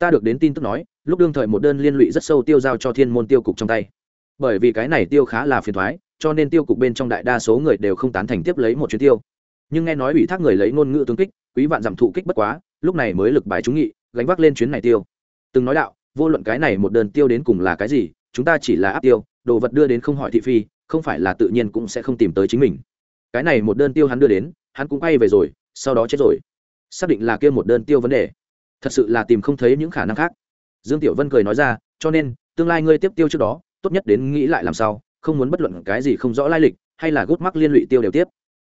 ta được đến tin tức nói, lúc đương thời một đơn liên lụy rất sâu tiêu giao cho thiên môn tiêu cục trong tay. Bởi vì cái này tiêu khá là phiền thoái, cho nên tiêu cục bên trong đại đa số người đều không tán thành tiếp lấy một chuyến tiêu. Nhưng nghe nói ủy thác người lấy ngôn ngữ tương kích, quý vạn giảm thụ kích bất quá, lúc này mới lực bài trúng nghị, gánh vác lên chuyến này tiêu. Từng nói đạo, vô luận cái này một đơn tiêu đến cùng là cái gì, chúng ta chỉ là áp tiêu, đồ vật đưa đến không hỏi thị phi, không phải là tự nhiên cũng sẽ không tìm tới chính mình. Cái này một đơn tiêu hắn đưa đến, hắn cũng quay về rồi, sau đó chết rồi. Xác định là kia một đơn tiêu vấn đề thật sự là tìm không thấy những khả năng khác. Dương tiểu vân cười nói ra, cho nên, tương lai ngươi tiếp tiêu trước đó, tốt nhất đến nghĩ lại làm sao, không muốn bất luận cái gì không rõ lai lịch, hay là gút mắc liên lụy tiêu đều tiếp.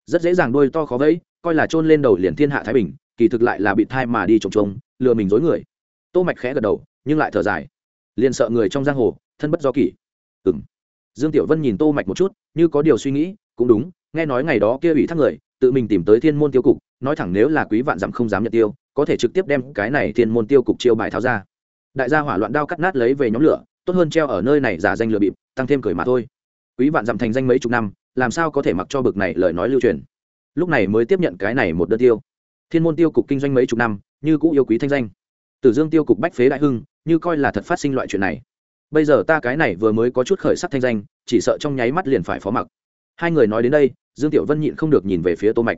Rất dễ dàng đôi to khó vẫy, coi là chôn lên đầu liền thiên hạ thái bình, kỳ thực lại là bị thai mà đi trồng trồng lừa mình dối người. Tô mạch khẽ gật đầu, nhưng lại thở dài. Liền sợ người trong giang hồ, thân bất do kỷ. Ừm. Dương tiểu vân nhìn tô mạch một chút, như có điều suy nghĩ cũng đúng, nghe nói ngày đó kia ủy thác người, tự mình tìm tới thiên môn tiêu cục, nói thẳng nếu là quý vạn dặm không dám nhận tiêu, có thể trực tiếp đem cái này thiên môn tiêu cục chiêu bài tháo ra. Đại gia hỏa loạn đao cắt nát lấy về nhóm lửa, tốt hơn treo ở nơi này giả danh lừa bịp, tăng thêm cười mà thôi. Quý vạn dặm thành danh mấy chục năm, làm sao có thể mặc cho bực này lời nói lưu truyền? Lúc này mới tiếp nhận cái này một đơn tiêu. Thiên môn tiêu cục kinh doanh mấy chục năm, như cũ yêu quý thanh danh. Tử dương tiêu cục bách phế đại hưng, như coi là thật phát sinh loại chuyện này. Bây giờ ta cái này vừa mới có chút khởi sắc thanh danh, chỉ sợ trong nháy mắt liền phải phó mặc hai người nói đến đây, dương tiểu vân nhịn không được nhìn về phía tô mạch.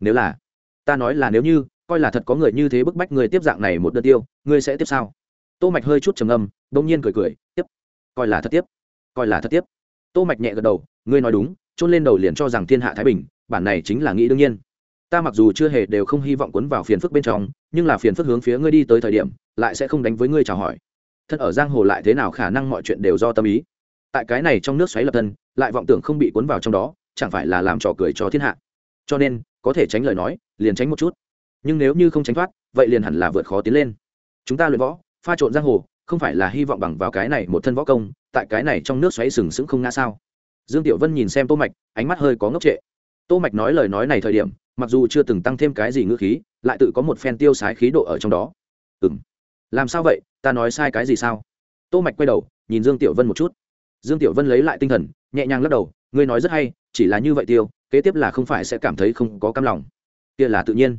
Nếu là, ta nói là nếu như, coi là thật có người như thế bức bách người tiếp dạng này một đơn tiêu, ngươi sẽ tiếp sao? Tô mạch hơi chút trầm âm đung nhiên cười cười, tiếp. Coi là thật tiếp, coi là thật tiếp. Tô mạch nhẹ gật đầu, ngươi nói đúng, chôn lên đầu liền cho rằng thiên hạ thái bình, bản này chính là nghĩ đương nhiên. Ta mặc dù chưa hề đều không hy vọng cuốn vào phiền phức bên trong, nhưng là phiền phức hướng phía ngươi đi tới thời điểm, lại sẽ không đánh với ngươi chào hỏi. Thân ở giang hồ lại thế nào khả năng mọi chuyện đều do tâm ý? Tại cái này trong nước xoáy lập thân, lại vọng tưởng không bị cuốn vào trong đó, chẳng phải là làm trò cười cho thiên hạ. Cho nên, có thể tránh lời nói, liền tránh một chút. Nhưng nếu như không tránh thoát, vậy liền hẳn là vượt khó tiến lên. Chúng ta luyện võ, pha trộn giang hồ, không phải là hy vọng bằng vào cái này một thân võ công, tại cái này trong nước xoáy sừng sững không ngã sao? Dương tiểu vân nhìn xem tô mạch, ánh mắt hơi có ngốc trệ. Tô mạch nói lời nói này thời điểm, mặc dù chưa từng tăng thêm cái gì ngữ khí, lại tự có một phen tiêu sái khí độ ở trong đó. Ừm. Làm sao vậy? Ta nói sai cái gì sao? Tô mạch quay đầu, nhìn dương tiểu vân một chút dương tiểu vân lấy lại tinh thần, nhẹ nhàng lắc đầu, ngươi nói rất hay, chỉ là như vậy tiêu, kế tiếp là không phải sẽ cảm thấy không có cam lòng. Kia là tự nhiên.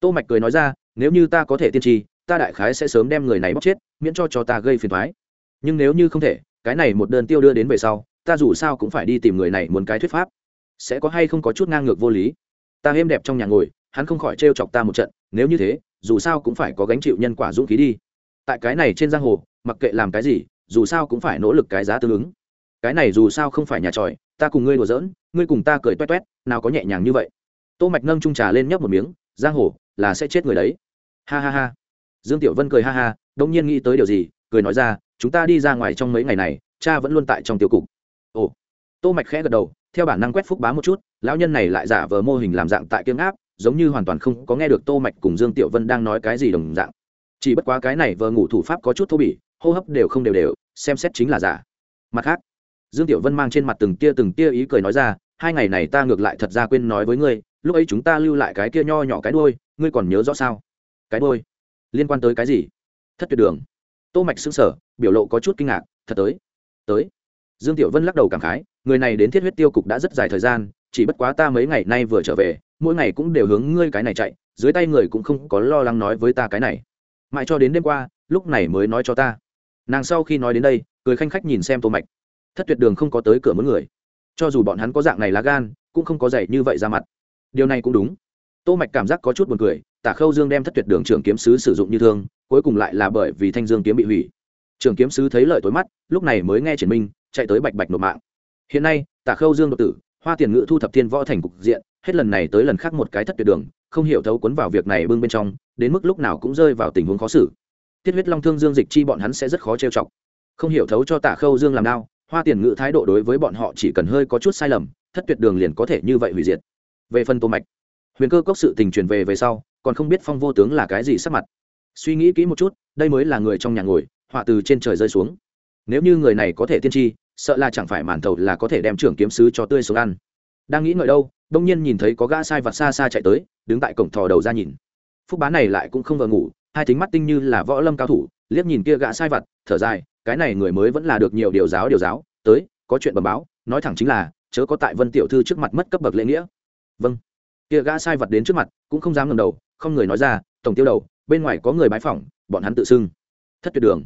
Tô mạch cười nói ra, nếu như ta có thể tiên trì ta đại khái sẽ sớm đem người này bóc chết, miễn cho cho ta gây phiền toái. Nhưng nếu như không thể, cái này một đơn tiêu đưa đến về sau, ta dù sao cũng phải đi tìm người này muốn cái thuyết pháp. Sẽ có hay không có chút ngang ngược vô lý. Ta êm đẹp trong nhà ngồi, hắn không khỏi trêu chọc ta một trận, nếu như thế, dù sao cũng phải có gánh chịu nhân quả dũng khí đi. Tại cái này trên giang hồ, mặc kệ làm cái gì, dù sao cũng phải nỗ lực cái giá tương ứng cái này dù sao không phải nhà tròi, ta cùng ngươi đùa giỡn, ngươi cùng ta cười toét toét, nào có nhẹ nhàng như vậy. Tô mạch nâng trung trà lên nhấp một miếng, giang hồ, là sẽ chết người đấy. Ha ha ha. Dương tiểu vân cười ha ha, đông nhiên nghĩ tới điều gì, cười nói ra, chúng ta đi ra ngoài trong mấy ngày này, cha vẫn luôn tại trong tiêu cục. Ồ. Tô mạch khẽ gật đầu, theo bản năng quét phúc bá một chút, lão nhân này lại giả vờ mô hình làm dạng tại kiêng áp, giống như hoàn toàn không có nghe được tô mạch cùng dương tiểu vân đang nói cái gì đồng dạng. Chỉ bất quá cái này vờ ngủ thủ pháp có chút thô bỉ, hô hấp đều không đều đều, xem xét chính là giả. Mặt khác dương tiểu vân mang trên mặt từng tia từng tia ý cười nói ra, hai ngày này ta ngược lại thật ra quên nói với ngươi, lúc ấy chúng ta lưu lại cái kia nho nhỏ cái đuôi, ngươi còn nhớ rõ sao? Cái đuôi? Liên quan tới cái gì? Thất tuyệt đường. Tô mạch sững sờ, biểu lộ có chút kinh ngạc, thật tới tới. Dương tiểu vân lắc đầu cảm khái, người này đến thiết huyết tiêu cục đã rất dài thời gian, chỉ bất quá ta mấy ngày nay vừa trở về, mỗi ngày cũng đều hướng ngươi cái này chạy, dưới tay người cũng không có lo lắng nói với ta cái này. Mãi cho đến đêm qua, lúc này mới nói cho ta. Nàng sau khi nói đến đây, cười khanh khách nhìn xem tô mạch thất tuyệt đường không có tới cửa mỗi người. Cho dù bọn hắn có dạng này lá gan, cũng không có dạy như vậy ra mặt. Điều này cũng đúng. Tô mạch cảm giác có chút buồn cười, tả khâu dương đem thất tuyệt đường trưởng kiếm sứ sử dụng như thương, cuối cùng lại là bởi vì thanh dương kiếm bị hủy. Trưởng kiếm sứ thấy lợi tối mắt, lúc này mới nghe triển minh, chạy tới bạch bạch nộp mạng. Hiện nay, tả khâu dương độc tử, hoa tiền ngự thu thập thiên võ thành cục diện, hết lần này tới lần khác một cái thất tuyệt đường, không hiểu thấu cuốn vào việc này bưng bên trong, đến mức lúc nào cũng rơi vào tình huống khó xử. Tiết huyết long thương dương dịch chi bọn hắn sẽ rất khó trêu chọc. Không hiểu thấu cho tả khâu dương làm đau hoa tiền ngự thái độ đối với bọn họ chỉ cần hơi có chút sai lầm, thất tuyệt đường liền có thể như vậy hủy diệt. Về phần tô mạch, huyền cơ cốc sự tình truyền về về sau, còn không biết phong vô tướng là cái gì sắc mặt. Suy nghĩ kỹ một chút, đây mới là người trong nhà ngồi, họa từ trên trời rơi xuống. Nếu như người này có thể tiên tri, sợ là chẳng phải màn thầu là có thể đem trưởng kiếm sứ cho tươi xuống ăn. Đang nghĩ ngợi đâu, đông nhiên nhìn thấy có gã sai vặt xa xa chạy tới, đứng tại cổng thò đầu ra nhìn. Phúc bá này lại cũng không vờ ngủ, hai tính mắt tinh như là võ lâm cao thủ, liếc nhìn kia gã sai vặt thở dài cái này người mới vẫn là được nhiều điều giáo điều giáo. Tới, có chuyện bẩm báo, nói thẳng chính là, chớ có tại vân tiểu thư trước mặt mất cấp bậc lễ nghĩa. Vâng. Kia gã sai vật đến trước mặt, cũng không dám ngầm đầu, không người nói ra, tổng tiêu đầu, bên ngoài có người bái phỏng, bọn hắn tự xưng. Thất tuyệt đường.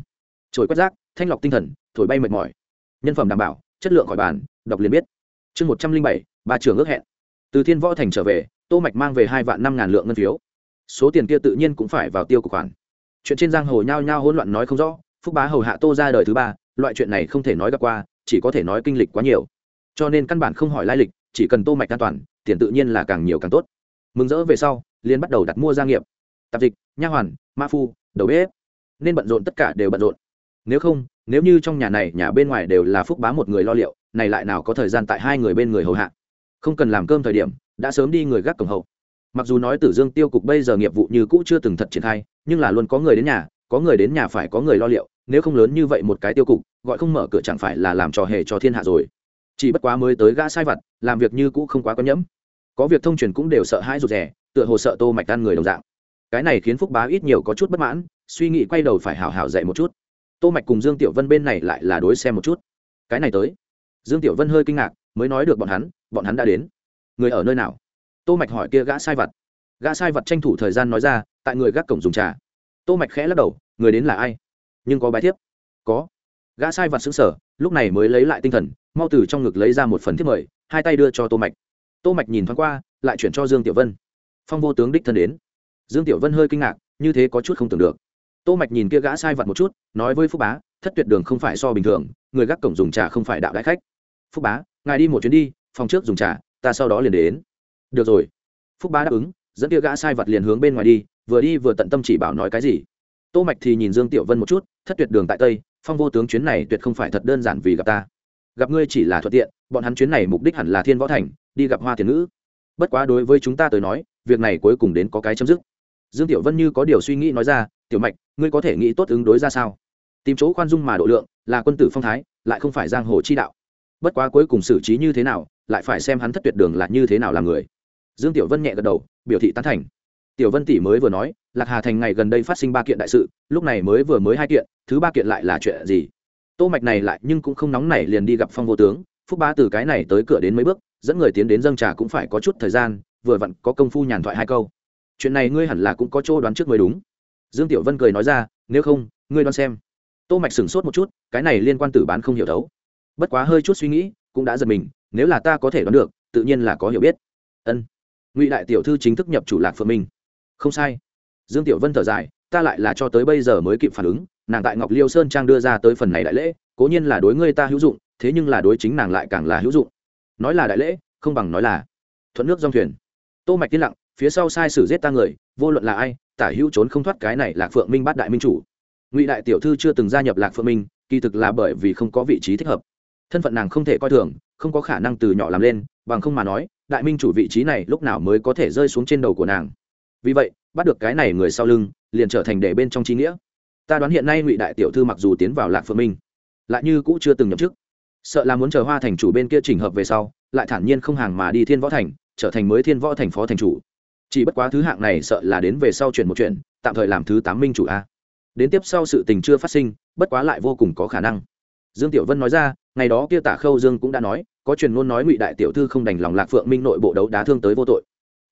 Trồi quét rác, thanh lọc tinh thần, thổi bay mệt mỏi. Nhân phẩm đảm bảo, chất lượng khỏi bàn, đọc liền biết. Chương một trăm linh bảy, ba trường ước hẹn. Từ thiên võ thành trở về, tô mạch mang về hai vạn năm ngàn lượng ngân phiếu. Số tiền kia tự nhiên cũng phải vào tiêu của khoản. Chuyện trên giang hồ nhao nhao hỗn loạn nói không rõ phúc bá hầu hạ tô ra đời thứ ba, loại chuyện này không thể nói gặp qua, chỉ có thể nói kinh lịch quá nhiều. Cho nên căn bản không hỏi lai lịch, chỉ cần tô mạch an toàn, tiền tự nhiên là càng nhiều càng tốt. Mừng rỡ về sau liên bắt đầu đặt mua gia nghiệp. Tạp dịch, nha hoàn, ma phu, đầu bếp. Nên bận rộn tất cả đều bận rộn. Nếu không, nếu như trong nhà này, nhà bên ngoài đều là phúc bá một người lo liệu, này lại nào có thời gian tại hai người bên người hầu hạ? Không cần làm cơm thời điểm, đã sớm đi người gác cổng hậu. Mặc dù nói tử dương tiêu cục bây giờ nghiệp vụ như cũ chưa từng thật triển khai, nhưng là luôn có người đến nhà, có người đến nhà phải có người lo liệu nếu không lớn như vậy một cái tiêu cục, gọi không mở cửa chẳng phải là làm trò hề cho thiên hạ rồi. Chỉ bất quá mới tới gã sai vặt, làm việc như cũ không quá có nhẫm có việc thông truyền cũng đều sợ hãi rụt rè, tựa hồ sợ tô mạch tan người đồng dạng. Cái này khiến phúc bá ít nhiều có chút bất mãn, suy nghĩ quay đầu phải hào hào dạy một chút. Tô mạch cùng dương tiểu vân bên này lại là đối xem một chút. Cái này tới. Dương tiểu vân hơi kinh ngạc, mới nói được bọn hắn bọn hắn đã đến. Người ở nơi nào? Tô mạch hỏi kia gã sai vật gã sai vật tranh thủ thời gian nói ra, tại người gác cổng dùng trà. Tô mạch khẽ lắc đầu, người đến là ai? Nhưng có bài thiếp. Có. Gã sai vặt xứng sở, lúc này mới lấy lại tinh thần, mau từ trong ngực lấy ra một phần thiếp mời, hai tay đưa cho tô mạch. Tô mạch nhìn thoáng qua, lại chuyển cho dương tiểu vân. Phong vô tướng đích thân đến. Dương tiểu vân hơi kinh ngạc, như thế có chút không tưởng được. Tô mạch nhìn kia gã sai vặt một chút, nói với phúc bá, thất tuyệt đường không phải so bình thường, người gác cổng dùng trà không phải đạo đại khách. Phúc bá, ngài đi một chuyến đi, phòng trước dùng trà, ta sau đó liền đến. Được rồi. Phúc bá đáp ứng, dẫn kia gã sai vặt liền hướng bên ngoài đi, vừa đi vừa tận tâm chỉ bảo nói cái gì. Tô mạch thì nhìn dương tiểu vân một chút thất tuyệt đường tại tây, phong vô tướng chuyến này tuyệt không phải thật đơn giản vì gặp ta. Gặp ngươi chỉ là thuận tiện, bọn hắn chuyến này mục đích hẳn là thiên võ thành, đi gặp hoa thiền nữ bất quá đối với chúng ta tới nói, việc này cuối cùng đến có cái chấm dứt. Dương tiểu vân như có điều suy nghĩ nói ra, tiểu mạch, ngươi có thể nghĩ tốt ứng đối ra sao? Tìm chỗ khoan dung mà độ lượng, là quân tử phong thái, lại không phải giang hồ chi đạo. Bất quá cuối cùng xử trí như thế nào, lại phải xem hắn thất tuyệt đường là như thế nào là người. Dương tiểu vân nhẹ gật đầu, biểu thị tán thành. Tiểu vân tỷ mới vừa nói lạc hà thành ngày gần đây phát sinh ba kiện đại sự, lúc này mới vừa mới hai kiện, thứ ba kiện lại là chuyện gì? Tô mạch này lại nhưng cũng không nóng nảy liền đi gặp phong vô tướng, phúc bá từ cái này tới cửa đến mấy bước, dẫn người tiến đến dâng trà cũng phải có chút thời gian, vừa vặn có công phu nhàn thoại hai câu. Chuyện này ngươi hẳn là cũng có chỗ đoán trước mới đúng. Dương tiểu vân cười nói ra, nếu không, ngươi đoán xem. Tô mạch sửng sốt một chút, cái này liên quan tử bán không hiểu thấu. Bất quá hơi chút suy nghĩ, cũng đã giật mình, nếu là ta có thể đoán được, tự nhiên là có hiểu biết. Ân. Ngụy đại tiểu thư chính thức nhập chủ lạc phượng minh. Không sai dương tiểu vân thở dài, ta lại là cho tới bây giờ mới kịp phản ứng, nàng tại ngọc liêu sơn trang đưa ra tới phần này đại lễ, cố nhiên là đối ngươi ta hữu dụng, thế nhưng là đối chính nàng lại càng là hữu dụng. Nói là đại lễ, không bằng nói là thuận nước dòng thuyền. Tô mạch tiên lặng, phía sau sai sử giết ta người, vô luận là ai, tả hữu trốn không thoát cái này lạc phượng minh bắt đại minh chủ. Ngụy đại tiểu thư chưa từng gia nhập lạc phượng minh, kỳ thực là bởi vì không có vị trí thích hợp. Thân phận nàng không thể coi thường, không có khả năng từ nhỏ làm lên, bằng không mà nói, đại minh chủ vị trí này lúc nào mới có thể rơi xuống trên đầu của nàng. Vì vậy bắt được cái này người sau lưng, liền trở thành để bên trong trí nghĩa. Ta đoán hiện nay ngụy đại tiểu thư mặc dù tiến vào lạc phượng minh, lại như cũ chưa từng nhậm chức. Sợ là muốn chờ hoa thành chủ bên kia chỉnh hợp về sau, lại thản nhiên không hàng mà đi thiên võ thành, trở thành mới thiên võ thành phó thành chủ. Chỉ bất quá thứ hạng này sợ là đến về sau chuyển một chuyện, tạm thời làm thứ tám minh chủ a. Đến tiếp sau sự tình chưa phát sinh, bất quá lại vô cùng có khả năng. Dương tiểu vân nói ra, ngày đó kia tả khâu dương cũng đã nói, có truyền ngôn nói ngụy đại tiểu thư không đành lòng lạc phượng minh nội bộ đấu đá thương tới vô tội.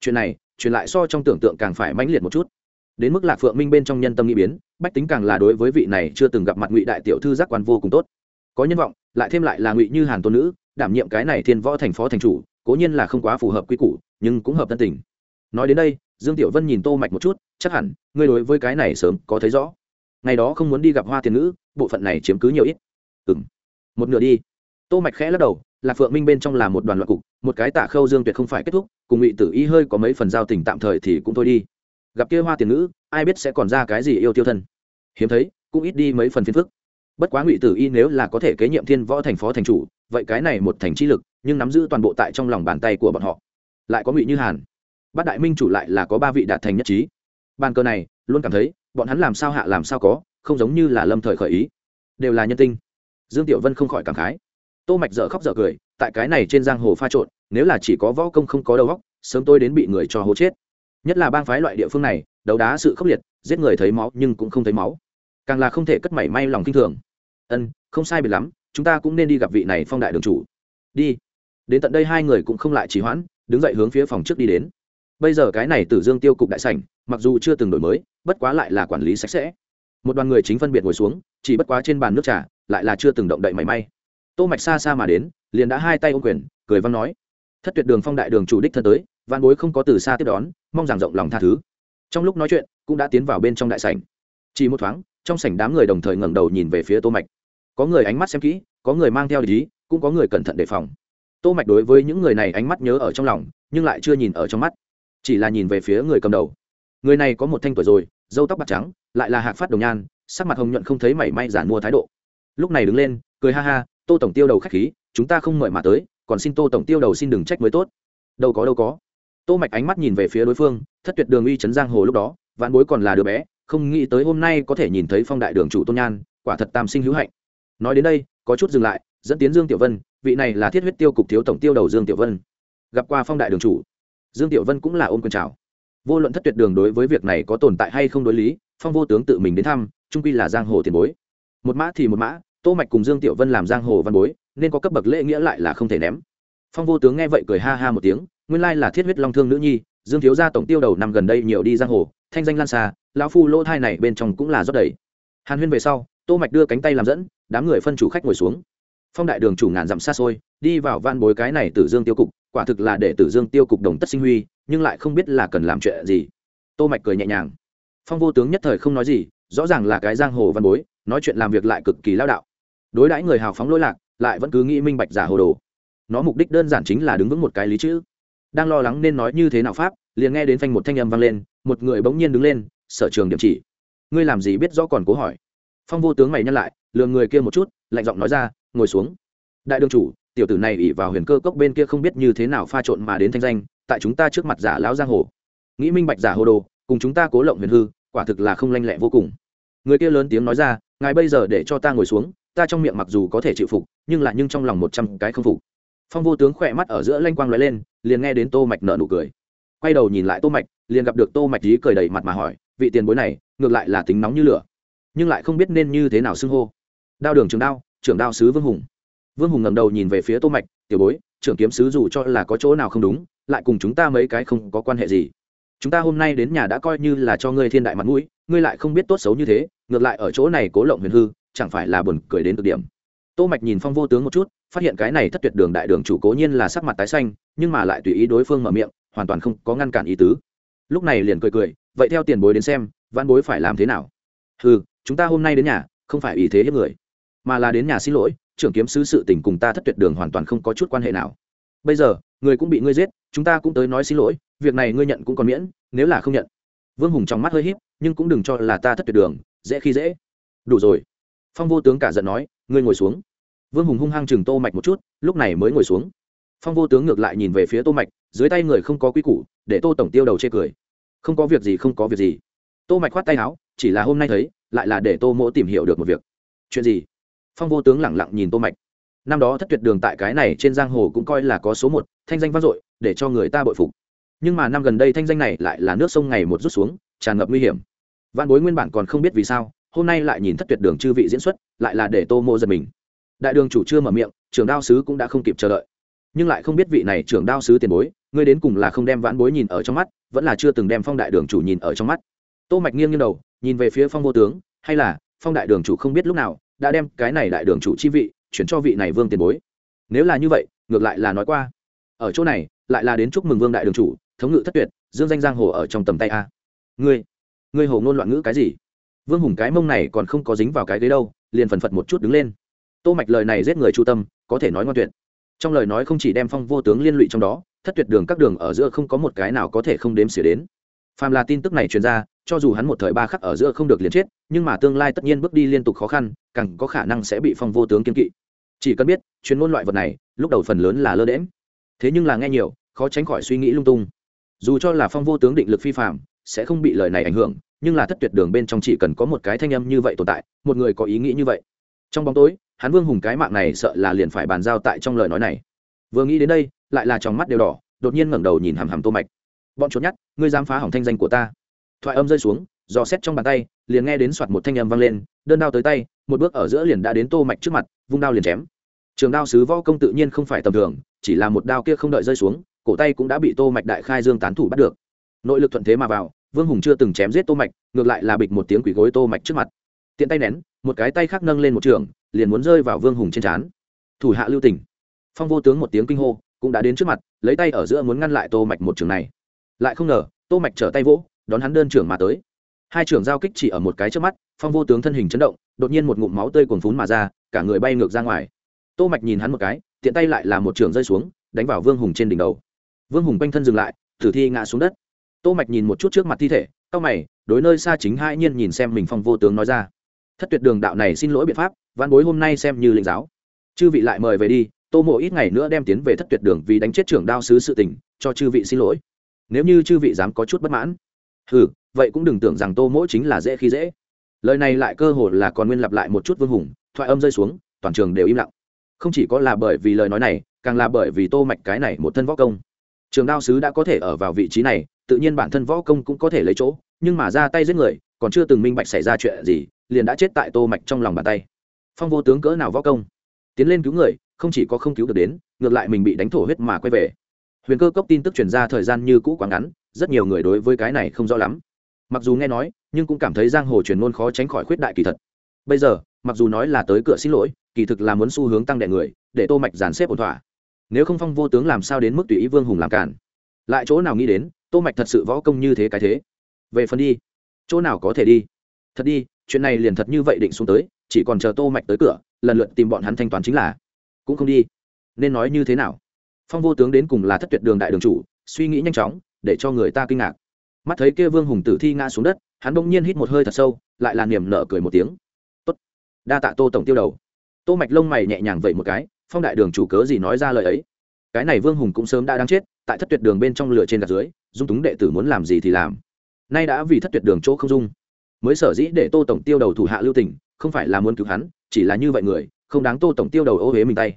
Chuyện này truyền lại so trong tưởng tượng càng phải mãnh liệt một chút. Đến mức lạc phượng minh bên trong nhân tâm nghĩ biến, bách tính càng là đối với vị này chưa từng gặp mặt ngụy đại tiểu thư giác quan vô cùng tốt. Có nhân vọng, lại thêm lại là ngụy như hàn tôn nữ, đảm nhiệm cái này thiên võ thành phó thành chủ, cố nhiên là không quá phù hợp quy củ, nhưng cũng hợp tân tình. Nói đến đây, dương tiểu vân nhìn tô mạch một chút, chắc hẳn, ngươi đối với cái này sớm có thấy rõ. Ngày đó không muốn đi gặp hoa tiền nữ bộ phận này chiếm cứ nhiều ít. Ừm. Một nửa đi. Tô mạch khẽ lắc đầu, lạc phượng minh bên trong là một đoàn loạn cục một cái tạ khâu dương tuyệt không phải kết thúc, cùng ngụy tử y hơi có mấy phần giao tình tạm thời thì cũng thôi đi. Gặp kia hoa tiền nữ ai biết sẽ còn ra cái gì yêu tiêu thân. Hiếm thấy, cũng ít đi mấy phần phiền phức. Bất quá ngụy tử y nếu là có thể kế nhiệm thiên võ thành phó thành chủ, vậy cái này một thành chi lực, nhưng nắm giữ toàn bộ tại trong lòng bàn tay của bọn họ. Lại có ngụy như hàn. Bát đại minh chủ lại là có ba vị đạt thành nhất trí. Bàn cờ này, luôn cảm thấy, bọn hắn làm sao hạ làm sao có, không giống như là lâm thời khởi ý. Đều là nhân tinh. Dương tiểu vân không khỏi cảm khái tô mạch dở khóc dở cười, tại cái này trên giang hồ pha trộn, nếu là chỉ có võ công không có đầu óc, sớm tôi đến bị người cho hố chết. Nhất là bang phái loại địa phương này, đấu đá sự khốc liệt, giết người thấy máu nhưng cũng không thấy máu. Càng là không thể cất mảy may lòng kinh thường. Ân, không sai biệt lắm, chúng ta cũng nên đi gặp vị này phong đại đường chủ. Đi. Đến tận đây hai người cũng không lại trì hoãn, đứng dậy hướng phía phòng trước đi đến. Bây giờ cái này tử dương tiêu cục đại sảnh, mặc dù chưa từng đổi mới, bất quá lại là quản lý sạch sẽ. Một đoàn người chính phân biệt ngồi xuống, chỉ bất quá trên bàn nước trà, lại là chưa từng động đậy mảy may tô mạch xa xa mà đến, liền đã hai tay ôm quyền, cười văn nói. Thất tuyệt đường phong đại đường chủ đích thân tới văn bối không có từ xa tiếp đón, mong rằng rộng lòng tha thứ. Trong lúc nói chuyện, cũng đã tiến vào bên trong đại sảnh. Chỉ một thoáng, trong sảnh đám người đồng thời ngẩng đầu nhìn về phía tô mạch. Có người ánh mắt xem kỹ, có người mang theo lý cũng có người cẩn thận đề phòng. Tô mạch đối với những người này ánh mắt nhớ ở trong lòng, nhưng lại chưa nhìn ở trong mắt. Chỉ là nhìn về phía người cầm đầu. Người này có một thanh tuổi rồi, râu tóc bạc trắng, lại là hạc phát đồng nhan, sắc mặt hồng nhuận không thấy mảy may giản mua thái độ. Lúc này đứng lên, cười ha ha tô tổng tiêu đầu khách khí, chúng ta không mời mà tới, còn xin tô tổng tiêu đầu xin đừng trách mới tốt. Đâu có đâu có. Tô mạch ánh mắt nhìn về phía đối phương, thất tuyệt đường uy trấn giang hồ lúc đó, vạn bối còn là đứa bé, không nghĩ tới hôm nay có thể nhìn thấy phong đại đường chủ tôn nhan, quả thật tam sinh hữu hạnh. Nói đến đây, có chút dừng lại, dẫn tiến dương tiểu vân, vị này là thiết huyết tiêu cục thiếu tổng tiêu đầu dương tiểu vân. Gặp qua phong đại đường chủ, dương tiểu vân cũng là ôm quyền chào. Vô luận thất tuyệt đường đối với việc này có tồn tại hay không đối lý, phong vô tướng tự mình đến thăm, trung quy là giang hồ tiền bối. Một mã thì một mã tô mạch cùng dương tiểu vân làm giang hồ văn bối, nên có cấp bậc lễ nghĩa lại là không thể ném. Phong vô tướng nghe vậy cười ha ha một tiếng, nguyên lai là thiết huyết long thương nữ nhi, dương thiếu gia tổng tiêu đầu năm gần đây nhiều đi giang hồ, thanh danh lan xa, lão phu lỗ thai này bên trong cũng là rót đầy. Hàn huyên về sau, tô mạch đưa cánh tay làm dẫn, đám người phân chủ khách ngồi xuống. Phong đại đường chủ ngàn dặm xa xôi, đi vào van bối cái này tử dương tiêu cục, quả thực là để tử dương tiêu cục đồng tất sinh huy, nhưng lại không biết là cần làm chuyện gì. Tô mạch cười nhẹ nhàng. Phong vô tướng nhất thời không nói gì, rõ ràng là cái giang hồ văn bối, nói chuyện làm việc lại cực kỳ lao đạo đối đãi người hào phóng lỗi lạc, lại vẫn cứ nghĩ minh bạch giả hồ đồ. Nó mục đích đơn giản chính là đứng vững một cái lý chữ. Đang lo lắng nên nói như thế nào pháp, liền nghe đến phanh một thanh âm vang lên, một người bỗng nhiên đứng lên, sở trường điểm chỉ. Ngươi làm gì biết rõ còn cố hỏi. Phong vô tướng mày nhăn lại lường người kia một chút, lạnh giọng nói ra, ngồi xuống. Đại đương chủ, tiểu tử này ỉ vào huyền cơ cốc bên kia không biết như thế nào pha trộn mà đến thanh danh, tại chúng ta trước mặt giả lão giang hồ. Nghĩ minh bạch giả hồ đồ, cùng chúng ta cố lộng huyền hư, quả thực là không lanh lẹ vô cùng. Người kia lớn tiếng nói ra, ngài bây giờ để cho ta ngồi xuống ta trong miệng mặc dù có thể chịu phục, nhưng lại nhưng trong lòng một trăm cái không phục. Phong vô tướng khỏe mắt ở giữa lanh quang l lên, liền nghe đến tô mạch nợ nụ cười. Quay đầu nhìn lại tô mạch, liền gặp được tô mạch dí cười đầy mặt mà hỏi, vị tiền bối này, ngược lại là tính nóng như lửa, nhưng lại không biết nên như thế nào xưng hô. Đao đường trường đao, trưởng đao sứ vương hùng. Vương hùng ngẩng đầu nhìn về phía tô mạch, tiểu bối, trưởng kiếm sứ dù cho là có chỗ nào không đúng, lại cùng chúng ta mấy cái không có quan hệ gì. Chúng ta hôm nay đến nhà đã coi như là cho ngươi thiên đại mặt mũi, ngươi lại không biết tốt xấu như thế, ngược lại ở chỗ này cố lộng huyền hư chẳng phải là buồn cười đến cực điểm. Tô mạch nhìn phong vô tướng một chút, phát hiện cái này thất tuyệt đường đại đường chủ cố nhiên là sắc mặt tái xanh, nhưng mà lại tùy ý đối phương mở miệng, hoàn toàn không có ngăn cản ý tứ. Lúc này liền cười cười, vậy theo tiền bối đến xem, văn bối phải làm thế nào? Ừ chúng ta hôm nay đến nhà, không phải ý thế hiếp người, mà là đến nhà xin lỗi, trưởng kiếm sứ sự tình cùng ta thất tuyệt đường hoàn toàn không có chút quan hệ nào. Bây giờ, người cũng bị ngươi giết, chúng ta cũng tới nói xin lỗi, việc này ngươi nhận cũng còn miễn, nếu là không nhận. Vương hùng trong mắt hơi híp, nhưng cũng đừng cho là ta thất tuyệt đường, dễ khi dễ. Đủ rồi phong vô tướng cả giận nói, ngươi ngồi xuống. Vương hùng hung hăng chừng tô mạch một chút, lúc này mới ngồi xuống. Phong vô tướng ngược lại nhìn về phía tô mạch, dưới tay người không có quy củ, để tô tổng tiêu đầu chê cười. Không có việc gì, không có việc gì. Tô mạch khoát tay áo, chỉ là hôm nay thấy, lại là để tô mỗ tìm hiểu được một việc. Chuyện gì? Phong vô tướng lẳng lặng nhìn tô mạch. Năm đó thất tuyệt đường tại cái này trên giang hồ cũng coi là có số một, thanh danh vang dội, để cho người ta bội phục. Nhưng mà năm gần đây thanh danh này lại là nước sông ngày một rút xuống, tràn ngập nguy hiểm. Văn bối nguyên bản còn không biết vì sao hôm nay lại nhìn thất tuyệt đường chư vị diễn xuất, lại là để tô mô giật mình. Đại đường chủ chưa mở miệng, trưởng đao sứ cũng đã không kịp chờ đợi. Nhưng lại không biết vị này trưởng đao sứ tiền bối, ngươi đến cùng là không đem vãn bối nhìn ở trong mắt, vẫn là chưa từng đem phong đại đường chủ nhìn ở trong mắt. Tô mạch nghiêng nghiêng đầu, nhìn về phía phong vô tướng, hay là, phong đại đường chủ không biết lúc nào, đã đem cái này đại đường chủ chi vị, chuyển cho vị này vương tiền bối. Nếu là như vậy, ngược lại là nói qua. Ở chỗ này, lại là đến chúc mừng vương đại đường chủ, thống ngự thất tuyệt, dương danh giang hồ ở trong tầm tay a. Ngươi ngươi hồ ngôn loạn ngữ cái gì? Vương hùng cái mông này còn không có dính vào cái ghế đâu, liền phần phật một chút đứng lên. Tô mạch lời này giết người chu tâm, có thể nói ngoan tuyệt. Trong lời nói không chỉ đem phong vô tướng liên lụy trong đó, thất tuyệt đường các đường ở giữa không có một cái nào có thể không đếm xỉa đến. Phàm là tin tức này truyền ra, cho dù hắn một thời ba khắc ở giữa không được liền chết, nhưng mà tương lai tất nhiên bước đi liên tục khó khăn, càng có khả năng sẽ bị phong vô tướng kiên kỵ. Chỉ cần biết, chuyên môn loại vật này, lúc đầu phần lớn là lơ đễm thế nhưng là nghe nhiều, khó tránh khỏi suy nghĩ lung tung. Dù cho là phong vô tướng định lực phi phạm sẽ không bị lời này ảnh hưởng nhưng là thất tuyệt đường bên trong chỉ cần có một cái thanh âm như vậy tồn tại, một người có ý nghĩ như vậy. Trong bóng tối, hắn vương hùng cái mạng này sợ là liền phải bàn giao tại trong lời nói này. Vừa nghĩ đến đây, lại là trong mắt đều đỏ, đột nhiên ngẩng đầu nhìn hằm hằm tô mạch. Bọn chốt nhát, ngươi dám phá hỏng thanh danh của ta? Thoại âm rơi xuống, dò xét trong bàn tay, liền nghe đến soạt một thanh âm vang lên, đơn đao tới tay, một bước ở giữa liền đã đến tô mạch trước mặt, vung đao liền chém. Trường đao sứ võ công tự nhiên không phải tầm thường, chỉ là một đao kia không đợi rơi xuống, cổ tay cũng đã bị tô mạch đại khai dương tán thủ bắt được. Nội lực thuận thế mà vào vương hùng chưa từng chém giết tô mạch ngược lại là bịch một tiếng quỷ gối tô mạch trước mặt. Tiện tay nén một cái tay khác nâng lên một trường liền muốn rơi vào vương hùng trên trán. Thủ hạ lưu tình, phong vô tướng một tiếng kinh hô cũng đã đến trước mặt lấy tay ở giữa muốn ngăn lại tô mạch một trường này. Lại không ngờ tô mạch trở tay vỗ đón hắn đơn trưởng mà tới. Hai trưởng giao kích chỉ ở một cái trước mắt phong vô tướng thân hình chấn động đột nhiên một ngụm máu tươi cuồn phún mà ra cả người bay ngược ra ngoài. Tô mạch nhìn hắn một cái tiện tay lại là một trường rơi xuống đánh vào vương hùng trên đỉnh đầu. Vương hùng quanh thân dừng lại tử thi ngã xuống đất tô mạch nhìn một chút trước mặt thi thể cao mày, đối nơi xa chính hai nhiên nhìn xem mình phong vô tướng nói ra. Thất tuyệt đường đạo này xin lỗi biện pháp, văn bối hôm nay xem như lĩnh giáo. Chư vị lại mời về đi, tô mộ ít ngày nữa đem tiến về thất tuyệt đường vì đánh chết trưởng đao sứ sự tình, cho chư vị xin lỗi. Nếu như chư vị dám có chút bất mãn. Ừ vậy cũng đừng tưởng rằng tô mỗ chính là dễ khi dễ. Lời này lại cơ hồ là còn nguyên lặp lại một chút vương hùng, thoại âm rơi xuống, toàn trường đều im lặng. Không chỉ có là bởi vì lời nói này, càng là bởi vì tô mạch cái này một thân võ công. Trường đao sứ đã có thể ở vào vị trí này tự nhiên bản thân võ công cũng có thể lấy chỗ, nhưng mà ra tay giết người, còn chưa từng minh bạch xảy ra chuyện gì, liền đã chết tại tô mạch trong lòng bàn tay. Phong vô tướng cỡ nào võ công? Tiến lên cứu người, không chỉ có không cứu được đến, ngược lại mình bị đánh thổ huyết mà quay về. Huyền cơ cốc tin tức truyền ra thời gian như cũ quá ngắn, rất nhiều người đối với cái này không rõ lắm. Mặc dù nghe nói, nhưng cũng cảm thấy giang hồ truyền ngôn khó tránh khỏi khuyết đại kỳ thật. Bây giờ, mặc dù nói là tới cửa xin lỗi, kỳ thực là muốn xu hướng tăng đệ người, để tô mạch dàn xếp ổn thỏa. Nếu không phong vô tướng làm sao đến mức tùy ý vương hùng làm cản? Lại chỗ nào nghĩ đến tô mạch thật sự võ công như thế cái thế. Về phần đi, chỗ nào có thể đi? Thật đi, chuyện này liền thật như vậy định xuống tới, chỉ còn chờ tô mạch tới cửa, lần lượt tìm bọn hắn thanh toán chính là, cũng không đi. Nên nói như thế nào? Phong vô tướng đến cùng là thất tuyệt đường đại đường chủ, suy nghĩ nhanh chóng, để cho người ta kinh ngạc. Mắt thấy kia vương hùng tử thi ngã xuống đất, hắn bỗng nhiên hít một hơi thật sâu, lại là niềm nở cười một tiếng. Tốt. Đa tạ tô tổng tiêu đầu. Tô mạch lông mày nhẹ nhàng vậy một cái, phong đại đường chủ cớ gì nói ra lời ấy? Cái này vương hùng cũng sớm đã đang chết tại thất tuyệt đường bên trong lửa trên gạt dưới, dung túng đệ tử muốn làm gì thì làm. Nay đã vì thất tuyệt đường chỗ không dung. Mới sở dĩ để tô tổng tiêu đầu thủ hạ lưu tình, không phải là muốn cứu hắn, chỉ là như vậy người, không đáng tô tổng tiêu đầu ô huế mình tay.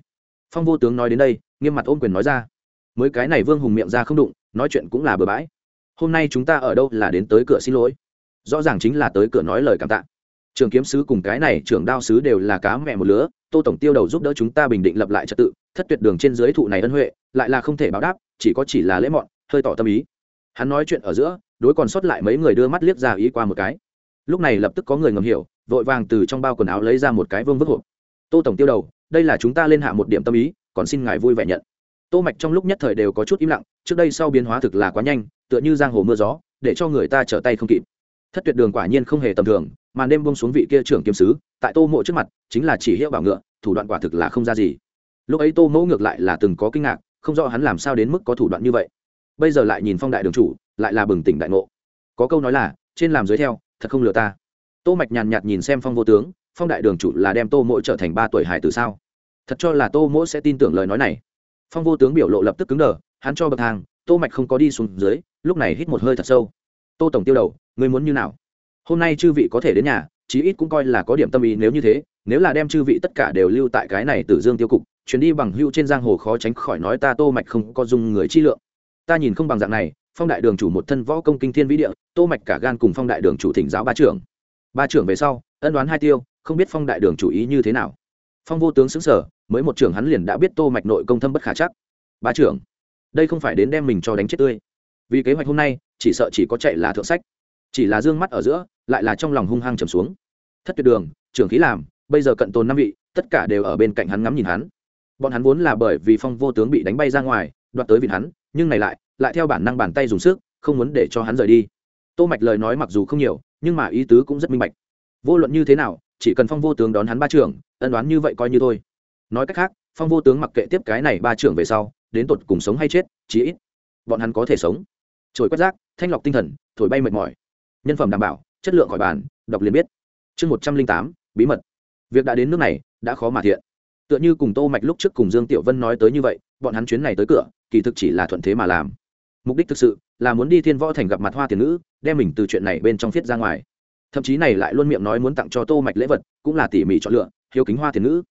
Phong vô tướng nói đến đây, nghiêm mặt ôm quyền nói ra. Mới cái này vương hùng miệng ra không đụng, nói chuyện cũng là bừa bãi. Hôm nay chúng ta ở đâu là đến tới cửa xin lỗi. Rõ ràng chính là tới cửa nói lời cảm tạ. Trường kiếm sứ cùng cái này trưởng đao sứ đều là cá mẹ một lứa, tô tổng tiêu đầu giúp đỡ chúng ta bình định lập lại trật tự, thất tuyệt đường trên dưới thụ này ân huệ, lại là không thể báo đáp chỉ có chỉ là lễ mọn, hơi tỏ tâm ý. Hắn nói chuyện ở giữa, đối còn sót lại mấy người đưa mắt liếc ra ý qua một cái. Lúc này lập tức có người ngầm hiểu, vội vàng từ trong bao quần áo lấy ra một cái vương vức hộp. Tô tổng tiêu đầu, đây là chúng ta lên hạ một điểm tâm ý, còn xin ngài vui vẻ nhận. Tô mạch trong lúc nhất thời đều có chút im lặng, trước đây sau biến hóa thực là quá nhanh, tựa như giang hồ mưa gió, để cho người ta trở tay không kịp. Thất tuyệt đường quả nhiên không hề tầm thường màn đêm buông xuống vị kia trưởng kiếm sứ, tại tô mộ trước mặt, chính là chỉ hiệu bảo ngựa, thủ đoạn quả thực là không ra gì. Lúc ấy tô mẫu ngược lại là từng có kinh ngạc không rõ hắn làm sao đến mức có thủ đoạn như vậy. Bây giờ lại nhìn phong đại đường chủ, lại là bừng tỉnh đại ngộ. Có câu nói là, trên làm dưới theo, thật không lừa ta. Tô mạch nhàn nhạt nhìn xem phong vô tướng, phong đại đường chủ là đem tô mỗ trở thành ba tuổi hải tử sao? Thật cho là tô mỗ sẽ tin tưởng lời nói này. Phong vô tướng biểu lộ lập tức cứng đờ, hắn cho bậc thang, tô mạch không có đi xuống dưới, lúc này hít một hơi thật sâu. Tô tổng tiêu đầu, ngươi muốn như nào? Hôm nay chư vị có thể đến nhà, chí ít cũng coi là có điểm tâm ý, nếu như thế, nếu là đem chư vị tất cả đều lưu tại cái này tử dương tiêu cục chuyến đi bằng hưu trên giang hồ khó tránh khỏi nói ta tô mạch không có dung người chi lượng. Ta nhìn không bằng dạng này, phong đại đường chủ một thân võ công kinh thiên vĩ địa, tô mạch cả gan cùng phong đại đường chủ thỉnh giáo ba trưởng. Ba trưởng về sau, ân đoán hai tiêu, không biết phong đại đường chủ ý như thế nào. Phong vô tướng xứng sở mới một trưởng hắn liền đã biết tô mạch nội công thâm bất khả chắc. Ba trưởng, đây không phải đến đem mình cho đánh chết tươi. Vì kế hoạch hôm nay, chỉ sợ chỉ có chạy là thượng sách. Chỉ là dương mắt ở giữa, lại là trong lòng hung hăng trầm xuống. Thất tuyệt đường, trưởng khí làm, bây giờ cận tồn năm vị, tất cả đều ở bên cạnh hắn ngắm nhìn hắn bọn hắn vốn là bởi vì phong vô tướng bị đánh bay ra ngoài, đoạt tới vịn hắn, nhưng này lại lại theo bản năng bàn tay dùng sức, không muốn để cho hắn rời đi. Tô mạch lời nói mặc dù không nhiều, nhưng mà ý tứ cũng rất minh bạch. Vô luận như thế nào, chỉ cần phong vô tướng đón hắn ba trưởng, ân đoán như vậy coi như thôi. Nói cách khác, phong vô tướng mặc kệ tiếp cái này ba trưởng về sau, đến tột cùng sống hay chết, chí ít bọn hắn có thể sống. Trồi quét rác, thanh lọc tinh thần, thổi bay mệt mỏi. Nhân phẩm đảm bảo, chất lượng khỏi bàn, đọc liền biết. Chương một trăm linh tám, bí mật. Việc đã đến nước này, đã khó mà thiện tựa như cùng tô mạch lúc trước cùng dương tiểu vân nói tới như vậy, bọn hắn chuyến này tới cửa, kỳ thực chỉ là thuận thế mà làm. Mục đích thực sự là muốn đi thiên võ thành gặp mặt hoa tiền nữ đem mình từ chuyện này bên trong viết ra ngoài. Thậm chí này lại luôn miệng nói muốn tặng cho tô mạch lễ vật, cũng là tỉ mỉ chọn lựa, hiếu kính hoa tiền nữ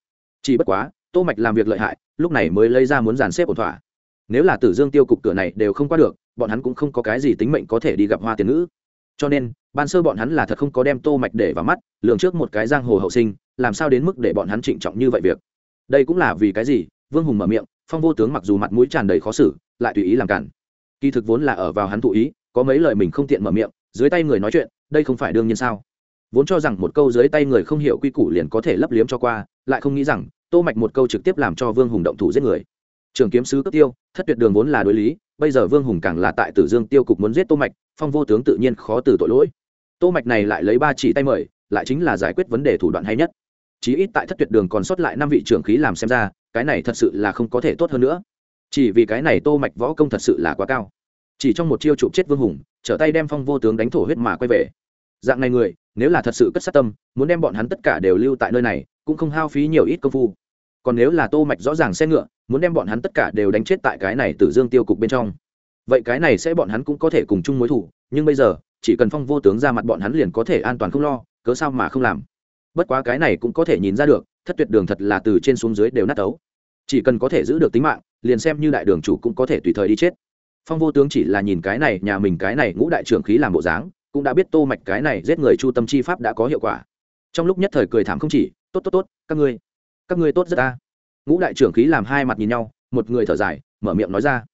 chỉ bất quá, tô mạch làm việc lợi hại, lúc này mới lấy ra muốn dàn xếp ổn thỏa. Nếu là tử dương tiêu cục cửa này đều không qua được, bọn hắn cũng không có cái gì tính mệnh có thể đi gặp hoa tiền nữ cho nên, ban sơ bọn hắn là thật không có đem tô mạch để vào mắt, lường trước một cái giang hồ hậu sinh, làm sao đến mức để bọn hắn trịnh trọng như vậy việc đây cũng là vì cái gì? Vương hùng mở miệng, phong vô tướng mặc dù mặt mũi tràn đầy khó xử, lại tùy ý làm cản. Kỳ thực vốn là ở vào hắn thụ ý, có mấy lời mình không tiện mở miệng, dưới tay người nói chuyện, đây không phải đương nhiên sao? Vốn cho rằng một câu dưới tay người không hiểu quy củ liền có thể lấp liếm cho qua, lại không nghĩ rằng, tô mạch một câu trực tiếp làm cho vương hùng động thủ giết người. Trường kiếm sứ cấp tiêu, thất tuyệt đường vốn là đối lý, bây giờ vương hùng càng là tại tử dương tiêu cục muốn giết tô mạch, phong vô tướng tự nhiên khó từ tội lỗi. Tô mạch này lại lấy ba chỉ tay mời, lại chính là giải quyết vấn đề thủ đoạn hay nhất chí ít tại thất tuyệt đường còn sót lại năm vị trưởng khí làm xem ra, cái này thật sự là không có thể tốt hơn nữa. Chỉ vì cái này tô mạch võ công thật sự là quá cao. Chỉ trong một chiêu chụp chết vương hùng, trở tay đem phong vô tướng đánh thổ huyết mà quay về. Dạng này người, nếu là thật sự cất sát tâm, muốn đem bọn hắn tất cả đều lưu tại nơi này, cũng không hao phí nhiều ít công phu. Còn nếu là tô mạch rõ ràng xe ngựa, muốn đem bọn hắn tất cả đều đánh chết tại cái này tử dương tiêu cục bên trong. Vậy cái này sẽ bọn hắn cũng có thể cùng chung mối thủ, nhưng bây giờ, chỉ cần phong vô tướng ra mặt bọn hắn liền có thể an toàn không lo, cớ sao mà không làm? Bất quá cái này cũng có thể nhìn ra được, thất tuyệt đường thật là từ trên xuống dưới đều nát ấu chỉ cần có thể giữ được tính mạng, liền xem như đại đường chủ cũng có thể tùy thời đi chết. Phong vô tướng chỉ là nhìn cái này, nhà mình cái này ngũ đại trưởng khí làm bộ dáng, cũng đã biết tô mạch cái này giết người chu tâm chi pháp đã có hiệu quả. Trong lúc nhất thời cười thảm không chỉ, tốt tốt tốt, các ngươi các ngươi tốt rất ta. Ngũ đại trưởng khí làm hai mặt nhìn nhau, một người thở dài, mở miệng nói ra,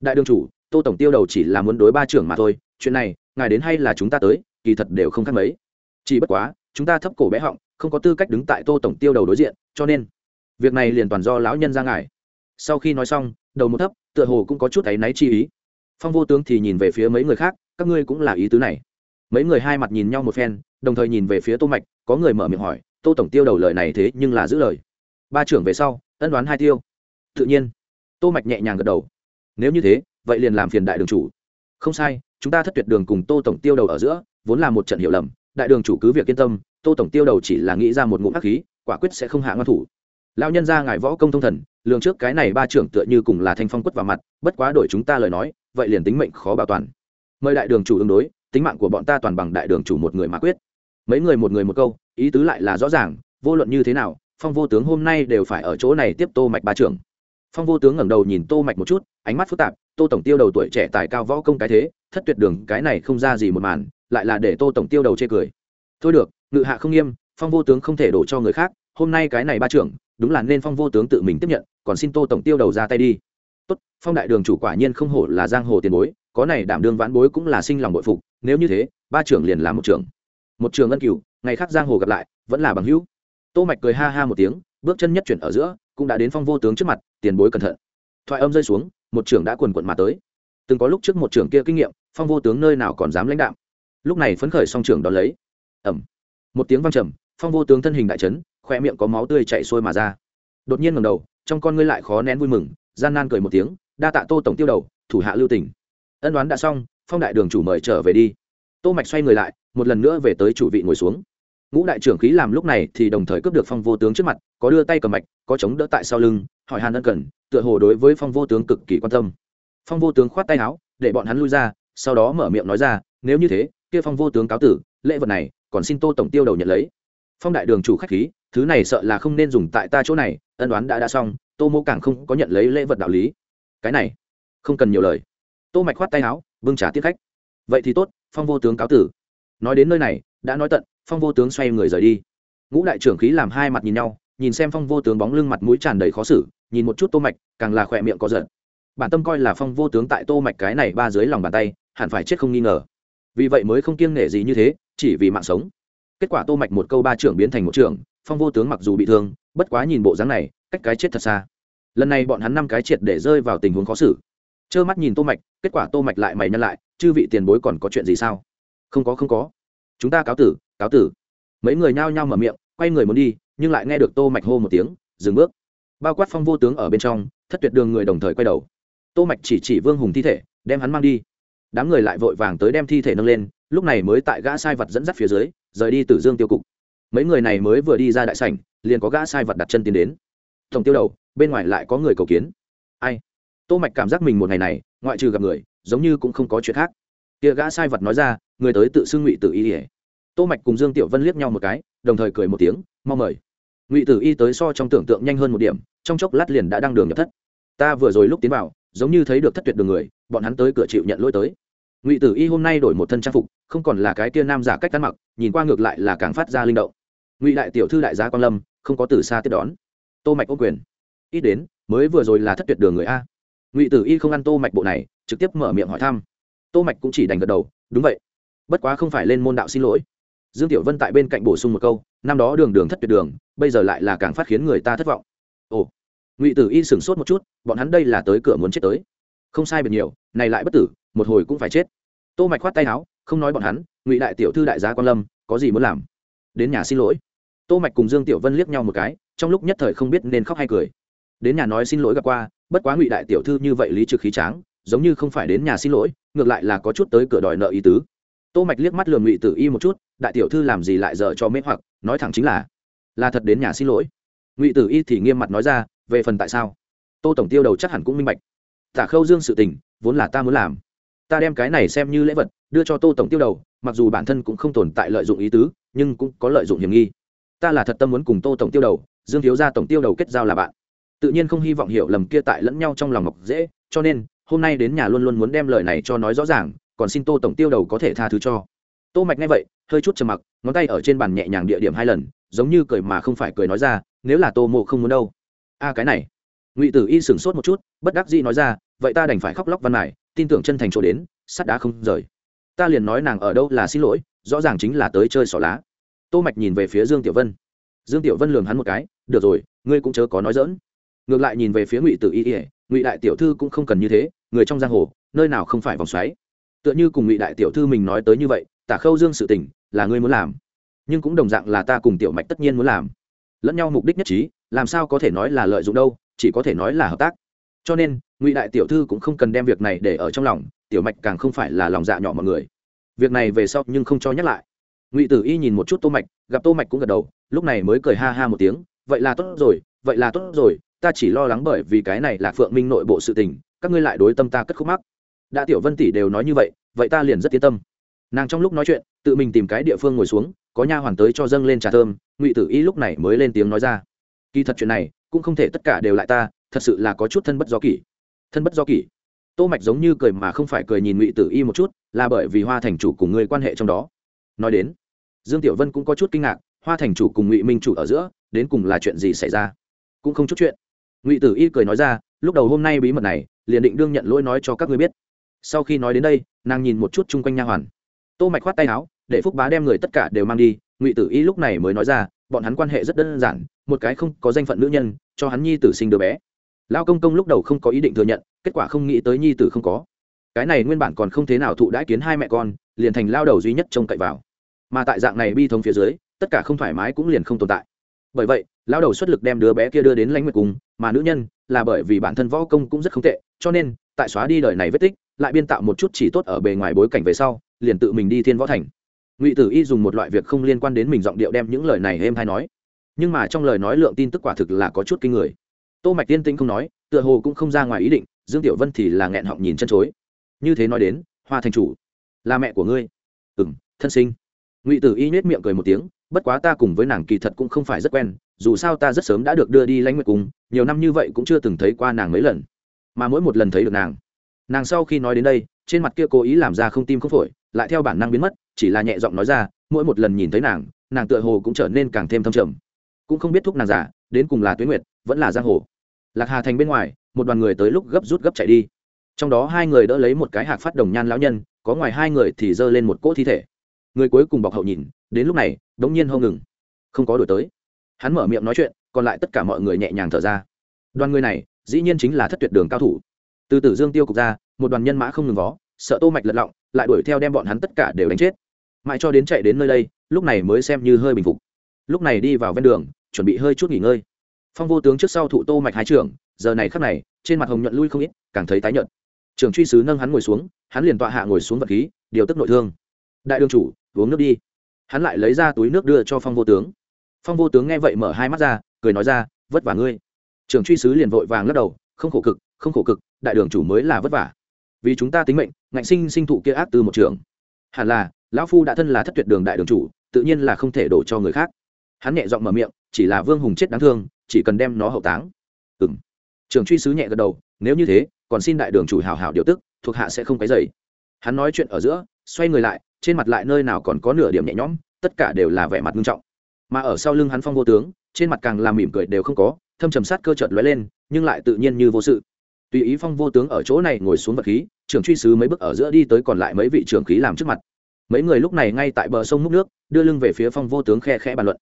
đại đường chủ, tô tổng tiêu đầu chỉ là muốn đối ba trưởng mà thôi, chuyện này, ngài đến hay là chúng ta tới, kỳ thật đều không khác mấy. Chỉ bất quá chúng ta thấp cổ bé họng, không có tư cách đứng tại tô tổng tiêu đầu đối diện, cho nên việc này liền toàn do lão nhân ra ngài sau khi nói xong, đầu một thấp, tựa hồ cũng có chút áy náy chi ý. Phong vô tướng thì nhìn về phía mấy người khác, các ngươi cũng là ý tứ này. Mấy người hai mặt nhìn nhau một phen, đồng thời nhìn về phía tô mạch, có người mở miệng hỏi, tô tổng tiêu đầu lời này thế nhưng là giữ lời. Ba trưởng về sau, ân đoán hai tiêu. Tự nhiên, tô mạch nhẹ nhàng gật đầu. Nếu như thế, vậy liền làm phiền đại đường chủ. Không sai, chúng ta thất tuyệt đường cùng tô tổng tiêu đầu ở giữa, vốn là một trận hiểu lầm đại đường chủ cứ việc yên tâm, tô tổng tiêu đầu chỉ là nghĩ ra một ngụm ác khí, quả quyết sẽ không hạ ngoan thủ. Lao nhân ra ngài võ công thông thần, lường trước cái này ba trưởng tựa như cùng là thanh phong quất vào mặt, bất quá đổi chúng ta lời nói, vậy liền tính mệnh khó bảo toàn. Mời đại đường chủ ứng đối, tính mạng của bọn ta toàn bằng đại đường chủ một người mà quyết. Mấy người một người một câu, ý tứ lại là rõ ràng, vô luận như thế nào, phong vô tướng hôm nay đều phải ở chỗ này tiếp tô mạch ba trưởng. Phong vô tướng ngẩng đầu nhìn tô mạch một chút, ánh mắt phức tạp, tô tổng tiêu đầu tuổi trẻ tài cao võ công cái thế, thất tuyệt đường, cái này không ra gì một màn lại là để tô tổng tiêu đầu chê cười. Thôi được, ngự hạ không nghiêm, phong vô tướng không thể đổ cho người khác, hôm nay cái này ba trưởng, đúng là nên phong vô tướng tự mình tiếp nhận, còn xin tô tổng tiêu đầu ra tay đi. Tốt, phong đại đường chủ quả nhiên không hổ là giang hồ tiền bối, có này đảm đương vãn bối cũng là sinh lòng bội phục, nếu như thế, ba trưởng liền là một trưởng. Một trường ân cửu, ngày khác giang hồ gặp lại, vẫn là bằng hữu. Tô mạch cười ha ha một tiếng, bước chân nhất chuyển ở giữa, cũng đã đến phong vô tướng trước mặt, tiền bối cẩn thận. Thoại âm rơi xuống, một trưởng đã quần quận mà tới. Từng có lúc trước một trưởng kia kinh nghiệm, phong vô tướng nơi nào còn dám lãnh đạo lúc này phấn khởi song trưởng đón lấy. Ẩm một tiếng vang trầm, phong vô tướng thân hình đại chấn khoe miệng có máu tươi chảy xuôi mà ra. Đột nhiên ngẩng đầu, trong con ngươi lại khó nén vui mừng, gian nan cười một tiếng, đa tạ tô tổng tiêu đầu, thủ hạ lưu tỉnh ân đoán đã xong, phong đại đường chủ mời trở về đi. Tô mạch xoay người lại, một lần nữa về tới chủ vị ngồi xuống. Ngũ đại trưởng khí làm lúc này thì đồng thời cướp được phong vô tướng trước mặt, có đưa tay cầm mạch, có chống đỡ tại sau lưng, hỏi hàn ân cần, tựa hồ đối với phong vô tướng cực kỳ quan tâm. Phong vô tướng khoát tay áo, để bọn hắn lui ra, sau đó mở miệng nói ra, nếu như thế kia phong vô tướng cáo tử, lễ vật này, còn xin tô tổng tiêu đầu nhận lấy. Phong đại đường chủ khách khí, thứ này sợ là không nên dùng tại ta chỗ này, ân đoán đã đã xong, tô mô càng không có nhận lấy lễ vật đạo lý. Cái này, không cần nhiều lời. Tô mạch khoát tay áo vương trả tiếp khách. Vậy thì tốt, phong vô tướng cáo tử. Nói đến nơi này, đã nói tận, phong vô tướng xoay người rời đi. Ngũ đại trưởng khí làm hai mặt nhìn nhau, nhìn xem phong vô tướng bóng lưng mặt mũi tràn đầy khó xử, nhìn một chút tô mạch, càng là khỏe miệng có giận. Bản tâm coi là phong vô tướng tại tô mạch cái này ba dưới lòng bàn tay, hẳn phải chết không nghi ngờ vì vậy mới không kiêng nể gì như thế, chỉ vì mạng sống. Kết quả tô mạch một câu ba trưởng biến thành một trưởng, phong vô tướng mặc dù bị thương, bất quá nhìn bộ dáng này, cách cái chết thật xa. Lần này bọn hắn năm cái triệt để rơi vào tình huống khó xử. Trơ mắt nhìn tô mạch, kết quả tô mạch lại mày nhân lại, chư vị tiền bối còn có chuyện gì sao? Không có không có. Chúng ta cáo tử cáo tử. Mấy người nhao nhao mở miệng, quay người muốn đi, nhưng lại nghe được tô mạch hô một tiếng, dừng bước. Bao quát phong vô tướng ở bên trong, thất tuyệt đường người đồng thời quay đầu. Tô mạch chỉ chỉ vương hùng thi thể, đem hắn mang đi đám người lại vội vàng tới đem thi thể nâng lên, lúc này mới tại gã sai vật dẫn dắt phía dưới, rời đi từ dương tiêu cục. Mấy người này mới vừa đi ra đại sảnh, liền có gã sai vật đặt chân tiến đến. Tổng tiêu đầu, bên ngoài lại có người cầu kiến. Ai? Tô mạch cảm giác mình một ngày này, ngoại trừ gặp người, giống như cũng không có chuyện khác. Kia gã sai vật nói ra, người tới tự xưng ngụy tử y ỉa tô mạch cùng dương tiểu vân liếc nhau một cái, đồng thời cười một tiếng mong mời. Ngụy tử y tới so trong tưởng tượng nhanh hơn một điểm, trong chốc lát liền đã đăng đường nhập thất. Ta vừa rồi lúc tiến vào giống như thấy được thất tuyệt đường người, bọn hắn tới cửa chịu nhận lỗi tới. Ngụy tử y hôm nay đổi một thân trang phục, không còn là cái kia nam giả cách ăn mặc, nhìn qua ngược lại là càng phát ra linh động. Ngụy đại tiểu thư đại gia quan lâm, không có từ xa tiếp đón. Tô mạch ô quyền. Ít đến, mới vừa rồi là thất tuyệt đường người a. Ngụy tử y không ăn tô mạch bộ này, trực tiếp mở miệng hỏi thăm. Tô mạch cũng chỉ đành gật đầu, đúng vậy. Bất quá không phải lên môn đạo xin lỗi. Dương tiểu vân tại bên cạnh bổ sung một câu, năm đó đường đường thất tuyệt đường, bây giờ lại là càng phát khiến người ta thất vọng. Ồ ngụy tử y sửng sốt một chút, bọn hắn đây là tới cửa muốn chết tới. Không sai biệt nhiều, này lại bất tử, một hồi cũng phải chết. Tô mạch khoát tay áo, không nói bọn hắn, ngụy đại tiểu thư đại gia quan lâm, có gì muốn làm? Đến nhà xin lỗi. Tô mạch cùng dương tiểu vân liếc nhau một cái, trong lúc nhất thời không biết nên khóc hay cười. Đến nhà nói xin lỗi gặp qua, bất quá ngụy đại tiểu thư như vậy lý trực khí tráng, giống như không phải đến nhà xin lỗi, ngược lại là có chút tới cửa đòi nợ ý tứ. Tô mạch liếc mắt lườm ngụy tử y một chút, đại tiểu thư làm gì lại dở cho mê hoặc, nói thẳng chính là là thật đến nhà xin lỗi. Ngụy tử y thì nghiêm mặt nói ra về phần tại sao? Tô tổng tiêu đầu chắc hẳn cũng minh bạch. Tả khâu dương sự tình, vốn là ta muốn làm. Ta đem cái này xem như lễ vật, đưa cho tô tổng tiêu đầu, mặc dù bản thân cũng không tồn tại lợi dụng ý tứ, nhưng cũng có lợi dụng hiểm nghi. Ta là thật tâm muốn cùng tô tổng tiêu đầu, dương thiếu gia tổng tiêu đầu kết giao là bạn. Tự nhiên không hy vọng hiểu lầm kia tại lẫn nhau trong lòng ngọc dễ, cho nên, hôm nay đến nhà luôn luôn muốn đem lời này cho nói rõ ràng, còn xin tô tổng tiêu đầu có thể tha thứ cho. Tô mạch nghe vậy, hơi chút trầm mặc, ngón tay ở trên bàn nhẹ nhàng địa điểm hai lần, giống như cười mà không phải cười nói ra, nếu là tô mộ không muốn đâu a, cái này. Ngụy tử y sửng sốt một chút, bất đắc dĩ nói ra, vậy ta đành phải khóc lóc văn mải tin tưởng chân thành chỗ đến, sắt đá không rời. Ta liền nói nàng ở đâu là xin lỗi, rõ ràng chính là tới chơi xỏ lá. Tô mạch nhìn về phía dương tiểu vân. Dương tiểu vân lường hắn một cái, được rồi, ngươi cũng chớ có nói dỡn ngược lại nhìn về phía ngụy tử y ỉa ngụy đại tiểu thư cũng không cần như thế, người trong giang hồ, nơi nào không phải vòng xoáy. Tựa như cùng ngụy đại tiểu thư mình nói tới như vậy, tả khâu dương sự tình là ngươi muốn làm, nhưng cũng đồng dạng là ta cùng tiểu mạch tất nhiên muốn làm. Lẫn nhau mục đích nhất trí làm sao có thể nói là lợi dụng đâu, chỉ có thể nói là hợp tác. Cho nên, ngụy đại tiểu thư cũng không cần đem việc này để ở trong lòng, tiểu mạch càng không phải là lòng dạ nhỏ mọi người. Việc này về sau nhưng không cho nhắc lại. Ngụy tử y nhìn một chút tô mạch, gặp tô mạch cũng gật đầu, lúc này mới cười ha ha một tiếng, vậy là tốt rồi, vậy là tốt rồi, ta chỉ lo lắng bởi vì cái này là phượng minh nội bộ sự tình, các ngươi lại đối tâm ta cất khúc mắc. Đã tiểu vân tỷ đều nói như vậy vậy ta liền rất tiến tâm. Nàng trong lúc nói chuyện, tự mình tìm cái địa phương ngồi xuống, có nha hoàn tới cho dâng lên trà thơm, ngụy tử y lúc này mới lên tiếng nói ra kỳ thật chuyện này cũng không thể tất cả đều lại ta, thật sự là có chút thân bất do kỷ. Thân bất do kỷ. Tô mạch giống như cười mà không phải cười nhìn ngụy tử y một chút, là bởi vì hoa thành chủ cùng người quan hệ trong đó. Nói đến, dương tiểu vân cũng có chút kinh ngạc, hoa thành chủ cùng ngụy minh chủ ở giữa, đến cùng là chuyện gì xảy ra? Cũng không chút chuyện. Ngụy tử y cười nói ra, lúc đầu hôm nay bí mật này, liền định đương nhận lỗi nói cho các ngươi biết. Sau khi nói đến đây, nàng nhìn một chút chung quanh nha hoàn. Tô mạch khoát tay áo, để phúc bá đem người tất cả đều mang đi, ngụy tử y lúc này mới nói ra, bọn hắn quan hệ rất đơn giản một cái không có danh phận nữ nhân, cho hắn nhi tử sinh đứa bé. Lao công công lúc đầu không có ý định thừa nhận, kết quả không nghĩ tới nhi tử không có. Cái này nguyên bản còn không thế nào thụ đãi kiến hai mẹ con, liền thành lao đầu duy nhất trông cậy vào. Mà tại dạng này bi thống phía dưới, tất cả không thoải mái cũng liền không tồn tại. Bởi vậy, lao đầu xuất lực đem đứa bé kia đưa đến lãnh nguyệt cung, mà nữ nhân là bởi vì bản thân võ công cũng rất không tệ, cho nên, tại xóa đi đời này vết tích, lại biên tạo một chút chỉ tốt ở bề ngoài bối cảnh về sau, liền tự mình đi thiên võ thành. Ngụy tử y dùng một loại việc không liên quan đến mình giọng điệu đem những lời này êm hay nói nhưng mà trong lời nói lượng tin tức quả thực là có chút kinh người. Tô mạch tiên tinh không nói, tựa hồ cũng không ra ngoài ý định, dương tiểu vân thì là nghẹn họng nhìn chân chối. Như thế nói đến, hoa thành chủ, là mẹ của ngươi. Ừm, thân sinh. Ngụy tử y nhếch miệng cười một tiếng, bất quá ta cùng với nàng kỳ thật cũng không phải rất quen, dù sao ta rất sớm đã được đưa đi lãnh nguyệt cung, nhiều năm như vậy cũng chưa từng thấy qua nàng mấy lần. Mà mỗi một lần thấy được nàng nàng sau khi nói đến đây, trên mặt kia cố ý làm ra không tim không phổi, lại theo bản năng biến mất, chỉ là nhẹ giọng nói ra, mỗi một lần nhìn thấy nàng nàng tựa hồ cũng trở nên càng thêm thâm trầm cũng không biết thúc nàng giả, đến cùng là tuyến nguyệt, vẫn là giang hồ. Lạc hà thành bên ngoài, một đoàn người tới lúc gấp rút gấp chạy đi. Trong đó hai người đỡ lấy một cái hạc phát đồng nhan lão nhân, có ngoài hai người thì giơ lên một cỗ thi thể. Người cuối cùng bọc hậu nhìn, đến lúc này, đống nhiên hô ngừng. Không có đổi tới. Hắn mở miệng nói chuyện, còn lại tất cả mọi người nhẹ nhàng thở ra. Đoàn người này, dĩ nhiên chính là thất tuyệt đường cao thủ. Từ tử dương tiêu cục ra, một đoàn nhân mã không ngừng vó, sợ tô mạch lật lọng, lại đuổi theo đem bọn hắn tất cả đều đánh chết. Mãi cho đến chạy đến nơi đây, lúc này mới xem như hơi bình phục. Lúc này đi vào ven đường chuẩn bị hơi chút nghỉ ngơi. Phong vô tướng trước sau thụ tô mạch hai trưởng, giờ này khắc này, trên mặt hồng nhuận lui không ít, càng thấy tái nhợt. Trưởng truy sứ nâng hắn ngồi xuống, hắn liền tọa hạ ngồi xuống vật khí, điều tức nội thương. Đại đương chủ, uống nước đi. Hắn lại lấy ra túi nước đưa cho phong vô tướng. Phong vô tướng nghe vậy mở hai mắt ra, cười nói ra, vất vả ngươi. Trưởng truy sứ liền vội vàng lắc đầu, không khổ cực, không khổ cực, đại đường chủ mới là vất vả. Vì chúng ta tính mệnh, ngạnh sinh sinh thụ kia ác từ một trường. Hẳn là, lão phu đã thân là thất tuyệt đường đại đường chủ, tự nhiên là không thể đổ cho người khác hắn nhẹ giọng mở miệng, chỉ là vương hùng chết đáng thương, chỉ cần đem nó hậu táng. Ừ m trường truy sứ nhẹ gật đầu, nếu như thế, còn xin đại đường chủ hào hào điều tức, thuộc hạ sẽ không cái dày hắn nói chuyện ở giữa, xoay người lại, trên mặt lại nơi nào còn có nửa điểm nhẹ nhõm, tất cả đều là vẻ mặt nghiêm trọng. Mà ở sau lưng hắn phong vô tướng, trên mặt càng làm mỉm cười đều không có, thâm trầm sát cơ trợt lóe lên, nhưng lại tự nhiên như vô sự. Tùy ý phong vô tướng ở chỗ này ngồi xuống vật khí trưởng truy sứ mấy bước ở giữa đi tới còn lại mấy vị trưởng khí làm trước mặt. Mấy người lúc này ngay tại bờ sông múc nước, đưa lưng về phía phong vô tướng khe khẽ bàn luận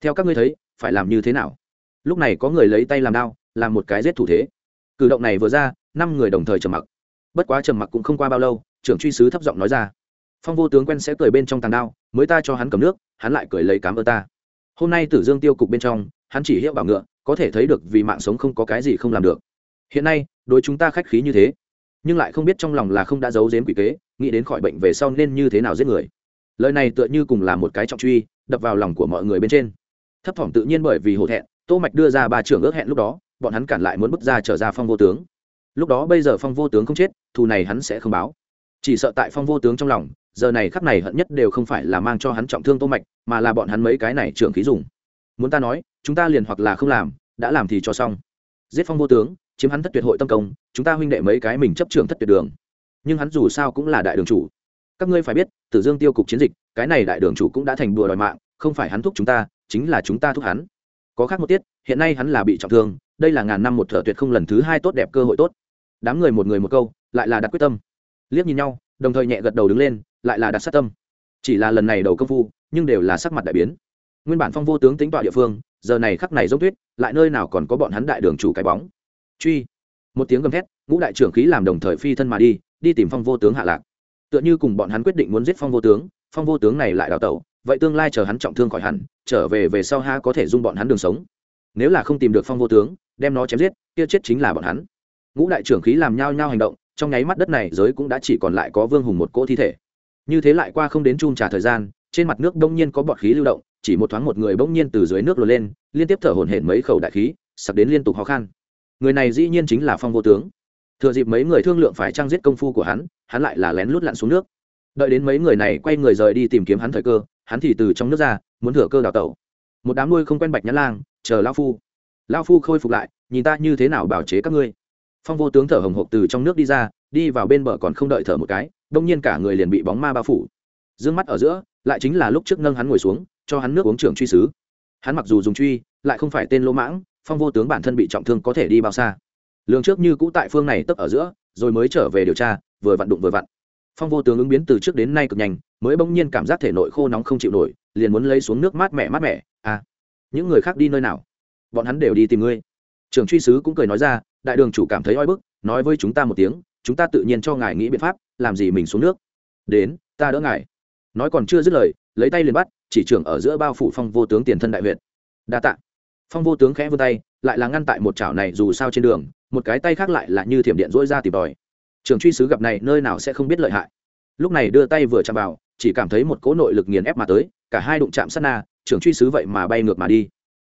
theo các ngươi thấy, phải làm như thế nào? Lúc này có người lấy tay làm đao, làm một cái giết thủ thế. Cử động này vừa ra, năm người đồng thời trầm mặc. Bất quá trầm mặc cũng không qua bao lâu, trưởng truy sứ thấp giọng nói ra. Phong vô tướng quen sẽ cười bên trong tàng đao, mới ta cho hắn cầm nước, hắn lại cười lấy cám ơn ta. Hôm nay tử dương tiêu cục bên trong, hắn chỉ hiệu bảo ngựa, có thể thấy được vì mạng sống không có cái gì không làm được. Hiện nay, đối chúng ta khách khí như thế, nhưng lại không biết trong lòng là không đã giấu giếm quỷ kế, nghĩ đến khỏi bệnh về sau nên như thế nào giết người. Lời này tựa như cùng là một cái trọng truy, đập vào lòng của mọi người bên trên thấp thỏm tự nhiên bởi vì hổ thẹn, tô mạch đưa ra ba trưởng ước hẹn lúc đó, bọn hắn cản lại muốn bước ra trở ra phong vô tướng. Lúc đó bây giờ phong vô tướng không chết, thù này hắn sẽ không báo. Chỉ sợ tại phong vô tướng trong lòng, giờ này khắc này hận nhất đều không phải là mang cho hắn trọng thương tô mạch, mà là bọn hắn mấy cái này trưởng khí dùng. Muốn ta nói, chúng ta liền hoặc là không làm, đã làm thì cho xong. Giết phong vô tướng, chiếm hắn thất tuyệt hội tâm công, chúng ta huynh đệ mấy cái mình chấp trưởng thất tuyệt đường. Nhưng hắn dù sao cũng là đại đường chủ. Các ngươi phải biết, tử dương tiêu cục chiến dịch, cái này đại đường chủ cũng đã thành đùa đòi mạng, không phải hắn thúc chúng ta chính là chúng ta thúc hắn. Có khác một tiết, hiện nay hắn là bị trọng thương, đây là ngàn năm một thở tuyệt không lần thứ hai tốt đẹp cơ hội tốt. Đám người một người một câu, lại là đặt quyết tâm. Liếc nhìn nhau, đồng thời nhẹ gật đầu đứng lên, lại là đặt sát tâm. Chỉ là lần này đầu công phu, nhưng đều là sắc mặt đại biến. Nguyên bản phong vô tướng tính tọa địa phương, giờ này khắc này giống tuyết, lại nơi nào còn có bọn hắn đại đường chủ cái bóng. Truy. Một tiếng gầm thét, ngũ đại trưởng khí làm đồng thời phi thân mà đi đi tìm phong vô tướng hạ lạc. Tựa như cùng bọn hắn quyết định muốn giết phong vô tướng, phong vô tướng này lại đào tẩu vậy tương lai chờ hắn trọng thương khỏi hẳn, trở về về sau ha có thể dung bọn hắn đường sống. Nếu là không tìm được phong vô tướng, đem nó chém giết, kia chết chính là bọn hắn. Ngũ đại trưởng khí làm nhao nhao hành động, trong nháy mắt đất này giới cũng đã chỉ còn lại có vương hùng một cỗ thi thể. Như thế lại qua không đến chun trả thời gian, trên mặt nước đông nhiên có bọt khí lưu động, chỉ một thoáng một người bỗng nhiên từ dưới nước lùa lên, liên tiếp thở hổn hển mấy khẩu đại khí sặc đến liên tục khó khăn người này dĩ nhiên chính là phong vô tướng. Thừa dịp mấy người thương lượng phải trang giết công phu của hắn hắn lại là lén lút lặn xuống nước. Đợi đến mấy người này quay người rời đi tìm kiếm hắn thời cơ hắn thì từ trong nước ra, muốn thửa cơ đào tẩu. Một đám nuôi không quen bạch nhãn lang, chờ lao phu. Lao phu khôi phục lại, nhìn ta như thế nào bảo chế các ngươi. Phong vô tướng thở hồng hộc từ trong nước đi ra, đi vào bên bờ còn không đợi thở một cái, đông nhiên cả người liền bị bóng ma bao phủ. D ư ơ n g mắt ở giữa, lại chính là lúc trước nâng hắn ngồi xuống, cho hắn nước uống trưởng truy sứ. Hắn mặc dù dùng truy, lại không phải tên lỗ mãng, phong vô tướng bản thân bị trọng thương có thể đi bao xa. Lường trước như cũ tại phương này tấp ở giữa, rồi mới trở về điều tra, vừa vặn đụng vừa vặn phong vô tướng ứng biến từ trước đến nay cực nhanh, mới bỗng nhiên cảm giác thể nội khô nóng không chịu nổi, liền muốn lấy xuống nước mát mẻ mát mẻ. À những người khác đi nơi nào? Bọn hắn đều đi tìm ngươi. Trưởng truy sứ cũng cười nói ra, đại đường chủ cảm thấy oi bức, nói với chúng ta một tiếng, chúng ta tự nhiên cho ngài nghĩ biện pháp, làm gì mình xuống nước. Đến, ta đỡ ngài. Nói còn chưa dứt lời, lấy tay liền bắt, chỉ trưởng ở giữa bao phủ phong vô tướng tiền thân đại huyện đa tạ. Phong vô tướng khẽ vươn tay, lại là ngăn tại một chảo này dù sao trên đường, một cái tay khác lại là như thiểm điện dỗi ra tìm tòi trường truy sứ gặp này nơi nào sẽ không biết lợi hại. Lúc này đưa tay vừa chạm vào, chỉ cảm thấy một cỗ nội lực nghiền ép mà tới, cả hai đụng chạm sát na, trường truy sứ vậy mà bay ngược mà đi.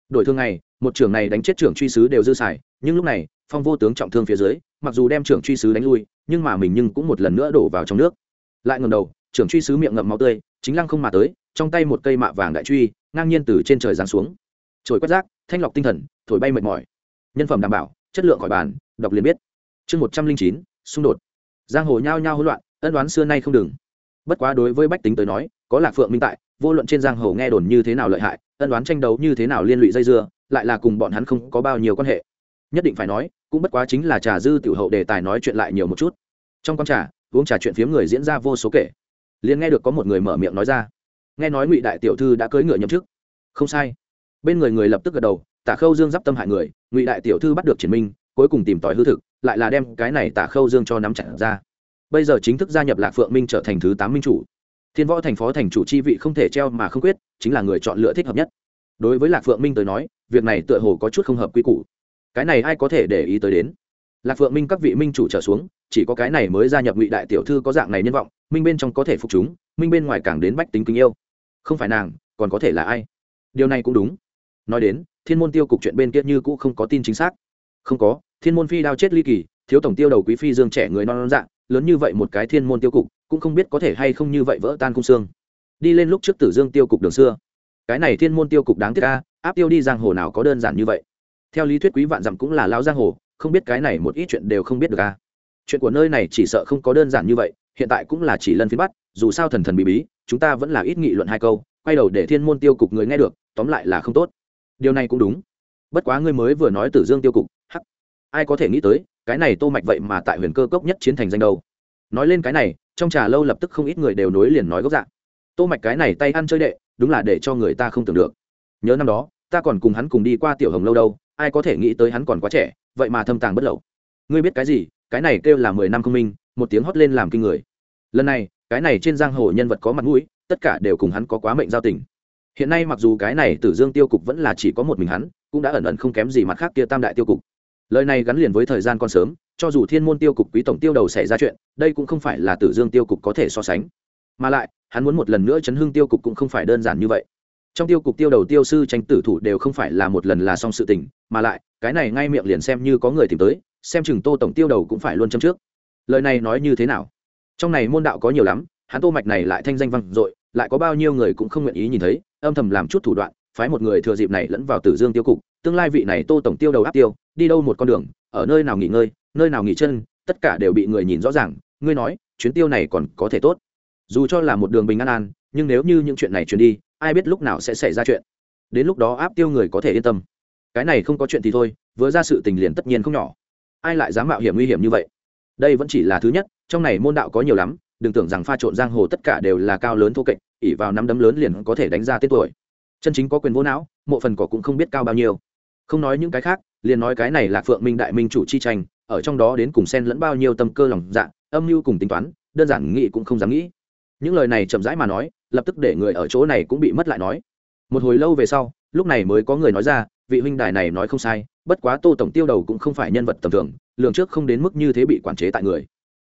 Đổi thương này, một trường này đánh chết trưởng truy sứ đều dư xài, nhưng lúc này, phong vô tướng trọng thương phía dưới, mặc dù đem trưởng truy sứ đánh lui, nhưng mà mình nhưng cũng một lần nữa đổ vào trong nước. Lại ngầm đầu trưởng truy sứ miệng ngậm máu tươi, chính lăng không mà tới, trong tay một cây mạ vàng đại truy, ngang nhiên từ trên trời giáng xuống. Trồi quét rác, thanh lọc tinh thần, thổi bay mệt mỏi. Nhân phẩm đảm bảo, chất lượng khỏi bàn, đọc liền biết. Chương một trăm linh chín, xung đột giang hồ nhao nhao hỗn loạn, ân đoán xưa nay không đừng. Bất quá đối với bách tính tới nói, có lạc phượng minh tại, vô luận trên giang hồ nghe đồn như thế nào lợi hại, ân đoán tranh đấu như thế nào liên lụy dây dưa, lại là cùng bọn hắn không có bao nhiêu quan hệ. Nhất định phải nói, cũng bất quá chính là trà dư tiểu hậu đề tài nói chuyện lại nhiều một chút. Trong con trà, uống trà chuyện phiếm người diễn ra vô số kể. Liền nghe được có một người mở miệng nói ra. Nghe nói ngụy đại tiểu thư đã cưỡi ngựa nhậm chức. Không sai. Bên người người lập tức gật đầu tả khâu dương d tâm hại người, ngụy đại tiểu thư bắt được triển minh, cuối cùng tìm tòi hư thực lại là đem cái này tả khâu dương cho nắm chặt ra. Bây giờ chính thức gia nhập lạc phượng minh trở thành thứ tám minh chủ. Thiên võ thành phó thành chủ chi vị không thể treo mà không quyết, chính là người chọn lựa thích hợp nhất. Đối với lạc phượng minh tới nói, việc này tựa hồ có chút không hợp quy củ. Cái này ai có thể để ý tới đến? Lạc phượng minh các vị minh chủ trở xuống, chỉ có cái này mới gia nhập ngụy đại tiểu thư có dạng này nhân vọng, minh bên trong có thể phục chúng, minh bên ngoài càng đến bách tính kính yêu. Không phải nàng, còn có thể là ai? Điều này cũng đúng. Nói đến, thiên môn tiêu cục chuyện bên kia như cũ không có tin chính xác. Không có thiên môn phi đao chết ly kỳ, thiếu tổng tiêu đầu quý phi dương trẻ người non non dạng lớn như vậy một cái thiên môn tiêu cục, cũng không biết có thể hay không như vậy vỡ tan cung xương. Đi lên lúc trước tử dương tiêu cục đường xưa. Cái này thiên môn tiêu cục đáng tiếc ca áp tiêu đi giang hồ nào có đơn giản như vậy. Theo lý thuyết quý vạn dặm cũng là lao giang hồ, không biết cái này một ít chuyện đều không biết được ca chuyện của nơi này chỉ sợ không có đơn giản như vậy, hiện tại cũng là chỉ lần phiến bắt, dù sao thần thần bí bí, chúng ta vẫn là ít nghị luận hai câu, quay đầu để thiên môn tiêu cục người nghe được, tóm lại là không tốt. Điều này cũng đúng. Bất quá ngươi mới vừa nói tử dương tiêu cục ai có thể nghĩ tới, cái này tô mạch vậy mà tại huyền cơ cốc nhất chiến thành danh đâu. Nói lên cái này, trong trà lâu lập tức không ít người đều nối liền nói gốc dạng tô mạch cái này tay ăn chơi đệ, đúng là để cho người ta không tưởng được. Nhớ năm đó, ta còn cùng hắn cùng đi qua tiểu hồng lâu đâu, ai có thể nghĩ tới hắn còn quá trẻ, vậy mà thâm tàng bất lậu. Ngươi biết cái gì, cái này kêu là mười năm công minh, một tiếng hót lên làm kinh người. Lần này, cái này trên giang hồ nhân vật có mặt mũi, tất cả đều cùng hắn có quá mệnh giao tình. Hiện nay mặc dù cái này tử dương tiêu cục vẫn là chỉ có một mình hắn, cũng đã ẩn ẩn không kém gì mặt khác kia tam đại tiêu cục lời này gắn liền với thời gian còn sớm, cho dù thiên môn tiêu cục quý tổng tiêu đầu xảy ra chuyện, đây cũng không phải là tử dương tiêu cục có thể so sánh. Mà lại, hắn muốn một lần nữa chấn hưng tiêu cục cũng không phải đơn giản như vậy. Trong tiêu cục tiêu đầu tiêu sư tranh tử thủ đều không phải là một lần là xong sự tình, mà lại, cái này ngay miệng liền xem như có người tìm tới, xem chừng tô tổng tiêu đầu cũng phải luôn châm trước. Lời này nói như thế nào? Trong này môn đạo có nhiều lắm, hắn tô mạch này lại thanh danh vang dội, lại có bao nhiêu người cũng không nguyện ý nhìn thấy, âm thầm làm chút thủ đoạn phái một người thừa dịp này lẫn vào tử dương tiêu cục, tương lai vị này tô tổng tiêu đầu áp tiêu, đi đâu một con đường, ở nơi nào nghỉ ngơi, nơi nào nghỉ chân, tất cả đều bị người nhìn rõ ràng, ngươi nói, chuyến tiêu này còn có thể tốt. Dù cho là một đường bình an an, nhưng nếu như những chuyện này chuyển đi, ai biết lúc nào sẽ xảy ra chuyện. Đến lúc đó áp tiêu người có thể yên tâm. Cái này không có chuyện thì thôi, vừa ra sự tình liền tất nhiên không nhỏ. Ai lại dám mạo hiểm nguy hiểm như vậy? Đây vẫn chỉ là thứ nhất, trong này môn đạo có nhiều lắm, đừng tưởng rằng pha trộn giang hồ tất cả đều là cao lớn thô kệch ỉ vào nắm đấm lớn liền có thể đánh ra tên tuổi chân chính có quyền vô não, mộ phần cỏ cũng không biết cao bao nhiêu. Không nói những cái khác, liền nói cái này là phượng minh đại minh chủ chi tranh, ở trong đó đến cùng xen lẫn bao nhiêu tâm cơ lòng dạ âm mưu cùng tính toán, đơn giản nghĩ cũng không dám nghĩ. Những lời này chậm rãi mà nói, lập tức để người ở chỗ này cũng bị mất lại nói. Một hồi lâu về sau, lúc này mới có người nói ra, vị huynh đài này nói không sai, bất quá tô tổng tiêu đầu cũng không phải nhân vật tầm thường, lường trước không đến mức như thế bị quản chế tại người.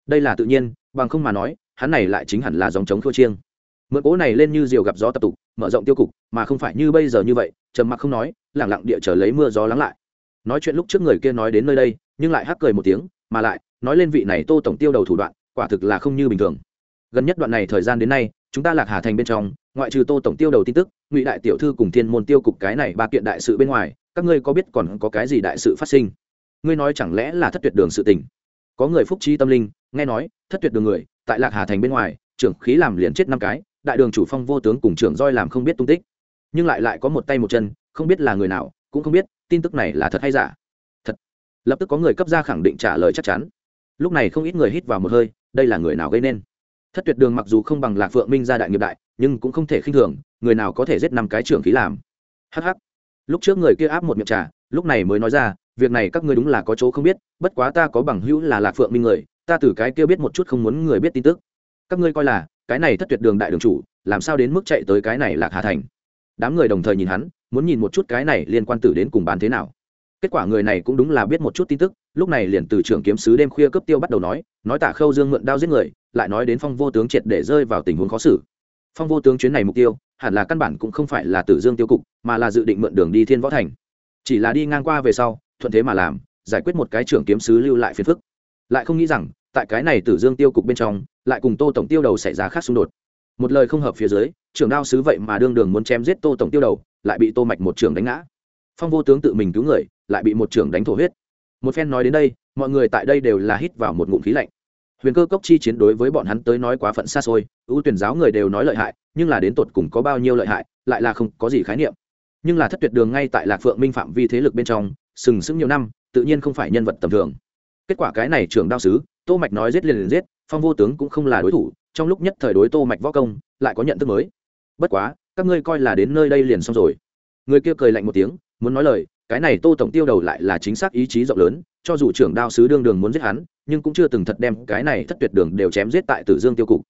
Đây là tự nhiên, bằng không mà nói, hắn này lại chính hẳn là dòng chống thua chiêng mượn cố này lên như diều gặp gió tập tục, mở rộng tiêu cục, mà không phải như bây giờ như vậy, trầm mặc không nói, lẳng lặng địa chờ lấy mưa gió lắng lại. Nói chuyện lúc trước người kia nói đến nơi đây, nhưng lại hắc cười một tiếng, mà lại, nói lên vị này tô tổng tiêu đầu thủ đoạn, quả thực là không như bình thường. Gần nhất đoạn này thời gian đến nay, chúng ta lạc hà thành bên trong, ngoại trừ tô tổng tiêu đầu tin tức, ngụy đại tiểu thư cùng thiên môn tiêu cục cái này ba kiện đại sự bên ngoài, các ngươi có biết còn có cái gì đại sự phát sinh? Ngươi nói chẳng lẽ là thất tuyệt đường sự tình? Có người phúc trí tâm linh, nghe nói, thất tuyệt đường người, tại lạc hà thành bên ngoài, trưởng khí làm liền chết năm cái đại đường chủ phong vô tướng cùng trưởng roi làm không biết tung tích. Nhưng lại lại có một tay một chân, không biết là người nào, cũng không biết, tin tức này là thật hay giả. Thật. Lập tức có người cấp ra khẳng định trả lời chắc chắn. Lúc này không ít người hít vào một hơi, đây là người nào gây nên? Thất tuyệt đường mặc dù không bằng lạc phượng minh gia đại nghiệp đại, nhưng cũng không thể khinh thường, người nào có thể giết năm cái trưởng khí làm? Hh lúc trước người kia áp một miệng trà, lúc này mới nói ra, việc này các ngươi đúng là có chỗ không biết, bất quá ta có bằng hữu là lạc phượng minh người, ta từ cái kia biết một chút không muốn người biết tin tức. Các ngươi coi là cái này thất tuyệt đường đại đường chủ, làm sao đến mức chạy tới cái này lạc hà thành? Đám người đồng thời nhìn hắn, muốn nhìn một chút cái này liên quan tử đến cùng bán thế nào. Kết quả người này cũng đúng là biết một chút tin tức, lúc này liền từ trưởng kiếm sứ đêm khuya cấp tiêu bắt đầu nói nói tả khâu dương mượn đao giết người, lại nói đến phong vô tướng triệt để rơi vào tình huống khó xử. Phong vô tướng chuyến này mục tiêu, hẳn là căn bản cũng không phải là tử dương tiêu cục, mà là dự định mượn đường đi thiên võ thành. Chỉ là đi ngang qua về sau, thuận thế mà làm, giải quyết một cái trưởng kiếm sứ lưu lại phiền phức. Lại không nghĩ rằng tại cái này tử dương tiêu cục bên trong, lại cùng tô tổng tiêu đầu xảy ra khác xung đột. Một lời không hợp phía dưới, trưởng đao sứ vậy mà đương đường muốn chém giết tô tổng tiêu đầu, lại bị tô mạch một trưởng đánh ngã. Phong vô tướng tự mình cứu người, lại bị một trưởng đánh thổ huyết. Một phen nói đến đây, mọi người tại đây đều là hít vào một ngụm khí lạnh. Huyền cơ cốc chi chiến đối với bọn hắn tới nói quá phận xa xôi, ưu tuyển giáo người đều nói lợi hại, nhưng là đến tột cùng có bao nhiêu lợi hại, lại là không có gì khái niệm. Nhưng là thất tuyệt đường ngay tại lạc phượng minh phạm vi thế lực bên trong, sừng sững nhiều năm, tự nhiên không phải nhân vật tầm thường. Kết quả cái này trưởng đao sứ tô mạch nói giết liền liền giết, phong vô tướng cũng không là đối thủ, trong lúc nhất thời đối tô mạch võ công, lại có nhận thức mới. Bất quá, các ngươi coi là đến nơi đây liền xong rồi. Người kia cười lạnh một tiếng, muốn nói lời, cái này tô tổng tiêu đầu lại là chính xác ý chí rộng lớn, cho dù trưởng đao sứ đương đường muốn giết hắn, nhưng cũng chưa từng thật đem cái này thất tuyệt đường đều chém giết tại tử dương tiêu cục.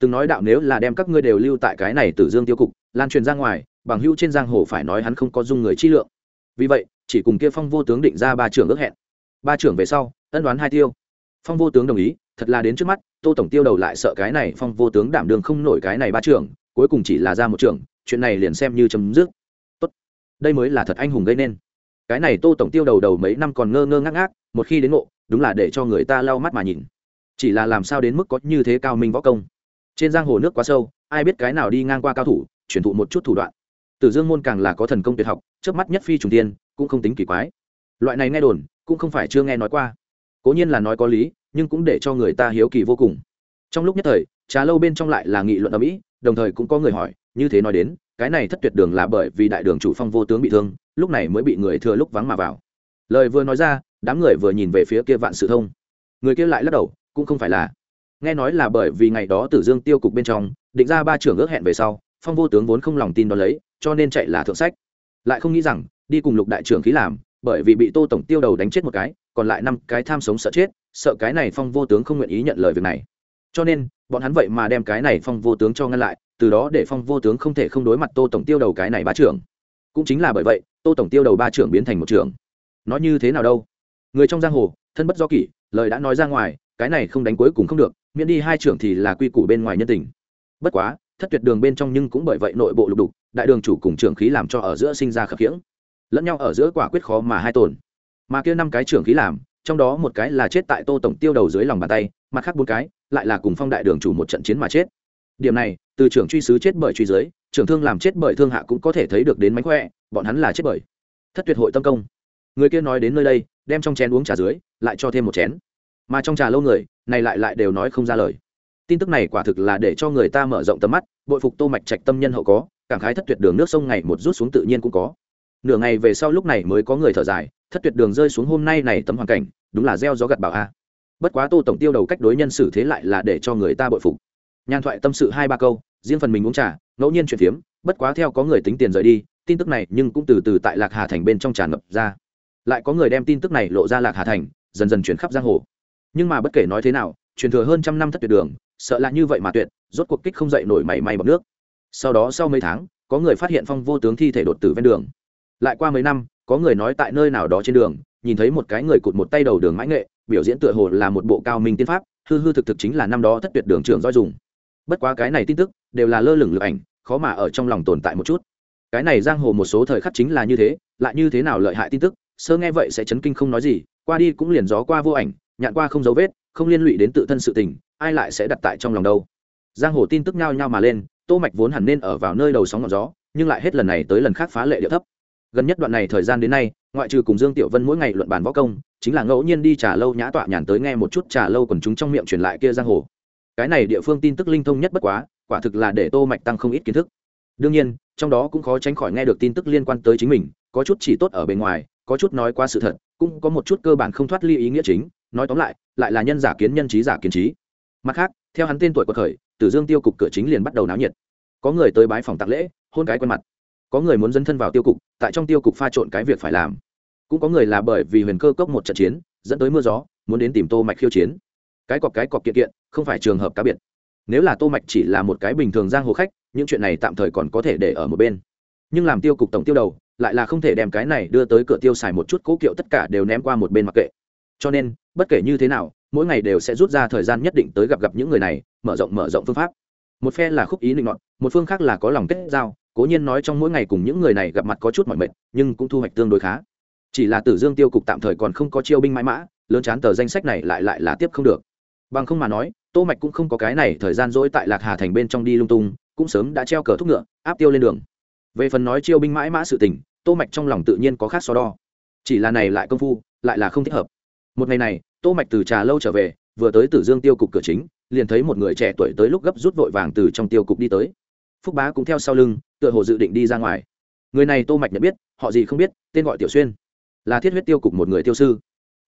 Từng nói đạo nếu là đem các ngươi đều lưu tại cái này tử dương tiêu cục, lan truyền ra ngoài, bằng hữu trên giang hồ phải nói hắn không có dung người chi lượng. Vì vậy, chỉ cùng kia phong vô tướng định ra ba trưởng ước hẹn. Ba trưởng về sau, ân đoán hai tiêu phong vô tướng đồng ý, thật là đến trước mắt, tô tổng tiêu đầu lại sợ cái này phong vô tướng đảm đường không nổi cái này ba trưởng, cuối cùng chỉ là ra một trưởng, chuyện này liền xem như chấm dứt. Tốt, đây mới là thật anh hùng gây nên. Cái này tô tổng tiêu đầu đầu mấy năm còn ngơ ngơ ngác ngác, một khi đến ngộ, đúng là để cho người ta lau mắt mà nhìn. Chỉ là làm sao đến mức có như thế cao minh võ công? Trên giang hồ nước quá sâu, ai biết cái nào đi ngang qua cao thủ, chuyển thụ một chút thủ đoạn. Tử dương môn càng là có thần công tuyệt học trước mắt nhất phi trùng tiên, cũng không tính kỳ quái. Loại này nghe đồn, cũng không phải chưa nghe nói qua cố nhiên là nói có lý, nhưng cũng để cho người ta hiếu kỳ vô cùng. Trong lúc nhất thời, trà lâu bên trong lại là nghị luận ở mỹ đồng thời cũng có người hỏi, như thế nói đến, cái này thất tuyệt đường là bởi vì đại đường chủ phong vô tướng bị thương, lúc này mới bị người thừa lúc vắng mà vào. Lời vừa nói ra, đám người vừa nhìn về phía kia vạn sự thông. Người kia lại lắc đầu, cũng không phải là. Nghe nói là bởi vì ngày đó tử dương tiêu cục bên trong, định ra ba trưởng ước hẹn về sau, phong vô tướng vốn không lòng tin đón lấy, cho nên chạy là thượng sách. Lại không nghĩ rằng, đi cùng lục đại trưởng khí làm, bởi vì bị tô tổng tiêu đầu đánh chết một cái còn lại năm cái tham sống sợ chết, sợ cái này phong vô tướng không nguyện ý nhận lời việc này. Cho nên, bọn hắn vậy mà đem cái này phong vô tướng cho ngăn lại, từ đó để phong vô tướng không thể không đối mặt tô tổng tiêu đầu cái này ba trưởng. Cũng chính là bởi vậy, tô tổng tiêu đầu ba trưởng biến thành một trưởng. Nói như thế nào đâu? Người trong giang hồ, thân bất do kỷ, lời đã nói ra ngoài, cái này không đánh cuối cùng không được, miễn đi hai trưởng thì là quy củ bên ngoài nhân tình. Bất quá, thất tuyệt đường bên trong nhưng cũng bởi vậy nội bộ lục đục, đại đường chủ cùng trưởng khí làm cho ở giữa sinh ra khập khiễng. Lẫn nhau ở giữa quả quyết khó mà hai tồn mà kia năm cái trưởng khí làm, trong đó một cái là chết tại tô tổng tiêu đầu dưới lòng bàn tay, mặt khác bốn cái lại là cùng phong đại đường chủ một trận chiến mà chết. Điểm này, từ trưởng truy sứ chết bởi truy dưới trưởng thương làm chết bởi thương hạ cũng có thể thấy được đến mánh khỏe, bọn hắn là chết bởi. Thất tuyệt hội tâm công. Người kia nói đến nơi đây, đem trong chén uống trà dưới, lại cho thêm một chén. Mà trong trà lâu người, này lại lại đều nói không ra lời. Tin tức này quả thực là để cho người ta mở rộng tầm mắt, bội phục tô mạch trạch tâm nhân hậu có, cảm khái thất tuyệt đường nước sông ngày một rút xuống tự nhiên cũng có nửa ngày về sau lúc này mới có người thở dài, thất tuyệt đường rơi xuống hôm nay này tấm hoàn cảnh, đúng là gieo gió gặt bảo a. Bất quá tô tổng tiêu đầu cách đối nhân xử thế lại là để cho người ta bội phục. Nhàn thoại tâm sự hai ba câu, riêng phần mình uống trà, ngẫu nhiên chuyển phiếm, bất quá theo có người tính tiền rời đi, tin tức này nhưng cũng từ từ tại lạc hà thành bên trong tràn ngập ra. Lại có người đem tin tức này lộ ra lạc hà thành, dần dần chuyển khắp giang hồ. Nhưng mà bất kể nói thế nào, truyền thừa hơn trăm năm thất tuyệt đường, sợ là như vậy mà tuyệt, rốt cuộc kích không dậy nổi mảy may bọc nước. Sau đó sau mấy tháng, có người phát hiện phong vô tướng thi thể đột tử ven đường lại qua mấy năm, có người nói tại nơi nào đó trên đường, nhìn thấy một cái người cụt một tay đầu đường mãi nghệ, biểu diễn tựa hồ là một bộ cao minh tiên pháp, hư hư thực thực chính là năm đó thất tuyệt đường trưởng doi dùng. Bất quá cái này tin tức, đều là lơ lửng lựa ảnh, khó mà ở trong lòng tồn tại một chút. Cái này giang hồ một số thời khắc chính là như thế, lại như thế nào lợi hại tin tức, sơ nghe vậy sẽ chấn kinh không nói gì, qua đi cũng liền gió qua vô ảnh, nhạn qua không dấu vết, không liên lụy đến tự thân sự tình, ai lại sẽ đặt tại trong lòng đâu. Giang hồ tin tức nhao nhao mà lên, tô mạch vốn hẳn nên ở vào nơi đầu sóng ngọn gió, nhưng lại hết lần này tới lần khác phá lệ địa thấp gần nhất đoạn này thời gian đến nay, ngoại trừ cùng dương tiểu vân mỗi ngày luận bàn võ công, chính là ngẫu nhiên đi trà lâu nhã tọa nhàn tới nghe một chút trà lâu còn chúng trong miệng truyền lại kia giang hồ. Cái này địa phương tin tức linh thông nhất bất quá, quả thực là để tô mạch tăng không ít kiến thức. Đương nhiên, trong đó cũng khó tránh khỏi nghe được tin tức liên quan tới chính mình, có chút chỉ tốt ở bên ngoài, có chút nói qua sự thật, cũng có một chút cơ bản không thoát ly ý nghĩa chính, nói tóm lại lại là nhân giả kiến nhân trí giả kiến trí. Mặt khác, theo hắn tên tuổi của khởi tử dương tiêu cục cửa chính liền bắt đầu náo nhiệt. Có người tới bái phòng tặng lễ, hôn cái quen mặt có người muốn dấn thân vào tiêu cục, tại trong tiêu cục pha trộn cái việc phải làm. Cũng có người là bởi vì huyền cơ cốc một trận chiến, dẫn tới mưa gió, muốn đến tìm tô mạch khiêu chiến. Cái cọc cái cọc kiện kiện, không phải trường hợp cá biệt. Nếu là tô mạch chỉ là một cái bình thường giang hồ khách, những chuyện này tạm thời còn có thể để ở một bên. Nhưng làm tiêu cục tổng tiêu đầu, lại là không thể đem cái này đưa tới cửa tiêu xài một chút cố kiệu tất cả đều ném qua một bên mặc kệ. Cho nên, bất kể như thế nào, mỗi ngày đều sẽ rút ra thời gian nhất định tới gặp gặp những người này, mở rộng mở rộng phương pháp. Một phe là khúc ý định ngọn một phương khác là có lòng kết giao cố nhiên nói trong mỗi ngày cùng những người này gặp mặt có chút mỏi mệt, nhưng cũng thu hoạch tương đối khá. Chỉ là tử dương tiêu cục tạm thời còn không có chiêu binh mãi mã, lớn chán tờ danh sách này lại lại là tiếp không được. Bằng không mà nói, tô mạch cũng không có cái này thời gian dỗi tại lạc hà thành bên trong đi lung tung, cũng sớm đã treo cờ thúc ngựa, áp tiêu lên đường. Về phần nói chiêu binh mãi mã sự tình, tô mạch trong lòng tự nhiên có khác so đo. Chỉ là này lại công phu, lại là không thích hợp. Một ngày này, tô mạch từ trà lâu trở về, vừa tới tử dương tiêu cục cửa chính, liền thấy một người trẻ tuổi tới lúc gấp rút vội vàng từ trong tiêu cục đi tới. Phúc bá cũng theo sau lưng tựa hồ dự định đi ra ngoài. Người này tô mạch nhận biết, họ gì không biết, tên gọi tiểu xuyên. Là thiết huyết tiêu cục một người tiêu sư.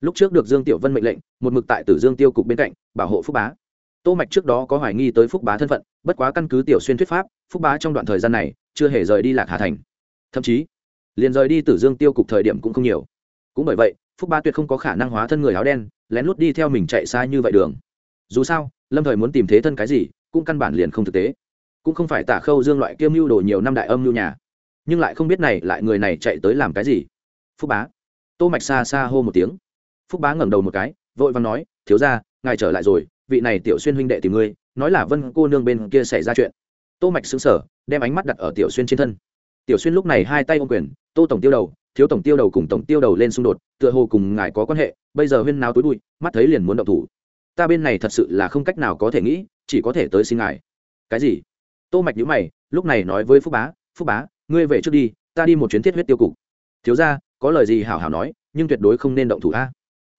Lúc trước được dương tiểu vân mệnh lệnh, một mực tại tử dương tiêu cục bên cạnh, bảo hộ phúc bá. Tô mạch trước đó có hoài nghi tới phúc bá thân phận, bất quá căn cứ tiểu xuyên thuyết pháp, phúc bá trong đoạn thời gian này, chưa hề rời đi lạc hà thành. Thậm chí, liền rời đi tử dương tiêu cục thời điểm cũng không nhiều. Cũng bởi vậy, phúc bá tuyệt không có khả năng hóa thân người áo đen, lén lút đi theo mình chạy xa như vậy đường. Dù sao, lâm thời muốn tìm thế thân cái gì, cũng căn bản liền không thực tế cũng không phải tả khâu dương loại kiêm mưu đồ nhiều năm đại âm mưu nhà. Nhưng lại không biết này, lại người này chạy tới làm cái gì. Phúc bá. Tô mạch xa xa hô một tiếng. Phúc bá ngẩng đầu một cái, vội vàng nói, thiếu gia, ngài trở lại rồi, vị này tiểu xuyên huynh đệ tìm ngươi, nói là vân cô nương bên kia xảy ra chuyện. Tô mạch sững sờ, đem ánh mắt đặt ở tiểu xuyên trên thân. Tiểu xuyên lúc này hai tay ôm quyền, tô tổng tiêu đầu, thiếu tổng tiêu đầu cùng tổng tiêu đầu lên xung đột, tựa hồ cùng ngài có quan hệ, bây giờ huyên nào túi bụi, mắt thấy liền muốn động thủ. Ta bên này thật sự là không cách nào có thể nghĩ, chỉ có thể tới xin ngài. Cái gì? Tô mạch nhíu mày, lúc này nói với phúc bá phúc bá, ngươi về trước đi, ta đi một chuyến thiết huyết tiêu cục. Thiếu gia, có lời gì hảo hảo nói, nhưng tuyệt đối không nên động thủ a.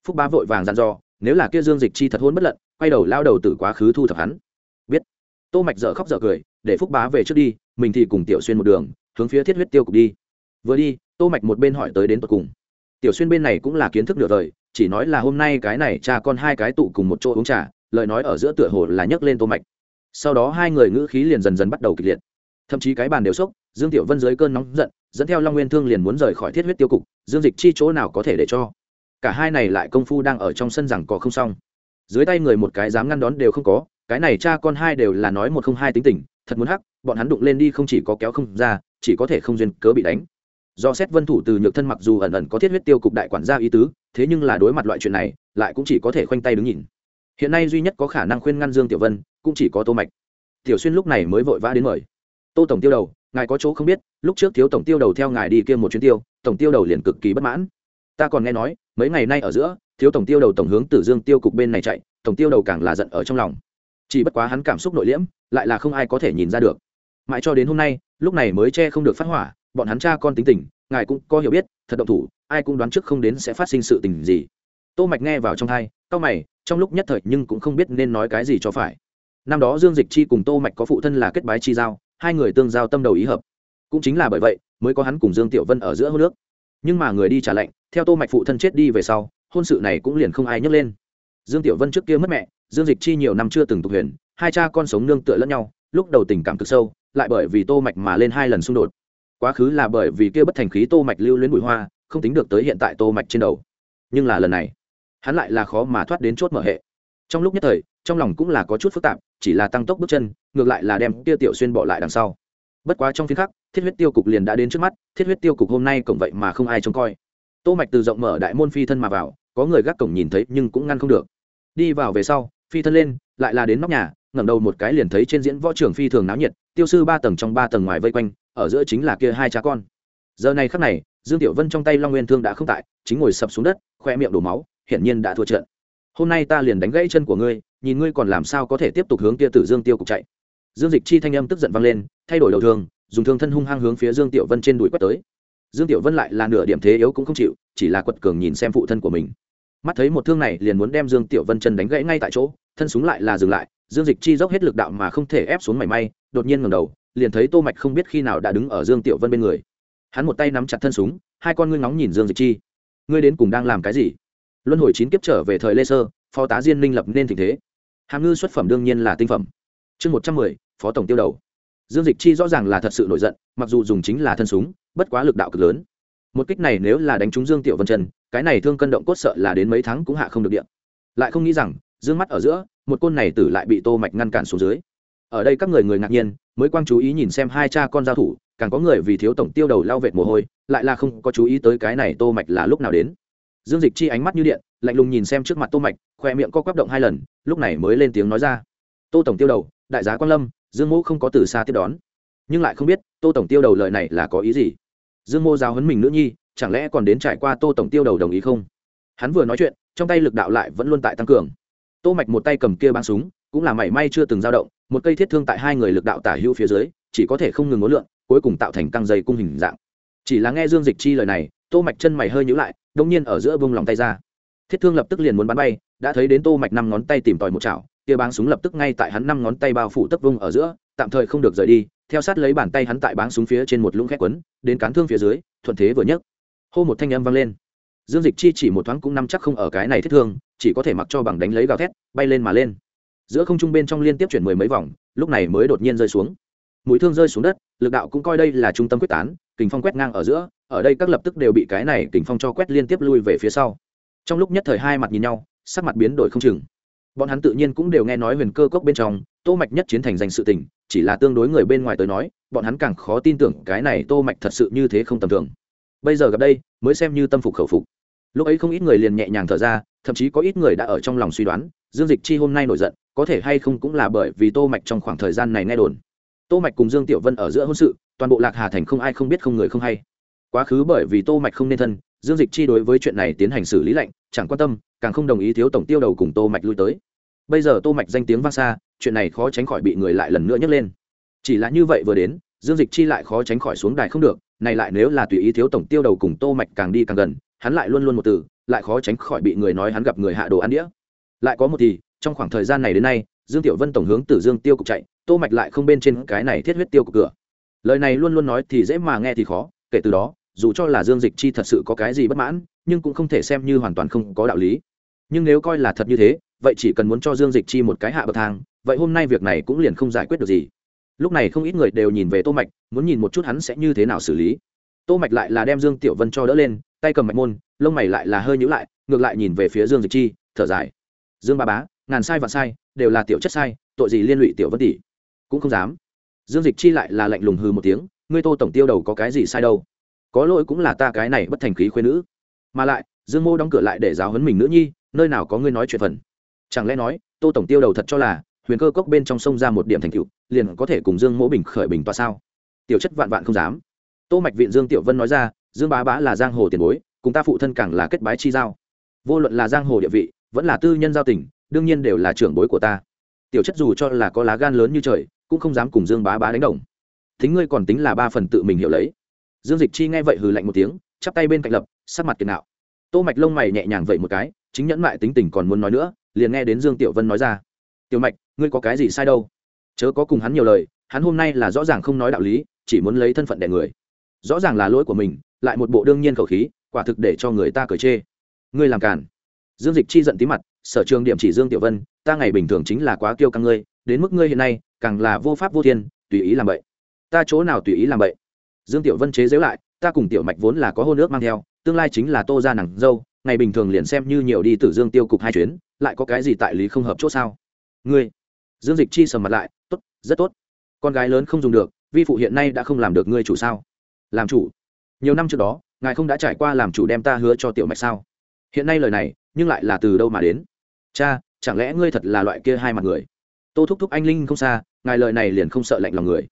Phúc bá vội vàng dặn dò, nếu là kia dương dịch chi thật hôn bất lận, quay đầu lao đầu từ quá khứ thu thập hắn. Biết. Tô mạch dở khóc dở cười, để phúc bá về trước đi, mình thì cùng tiểu xuyên một đường, hướng phía thiết huyết tiêu cục đi. Vừa đi, tô mạch một bên hỏi tới đến tận cùng. Tiểu xuyên bên này cũng là kiến thức nửa đời, chỉ nói là hôm nay cái này cha con hai cái tụ cùng một chỗ uống trà, lời nói ở giữa tựa hồ là nhấc lên tô mạch sau đó hai người ngữ khí liền dần dần bắt đầu kịch liệt. Thậm chí cái bàn đều sốc, dương tiểu vân dưới cơn nóng giận, dẫn theo long nguyên thương liền muốn rời khỏi thiết huyết tiêu cục, dương dịch chi chỗ nào có thể để cho? Cả hai này lại công phu đang ở trong sân rằng có không xong. Dưới tay người một cái dám ngăn đón đều không có, cái này cha con hai đều là nói một không hai tính tình, thật muốn hắc, bọn hắn đụng lên đi không chỉ có kéo không ra, chỉ có thể không duyên cớ bị đánh. Do xét vân thủ từ nhược thân mặc dù ẩn ẩn có thiết huyết tiêu cục đại quản gia ý tứ, thế nhưng là đối mặt loại chuyện này, lại cũng chỉ có thể khoanh tay đứng nhìn. Hiện nay duy nhất có khả năng khuyên ngăn dương tiểu vân cũng chỉ có tô mạch. Tiểu xuyên lúc này mới vội vã đến mời. Tô tổng tiêu đầu, ngài có chỗ không biết, lúc trước thiếu tổng tiêu đầu theo ngài đi kia một chuyến tiêu, tổng tiêu đầu liền cực kỳ bất mãn. Ta còn nghe nói, mấy ngày nay ở giữa, thiếu tổng tiêu đầu tổng hướng tử dương tiêu cục bên này chạy, tổng tiêu đầu càng là giận ở trong lòng. Chỉ bất quá hắn cảm xúc nội liễm, lại là không ai có thể nhìn ra được. Mãi cho đến hôm nay, lúc này mới che không được phát hỏa, bọn hắn cha con tính tình, ngài cũng có hiểu biết, thật động thủ, ai cũng đoán trước không đến sẽ phát sinh sự tình gì. Tô mạch nghe vào trong thai cao mày, trong lúc nhất thời nhưng cũng không biết nên nói cái gì cho phải năm đó dương dịch chi cùng tô mạch có phụ thân là kết bái chi giao, hai người tương giao tâm đầu ý hợp. Cũng chính là bởi vậy, mới có hắn cùng dương tiểu vân ở giữa hô nước nhưng mà người đi trả lệnh, theo tô mạch phụ thân chết đi về sau, hôn sự này cũng liền không ai nhắc lên. Dương tiểu vân trước kia mất mẹ, dương dịch chi nhiều năm chưa từng tục huyền, hai cha con sống nương tựa lẫn nhau, lúc đầu tình cảm cực sâu, lại bởi vì tô mạch mà lên hai lần xung đột. Quá khứ là bởi vì kia bất thành khí tô mạch lưu luyến bụi hoa, không tính được tới hiện tại tô mạch trên đầu. Nhưng là lần này, hắn lại là khó mà thoát đến chốt mở hệ. Trong lúc nhất thời trong lòng cũng là có chút phức tạp, chỉ là tăng tốc bước chân, ngược lại là đem tia tiểu xuyên bỏ lại đằng sau. Bất quá trong phiên khắc, thiết huyết tiêu cục liền đã đến trước mắt, thiết huyết tiêu cục hôm nay cổng vậy mà không ai trông coi. Tô mạch từ rộng mở đại môn phi thân mà vào, có người gác cổng nhìn thấy nhưng cũng ngăn không được. Đi vào về sau, phi thân lên, lại là đến nóc nhà, ngẩng đầu một cái liền thấy trên diễn võ trường phi thường náo nhiệt, tiêu sư ba tầng trong ba tầng ngoài vây quanh, ở giữa chính là kia hai cha con. Giờ này khắc này, dương tiểu vân trong tay long nguyên thương đã không tại, chính ngồi sập xuống đất, khoe miệng đổ máu, hiển nhiên đã thua trận hôm nay ta liền đánh gãy chân của ngươi, nhìn ngươi còn làm sao có thể tiếp tục hướng kia tử dương tiêu cục chạy. Dương dịch chi thanh âm tức giận vang lên, thay đổi đầu thương dùng thương thân hung hăng hướng phía dương tiểu vân trên đùi quét tới. Dương tiểu vân lại là nửa điểm thế yếu cũng không chịu, chỉ là quật cường nhìn xem phụ thân của mình. Mắt thấy một thương này liền muốn đem dương tiểu vân chân đánh gãy ngay tại chỗ, thân súng lại là dừng lại, dương dịch chi dốc hết lực đạo mà không thể ép xuống mảy may, đột nhiên ngầm đầu, liền thấy tô mạch không biết khi nào đã đứng ở dương tiểu vân bên người. Hắn một tay nắm chặt thân súng, hai con ngươi ngóng nhìn dương dịch chi. Ngươi đến cùng đang làm cái gì? Luân hồi chín kiếp trở về thời lê sơ, phó tá diên minh lập nên tình thế. Hàm ngư xuất phẩm đương nhiên là tinh phẩm. Chương một trăm mười, phó tổng tiêu đầu. Dương dịch chi rõ ràng là thật sự nổi giận, mặc dù dùng chính là thân súng, bất quá lực đạo cực lớn. Một kích này nếu là đánh trúng dương tiểu vân trần, cái này thương cân động cốt sợ là đến mấy tháng cũng hạ không được điện lại không nghĩ rằng, dương mắt ở giữa, một côn này tử lại bị tô mạch ngăn cản xuống dưới. Ở đây các người người ngạc nhiên, mới quang chú ý nhìn xem hai cha con giao thủ, càng có người vì thiếu tổng tiêu đầu lao vệt mồ hôi, lại là không có chú ý tới cái này tô mạch là lúc nào đến dương dịch chi ánh mắt như điện, lạnh lùng nhìn xem trước mặt tô mạch khoe miệng co quắp động hai lần, lúc này mới lên tiếng nói ra. Tô tổng tiêu đầu, đại giá quan lâm, dương mô không có từ xa tiếp đón. Nhưng lại không biết, tô tổng tiêu đầu lời này là có ý gì? Dương mô giáo huấn mình nữ nhi, chẳng lẽ còn đến trải qua tô tổng tiêu đầu đồng ý không? Hắn vừa nói chuyện, trong tay lực đạo lại vẫn luôn tại tăng cường. Tô mạch một tay cầm kia băng súng, cũng là mảy may chưa từng dao động, một cây thiết thương tại hai người lực đạo tả hữu phía dưới, chỉ có thể không ngừng ngốn lượn, cuối cùng tạo thành căng dây cung hình dạng. Chỉ là nghe dương dịch chi lời này, tô mạch chân mày hơi nhíu lại đông nhiên ở giữa vung lòng tay ra. Thiết thương lập tức liền muốn bắn bay, đã thấy đến tô mạch năm ngón tay tìm tòi một chảo, kia báng súng lập tức ngay tại hắn năm ngón tay bao phủ tấp vung ở giữa, tạm thời không được rời đi, theo sát lấy bàn tay hắn tại báng súng phía trên một lũng khét quấn, đến cán thương phía dưới, thuận thế vừa nhấc. Hô một thanh âm vang lên. Dương dịch chi chỉ một thoáng cũng nắm chắc không ở cái này thiết thương, chỉ có thể mặc cho bằng đánh lấy gào thét, bay lên mà lên. Giữa không trung bên trong liên tiếp chuyển mười mấy vòng, lúc này mới đột nhiên rơi xuống. Mũi thương rơi xuống đất, lực đạo cũng coi đây là trung tâm quyết tán, kình phong quét ngang ở giữa ở đây các lập tức đều bị cái này kình phong cho quét liên tiếp lui về phía sau. Trong lúc nhất thời hai mặt nhìn nhau, sắc mặt biến đổi không chừng. Bọn hắn tự nhiên cũng đều nghe nói huyền cơ cốc bên trong, tô mạch nhất chiến thành danh sự tình, chỉ là tương đối người bên ngoài tới nói, bọn hắn càng khó tin tưởng cái này tô mạch thật sự như thế không tầm thường. Bây giờ gặp đây, mới xem như tâm phục khẩu phục. Lúc ấy không ít người liền nhẹ nhàng thở ra, thậm chí có ít người đã ở trong lòng suy đoán, dương dịch chi hôm nay nổi giận, có thể hay không cũng là bởi vì tô mạch trong khoảng thời gian này nghe đồn. Tô mạch cùng dương tiểu vân ở giữa hôn sự, toàn bộ lạc hà thành không ai không biết không người không hay quá khứ bởi vì tô mạch không nên thân, dương dịch chi đối với chuyện này tiến hành xử lý lệnh chẳng quan tâm, càng không đồng ý thiếu tổng tiêu đầu cùng tô mạch lui tới. Bây giờ tô mạch danh tiếng vang xa, chuyện này khó tránh khỏi bị người lại lần nữa nhắc lên. Chỉ là như vậy vừa đến, dương dịch chi lại khó tránh khỏi xuống đài không được, này lại nếu là tùy ý thiếu tổng tiêu đầu cùng tô mạch càng đi càng gần, hắn lại luôn luôn một từ, lại khó tránh khỏi bị người nói hắn gặp người hạ đồ ăn đĩa. Lại có một thì, trong khoảng thời gian này đến nay, dương tiểu vân tổng hướng từ dương tiêu cục chạy, tô mạch lại không bên trên cái này thiết huyết tiêu cục cửa. Lời này luôn luôn nói thì dễ mà nghe thì khó, kể từ đó dù cho là dương dịch chi thật sự có cái gì bất mãn, nhưng cũng không thể xem như hoàn toàn không có đạo lý. Nhưng nếu coi là thật như thế, vậy chỉ cần muốn cho dương dịch chi một cái hạ bậc thang, vậy hôm nay việc này cũng liền không giải quyết được gì. Lúc này không ít người đều nhìn về tô mạch, muốn nhìn một chút hắn sẽ như thế nào xử lý. Tô mạch lại là đem dương tiểu vân cho đỡ lên, tay cầm mạch môn, lông mày lại là hơi nhíu lại, ngược lại nhìn về phía dương dịch chi, thở dài. Dương ba bá, ngàn sai và sai, đều là tiểu chất sai, tội gì liên lụy tiểu vân tỷ? Cũng không dám. Dương dịch chi lại là lạnh lùng hừ một tiếng, ngươi tô tổng tiêu đầu có cái gì sai đâu? Có lỗi cũng là ta cái này bất thành khí khuyên nữ. Mà lại, dương mô đóng cửa lại để giáo huấn mình nữ nhi, nơi nào có ngươi nói chuyện phần. Chẳng lẽ nói, tô tổng tiêu đầu thật cho là, huyền cơ cốc bên trong sông ra một điểm thành cựu liền có thể cùng dương mỗ bình khởi bình toa sao? Tiểu chất vạn vạn không dám. Tô mạch viện dương tiểu vân nói ra, dương bá bá là giang hồ tiền bối, cùng ta phụ thân càng là kết bái chi giao. Vô luận là giang hồ địa vị, vẫn là tư nhân giao tình, đương nhiên đều là trưởng bối của ta. Tiểu chất dù cho là có lá gan lớn như trời, cũng không dám cùng dương bá bá đánh đồng. Thính ngươi còn tính là ba phần tự mình hiểu lấy dương dịch chi nghe vậy hừ lạnh một tiếng, chắp tay bên cạnh lập, sắc mặt kiệt nạo. Tô mạch lông mày nhẹ nhàng vậy một cái, chính nhẫn mại tính tình còn muốn nói nữa, liền nghe đến dương tiểu vân nói ra. Tiểu mạch, ngươi có cái gì sai đâu? Chớ có cùng hắn nhiều lời, hắn hôm nay là rõ ràng không nói đạo lý, chỉ muốn lấy thân phận đẻ người. Rõ ràng là lỗi của mình, lại một bộ đương nhiên khẩu khí, quả thực để cho người ta cởi chê. Ngươi làm càn. Dương dịch chi giận tí mặt, sở trường điểm chỉ dương tiểu vân, ta ngày bình thường chính là quá kiêu căng ngươi, đến mức ngươi hiện nay, càng là vô pháp vô thiên, tùy ý làm vậy ta chỗ nào tùy ý làm vậy dương tiểu vân chế giễu lại, ta cùng tiểu mạch vốn là có hôn ước mang theo, tương lai chính là tô ra nàng dâu, ngày bình thường liền xem như nhiều đi từ dương tiêu cục hai chuyến, lại có cái gì tại lý không hợp chỗ sao? Ngươi? Dương dịch chi sầm mặt lại, tốt, rất tốt. Con gái lớn không dùng được, vi phụ hiện nay đã không làm được ngươi chủ sao? Làm chủ. Nhiều năm trước đó, ngài không đã trải qua làm chủ đem ta hứa cho tiểu mạch sao? Hiện nay lời này, nhưng lại là từ đâu mà đến? Cha, chẳng lẽ ngươi thật là loại kia hai mặt người? Tô thúc thúc anh linh không xa, ngài lời này liền không sợ lạnh lòng người.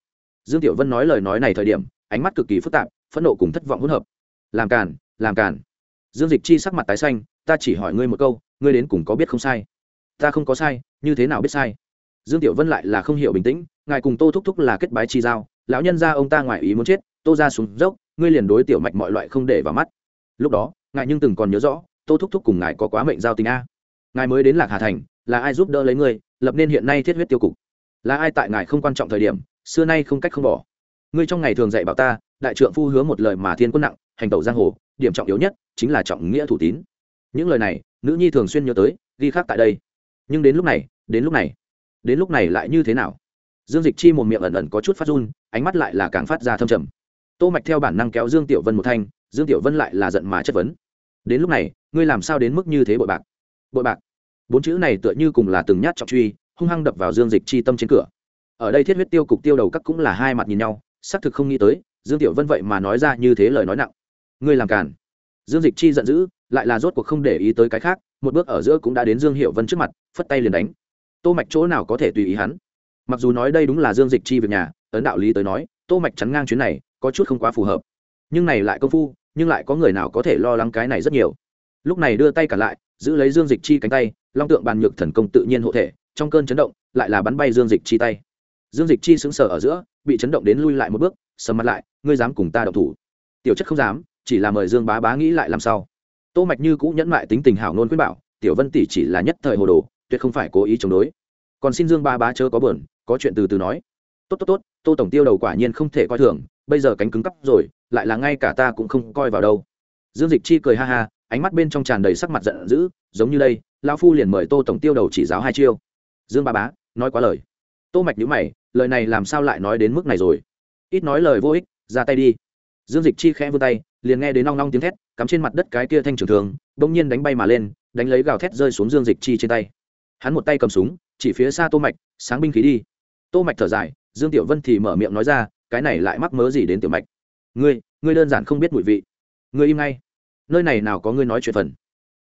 Dương tiểu vân nói lời nói này thời điểm ánh mắt cực kỳ phức tạp, phẫn nộ cùng thất vọng hỗn hợp. Làm càn làm càn. Dương dịch chi sắc mặt tái xanh, ta chỉ hỏi ngươi một câu, ngươi đến cùng có biết không sai? Ta không có sai, như thế nào biết sai? Dương tiểu vân lại là không hiểu bình tĩnh, ngài cùng tô thúc thúc là kết bái chi giao, lão nhân ra ông ta ngoài ý muốn chết, tô ra xuống dốc, ngươi liền đối tiểu mạch mọi loại không để vào mắt. Lúc đó, ngài nhưng từng còn nhớ rõ, tô thúc thúc cùng ngài có quá mệnh giao tình a. Ngài mới đến lạc hà thành, là ai giúp đỡ lấy ngươi, lập nên hiện nay thiết huyết tiêu cục? Là ai tại ngài không quan trọng thời điểm, xưa nay không cách không bỏ? Ngươi trong ngày thường dạy bảo ta, đại trượng phu hứa một lời mà thiên quân nặng, hành tẩu giang hồ, điểm trọng yếu nhất chính là trọng nghĩa thủ tín. Những lời này, nữ nhi thường xuyên nhớ tới, ghi khác tại đây. Nhưng đến lúc này, đến lúc này, đến lúc này lại như thế nào? Dương dịch chi một miệng ẩn ẩn có chút phát run, ánh mắt lại là càng phát ra thâm trầm. Tô mạch theo bản năng kéo dương tiểu vân một thanh, dương tiểu vân lại là giận mà chất vấn. Đến lúc này, ngươi làm sao đến mức như thế bội bạc? Bội bạc? Bốn chữ này tựa như cùng là từng nhát trọng truy, hung hăng đập vào dương dịch chi tâm trên cửa. Ở đây thiết huyết tiêu cục tiêu đầu các cũng là hai mặt nhìn nhau xác thực không nghĩ tới, dương tiểu vân vậy mà nói ra như thế lời nói nặng. Ngươi làm càn. Dương dịch chi giận dữ, lại là rốt cuộc không để ý tới cái khác, một bước ở giữa cũng đã đến dương hiệu vân trước mặt, phất tay liền đánh. Tô mạch chỗ nào có thể tùy ý hắn? Mặc dù nói đây đúng là dương dịch chi việc nhà, ấn đạo lý tới nói, tô mạch chắn ngang chuyến này, có chút không quá phù hợp. Nhưng này lại công phu, nhưng lại có người nào có thể lo lắng cái này rất nhiều. Lúc này đưa tay cả lại, giữ lấy dương dịch chi cánh tay, long tượng bàn nhược thần công tự nhiên hộ thể, trong cơn chấn động, lại là bắn bay dương dịch chi tay dương dịch chi sững sờ ở giữa, bị chấn động đến lui lại một bước, sầm mặt lại, ngươi dám cùng ta đậu thủ? Tiểu chất không dám, chỉ là mời dương bá bá nghĩ lại làm sao. Tô mạch như cũ nhẫn mại tính tình hảo nôn khuyên bảo, tiểu vân tỷ chỉ là nhất thời hồ đồ, tuyệt không phải cố ý chống đối. Còn xin dương Bá bá chớ có bờn có chuyện từ từ nói. Tốt tốt tốt, tô tổng tiêu đầu quả nhiên không thể coi thường, bây giờ cánh cứng cắp rồi, lại là ngay cả ta cũng không coi vào đâu. Dương dịch chi cười ha ha, ánh mắt bên trong tràn đầy sắc mặt giận dữ, giống như đây, lão phu liền mời tô tổng tiêu đầu chỉ giáo hai chiêu. Dương ba bá, nói quá lời. Tô mạch nhíu mày lời này làm sao lại nói đến mức này rồi? Ít nói lời vô ích, ra tay đi. Dương dịch chi khẽ vươn tay, liền nghe đến nong nong tiếng thét, cắm trên mặt đất cái kia thanh trường thường bỗng nhiên đánh bay mà lên, đánh lấy gào thét rơi xuống dương dịch chi trên tay. Hắn một tay cầm súng, chỉ phía xa tô mạch, sáng binh khí đi. Tô mạch thở dài, dương tiểu vân thì mở miệng nói ra, cái này lại mắc mớ gì đến tiểu mạch? Ngươi ngươi đơn giản không biết mùi vị. Ngươi im ngay. Nơi này nào có ngươi nói chuyện phần.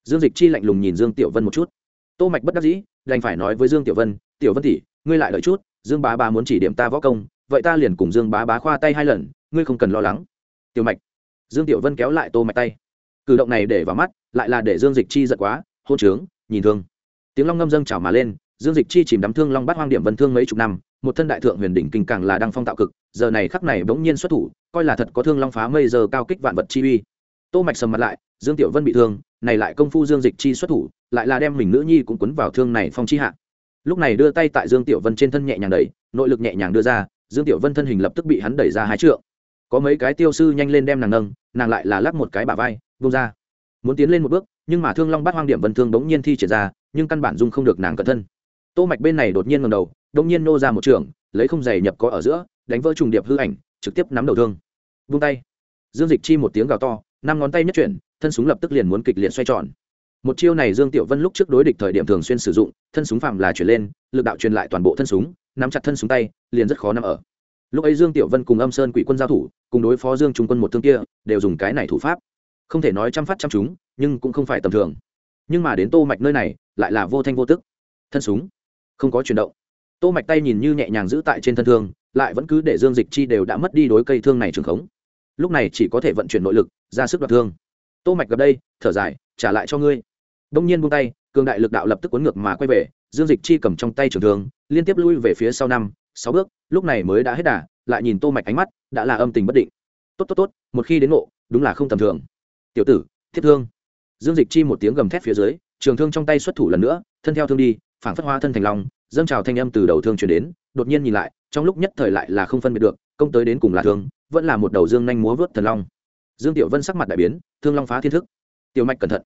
Dương dịch chi lạnh lùng nhìn dương tiểu vân một chút. Tô mạch bất đắc dĩ, đành phải nói với dương tiểu vân tiểu vân tỷ, ngươi lại đợi chút dương bá bá muốn chỉ điểm ta võ công, vậy ta liền cùng dương bá bá khoa tay hai lần, ngươi không cần lo lắng. Tiểu mạch. Dương tiểu vân kéo lại tô mạch tay. Cử động này để vào mắt, lại là để dương dịch chi giận quá, hôn trướng, nhìn thương. Tiếng long ngâm dâng trào mà lên, dương dịch chi chìm đắm thương long bắt hoang điểm vân thương mấy chục năm, một thân đại thượng huyền đỉnh kinh càng là đang phong tạo cực, giờ này khắc này bỗng nhiên xuất thủ, coi là thật có thương long phá mây giờ cao kích vạn vật chi uy. Tô mạch sầm mặt lại, dương tiểu vân bị thương, này lại công phu dương dịch chi xuất thủ, lại là đem mình nữ nhi cũng cuốn vào thương này phong chi hạ lúc này đưa tay tại dương tiểu vân trên thân nhẹ nhàng đẩy, nội lực nhẹ nhàng đưa ra, dương tiểu vân thân hình lập tức bị hắn đẩy ra hai trượng. Có mấy cái tiêu sư nhanh lên đem nàng nâng, nàng lại là lắc một cái bả vai, buông ra. Muốn tiến lên một bước, nhưng mà thương long bắt hoang điểm vân thương bỗng nhiên thi triển ra, nhưng căn bản dung không được nàng cẩn thân. Tô mạch bên này đột nhiên ngẩng đầu đống nhiên nô ra một trường, lấy không giày nhập có ở giữa, đánh vỡ trùng điệp hư ảnh, trực tiếp nắm đầu thương. Vung tay. Dương dịch chi một tiếng gào to, năm ngón tay nhất chuyển, thân súng lập tức liền muốn kịch liệt xoay tròn một chiêu này dương tiểu vân lúc trước đối địch thời điểm thường xuyên sử dụng, thân súng phạm là chuyển lên, lực đạo truyền lại toàn bộ thân súng, nắm chặt thân súng tay, liền rất khó nắm ở. Lúc ấy dương tiểu vân cùng âm sơn quỷ quân giao thủ, cùng đối phó dương trung quân một thương kia, đều dùng cái này thủ pháp. Không thể nói chăm phát chăm chúng nhưng cũng không phải tầm thường. Nhưng mà đến tô mạch nơi này, lại là vô thanh vô tức. Thân súng, không có chuyển động. Tô mạch tay nhìn như nhẹ nhàng giữ tại trên thân thương, lại vẫn cứ để dương dịch chi đều đã mất đi đối cây thương này trường khống. Lúc này chỉ có thể vận chuyển nội lực, ra sức đoạt thương. Tô mạch gặp đây, thở dài, trả lại cho ngươi đông nhiên buông tay, cường đại lực đạo lập tức cuốn ngược mà quay về, dương dịch chi cầm trong tay trường thương, liên tiếp lui về phía sau năm, sáu bước, lúc này mới đã hết đà, lại nhìn tô mạch ánh mắt, đã là âm tình bất định. Tốt tốt tốt, một khi đến ngộ, đúng là không tầm thường. Tiểu tử, thiết thương. Dương dịch chi một tiếng gầm thét phía dưới, trường thương trong tay xuất thủ lần nữa, thân theo thương đi, phảng phất hoa thân thành long, dâng trào thanh âm từ đầu thương chuyển đến, đột nhiên nhìn lại, trong lúc nhất thời lại là không phân biệt được, công tới đến cùng là thương, vẫn là một đầu dương nhanh múa vớt thần long. Dương tiểu vân sắc mặt đại biến, thương long phá thiên thức. Tiểu mạch cẩn thận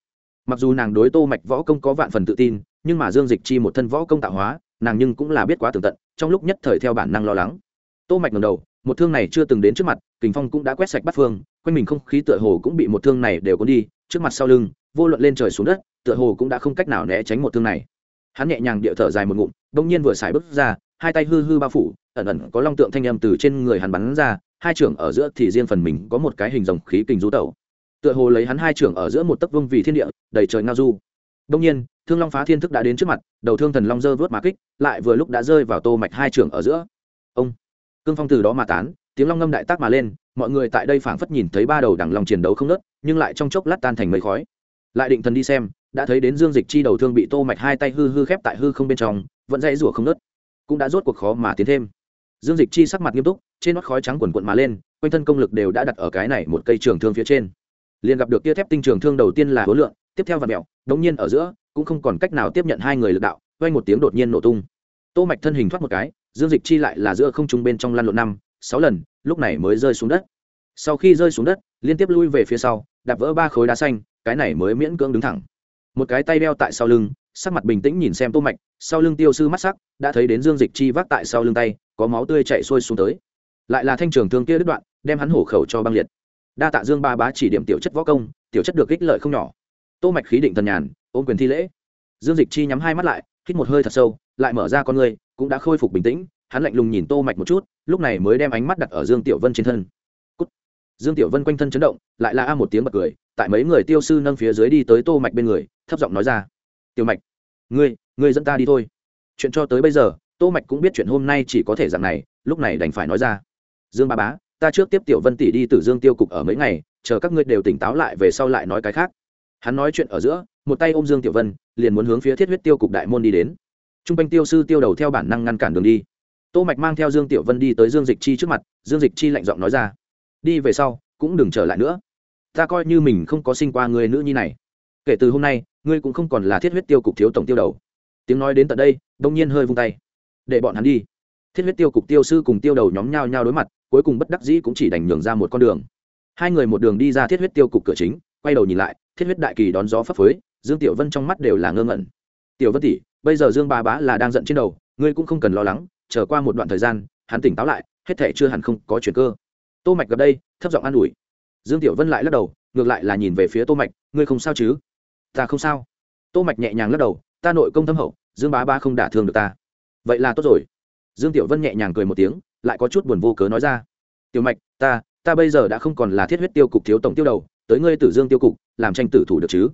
mặc dù nàng đối tô mạch võ công có vạn phần tự tin, nhưng mà dương dịch chi một thân võ công tạo hóa, nàng nhưng cũng là biết quá tường tận, trong lúc nhất thời theo bản năng lo lắng. Tô mạch ngẩng đầu, một thương này chưa từng đến trước mặt, kình phong cũng đã quét sạch bắt phương, quanh mình không khí tựa hồ cũng bị một thương này đều cuốn đi, trước mặt sau lưng, vô luận lên trời xuống đất, tựa hồ cũng đã không cách nào né tránh một thương này. Hắn nhẹ nhàng điệu thở dài một ngụm đông nhiên vừa xài bước ra, hai tay hư hư bao phủ, ẩn ẩn có long tượng thanh âm từ trên người hắn bắn ra, hai trưởng ở giữa thì riêng phần mình có một cái hình rồng khí kình rú tẩu tựa hồ lấy hắn hai trưởng ở giữa một tấc vương vì thiên địa, đầy trời ngao du. Đông nhiên, thương long phá thiên thức đã đến trước mặt, đầu thương thần long dơ vớt mà kích, lại vừa lúc đã rơi vào tô mạch hai trưởng ở giữa. Ông! Cương phong từ đó mà tán, tiếng long ngâm đại tác mà lên, mọi người tại đây phảng phất nhìn thấy ba đầu đằng long chiến đấu không nớt nhưng lại trong chốc lát tan thành mây khói. Lại định thần đi xem, đã thấy đến dương dịch chi đầu thương bị tô mạch hai tay hư hư khép tại hư không bên trong, vẫn dãy rủa không nớt cũng đã rốt cuộc khó mà tiến thêm. Dương dịch chi sắc mặt nghiêm túc, trên nót khói trắng quần quận mà lên, quanh thân công lực đều đã đặt ở cái này một cây trường thương phía trên liền gặp được kia thép tinh trường thương đầu tiên là hối lượng tiếp theo và mẹo đống nhiên ở giữa, cũng không còn cách nào tiếp nhận hai người lực đạo, vang một tiếng đột nhiên nổ tung. Tô mạch thân hình thoát một cái, dương dịch chi lại là giữa không trung bên trong lăn lộn năm, sáu lần, lúc này mới rơi xuống đất. Sau khi rơi xuống đất, liên tiếp lui về phía sau, đạp vỡ ba khối đá xanh, cái này mới miễn cưỡng đứng thẳng. Một cái tay đeo tại sau lưng, sắc mặt bình tĩnh nhìn xem tô mạch, sau lưng tiêu sư mắt sắc, đã thấy đến dương dịch chi vác tại sau lưng tay, có máu tươi chảy xuôi xuống tới. Lại là thanh trường thương kia đứt đoạn, đem hắn hổ khẩu cho băng liệt đa tạ dương ba bá chỉ điểm tiểu chất võ công, tiểu chất được ích lợi không nhỏ. Tô mạch khí định thần nhàn, ôm quyền thi lễ. Dương dịch chi nhắm hai mắt lại, hít một hơi thật sâu, lại mở ra con người cũng đã khôi phục bình tĩnh, hắn lạnh lùng nhìn tô mạch một chút, lúc này mới đem ánh mắt đặt ở dương tiểu vân trên thân. Cút. dương tiểu vân quanh thân chấn động, lại là a một tiếng bật cười, tại mấy người tiêu sư nâng phía dưới đi tới tô mạch bên người, thấp giọng nói ra. Tiểu mạch, ngươi ngươi dẫn ta đi thôi. Chuyện cho tới bây giờ, tô mạch cũng biết chuyện hôm nay chỉ có thể dạng này, lúc này đành phải nói ra. Dương ba bá ta trước tiếp tiểu vân tỷ đi tử dương tiêu cục ở mấy ngày, chờ các ngươi đều tỉnh táo lại về sau lại nói cái khác. Hắn nói chuyện ở giữa, một tay ôm dương tiểu vân, liền muốn hướng phía thiết huyết tiêu cục đại môn đi đến. Trung r quanh tiêu sư tiêu đầu theo bản năng ngăn cản đường đi. Tô mạch mang theo dương tiểu vân đi tới dương dịch chi trước mặt, dương dịch chi lạnh giọng nói ra, đi về sau, cũng đừng trở lại nữa. Ta coi như mình không có sinh qua người nữ nhi này. Kể từ hôm nay, ngươi cũng không còn là thiết huyết tiêu cục thiếu tổng tiêu đầu. Tiếng nói đến tận đây, đông nhiên hơi vung tay. Để bọn hắn đi thiết huyết tiêu cục tiêu sư cùng tiêu đầu nhóm nhau nhau đối mặt, cuối cùng bất đắc dĩ cũng chỉ đành nhường ra một con đường. Hai người một đường đi ra thiết huyết tiêu cục cửa chính, quay đầu nhìn lại, thiết huyết đại kỳ đón gió phấp phới, dương tiểu vân trong mắt đều là ngơ ngẩn. Tiểu vân tỷ, bây giờ dương ba bá là đang giận trên đầu, ngươi cũng không cần lo lắng, chờ qua một đoạn thời gian, hắn tỉnh táo lại, hết thể chưa hẳn không có chuyện cơ. Tô mạch gặp đây, thấp giọng an ủi. Dương tiểu vân lại lắc đầu, ngược lại là nhìn về phía tô mạch, ngươi không sao chứ? Ta không sao. Tô mạch nhẹ nhàng lắc đầu, ta nội công thâm hậu, dương bá ba không đả thương được ta. Vậy là tốt rồi dương tiểu vân nhẹ nhàng cười một tiếng, lại có chút buồn vô cớ nói ra. Tiểu mạch, ta ta bây giờ đã không còn là thiết huyết tiêu cục thiếu tổng tiêu đầu, tới ngươi tử dương tiêu cục, làm tranh tử thủ được chứ?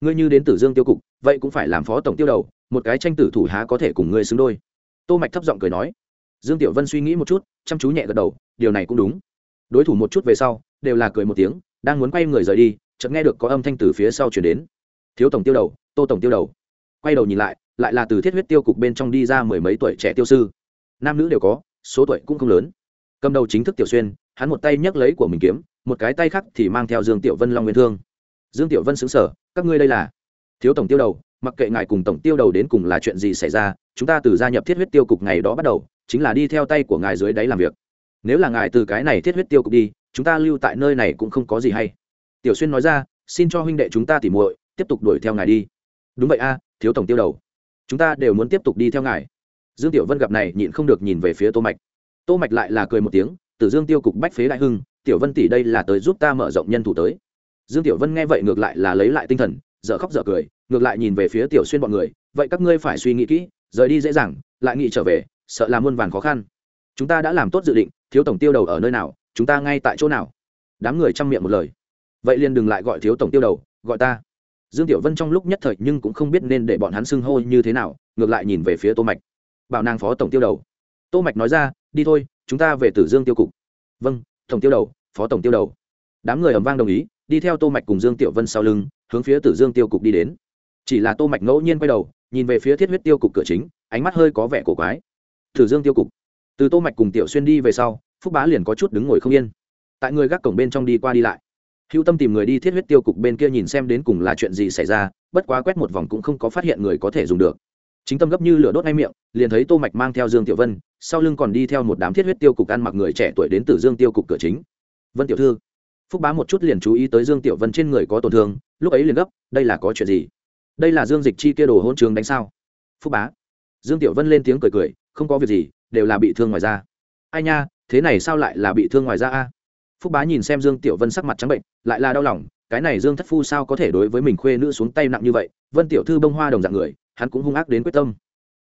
Ngươi như đến tử dương tiêu cục, vậy cũng phải làm phó tổng tiêu đầu, một cái tranh tử thủ há có thể cùng ngươi xứng đôi? Tô mạch thấp giọng cười nói. Dương tiểu vân suy nghĩ một chút, chăm chú nhẹ gật đầu, điều này cũng đúng. Đối thủ một chút về sau, đều là cười một tiếng, đang muốn quay người rời đi, chợt nghe được có âm thanh từ phía sau chuyển đến. Thiếu tổng tiêu đầu, tô tổng tiêu đầu. Quay đầu nhìn lại lại là từ thiết huyết tiêu cục bên trong đi ra mười mấy tuổi trẻ tiêu sư nam nữ đều có, số tuổi cũng không lớn. Cầm đầu chính thức tiểu xuyên, hắn một tay nhấc lấy của mình kiếm, một cái tay khác thì mang theo dương tiểu vân long nguyên thương. Dương tiểu vân xứng sở các ngươi đây là? Thiếu tổng tiêu đầu, mặc kệ ngài cùng tổng tiêu đầu đến cùng là chuyện gì xảy ra, chúng ta từ gia nhập thiết huyết tiêu cục ngày đó bắt đầu, chính là đi theo tay của ngài dưới đáy làm việc. Nếu là ngài từ cái này thiết huyết tiêu cục đi, chúng ta lưu tại nơi này cũng không có gì hay. Tiểu xuyên nói ra, xin cho huynh đệ chúng ta tỉ muội, tiếp tục đuổi theo ngài đi. Đúng vậy a, thiếu tổng tiêu đầu. Chúng ta đều muốn tiếp tục đi theo ngài dương tiểu vân gặp này nhịn không được nhìn về phía tô mạch. Tô mạch lại là cười một tiếng, tử dương tiêu cục bách phế đại hưng, tiểu vân tỷ đây là tới giúp ta mở rộng nhân thủ tới. Dương tiểu vân nghe vậy ngược lại là lấy lại tinh thần, dở khóc dở cười, ngược lại nhìn về phía tiểu xuyên bọn người, vậy các ngươi phải suy nghĩ kỹ, rời đi dễ dàng, lại nghĩ trở về, sợ là muôn vàn khó khăn. Chúng ta đã làm tốt dự định, thiếu tổng tiêu đầu ở nơi nào, chúng ta ngay tại chỗ nào? Đám người chăm miệng một lời. Vậy liền đừng lại gọi thiếu tổng tiêu đầu, gọi ta. Dương tiểu vân trong lúc nhất thời nhưng cũng không biết nên để bọn hắn xưng hô như thế nào, ngược lại nhìn về phía tô mạch bảo nàng phó tổng tiêu đầu. Tô mạch nói ra, đi thôi, chúng ta về tử dương tiêu cục. Vâng tổng tiêu đầu, phó tổng tiêu đầu. Đám người ầm vang đồng ý, đi theo tô mạch cùng dương tiểu vân sau lưng, hướng phía tử dương tiêu cục đi đến. Chỉ là tô mạch ngẫu nhiên quay đầu, nhìn về phía thiết huyết tiêu cục cửa chính, ánh mắt hơi có vẻ cổ quái. Tử dương tiêu cục. Từ tô mạch cùng tiểu xuyên đi về sau, phúc bá liền có chút đứng ngồi không yên. Tại người gác cổng bên trong đi qua đi lại. Hữu tâm tìm người đi thiết huyết tiêu cục bên kia nhìn xem đến cùng là chuyện gì xảy ra, bất quá quét một vòng cũng không có phát hiện người có thể dùng được chính tâm gấp như lửa đốt ngay miệng, liền thấy tô mạch mang theo dương tiểu vân, sau lưng còn đi theo một đám thiết huyết tiêu cục ăn mặc người trẻ tuổi đến từ dương tiêu cục cửa chính. Vân tiểu thư, phúc bá một chút liền chú ý tới dương tiểu vân trên người có tổn thương, lúc ấy liền gấp, đây là có chuyện gì? Đây là dương dịch chi kia đồ hôn trường đánh sao? Phúc bá, dương tiểu vân lên tiếng cười cười, không có việc gì, đều là bị thương ngoài da. Ai nha, thế này sao lại là bị thương ngoài da a? Phúc bá nhìn xem dương tiểu vân sắc mặt trắng bệnh, lại là đau lòng, cái này dương thất phu sao có thể đối với mình khuê nữ xuống tay nặng như vậy? Vân tiểu thư bông hoa đồng dạng người hắn cũng hung ác đến quyết tâm.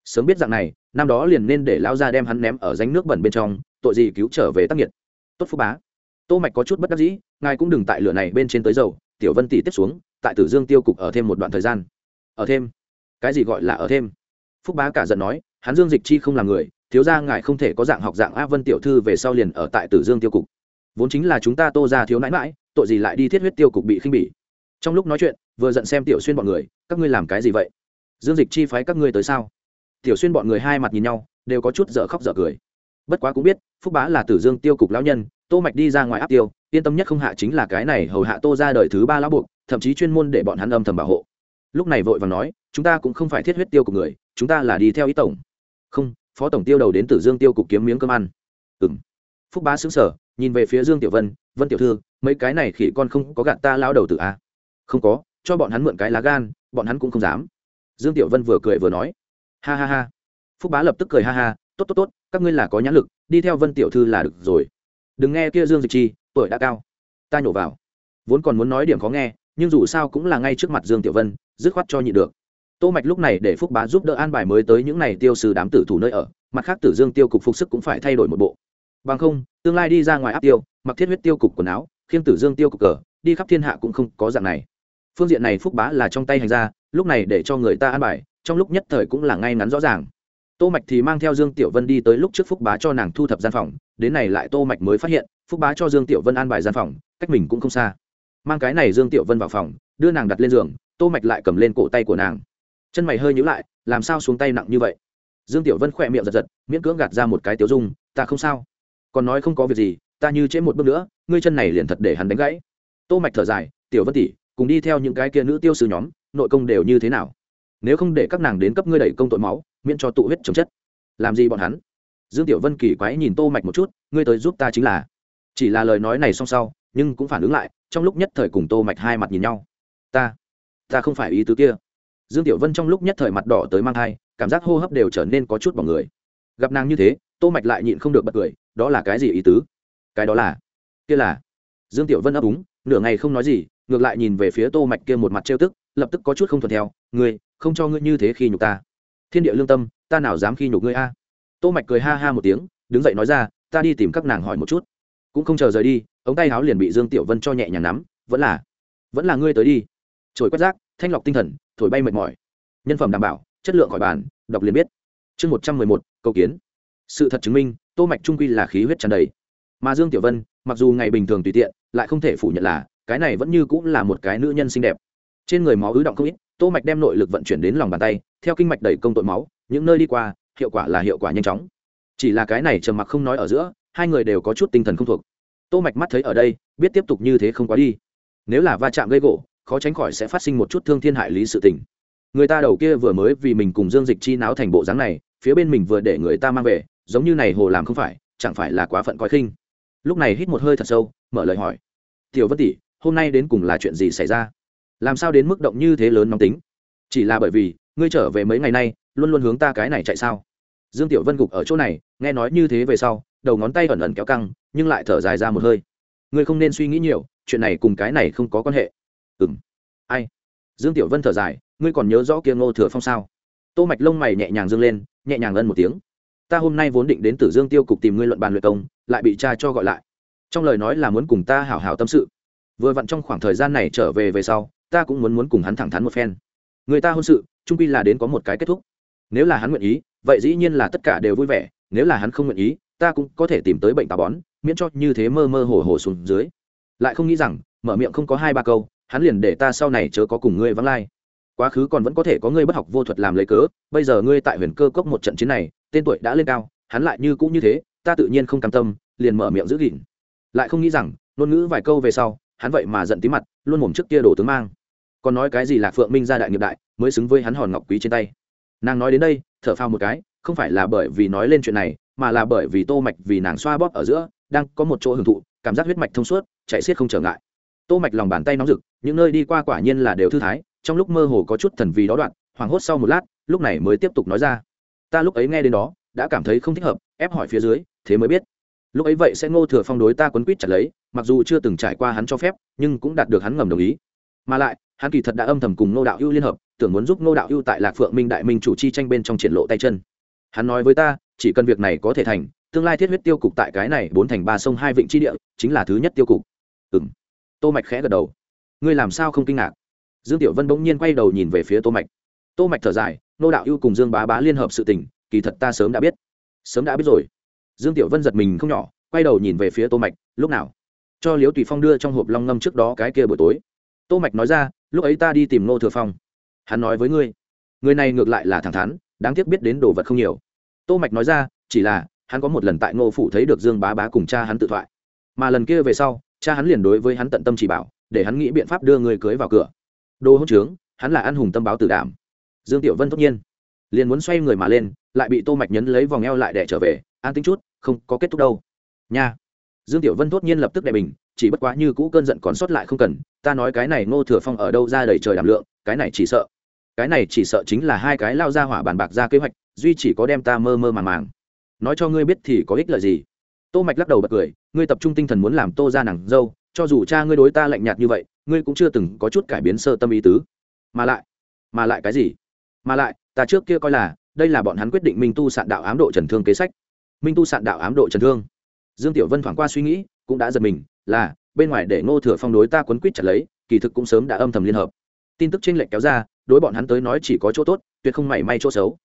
Sớm biết dạng này, năm đó liền nên để lao ra đem hắn ném ở ránh nước bẩn bên trong, tội gì cứu trở về tác nghiệt tốt phúc bá. Tô mạch có chút bất đắc dĩ, ngài cũng đừng tại lửa này bên trên tới dầu, tiểu vân tỷ tiếp xuống, tại tử dương tiêu cục ở thêm một đoạn thời gian. Ở thêm? Cái gì gọi là ở thêm? Phúc bá cả giận nói, hắn dương dịch chi không là người, thiếu gia ngài không thể có dạng học dạng a vân tiểu thư về sau liền ở tại tử dương tiêu cục. Vốn chính là chúng ta tô ra thiếu nãi mãi tội gì lại đi thiết huyết tiêu cục bị khinh bỉ. Trong lúc nói chuyện, vừa giận xem tiểu xuyên bọn người, các ngươi làm cái gì vậy? Dương dịch chi phái các ngươi tới sao? Tiểu xuyên bọn người hai mặt nhìn nhau, đều có chút dở khóc dở cười. Bất quá cũng biết, phúc bá là tử dương tiêu cục lão nhân, tô mạch đi ra ngoài áp tiêu, yên tâm nhất không hạ chính là cái này hầu hạ tô ra đời thứ ba lão buộc, thậm chí chuyên môn để bọn hắn âm thầm bảo hộ. Lúc này vội vàng nói, chúng ta cũng không phải thiết huyết tiêu của người, chúng ta là đi theo ý tổng. Không, phó tổng tiêu đầu đến tử dương tiêu cục kiếm miếng cơm ăn. Ừ phúc bá xứng sở nhìn về phía dương tiểu vân vân tiểu thư, mấy cái này khỉ con không có gạt ta lao đầu tử a à? không có, cho bọn hắn mượn cái lá gan, bọn hắn cũng không dám dương tiểu vân vừa cười vừa nói, ha ha ha. Phúc bá lập tức cười ha ha, tốt tốt tốt, các ngươi là có nhãn lực, đi theo vân tiểu thư là được rồi. Đừng nghe kia dương dịch chi, tuổi đã cao, ta nhổ vào. Vốn còn muốn nói điểm khó nghe, nhưng dù sao cũng là ngay trước mặt dương tiểu vân, dứt khoát cho nhị được. Tô mạch lúc này để phúc bá giúp đỡ an bài mới tới những này tiêu sư đám tử thủ nơi ở, mặt khác tử dương tiêu cục phục sức cũng phải thay đổi một bộ. Bằng không, tương lai đi ra ngoài áp tiêu, mặc thiết huyết tiêu cục quần áo, khiêng tử dương tiêu cục cờ, đi khắp thiên hạ cũng không có dạng này. Phương diện này phúc bá là trong tay hành ra lúc này để cho người ta an bài, trong lúc nhất thời cũng là ngay ngắn rõ ràng. Tô mạch thì mang theo dương tiểu vân đi tới lúc trước phúc bá cho nàng thu thập gian phòng, đến này lại tô mạch mới phát hiện, phúc bá cho dương tiểu vân an bài gian phòng, cách mình cũng không xa. Mang cái này dương tiểu vân vào phòng, đưa nàng đặt lên giường, tô mạch lại cầm lên cổ tay của nàng. Chân mày hơi nhíu lại, làm sao xuống tay nặng như vậy? Dương tiểu vân khỏe miệng giật giật, miễn cưỡng gạt ra một cái tiểu dung, ta không sao. Còn nói không có việc gì, ta như chế một bước nữa, ngươi chân này liền thật để hắn đánh gãy. Tô mạch thở dài, tiểu vân tỷ, cùng đi theo những cái kia nữ tiêu sư nhóm nội công đều như thế nào? Nếu không để các nàng đến cấp ngươi đẩy công tội máu, miễn cho tụ huyết chống chất. Làm gì bọn hắn? Dương tiểu vân kỳ quái nhìn tô mạch một chút, ngươi tới giúp ta chính là. Chỉ là lời nói này xong sau, nhưng cũng phản ứng lại, trong lúc nhất thời cùng tô mạch hai mặt nhìn nhau. Ta ta không phải ý tứ kia. Dương tiểu vân trong lúc nhất thời mặt đỏ tới mang thai, cảm giác hô hấp đều trở nên có chút bỏng người. Gặp nàng như thế, tô mạch lại nhịn không được bật cười, đó là cái gì ý tứ? Cái đó là, kia là. Dương tiểu vân ấp úng, nửa ngày không nói gì, ngược lại nhìn về phía tô mạch kia một mặt trêu tức lập tức có chút không thuận theo, ngươi, không cho ngươi như thế khi nhục ta. Thiên địa lương tâm, ta nào dám khi nhục ngươi a? Tô mạch cười ha ha một tiếng, đứng dậy nói ra, ta đi tìm các nàng hỏi một chút. Cũng không chờ rời đi, ống tay áo liền bị dương tiểu vân cho nhẹ nhàng nắm, vẫn là vẫn là ngươi tới đi. Trồi quét rác, thanh lọc tinh thần, thổi bay mệt mỏi. Nhân phẩm đảm bảo, chất lượng khỏi bàn, đọc liền biết. Chương một trăm mười một câu kiến. Sự thật chứng minh, tô mạch trung quy là khí huyết tràn đầy. Mà dương tiểu vân, mặc dù ngày bình thường tùy tiện, lại không thể phủ nhận là, cái này vẫn như cũng là một cái nữ nhân xinh đẹp trên người máu ứ động không ít, tô mạch đem nội lực vận chuyển đến lòng bàn tay, theo kinh mạch đẩy công tội máu, những nơi đi qua, hiệu quả là hiệu quả nhanh chóng. Chỉ là cái này trầm mặc không nói ở giữa, hai người đều có chút tinh thần không thuộc. Tô mạch mắt thấy ở đây, biết tiếp tục như thế không quá đi. Nếu là va chạm gây gỗ, khó tránh khỏi sẽ phát sinh một chút thương thiên hại lý sự tình. Người ta đầu kia vừa mới vì mình cùng dương dịch chi náo thành bộ dáng này, phía bên mình vừa để người ta mang về, giống như này hồ làm không phải, chẳng phải là quá phận coi khinh. Lúc này hít một hơi thật sâu, mở lời hỏi. Tiểu vân tỷ, hôm nay đến cùng là chuyện gì xảy ra? Làm sao đến mức động như thế lớn nóng tính? Chỉ là bởi vì, ngươi trở về mấy ngày nay, luôn luôn hướng ta cái này chạy sao? Dương tiểu vân gục ở chỗ này, nghe nói như thế về sau, đầu ngón tay ẩn ẩn kéo căng, nhưng lại thở dài ra một hơi. Ngươi không nên suy nghĩ nhiều, chuyện này cùng cái này không có quan hệ. Ừ m ai? Dương tiểu vân thở dài, ngươi còn nhớ rõ kia ngô thừa phong sao? Tô mạch lông mày nhẹ nhàng dương lên, nhẹ nhàng ân một tiếng. Ta hôm nay vốn định đến tử dương tiêu cục tìm ngươi luận bàn luyện công, lại bị cha cho gọi lại. Trong lời nói là muốn cùng ta hảo hảo tâm sự. Vừa vặn trong khoảng thời gian này trở về về sau ta cũng muốn muốn cùng hắn thẳng thắn một phen. Người ta hôn sự, trung quy là đến có một cái kết thúc. Nếu là hắn nguyện ý, vậy dĩ nhiên là tất cả đều vui vẻ. Nếu là hắn không nguyện ý, ta cũng có thể tìm tới bệnh tà bón, miễn cho như thế mơ mơ hồ hồ xuống dưới. Lại không nghĩ rằng, mở miệng không có hai ba câu, hắn liền để ta sau này chớ có cùng ngươi vắng lai. Quá khứ còn vẫn có thể có ngươi bất học vô thuật làm lấy cớ, bây giờ ngươi tại huyền cơ cốc một trận chiến này, tên tuổi đã lên cao, hắn lại như cũng như thế, ta tự nhiên không cam tâm, liền mở miệng giữ gìn. Lại không nghĩ rằng, ngôn ngữ vài câu về sau hắn vậy mà giận tí mặt, luôn mồm trước kia đổ tướng mang. Còn nói cái gì là phượng minh gia đại nghiệp đại, mới xứng với hắn hòn ngọc quý trên tay. Nàng nói đến đây, thở phao một cái, không phải là bởi vì nói lên chuyện này, mà là bởi vì tô mạch vì nàng xoa bóp ở giữa, đang có một chỗ hưởng thụ, cảm giác huyết mạch thông suốt, chạy xiết không trở ngại. Tô mạch lòng bàn tay nóng rực, những nơi đi qua quả nhiên là đều thư thái, trong lúc mơ hồ có chút thần vì đó đoạn, hoảng hốt sau một lát, lúc này mới tiếp tục nói ra. Ta lúc ấy nghe đến đó, đã cảm thấy không thích hợp, ép hỏi phía dưới, thế mới biết lúc ấy vậy sẽ ngô thừa phong đối ta quấn quýt chặt lấy, mặc dù chưa từng trải qua hắn cho phép, nhưng cũng đạt được hắn ngầm đồng ý. Mà lại, hắn kỳ thật đã âm thầm cùng ngô đạo hưu liên hợp, tưởng muốn giúp ngô đạo hưu tại lạc phượng minh đại minh chủ chi tranh bên trong triển lộ tay chân. Hắn nói với ta, chỉ cần việc này có thể thành, tương lai thiết huyết tiêu cục tại cái này bốn thành ba sông hai vịnh chi địa, chính là thứ nhất tiêu cục. Ừ m tô mạch khẽ gật đầu. Ngươi làm sao không kinh ngạc? Dương tiểu vân bỗng nhiên quay đầu nhìn về phía tô mạch. Tô mạch thở dài, Ngô đạo hưu cùng dương bá bá liên hợp sự tình, kỳ thật ta sớm đã biết. Sớm đã biết rồi dương tiểu vân giật mình không nhỏ, quay đầu nhìn về phía tô mạch, lúc nào? Cho liễu tùy phong đưa trong hộp long ngâm trước đó cái kia buổi tối. Tô mạch nói ra, lúc ấy ta đi tìm Ngô thừa phong. Hắn nói với ngươi, người này ngược lại là thẳng thắn, đáng tiếc biết đến đồ vật không nhiều. Tô mạch nói ra, chỉ là, hắn có một lần tại ngô phủ thấy được dương bá bá cùng cha hắn tự thoại. Mà lần kia về sau, cha hắn liền đối với hắn tận tâm chỉ bảo, để hắn nghĩ biện pháp đưa người cưới vào cửa. Đồ hỗn trướng, hắn là ăn hùng tâm báo tử đảm. Dương tiểu vân tất nhiên liền muốn xoay người mà lên, lại bị tô mạch nhấn lấy vòng eo lại để trở về, an tính chút, không có kết thúc đâu. Nha. Dương tiểu vân tốt nhiên lập tức đệ bình chỉ bất quá như cũ cơn giận còn sót lại không cần, ta nói cái này ngô thừa phong ở đâu ra đầy trời đảm lượng, cái này chỉ sợ, cái này chỉ sợ chính là hai cái lao ra hỏa bàn bạc ra kế hoạch, duy chỉ có đem ta mơ mơ màng màng. Nói cho ngươi biết thì có ích lợi gì? Tô mạch lắc đầu bật cười, ngươi tập trung tinh thần muốn làm tô ra nàng dâu, cho dù cha ngươi đối ta lạnh nhạt như vậy, ngươi cũng chưa từng có chút cải biến sơ tâm ý tứ. Mà lại mà lại cái gì? Mà lại ta trước kia coi là, đây là bọn hắn quyết định minh tu sạn đạo ám độ trần thương kế sách. Minh tu sạn đạo ám độ trần thương. Dương tiểu vân thoáng qua suy nghĩ, cũng đã giật mình, là, bên ngoài để ngô thừa phong đối ta quấn quýt chặt lấy, kỳ thực cũng sớm đã âm thầm liên hợp. Tin tức tranh lệch kéo ra, đối bọn hắn tới nói chỉ có chỗ tốt, tuyệt không mảy may chỗ xấu.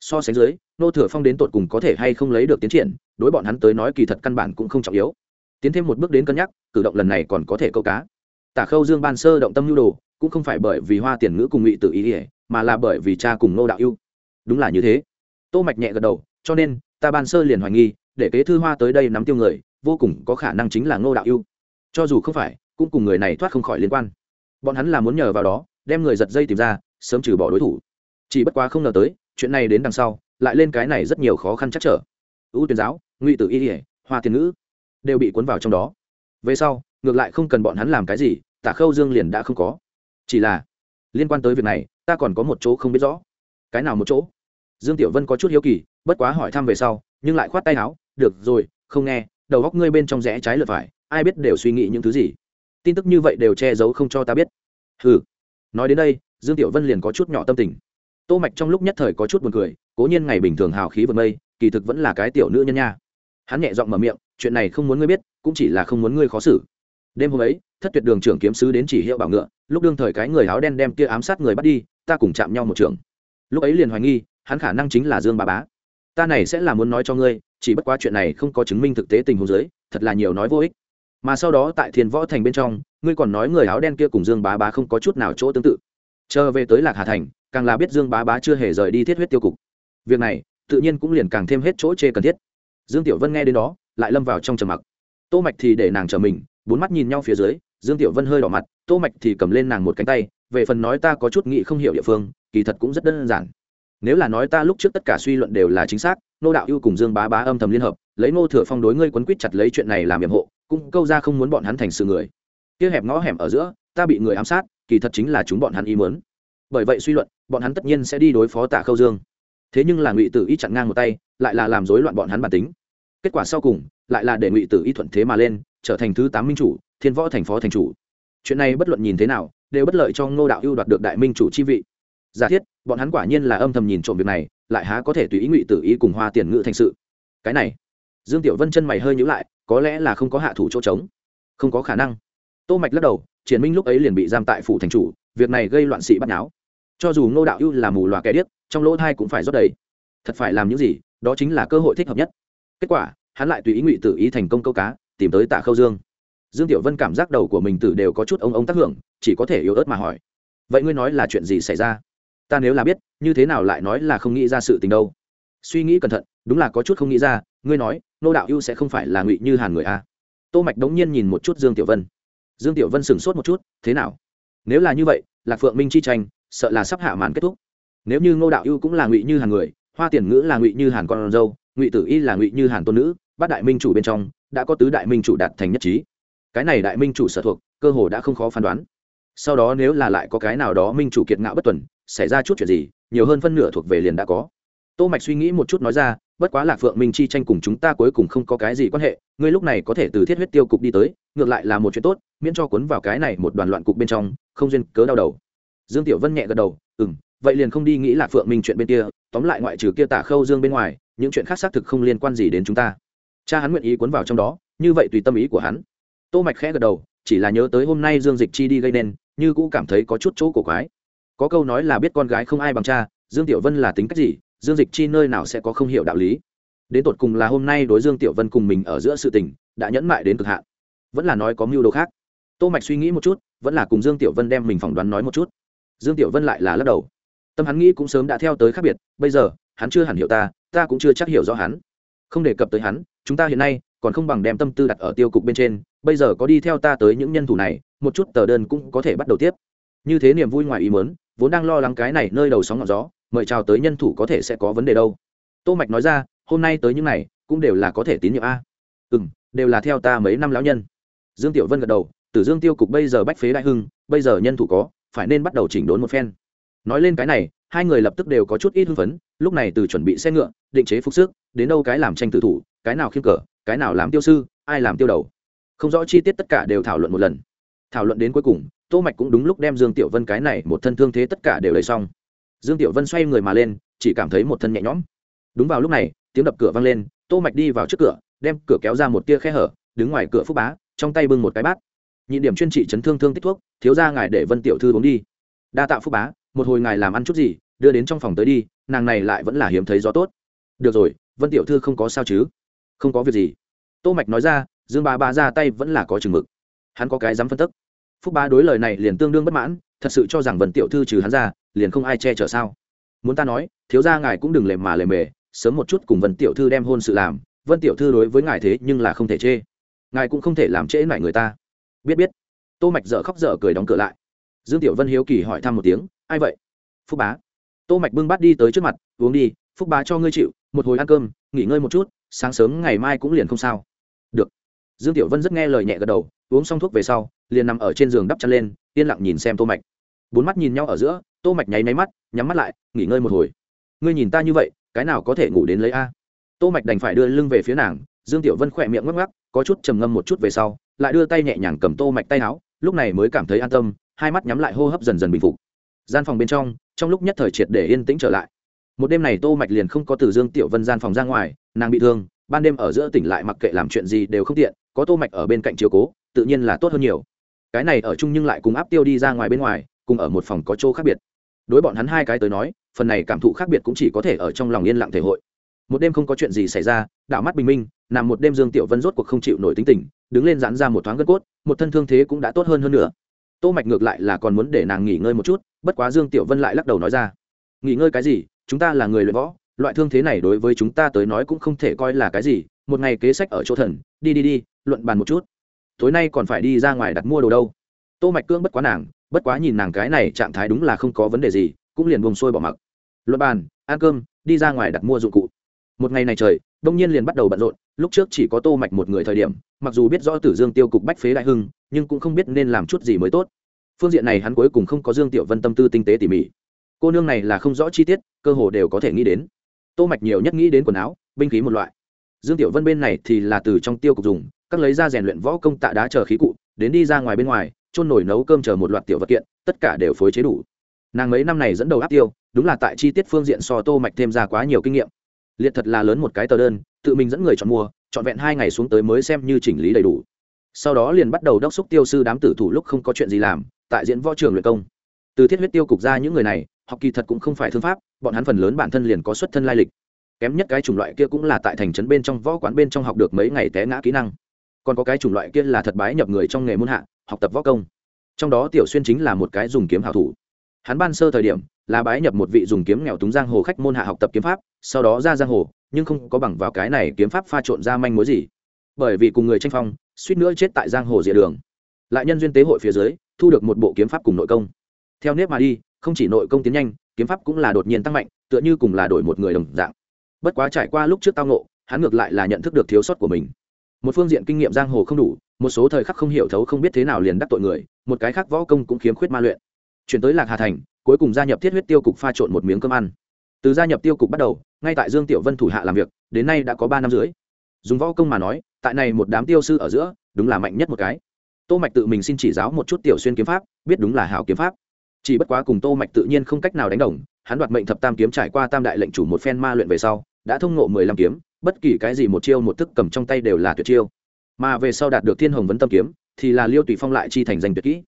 So sánh dưới, ngô thừa phong đến tột cùng có thể hay không lấy được tiến triển, đối bọn hắn tới nói kỳ thật căn bản cũng không trọng yếu. Tiến thêm một bước đến cân nhắc, cử động lần này còn có thể câu cá. Tả khâu dương ban sơ động tâm nhu đồ, cũng không phải bởi vì hoa tiền ngữ cùng ngụy tự ý ỉa mà là bởi vì cha cùng nô đạo yêu đúng là như thế. Tô mạch nhẹ gật đầu, cho nên, ta ban sơ liền hoài nghi, để kế thư hoa tới đây nắm tiêu người, vô cùng có khả năng chính là Nô đạo yêu cho dù không phải, cũng cùng người này thoát không khỏi liên quan. Bọn hắn là muốn nhờ vào đó, đem người giật dây tìm ra, sớm trừ bỏ đối thủ. Chỉ bất quá không ngờ tới, chuyện này đến đằng sau, lại lên cái này rất nhiều khó khăn chắc trở. Ưu tuyển giáo, ngụy tử y ỉa hoa tiền ngữ đều bị cuốn vào trong đó. Về sau, ngược lại không cần bọn hắn làm cái gì, tả khâu dương liền đã không có. Chỉ là, liên quan tới việc này ta còn có một chỗ không biết rõ. Cái nào một chỗ? Dương tiểu vân có chút hiếu kỳ, bất quá hỏi thăm về sau, nhưng lại khoát tay áo, được rồi, không nghe, đầu góc ngươi bên trong rẽ trái lượt phải, ai biết đều suy nghĩ những thứ gì. Tin tức như vậy đều che giấu không cho ta biết. Ừ nói đến đây, dương tiểu vân liền có chút nhỏ tâm tình. Tô mạch trong lúc nhất thời có chút buồn cười, cố nhiên ngày bình thường hào khí vượt mây, kỳ thực vẫn là cái tiểu nữ nhân nha. Hắn nhẹ giọng mở miệng, chuyện này không muốn ngươi biết, cũng chỉ là không muốn ngươi khó xử. Đêm hôm ấy, thất tuyệt đường trưởng kiếm sứ đến chỉ hiệu bảo ngựa, lúc đương thời cái người áo đen đem kia ám sát người bắt đi ta cùng chạm nhau một trường. Lúc ấy liền hoài nghi, hắn khả năng chính là dương bà bá. Ta này sẽ là muốn nói cho ngươi, chỉ bất quá chuyện này không có chứng minh thực tế tình huống giới thật là nhiều nói vô ích. Mà sau đó tại thiên võ thành bên trong, ngươi còn nói người áo đen kia cùng dương bá bá không có chút nào chỗ tương tự. Chờ về tới lạc hà thành, càng là biết dương bá bá chưa hề rời đi thiết huyết tiêu cục. Việc này, tự nhiên cũng liền càng thêm hết chỗ chê cần thiết. Dương tiểu vân nghe đến đó, lại lâm vào trong trầm mặc. Tô mạch thì để nàng chờ mình, bốn mắt nhìn nhau phía dưới, dương tiểu vân hơi đỏ mặt, tô mạch thì cầm lên nàng một cánh tay về phần nói ta có chút nghĩ không hiểu địa phương, kỳ thật cũng rất đơn giản. Nếu là nói ta lúc trước tất cả suy luận đều là chính xác nô đạo ưu cùng dương bá bá âm thầm liên hợp, lấy nô thừa phong đối ngươi quấn quýt chặt lấy chuyện này làm nhiệm hộ, cũng câu ra không muốn bọn hắn thành sự người. Kia hẹp ngõ hẻm ở giữa, ta bị người ám sát, kỳ thật chính là chúng bọn hắn ý muốn. Bởi vậy suy luận, bọn hắn tất nhiên sẽ đi đối phó tạ khâu dương. Thế nhưng là ngụy tử y chặn ngang một tay, lại là làm rối loạn bọn hắn bản tính. Kết quả sau cùng, lại là để ngụy tử y thuận thế mà lên, trở thành thứ tám minh chủ, thiên võ thành phó thành chủ. Chuyện này bất luận nhìn thế nào đều bất lợi cho ngô đạo ưu đoạt được đại minh chủ chi vị. Giả thiết, bọn hắn quả nhiên là âm thầm nhìn trộm việc này, lại há có thể tùy ý ngụy tử ý cùng hoa tiền ngự thành sự. Cái này, dương tiểu vân chân mày hơi nhữ lại, có lẽ là không có hạ thủ chỗ trống. Không có khả năng. Tô mạch lắc đầu, triển minh lúc ấy liền bị giam tại phủ thành chủ, việc này gây loạn sĩ bắt náo cho dù ngô đạo ưu là mù loà kẻ điếc, trong lỗ thai cũng phải rót đầy. Thật phải làm những gì, đó chính là cơ hội thích hợp nhất. Kết quả, hắn lại tùy ý ngụy tử ý thành công câu cá, tìm tới tạ khâu dương. Dương tiểu vân cảm giác đầu của mình tử đều có chút ông ông tác hưởng chỉ có thể yếu ớt mà hỏi. Vậy ngươi nói là chuyện gì xảy ra? Ta nếu là biết, như thế nào lại nói là không nghĩ ra sự tình đâu? Suy nghĩ cẩn thận, đúng là có chút không nghĩ ra, ngươi nói, nô đạo ưu sẽ không phải là ngụy như hàn người a. Tô mạch đống nhiên nhìn một chút dương tiểu vân. Dương tiểu vân sửng sốt một chút, thế nào? Nếu là như vậy, lạc phượng minh chi tranh, sợ là sắp hạ màn kết thúc. Nếu như ngô đạo ưu cũng là ngụy như hàn người, hoa tiền ngữ là ngụy như hàn con dâu, ngụy tử y là ngụy như hàn tôn nữ, bát đại minh chủ bên trong, đã có tứ đại minh chủ đạt thành nhất trí. Cái này đại minh chủ sở thuộc, cơ hồ đã không khó phán đoán sau đó nếu là lại có cái nào đó minh chủ kiệt ngạo bất tuần, xảy ra chút chuyện gì, nhiều hơn phân nửa thuộc về liền đã có. Tô mạch suy nghĩ một chút nói ra, bất quá lạc phượng minh chi tranh cùng chúng ta cuối cùng không có cái gì quan hệ, ngươi lúc này có thể từ thiết huyết tiêu cục đi tới, ngược lại là một chuyện tốt, miễn cho cuốn vào cái này một đoàn loạn cục bên trong, không duyên cớ đau đầu. Dương tiểu vân nhẹ gật đầu, ừm, vậy liền không đi nghĩ lạc phượng minh chuyện bên kia, tóm lại ngoại trừ kia tả khâu dương bên ngoài, những chuyện khác xác thực không liên quan gì đến chúng ta. Cha hắn nguyện ý cuốn vào trong đó, như vậy tùy tâm ý của hắn. Tô mạch khẽ gật đầu, chỉ là nhớ tới hôm nay dương dịch chi đi gây nên như cũ cảm thấy có chút chỗ cổ quái. Có câu nói là biết con gái không ai bằng cha, dương tiểu vân là tính cách gì, dương dịch chi nơi nào sẽ có không hiểu đạo lý. Đến tột cùng là hôm nay đối dương tiểu vân cùng mình ở giữa sự tình, đã nhẫn mại đến cực hạn. Vẫn là nói có mưu đồ khác. Tô mạch suy nghĩ một chút, vẫn là cùng dương tiểu vân đem mình phỏng đoán nói một chút. Dương tiểu vân lại là lắc đầu. Tâm hắn nghĩ cũng sớm đã theo tới khác biệt, bây giờ, hắn chưa hẳn hiểu ta ta cũng chưa chắc hiểu rõ hắn. Không đề cập tới hắn, chúng ta hiện nay còn không bằng đem tâm tư đặt ở tiêu cục bên trên bây giờ có đi theo ta tới những nhân thủ này, một chút tờ đơn cũng có thể bắt đầu tiếp. Như thế niềm vui ngoài ý mớn vốn đang lo lắng cái này nơi đầu sóng ngọn gió, mời chào tới nhân thủ có thể sẽ có vấn đề đâu. Tô mạch nói ra, hôm nay tới những này, cũng đều là có thể tín nhiệm a. Ừm, đều là theo ta mấy năm lão nhân. Dương tiểu vân gật đầu, tử dương tiêu cục bây giờ bách phế đại hưng, bây giờ nhân thủ có, phải nên bắt đầu chỉnh đốn một phen. Nói lên cái này, hai người lập tức đều có chút ít hưng phấn, lúc này từ chuẩn bị xe ngựa, định chế phục sức, đến đâu cái làm tranh tử thủ, cái nào khiêm cờ, cái nào làm tiêu sư, ai làm tiêu đầu không rõ chi tiết tất cả đều thảo luận một lần. Thảo luận đến cuối cùng, tô mạch cũng đúng lúc đem dương tiểu vân cái này một thân thương thế tất cả đều lấy xong. Dương tiểu vân xoay người mà lên, chỉ cảm thấy một thân nhẹ nhõm. Đúng vào lúc này, tiếng đập cửa vang lên, tô mạch đi vào trước cửa, đem cửa kéo ra một tia khe hở, đứng ngoài cửa phúc bá, trong tay bưng một cái bát. Nhị điểm chuyên trị chấn thương thương tích thuốc, thiếu ra ngài để vân tiểu thư uống đi. Đa tạ phúc bá, một hồi ngài làm ăn chút gì, đưa đến trong phòng tới đi, nàng này lại vẫn là hiếm thấy gió tốt. Được rồi, vân tiểu thư không có sao chứ? Không có việc gì. Tô mạch nói ra dương ba ba ra tay vẫn là có chừng mực. Hắn có cái dám phân tức. Phúc ba đối lời này liền tương đương bất mãn, thật sự cho rằng vân tiểu thư trừ hắn ra, liền không ai che chở sao? Muốn ta nói, thiếu gia ngài cũng đừng lề mà lề mề, sớm một chút cùng vân tiểu thư đem hôn sự làm, vân tiểu thư đối với ngài thế nhưng là không thể chê. Ngài cũng không thể làm trễ lại người ta. Biết biết. Tô mạch dở khóc dở cười đóng cửa lại. Dương tiểu vân hiếu kỳ hỏi thăm một tiếng, ai vậy? Phúc bá. Tô mạch bưng bát đi tới trước mặt, uống đi, phúc bá cho ngươi chịu, một hồi ăn cơm, nghỉ ngơi một chút, sáng sớm ngày mai cũng liền không sao. Được dương tiểu vân rất nghe lời nhẹ gật đầu, uống xong thuốc về sau, liền nằm ở trên giường đắp chăn lên, yên lặng nhìn xem tô mạch. Bốn mắt nhìn nhau ở giữa, tô mạch nháy máy mắt, nhắm mắt lại, nghỉ ngơi một hồi. Ngươi nhìn ta như vậy, cái nào có thể ngủ đến lấy a? Tô mạch đành phải đưa lưng về phía nàng, dương tiểu vân khỏe miệng ngắc ngắc, có chút trầm ngâm một chút về sau, lại đưa tay nhẹ nhàng cầm tô mạch tay áo, lúc này mới cảm thấy an tâm, hai mắt nhắm lại hô hấp dần dần bình phục. Gian phòng bên trong trong lúc nhất thời triệt để yên tĩnh trở lại. Một đêm này tô mạch liền không có từ dương tiểu vân gian phòng ra ngoài, nàng bị thương ban đêm ở giữa tỉnh lại mặc kệ làm chuyện gì đều không tiện, có tô mạch ở bên cạnh chiếu cố, tự nhiên là tốt hơn nhiều. Cái này ở chung nhưng lại cùng áp tiêu đi ra ngoài bên ngoài, cùng ở một phòng có chỗ khác biệt. Đối bọn hắn hai cái tới nói, phần này cảm thụ khác biệt cũng chỉ có thể ở trong lòng yên lặng thể hội. Một đêm không có chuyện gì xảy ra, đạo mắt bình minh, nằm một đêm dương tiểu vân rốt cuộc không chịu nổi tính tình, đứng lên giãn ra một thoáng gân cốt, một thân thương thế cũng đã tốt hơn hơn nữa. Tô mạch ngược lại là còn muốn để nàng nghỉ ngơi một chút, bất quá dương tiểu vân lại lắc đầu nói ra, nghỉ ngơi cái gì? Chúng ta là người luyện võ loại thương thế này đối với chúng ta tới nói cũng không thể coi là cái gì, một ngày kế sách ở chỗ thần, đi đi đi, luận bàn một chút. Tối nay còn phải đi ra ngoài đặt mua đồ đâu. Tô mạch cương bất quá nàng, bất quá nhìn nàng cái này trạng thái đúng là không có vấn đề gì, cũng liền buông xuôi bỏ mặc. Luận bàn, ăn cơm, đi ra ngoài đặt mua dụng cụ. Một ngày này trời, đông nhiên liền bắt đầu bận rộn, lúc trước chỉ có tô mạch một người thời điểm, mặc dù biết rõ tử dương tiêu cục bách phế đại hưng, nhưng cũng không biết nên làm chút gì mới tốt. Phương diện này hắn cuối cùng không có dương tiểu vân tâm tư tinh tế tỉ mỉ. Cô nương này là không rõ chi tiết, cơ hồ đều có thể nghĩ đến tô mạch nhiều nhất nghĩ đến quần áo, binh khí một loại. Dương tiểu vân bên này thì là từ trong tiêu cục dùng, các lấy ra rèn luyện võ công tạ đá chờ khí cụ, đến đi ra ngoài bên ngoài trôn nổi nấu cơm chờ một loạt tiểu vật kiện, tất cả đều phối chế đủ. Nàng mấy năm này dẫn đầu áp tiêu, đúng là tại chi tiết phương diện so tô mạch thêm ra quá nhiều kinh nghiệm. Liệt thật là lớn một cái tờ đơn, tự mình dẫn người chọn mua chọn vẹn hai ngày xuống tới mới xem như chỉnh lý đầy đủ. Sau đó liền bắt đầu đốc xúc tiêu sư đám tử thủ lúc không có chuyện gì làm, tại diễn võ trường luyện công. Từ thiết huyết tiêu cục ra những người này học kỳ thật cũng không phải thương pháp, bọn hắn phần lớn bản thân liền có xuất thân lai lịch. Kém nhất cái chủng loại kia cũng là tại thành trấn bên trong võ quán bên trong học được mấy ngày té ngã kỹ năng. Còn có cái chủng loại kia là thật bái nhập người trong nghề môn hạ, học tập võ công. Trong đó tiểu xuyên chính là một cái dùng kiếm hảo thủ. Hắn ban sơ thời điểm là bái nhập một vị dùng kiếm nghèo túng giang hồ khách môn hạ học tập kiếm pháp, sau đó ra giang hồ, nhưng không có bằng vào cái này kiếm pháp pha trộn ra manh mối gì. Bởi vì cùng người tranh phong, suýt nữa chết tại giang hồ rìa đường. Lại nhân duyên tế hội phía dưới, thu được một bộ kiếm pháp cùng nội công. Theo nếp mà đi không chỉ nội công tiến nhanh kiếm pháp cũng là đột nhiên tăng mạnh tựa như cùng là đổi một người đồng dạng. Bất quá trải qua lúc trước tao ngộ, hắn ngược lại là nhận thức được thiếu sót của mình. Một phương diện kinh nghiệm giang hồ không đủ một số thời khắc không hiểu thấu không biết thế nào liền đắc tội người một cái khác võ công cũng khiếm khuyết ma luyện. Chuyển tới lạc hà thành cuối cùng gia nhập thiết huyết tiêu cục pha trộn một miếng cơm ăn. Từ gia nhập tiêu cục bắt đầu ngay tại dương tiểu vân thủ hạ làm việc đến nay đã có ba năm rưỡi. dùng võ công mà nói tại này một đám tiêu sư ở giữa đúng là mạnh nhất một cái. Tô mạch tự mình xin chỉ giáo một chút tiểu xuyên kiếm pháp biết đúng là hảo kiếm pháp chỉ bất quá cùng tô mạch tự nhiên không cách nào đánh đồng, hắn đoạt mệnh thập tam kiếm trải qua tam đại lệnh chủ một phen ma luyện về sau, đã thông ngộ mười lăm kiếm, bất kỳ cái gì một chiêu một thức cầm trong tay đều là tuyệt chiêu. Mà về sau đạt được thiên hồng vấn tâm kiếm, thì là liêu tùy phong lại chi thành danh tuyệt kỹ.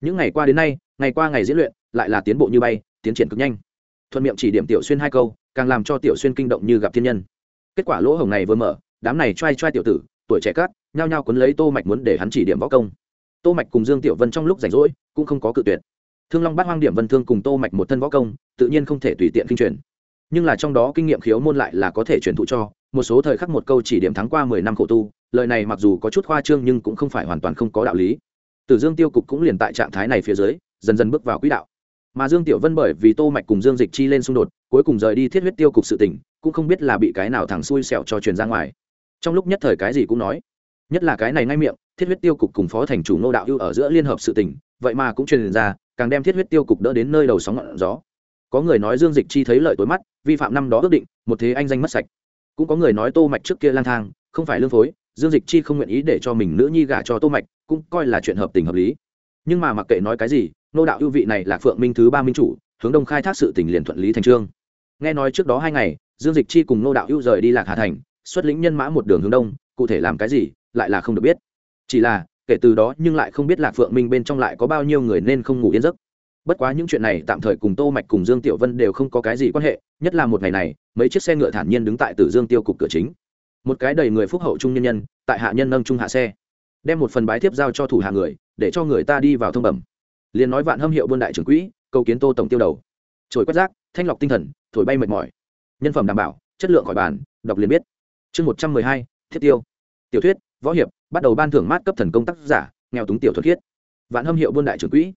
Những ngày qua đến nay, ngày qua ngày diễn luyện, lại là tiến bộ như bay, tiến triển cực nhanh. Thuận miệng chỉ điểm tiểu xuyên hai câu, càng làm cho tiểu xuyên kinh động như gặp thiên nhân. Kết quả lỗ hồng này vừa mở, đám này trai trai tiểu tử, tuổi trẻ cát, nhao nhao quấn lấy tô mạch muốn để hắn chỉ điểm võ công. Tô mạch cùng dương tiểu vân trong lúc rảnh rỗi, cũng không có cự tuyệt thương long bát hoang điểm vân thương cùng tô mạch một thân võ công, tự nhiên không thể tùy tiện kinh truyền. Nhưng là trong đó kinh nghiệm khiếu môn lại là có thể truyền thụ cho, một số thời khắc một câu chỉ điểm thắng qua mười năm khổ tu, lời này mặc dù có chút khoa trương nhưng cũng không phải hoàn toàn không có đạo lý. Tử dương tiêu cục cũng liền tại trạng thái này phía dưới, dần dần bước vào quỹ đạo. Mà dương tiểu vân bởi vì tô mạch cùng dương dịch chi lên xung đột, cuối cùng rời đi thiết huyết tiêu cục sự tình cũng không biết là bị cái nào thẳng xui xẻo cho truyền ra ngoài. Trong lúc nhất thời cái gì cũng nói. Nhất là cái này ngay miệng, thiết huyết tiêu cục cùng phó thành chủ nô đạo ưu ở giữa liên hợp sự tình vậy mà cũng truyền ra càng đem thiết huyết tiêu cục đỡ đến nơi đầu sóng ngọn gió. Có người nói dương dịch chi thấy lợi tối mắt, vi phạm năm đó ước định, một thế anh danh mất sạch. Cũng có người nói tô mạch trước kia lang thang, không phải lương phối, dương dịch chi không nguyện ý để cho mình nữ nhi gả cho tô mạch, cũng coi là chuyện hợp tình hợp lý. Nhưng mà mặc kệ nói cái gì, nô đạo ưu vị này là phượng minh thứ ba minh chủ, hướng đông khai thác sự tình liền thuận lý thành trương. Nghe nói trước đó hai ngày, dương dịch chi cùng nô đạo ưu rời đi lạc hà thành, xuất lĩnh nhân mã một đường hướng đông, cụ thể làm cái gì, lại là không được biết. Chỉ là kể từ đó nhưng lại không biết lạc phượng minh bên trong lại có bao nhiêu người nên không ngủ yên giấc. Bất quá những chuyện này tạm thời cùng tô mạch cùng dương tiểu vân đều không có cái gì quan hệ, nhất là một ngày này, mấy chiếc xe ngựa thản nhiên đứng tại tử dương tiêu cục cửa chính. Một cái đầy người phúc hậu trung nhân nhân, tại hạ nhân nâng trung hạ xe, đem một phần bái thiếp giao cho thủ hạ người, để cho người ta đi vào thông bẩm. Liền nói vạn hâm hiệu buôn đại trưởng quỹ, cầu kiến tô tổng tiêu đầu. Trồi quét rác, thanh lọc tinh thần, thổi bay mệt mỏi. Nhân phẩm đảm bảo, chất lượng khỏi bàn, đọc liền biết. Chương một trăm mười hai, thiết tiêu. Tiểu thuyết, võ hiệp bắt đầu ban thưởng mát cấp thần công tác giả, nghèo túng tiểu thuật khiết vạn hâm hiệu buôn đại trưởng quỹ,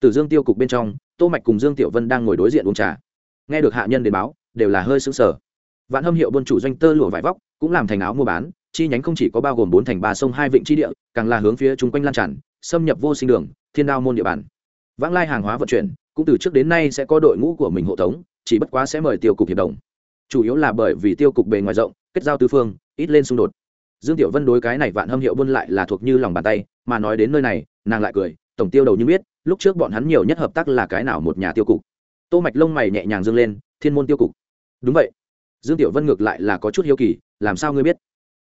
từ dương tiêu cục bên trong, tô mạch cùng dương tiểu vân đang ngồi đối diện uống trà. Nghe được hạ nhân đến báo, đều là hơi sững sờ. Vạn hâm hiệu buôn chủ doanh tơ lụa vải vóc, cũng làm thành áo mua bán, chi nhánh không chỉ có bao gồm bốn thành ba sông hai vịnh chi địa, càng là hướng phía chung quanh lan tràn, xâm nhập vô sinh đường, thiên đao môn địa bàn. Vãng lai hàng hóa vận chuyển, cũng từ trước đến nay sẽ có đội ngũ của mình hộ tống, chỉ bất quá sẽ mời tiêu cục hiệp đồng. Chủ yếu là bởi vì tiêu cục bề ngoài rộng, kết giao tứ phương, ít lên xung đột dương tiểu vân đối cái này vạn hâm hiệu buôn lại là thuộc như lòng bàn tay, mà nói đến nơi này, nàng lại cười, tổng tiêu đầu như biết, lúc trước bọn hắn nhiều nhất hợp tác là cái nào một nhà tiêu cục. Tô mạch lông mày nhẹ nhàng dương lên, thiên môn tiêu cục. Đúng vậy. Dương tiểu vân ngược lại là có chút hiếu kỳ, làm sao ngươi biết?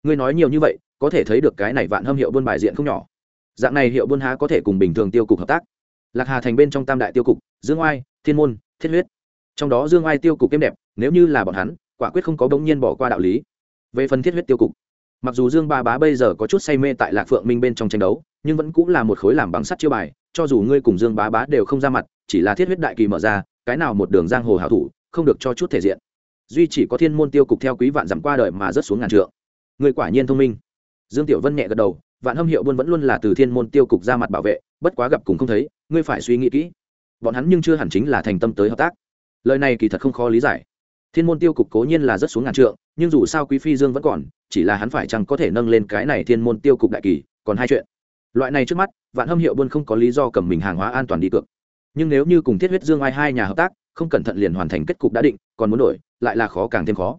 Ngươi nói nhiều như vậy, có thể thấy được cái này vạn hâm hiệu buôn bài diện không nhỏ. Dạng này hiệu buôn há có thể cùng bình thường tiêu cục hợp tác? Lạc hà thành bên trong tam đại tiêu cục, dương oai, thiên môn, thiết huyết. Trong đó dương oai tiêu cục êm đẹp, nếu như là bọn hắn, quả quyết không có bỗng nhiên bỏ qua đạo lý. Về phần thiết huyết tiêu cục mặc dù dương ba bá bây giờ có chút say mê tại lạc phượng minh bên trong tranh đấu, nhưng vẫn cũng là một khối làm bằng sắt chiêu bài, cho dù ngươi cùng dương bá bá đều không ra mặt, chỉ là thiết huyết đại kỳ mở ra, cái nào một đường giang hồ hảo thủ, không được cho chút thể diện. Duy chỉ có thiên môn tiêu cục theo quý vạn dặm qua đời mà rớt xuống ngàn trượng. Người quả nhiên thông minh. Dương tiểu vân nhẹ gật đầu, vạn hâm hiệu buôn vẫn luôn là từ thiên môn tiêu cục ra mặt bảo vệ, bất quá gặp cùng không thấy, ngươi phải suy nghĩ kỹ. Bọn hắn nhưng chưa hẳn chính là thành tâm tới hợp tác. Lời này kỳ thật không khó lý giải thiên môn tiêu cục cố nhiên là rất xuống ngàn trượng, nhưng dù sao quý phi dương vẫn còn, chỉ là hắn phải chăng có thể nâng lên cái này thiên môn tiêu cục đại kỳ, còn hai chuyện. Loại này trước mắt, vạn hâm hiệu buôn không có lý do cầm mình hàng hóa an toàn đi cược. Nhưng nếu như cùng thiết huyết dương ai hai nhà hợp tác, không cẩn thận liền hoàn thành kết cục đã định, còn muốn đổi, lại là khó càng thêm khó.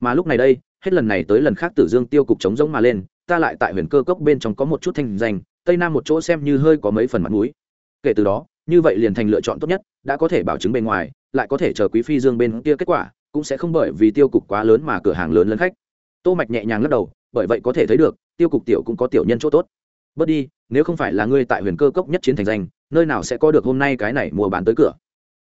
Mà lúc này đây, hết lần này tới lần khác tử dương tiêu cục chống giống mà lên, ta lại tại huyền cơ cốc bên trong có một chút thanh danh, tây nam một chỗ xem như hơi có mấy phần mặt mũi. Kể từ đó, như vậy liền thành lựa chọn tốt nhất, đã có thể bảo chứng bên ngoài, lại có thể chờ quý phi dương bên kia kết quả cũng sẽ không bởi vì tiêu cục quá lớn mà cửa hàng lớn lấn khách. Tô mạch nhẹ nhàng lắc đầu, bởi vậy có thể thấy được, tiêu cục tiểu cũng có tiểu nhân chỗ tốt. Bớt đi, nếu không phải là ngươi tại huyền cơ cốc nhất chiến thành danh, nơi nào sẽ có được hôm nay cái này mua bán tới cửa?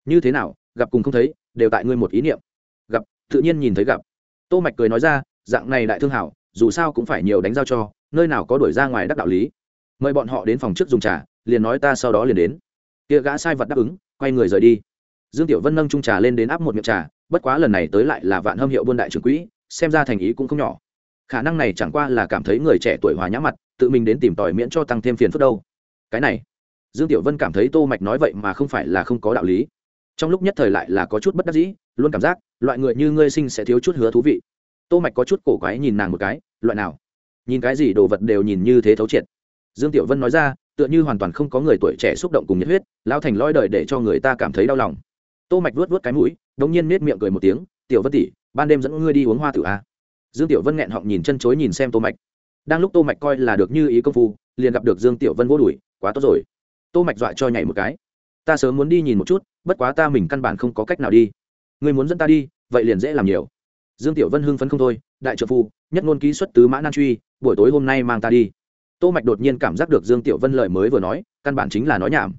Như thế nào, gặp cùng không thấy, đều tại ngươi một ý niệm. Gặp, tự nhiên nhìn thấy gặp. Tô mạch cười nói ra, dạng này đại thương hảo, dù sao cũng phải nhiều đánh giao cho, nơi nào có đuổi ra ngoài đắc đạo lý. Mời bọn họ đến phòng trước dùng trà, liền nói ta sau đó liền đến. Kia gã sai vật đáp ứng, quay người rời đi dương tiểu vân nâng trung trà lên đến áp một miệng trà, bất quá lần này tới lại là vạn hâm hiệu buôn đại trưởng quỹ, xem ra thành ý cũng không nhỏ. Khả năng này chẳng qua là cảm thấy người trẻ tuổi hòa nhã mặt, tự mình đến tìm tòi miễn cho tăng thêm phiền phức đâu. Cái này, dương tiểu vân cảm thấy tô mạch nói vậy mà không phải là không có đạo lý. Trong lúc nhất thời lại là có chút bất đắc dĩ, luôn cảm giác, loại người như ngươi sinh sẽ thiếu chút hứa thú vị. Tô mạch có chút cổ quái nhìn nàng một cái, loại nào? Nhìn cái gì đồ vật đều nhìn như thế thấu triệt. Dương tiểu vân nói ra, tựa như hoàn toàn không có người tuổi trẻ xúc động cùng nhiệt huyết lao thành lõi đời để cho người ta cảm thấy đau lòng tô mạch vuốt vuốt cái mũi, đống nhiên nết miệng cười một tiếng, tiểu vân tỷ, ban đêm dẫn ngươi đi uống hoa tử a dương tiểu vân nghẹn họng nhìn chân chối nhìn xem tô mạch. Đang lúc tô mạch coi là được như ý công phu, liền gặp được dương tiểu vân vô đuổi, quá tốt rồi. Tô mạch dọa cho nhảy một cái. Ta sớm muốn đi nhìn một chút, bất quá ta mình căn bản không có cách nào đi. Ngươi muốn dẫn ta đi, vậy liền dễ làm nhiều. Dương tiểu vân hưng phấn không thôi, đại trợ phu, nhất ngôn ký xuất tứ mã nan truy, buổi tối hôm nay mang ta đi. Tô mạch đột nhiên cảm giác được dương tiểu vân lời mới vừa nói, căn bản chính là nói nhảm.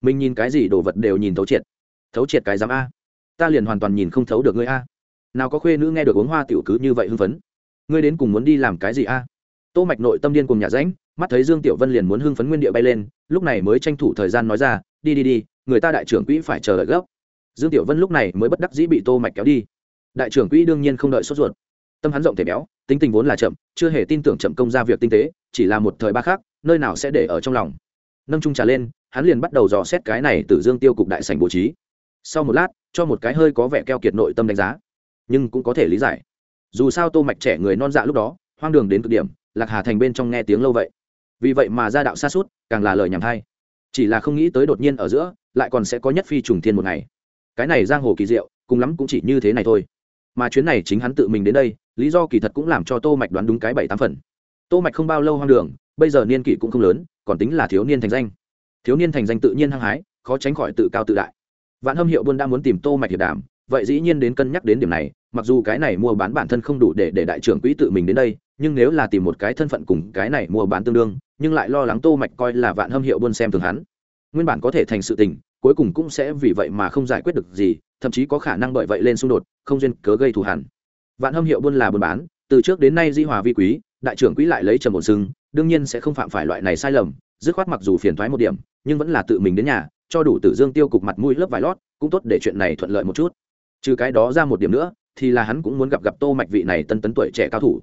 Mình nhìn cái gì đồ vật đều nhìn thấu triệt thấu triệt cái giám a. Ta liền hoàn toàn nhìn không thấu được ngươi a. Nào có khuê nữ nghe được uống hoa tiểu cứ như vậy hưng phấn. Ngươi đến cùng muốn đi làm cái gì a? Tô mạch nội tâm điên cùng nhà rãnh, mắt thấy dương tiểu vân liền muốn hưng phấn nguyên địa bay lên, lúc này mới tranh thủ thời gian nói ra, đi đi đi, người ta đại trưởng quỹ phải chờ đợi gấp. Dương tiểu vân lúc này mới bất đắc dĩ bị tô mạch kéo đi. Đại trưởng quỹ đương nhiên không đợi sốt ruột. Tâm hắn rộng thể béo, tính tình vốn là chậm, chưa hề tin tưởng chậm công ra việc tinh tế, chỉ là một thời ba khác, nơi nào sẽ để ở trong lòng. Nâng trung trà lên, hắn liền bắt đầu dò xét cái này từ dương tiêu cục đại sảnh bố trí sau một lát, cho một cái hơi có vẻ keo kiệt nội tâm đánh giá. Nhưng cũng có thể lý giải. Dù sao tô mạch trẻ người non dạ lúc đó, hoang đường đến cực điểm, lạc hà thành bên trong nghe tiếng lâu vậy. Vì vậy mà gia đạo xa suốt, càng là lời nhảm hay chỉ là không nghĩ tới đột nhiên ở giữa, lại còn sẽ có nhất phi trùng thiên một ngày. Cái này giang hồ kỳ diệu, cùng lắm cũng chỉ như thế này thôi. Mà chuyến này chính hắn tự mình đến đây, lý do kỳ thật cũng làm cho tô mạch đoán đúng cái bảy tám phần. Tô mạch không bao lâu hoang đường, bây giờ niên kỷ cũng không lớn, còn tính là thiếu niên thành danh. Thiếu niên thành danh tự nhiên hăng hái, khó tránh khỏi tự cao tự đại vạn hâm hiệu buôn đã muốn tìm tô mạch hiệp đàm, vậy dĩ nhiên đến cân nhắc đến điểm này, mặc dù cái này mua bán bản thân không đủ để để đại trưởng quỹ tự mình đến đây, nhưng nếu là tìm một cái thân phận cùng cái này mua bán tương đương, nhưng lại lo lắng tô mạch coi là vạn hâm hiệu buôn xem thường hắn, nguyên bản có thể thành sự tình, cuối cùng cũng sẽ vì vậy mà không giải quyết được gì, thậm chí có khả năng bởi vậy lên xung đột, không duyên cớ gây thù hằn vạn hâm hiệu buôn là buôn bán, từ trước đến nay di hòa vi quý, đại trưởng quỹ lại lấy trầm bổn sưng đương nhiên sẽ không phạm phải loại này sai lầm, dứt khoát mặc dù phiền thoái một điểm, nhưng vẫn là tự mình đến nhà cho đủ tử dương tiêu cục mặt mũi lớp vải lót, cũng tốt để chuyện này thuận lợi một chút. Trừ cái đó ra một điểm nữa, thì là hắn cũng muốn gặp gặp tô mạch vị này tân tấn tuổi trẻ cao thủ.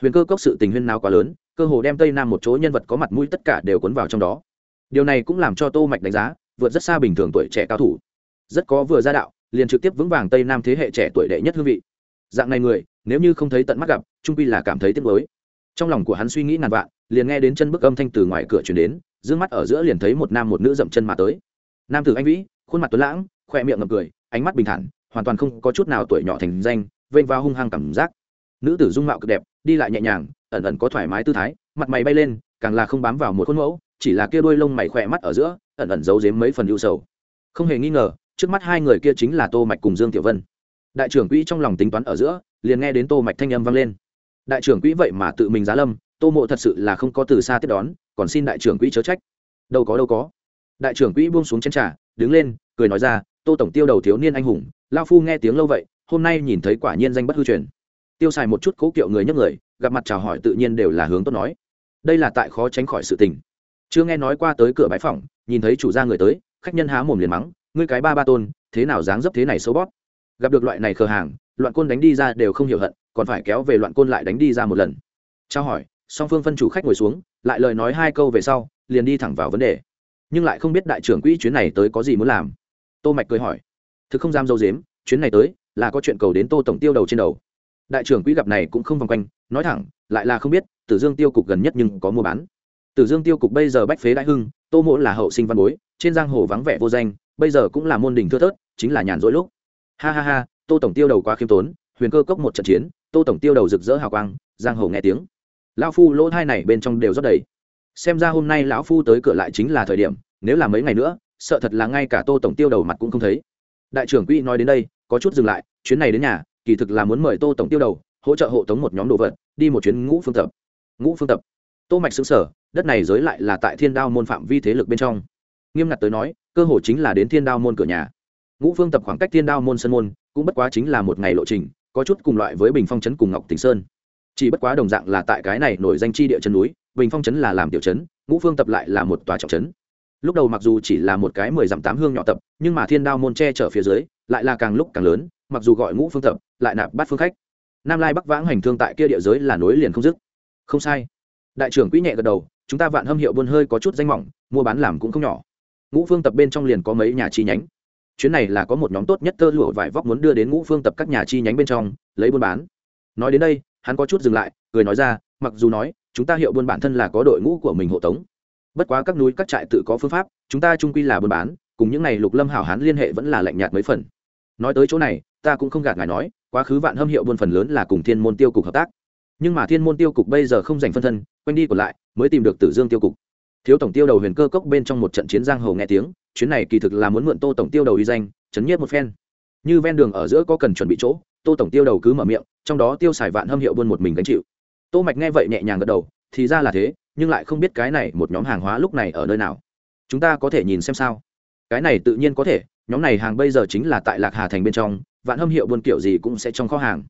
Huyền cơ cốc sự tình huyên nào quá lớn, cơ hồ đem tây nam một chỗ nhân vật có mặt mũi tất cả đều cuốn vào trong đó. Điều này cũng làm cho tô mạch đánh giá, vượt rất xa bình thường tuổi trẻ cao thủ. Rất có vừa ra đạo, liền trực tiếp vững vàng tây nam thế hệ trẻ tuổi đệ nhất hương vị. Dạng này người, nếu như không thấy tận mắt gặp, trung quy là cảm thấy tiếc nuối. Trong lòng của hắn suy nghĩ ngàn vạn, liền nghe đến chân bước âm thanh từ ngoài cửa truyền đến, dương mắt ở giữa liền thấy một nam một nữ dậm chân mà tới nam tử anh vĩ, khuôn mặt tuấn lãng khoe miệng ngập cười, ánh mắt bình thản, hoàn toàn không có chút nào tuổi nhỏ thành danh, vênh vào hung hăng cảm giác. Nữ tử dung mạo cực đẹp, đi lại nhẹ nhàng, ẩn ẩn có thoải mái tư thái, mặt mày bay lên, càng là không bám vào một khuôn mẫu, chỉ là kia đôi lông mày khỏe mắt ở giữa, ẩn ẩn giấu giếm mấy phần ưu sầu. Không hề nghi ngờ, trước mắt hai người kia chính là tô mạch cùng dương tiểu vân. Đại trưởng quỹ trong lòng tính toán ở giữa, liền nghe đến tô mạch thanh âm vang lên. Đại trưởng quỹ vậy mà tự mình giá lâm, tô mộ thật sự là không có từ xa tiếp đón, còn xin đại trưởng quỹ chớ trách. Đâu có đâu có đại trưởng quỹ buông xuống chén trà, đứng lên, cười nói ra, tô tổng tiêu đầu thiếu niên anh hùng lao phu nghe tiếng lâu vậy, hôm nay nhìn thấy quả nhiên danh bất hư truyền. Tiêu xài một chút cố kiệu người nhấc người, gặp mặt chào hỏi tự nhiên đều là hướng tốt nói. Đây là tại khó tránh khỏi sự tình. Chưa nghe nói qua tới cửa bãi phòng nhìn thấy chủ gia người tới, khách nhân há mồm liền mắng, ngươi cái ba ba tôn, thế nào dáng dấp thế này xấu bóp? Gặp được loại này khờ hàng, loạn côn đánh đi ra đều không hiểu hận, còn phải kéo về loạn côn lại đánh đi ra một lần. Trao hỏi, song phương phân chủ khách ngồi xuống, lại lời nói hai câu về sau, liền đi thẳng vào vấn đề nhưng lại không biết đại trưởng quỹ chuyến này tới có gì muốn làm. Tô mạch cười hỏi, thực không dám dâu dếm, chuyến này tới là có chuyện cầu đến tô tổng tiêu đầu trên đầu. Đại trưởng quỹ gặp này cũng không vòng quanh, nói thẳng, lại là không biết, tử dương tiêu cục gần nhất nhưng có mua bán. Tử dương tiêu cục bây giờ bách phế đại hưng, tô mỗ là hậu sinh văn bối, trên giang hồ vắng vẻ vô danh, bây giờ cũng là môn đình thưa thớt, chính là nhàn rỗi lúc. Ha ha ha, tô tổng tiêu đầu quá khiêm tốn, huyền cơ cốc một trận chiến, tô tổng tiêu đầu rực rỡ hào quang, giang hồ nghe tiếng. Lão phu lỗ thai này bên trong đều rất đầy xem ra hôm nay lão phu tới cửa lại chính là thời điểm, nếu là mấy ngày nữa, sợ thật là ngay cả tô tổng tiêu đầu mặt cũng không thấy. Đại trưởng quỹ nói đến đây, có chút dừng lại, chuyến này đến nhà, kỳ thực là muốn mời tô tổng tiêu đầu, hỗ trợ hộ tống một nhóm đồ vật, đi một chuyến ngũ phương tập. Ngũ phương tập. Tô mạch xứng sở đất này giới lại là tại thiên đao môn phạm vi thế lực bên trong. Nghiêm ngặt tới nói, cơ hội chính là đến thiên đao môn cửa nhà. Ngũ phương tập khoảng cách thiên đao môn sân môn, cũng bất quá chính là một ngày lộ trình, có chút cùng loại với bình phong trấn cùng ngọc tỉnh sơn. Chỉ bất quá đồng dạng là tại cái này nổi danh chi địa chân núi bình phong trấn là làm tiểu trấn, ngũ phương tập lại là một tòa trọng trấn. Lúc đầu mặc dù chỉ là một cái mười dặm tám hương nhỏ tập, nhưng mà thiên đao môn che chở phía dưới, lại là càng lúc càng lớn, mặc dù gọi ngũ phương tập, lại nạp bát phương khách. Nam lai bắc vãng hành thương tại kia địa giới là nối liền không dứt. Không sai. Đại trưởng quỹ nhẹ gật đầu, chúng ta vạn hâm hiệu buôn hơi có chút danh mỏng, mua bán làm cũng không nhỏ. Ngũ phương tập bên trong liền có mấy nhà chi nhánh. Chuyến này là có một nhóm tốt nhất tơ lụa vải vóc muốn đưa đến ngũ phương tập các nhà chi nhánh bên trong, lấy buôn bán. Nói đến đây, hắn có chút dừng lại, cười nói ra, mặc dù nói chúng ta hiệu buôn bản thân là có đội ngũ của mình hộ tống. Bất quá các núi, các trại tự có phương pháp, chúng ta trung quy là buôn bán, cùng những n à y lục lâm hảo hán liên hệ vẫn là lạnh nhạt mấy phần. Nói tới chỗ này, ta cũng không gạt ngài nói, quá khứ vạn hâm hiệu buôn phần lớn là cùng thiên môn tiêu cục hợp tác. Nhưng mà thiên môn tiêu cục bây giờ không dành phân thân, quanh đi còn lại, mới tìm được tử dương tiêu cục. Thiếu tổng tiêu đầu huyền cơ cốc bên trong một trận chiến giang hồ nghe tiếng, chuyến này kỳ thực là muốn mượn tô tổng tiêu đầu uy danh, chấn nhiếp một phen. Như ven đường ở giữa có cần chuẩn bị chỗ, tô tổng tiêu đầu cứ mở miệng, trong đó tiêu xài vạn hâm hiệu buôn một mình gánh chịu tô mạch nghe vậy nhẹ nhàng gật đầu, thì ra là thế, nhưng lại không biết cái này một nhóm hàng hóa lúc này ở nơi nào. Chúng ta có thể nhìn xem sao? Cái này tự nhiên có thể, nhóm này hàng bây giờ chính là tại lạc hà thành bên trong, vạn hâm hiệu buôn kiểu gì cũng sẽ trong kho hàng.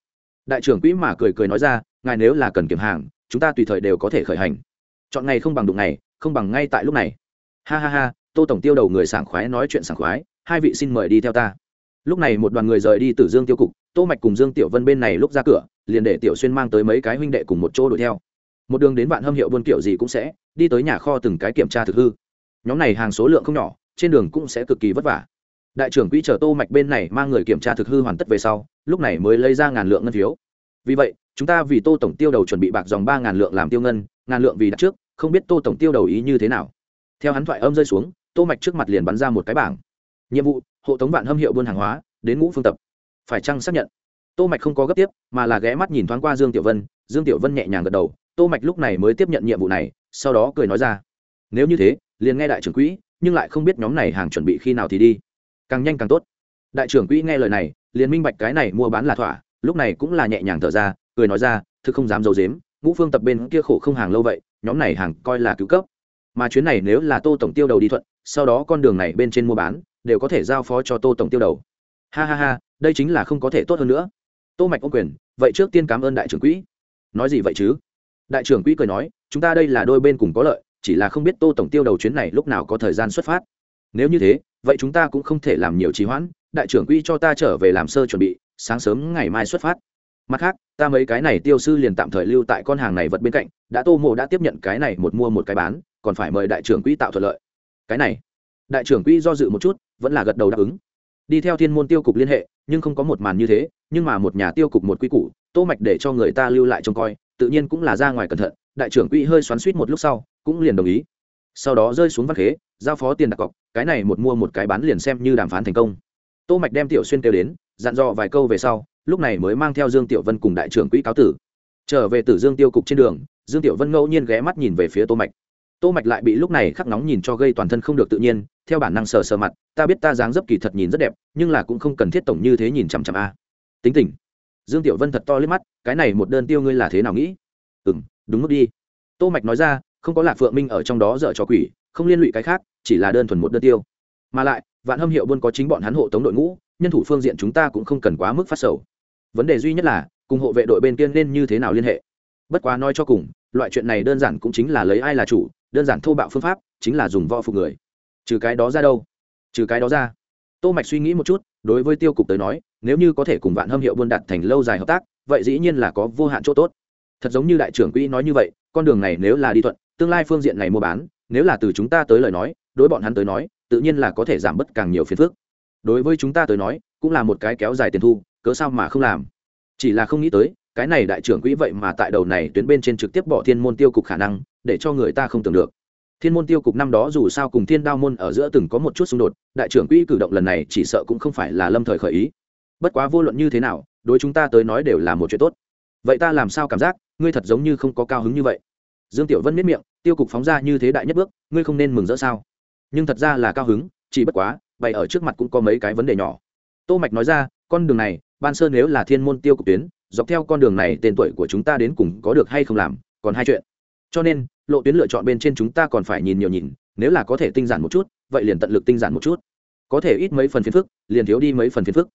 Đại trưởng quỹ mà cười cười nói ra, ngài nếu là cần kiểm hàng, chúng ta tùy thời đều có thể khởi hành. Chọn ngày không bằng đụng ngày, không bằng ngay tại lúc này. Ha ha ha, tô tổng tiêu đầu người sảng khoái nói chuyện sảng khoái, hai vị xin mời đi theo ta. Lúc này một đoàn người rời đi từ dương tiêu cục tô mạch cùng dương tiểu vân bên này lúc ra cửa, liền để tiểu xuyên mang tới mấy cái huynh đệ cùng một chỗ đuổi theo. Một đường đến vạn hâm hiệu buôn kiểu gì cũng sẽ, đi tới nhà kho từng cái kiểm tra thực hư. Nhóm này hàng số lượng không nhỏ, trên đường cũng sẽ cực kỳ vất vả. Đại trưởng quỹ chờ tô mạch bên này mang người kiểm tra thực hư hoàn tất về sau, lúc này mới lấy ra ngàn lượng ngân phiếu. Vì vậy, chúng ta vì tô tổng tiêu đầu chuẩn bị bạc dòng ba ngàn lượng làm tiêu ngân, ngàn lượng vì đặt trước, không biết tô tổng tiêu đầu ý như thế nào. Theo hắn thoại âm rơi xuống, tô mạch trước mặt liền bắn ra một cái bảng. Nhiệm vụ, hộ tống vạn hâm hiệu buôn hàng hóa, đến ngũ phương tập phải chăng xác nhận? Tô mạch không có gấp tiếp, mà là ghé mắt nhìn thoáng qua dương tiểu vân, dương tiểu vân nhẹ nhàng gật đầu, tô mạch lúc này mới tiếp nhận nhiệm vụ này, sau đó cười nói ra. Nếu như thế, liền nghe đại trưởng quỹ, nhưng lại không biết nhóm này hàng chuẩn bị khi nào thì đi. Càng nhanh càng tốt. Đại trưởng quỹ nghe lời này, liền minh bạch cái này mua bán là thỏa, lúc này cũng là nhẹ nhàng thở ra, cười nói ra, thực không dám d i ấ u dếm ngũ phương tập bên kia khổ không hàng lâu vậy, nhóm này hàng coi là cứu cấp. Mà chuyến này nếu là tô tổng tiêu đầu đi thuận, sau đó con đường này bên trên mua bán, đều có thể giao phó cho tô tổng tiêu đầu ha ha ha, đây chính là không có thể tốt hơn nữa. Tô mạch ô quyền, vậy trước tiên cảm ơn đại trưởng quỹ. Nói gì vậy chứ? Đại trưởng quỹ cười nói, chúng ta đây là đôi bên cùng có lợi, chỉ là không biết tô tổng tiêu đầu chuyến này lúc nào có thời gian xuất phát. Nếu như thế, vậy chúng ta cũng không thể làm nhiều trì hoãn, đại trưởng quỹ cho ta trở về làm sơ chuẩn bị, sáng sớm ngày mai xuất phát. Mặt khác, ta mấy cái này tiêu sư liền tạm thời lưu tại con hàng này vật bên cạnh, đã tô mộ đã tiếp nhận cái này một mua một cái bán, còn phải mời đại trưởng quỹ tạo thuận lợi. Cái này, đại trưởng quỹ do dự một chút, vẫn là gật đầu đáp ứng đi theo thiên môn tiêu cục liên hệ, nhưng không có một màn như thế, nhưng mà một nhà tiêu cục một quy củ, tô mạch để cho người ta lưu lại trông coi, tự nhiên cũng là ra ngoài cẩn thận, đại trưởng quỹ hơi xoắn suýt một lúc sau, cũng liền đồng ý. Sau đó rơi xuống văn khế, giao phó tiền đặt cọc, cái này một mua một cái bán liền xem như đàm phán thành công. Tô mạch đem tiểu xuyên kêu đến, dặn dò vài câu về sau, lúc này mới mang theo dương tiểu vân cùng đại trưởng quỹ cáo tử. Trở về tử dương tiêu cục trên đường, dương tiểu vân ngẫu nhiên ghé mắt nhìn về phía tô mạch tô mạch lại bị lúc này khắc nóng nhìn cho gây toàn thân không được tự nhiên, theo bản năng sờ sờ mặt, ta biết ta dáng dấp kỳ thật nhìn rất đẹp, nhưng là cũng không cần thiết tổng như thế nhìn chằm chằm a. Tính tình. Dương tiểu vân thật to lên mắt, cái này một đơn tiêu ngươi là thế nào nghĩ? Ừm, đúng mức đi. Tô mạch nói ra, không có lạc phượng minh ở trong đó dở cho quỷ, không liên lụy cái khác, chỉ là đơn thuần một đơn tiêu. Mà lại, vạn hâm hiệu buôn có chính bọn hắn hộ tống đội ngũ, nhân thủ phương diện chúng ta cũng không cần quá mức phát sầu. Vấn đề duy nhất là, cùng hộ vệ đội bên kia nên như thế nào liên hệ? Bất quá nói cho cùng, loại chuyện này đơn giản cũng chính là lấy ai là chủ đơn giản thô bạo phương pháp, chính là dùng võ phục người. Trừ cái đó ra đâu? Trừ cái đó ra. Tô mạch suy nghĩ một chút, đối với tiêu cục tới nói, nếu như có thể cùng vạn hâm hiệu buôn đặt thành lâu dài hợp tác, vậy dĩ nhiên là có vô hạn chỗ tốt. Thật giống như đại trưởng quỹ nói như vậy, con đường này nếu là đi thuận, tương lai phương diện này mua bán, nếu là từ chúng ta tới lời nói, đối bọn hắn tới nói, tự nhiên là có thể giảm bớt càng nhiều phiền phức. Đối với chúng ta tới nói, cũng là một cái kéo dài tiền thu, cớ sao mà không làm? Chỉ là không nghĩ tới cái này đại trưởng quỹ vậy mà tại đầu này tuyến bên trên trực tiếp bỏ thiên môn tiêu cục khả năng, để cho người ta không tưởng được. Thiên môn tiêu cục năm đó dù sao cùng thiên đao môn ở giữa từng có một chút xung đột, đại trưởng quỹ cử động lần này chỉ sợ cũng không phải là lâm thời khởi ý. Bất quá vô luận như thế nào, đối chúng ta tới nói đều là một chuyện tốt. Vậy ta làm sao cảm giác, ngươi thật giống như không có cao hứng như vậy? Dương tiểu vân miết miệng, tiêu cục phóng ra như thế đại nhất bước, ngươi không nên mừng rỡ sao? Nhưng thật ra là cao hứng, chỉ bất quá, bày ở trước mặt cũng có mấy cái vấn đề nhỏ. Tô mạch nói ra, con đường này, ban sơn nếu là thiên môn tiêu cục tuyến dọc theo con đường này tên tuổi của chúng ta đến cùng có được hay không làm, còn hai chuyện. Cho nên, lộ tuyến lựa chọn bên trên chúng ta còn phải nhìn nhiều nhìn, nếu là có thể tinh giản một chút, vậy liền tận lực tinh giản một chút. Có thể ít mấy phần phiền phức, liền thiếu đi mấy phần phiền phức.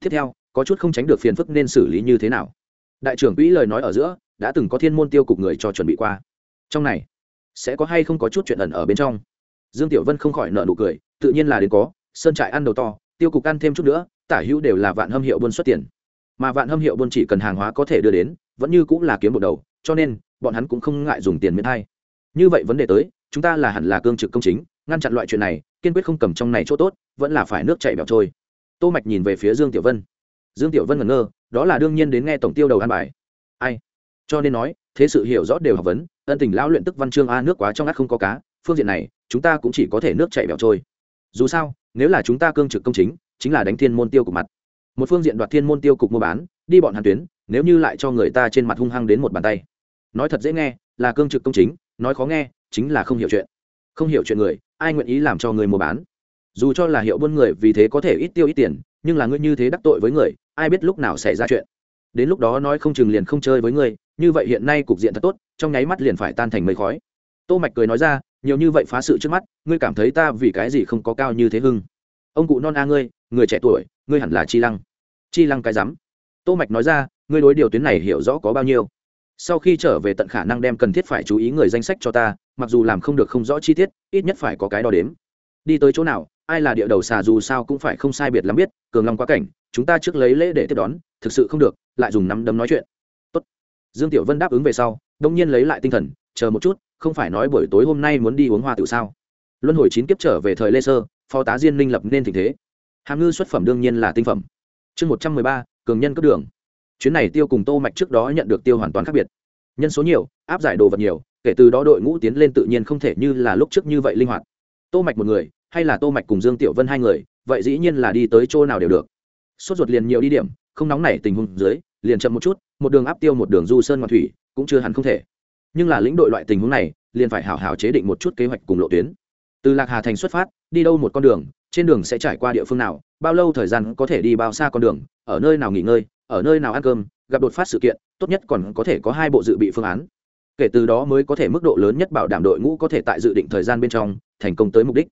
Tiếp theo, có chút không tránh được phiền phức nên xử lý như thế nào? Đại trưởng quỹ lời nói ở giữa, đã từng có thiên môn tiêu cục người cho chuẩn bị qua. Trong này, sẽ có hay không có chút chuyện ẩn ở bên trong? Dương tiểu vân không khỏi nợ nụ cười, tự nhiên là đến có, sơn trại ăn đầu to, tiêu cục ăn thêm chút nữa, tả hữu đều là vạn hâm hiệu buôn xuất tiền mà vạn hâm hiệu buôn chỉ cần hàng hóa có thể đưa đến, vẫn như cũng là kiếm một đầu, cho nên, bọn hắn cũng không ngại dùng tiền miễn hay như vậy vấn đề tới, chúng ta là hẳn là cương trực công chính, ngăn chặn loại chuyện này, kiên quyết không cầm trong này chỗ tốt, vẫn là phải nước chảy bẹo trôi. Tô mạch nhìn về phía dương tiểu vân. Dương tiểu vân ngẩn ngơ, đó là đương nhiên đến nghe tổng tiêu đầu an bài. Ai? Cho nên nói, thế sự hiểu rõ đều học vấn, ân tình lão luyện tức văn chương a nước quá trong ngắt không có cá, phương diện này, chúng ta cũng chỉ có thể nước chảy bẹo trôi. Dù sao, nếu là chúng ta cương trực công chính chính là đánh thiên môn tiêu của mặt một phương diện đoạt thiên môn tiêu cục mua bán, đi bọn hàn tuyến, nếu như lại cho người ta trên mặt hung hăng đến một bàn tay. Nói thật dễ nghe, là cương trực công chính, nói khó nghe, chính là không hiểu chuyện. Không hiểu chuyện người, ai nguyện ý làm cho người mua bán? Dù cho là hiệu buôn người vì thế có thể ít tiêu ít tiền, nhưng là ngươi như thế đắc tội với người, ai biết lúc nào xảy ra chuyện? Đến lúc đó nói không chừng liền không chơi với ngươi, như vậy hiện nay cục diện thật tốt, trong nháy mắt liền phải tan thành mây khói. Tô mạch cười nói ra, nhiều như vậy phá sự trước mắt, ngươi cảm thấy ta vì cái gì không có cao như thế hưng? Ông cụ non a ngươi, người trẻ tuổi ngươi hẳn là chi lăng. Chi lăng cái rắm tô mạch nói ra, ngươi đối điều tuyến này hiểu rõ có bao nhiêu? Sau khi trở về tận khả năng đem cần thiết phải chú ý người danh sách cho ta, mặc dù làm không được không rõ chi tiết, ít nhất phải có cái đo đếm. Đi tới chỗ nào, ai là địa đầu xà dù sao cũng phải không sai biệt lắm biết, cường long quá cảnh, chúng ta trước lấy lễ để tiếp đón, thực sự không được, lại dùng nắm đấm nói chuyện. Tốt. dương tiểu vân đáp ứng về sau, đông nhiên lấy lại tinh thần, chờ một chút, không phải nói buổi tối hôm nay muốn đi uống hoa tự sao. Luân hồi chín kiếp trở về thời lê sơ, phó tá diên minh lập nên tình thế hàm ngư xuất phẩm đương nhiên là tinh phẩm. Chương một trăm mười ba, cường nhân cấp đường. Chuyến này tiêu cùng tô mạch trước đó nhận được tiêu hoàn toàn khác biệt. Nhân số nhiều, áp giải đồ vật nhiều, kể từ đó đội ngũ tiến lên tự nhiên không thể như là lúc trước như vậy linh hoạt. Tô mạch một người, hay là tô mạch cùng dương tiểu vân hai người, vậy dĩ nhiên là đi tới chỗ nào đều được. Sốt ruột liền nhiều đi điểm, không nóng nảy tình huống dưới, liền chậm một chút, một đường áp tiêu một đường du sơn ngoại thủy, cũng chưa hẳn không thể. Nhưng là lĩnh đội loại tình huống này, liền phải hảo hảo chế định một chút kế hoạch cùng lộ tuyến. Từ lạc hà thành xuất phát, đi đâu một con đường trên đường sẽ trải qua địa phương nào, bao lâu thời gian có thể đi bao xa con đường, ở nơi nào nghỉ ngơi, ở nơi nào ăn cơm, gặp đột phát sự kiện, tốt nhất còn có thể có hai bộ dự bị phương án. Kể từ đó mới có thể mức độ lớn nhất bảo đảm đội ngũ có thể tại dự định thời gian bên trong, thành công tới mục đích.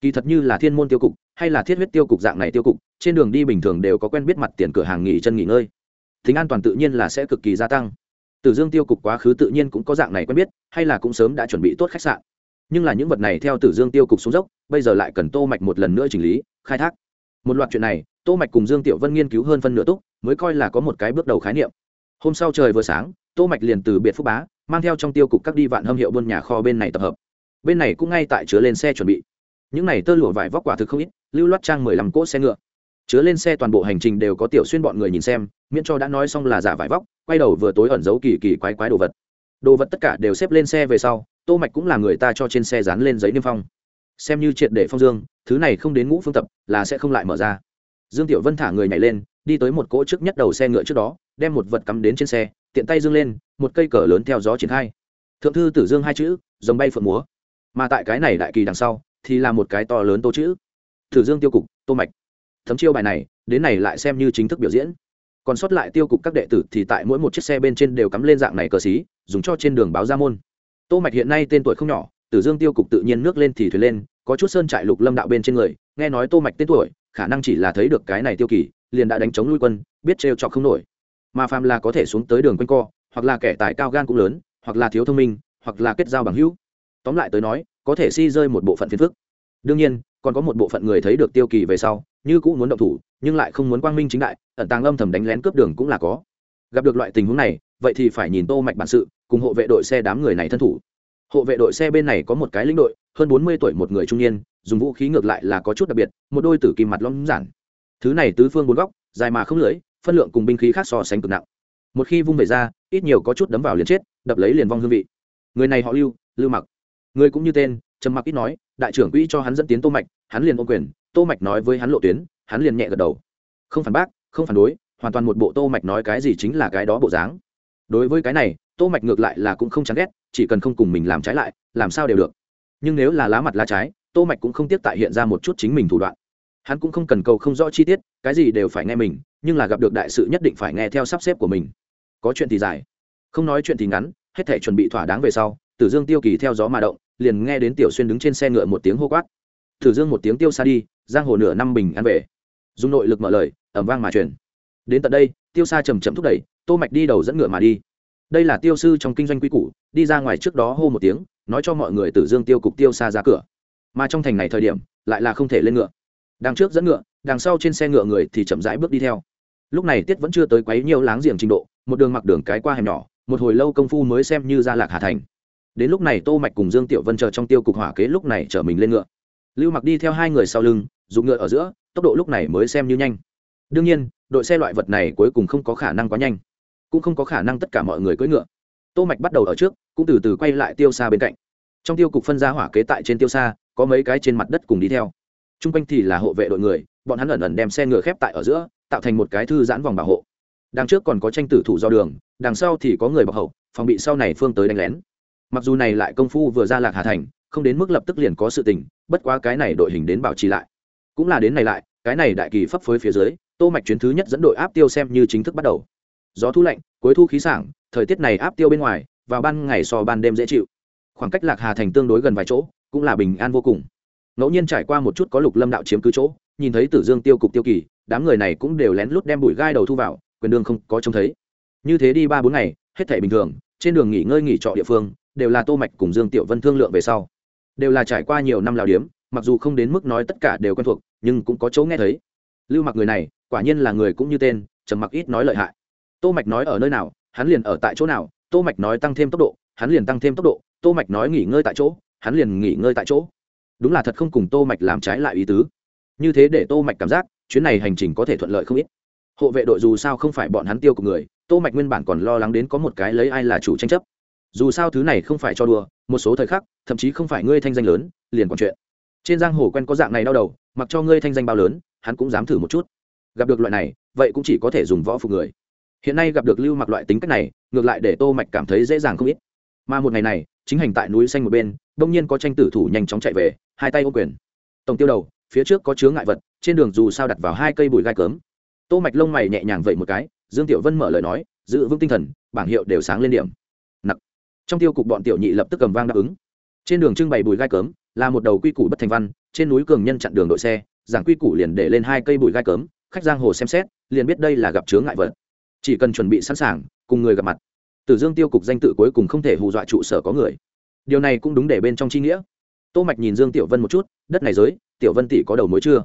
Kỳ thật như là thiên môn tiêu cục, hay là thiết huyết tiêu cục dạng này tiêu cục, trên đường đi bình thường đều có quen biết mặt tiền cửa hàng nghỉ chân nghỉ ngơi. Tính an toàn tự nhiên là sẽ cực kỳ gia tăng. Từ dương tiêu cục quá khứ tự nhiên cũng có dạng này quen biết, hay là cũng sớm đã chuẩn bị tốt khách sạn nhưng là những vật này theo tử dương tiêu cục xuống dốc, bây giờ lại cần tô mạch một lần nữa chỉnh lý, khai thác. Một loạt chuyện này, tô mạch cùng dương tiểu vân nghiên cứu hơn phân nửa túc, mới coi là có một cái bước đầu khái niệm. Hôm sau trời vừa sáng, tô mạch liền từ biệt phúc bá, mang theo trong tiêu cục các đi vạn hâm hiệu buôn nhà kho bên này tập hợp. Bên này cũng ngay tại chứa lên xe chuẩn bị. Những này tơ lụa vải vóc quả thực không ít, lưu loát trang mười lăm cỗ xe ngựa. Chứa lên xe toàn bộ hành trình đều có tiểu xuyên bọn người nhìn xem, miễn cho đã nói xong là giả vải vóc, quay đầu vừa tối ẩn giấu kỳ kỳ quái quái đồ vật. Đồ vật tất cả đều xếp lên xe về sau tô mạch cũng là người ta cho trên xe dán lên giấy niêm phong. Xem như triệt để phong dương, thứ này không đến ngũ phương tập, là sẽ không lại mở ra. Dương tiểu vân thả người nhảy lên, đi tới một cỗ trước nhất đầu xe ngựa trước đó, đem một vật cắm đến trên xe, tiện tay dương lên, một cây cờ lớn theo gió triển khai. Thượng thư tử dương hai chữ dòng bay phượng múa. Mà tại cái này đại kỳ đằng sau, thì là một cái to lớn tô chữ. Tử dương tiêu cục, tô mạch. Thấm chiêu bài này, đến này lại xem như chính thức biểu diễn. Còn sót lại tiêu cục các đệ tử thì tại mỗi một chiếc xe bên trên đều cắm lên dạng này cờ xí, dùng cho trên đường báo ra môn tô mạch hiện nay tên tuổi không nhỏ, tử dương tiêu cục tự nhiên nước lên thì thuyền lên, có chút sơn trại lục lâm đạo bên trên người, nghe nói tô mạch tên tuổi, khả năng chỉ là thấy được cái này tiêu kỳ, liền đã đánh chống lui quân, biết trêu chọc không nổi. Mà phàm là có thể xuống tới đường quanh co, hoặc là kẻ tài cao gan cũng lớn, hoặc là thiếu thông minh, hoặc là kết giao bằng hữu. Tóm lại tới nói, có thể si rơi một bộ phận phiền phức. Đương nhiên, còn có một bộ phận người thấy được tiêu kỳ về sau, như cũng muốn động thủ, nhưng lại không muốn quang minh chính đại, ẩn tàng âm thầm đánh lén cướp đường cũng là có. Gặp được loại tình huống này, vậy thì phải nhìn tô mạch bản sự cùng hộ vệ đội xe đám người này thân thủ. Hộ vệ đội xe bên này có một cái lĩnh đội, hơn bốn mươi tuổi một người trung niên, dùng vũ khí ngược lại là có chút đặc biệt, một đôi tử kim mặt lõm giản. Thứ này tứ phương bốn góc, dài mà không lưỡi, phân lượng cùng binh khí khác so sánh cực nặng. Một khi vung về ra, ít nhiều có chút đấm vào liền chết, đập lấy liền vong hương vị. Người này họ lưu lưu mặc. Người cũng như tên, trầm mặc ít nói, đại trưởng quỹ cho hắn dẫn tiến tô mạch, hắn liền ôm quyền, tô mạch nói với hắn lộ tuyến, hắn liền nhẹ gật đầu. Không phản bác, không phản đối, hoàn toàn một bộ tô mạch nói cái gì chính là cái đó bộ dáng. Đối với cái này tô mạch ngược lại là cũng không chán ghét, chỉ cần không cùng mình làm trái lại, làm sao đều được. Nhưng nếu là lá mặt lá trái, tô mạch cũng không tiếp tại hiện ra một chút chính mình thủ đoạn. Hắn cũng không cần cầu không rõ chi tiết, cái gì đều phải nghe mình, nhưng là gặp được đại sự nhất định phải nghe theo sắp xếp của mình. Có chuyện thì dài. Không nói chuyện thì ngắn, hết thể chuẩn bị thỏa đáng về sau, tử dương tiêu kỳ theo gió mà động, liền nghe đến tiểu xuyên đứng trên xe ngựa một tiếng hô quát. Tử dương một tiếng tiêu xa đi, giang hồ nửa năm bình ăn về. Dùng nội lực mở lời ẩm vang mà truyền. Đến tận đây, tiêu xa chầm chậm thúc đẩy, tô mạch đi đầu dẫn ngựa mà đi đây là tiêu sư trong kinh doanh quy củ, đi ra ngoài trước đó hô một tiếng, nói cho mọi người tử dương tiêu cục tiêu xa ra cửa. Mà trong thành này thời điểm, lại là không thể lên ngựa. Đằng trước dẫn ngựa, đằng sau trên xe ngựa người thì chậm rãi bước đi theo. Lúc này tiết vẫn chưa tới quấy nhiều láng giềng trình độ, một đường mặc đường cái qua hẻm nhỏ, một hồi lâu công phu mới xem như ra lạc hà thành. Đến lúc này tô mạch cùng dương tiểu vân chờ trong tiêu cục hỏa kế lúc này chở mình lên ngựa. Lưu mặc đi theo hai người sau lưng, dùng ngựa ở giữa, tốc độ lúc này mới xem như nhanh. Đương nhiên, đội xe loại vật này cuối cùng không có khả năng quá nhanh cũng không có khả năng tất cả mọi người cưỡi ngựa. Tô mạch bắt đầu ở trước, cũng từ từ quay lại tiêu xa bên cạnh. Trong tiêu cục phân ra hỏa kế tại trên tiêu xa có mấy cái trên mặt đất cùng đi theo. Trung quanh thì là hộ vệ đội người, bọn hắn ẩn ẩn đem xe ngựa khép tại ở giữa, tạo thành một cái thư giãn vòng bảo hộ. Đằng trước còn có tranh tử thủ do đường, đằng sau thì có người bảo hậu phòng bị sau này phương tới đánh lén. Mặc dù này lại công phu vừa ra lạc hà thành, không đến mức lập tức liền có sự tình, bất quá cái này đội hình đến bảo trì lại. Cũng là đến này lại, cái này đại kỳ phấp phới phía dưới, tô mạch chuyến thứ nhất dẫn đội áp tiêu xem như chính thức bắt đầu gió thu lạnh, cuối thu khí sảng, thời tiết này áp tiêu bên ngoài, vào ban ngày so ban đêm dễ chịu. Khoảng cách lạc hà thành tương đối gần vài chỗ, cũng là bình an vô cùng. Ngẫu nhiên trải qua một chút có lục lâm đạo chiếm cứ chỗ, nhìn thấy tử dương tiêu cục tiêu kỳ, đám người này cũng đều lén lút đem bụi gai đầu thu vào, quyền đường không có trông thấy. Như thế đi ba bốn ngày, hết thể bình thường, trên đường nghỉ ngơi nghỉ trọ địa phương, đều là tô mạch cùng dương tiểu vân thương lượng về sau. Đều là trải qua nhiều năm lào điếm, mặc dù không đến mức nói tất cả đều quen thuộc, nhưng cũng có chỗ nghe thấy. Lưu mặc người này, quả nhiên là người cũng như tên, trầm mặc ít nói lợi hại tô mạch nói ở nơi nào, hắn liền ở tại chỗ nào, tô mạch nói tăng thêm tốc độ, hắn liền tăng thêm tốc độ, tô mạch nói nghỉ ngơi tại chỗ, hắn liền nghỉ ngơi tại chỗ. Đúng là thật không cùng tô mạch làm trái lại ý tứ. Như thế để tô mạch cảm giác, chuyến này hành trình có thể thuận lợi không ít. Hộ vệ đội dù sao không phải bọn hắn tiêu của người, tô mạch nguyên bản còn lo lắng đến có một cái lấy ai là chủ tranh chấp. Dù sao thứ này không phải cho đùa, một số thời khắc, thậm chí không phải ngươi thanh danh lớn, liền còn chuyện. Trên giang hồ quen có dạng này đau đầu, mặc cho ngươi thanh danh bao lớn, hắn cũng dám thử một chút. Gặp được loại này, vậy cũng chỉ có thể dùng võ phục người hiện nay gặp được lưu mặc loại tính cách này, ngược lại để tô mạch cảm thấy dễ dàng không ít. Mà một ngày này, chính hành tại núi xanh một bên, đông nhiên có tranh tử thủ nhanh chóng chạy về, hai tay ô quyền. Tổng tiêu đầu, phía trước có chứa ngại vật, trên đường dù sao đặt vào hai cây bụi gai cớm. Tô mạch lông mày nhẹ nhàng vậy một cái, dương tiểu vân mở lời nói, giữ vững tinh thần, bảng hiệu đều sáng lên điểm. Nặc. Trong tiêu cục bọn tiểu nhị lập tức cầm vang đáp ứng. Trên đường trưng bày bụi gai cớm, là một đầu quy củ bất thành văn, trên núi cường nhân chặn đường đội xe, giảng quy củ liền để lên hai cây bụi gai cớm, khách giang hồ xem xét, liền biết đây là gặp chướng ngại vật chỉ cần chuẩn bị sẵn sàng, cùng người gặp mặt. Tử dương tiêu cục danh tự cuối cùng không thể hù dọa trụ sở có người. Điều này cũng đúng để bên trong chi nghĩa. Tô mạch nhìn dương tiểu vân một chút, đất này giới, tiểu vân tỷ có đầu mối chưa?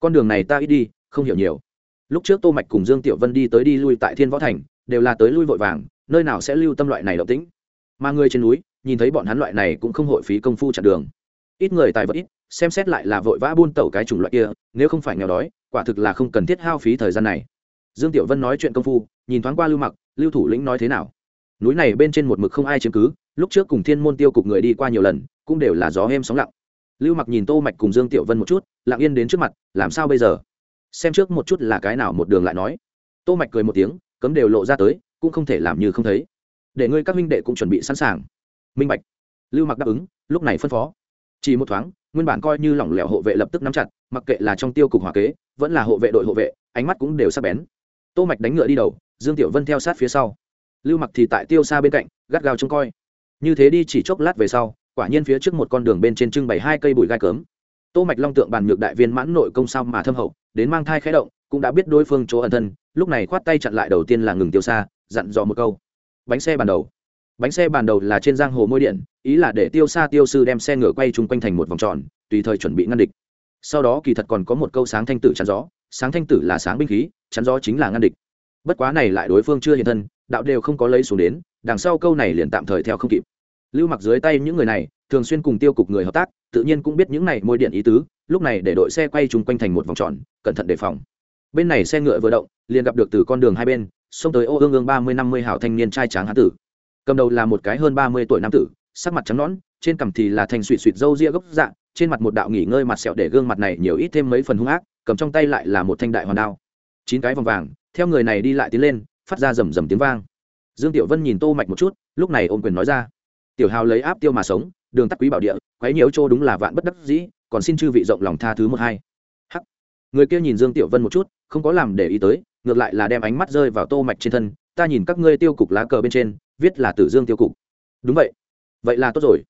Con đường này ta ít đi, không hiểu nhiều. Lúc trước tô mạch cùng dương tiểu vân đi tới đi lui tại thiên võ thành, đều là tới lui vội vàng, nơi nào sẽ lưu tâm loại này động tĩnh. Mà người trên núi, nhìn thấy bọn hắn loại này cũng không hội phí công phu chặn đường. Ít người tài vật ít, xem xét lại là vội vã buôn tẩu cái chủng loại kia, nếu không phải nghèo đói, quả thực là không cần thiết hao phí thời gian này. Dương tiểu vân nói chuyện công phu nhìn thoáng qua lưu mặc, lưu thủ lĩnh nói thế nào? Núi này bên trên một mực không ai chiếm cứ, lúc trước cùng thiên môn tiêu cục người đi qua nhiều lần, cũng đều là gió êm sóng lặng. Lưu mặc nhìn tô mạch cùng dương tiểu vân một chút, lặng yên đến trước mặt, làm sao bây giờ? Xem trước một chút là cái nào một đường lại nói. Tô mạch cười một tiếng, cấm đều lộ ra tới, cũng không thể làm như không thấy. Để ngươi các minh đệ cũng chuẩn bị sẵn sàng. Minh bạch. Lưu mặc đáp ứng, lúc này phân phó. Chỉ một thoáng, nguyên bản coi như lỏng lẻo hộ vệ lập tức nắm chặt, mặc kệ là trong tiêu cục hỏa kế, vẫn là hộ vệ đội hộ vệ, ánh mắt cũng đều sắc bén. Tô mạch đánh ngựa đi đầu dương tiểu vân theo sát phía sau. Lưu mặc thì tại tiêu xa bên cạnh, gắt gao trông coi. Như thế đi chỉ chốc lát về sau, quả nhiên phía trước một con đường bên trên trưng bày hai cây bụi gai cớm. Tô mạch long tượng bàn nhược đại viên mãn nội công sao mà thâm hậu, đến mang thai khẽ động, cũng đã biết đối phương chỗ ẩn thân, lúc này khoát tay chặn lại đầu tiên là ngừng tiêu xa, dặn dò một câu. Bánh xe bàn đầu. Bánh xe bàn đầu là trên giang hồ môi điện, ý là để tiêu xa tiêu sư đem xe ngựa quay chung quanh thành một vòng tròn, tùy thời chuẩn bị ngăn địch. Sau đó kỳ thật còn có một câu sáng thanh tử chắn gió, sáng thanh tử là sáng binh khí, chắn gió chính là ngăn địch bất quá này lại đối phương chưa hiện thân, đạo đều không có lấy xuống đến, đằng sau câu này liền tạm thời theo không kịp. Lưu mặc dưới tay những người này, thường xuyên cùng tiêu cục người hợp tác, tự nhiên cũng biết những này môi điện ý tứ, lúc này để đội xe quay chung quanh thành một vòng tròn, cẩn thận đề phòng. Bên này xe ngựa vừa động, liền gặp được từ con đường hai bên, xông tới ô ương ương ba mươi năm mươi hảo thanh niên trai tráng hán tử. Cầm đầu là một cái hơn ba mươi tuổi nam tử, sắc mặt trắng nõn, trên cằm thì là thành suỵ suỵt râu ria gốc dạng trên mặt một đạo nghỉ ngơi mặt sẹo để gương mặt này nhiều ít thêm mấy phần hung ác, cầm trong tay lại là một thanh đại hoàn đao. Chín cái vòng vàng theo người này đi lại tiến lên, phát ra rầm rầm tiếng vang. Dương tiểu vân nhìn tô mạch một chút, lúc này ôm quyền nói ra. Tiểu hào lấy áp tiêu mà sống, đường tắt quý bảo địa, quấy nhiễu trô đúng là vạn bất đắc dĩ, còn xin chư vị rộng lòng tha thứ một hai. Hắc. Người kia nhìn dương tiểu vân một chút, không có làm để ý tới, ngược lại là đem ánh mắt rơi vào tô mạch trên thân. Ta nhìn các ngươi tiêu cục lá cờ bên trên, viết là tử dương tiêu cục. Đúng vậy. Vậy là tốt rồi.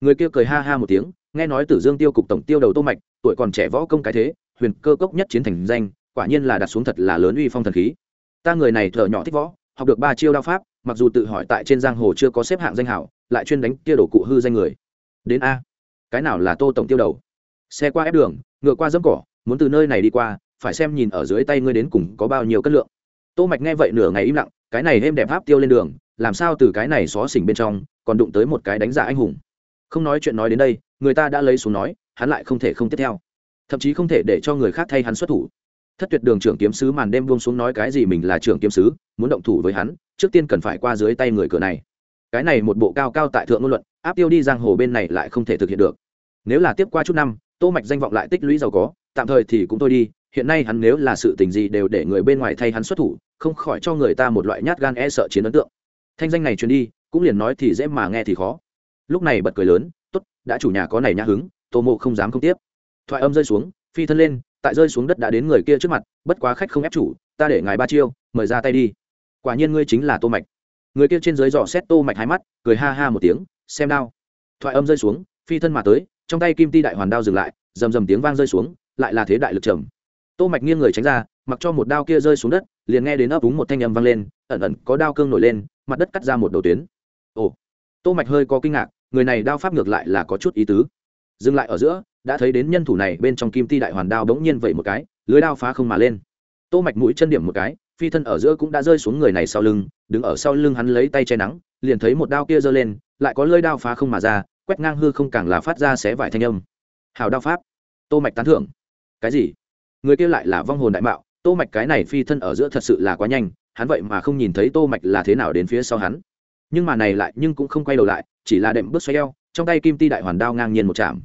Người kia cười ha ha một tiếng, nghe nói tử dương tiêu cục tổng tiêu đầu tô mạch, tuổi còn trẻ võ công cái thế, huyền cơ cốc nhất chiến thành danh quả nhiên là đặt xuống thật là lớn uy phong thần khí. Ta người này thở nhỏ thích võ, học được ba chiêu đao pháp, mặc dù tự hỏi tại trên giang hồ chưa có xếp hạng danh hảo, lại chuyên đánh kia đổ cụ hư danh người. Đến a. Cái nào là tô tổng tiêu đầu? Xe qua ép đường, ngựa qua dẫm cỏ, muốn từ nơi này đi qua, phải xem nhìn ở dưới tay ngươi đến cùng có bao nhiêu cân lượng. Tô mạch nghe vậy nửa ngày im lặng, cái này êm đẹp áp tiêu lên đường, làm sao từ cái này xó xỉnh bên trong, còn đụng tới một cái đánh giả anh hùng. Không nói chuyện nói đến đây, người ta đã lấy xuống nói, hắn lại không thể không tiếp theo. Thậm chí không thể để cho người khác thay hắn xuất thủ thất tuyệt đường trưởng kiếm sứ màn đêm buông xuống nói cái gì mình là trưởng kiếm sứ, muốn động thủ với hắn, trước tiên cần phải qua dưới tay người cửa này. Cái này một bộ cao cao tại thượng ngôn luận, áp tiêu đi giang hồ bên này lại không thể thực hiện được. Nếu là tiếp qua chút năm, tô mạch danh vọng lại tích lũy giàu có, tạm thời thì cũng thôi đi, hiện nay hắn nếu là sự tình gì đều để người bên ngoài thay hắn xuất thủ, không khỏi cho người ta một loại nhát gan e sợ chiến ấn tượng. Thanh danh này truyền đi, cũng liền nói thì dễ mà nghe thì khó. Lúc này bật cười lớn, tốt, đã chủ nhà có này nhã hứng, tô mộ không dám không tiếp. Thoại âm rơi xuống, phi thân lên tại rơi xuống đất đã đến người kia trước mặt, bất quá khách không ép chủ, ta để ngài ba chiêu, mời ra tay đi. Quả nhiên ngươi chính là tô mạch. Người kia trên dưới dò xét tô mạch hai mắt, cười ha ha một tiếng, xem đao. Thoại âm rơi xuống, phi thân mà tới, trong tay kim ti đại hoàn đao dừng lại, rầm rầm tiếng vang rơi xuống, lại là thế đại lực trầm. Tô mạch nghiêng người tránh ra, mặc cho một đao kia rơi xuống đất, liền nghe đến ấp úng một thanh âm vang lên, ẩn ẩn có đao cương nổi lên, mặt đất cắt ra một đầu tuyến. Ồ. Tô mạch hơi có kinh ngạc, người này đao pháp ngược lại là có chút ý tứ. Dừng lại ở giữa đã thấy đến nhân thủ này bên trong kim ti đại hoàn đao bỗng nhiên vậy một cái, lưới đao phá không mà lên. Tô mạch mũi chân điểm một cái, phi thân ở giữa cũng đã rơi xuống người này sau lưng, đứng ở sau lưng hắn lấy tay che nắng, liền thấy một đao kia giơ lên, lại có lưỡi đao phá không mà ra, quét ngang hư không càng là phát ra xé vải thanh âm. Hào đao pháp. Tô mạch tán thưởng. Cái gì? Người kia lại là vong hồn đại mạo, tô mạch cái này phi thân ở giữa thật sự là quá nhanh, hắn vậy mà không nhìn thấy tô mạch là thế nào đến phía sau hắn. Nhưng mà này lại nhưng cũng không quay đầu lại, chỉ là đệm bước xoay eo, trong tay kim ti đại hoàn đao ngang nhiên một chạm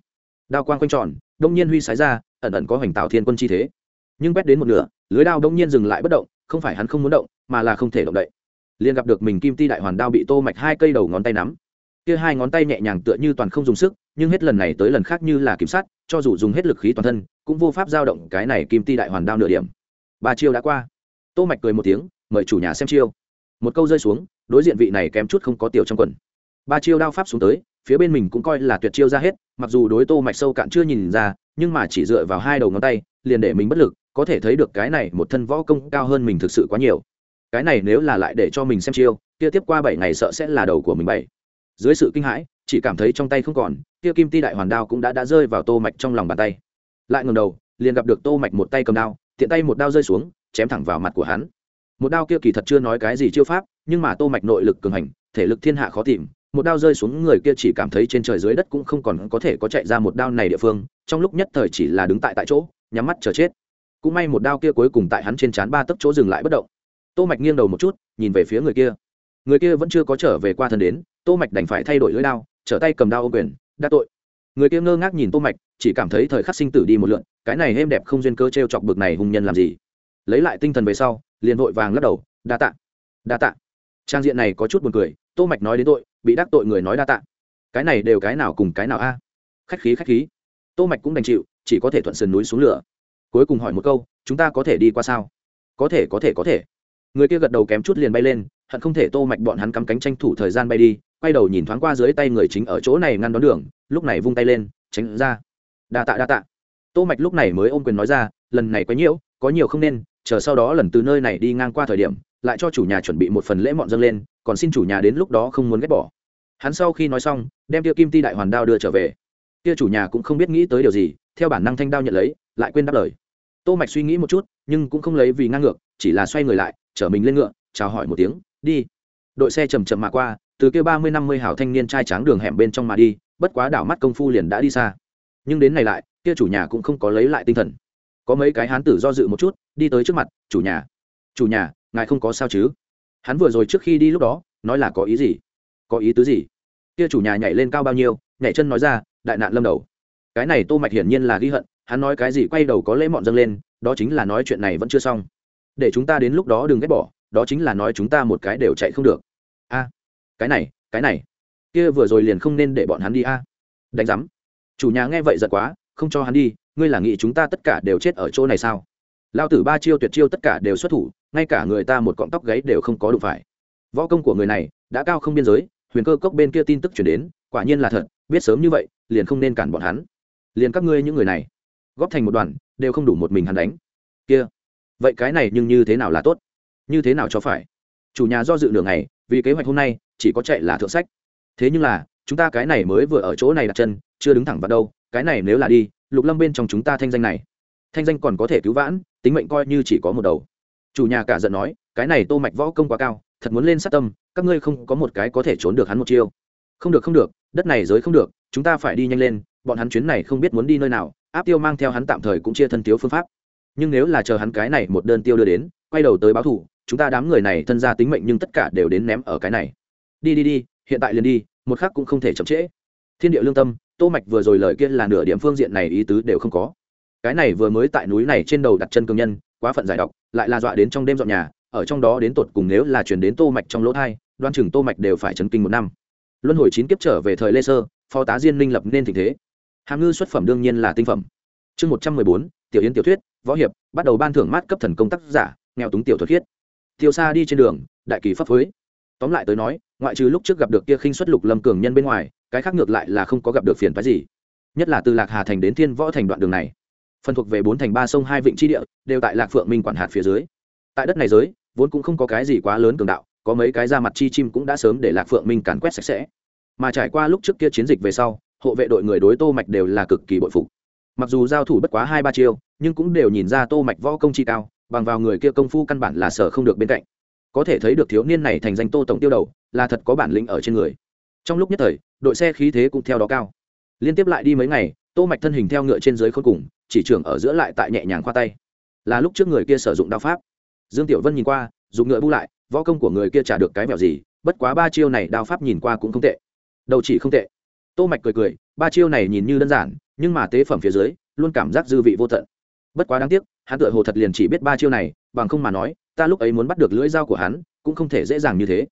đao quang quanh tròn, đông nhiên huy sái ra, ẩn ẩn có hoành tạo thiên quân chi thế. Nhưng quét đến một nửa, lưới đao đông nhiên dừng lại bất động, không phải hắn không muốn động, mà là không thể động đậy. Liền gặp được mình kim ti đại hoàn đao bị tô mạch hai cây đầu ngón tay nắm. Kia hai ngón tay nhẹ nhàng tựa như toàn không dùng sức, nhưng hết lần này tới lần khác như là kiểm sát cho dù dùng hết lực khí toàn thân, cũng vô pháp giao động cái này kim ti đại hoàn đao nửa điểm. Ba chiêu đã qua. Tô mạch cười một tiếng, mời chủ nhà xem chiêu. Một câu rơi xuống, đối diện vị này kém chút không có tiểu trong quần. Ba chiêu đao pháp xuống tới phía bên mình cũng coi là tuyệt chiêu ra hết, mặc dù đối tô mạch sâu cạn chưa nhìn ra, nhưng mà chỉ dựa vào hai đầu ngón tay, liền để mình bất lực, có thể thấy được cái này một thân võ công cao hơn mình thực sự quá nhiều. Cái này nếu là lại để cho mình xem chiêu, kia tiếp qua bảy ngày sợ sẽ là đầu của mình bảy. Dưới sự kinh hãi, chỉ cảm thấy trong tay không còn, kia kim ti đại hoàn đao cũng đã đã rơi vào tô mạch trong lòng bàn tay. Lại ngẩng đầu, liền gặp được tô mạch một tay cầm đao, tiện tay một đao rơi xuống, chém thẳng vào mặt của hắn. Một đao kia kỳ thật chưa nói cái gì chiêu pháp, nhưng mà tô mạch nội lực cường hành, thể lực thiên hạ khó tìm một đao rơi xuống người kia chỉ cảm thấy trên trời dưới đất cũng không còn có thể có chạy ra một đao này địa phương, trong lúc nhất thời chỉ là đứng tại tại chỗ, nhắm mắt chờ chết. Cũng may một đao kia cuối cùng tại hắn trên trán ba tấc chỗ dừng lại bất động. Tô mạch nghiêng đầu một chút, nhìn về phía người kia. Người kia vẫn chưa có trở về qua thân đến, tô mạch đành phải thay đổi lưỡi đao, trở tay cầm đao ô quyền, đa tội. Người kia ngơ ngác nhìn tô mạch, chỉ cảm thấy thời khắc sinh tử đi một lượn, cái này êm đẹp không duyên cơ treo chọc bực này hung nhân làm gì? Lấy lại tinh thần về sau, liền vội vàng lắc đầu, đa tạ đa tạ. Trang diện này có chút buồn cười tô mạch nói đến tội, bị đắc tội người nói đa tạ. Cái này đều cái nào cùng cái nào a? Khách khí khách khí. Tô mạch cũng đành chịu, chỉ có thể thuận sườn núi xuống lửa. Cuối cùng hỏi một câu, chúng ta có thể đi qua sao? Có thể có thể có thể. Người kia gật đầu kém chút liền bay lên, hận không thể tô mạch bọn hắn cắm cánh tranh thủ thời gian bay đi, quay đầu nhìn thoáng qua dưới tay người chính ở chỗ này ngăn đón đường, lúc này vung tay lên, tránh ra. Đa tạ đa tạ. Tô mạch lúc này mới ôm quyền nói ra, lần này quá nhiễu có nhiều không nên, chờ sau đó lần từ nơi này đi ngang qua thời điểm lại cho chủ nhà chuẩn bị một phần lễ mọn dâng lên, còn xin chủ nhà đến lúc đó không muốn ghét bỏ. Hắn sau khi nói xong, đem tiêu kim ti đại hoàn đao đưa trở về. Kia chủ nhà cũng không biết nghĩ tới điều gì, theo bản năng thanh đao nhận lấy, lại quên đáp lời. Tô mạch suy nghĩ một chút, nhưng cũng không lấy vì ngang ngược, chỉ là xoay người lại, chở mình lên ngựa, chào hỏi một tiếng, đi. Đội xe chầm chậm mà qua, từ kia ba mươi năm mươi hảo thanh niên trai tráng đường hẻm bên trong mà đi, bất quá đảo mắt công phu liền đã đi xa. Nhưng đến này lại, kia chủ nhà cũng không có lấy lại tinh thần. Có mấy cái hán tử do dự một chút, đi tới trước mặt, chủ nhà chủ nhà ngài không có sao chứ? Hắn vừa rồi trước khi đi lúc đó, nói là có ý gì? Có ý tứ gì? Kia chủ nhà nhảy lên cao bao nhiêu? Nhảy chân nói ra, đại nạn lâm đầu. Cái này tô mạch hiển nhiên là ghi hận, hắn nói cái gì quay đầu có lễ mọn dâng lên, đó chính là nói chuyện này vẫn chưa xong. Để chúng ta đến lúc đó đừng ghét bỏ, đó chính là nói chúng ta một cái đều chạy không được. A, cái này cái này. Kia vừa rồi liền không nên để bọn hắn đi a. Đánh giám. Chủ nhà nghe vậy giật quá, không cho hắn đi, ngươi là nghĩ chúng ta tất cả đều chết ở chỗ này sao? Lao tử ba chiêu tuyệt chiêu tất cả đều xuất thủ, ngay cả người ta một cọng tóc gáy đều không có đủ phải. Võ công của người này đã cao không biên giới, huyền cơ cốc bên kia tin tức chuyển đến, quả nhiên là thật, biết sớm như vậy, liền không nên cản bọn hắn. Liền các ngươi những người này, góp thành một đoàn, đều không đủ một mình hắn đánh. Kia, vậy cái này nhưng như thế nào là tốt? Như thế nào cho phải? Chủ nhà do dự nửa ngày, vì kế hoạch hôm nay, chỉ có chạy là thượng sách. Thế nhưng là, chúng ta cái này mới vừa ở chỗ này đặt chân, chưa đứng thẳng vào đâu, cái này nếu là đi, lục lâm bên trong chúng ta thanh danh này. Thanh danh còn có thể cứu vãn tính mệnh coi như chỉ có một đầu. Chủ nhà cả giận nói, cái này tô mạch võ công quá cao, thật muốn lên sát tâm, các ngươi không có một cái có thể trốn được hắn một chiêu. Không được không được, đất này giới không được, chúng ta phải đi nhanh lên, bọn hắn chuyến này không biết muốn đi nơi nào, áp tiêu mang theo hắn tạm thời cũng chia thân thiếu phương pháp. Nhưng nếu là chờ hắn cái này một đơn tiêu đưa đến, quay đầu tới báo thủ chúng ta đám người này thân ra tính mệnh nhưng tất cả đều đến ném ở cái này. Đi đi đi, hiện tại liền đi, một khắc cũng không thể chậm trễ. Thiên địa lương tâm, tô mạch vừa rồi lời kia là nửa điểm phương diện này ý tứ đều không có cái này vừa mới tại núi này trên đầu đặt chân công nhân, quá phận giải độc, lại là dọa đến trong đêm dọn nhà, ở trong đó đến tột cùng nếu là chuyển đến tô mạch trong lỗ thai, đoan chừng tô mạch đều phải chấn kinh một năm. Luân hồi chín kiếp trở về thời lê sơ, phó tá diên minh lập nên tình thế. Hàm ngư xuất phẩm đương nhiên là tinh phẩm. Chương một trăm mười bốn, tiểu yến tiểu thuyết, võ hiệp, bắt đầu ban thưởng mát cấp thần công tác giả, nghèo túng tiểu thuật khiết. Tiêu xa đi trên đường, đại kỳ pháp phối tóm lại tới nói, ngoại trừ lúc trước gặp được kia khinh xuất lục lâm cường nhân bên ngoài, cái khác ngược lại là không có gặp được phiền phức gì. Nhất là từ lạc hà thành đến thiên võ thành đoạn đường này phần thuộc về bốn thành ba sông hai vịnh tri địa, đều tại lạc phượng minh quản hạt phía dưới. Tại đất này giới, vốn cũng không có cái gì quá lớn cường đạo, có mấy cái ra mặt chi chim cũng đã sớm để lạc phượng minh càn quét sạch sẽ. Mà trải qua lúc trước kia chiến dịch về sau, hộ vệ đội người đối tô mạch đều là cực kỳ bội phục. Mặc dù giao thủ bất quá hai ba chiêu, nhưng cũng đều nhìn ra tô mạch võ công chi cao, bằng vào người kia công phu căn bản là sở không được bên cạnh. Có thể thấy được thiếu niên này thành danh tô tổng tiêu đầu, là thật có bản lĩnh ở trên người. Trong lúc nhất thời, đội xe khí thế cũng theo đó cao. Liên tiếp lại đi mấy ngày, tô mạch thân hình theo ngựa trên dưới khốn cùng chỉ trưởng ở giữa lại tại nhẹ nhàng khoa tay. Là lúc trước người kia sử dụng đao pháp. Dương tiểu vân nhìn qua, dùng ngựa bu lại, võ công của người kia trả được cái mèo gì, bất quá ba chiêu này đao pháp nhìn qua cũng không tệ. Đầu chỉ không tệ. Tô mạch cười cười, ba chiêu này nhìn như đơn giản, nhưng mà tế phẩm phía dưới, luôn cảm giác dư vị vô tận. Bất quá đáng tiếc, hắn tựa hồ thật liền chỉ biết ba chiêu này, bằng không mà nói, ta lúc ấy muốn bắt được lưỡi dao của hắn, cũng không thể dễ dàng như thế.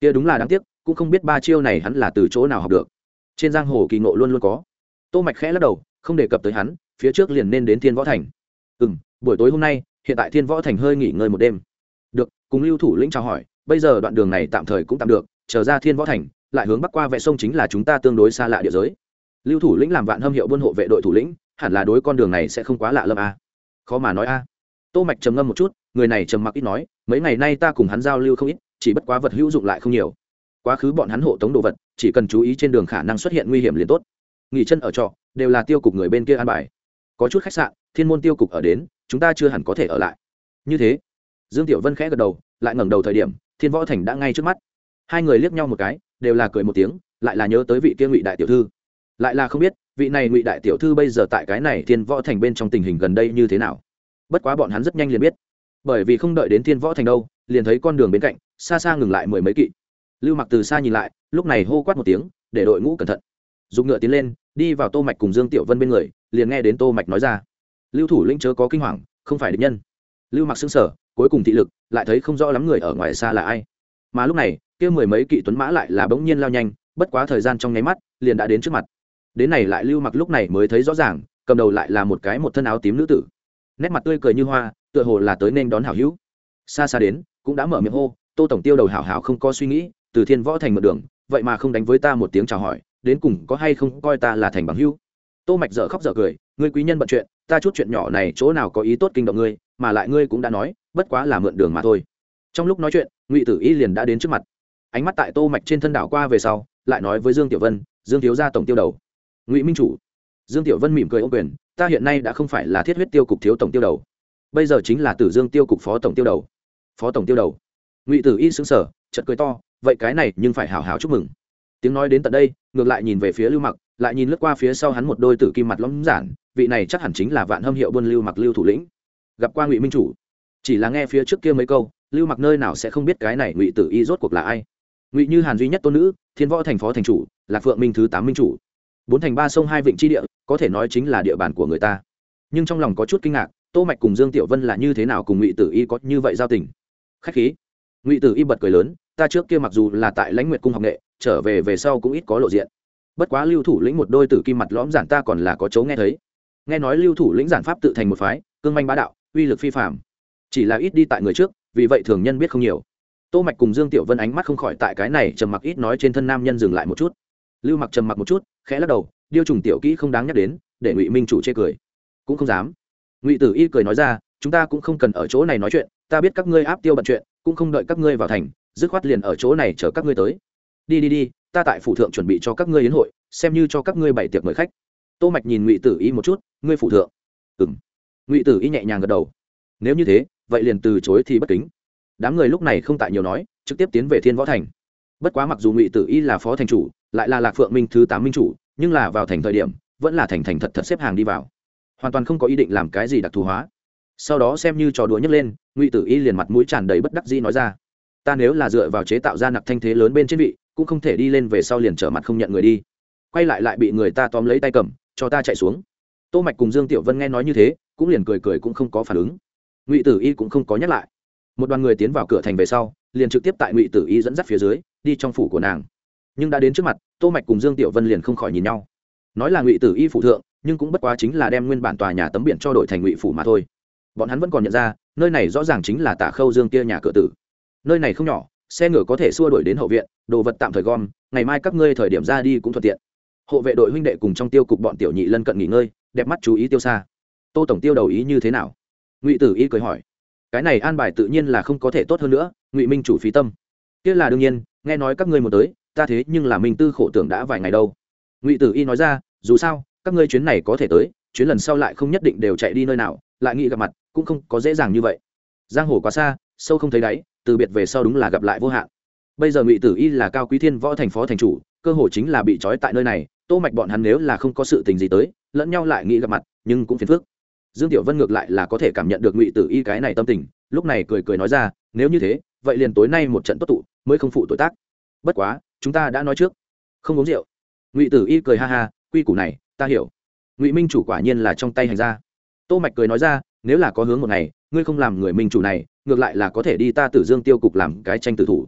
Kia đúng là đáng tiếc, cũng không biết ba chiêu này hắn là từ chỗ nào học được. Trên giang hồ kỳ ngộ luôn luôn có. Tô mạch khẽ lắc đầu, không đề cập tới hắn phía trước liền nên đến thiên võ thành. Ừ buổi tối hôm nay, hiện tại thiên võ thành hơi nghỉ ngơi một đêm. Được, cùng lưu thủ lĩnh chào hỏi, bây giờ đoạn đường này tạm thời cũng tạm được trở ra thiên võ thành, lại hướng bắc qua vệ sông chính là chúng ta tương đối xa lạ địa giới. Lưu thủ lĩnh làm vạn hâm hiệu buôn hộ vệ đội thủ lĩnh, hẳn là đối con đường này sẽ không quá lạ lâm a. Khó mà nói a. Tô mạch trầm ngâm một chút, người này trầm mặc ít nói, mấy ngày nay ta cùng hắn giao lưu không ít, chỉ bất quá vật hữu dụng lại không nhiều. Quá khứ bọn hắn hộ tống đồ vật, chỉ cần chú ý trên đường khả năng xuất hiện nguy hiểm liền tốt. Nghỉ chân ở trọ, đều là tiêu cục người bên kia an bài có chút khách sạn, thiên môn tiêu cục ở đến, chúng ta chưa hẳn có thể ở lại. Như thế, dương tiểu vân khẽ gật đầu, lại ngẩng đầu thời điểm, thiên võ thành đã ngay trước mắt. Hai người liếc nhau một cái, đều là cười một tiếng, lại là nhớ tới vị kia ngụy đại tiểu thư. Lại là không biết, vị này ngụy đại tiểu thư bây giờ tại cái này thiên võ thành bên trong tình hình gần đây như thế nào. Bất quá bọn hắn rất nhanh liền biết. Bởi vì không đợi đến thiên võ thành đâu, liền thấy con đường bên cạnh, xa xa ngừng lại mười mấy kỵ. Lưu mặc từ xa nhìn lại, lúc này hô quát một tiếng, để đội ngũ cẩn thận. Dùng ngựa tiến lên, đi vào tô mạch cùng dương tiểu vân bên người liền nghe đến tô mạch nói ra. Lưu thủ lĩnh chớ có kinh hoàng, không phải địch nhân. Lưu mặc sững sở cuối cùng thị lực, lại thấy không rõ lắm người ở ngoài xa là ai. Mà lúc này, kia mười mấy kỵ tuấn mã lại là bỗng nhiên lao nhanh, bất quá thời gian trong nháy mắt, liền đã đến trước mặt. Đến này lại lưu mặc lúc này mới thấy rõ ràng, cầm đầu lại là một cái một thân áo tím nữ tử. Nét mặt tươi cười như hoa, tựa hồ là tới nên đón hảo hữu. Xa xa đến, cũng đã mở miệng hô, tô tổng tiêu đầu hảo hảo không có suy nghĩ, từ thiên võ thành một đường, vậy mà không đánh với ta một tiếng chào hỏi, đến cùng có hay không coi ta là thành bằng hữu? Tô mạch dở khóc dở cười ngươi quý nhân bận chuyện ta chút chuyện nhỏ này chỗ nào có ý tốt kinh động ngươi mà lại ngươi cũng đã nói bất quá là mượn đường mà thôi. Trong lúc nói chuyện ngụy tử y liền đã đến trước mặt. Ánh mắt tại tô mạch trên thân đảo qua về sau lại nói với dương tiểu vân dương thiếu gia tổng tiêu đầu. Ngụy minh chủ. Dương tiểu vân mỉm cười ô quyền ta hiện nay đã không phải là thiết huyết tiêu cục thiếu tổng tiêu đầu bây giờ chính là tử dương tiêu cục phó tổng tiêu đầu. Phó tổng tiêu đầu? Ngụy tử y sững sờ, chợt cười to vậy cái này nhưng phải hào hào chúc mừng. Tiếng nói đến tận đây ngược lại nhìn về phía lưu mặc lại nhìn lướt qua phía sau hắn một đôi tử kim mặt lõm giản, vị này chắc hẳn chính là vạn hâm hiệu buôn lưu mặc lưu thủ lĩnh. Gặp qua ngụy minh chủ, chỉ là nghe phía trước kia mấy câu, lưu mặc nơi nào sẽ không biết cái này ngụy tử y rốt cuộc là ai. Ngụy như hàn duy nhất tôn nữ, thiên võ thành phó thành chủ lạc phượng minh thứ tám minh chủ. Bốn thành ba sông hai vịnh tri địa, có thể nói chính là địa bàn của người ta. Nhưng trong lòng có chút kinh ngạc, tô mạch cùng dương tiểu vân là như thế nào cùng ngụy tử y có như vậy giao tình? Khách khí. Ngụy tử y bật cười lớn, ta trước kia mặc dù là tại lãnh nguyệt cung học nghệ, trở về về sau cũng ít có lộ diện bất quá lưu thủ lĩnh một đôi tử kim mặt lõm giản ta còn là có chấu nghe thấy. Nghe nói lưu thủ lĩnh giản pháp tự thành một phái, cương manh bá đạo, uy lực phi phạm chỉ là ít đi tại người trước, vì vậy thường nhân biết không nhiều. Tô mạch cùng dương tiểu vân ánh mắt không khỏi tại cái này trầm mặc ít nói trên thân nam nhân dừng lại một chút. Lưu mặc trầm mặc một chút, khẽ lắc đầu, điêu trùng tiểu kỹ không đáng nhắc đến, để ngụy minh chủ chê cười. Cũng không dám. Ngụy tử y cười nói ra, chúng ta cũng không cần ở chỗ này nói chuyện, ta biết các ngươi áp tiêu bận chuyện, cũng không đợi các ngươi vào thành, dứt khoát liền ở chỗ này chờ các ngươi tới. Đi đi đi ta tại phủ thượng chuẩn bị cho các ngươi yến hội, xem như cho các ngươi bày tiệc mời khách. Tô mạch nhìn ngụy tử y một chút, ngươi phủ thượng? Ừm. Ngụy tử y nhẹ nhàng gật đầu. Nếu như thế, vậy liền từ chối thì bất kính. Đám người lúc này không tại nhiều nói, trực tiếp tiến về thiên võ thành. Bất quá mặc dù ngụy tử y là phó thành chủ, lại là lạc phượng minh thứ tám minh chủ, nhưng là vào thành thời điểm, vẫn là thành thành thật thật xếp hàng đi vào. Hoàn toàn không có ý định làm cái gì đặc thù hóa. Sau đó xem như trò đùa nhấc lên, ngụy tử y liền mặt mũi tràn đầy bất đắc dĩ nói ra, ta nếu là dựa vào chế tạo ra nặc thanh thế lớn bên trên vị cũng không thể đi lên về sau liền trở mặt không nhận người đi. Quay lại lại bị người ta tóm lấy tay cầm, cho ta chạy xuống. Tô mạch cùng dương tiểu vân nghe nói như thế, cũng liền cười cười cũng không có phản ứng. Ngụy tử y cũng không có nhắc lại. Một đoàn người tiến vào cửa thành về sau, liền trực tiếp tại ngụy tử y dẫn dắt phía dưới, đi trong phủ của nàng. Nhưng đã đến trước mặt, tô mạch cùng dương tiểu vân liền không khỏi nhìn nhau. Nói là ngụy tử y phụ thượng, nhưng cũng bất quá chính là đem nguyên bản tòa nhà tấm biển cho đổi thành ngụy phủ mà thôi. Bọn hắn vẫn còn nhận ra, nơi này rõ ràng chính là Tả khâu dương kia nhà cửa tử. Nơi này không nhỏ xe ngựa có thể xua đuổi đến hậu viện, đồ vật tạm thời gom, ngày mai các ngươi thời điểm ra đi cũng thuận tiện. Hộ vệ đội huynh đệ cùng trong tiêu cục bọn tiểu nhị lân cận nghỉ ngơi, đẹp mắt chú ý tiêu xa. Tô tổng tiêu đầu ý như thế nào? Ngụy tử y cười hỏi. Cái này an bài tự nhiên là không có thể tốt hơn nữa, ngụy minh chủ phí tâm. Kia là đương nhiên, nghe nói các ngươi một tới, ta thế nhưng là minh tư khổ tưởng đã vài ngày đâu. Ngụy tử y nói ra, dù sao, các ngươi chuyến này có thể tới, chuyến lần sau lại không nhất định đều chạy đi nơi nào, lại nghĩ gặp mặt, cũng không có dễ dàng như vậy. Giang hồ quá xa, sâu không thấy đáy từ biệt về sau đúng là gặp lại vô hạn. Bây giờ ngụy tử y là cao quý thiên võ thành phó thành chủ, cơ hội chính là bị trói tại nơi này, tô mạch bọn hắn nếu là không có sự tình gì tới, lẫn nhau lại nghĩ gặp mặt, nhưng cũng phiền phức. Dương tiểu vân ngược lại là có thể cảm nhận được ngụy tử y cái này tâm tình, lúc này cười cười nói ra, nếu như thế, vậy liền tối nay một trận tốt tụ, mới không phụ tuổi tác. Bất quá, chúng ta đã nói trước. Không uống rượu. Ngụy tử y cười ha ha, quy củ này, ta hiểu. Ngụy minh chủ quả nhiên là trong tay hành ra tô mạch cười nói ra, nếu là có hướng một ngày, ngươi không làm người minh chủ này, ngược lại là có thể đi ta tử dương tiêu cục làm cái tranh tử thủ.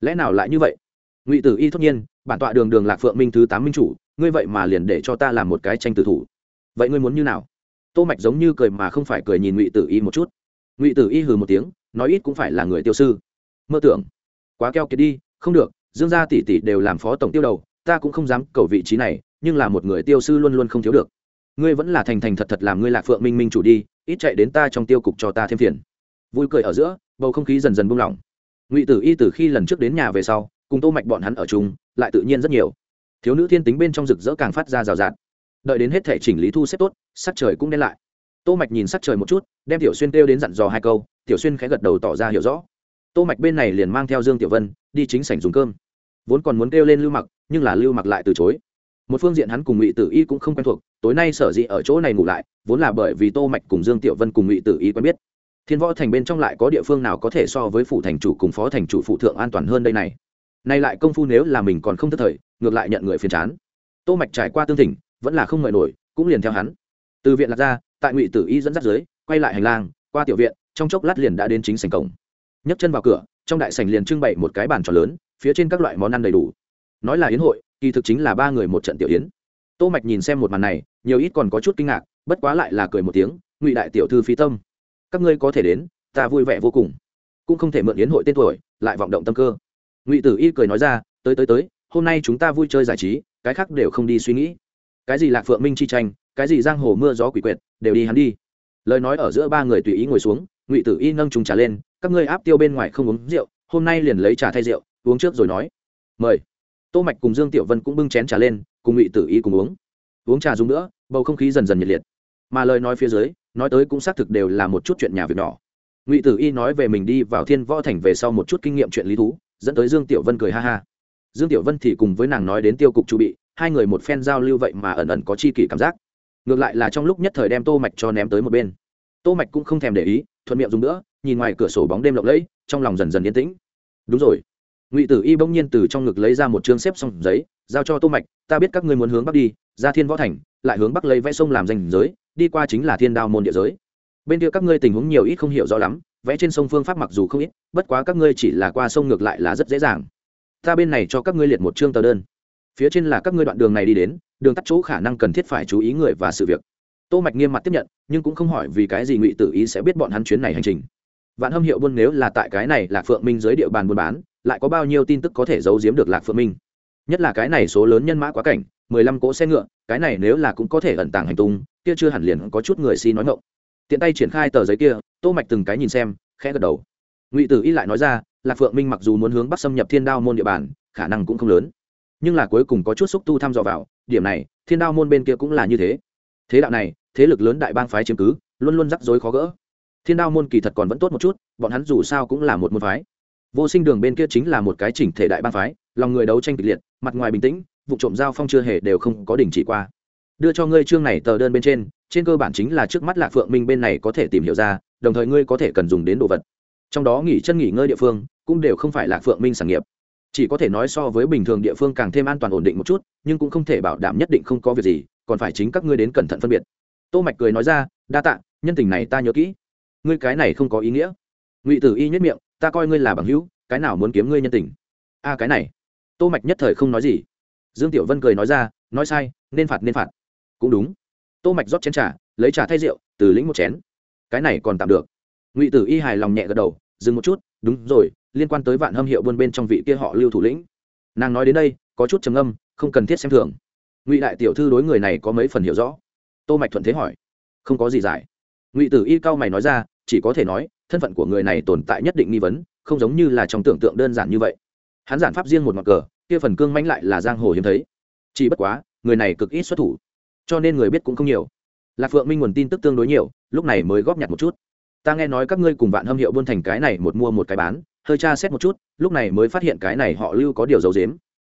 Lẽ nào lại như vậy? Ngụy tử y thốt nhiên, bản tọa đường đường lạc phượng minh thứ tám minh chủ, ngươi vậy mà liền để cho ta làm một cái tranh tử thủ. Vậy ngươi muốn như nào? Tô mạch giống như cười mà không phải cười nhìn ngụy tử y một chút. Ngụy tử y hừ một tiếng, nói ít cũng phải là người tiêu sư. Mơ tưởng. Quá keo kiệt đi, không được, dương gia tỷ tỷ đều làm phó tổng tiêu đầu, ta cũng không dám cầu vị trí này, nhưng là một người tiêu sư luôn luôn không thiếu được ngươi vẫn là thành thành thật thật làm ngươi lạc phượng minh minh chủ đi, ít chạy đến ta trong tiêu cục cho ta thêm phiền. Vui cười ở giữa, bầu không khí dần dần buông lỏng. Ngụy tử y từ khi lần trước đến nhà về sau, cùng tô mạch bọn hắn ở chung, lại tự nhiên rất nhiều. Thiếu nữ thiên tính bên trong rực rỡ càng phát ra rào rạt. Đợi đến hết thể chỉnh lý thu xếp tốt, sắc trời cũng đến lại. Tô mạch nhìn sắc trời một chút, đem tiểu xuyên kêu đến dặn dò hai câu, tiểu xuyên khẽ gật đầu tỏ ra hiểu rõ. Tô mạch bên này liền mang theo dương tiểu vân, đi chính sảnh dùng cơm. Vốn còn muốn kêu lên lưu mặc, nhưng là lưu mặc lại từ chối một phương diện hắn cùng ngụy tử y cũng không quen thuộc, tối nay sở dĩ ở chỗ này ngủ lại, vốn là bởi vì tô mạch cùng dương tiểu vân cùng ngụy tử y quen biết. Thiên võ thành bên trong lại có địa phương nào có thể so với phủ thành chủ cùng phó thành chủ phụ thượng an toàn hơn đây này? Nay lại công phu nếu là mình còn không thất thời, ngược lại nhận người phiền chán. Tô mạch trải qua tương thỉnh, vẫn là không ngợi nổi, cũng liền theo hắn. Từ viện lạc ra, tại ngụy tử y dẫn dắt dưới, quay lại hành lang, qua tiểu viện, trong chốc lát liền đã đến chính sảnh cổng. Nhấc chân vào cửa, trong đại sảnh liền trưng bày một cái bàn tròn lớn, phía trên các loại món ăn đầy đủ. Nói là yến hội kỳ thực chính là ba người một trận tiểu yến. Tô mạch nhìn xem một màn này, nhiều ít còn có chút kinh ngạc, bất quá lại là cười một tiếng, ngụy đại tiểu thư phi tâm. Các ngươi có thể đến, ta vui vẻ vô cùng. Cũng không thể mượn yến hội tên tuổi, lại vọng động tâm cơ. Ngụy tử y cười nói ra, tới tới tới, hôm nay chúng ta vui chơi giải trí, cái khác đều không đi suy nghĩ. Cái gì lạc phượng minh chi tranh, cái gì giang hồ mưa gió quỷ quyệt, đều đi hắn đi. Lời nói ở giữa ba người tùy ý ngồi xuống, ngụy tử y nâng trùng trà lên, các ngươi áp tiêu bên ngoài không uống rượu, hôm nay liền lấy trà thay rượu, uống trước rồi nói. Mời tô mạch cùng dương tiểu vân cũng bưng chén trà lên, cùng ngụy tử y cùng uống. Uống trà dùng nữa, bầu không khí dần dần nhiệt liệt. Mà lời nói phía dưới, nói tới cũng xác thực đều là một chút chuyện nhà việc nhỏ. Ngụy tử y nói về mình đi vào thiên võ thành về sau một chút kinh nghiệm chuyện lý thú, dẫn tới dương tiểu vân cười ha ha. Dương tiểu vân thì cùng với nàng nói đến tiêu cục chu bị, hai người một phen giao lưu vậy mà ẩn ẩn có chi kỷ cảm giác. Ngược lại là trong lúc nhất thời đem tô mạch cho ném tới một bên. Tô mạch cũng không thèm để ý, thuận miệng dùng nữa, nhìn ngoài cửa sổ bóng đêm lộng lẫy, trong lòng dần dần yên tĩnh. Đúng rồi ngụy tử y bỗng nhiên từ trong ngực lấy ra một chương xếp xong giấy, giao cho tô mạch, ta biết các ngươi muốn hướng bắc đi, ra thiên võ thành, lại hướng bắc lấy vẽ sông làm danh giới, đi qua chính là thiên đao môn địa giới. Bên kia các ngươi tình huống nhiều ít không hiểu rõ lắm, vẽ trên sông phương pháp mặc dù không ít, bất quá các ngươi chỉ là qua sông ngược lại là rất dễ dàng. Ta bên này cho các ngươi liệt một chương tờ đơn. Phía trên là các ngươi đoạn đường này đi đến, đường tắt chỗ khả năng cần thiết phải chú ý người và sự việc. Tô mạch nghiêm mặt tiếp nhận, nhưng cũng không hỏi vì cái gì ngụy tử ý sẽ biết bọn hắn chuyến này hành trình. Vạn hâm hiệu buôn nếu là tại cái này là phượng minh dưới địa bàn buôn bán lại có bao nhiêu tin tức có thể giấu giếm được lạc phượng minh nhất là cái này số lớn nhân mã quá cảnh mười lăm cỗ xe ngựa cái này nếu là cũng có thể ẩn tàng hành tung kia chưa hẳn liền có chút người xin nói ngộng tiện tay triển khai tờ giấy kia tô mạch từng cái nhìn xem khẽ gật đầu ngụy tử y lại nói ra lạc phượng minh mặc dù muốn hướng bắc xâm nhập thiên đao môn địa bàn khả năng cũng không lớn nhưng là cuối cùng có chút xúc tu thăm dò vào điểm này thiên đao môn bên kia cũng là như thế thế đạo này thế lực lớn đại bang phái chiếm cứ luôn luôn rắc rối khó gỡ thiên đao môn kỳ thật còn vẫn tốt một chút bọn hắn dù sao cũng là một môn phái vô sinh đường bên kia chính là một cái chỉnh thể đại bang phái, lòng người đấu tranh kịch liệt, mặt ngoài bình tĩnh, vụ trộm giao phong chưa hề đều không có đình chỉ qua. Đưa cho ngươi chương này tờ đơn bên trên trên cơ bản chính là trước mắt lạc phượng minh bên này có thể tìm hiểu ra, đồng thời ngươi có thể cần dùng đến đồ vật. Trong đó nghỉ chân nghỉ ngơi địa phương, cũng đều không phải lạc phượng minh sản nghiệp. Chỉ có thể nói so với bình thường địa phương càng thêm an toàn ổn định một chút, nhưng cũng không thể bảo đảm nhất định không có việc gì, còn phải chính các ngươi đến cẩn thận phân biệt. Tô mạch cười nói ra, đa tạ, nhân tình này ta nhớ kỹ. Ngươi cái này không có ý nghĩa. Ngụy tử y nhất miệng ta coi ngươi là bằng hữu, cái nào muốn kiếm ngươi nhân tình? A, cái này. Tô mạch nhất thời không nói gì. Dương tiểu vân cười nói ra, nói sai, nên phạt nên phạt. Cũng đúng. Tô mạch rót chén trà, lấy trà thay rượu, từ lĩnh một chén. Cái này còn tạm được. Ngụy tử y hài lòng nhẹ gật đầu, dừng một chút, đúng rồi, liên quan tới vạn hâm hiệu buôn bên trong vị kia họ lưu thủ lĩnh. Nàng nói đến đây, có chút trầm âm không cần thiết xem thường. Ngụy đại tiểu thư đối người này có mấy phần hiểu rõ. Tô mạch thuận thế hỏi. Không có gì giải. Ngụy tử y cao mày nói ra, chỉ có thể nói thân phận của người này tồn tại nhất định nghi vấn, không giống như là trong tưởng tượng đơn giản như vậy. Hắn giản pháp riêng một mặt cờ, kia phần cương mãnh lại là giang hồ hiếm thấy. Chỉ bất quá, người này cực ít xuất thủ, cho nên người biết cũng không nhiều. Lạc phượng minh nguồn tin tức tương đối nhiều, lúc này mới góp nhặt một chút. Ta nghe nói các ngươi cùng vạn hâm hiệu buôn thành cái này một mua một cái bán, hơi tra xét một chút, lúc này mới phát hiện cái này họ lưu có điều giấu dếm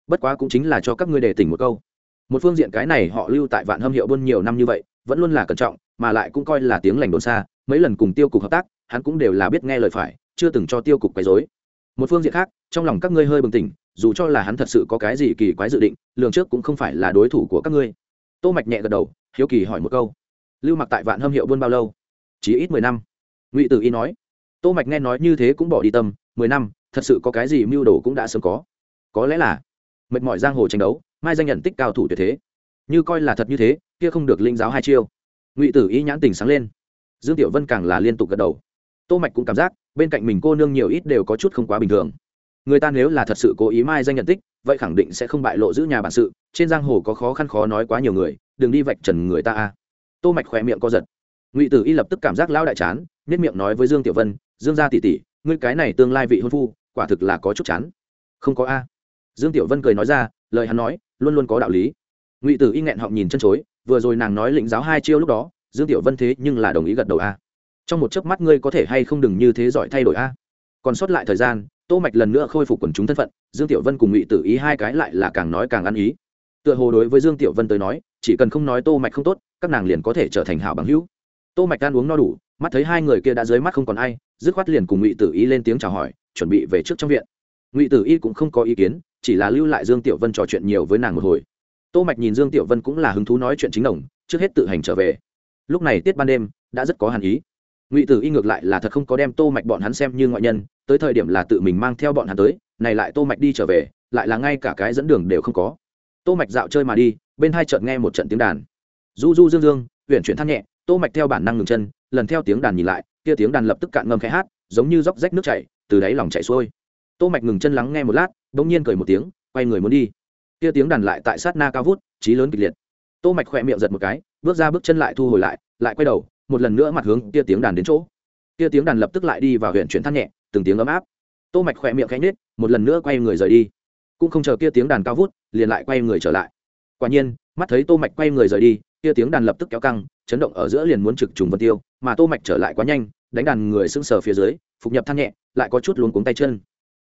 bất quá cũng chính là cho các ngươi đề tỉnh một câu. Một phương diện cái này họ lưu tại vạn hâm hiệu buôn nhiều năm như vậy, vẫn luôn là cẩn trọng, mà lại cũng coi là tiếng lành đồn xa, mấy lần cùng tiêu cục hợp tác hắn cũng đều là biết nghe lời phải, chưa từng cho tiêu cục quấy dối một phương diện khác, trong lòng các ngươi hơi bừng tỉnh, dù cho là hắn thật sự có cái gì kỳ quái dự định, lường trước cũng không phải là đối thủ của các ngươi. Tô mạch nhẹ gật đầu, hiếu kỳ hỏi một câu. Lưu mặc tại vạn hâm hiệu buôn bao lâu? Chỉ ít mười năm. Ngụy tử y nói. Tô mạch nghe nói như thế cũng bỏ đi tâm, mười năm, thật sự có cái gì mưu đồ cũng đã sớm có. Có lẽ là mệt mỏi giang hồ tranh đấu, mai danh nhận tích cao thủ tuyệt thế. Như coi là thật như thế, kia không được linh giáo hai chiêu. Ngụy tử y nhãn tình sáng lên. Dương tiểu vân càng là liên tục gật đầu tô mạch cũng cảm giác, bên cạnh mình cô nương nhiều ít đều có chút không quá bình thường. Người ta nếu là thật sự cố ý mai danh nhận tích, vậy khẳng định sẽ không bại lộ giữ nhà bản sự, trên giang hồ có khó khăn khó nói quá nhiều người, đừng đi vạch trần người ta a. Tô mạch khỏe miệng co giật. Ngụy tử y lập tức cảm giác lao đại chán nhất miệng nói với dương tiểu vân, dương gia tỷ tỷ, ngươi cái này tương lai vị hôn phu, quả thực là có chút chán. Không có a. Dương tiểu vân cười nói ra, lời hắn nói, luôn luôn có đạo lý. Ngụy tử y nghẹn họng nhìn chân chối, vừa rồi nàng nói lĩnh giáo hai chiêu lúc đó, dương tiểu vân thế nhưng là đồng ý gật đầu a trong một chớp mắt ngươi có thể hay không đừng như thế giỏi thay đổi a? Còn sót lại thời gian, tô mạch lần nữa khôi phục quần chúng thân phận, dương tiểu vân cùng ngụy tử ý hai cái lại là càng nói càng ăn ý. Tựa hồ đối với dương tiểu vân tới nói, chỉ cần không nói tô mạch không tốt, các nàng liền có thể trở thành hảo bằng hữu. Tô mạch ăn uống no đủ, mắt thấy hai người kia đã dưới mắt không còn ai, dứt khoát liền cùng ngụy tử ý lên tiếng chào hỏi, chuẩn bị về trước trong viện. Ngụy tử y cũng không có ý kiến, chỉ là lưu lại dương tiểu vân trò chuyện nhiều với nàng một hồi. Tô mạch nhìn dương tiểu vân cũng là hứng thú nói chuyện chính đồng, trước hết tự hành trở về. Lúc này tiết ban đêm, đã rất có hàn ý ngụy tử y ngược lại là thật không có đem tô mạch bọn hắn xem như ngoại nhân, tới thời điểm là tự mình mang theo bọn hắn tới, này lại tô mạch đi trở về, lại là ngay cả cái dẫn đường đều không có. Tô mạch dạo chơi mà đi, bên hai chợt nghe một trận tiếng đàn. Du du dương dương chuyển chuyển than nhẹ, tô mạch theo bản năng ngừng chân, lần theo tiếng đàn nhìn lại, kia tiếng đàn lập tức cạn ngâm khẽ hát, giống như dốc rách nước chảy, từ đáy lòng chảy xuôi. Tô mạch ngừng chân lắng nghe một lát, bỗng nhiên cười một tiếng, quay người muốn đi. Kia tiếng đàn lại tại sát na cao vút trí lớn kịch liệt. Tô mạch khỏe miệng giật một cái, bước ra bước chân lại thu hồi lại lại quay đầu một lần nữa mặt hướng kia tiếng đàn đến chỗ. Kia tiếng đàn lập tức lại đi vào huyện chuyển than nhẹ, từng tiếng ấm áp. Tô mạch khỏe miệng khẽ nết một lần nữa quay người rời đi. Cũng không chờ kia tiếng đàn cao vút, liền lại quay người trở lại. Quả nhiên, mắt thấy tô mạch quay người rời đi, kia tiếng đàn lập tức kéo căng, chấn động ở giữa liền muốn trực trùng vân tiêu, mà tô mạch trở lại quá nhanh, đánh đàn người sững sờ phía dưới, phục nhập than nhẹ, lại có chút luống cuống tay chân.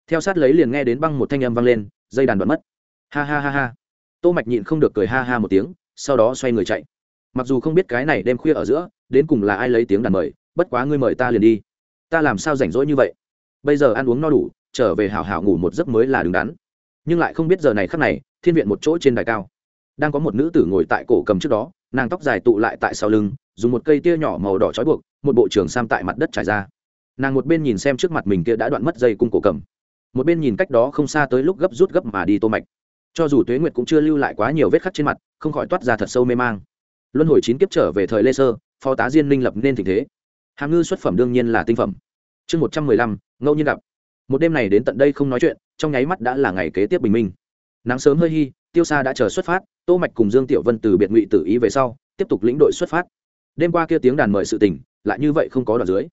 Theo sát lấy liền nghe đến băng một thanh âm vang lên, dây đàn đoạn mất. Ha ha ha ha. Tô mạch nhịn không được cười ha ha một tiếng, sau đó xoay người chạy mặc dù không biết cái này đêm khuya ở giữa, đến cùng là ai lấy tiếng đàn mời, bất quá ngươi mời ta liền đi. Ta làm sao rảnh rỗi như vậy? Bây giờ ăn uống no đủ, trở về hảo hảo ngủ một giấc mới là đứng đắn. Nhưng lại không biết giờ này khắc này, thiên viện một chỗ trên đài cao. Đang có một nữ tử ngồi tại cổ cầm trước đó, nàng tóc dài tụ lại tại sau lưng, dùng một cây tia nhỏ màu đỏ trói buộc, một bộ trường sam tại mặt đất trải ra. Nàng một bên nhìn xem trước mặt mình kia đã đoạn mất dây cung cổ cầm, một bên nhìn cách đó không xa tới lúc gấp rút gấp mà đi tô mạch. Cho dù tuế nguyệt cũng chưa lưu lại quá nhiều vết khắc trên mặt, không khỏi toát ra thật sâu mê mang luân hồi chín kiếp trở về thời lê sơ, phó tá diên minh lập nên tình thế. Hàm ngư xuất phẩm đương nhiên là tinh phẩm. Chương một trăm mười lăm, ngẫu nhiên gặp. Một đêm này đến tận đây không nói chuyện, trong nháy mắt đã là ngày kế tiếp bình minh. Nắng sớm hơi hy tiêu xa đã chờ xuất phát, tô mạch cùng dương tiểu vân từ biệt ngụy tử ý về sau, tiếp tục lĩnh đội xuất phát. Đêm qua kia tiếng đàn mời sự tình, lại như vậy không có đoạn dưới.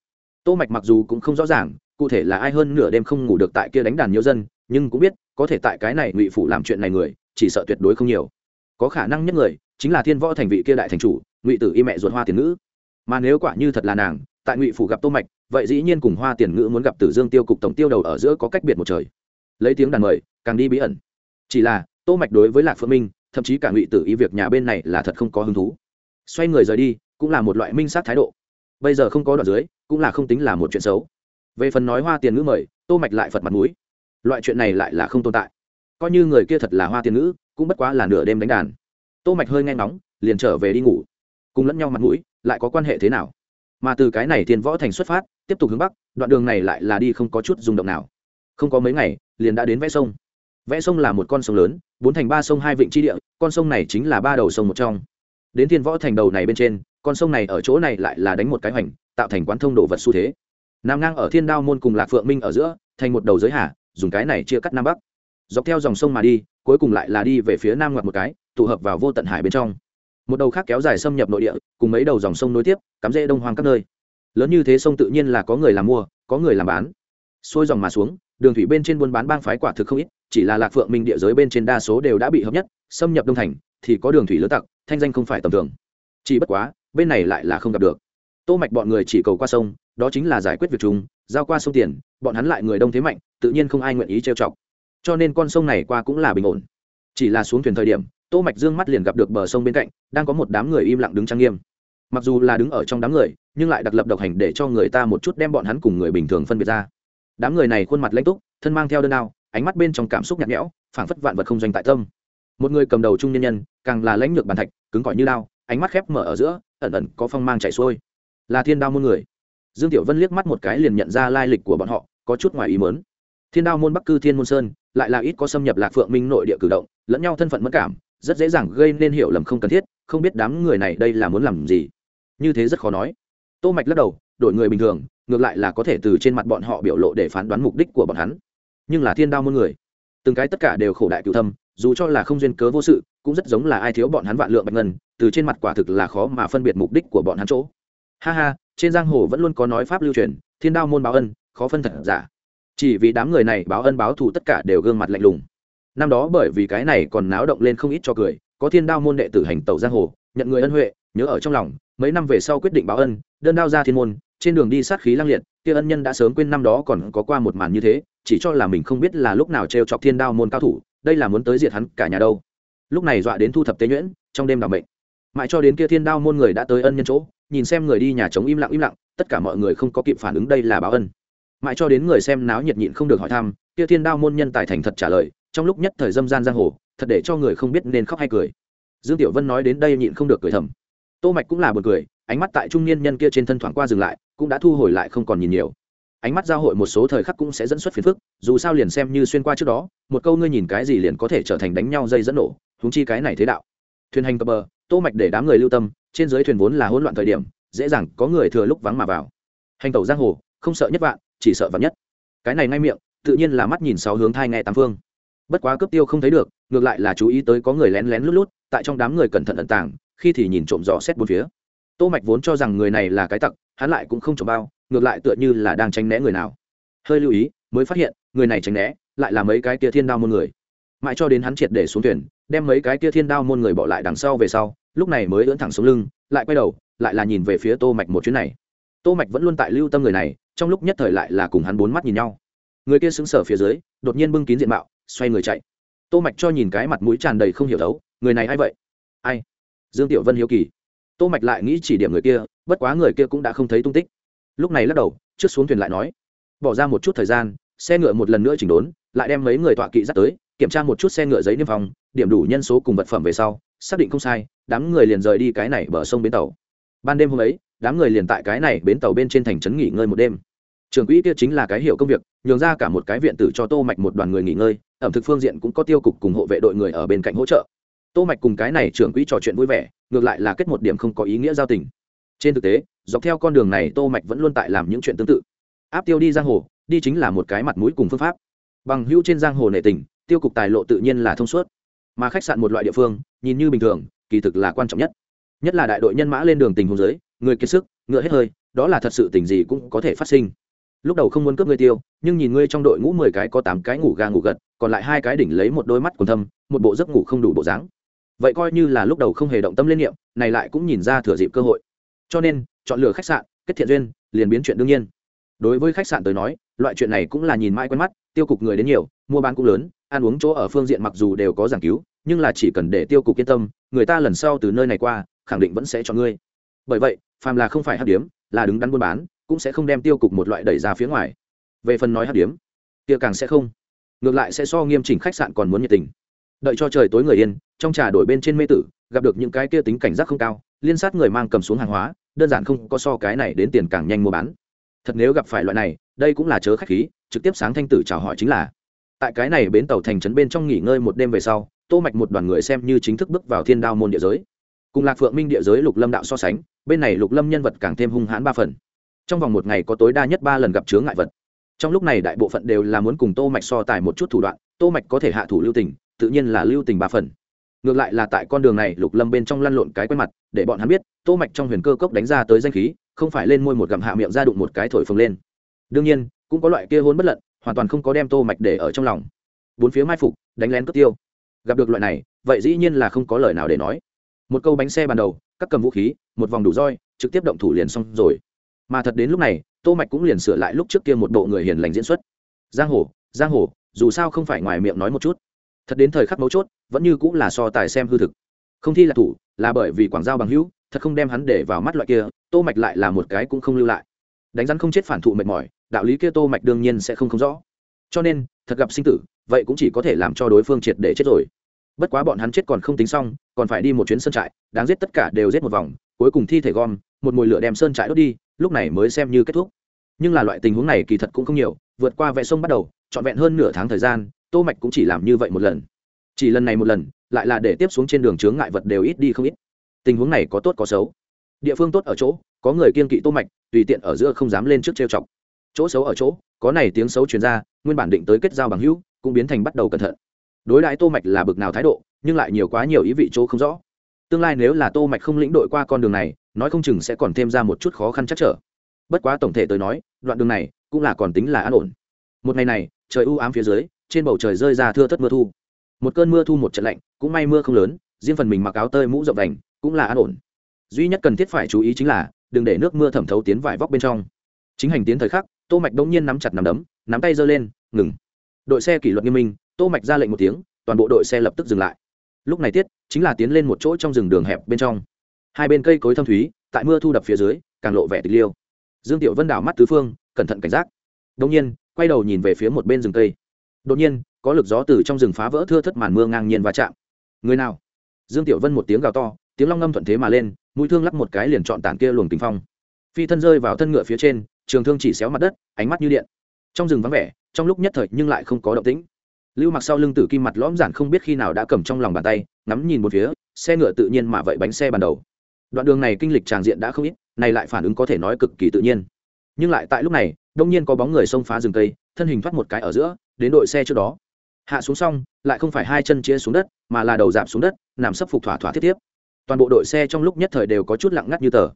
Tô mạch mặc dù cũng không rõ ràng, cụ thể là ai hơn nửa đêm không ngủ được tại kia đánh đàn nhiều dân, nhưng cũng biết, có thể tại cái này ngụy phủ làm chuyện này người, chỉ sợ tuyệt đối không nhiều. Có khả năng nhất người chính là thiên võ thành vị kia đại thành chủ, ngụy tử y mẹ ruột hoa tiền ngữ. Mà nếu quả như thật là nàng, tại ngụy phủ gặp tô mạch, vậy dĩ nhiên cùng hoa tiền ngữ muốn gặp tử dương tiêu cục tổng tiêu đầu ở giữa có cách biệt một trời. Lấy tiếng đàn mời, càng đi bí ẩn. Chỉ là, tô mạch đối với lạc phượng minh, thậm chí cả ngụy tử y việc nhà bên này là thật không có hứng thú. Xoay người rời đi, cũng là một loại minh sát thái độ. Bây giờ không có đoạn dưới, cũng là không tính là một chuyện xấu. Về phần nói hoa tiền ngữ mời, tô mạch lại phật mặt mũi. Loại chuyện này lại là không tồn tại. Coi như người kia thật là hoa tiền ngữ, cũng bất quá là nửa đêm đánh đàn tô mạch hơi nghe nóng, liền trở về đi ngủ. Cùng lẫn nhau mặt mũi lại có quan hệ thế nào? Mà từ cái này thiên võ thành xuất phát tiếp tục hướng bắc đoạn đường này lại là đi không có chút rung động nào. Không có mấy ngày liền đã đến vẽ sông. Vẽ sông là một con sông lớn bốn thành ba sông hai vịnh tri địa con sông này chính là ba đầu sông một trong. Đến thiên võ thành đầu này bên trên con sông này ở chỗ này lại là đánh một cái hoành tạo thành quán thông đồ vật xu thế. Nằm ngang ở thiên đao môn cùng lạc phượng minh ở giữa thành một đầu giới hạ, dùng cái này chia cắt nam bắc. Dọc theo dòng sông mà đi cuối cùng lại là đi về phía nam ngoặt một cái, tụ hợp vào vô tận hải bên trong. Một đầu khác kéo dài xâm nhập nội địa, cùng mấy đầu dòng sông nối tiếp, cắm rễ đông hoang các nơi. Lớn như thế sông tự nhiên là có người làm mua, có người làm bán. Xuôi dòng mà xuống, đường thủy bên trên buôn bán bang phái quả thực không ít, chỉ là lạc phượng minh địa giới bên trên đa số đều đã bị hợp nhất, xâm nhập đông thành, thì có đường thủy lớn tặc, thanh danh không phải tầm thường. Chỉ bất quá, bên này lại là không gặp được. Tô mạch bọn người chỉ cầu qua sông, đó chính là giải quyết việc chúng. giao qua sông tiền, bọn hắn lại người đông thế mạnh, tự nhiên không ai nguyện ý trêu chọc cho nên con sông này qua cũng là bình ổn. Chỉ là xuống thuyền thời điểm tô mạch dương mắt liền gặp được bờ sông bên cạnh đang có một đám người im lặng đứng trang nghiêm. Mặc dù là đứng ở trong đám người nhưng lại đặc lập độc hành để cho người ta một chút đem bọn hắn cùng người bình thường phân biệt ra. Đám người này khuôn mặt lãnh túc thân mang theo đơn đao ánh mắt bên trong cảm xúc nhạt nhẽo phảng phất vạn vật không doanh tại tâm. Một người cầm đầu trung nhân nhân càng là lãnh lược bàn thạch cứng cỏi như đao, ánh mắt khép mở ở giữa ẩn ẩn có phong mang chảy xuôi. Là thiên đao môn người. Dương tiểu vân liếc mắt một cái liền nhận ra lai lịch của bọn họ có chút ngoài ý mớn thiên đao môn bắc cư thiên môn sơn, lại là ít có xâm nhập lạc phượng minh nội địa cử động, lẫn nhau thân phận mất cảm, rất dễ dàng gây nên hiểu lầm không cần thiết, không biết đám người này đây là muốn làm gì. Như thế rất khó nói. Tô mạch lắc đầu, đổi người bình thường, ngược lại là có thể từ trên mặt bọn họ biểu lộ để phán đoán mục đích của bọn hắn. Nhưng là thiên đao môn người, từng cái tất cả đều khổ đại cựu thâm, dù cho là không duyên cớ vô sự, cũng rất giống là ai thiếu bọn hắn vạn lượng bạch ngân, từ trên mặt quả thực là khó mà phân biệt mục đích của bọn hắn chỗ. Ha ha, trên giang hồ vẫn luôn có nói pháp lưu truyền, thiên đao môn báo ân, khó phân thật giả chỉ vì đám người này báo ân báo thù tất cả đều gương mặt lạnh lùng. Năm đó bởi vì cái này còn náo động lên không ít cho cười, có thiên đao môn đệ tử hành tẩu giang hồ, nhận người ân huệ, nhớ ở trong lòng, mấy năm về sau quyết định báo ân, đơn đao ra thiên môn, trên đường đi sát khí lang liệt, kia ân nhân đã sớm quên năm đó còn có qua một màn như thế, chỉ cho là mình không biết là lúc nào t chọc thiên đao môn cao thủ, đây là muốn tới diệt hắn cả nhà đâu. Lúc này dọa đến thu thập tế nhuyễn, trong đêm đ ả mệnh. Mãi cho đến kia thiên đao môn người đã tới ân nhân chỗ, nhìn xem người đi nhà trống im lặng im lặng, tất cả mọi người không có kịp phản ứng đây là báo ân mãi cho đến người xem náo nhiệt nhịn không được hỏi thăm, kia thiên đao môn nhân tài thành thật trả lời, trong lúc nhất thời dâm gian giang hồ, thật để cho người không biết nên khóc hay cười. Dương tiểu vân nói đến đây nhịn không được cười thầm. Tô mạch cũng là buồn cười, ánh mắt tại trung niên nhân kia trên thân thoáng qua dừng lại, cũng đã thu hồi lại không còn nhìn nhiều. Ánh mắt giao hội một số thời khắc cũng sẽ dẫn xuất phiền phức, dù sao liền xem như xuyên qua trước đó, một câu ngươi nhìn cái gì liền có thể trở thành đánh nhau dây dẫn nổ húng chi cái này thế đạo. Thuyền hành cập bờ, tô mạch để đám người lưu tâm, trên dưới thuyền vốn là hỗn loạn thời điểm, dễ dàng có người thừa lúc vắng mà vào. Hành tẩu giang hồ, không sợ nhất vạn chỉ sợ vạn nhất. Cái này ngay miệng, tự nhiên là mắt nhìn sáu hướng thai nghe tám phương. Bất quá cướp tiêu không thấy được, ngược lại là chú ý tới có người lén lén lút lút, tại trong đám người cẩn thận ẩn tàng, khi thì nhìn trộm dò xét bốn phía. Tô mạch vốn cho rằng người này là cái tặc, hắn lại cũng không trộm bao, ngược lại tựa như là đang tránh né người nào. Hơi lưu ý, mới phát hiện, người này tránh né, lại là mấy cái kia thiên đao môn người. Mãi cho đến hắn triệt để xuống thuyền, đem mấy cái kia thiên đao môn người bỏ lại đằng sau về sau, lúc này mới ưỡn thẳng xuống lưng, lại quay đầu, lại là nhìn về phía tô mạch một chuyến này. Tô mạch vẫn luôn tại lưu tâm người này trong lúc nhất thời lại là cùng hắn bốn mắt nhìn nhau. Người kia sững sờ phía dưới, đột nhiên bưng kín diện mạo, xoay người chạy. Tô mạch cho nhìn cái mặt mũi tràn đầy không hiểu thấu người này ai vậy? Ai? Dương tiểu vân hiếu kỳ. Tô mạch lại nghĩ chỉ điểm người kia, bất quá người kia cũng đã không thấy tung tích. Lúc này lắc đầu, trước xuống thuyền lại nói, bỏ ra một chút thời gian, xe ngựa một lần nữa chỉnh đốn, lại đem mấy người tọa kỵ dắt tới, kiểm tra một chút xe ngựa giấy niêm phòng điểm đủ nhân số cùng vật phẩm về sau, xác định không sai, đám người liền rời đi cái này bờ sông bến tàu. Ban đêm hôm ấy đám người liền tại cái này bến tàu bên trên thành trấn nghỉ ngơi một đêm. Trường quỹ kia chính là cái hiệu công việc, nhường ra cả một cái viện tử cho tô mạch một đoàn người nghỉ ngơi, ẩm thực phương diện cũng có tiêu cục cùng hộ vệ đội người ở bên cạnh hỗ trợ. Tô mạch cùng cái này trưởng quỹ trò chuyện vui vẻ, ngược lại là kết một điểm không có ý nghĩa giao tình. Trên thực tế, dọc theo con đường này tô mạch vẫn luôn tại làm những chuyện tương tự. Áp tiêu đi giang hồ, đi chính là một cái mặt mũi cùng phương pháp. Bằng hữu trên giang hồ nệ tình, tiêu cục tài lộ tự nhiên là thông suốt. Mà khách sạn một loại địa phương, nhìn như bình thường, kỳ thực là quan trọng nhất. Nhất là đại đội nhân mã lên đường tình huống giới người kiệt sức, ngựa hết hơi, đó là thật sự tình gì cũng có thể phát sinh. Lúc đầu không muốn cướp ngươi tiêu, nhưng nhìn ngươi trong đội ngũ mười cái có tám cái ngủ ga ngủ gật, còn lại hai cái đỉnh lấy một đôi mắt còn thâm, một bộ giấc ngủ không đủ bộ dáng. Vậy coi như là lúc đầu không hề động tâm lên niệm, này lại cũng nhìn ra thừa dịp cơ hội. Cho nên, chọn lựa khách sạn, kết thiện duyên, liền biến chuyện đương nhiên. Đối với khách sạn tới nói, loại chuyện này cũng là nhìn mãi quen mắt, tiêu cục người đến nhiều, mua bán cũng lớn, ăn uống chỗ ở phương diện mặc dù đều có giảng cứu, nhưng là chỉ cần để tiêu cục yên tâm, người ta lần sau từ nơi này qua, khẳng định vẫn sẽ chọn ngươi bởi vậy, phàm là không phải hát điếm, là đứng đắn buôn bán, cũng sẽ không đem tiêu cục một loại đẩy ra phía ngoài. Về phần nói hát điếm, kia càng sẽ không. Ngược lại sẽ so nghiêm chỉnh khách sạn còn muốn nhiệt tình. Đợi cho trời tối người yên, trong trà đổi bên trên mê tử, gặp được những cái kia tính cảnh giác không cao, liên sát người mang cầm xuống hàng hóa, đơn giản không có so cái này đến tiền càng nhanh mua bán. Thật nếu gặp phải loại này, đây cũng là chớ khách khí, trực tiếp sáng thanh tử chào hỏi chính là. Tại cái này bến tàu thành trấn bên trong nghỉ ngơi một đêm về sau, tô mạch một đoàn người xem như chính thức bước vào thiên đao môn địa giới cùng lạc phượng minh địa giới lục lâm đạo so sánh, bên này lục lâm nhân vật càng thêm hung hãn ba phần. Trong vòng một ngày có tối đa nhất ba lần gặp chướng ngại vật. Trong lúc này đại bộ phận đều là muốn cùng tô mạch so tài một chút thủ đoạn, tô mạch có thể hạ thủ lưu tình, tự nhiên là lưu tình ba phần. Ngược lại là tại con đường này lục lâm bên trong lăn lộn cái quen mặt, để bọn hắn biết, tô mạch trong huyền cơ cốc đánh ra tới danh khí, không phải lên môi một gặm hạ miệng ra đụng một cái thổi phồng lên. Đương nhiên, cũng có loại kia hôn bất lận, hoàn toàn không có đem tô mạch để ở trong lòng. Bốn phía mai phục, đánh lén cướp tiêu. Gặp được loại này, vậy dĩ nhiên là không có lời nào để nói một câu bánh xe ban đầu, các cầm vũ khí, một vòng đủ roi, trực tiếp động thủ liền xong rồi. Mà thật đến lúc này, tô mạch cũng liền sửa lại lúc trước kia một bộ người hiền lành diễn xuất. Giang hồ giang hồ, dù sao không phải ngoài miệng nói một chút. Thật đến thời khắc mấu chốt, vẫn như cũng là so tài xem hư thực. Không thi là thủ, là bởi vì quảng giao bằng hữu, thật không đem hắn để vào mắt loại kia, tô mạch lại là một cái cũng không lưu lại. Đánh rắn không chết phản thụ mệt mỏi, đạo lý kia tô mạch đương nhiên sẽ không không rõ. Cho nên, thật gặp sinh tử, vậy cũng chỉ có thể làm cho đối phương triệt để chết rồi bất quá bọn hắn chết còn không tính xong, còn phải đi một chuyến sơn trại, đáng giết tất cả đều giết một vòng, cuối cùng thi thể gom, một mùi lửa đem sơn trại đốt đi, lúc này mới xem như kết thúc. Nhưng là loại tình huống này kỳ thật cũng không nhiều, vượt qua vẽ sông bắt đầu, trọn vẹn hơn nửa tháng thời gian, tô mạch cũng chỉ làm như vậy một lần. Chỉ lần này một lần, lại là để tiếp xuống trên đường chướng ngại vật đều ít đi không ít. Tình huống này có tốt có xấu. Địa phương tốt ở chỗ, có người kiên kỵ tô mạch, tùy tiện ở giữa không dám lên trước trêu chọc. Chỗ xấu ở chỗ, có này tiếng xấu truyền ra, nguyên bản định tới kết giao bằng hữu, cũng biến thành bắt đầu cẩn thận đối đãi tô mạch là bực nào thái độ, nhưng lại nhiều quá nhiều ý vị chỗ không rõ. Tương lai nếu là tô mạch không lĩnh đội qua con đường này, nói không chừng sẽ còn thêm ra một chút khó khăn chắc trở. Bất quá tổng thể tôi nói, đoạn đường này cũng là còn tính là an ổn. Một ngày này, trời u ám phía dưới, trên bầu trời rơi ra thưa thất mưa thu. Một cơn mưa thu một trận lạnh, cũng may mưa không lớn, riêng phần mình mặc áo tơi mũ rộng đành, cũng là an ổn. Duy nhất cần thiết phải chú ý chính là, đừng để nước mưa thẩm thấu tiến vải vóc bên trong. Chính hành tiến thời khắc, tô mạch đống nhiên nắm chặt nắm đấm, nắm tay giơ lên, ngừng. Đội xe kỷ luật nghiêm minh tô mạch ra lệnh một tiếng, toàn bộ đội xe lập tức dừng lại. Lúc này tiết, chính là tiến lên một chỗ trong rừng đường hẹp bên trong. Hai bên cây cối thâm thúy, tại mưa thu đập phía dưới, càng lộ vẻ tịch liêu. Dương tiểu vân đảo mắt tứ phương, cẩn thận cảnh giác. Đột nhiên, quay đầu nhìn về phía một bên rừng cây. Đột nhiên, có lực gió từ trong rừng phá vỡ thưa thất màn mưa ngang nhiên va chạm. Người nào? Dương tiểu vân một tiếng gào to, tiếng long ngâm thuận thế mà lên, mũi thương lắp một cái liền chọn tảng kia luồng tình phong. Phi thân rơi vào thân ngựa phía trên, trường thương chỉ xéo mặt đất, ánh mắt như điện. Trong rừng vắng vẻ, trong lúc nhất thời nhưng lại không có động tĩnh lưu mặc sau lưng tử kim mặt lõm giản không biết khi nào đã cầm trong lòng bàn tay, ngắm nhìn một phía, xe ngựa tự nhiên mà vậy bánh xe ban đầu. Đoạn đường này kinh lịch tràng diện đã không ít, này lại phản ứng có thể nói cực kỳ tự nhiên. Nhưng lại tại lúc này, đông nhiên có bóng người xông phá rừng cây, thân hình thoát một cái ở giữa, đến đội xe trước đó. Hạ xuống xong, lại không phải hai chân chia xuống đất, mà là đầu dạp xuống đất, nằm sấp phục thỏa thỏa thiết tiếp. Toàn bộ đội xe trong lúc nhất thời đều có chút lặng ngắt như tờ.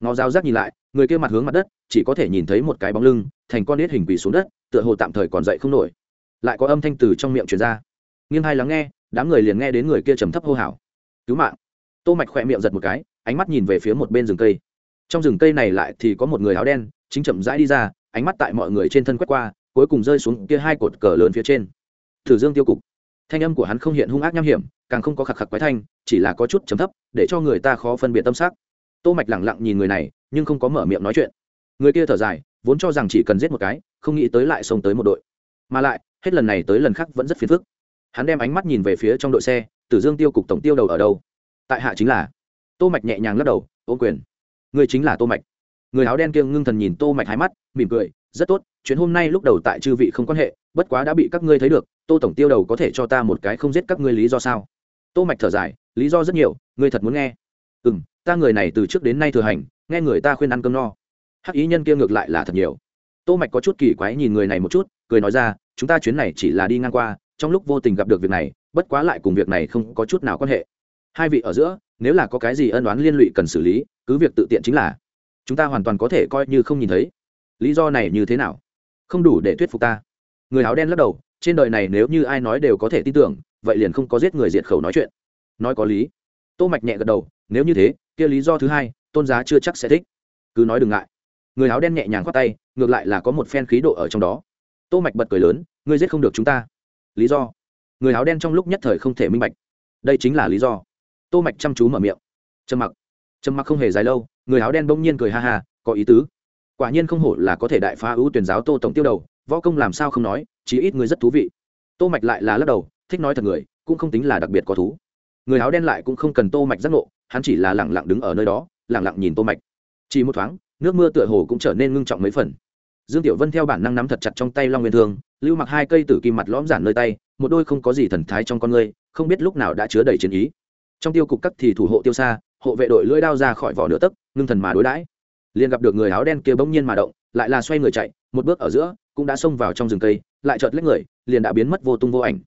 Ngó dao rác nhìn lại, người kia mặt hướng mặt đất, chỉ có thể nhìn thấy một cái bóng lưng, thành con nết hình quỳ xuống đất, tựa hồ tạm thời còn dậy không nổi lại có âm thanh từ trong miệng truyền ra. Nghiêng hai lắng nghe, đám người liền nghe đến người kia trầm thấp hô hào. Cứu mạng. Tô mạch khỏe miệng giật một cái, ánh mắt nhìn về phía một bên rừng cây. Trong rừng cây này lại thì có một người áo đen, chính chậm rãi đi ra, ánh mắt tại mọi người trên thân quét qua, cuối cùng rơi xuống kia hai cột cờ lớn phía trên. Thử dương tiêu cục. Thanh âm của hắn không hiện hung ác nham hiểm, càng không có khạc khạc quái thanh, chỉ là có chút chấm thấp, để cho người ta khó phân biệt tâm sắc. Tô mạch lẳng lặng nhìn người này, nhưng không có mở miệng nói chuyện. Người kia thở dài, vốn cho rằng chỉ cần giết một cái, không nghĩ tới lại xông tới một đội mà lại, hết lần này tới lần khác vẫn rất phiền phức. Hắn đem ánh mắt nhìn về phía trong đội xe, tử dương tiêu cục tổng tiêu đầu ở đâu? Tại hạ chính là. Tô mạch nhẹ nhàng lắc đầu, ô quyền người chính là tô mạch. Người áo đen kia ngưng thần nhìn tô mạch hai mắt, mỉm cười, rất tốt chuyến hôm nay lúc đầu tại chư vị không quan hệ, bất quá đã bị các ngươi thấy được, tô tổng tiêu đầu có thể cho ta một cái không giết các ngươi lý do sao? Tô mạch thở dài, lý do rất nhiều, ngươi thật muốn nghe. Ừ ta người này từ trước đến nay thừa hành, nghe người ta khuyên ăn cơm no. Hắc ý nhân kia ngược lại là thật nhiều. Tô mạch có chút kỳ quái nhìn người này một chút, cười nói ra chúng ta chuyến này chỉ là đi ngang qua, trong lúc vô tình gặp được việc này, bất quá lại cùng việc này không có chút nào quan hệ. Hai vị ở giữa, nếu là có cái gì ân oán liên lụy cần xử lý, cứ việc tự tiện chính là. Chúng ta hoàn toàn có thể coi như không nhìn thấy. Lý do này như thế nào? Không đủ để thuyết phục ta. Người áo đen lắc đầu, trên đời này nếu như ai nói đều có thể tin tưởng, vậy liền không có giết người diệt khẩu nói chuyện. Nói có lý. Tô mạch nhẹ gật đầu, nếu như thế, kia lý do thứ hai, tôn giá chưa chắc sẽ thích. Cứ nói đừng ngại. Người áo đen nhẹ nhàng khoát tay, ngược lại là có một phen khí độ ở trong đó tô mạch bật cười lớn, ngươi giết không được chúng ta. Lý do? Người áo đen trong lúc nhất thời không thể minh bạch. Đây chính là lý do. Tô mạch chăm chú mở miệng. Trầm mặc. Trầm mặc không hề dài lâu, người áo đen bỗng nhiên cười ha ha, có ý tứ. Quả nhiên không hổ là có thể đại phá ưu tuyển giáo tô tổng tiêu đầu, võ công làm sao không nói, chí ít người rất thú vị. Tô mạch lại là lắc đầu, thích nói thật người, cũng không tính là đặc biệt có thú. Người áo đen lại cũng không cần tô mạch giác ngộ, hắn chỉ là lặng lặng đứng ở nơi đó, lặng lặng nhìn tô mạch. Chỉ một thoáng, nước mưa tựa hồ cũng trở nên ngưng trọng mấy phần dương tiểu vân theo bản năng nắm thật chặt trong tay long nguyên thương, lưu mặc hai cây tử kim mặt lõm giản nơi tay, một đôi không có gì thần thái trong con ngươi, không biết lúc nào đã chứa đầy chiến ý. Trong tiêu cục cắt thì thủ hộ tiêu xa, hộ vệ đội lưỡi đao ra khỏi vỏ nửa tấc, ngưng thần mà đối đãi. Liền gặp được người áo đen kia bỗng nhiên mà động, lại là xoay người chạy, một bước ở giữa, cũng đã xông vào trong rừng cây, lại chợt lấy người, liền đã biến mất vô tung vô ảnh.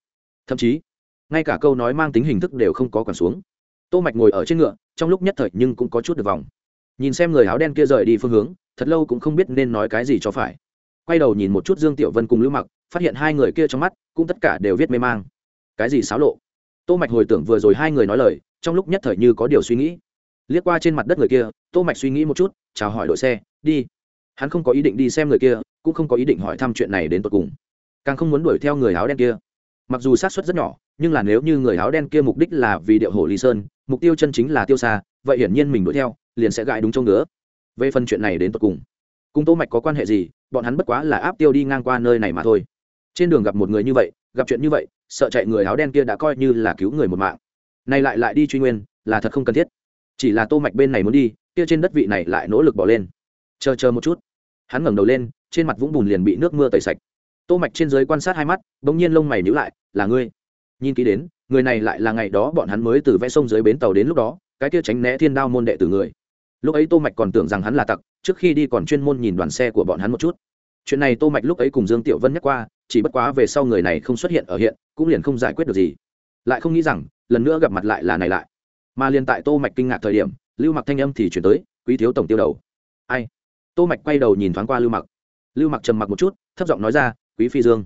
Thậm chí, ngay cả câu nói mang tính hình thức đều không có còn xuống. Tô mạch ngồi ở trên ngựa, trong lúc nhất thời nhưng cũng có chút được vòng. Nhìn xem người áo đen kia rời đi phương hướng thật lâu cũng không biết nên nói cái gì cho phải. Quay đầu nhìn một chút dương tiểu vân cùng lưu mặc, phát hiện hai người kia trong mắt cũng tất cả đều viết mê mang. Cái gì xáo lộ? Tô mạch hồi tưởng vừa rồi hai người nói lời, trong lúc nhất thời như có điều suy nghĩ. Liếc qua trên mặt đất người kia, tô mạch suy nghĩ một chút, chào hỏi đội xe, đi. Hắn không có ý định đi xem người kia, cũng không có ý định hỏi thăm chuyện này đến tận cùng. Càng không muốn đuổi theo người áo đen kia. Mặc dù sát suất rất nhỏ, nhưng là nếu như người áo đen kia mục đích là vì điệu hổ lý sơn, mục tiêu chân chính là tiêu xa, vậy hiển nhiên mình đuổi theo, liền sẽ gãi đúng chỗ ngứa về phần chuyện này đến tận cùng cùng tô mạch có quan hệ gì, bọn hắn bất quá là áp tiêu đi ngang qua nơi này mà thôi. Trên đường gặp một người như vậy, gặp chuyện như vậy, sợ chạy người áo đen kia đã coi như là cứu người một mạng. Này lại lại đi truy nguyên, là thật không cần thiết. Chỉ là tô mạch bên này muốn đi, kia trên đất vị này lại nỗ lực bỏ lên. Chờ chờ một chút. Hắn ngẩng đầu lên, trên mặt vũng bùn liền bị nước mưa tẩy sạch. Tô mạch trên dưới quan sát hai mắt, bỗng nhiên lông mày nhíu lại, là ngươi? Nhìn kỹ đến, người này lại là ngày đó bọn hắn mới từ vẽ sông dưới bến tàu đến lúc đó, cái kia tránh né thiên đao môn đệ tử người lúc ấy tô mạch còn tưởng rằng hắn là tặc, trước khi đi còn chuyên môn nhìn đoàn xe của bọn hắn một chút. Chuyện này tô mạch lúc ấy cùng dương tiểu vân nhắc qua, chỉ bất quá về sau người này không xuất hiện ở hiện, cũng liền không giải quyết được gì. Lại không nghĩ rằng, lần nữa gặp mặt lại là này lại. Mà liền tại tô mạch kinh ngạc thời điểm, lưu mặc thanh âm thì chuyển tới, quý thiếu tổng tiêu đầu. Ai? Tô mạch quay đầu nhìn thoáng qua lưu mặc. Lưu mặc trầm mặc một chút, thấp giọng nói ra, quý phi dương.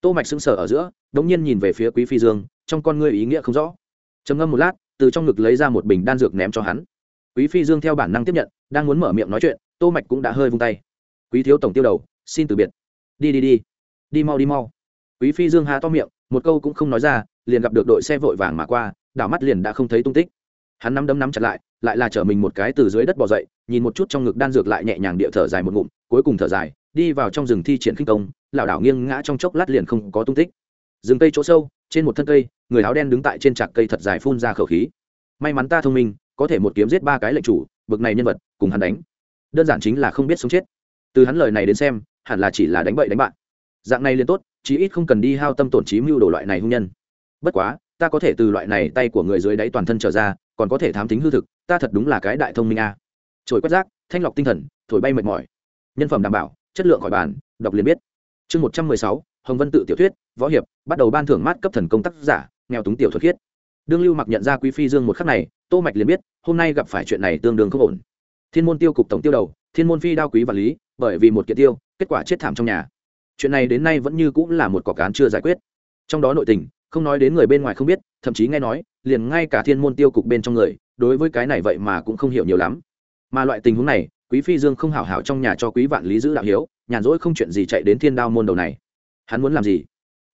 Tô mạch sững sờ ở giữa, đống nhiên nhìn về phía quý phi dương, trong con ngươi ý nghĩa không rõ. Trầm ngâm một lát, từ trong ngực lấy ra một bình đan dược ném cho hắn quý phi dương theo bản năng tiếp nhận, đang muốn mở miệng nói chuyện, tô mạch cũng đã hơi vung tay. Quý thiếu tổng tiêu đầu, xin từ biệt. Đi đi đi. Đi mau đi mau. Quý phi dương há to miệng, một câu cũng không nói ra, liền gặp được đội xe vội vàng mà qua, đảo mắt liền đã không thấy tung tích. Hắn nắm đấm nắm chặt lại lại là chở mình một cái từ dưới đất bò dậy, nhìn một chút trong ngực đan dược lại nhẹ nhàng địa thở dài một ngụm, cuối cùng thở dài, đi vào trong rừng thi triển khinh công, lảo đảo nghiêng ngã trong chốc lát liền không có tung tích. Rừng cây chỗ sâu, trên một thân cây, người áo đen đứng tại trên trạc cây thật dài phun ra khẩu khí. May mắn ta thông minh có thể một kiếm giết ba cái lệnh chủ, bực này nhân vật, cùng hắn đánh. Đơn giản chính là không biết sống chết. Từ hắn lời này đến xem, hẳn là chỉ là đánh bậy đánh bạn. Dạng này liền tốt, chí ít không cần đi hao tâm tổn trí mưu đồ loại này hung nhân. Bất quá, ta có thể từ loại này tay của người dưới đáy toàn thân trở ra, còn có thể thám tính hư thực, ta thật đúng là cái đại thông minh a. À. trồi quét rác, thanh lọc tinh thần, thổi bay mệt mỏi. Nhân phẩm đảm bảo, chất lượng khỏi bàn, đọc liền biết. Chương một trăm mười sáu, hồng vân tự tiểu thuyết, võ hiệp, bắt đầu ban thưởng mát cấp thần công tác giả, nghèo túng tiểu thuật khiết. Đương lưu mặc nhận ra quý phi dương một khắc này tô mạch liền biết, hôm nay gặp phải chuyện này tương đương không ổn. Thiên môn tiêu cục tổng tiêu đầu, thiên môn phi đao quý và lý, bởi vì một kiện tiêu, kết quả chết thảm trong nhà. Chuyện này đến nay vẫn như cũng là một cọc cán chưa giải quyết. Trong đó nội tình, không nói đến người bên ngoài không biết, thậm chí nghe nói, liền ngay cả thiên môn tiêu cục bên trong người, đối với cái này vậy mà cũng không hiểu nhiều lắm. Mà loại tình huống này, quý phi dương không hảo hảo trong nhà cho quý vạn lý giữ đạo hiếu, nhàn rỗi không chuyện gì chạy đến thiên đao môn đầu này. Hắn muốn làm gì?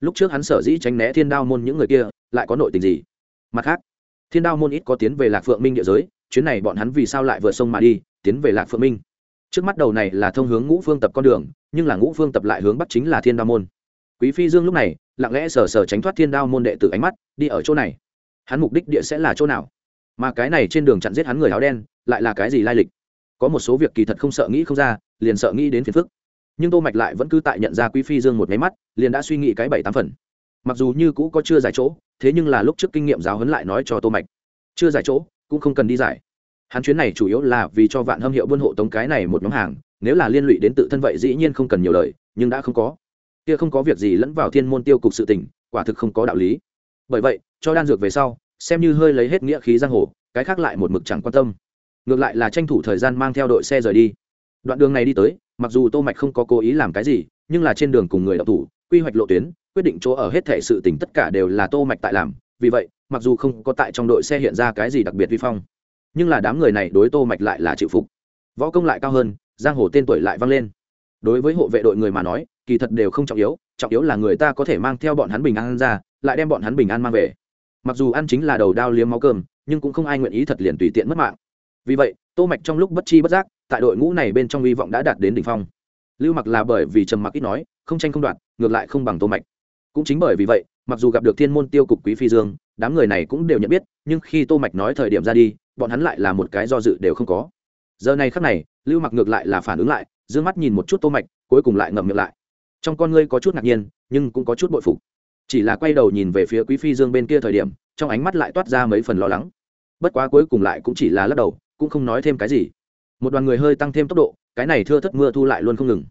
Lúc trước hắn sở dĩ tránh né thiên đao môn những người kia, lại có nội tình gì? Mặt khác thiên đao môn ít có tiến về lạc phượng minh địa giới, chuyến này bọn hắn vì sao lại vượt sông mà đi, tiến về lạc phượng minh? Trước mắt đầu này là thông hướng ngũ phương tập con đường, nhưng là ngũ phương tập lại hướng bắc chính là thiên đao môn. Quý phi dương lúc này, lặng lẽ sờ sờ tránh thoát thiên đao môn đệ tử ánh mắt, đi ở chỗ này. Hắn mục đích địa sẽ là chỗ nào? Mà cái này trên đường chặn giết hắn người áo đen, lại là cái gì lai lịch? Có một số việc kỳ thật không sợ nghĩ không ra, liền sợ nghĩ đến phiền phức. Nhưng tô mạch lại vẫn cứ tại nhận ra quý phi dương một máy mắt, liền đã suy nghĩ cái bảy tám phần. Mặc dù như cũ có chưa giải chỗ thế nhưng là lúc trước kinh nghiệm giáo huấn lại nói cho tô mạch, chưa giải chỗ, cũng không cần đi giải. Hắn chuyến này chủ yếu là vì cho vạn hâm hiệu buôn hộ tống cái này một nhóm hàng, nếu là liên lụy đến tự thân vậy dĩ nhiên không cần nhiều lời, nhưng đã không có. Kia không có việc gì lẫn vào thiên môn tiêu cục sự tình, quả thực không có đạo lý. Bởi vậy, cho đan dược về sau, xem như hơi lấy hết nghĩa khí giang hồ, cái khác lại một mực chẳng quan tâm. Ngược lại là tranh thủ thời gian mang theo đội xe rời đi. Đoạn đường này đi tới, mặc dù tô mạch không có cố ý làm cái gì, nhưng là trên đường cùng người đạo thủ, quy hoạch lộ tuyến quyết định chỗ ở hết thể sự tình tất cả đều là tô mạch tại làm. Vì vậy, mặc dù không có tại trong đội xe hiện ra cái gì đặc biệt vi phong, nhưng là đám người này đối tô mạch lại là chịu phục. Võ công lại cao hơn, giang hồ tên tuổi lại vang lên. Đối với hộ vệ đội người mà nói, kỳ thật đều không trọng yếu trọng yếu là người ta có thể mang theo bọn hắn bình an ra, lại đem bọn hắn bình an mang về. Mặc dù ăn chính là đầu đao liếm máu cơm, nhưng cũng không ai nguyện ý thật liền tùy tiện mất mạng. Vì vậy, tô mạch trong lúc bất chi bất giác, tại đội ngũ này bên trong hy vọng đã đạt đến đỉnh phong. Lưu mặc là bởi vì trầm mặc ít nói, không tranh không đoạt, ngược lại không bằng tô mạch cũng chính bởi vì vậy, mặc dù gặp được thiên môn tiêu cục quý phi dương, đám người này cũng đều nhận biết, nhưng khi tô mạch nói thời điểm ra đi, bọn hắn lại là một cái do dự đều không có. Giờ này khắc này, lưu mặc ngược lại là phản ứng lại, dương mắt nhìn một chút tô mạch, cuối cùng lại ngậm miệng lại. Trong con ngươi có chút ngạc nhiên, nhưng cũng có chút bội phục. Chỉ là quay đầu nhìn về phía quý phi dương bên kia thời điểm, trong ánh mắt lại toát ra mấy phần lo lắng. Bất quá cuối cùng lại cũng chỉ là lắc đầu, cũng không nói thêm cái gì. Một đoàn người hơi tăng thêm tốc độ, cái này thưa thất mưa thu lại luôn không ngừng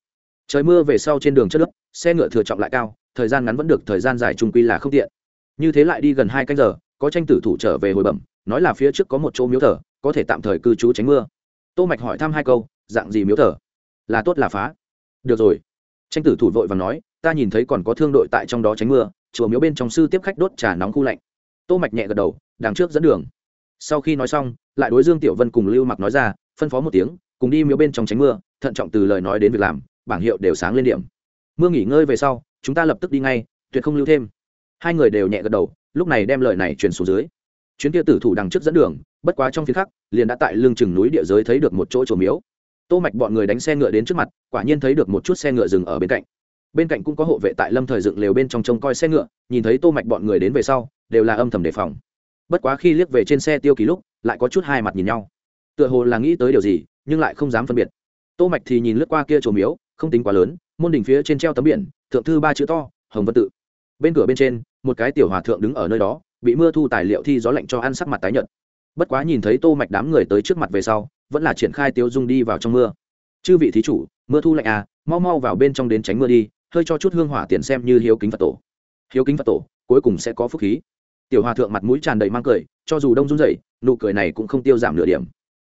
trời mưa về sau trên đường chất đất xe ngựa thừa trọng lại cao, thời gian ngắn vẫn được thời gian dài trung quy là không tiện. Như thế lại đi gần hai canh giờ, có tranh tử thủ trở về hồi bẩm, nói là phía trước có một chỗ miếu thờ, có thể tạm thời cư trú tránh mưa. Tô mạch hỏi thăm hai câu, dạng gì miếu thờ? Là tốt là phá. Được rồi. Tranh tử thủ vội và nói, ta nhìn thấy còn có thương đội tại trong đó tránh mưa, chùa miếu bên trong sư tiếp khách đốt trà nóng khu lạnh. Tô mạch nhẹ gật đầu, đằng trước dẫn đường. Sau khi nói xong, lại đối dương tiểu vân cùng lưu mặc nói ra, phân phó một tiếng, cùng đi miếu bên trong tránh mưa, thận trọng từ lời nói đến việc làm bảng hiệu đều sáng lên điểm. Mưa nghỉ ngơi về sau, chúng ta lập tức đi ngay, tuyệt không lưu thêm. Hai người đều nhẹ gật đầu, lúc này đem lời này truyền xuống dưới. Chuyến kia tử thủ đằng trước dẫn đường, bất quá trong phía khác liền đã tại lưng chừng núi địa giới thấy được một chỗ trổ miếu. Tô mạch bọn người đánh xe ngựa đến trước mặt, quả nhiên thấy được một chút xe ngựa dừng ở bên cạnh. Bên cạnh cũng có hộ vệ tại lâm thời dựng lều bên trong trông coi xe ngựa, nhìn thấy tô mạch bọn người đến về sau, đều là âm thầm đề phòng. Bất quá khi liếc về trên xe tiêu ký lúc, lại có chút hai mặt nhìn nhau. Tựa hồ là nghĩ tới điều gì, nhưng lại không dám phân biệt. Tô mạch thì nhìn lướt qua kia trổ miếu không tính quá lớn, môn đỉnh phía trên treo tấm biển, thượng thư ba chữ to, hồng vân tự. Bên cửa bên trên, một cái tiểu hòa thượng đứng ở nơi đó, bị mưa thu tài liệu thi gió lạnh cho ăn sắc mặt tái nhợt. Bất quá nhìn thấy tô mạch đám người tới trước mặt về sau, vẫn là triển khai tiêu dung đi vào trong mưa. Chư vị thí chủ, mưa thu lạnh à mau mau vào bên trong đến tránh mưa đi, hơi cho chút hương hỏa tiền xem như hiếu kính phật tổ. Hiếu kính phật tổ, cuối cùng sẽ có phúc khí. Tiểu hòa thượng mặt mũi tràn đầy mang cười, cho dù đông run rẩy, nụ cười này cũng không tiêu giảm nửa điểm.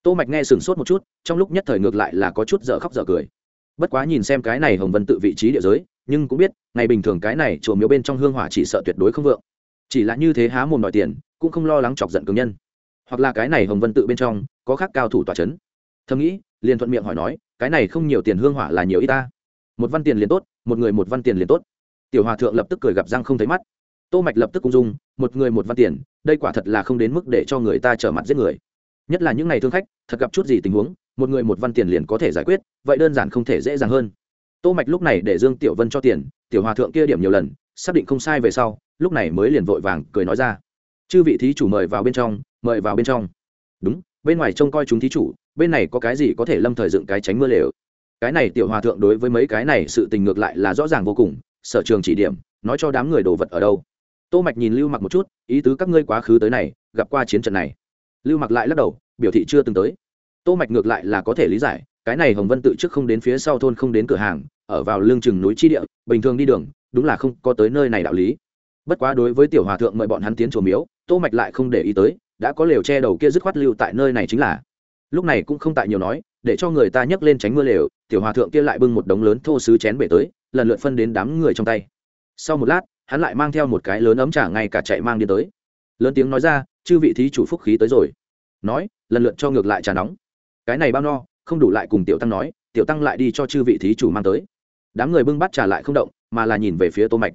Tô mạch nghe sừng sốt một chút, trong lúc nhất thời ngược lại là có chút dở khóc dở cười bất quá nhìn xem cái này hồng vân tự vị trí địa giới, nhưng cũng biết, ngày bình thường cái này chùa miếu bên trong hương hỏa chỉ sợ tuyệt đối không vượng. Chỉ là như thế há mồm đòi tiền, cũng không lo lắng chọc giận cường nhân. Hoặc là cái này hồng vân tự bên trong, có khác cao thủ tòa chấn. Thầm nghĩ, liền thuận miệng hỏi nói, cái này không nhiều tiền hương hỏa là nhiều ít ta? Một văn tiền liền tốt, một người một văn tiền liền tốt. Tiểu hòa thượng lập tức cười gặp răng không thấy mắt. Tô mạch lập tức cung dung, một người một văn tiền, đây quả thật là không đến mức để cho người ta trở mặt giết người. Nhất là những ngày thương khách, thật gặp chút gì tình huống một người một văn tiền liền có thể giải quyết, vậy đơn giản không thể dễ dàng hơn. Tô mạch lúc này để dương tiểu vân cho tiền, tiểu hòa thượng kia điểm nhiều lần, xác định không sai về sau, lúc này mới liền vội vàng cười nói ra. Chư vị thí chủ mời vào bên trong, mời vào bên trong. Đúng, bên ngoài trông coi chúng thí chủ, bên này có cái gì có thể lâm thời dựng cái tránh mưa lều. Cái này tiểu hòa thượng đối với mấy cái này sự tình ngược lại là rõ ràng vô cùng, sở trường chỉ điểm, nói cho đám người đồ vật ở đâu. Tô mạch nhìn lưu mặc một chút, ý tứ các ngươi quá khứ tới này, gặp qua chiến trận này. Lưu mặc lại lắc đầu, biểu thị chưa từng tới tô mạch ngược lại là có thể lý giải, cái này hồng vân tự trước không đến phía sau thôn không đến cửa hàng, ở vào lương chừng núi chi địa, bình thường đi đường, đúng là không có tới nơi này đạo lý. Bất quá đối với tiểu hòa thượng mời bọn hắn tiến chùa miếu, tô mạch lại không để ý tới, đã có lều che đầu kia dứt khoát lưu tại nơi này chính là. Lúc này cũng không tại nhiều nói, để cho người ta nhấc lên tránh mưa lều, tiểu hòa thượng kia lại bưng một đống lớn thô sứ chén bể tới, lần lượt phân đến đám người trong tay. Sau một lát, hắn lại mang theo một cái lớn ấm trà ngay cả chạy mang đi tới. Lớn tiếng nói ra, chư vị thí chủ phúc khí tới rồi. Nói, lần lượt cho ngược lại trà nóng cái này bao no, không đủ lại cùng tiểu tăng nói, tiểu tăng lại đi cho chư vị thí chủ mang tới. Đám người bưng bắt trà lại không động, mà là nhìn về phía tô mạch.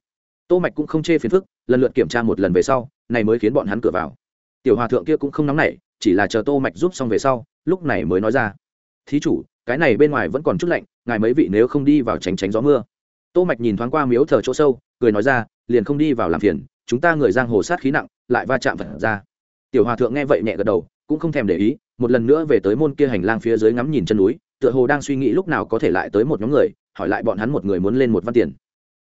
Tô mạch cũng không chê phiền phức, lần lượt kiểm tra một lần về sau, này mới khiến bọn hắn cửa vào. Tiểu hòa thượng kia cũng không nóng nảy, chỉ là chờ tô mạch giúp xong về sau, lúc này mới nói ra. Thí chủ, cái này bên ngoài vẫn còn chút lạnh, ngài mấy vị nếu không đi vào tránh tránh gió mưa. Tô mạch nhìn thoáng qua miếu thờ chỗ sâu, cười nói ra, liền không đi vào làm phiền, chúng ta người giang hồ sát khí nặng, lại va chạm vật ra. Tiểu hòa thượng nghe vậy nhẹ gật đầu cũng không thèm để ý, một lần nữa về tới môn kia hành lang phía dưới ngắm nhìn chân núi, tựa hồ đang suy nghĩ lúc nào có thể lại tới một nhóm người, hỏi lại bọn hắn một người muốn lên một văn tiền.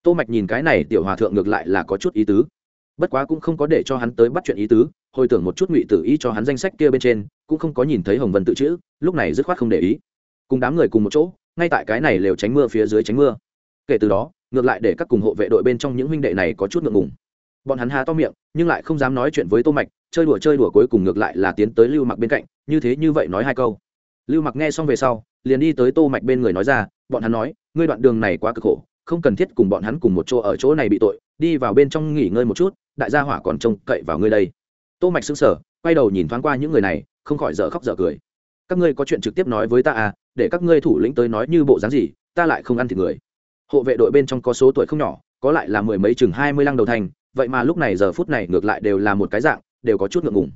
Tô mạch nhìn cái này, tiểu hòa thượng ngược lại là có chút ý tứ. Bất quá cũng không có để cho hắn tới bắt chuyện ý tứ, hồi tưởng một chút ngụy tử ý cho hắn danh sách kia bên trên, cũng không có nhìn thấy hồng vân tự chữ, lúc này dứt khoát không để ý. Cùng đám người cùng một chỗ, ngay tại cái này lều tránh mưa phía dưới tránh mưa. Kể từ đó, ngược lại để các cùng hộ vệ đội bên trong những huynh đệ này có chút ngượng ngùng. Bọn hắn há to miệng, nhưng lại không dám nói chuyện với tô mạch chơi đùa chơi đùa cuối cùng ngược lại là tiến tới lưu mặc bên cạnh, như thế như vậy nói hai câu. Lưu mặc nghe xong về sau, liền đi tới tô mạch bên người nói ra, bọn hắn nói, ngươi đoạn đường này quá cực khổ, không cần thiết cùng bọn hắn cùng một chỗ ở chỗ này bị tội, đi vào bên trong nghỉ ngơi một chút, đại gia hỏa còn trông cậy vào ngươi đây. Tô mạch sững sờ, quay đầu nhìn thoáng qua những người này, không khỏi dở khóc dở cười. Các ngươi có chuyện trực tiếp nói với ta à để các ngươi thủ lĩnh tới nói như bộ dáng gì, ta lại không ăn thịt người. Hộ vệ đội bên trong có số tuổi không nhỏ, có lại là mười mấy chừng hai mươi lăng đầu thành, vậy mà lúc này giờ phút này ngược lại đều là một cái dạng đều có chút ngượng ngùng.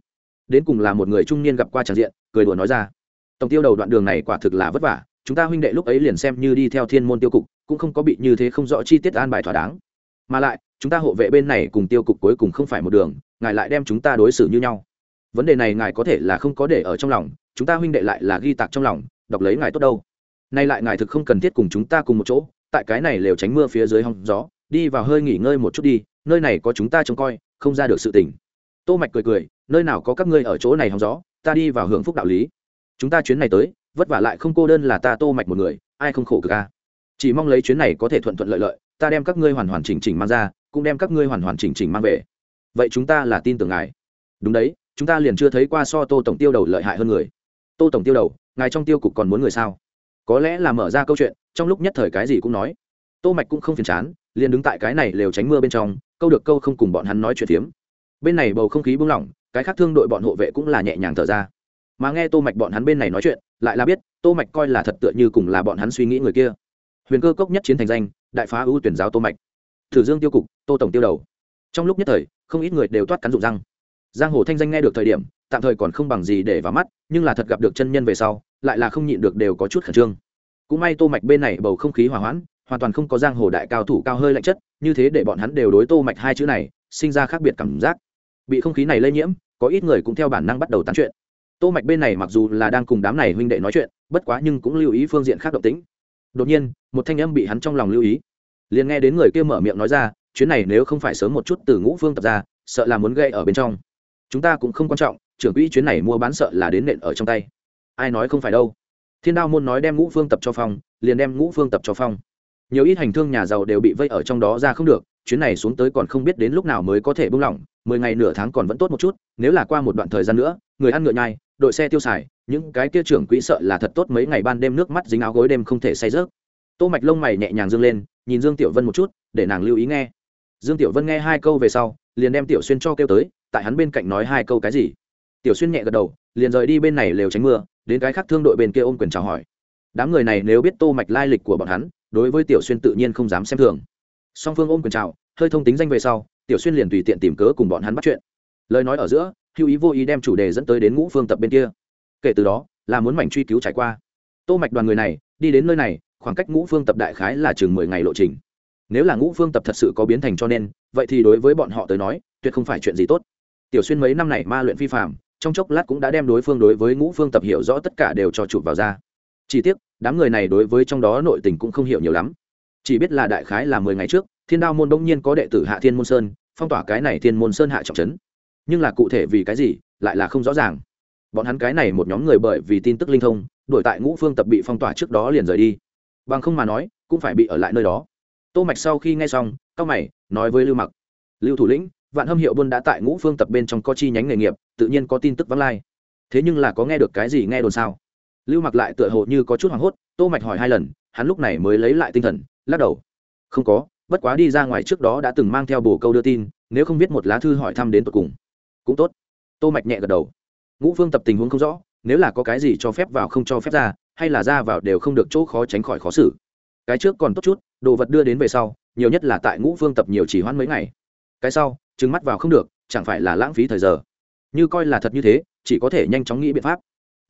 Đến cùng là một người trung niên gặp qua tràng diện, cười đùa nói ra. Tổng tiêu đầu đoạn đường này quả thực là vất vả, chúng ta huynh đệ lúc ấy liền xem như đi theo thiên môn tiêu cục, cũng không có bị như thế không rõ chi tiết an bài thỏa đáng. Mà lại, chúng ta hộ vệ bên này cùng tiêu cục cuối cùng không phải một đường, ngài lại đem chúng ta đối xử như nhau. Vấn đề này ngài có thể là không có để ở trong lòng, chúng ta huynh đệ lại là ghi tạc trong lòng, đọc lấy ngài tốt đâu. Nay lại ngài thực không cần thiết cùng chúng ta cùng một chỗ, tại cái này lều tránh mưa phía dưới hòng gió, đi vào hơi nghỉ ngơi một chút đi, nơi này có chúng ta trông coi, không ra được sự tỉnh tô mạch cười cười, nơi nào có các ngươi ở chỗ này hóng gió, ta đi vào hưởng phúc đạo lý. Chúng ta chuyến này tới, vất vả lại không cô đơn là ta tô mạch một người, ai không khổ cực a chỉ mong lấy chuyến này có thể thuận thuận lợi lợi, ta đem các ngươi hoàn hoàn chỉnh chỉnh mang ra, cũng đem các ngươi hoàn hoàn chỉnh chỉnh mang về. Vậy chúng ta là tin tưởng ngài. Đúng đấy, chúng ta liền chưa thấy qua so tô tổng tiêu đầu lợi hại hơn người. Tô tổng tiêu đầu, ngài trong tiêu cục còn muốn người sao? Có lẽ là mở ra câu chuyện, trong lúc nhất thời cái gì cũng nói. Tô mạch cũng không phiền chán, liền đứng tại cái này lều tránh mưa bên trong, câu được câu không cùng bọn hắn nói chuyện phiếm bên này bầu không khí buông lỏng, cái khác thương đội bọn hộ vệ cũng là nhẹ nhàng thở ra. Mà nghe tô mạch bọn hắn bên này nói chuyện, lại là biết, tô mạch coi là thật tựa như cùng là bọn hắn suy nghĩ người kia. Huyền cơ cốc nhất chiến thành danh, đại phá ưu tuyển giáo tô mạch. Thử dương tiêu cục, tô tổng tiêu đầu. Trong lúc nhất thời, không ít người đều toát cắn rụng răng. Giang hồ thanh danh nghe được thời điểm, tạm thời còn không bằng gì để vào mắt, nhưng là thật gặp được chân nhân về sau, lại là không nhịn được đều có chút khẩn trương. Cũng may tô mạch bên này bầu không khí hòa hoãn, hoàn toàn không có giang hồ đại cao thủ cao hơi lạnh chất, như thế để bọn hắn đều đối tô mạch hai chữ này, sinh ra khác biệt cảm giác bị không khí này lây nhiễm, có ít người cũng theo bản năng bắt đầu tán chuyện. Tô mạch bên này mặc dù là đang cùng đám này huynh đệ nói chuyện, bất quá nhưng cũng lưu ý phương diện khác động tĩnh. Đột nhiên, một thanh âm bị hắn trong lòng lưu ý. Liền nghe đến người kia mở miệng nói ra, chuyến này nếu không phải sớm một chút từ ngũ phương tập ra, sợ là muốn gây ở bên trong. Chúng ta cũng không quan trọng, trưởng quỹ chuyến này mua bán sợ là đến nện ở trong tay. Ai nói không phải đâu. Thiên đao môn nói đem ngũ phương tập cho phong, liền đem ngũ phương tập cho phong. Nhiều ít hành thương nhà giàu đều bị vây ở trong đó ra không được, chuyến này xuống tới còn không biết đến lúc nào mới có thể buông lỏng mười ngày nửa tháng còn vẫn tốt một chút, nếu là qua một đoạn thời gian nữa, người ăn ngựa nhai, đội xe tiêu xài, những cái kia trưởng quỹ sợ là thật tốt mấy ngày ban đêm nước mắt dính áo gối đêm không thể say rớt. Tô mạch lông mày nhẹ nhàng dương lên, nhìn dương tiểu vân một chút, để nàng lưu ý nghe. Dương tiểu vân nghe hai câu về sau, liền đem tiểu xuyên cho kêu tới, tại hắn bên cạnh nói hai câu cái gì. Tiểu xuyên nhẹ gật đầu, liền rời đi bên này lều tránh mưa, đến cái khác thương đội bên kia ôm quyền chào hỏi. Đám người này nếu biết tô mạch lai lịch của bọn hắn, đối với tiểu xuyên tự nhiên không dám xem thường. Song phương ôm quyền chào, hơi thông tính danh về sau tiểu xuyên liền tùy tiện tìm cớ cùng bọn hắn bắt chuyện. Lời nói ở giữa hữu ý vô ý đem chủ đề dẫn tới đến ngũ phương tập bên kia. Kể từ đó, là muốn mảnh truy cứu trải qua. Tô mạch đoàn người này, đi đến nơi này, khoảng cách ngũ phương tập đại khái là chừng mười ngày lộ trình. Nếu là ngũ phương tập thật sự có biến thành cho nên, vậy thì đối với bọn họ tới nói, tuyệt không phải chuyện gì tốt. Tiểu xuyên mấy năm này ma luyện phi phạm trong chốc lát cũng đã đem đối phương đối với ngũ phương tập hiểu rõ tất cả đều cho chụp vào ra. Chỉ tiếc, đám người này đối với trong đó nội tình cũng không hiểu nhiều lắm. Chỉ biết là đại khái là mười ngày trước thiên đao môn đông nhiên có đệ tử hạ thiên môn sơn, phong tỏa cái này thiên môn sơn hạ trọng trấn. Nhưng là cụ thể vì cái gì, lại là không rõ ràng. Bọn hắn cái này một nhóm người bởi vì tin tức linh thông đổi tại ngũ phương tập bị phong tỏa trước đó liền rời đi. Bằng không mà nói, cũng phải bị ở lại nơi đó. Tô mạch sau khi nghe xong cao mày, nói với lưu mặc. Lưu thủ lĩnh, vạn hâm hiệu buôn đã tại ngũ phương tập bên trong có chi nhánh nghề nghiệp, tự nhiên có tin tức vắng lai. Thế nhưng là có nghe được cái gì nghe đồn sao? Lưu mặc lại tựa hồ như có chút hoảng hốt, tô mạch hỏi hai lần, hắn lúc này mới lấy lại tinh thần, lắc đầu. Không có bất quá đi ra ngoài trước đó đã từng mang theo bồ câu đưa tin, nếu không viết một lá thư hỏi thăm đến tột cùng. Cũng tốt. Tô mạch nhẹ gật đầu. Ngũ phương tập tình huống không rõ, nếu là có cái gì cho phép vào không cho phép ra, hay là ra vào đều không được chỗ khó tránh khỏi khó xử. Cái trước còn tốt chút, đồ vật đưa đến về sau, nhiều nhất là tại ngũ phương tập nhiều chỉ hoãn mấy ngày. Cái sau, trừng mắt vào không được, chẳng phải là lãng phí thời giờ. Như coi là thật như thế, chỉ có thể nhanh chóng nghĩ biện pháp.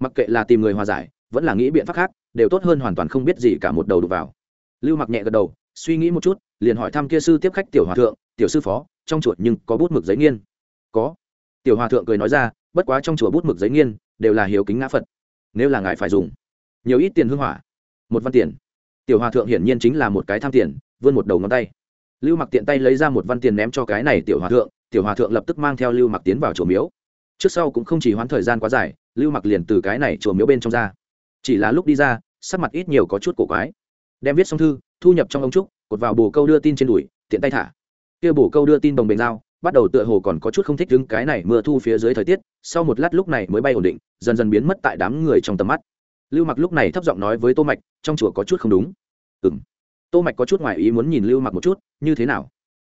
Mặc kệ là tìm người hòa giải, vẫn là nghĩ biện pháp khác, đều tốt hơn hoàn toàn không biết gì cả một đầu đục vào. Lưu mặc nhẹ gật đầu, suy nghĩ một chút liền hỏi thăm kia sư tiếp khách tiểu hòa thượng, tiểu sư phó, trong chuột nhưng có bút mực giấy nghiên? Có. Tiểu hòa thượng cười nói ra, bất quá trong chùa bút mực giấy nghiên đều là hiếu kính ngã phật, nếu là ngài phải dùng, nhiều ít tiền hương hỏa, một văn tiền. Tiểu hòa thượng hiển nhiên chính là một cái tham tiền, vươn một đầu ngón tay. Lưu mặc tiện tay lấy ra một văn tiền ném cho cái này tiểu hòa thượng, tiểu hòa thượng lập tức mang theo lưu mặc tiến vào chùa miếu. Trước sau cũng không chỉ hoãn thời gian quá dài, lưu mặc liền từ cái này chùa miếu bên trong ra. Chỉ là lúc đi ra, sắc mặt ít nhiều có chút cổ quái. Đem viết xong thư, thu nhập trong ông trúc cột vào bồ câu đưa tin trên đùi, tiện tay thả. Kia bồ câu đưa tin bồng bềnh dao bắt đầu tựa hồ còn có chút không thích đứng cái này mưa thu phía dưới thời tiết, sau một lát lúc này mới bay ổn định, dần dần biến mất tại đám người trong tầm mắt. Lưu mặc lúc này thấp giọng nói với tô mạch, trong chùa có chút không đúng. Ừ m tô mạch có chút ngoài ý muốn nhìn lưu mặc một chút, như thế nào?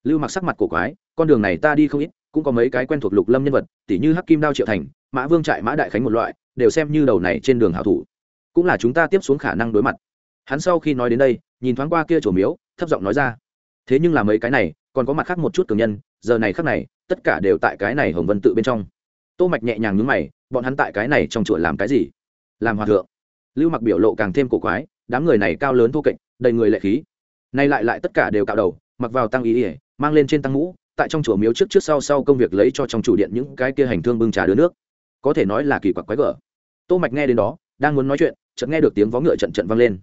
Lưu mặc sắc mặt cổ quái, con đường này ta đi không ít, cũng có mấy cái quen thuộc lục lâm nhân vật, tỉ như hắc kim đao triệu thành, mã vương trại mã đại khánh một loại, đều xem như đầu này trên đường hảo thủ. Cũng là chúng ta tiếp xuống khả năng đối mặt. Hắn sau khi nói đến đây, nhìn thoáng qua kia chùa miếu thấp giọng nói ra. Thế nhưng là mấy cái này, còn có mặt khác một chút cường nhân, giờ này khác này, tất cả đều tại cái này hồng vân tự bên trong. Tô mạch nhẹ nhàng nhướng mày, bọn hắn tại cái này trong chùa làm cái gì? Làm hòa thượng. Lưu mặc biểu lộ càng thêm cổ quái, đám người này cao lớn thô kệch, đầy người lệ khí. Nay lại lại tất cả đều cạo đầu, mặc vào tăng ý ỉa mang lên trên tăng mũ, tại trong chùa miếu trước trước sau sau công việc lấy cho trong chủ điện những cái kia hành thương bưng trà đưa nước. Có thể nói là kỳ quặc quái gở. Tô mạch nghe đến đó, đang muốn nói chuyện, chợt nghe được tiếng vó ngựa trận trận vang lên.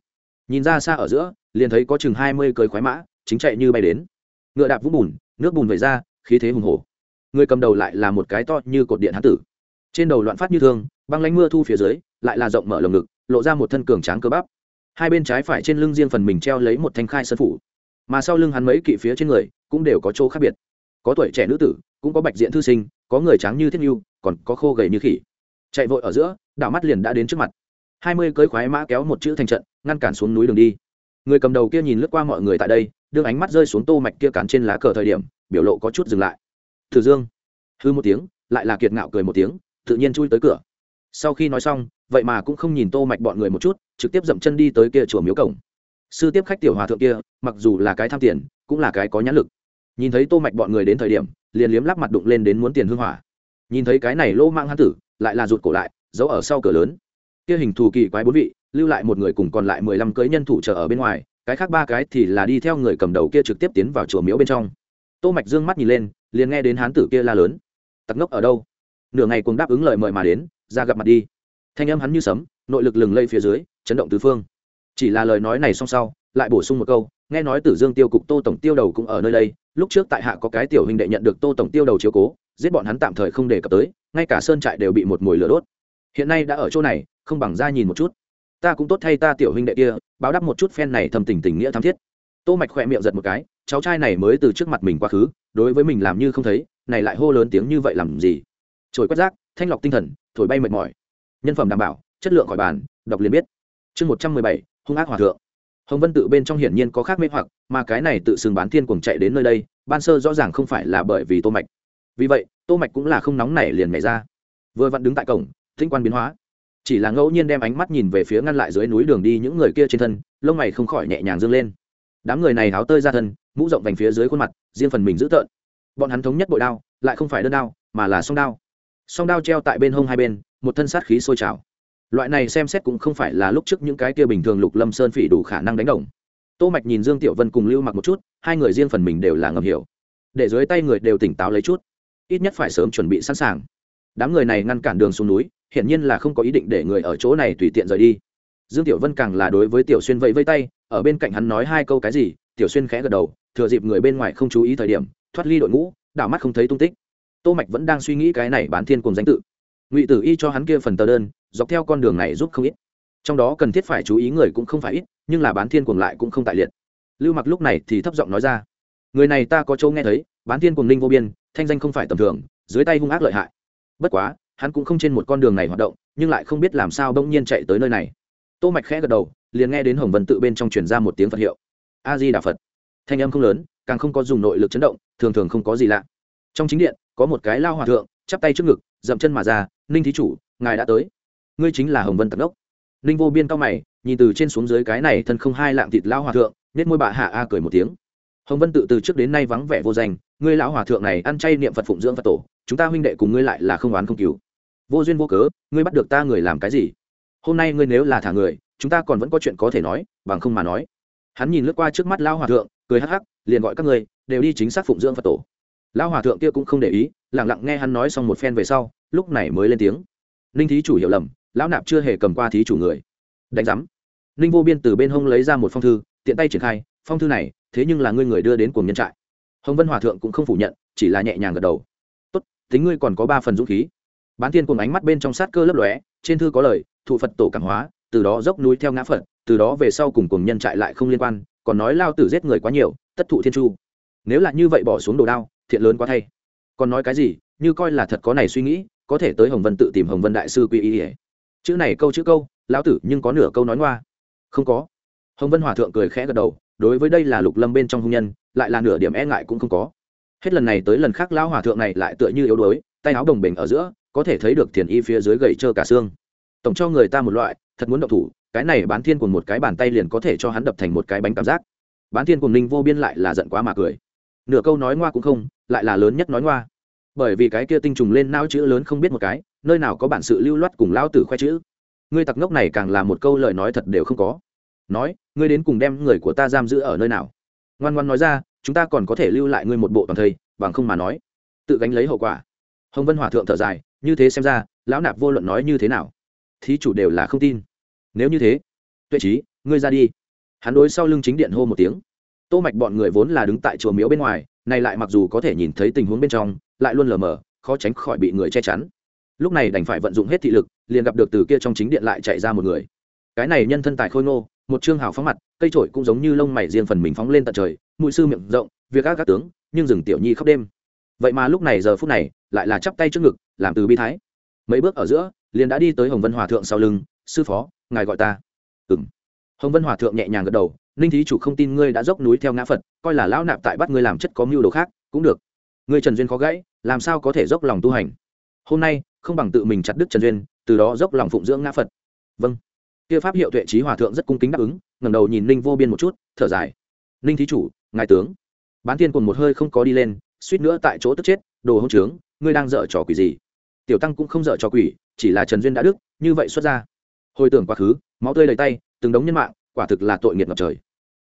Nhìn ra xa ở giữa liền thấy có chừng hai mươi cơi khoái mã, chính chạy như bay đến. Ngựa đạp vũng bùn, nước bùn vẩy ra, khí thế hùng hổ. Người cầm đầu lại là một cái to như cột điện hán tử. Trên đầu loạn phát như thương, băng lánh mưa thu phía dưới, lại là rộng mở lồng ngực, lộ ra một thân cường tráng cơ bắp. Hai bên trái phải trên lưng riêng phần mình treo lấy một thanh khai sơn phủ. Mà sau lưng hắn mấy kỵ phía trên người, cũng đều có chỗ khác biệt. Có tuổi trẻ nữ tử, cũng có bạch diện thư sinh, có người trắng như thiết nhu, còn có khô gầy như khỉ. Chạy vội ở giữa, đảo mắt liền đã đến trước mặt. Hai mươi cưới khoái mã kéo một chữ thành trận, ngăn cản xuống núi đường đi người cầm đầu kia nhìn lướt qua mọi người tại đây đương ánh mắt rơi xuống tô mạch kia cản trên lá cờ thời điểm, biểu lộ có chút dừng lại. Thử dương, hư một tiếng, lại là kiệt ngạo cười một tiếng, tự nhiên chui tới cửa. Sau khi nói xong, vậy mà cũng không nhìn tô mạch bọn người một chút, trực tiếp dậm chân đi tới kia chùa miếu cổng. Sư tiếp khách tiểu hòa thượng kia, mặc dù là cái tham tiền, cũng là cái có nhãn lực. Nhìn thấy tô mạch bọn người đến thời điểm, liền liếm lắp mặt đụng lên đến muốn tiền hương hỏa. Nhìn thấy cái này lô mang hán tử, lại là rụt cổ lại, giấu ở sau cửa lớn. Kia hình thù kỳ quái bốn vị lưu lại một người cùng còn lại mười lăm cưới nhân thủ chờ ở bên ngoài, cái khác ba cái thì là đi theo người cầm đầu kia trực tiếp tiến vào chùa miếu bên trong. Tô mạch dương mắt nhìn lên, liền nghe đến hán tử kia la lớn. Tặc ngốc ở đâu? Nửa ngày cùng đáp ứng lời mời mà đến, ra gặp mặt đi. Thanh âm hắn như sấm, nội lực lừng lây phía dưới, chấn động tứ phương. Chỉ là lời nói này xong sau, lại bổ sung một câu, nghe nói tử dương tiêu cục tô tổng tiêu đầu cũng ở nơi đây, lúc trước tại hạ có cái tiểu huynh đệ nhận được tô tổng tiêu đầu chiếu cố, giết bọn hắn tạm thời không đề cập tới, ngay cả sơn trại đều bị một mùi lửa đốt. Hiện nay đã ở chỗ này, không bằng ra nhìn một chút ta cũng tốt thay ta tiểu huynh đệ kia, báo đắp một chút phen này thầm tình tình nghĩa tham thiết. Tô mạch khỏe miệng giật một cái, cháu trai này mới từ trước mặt mình quá khứ, đối với mình làm như không thấy, này lại hô lớn tiếng như vậy làm gì? Trồi quét rác, thanh lọc tinh thần, thổi bay mệt mỏi. Nhân phẩm đảm bảo, chất lượng khỏi bàn, đọc liền biết. Chương một trăm mười bảy, hung ác hòa thượng. Hồng vân tự bên trong hiển nhiên có khác mê hoặc, mà cái này tự xưng bán thiên cuồng chạy đến nơi đây, ban sơ rõ ràng không phải là bởi vì tô mạch. Vì vậy, tô mạch cũng là không nóng nảy liền nhảy ra. Vừa vặn đứng tại cổng tinh quan biến hóa chỉ là ngẫu nhiên đem ánh mắt nhìn về phía ngăn lại dưới núi đường đi những người kia trên thân, lông mày không khỏi nhẹ nhàng dương lên. Đám người này háo tơi ra thân, mũ rộng vành phía dưới khuôn mặt, riêng phần mình giữ tợn. Bọn hắn thống nhất bội đao, lại không phải đơn đao, mà là song đao. Song đao treo tại bên hông hai bên, một thân sát khí sôi trào. Loại này xem xét cũng không phải là lúc trước những cái kia bình thường lục lâm sơn phỉ đủ khả năng đánh đồng. Tô mạch nhìn dương tiểu vân cùng lưu mặc một chút, hai người riêng phần mình đều là ngầm hiểu. Để dưới tay người đều tỉnh táo lấy chút, ít nhất phải sớm chuẩn bị sẵn sàng. Đám người này ngăn cản đường xuống núi hiển nhiên là không có ý định để người ở chỗ này tùy tiện rời đi. Dương tiểu vân càng là đối với tiểu xuyên vẫy vây tay, ở bên cạnh hắn nói hai câu cái gì, tiểu xuyên khẽ gật đầu, thừa dịp người bên ngoài không chú ý thời điểm, thoát ly đội ngũ, đảo mắt không thấy tung tích. Tô mạch vẫn đang suy nghĩ cái này bán thiên cùng danh tự. Ngụy tử y cho hắn kia phần tờ đơn, dọc theo con đường này giúp không ít. Trong đó cần thiết phải chú ý người cũng không phải ít, nhưng là bán thiên cuồng lại cũng không tại liệt. Lưu mặc lúc này thì thấp giọng nói ra, người này ta có châu nghe thấy, bán thiên cuồng ninh vô biên, thanh danh không phải tầm thường, dưới tay hung ác lợi hại. Bất quá hắn cũng không trên một con đường này hoạt động, nhưng lại không biết làm sao bỗng nhiên chạy tới nơi này. Tô mạch khẽ gật đầu, liền nghe đến hồng vân tự bên trong truyền ra một tiếng phật hiệu. A di đà phật. Thanh âm không lớn, càng không có dùng nội lực chấn động, thường thường không có gì lạ. Trong chính điện, có một cái lao hòa thượng, chắp tay trước ngực, dậm chân mà ra, ninh thí chủ, ngài đã tới. Ngươi chính là hồng vân tận đốc. Ninh vô biên cao mày, nhìn từ trên xuống dưới cái này thân không hai lạng thịt lao hòa thượng nết môi bà hạ a cười một tiếng. Hồng vân tự từ trước đến nay vắng vẻ vô danh, ngươi lão hòa thượng này ăn chay niệm phật phụng dưỡng phật tổ, chúng ta huynh đệ cùng ngươi lại là không oán không cứu vô duyên vô cớ, ngươi bắt được ta người làm cái gì? Hôm nay ngươi nếu là thả người, chúng ta còn vẫn có chuyện có thể nói, bằng không mà nói. Hắn nhìn lướt qua trước mắt lão hòa thượng, cười hắc hắc, liền gọi các ngươi, đều đi chính xác phụng dưỡng phật tổ. Lão hòa thượng kia cũng không để ý lẳng lặng nghe hắn nói xong một phen về sau, lúc này mới lên tiếng. Ninh thí chủ hiểu lầm, lão nạp chưa hề cầm qua thí chủ người. Đánh giám. Ninh vô biên từ bên hông lấy ra một phong thư, tiện tay triển khai, phong thư này, thế nhưng là ngươi người đưa đến cùng nhân trại. Hồng vân hòa thượng cũng không phủ nhận, chỉ là nhẹ nhàng gật đầu. Tốt, tính ngươi còn có ba phần dũng khí bán thiên cùng ánh mắt bên trong sát cơ lấp lóe, trên thư có lời, thụ phật tổ cảm hóa, từ đó dốc núi theo ngã phật, từ đó về sau cùng cùng nhân trại lại không liên quan, còn nói lao tử giết người quá nhiều, tất thụ thiên chu. Nếu là như vậy bỏ xuống đồ đao, thiện lớn quá thay. Còn nói cái gì, như coi là thật có này suy nghĩ, có thể tới hồng vân tự tìm hồng vân đại sư quy y chữ này câu chữ câu, lão tử nhưng có nửa câu nói ngoa. Không có. Hồng vân hòa thượng cười khẽ gật đầu, đối với đây là lục lâm bên trong hôn nhân, lại là nửa điểm e ngại cũng không có. Hết lần này tới lần khác, lão hòa thượng này lại tựa như yếu đuối, tay áo đồng bình ở giữa có thể thấy được thiền y phía dưới gậy trơ cả xương. Tổng cho người ta một loại, thật muốn động thủ, cái này bán thiên cùng một cái bàn tay liền có thể cho hắn đập thành một cái bánh cảm giác. Bán thiên cùng ninh vô biên lại là giận quá mà cười. Nửa câu nói ngoa cũng không, lại là lớn nhất nói ngoa. Bởi vì cái kia tinh trùng lên nao chữ lớn không biết một cái, nơi nào có bản sự lưu loát cùng lao tử khoe chữ. Ngươi tặc ngốc này càng là một câu lời nói thật đều không có. Nói, ngươi đến cùng đem người của ta giam giữ ở nơi nào? Ngoan ngoan nói ra, chúng ta còn có thể lưu lại ngươi một bộ toàn thây, bằng không mà nói. Tự gánh lấy hậu quả. Hồng vân hòa thượng thở dài như thế xem ra, lão nạp vô luận nói như thế nào, thí chủ đều là không tin. Nếu như thế, tuệ trí, ngươi ra đi. Hắn đối sau lưng chính điện hô một tiếng. Tô mạch bọn người vốn là đứng tại chùa miếu bên ngoài, này lại mặc dù có thể nhìn thấy tình huống bên trong, lại luôn lờ mờ, khó tránh khỏi bị người che chắn. Lúc này đành phải vận dụng hết thị lực, liền gặp được từ kia trong chính điện lại chạy ra một người. Cái này nhân thân tài khôi ngô, một trương hào phóng mặt, cây trổi cũng giống như lông mày riêng phần mình phóng lên tận trời mũi sư miệng rộng, việc ác các tướng, nhưng rừng tiểu nhi khóc đêm vậy mà lúc này giờ phút này, lại là chắp tay trước ngực, làm từ bi thái. Mấy bước ở giữa, liền đã đi tới hồng vân hòa thượng sau lưng, sư phó, ngài gọi ta. Ừng hồng vân hòa thượng nhẹ nhàng gật đầu, ninh thí chủ không tin ngươi đã dốc núi theo ngã phật, coi là lão nạp tại bắt ngươi làm chất có mưu đồ khác, cũng được. Ngươi trần duyên khó gãy, làm sao có thể dốc lòng tu hành? Hôm nay, không bằng tự mình chặt đức trần duyên, từ đó dốc lòng phụng dưỡng ngã phật. Vâng. Kia pháp hiệu tuệ trí hòa thượng rất cung kính đáp ứng, ngẩng đầu nhìn ninh vô biên một chút, thở dài. Ninh thí chủ, ngài tướng. Bán thiên cùng một hơi không có đi lên suýt nữa tại chỗ tức chết, đồ hỗn trướng, ngươi đang dở trò quỷ gì? Tiểu tăng cũng không dở trò quỷ, chỉ là trần duyên đã đức, như vậy xuất ra. Hồi tưởng quá khứ, máu tươi đầy tay, từng đống nhân mạng, quả thực là tội nghiệt ngập trời.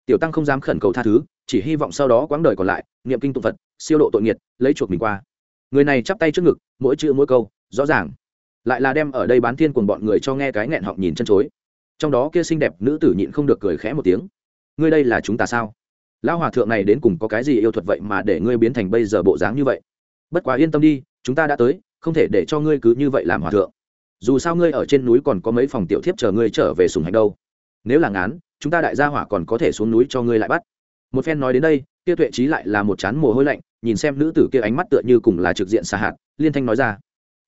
Tiểu tăng không dám khẩn cầu tha thứ, chỉ hy vọng sau đó quãng đời còn lại, niệm kinh tụng phật, siêu độ tội nghiệt, lấy chuộc mình qua. Người này chắp tay trước ngực, mỗi chữ mỗi câu, rõ ràng. Lại là đem ở đây bán thiên cùng bọn người cho nghe cái nghẹn họng nhìn chân chối. Trong đó kia xinh đẹp nữ tử nhịn không được cười khẽ một tiếng. Ngươi đây là chúng ta sao? Lão hòa thượng này đến cùng có cái gì yêu thuật vậy mà để ngươi biến thành bây giờ bộ dáng như vậy? Bất quá yên tâm đi, chúng ta đã tới, không thể để cho ngươi cứ như vậy làm hòa thượng. Dù sao ngươi ở trên núi còn có mấy phòng tiểu thiếp chờ ngươi trở về sùng hành đâu. Nếu là ngán, chúng ta đại gia hỏa còn có thể xuống núi cho ngươi lại bắt. Một phen nói đến đây, kia tuệ trí lại là một chán mồ hôi lạnh, nhìn xem nữ tử kia ánh mắt tựa như cùng là trực diện xa hạt, liên thanh nói ra.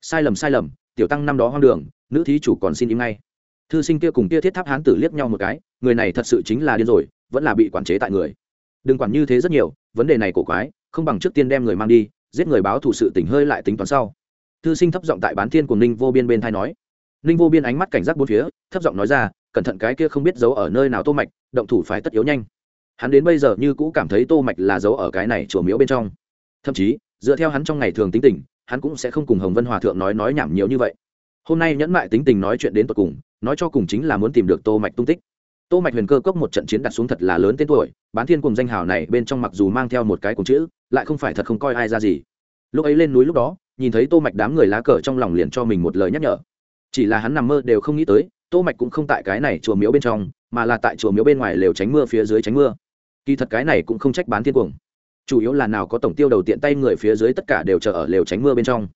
Sai lầm sai lầm, tiểu tăng năm đó hoang đường, nữ thí chủ còn xin im ngay. Thư sinh kia cùng kia thiết tháp hán tử liếc nhau một cái, người này thật sự chính là điên rồi, vẫn là bị quản chế tại người đừng quản như thế rất nhiều, vấn đề này cổ quái, không bằng trước tiên đem người mang đi, giết người báo thủ sự tỉnh hơi lại tính toán sau. Thư sinh thấp giọng tại bán thiên của ninh vô biên bên thai nói. Ninh vô biên ánh mắt cảnh giác bốn phía, thấp giọng nói ra, cẩn thận cái kia không biết giấu ở nơi nào tô mạch, động thủ phải tất yếu nhanh. Hắn đến bây giờ như cũ cảm thấy tô mạch là giấu ở cái này chùa miếu bên trong. Thậm chí, dựa theo hắn trong ngày thường tính tình, hắn cũng sẽ không cùng hồng vân hòa thượng nói nói nhảm nhiều như vậy. Hôm nay nhẫn mại tính tình nói chuyện đến tận cùng, nói cho cùng chính là muốn tìm được tô mạch tung tích tô mạch huyền cơ cốc một trận chiến đặt xuống thật là lớn tên tuổi, bán thiên cùng danh hào này bên trong mặc dù mang theo một cái cùng chữ, lại không phải thật không coi ai ra gì. Lúc ấy lên núi lúc đó, nhìn thấy tô mạch đám người lá cờ trong lòng liền cho mình một lời nhắc nhở. Chỉ là hắn nằm mơ đều không nghĩ tới, tô mạch cũng không tại cái này chùa miếu bên trong, mà là tại chùa miếu bên ngoài lều tránh mưa phía dưới tránh mưa. Kỳ thật cái này cũng không trách bán thiên cuồng. Chủ yếu là nào có tổng tiêu đầu tiện tay người phía dưới tất cả đều chờ ở lều tránh mưa bên trong.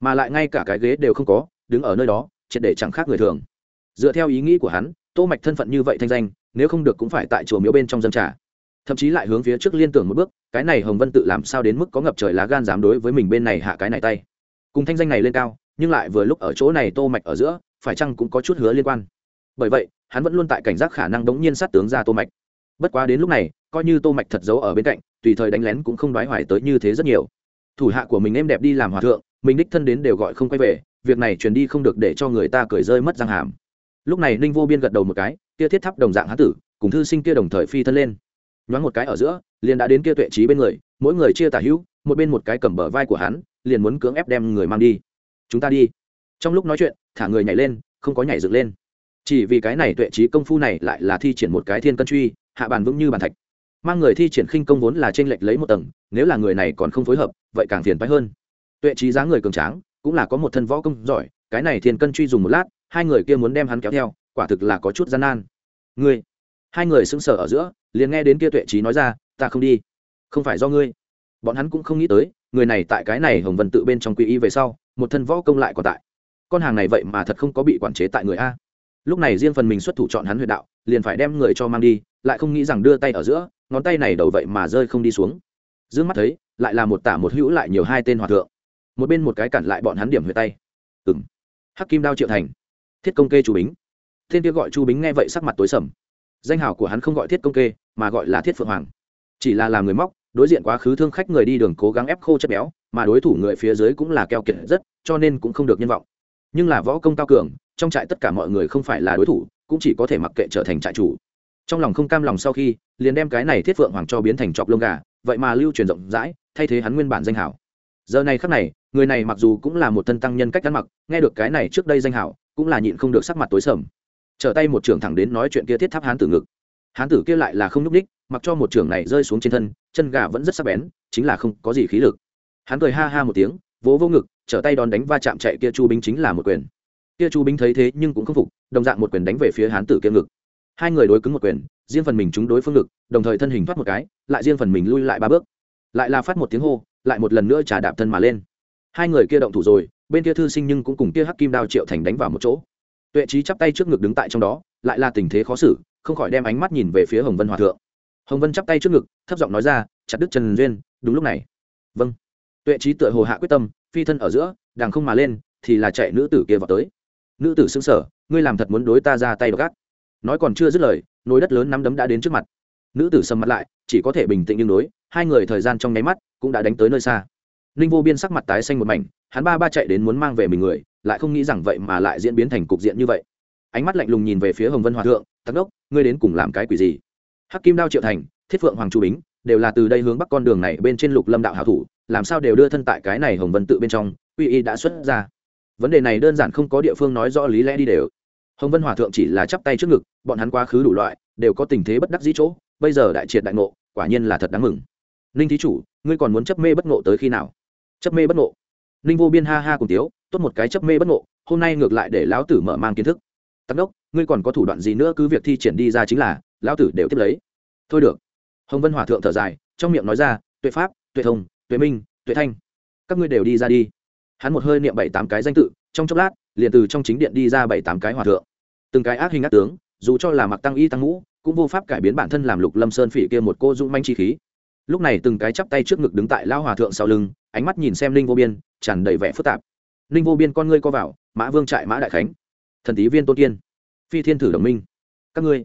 Mà lại ngay cả cái ghế đều không có, đứng ở nơi đó, triệt để chẳng khác người thường. Dựa theo ý nghĩ của hắn tô mạch thân phận như vậy thanh danh, nếu không được cũng phải tại chùa miếu bên trong dân trả thậm chí lại hướng phía trước liên tưởng một bước, cái này hồng vân tự làm sao đến mức có ngập trời lá gan dám đối với mình bên này hạ cái này tay. Cùng thanh danh này lên cao, nhưng lại vừa lúc ở chỗ này tô mạch ở giữa, phải chăng cũng có chút hứa liên quan. Bởi vậy, hắn vẫn luôn tại cảnh giác khả năng đống nhiên sát tướng ra tô mạch. Bất quá đến lúc này, coi như tô mạch thật giấu ở bên cạnh, tùy thời đánh lén cũng không đoái hoài tới như thế rất nhiều. Thủ hạ của mình em đẹp đi làm hòa thượng, mình đích thân đến đều gọi không quay về, việc này truyền đi không được để cho người ta cười rơi mất răng hàm lúc này ninh vô biên gật đầu một cái, kia thiết thắp đồng dạng hán tử, cùng thư sinh kia đồng thời phi thân lên. Nhoáng một cái ở giữa, liền đã đến kia tuệ trí bên người, mỗi người chia tả hữu, một bên một cái cầm bờ vai của hắn, liền muốn cưỡng ép đem người mang đi. Chúng ta đi. Trong lúc nói chuyện, thả người nhảy lên, không có nhảy dựng lên. Chỉ vì cái này tuệ trí công phu này lại là thi triển một cái thiên cân truy, hạ bàn vững như bàn thạch. Mang người thi triển khinh công vốn là t r ê n lệch lấy một tầng, nếu là người này còn không phối hợp, vậy càng phiền phái hơn. Tuệ trí giá người cường tráng, cũng là có một thân võ công giỏi, cái này thiên cân truy dùng một lát hai người kia muốn đem hắn kéo theo, quả thực là có chút gian nan. Ngươi, hai người sững sờ ở giữa, liền nghe đến kia tuệ trí nói ra, ta không đi, không phải do ngươi. Bọn hắn cũng không nghĩ tới, người này tại cái này hồng vân tự bên trong quy y về sau, một thân võ công lại còn tại. Con hàng này vậy mà thật không có bị quản chế tại người a. Lúc này riêng phần mình xuất thủ chọn hắn huyệt đạo, liền phải đem người cho mang đi, lại không nghĩ rằng đưa tay ở giữa, ngón tay này đầu vậy mà rơi không đi xuống. D mắt thấy, lại là một tả một hữu lại nhiều hai tên hòa thượng. Một bên một cái cản lại bọn hắn điểm huyệt tay. Ừng hắc kim đao triệu thành thiết công kê chu bính. Thiên kia gọi chu bính nghe vậy sắc mặt tối sầm. Danh hào của hắn không gọi thiết công kê, mà gọi là thiết phượng hoàng. Chỉ là làm người móc, đối diện quá khứ thương khách người đi đường cố gắng ép khô chất béo, mà đối thủ người phía dưới cũng là keo kiệt rất, cho nên cũng không được nhân vọng. Nhưng là võ công cao cường, trong trại tất cả mọi người không phải là đối thủ, cũng chỉ có thể mặc kệ trở thành trại chủ. Trong lòng không cam lòng sau khi, liền đem cái này thiết phượng hoàng cho biến thành chọc lông gà, vậy mà lưu truyền rộng rãi, thay thế hắn nguyên bản danh hảo giờ này khắc này, người này mặc dù cũng là một thân tăng nhân cách ăn mặc, nghe được cái này trước đây danh hảo cũng là nhịn không được sắc mặt tối sầm. Trở tay một trưởng thẳng đến nói chuyện kia thiết tháp hán tử ngực. Hán tử kia lại là không nhúc ních mặc cho một trưởng này rơi xuống trên thân, chân gà vẫn rất sắc bén, chính là không có gì khí lực. Hắn cười ha ha một tiếng, vỗ vô ngực, trở tay đón đánh va chạm chạy kia chu binh chính là một quyền. Kia chu binh thấy thế nhưng cũng không phục, đồng dạng một quyền đánh về phía hán tử kia ngực. Hai người đối cứng một quyền, riêng phần mình chúng đối phương ngực, đồng thời thân hình thoát một cái, lại riêng phần mình lui lại ba bước. Lại là phát một tiếng hô, lại một lần nữa trả đạp thân mà lên. Hai người kia động thủ rồi bên kia thư sinh nhưng cũng cùng kia hắc kim đao triệu thành đánh vào một chỗ. Tuệ trí chắp tay trước ngực đứng tại trong đó, lại là tình thế khó xử, không khỏi đem ánh mắt nhìn về phía hồng vân hòa thượng. Hồng vân chắp tay trước ngực, thấp giọng nói ra, chặt đứt trần duyên, đúng lúc này. Vâng. Tuệ trí tựa hồ hạ quyết tâm, phi thân ở giữa đàng không mà lên, thì là chạy nữ tử kia vào tới. Nữ tử xứng sở, ngươi làm thật muốn đối ta ra tay gác nói còn chưa dứt lời, nồi đất lớn nắm đấm đã đến trước mặt. Nữ tử sầm mặt lại, chỉ có thể bình tĩnh nhưng đối, hai người thời gian trong nháy mắt cũng đã đánh tới nơi xa ninh vô biên sắc mặt tái xanh một mảnh, hắn ba ba chạy đến muốn mang về mình người, lại không nghĩ rằng vậy mà lại diễn biến thành cục diện như vậy. Ánh mắt lạnh lùng nhìn về phía hồng vân hòa thượng, tắc đốc, ngươi đến cùng làm cái quỷ gì? Hắc kim đao triệu thành, thiết phượng hoàng chu bính, đều là từ đây hướng bắc con đường này bên trên lục lâm đạo hảo thủ, làm sao đều đưa thân tại cái này hồng vân tự bên trong uy y đã xuất ra. Vấn đề này đơn giản không có địa phương nói rõ lý lẽ đi đều. Hồng vân hòa thượng chỉ là chắp tay trước ngực, bọn hắn quá khứ đủ loại, đều có tình thế bất đắc dĩ chỗ, bây giờ đại triệt đại ngộ, quả nhiên là thật đáng mừng. Ninh thí chủ, ngươi còn muốn chấp mê bất ngộ tới khi nào? Chấp mê bất ngộ. Ninh vô biên ha ha cùng tiếu, tốt một cái chấp mê bất ngộ, hôm nay ngược lại để lão tử mở mang kiến thức. Tắc đốc, ngươi còn có thủ đoạn gì nữa cứ việc thi triển đi ra chính là, lão tử đều tiếp lấy. Thôi được. Hồng vân hòa thượng thở dài, trong miệng nói ra, tuệ pháp, tuệ thông, tuệ minh, tuệ thanh. Các ngươi đều đi ra đi. Hắn một hơi niệm bảy tám cái danh tự, trong chốc lát, liền từ trong chính điện đi ra bảy tám cái hòa thượng. Từng cái ác hình ác tướng, dù cho là mặc tăng y tăng ngũ, cũng vô pháp cải biến bản thân làm lục lâm sơn phỉ kia một cô dũng manh chi khí lúc này từng cái chắp tay trước ngực đứng tại lao hòa thượng sau lưng, ánh mắt nhìn xem linh vô biên, tràn đầy vẻ phức tạp. Linh vô biên con ngươi co vào, mã vương trại mã đại khánh. Thần tý viên tôn tiên phi thiên thử đồng minh. Các ngươi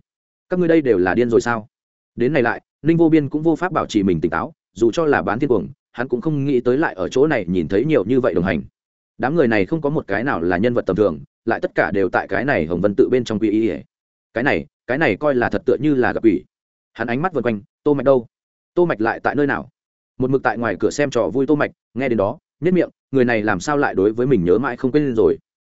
các ngươi đây đều là điên rồi sao? Đến này lại, ninh vô biên cũng vô pháp bảo trì mình tỉnh táo, dù cho là bán thiên cuồng, hắn cũng không nghĩ tới lại ở chỗ này nhìn thấy nhiều như vậy đồng hành. Đám người này không có một cái nào là nhân vật tầm thường, lại tất cả đều tại cái này hồng vân tự bên trong quy y cái này cái này coi là thật tựa như là gặp ủy hắn ánh mắt vượt quanh, tô mạch đâu? Tô mạch lại tại nơi nào? Một mực tại ngoài cửa xem trò vui tô mạch, nghe đến đó nhất miệng, người này làm sao lại đối với mình nhớ mãi không quên rồi?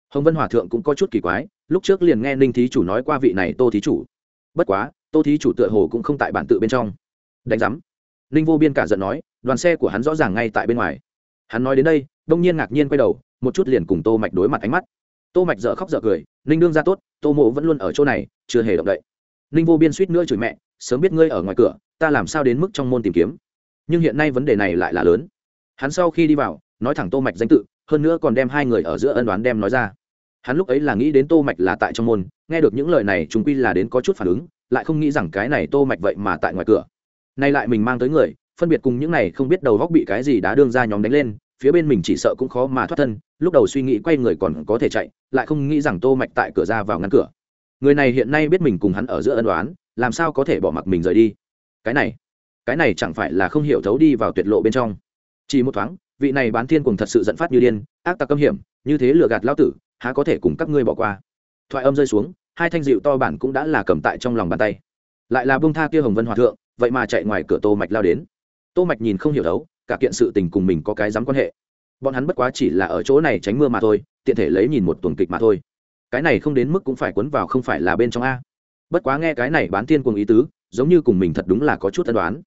Hồng vân hòa thượng cũng có chút kỳ quái, lúc trước liền nghe ninh thí chủ nói qua vị này tô thí chủ. Bất quá, tô thí chủ tựa hồ cũng không tại bản tự bên trong. Đánh giám. Ninh vô biên cả giận nói, đoàn xe của hắn rõ ràng ngay tại bên ngoài. Hắn nói đến đây, đông nhiên ngạc nhiên quay đầu, một chút liền cùng tô mạch đối mặt ánh mắt. Tô mạch dở khóc dở cười, ninh đương ra tốt, tô mộ vẫn luôn ở chỗ này, chưa hề động đậy. Ninh vô biên suýt nữa chửi mẹ sớm biết ngươi ở ngoài cửa, ta làm sao đến mức trong môn tìm kiếm? Nhưng hiện nay vấn đề này lại là lớn. Hắn sau khi đi vào, nói thẳng tô mạch danh tự, hơn nữa còn đem hai người ở giữa ân đoán đem nói ra. Hắn lúc ấy là nghĩ đến tô mạch là tại trong môn, nghe được những lời này, chúng quy là đến có chút phản ứng, lại không nghĩ rằng cái này tô mạch vậy mà tại ngoài cửa. Nay lại mình mang tới người, phân biệt cùng những này không biết đầu góc bị cái gì đã đương ra nhóm đánh lên, phía bên mình chỉ sợ cũng khó mà thoát thân, lúc đầu suy nghĩ quay người còn có thể chạy, lại không nghĩ rằng tô mạch tại cửa ra vào ngăn cửa. Người này hiện nay biết mình cùng hắn ở giữa ân đoán làm sao có thể bỏ mặc mình rời đi? Cái này cái này chẳng phải là không hiểu thấu đi vào tuyệt lộ bên trong. Chỉ một thoáng, vị này bán thiên cùng thật sự giận phát như điên, ác tặc câm hiểm, như thế lừa gạt lao tử, há có thể cùng các ngươi bỏ qua? Thoại âm rơi xuống, hai thanh dịu to bản cũng đã là cầm tại trong lòng bàn tay. Lại là bông tha kia hồng vân hòa thượng, vậy mà chạy ngoài cửa tô mạch lao đến. Tô mạch nhìn không hiểu đấu cả kiện sự tình cùng mình có cái dám quan hệ. Bọn hắn bất quá chỉ là ở chỗ này tránh mưa mà thôi, tiện thể lấy nhìn một tuần kịch mà thôi. Cái này không đến mức cũng phải cuốn vào không phải là bên trong a bất quá nghe cái này bán tiên cuồng ý tứ, giống như cùng mình thật đúng là có chút tân đoán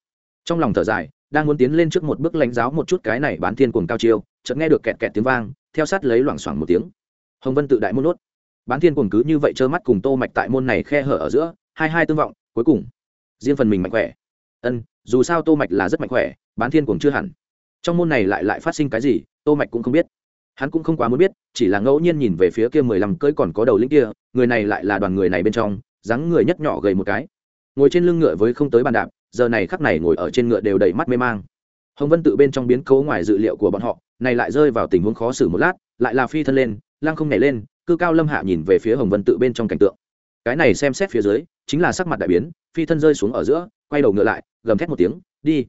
trong lòng thở dài, đang muốn tiến lên trước một bước lãnh giáo một chút cái này bán thiên cuồng cao chiêu, chợt nghe được kẹt kẹt tiếng vang, theo sát lấy loảng xoảng một tiếng. Hồng vân tự đại môn nốt. Bán thiên cuồng cứ như vậy trơ mắt cùng tô mạch tại môn này khe hở ở giữa, hai hai tương vọng, cuối cùng, riêng phần mình mạnh khỏe. Ân, dù sao tô mạch là rất mạnh khỏe, bán thiên cuồng chưa hẳn. Trong môn này lại lại phát sinh cái gì, tô mạch cũng không biết. Hắn cũng không quá muốn biết, chỉ là ngẫu nhiên nhìn về phía kia mười lăm cưỡi còn có đầu lĩnh kia, người này lại là đoàn người này bên trong dáng người nhất nhỏ gầy một cái. Ngồi trên lưng ngựa với không tới bàn đạp, giờ này khắc này ngồi ở trên ngựa đều đầy mắt mê mang. Hồng vân tự bên trong biến cố ngoài dự liệu của bọn họ, này lại rơi vào tình huống khó xử một lát, lại là phi thân lên, lăng không nhảy lên, cư cao lâm hạ nhìn về phía hồng vân tự bên trong cảnh tượng. Cái này xem xét phía dưới, chính là sắc mặt đại biến, phi thân rơi xuống ở giữa, quay đầu ngựa lại, gầm thét một tiếng, đi!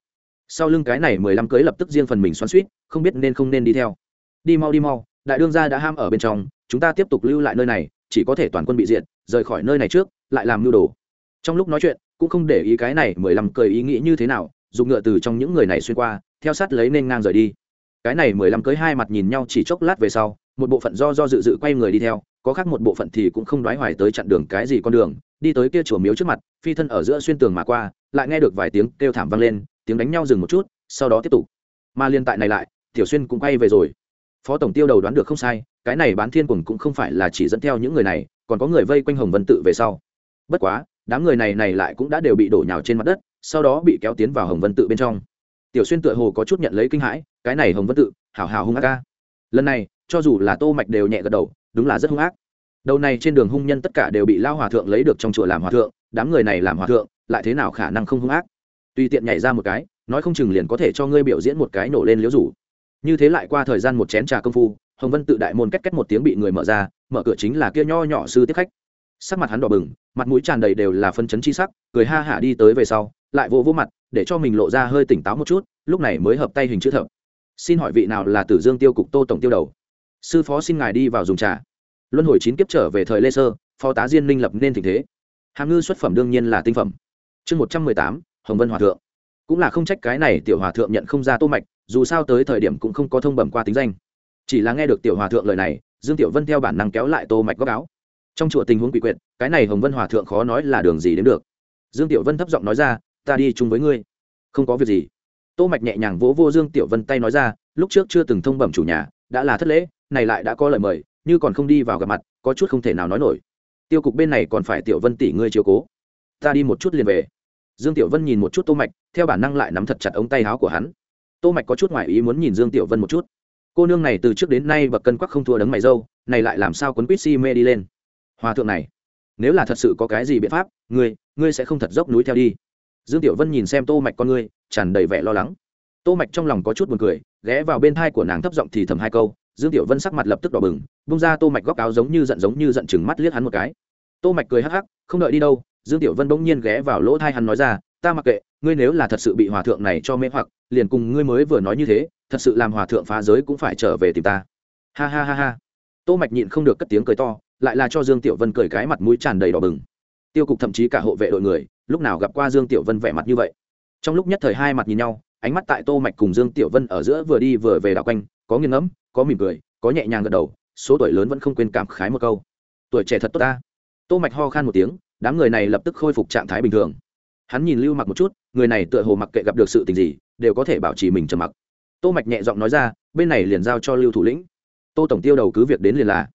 Sau lưng cái này mười lăm cưới lập tức riêng phần mình xoắn suýt không biết nên không nên đi theo. Đi mau đi mau, đại đương gia đã ham ở bên trong, chúng ta tiếp tục lưu lại nơi này, chỉ có thể toàn quân bị diệt, rời khỏi nơi này trước lại làm mưu đồ. Trong lúc nói chuyện, cũng không để ý cái này mười lăm cười ý nghĩ như thế nào, dùng ngựa từ trong những người này xuyên qua, theo sát lấy nên ngang rời đi. Cái này mười lăm cưới hai mặt nhìn nhau chỉ chốc lát về sau, một bộ phận do do dự dự quay người đi theo, có khác một bộ phận thì cũng không đoái hoài tới chặn đường cái gì con đường, đi tới kia chùa miếu trước mặt, phi thân ở giữa xuyên tường mà qua, lại nghe được vài tiếng kêu thảm vang lên, tiếng đánh nhau dừng một chút, sau đó tiếp tục. Mà liên tại này lại, tiểu xuyên cũng quay về rồi. Phó tổng tiêu đầu đoán được không sai, cái này bán thiên quần cũng không phải là chỉ dẫn theo những người này, còn có người vây quanh hồng vân tự về sau bất quá, đám người này này lại cũng đã đều bị đổ nhào trên mặt đất, sau đó bị kéo tiến vào hồng vân tự bên trong. Tiểu xuyên tựa hồ có chút nhận lấy kinh hãi, cái này hồng vân tự, hảo hảo hung ác ca. Lần này, cho dù là tô mạch đều nhẹ gật đầu, đúng là rất hung ác. Đầu này trên đường hung nhân tất cả đều bị lao hòa thượng lấy được trong chùa làm hòa thượng, đám người này làm hòa thượng, lại thế nào khả năng không hung ác? Tùy tiện nhảy ra một cái, nói không chừng liền có thể cho ngươi biểu diễn một cái nổ lên liễu rủ. Như thế lại qua thời gian một chén trà công phu, hồng vân tự đại môn cách cách một tiếng bị người mở ra, mở cửa chính là kia nho nhỏ sư tiếp khách sắc mặt hắn đỏ bừng, mặt mũi tràn đầy đều là phân chấn chi sắc, cười ha hả đi tới về sau, lại vỗ vỗ mặt, để cho mình lộ ra hơi tỉnh táo một chút, lúc này mới hợp tay hình chữ thập. Xin hỏi vị nào là tử dương tiêu cục tô tổng tiêu đầu? Sư phó xin ngài đi vào dùng trà. Luân hồi chín kiếp trở về thời lê sơ, phó tá diên minh lập nên tình thế. Hàm ngư xuất phẩm đương nhiên là tinh phẩm. Chương một trăm mười tám, hồng vân hòa thượng. Cũng là không trách cái này tiểu hòa thượng nhận không ra tô mạch, dù sao tới thời điểm cũng không có thông bẩm qua tính danh. Chỉ là nghe được tiểu hòa thượng lời này, dương tiểu vân theo bản năng kéo lại tô mạch góc áo trong chùa tình huống quỷ quyệt, cái này hồng vân hòa thượng khó nói là đường gì đến được. Dương tiểu vân thấp giọng nói ra, ta đi chung với ngươi. Không có việc gì. Tô mạch nhẹ nhàng vỗ vô dương tiểu vân tay nói ra, lúc trước chưa từng thông bẩm chủ nhà, đã là thất lễ, này lại đã có lời mời, như còn không đi vào gặp mặt, có chút không thể nào nói nổi. Tiêu cục bên này còn phải tiểu vân tỷ ngươi chiếu cố. Ta đi một chút liền về. Dương tiểu vân nhìn một chút tô mạch, theo bản năng lại nắm thật chặt ống tay áo của hắn. Tô mạch có chút ngoài ý muốn nhìn dương tiểu vân một chút. Cô nương này từ trước đến nay bậc cân quắc không thua đấng mày dâu, này lại làm sao quấn quýt si mê đi lên? Hòa thượng này, nếu là thật sự có cái gì biện pháp, ngươi ngươi sẽ không thật dốc núi theo đi. Dương tiểu vân nhìn xem tô mạch con ngươi, tràn đầy vẻ lo lắng. Tô mạch trong lòng có chút buồn cười, ghé vào bên thai của nàng thấp giọng thì thầm hai câu, dương tiểu vân sắc mặt lập tức đỏ bừng bung ra tô mạch góc áo giống như giận giống như giận chừng mắt liếc hắn một cái. Tô mạch cười hắc hắc, không đợi đi đâu, dương tiểu vân bỗng nhiên ghé vào lỗ thai hắn nói ra, ta mặc kệ, ngươi nếu là thật sự bị hòa thượng này cho mê hoặc, liền cùng ngươi mới vừa nói như thế, thật sự làm hòa thượng phá giới cũng phải trở về tìm ta. Ha ha ha ha. Tô mạch nhịn không được cất tiếng cười to lại là cho dương tiểu vân cười cái mặt mũi tràn đầy đỏ bừng. Tiêu cục thậm chí cả hộ vệ đội người, lúc nào gặp qua dương tiểu vân vẻ mặt như vậy? Trong lúc nhất thời hai mặt nhìn nhau, ánh mắt tại tô mạch cùng dương tiểu vân ở giữa vừa đi vừa về đảo quanh, có nghiêng ngẫm, có mỉm cười, có nhẹ nhàng gật đầu, số tuổi lớn vẫn không quên cảm khái một câu. Tuổi trẻ thật tốt ta. Tô mạch ho khan một tiếng, đám người này lập tức khôi phục trạng thái bình thường. Hắn nhìn lưu mặc một chút, người này tựa hồ mặc kệ gặp được sự tình gì, đều có thể bảo trì mình trầm mặc. Tô mạch nhẹ giọng nói ra, bên này liền giao cho lưu thủ lĩnh. Tô tổng tiêu đầu cứ việc đến liền là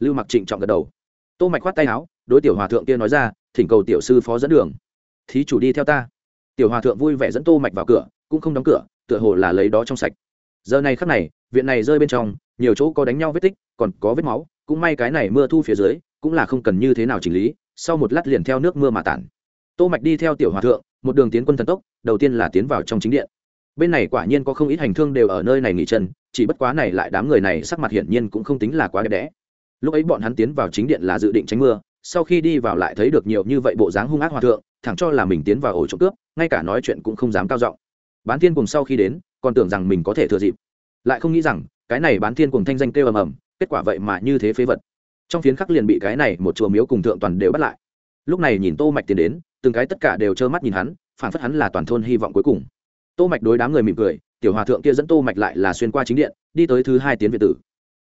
lưu mặc trịnh trọng gật đầu. Tô mạch khoát tay áo, đối tiểu hòa thượng kia nói ra, thỉnh cầu tiểu sư phó dẫn đường. Thí chủ đi theo ta. Tiểu hòa thượng vui vẻ dẫn tô mạch vào cửa, cũng không đóng cửa, tựa hồ là lấy đó trong sạch. Giờ này khắc này, viện này rơi bên trong, nhiều chỗ có đánh nhau vết tích, còn có vết máu, cũng may cái này mưa thu phía dưới, cũng là không cần như thế nào chỉnh lý, sau một lát liền theo nước mưa mà tản. Tô mạch đi theo tiểu hòa thượng, một đường tiến quân thần tốc, đầu tiên là tiến vào trong chính điện. Bên này quả nhiên có không ít hành thương đều ở nơi này nghỉ chân, chỉ bất quá này lại đám người này sắc mặt hiển nhiên cũng không tính là quá đẹp đẽ lúc ấy bọn hắn tiến vào chính điện là dự định tránh mưa, sau khi đi vào lại thấy được nhiều như vậy bộ dáng hung ác hòa thượng, thẳng cho là mình tiến vào ổ trộm cướp, ngay cả nói chuyện cũng không dám cao giọng. Bán thiên cùng sau khi đến, còn tưởng rằng mình có thể thừa dịp. Lại không nghĩ rằng, cái này bán thiên cùng thanh danh kêu ầm ầm, kết quả vậy mà như thế phế vật. Trong phiến khắc liền bị cái này một chùa miếu cùng thượng toàn đều bắt lại. Lúc này nhìn tô mạch tiến đến, từng cái tất cả đều trơ mắt nhìn hắn phản phất hắn là toàn thôn hy vọng cuối cùng. Tô mạch đối đám người mỉm cười, tiểu hòa thượng kia dẫn tô mạch lại là xuyên qua chính điện, đi tới thứ hai tiến việt tử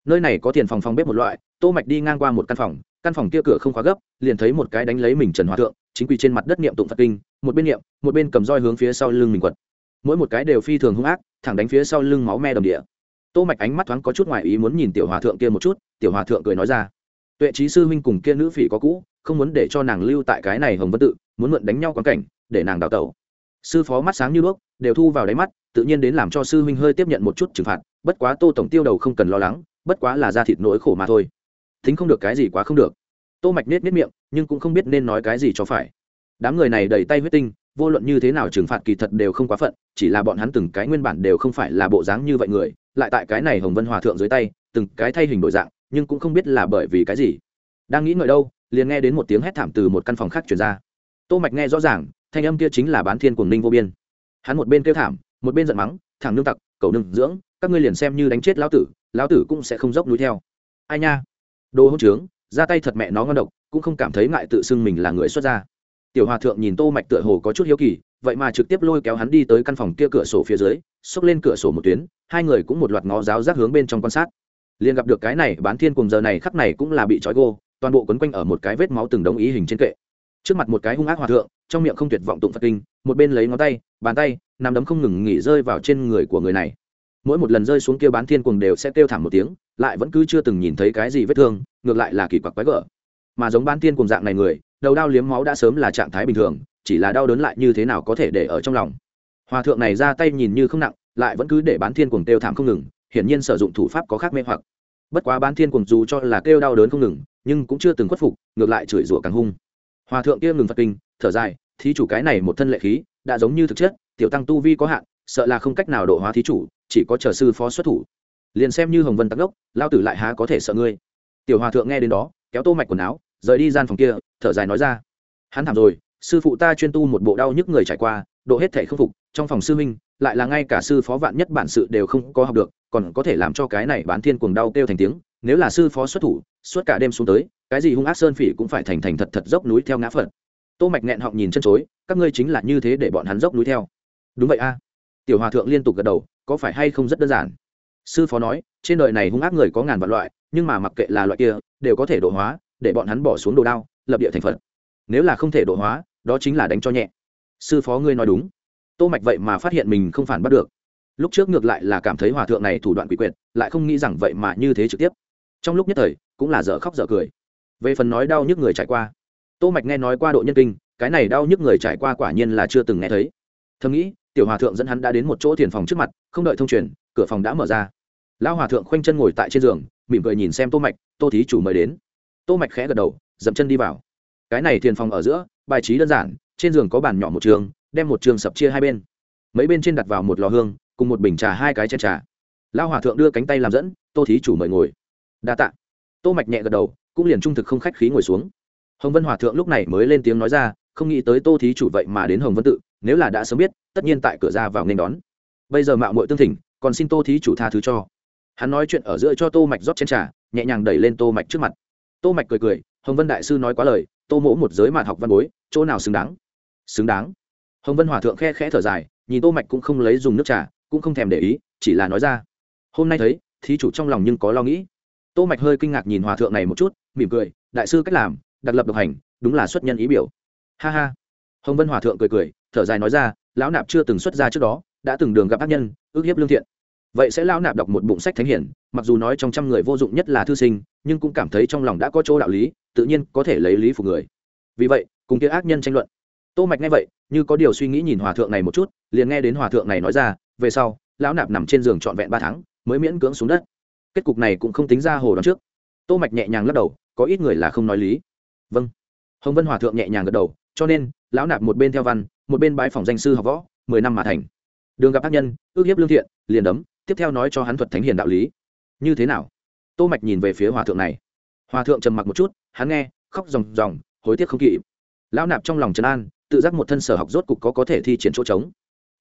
nơi này có tiền phòng phòng bếp một loại, tô mạch đi ngang qua một căn phòng căn phòng kia cửa không khóa gấp, liền thấy một cái đánh lấy mình trần hòa thượng, chính quy trên mặt đất niệm tụng phật kinh, một bên niệm, một bên cầm roi hướng phía sau lưng mình quật. Mỗi một cái đều phi thường hung ác, thẳng đánh phía sau lưng máu me đồng địa. Tô mạch ánh mắt thoáng có chút ngoài ý muốn nhìn tiểu hòa thượng kia một chút, tiểu hòa thượng cười nói ra, tuệ trí sư huynh cùng kia nữ phỉ có cũ, không muốn để cho nàng lưu tại cái này hồng vân tự, muốn mượn đánh nhau quan cảnh, để nàng đào tẩu. Sư phó mắt sáng như đuốc, đều thu vào đáy mắt, tự nhiên đến làm cho sư huynh hơi tiếp nhận một chút trừng phạt, bất quá tô tổng tiêu đầu không cần lo lắng bất quá là ra thịt nỗi khổ mà thôi. Thính không được cái gì quá không được. Tô mạch nết nết miệng, nhưng cũng không biết nên nói cái gì cho phải. Đám người này đầy tay huyết tinh, vô luận như thế nào trừng phạt kỳ thật đều không quá phận, chỉ là bọn hắn từng cái nguyên bản đều không phải là bộ dáng như vậy người, lại tại cái này hồng vân hòa thượng dưới tay, từng cái thay hình đổi dạng, nhưng cũng không biết là bởi vì cái gì. Đang nghĩ ngợi đâu, liền nghe đến một tiếng hét thảm từ một căn phòng khác truyền ra. Tô mạch nghe rõ ràng, thanh âm kia chính là bán thiên cuồng ninh vô biên. Hắn một bên kêu thảm, một bên giận mắng thẳng nương tặc cầu nương dưỡng, các ngươi liền xem như đánh chết lão tử lão tử cũng sẽ không dốc núi theo. Ai nha? Đồ hỗn trướng, ra tay thật mẹ nó ngon độc, cũng không cảm thấy ngại tự xưng mình là người xuất gia. Tiểu hòa thượng nhìn tô mạch tựa hồ có chút hiếu kỳ, vậy mà trực tiếp lôi kéo hắn đi tới căn phòng kia cửa sổ phía dưới, xốc lên cửa sổ một tuyến, hai người cũng một loạt ngó giáo giác hướng bên trong quan sát. Liền gặp được cái này, bán thiên cùng giờ này khắc này cũng là bị trói gô, toàn bộ quấn quanh ở một cái vết máu từng đống ý hình trên kệ. Trước mặt một cái hung ác hòa thượng, trong miệng không tuyệt vọng tụng phật kinh, một bên lấy ngón tay, bàn tay nằm đấm không ngừng nghỉ rơi vào trên người của người này mỗi một lần rơi xuống kia bán thiên cuồng đều sẽ kêu thảm một tiếng, lại vẫn cứ chưa từng nhìn thấy cái gì vết thương, ngược lại là kỳ quặc quái gở. Mà giống bán thiên cuồng dạng này người, đầu đao liếm máu đã sớm là trạng thái bình thường, chỉ là đau đớn lại như thế nào có thể để ở trong lòng. Hòa thượng này ra tay nhìn như không nặng, lại vẫn cứ để bán thiên cuồng kêu thảm không ngừng, hiển nhiên sử dụng thủ pháp có khác mê hoặc. Bất quá bán thiên cuồng dù cho là kêu đau đớn không ngừng, nhưng cũng chưa từng khuất phục, ngược lại chửi rủa càng hung. Hòa thượng kia ngừng phật kinh, thở dài, thí chủ cái này một thân lệ khí, đã giống như thực chất, tiểu tăng tu vi có hạn, sợ là không cách nào độ hóa thí chủ chỉ có chờ sư phó xuất thủ. Liền xem như hồng vân tắc gốc lao tử lại há có thể sợ ngươi. Tiểu hòa thượng nghe đến đó, kéo tô mạch quần áo, rời đi gian phòng kia, thở dài nói ra. Hắn thảm rồi, sư phụ ta chuyên tu một bộ đau nhức người trải qua, độ hết thể khắc phục, trong phòng sư minh lại là ngay cả sư phó vạn nhất bản sự đều không có học được, còn có thể làm cho cái này bán thiên cuồng đau kêu thành tiếng, nếu là sư phó xuất thủ, suốt cả đêm xuống tới, cái gì hung ác sơn phỉ cũng phải thành thành thật thật dốc núi theo ngã phật. Tô mạch nghẹn họng nhìn chân chối, các ngươi chính là như thế để bọn hắn dốc núi theo. Đúng vậy a. Tiểu hòa thượng liên tục gật đầu có phải hay không rất đơn giản? Sư phó nói, trên đời này hung ác người có ngàn vạn loại, nhưng mà mặc kệ là loại kia, đều có thể độ hóa, để bọn hắn bỏ xuống đồ đao, lập địa thành phật. Nếu là không thể độ hóa, đó chính là đánh cho nhẹ. Sư phó ngươi nói đúng. Tô mạch vậy mà phát hiện mình không phản bắt được. Lúc trước ngược lại là cảm thấy hòa thượng này thủ đoạn quỷ quyệt, lại không nghĩ rằng vậy mà như thế trực tiếp. Trong lúc nhất thời, cũng là dở khóc dở cười. Về phần nói đau nhức người trải qua, tô mạch nghe nói qua độ nhân kinh, cái này đau nhức người trải qua quả nhiên là chưa từng nghe thấy thầm nghĩ, tiểu hòa thượng dẫn hắn đã đến một chỗ thiền phòng trước mặt, không đợi thông truyền, cửa phòng đã mở ra. Lão hòa thượng khoanh chân ngồi tại trên giường, mỉm cười nhìn xem tô mạch, tô thí chủ mời đến. Tô mạch khẽ gật đầu, dậm chân đi vào. Cái này thiền phòng ở giữa, bài trí đơn giản, trên giường có bàn nhỏ một trường, đem một trường sập chia hai bên. Mấy bên trên đặt vào một lò hương, cùng một bình trà hai cái chén trà. Lão hòa thượng đưa cánh tay làm dẫn, tô thí chủ mời ngồi. Đa tạ. Tô mạch nhẹ gật đầu, cũng liền trung thực không khách khí ngồi xuống. Hồng vân hòa thượng lúc này mới lên tiếng nói ra, không nghĩ tới tô thí chủ vậy mà đến hồng vân tự nếu là đã sớm biết, tất nhiên tại cửa ra vào nên đón. Bây giờ mạo muội tương thỉnh, còn xin tô thí chủ tha thứ cho. Hắn nói chuyện ở giữa cho tô mạch rót chén trà, nhẹ nhàng đẩy lên tô mạch trước mặt. Tô mạch cười cười, hồng vân đại sư nói quá lời, tô mỗ một giới mạn học văn bối, chỗ nào xứng đáng? Xứng đáng? Hồng vân hòa thượng khe khẽ thở dài, nhìn tô mạch cũng không lấy dùng nước trà, cũng không thèm để ý, chỉ là nói ra, hôm nay thấy, thí chủ trong lòng nhưng có lo nghĩ. Tô mạch hơi kinh ngạc nhìn hòa thượng này một chút, mỉm cười, đại sư cách làm, đặc lập độc hành, đúng là xuất nhân ý biểu. Ha ha. Hồng vân hòa thượng cười cười thở dài nói ra, lão nạp chưa từng xuất ra trước đó, đã từng đường gặp ác nhân, ước hiếp lương thiện. Vậy sẽ lão nạp đọc một bụng sách thánh hiển, mặc dù nói trong trăm người vô dụng nhất là thư sinh, nhưng cũng cảm thấy trong lòng đã có chỗ đạo lý, tự nhiên có thể lấy lý phục người. Vì vậy, cùng kia ác nhân tranh luận. Tô mạch nghe vậy, như có điều suy nghĩ nhìn hòa thượng này một chút, liền nghe đến hòa thượng này nói ra, về sau, lão nạp nằm trên giường trọn vẹn ba tháng, mới miễn cưỡng xuống đất. Kết cục này cũng không tính ra hồ đoán trước. Tô mạch nhẹ nhàng lắc đầu, có ít người là không nói lý. Vâng. Hồng vân hòa thượng nhẹ nhàng gật đầu, cho nên, lão nạp một bên theo văn một bên bãi phòng danh sư học võ, mười năm mà thành. Đường gặp ác nhân, ước hiếp lương thiện, liền đấm, tiếp theo nói cho hắn thuật thánh hiền đạo lý. Như thế nào? Tô mạch nhìn về phía hòa thượng này. Hòa thượng trầm mặc một chút, hắn nghe, khóc ròng ròng, hối tiếc không kịp. Lão nạp trong lòng trấn an, tự giác một thân sở học rốt cục có có thể thi triển chỗ trống.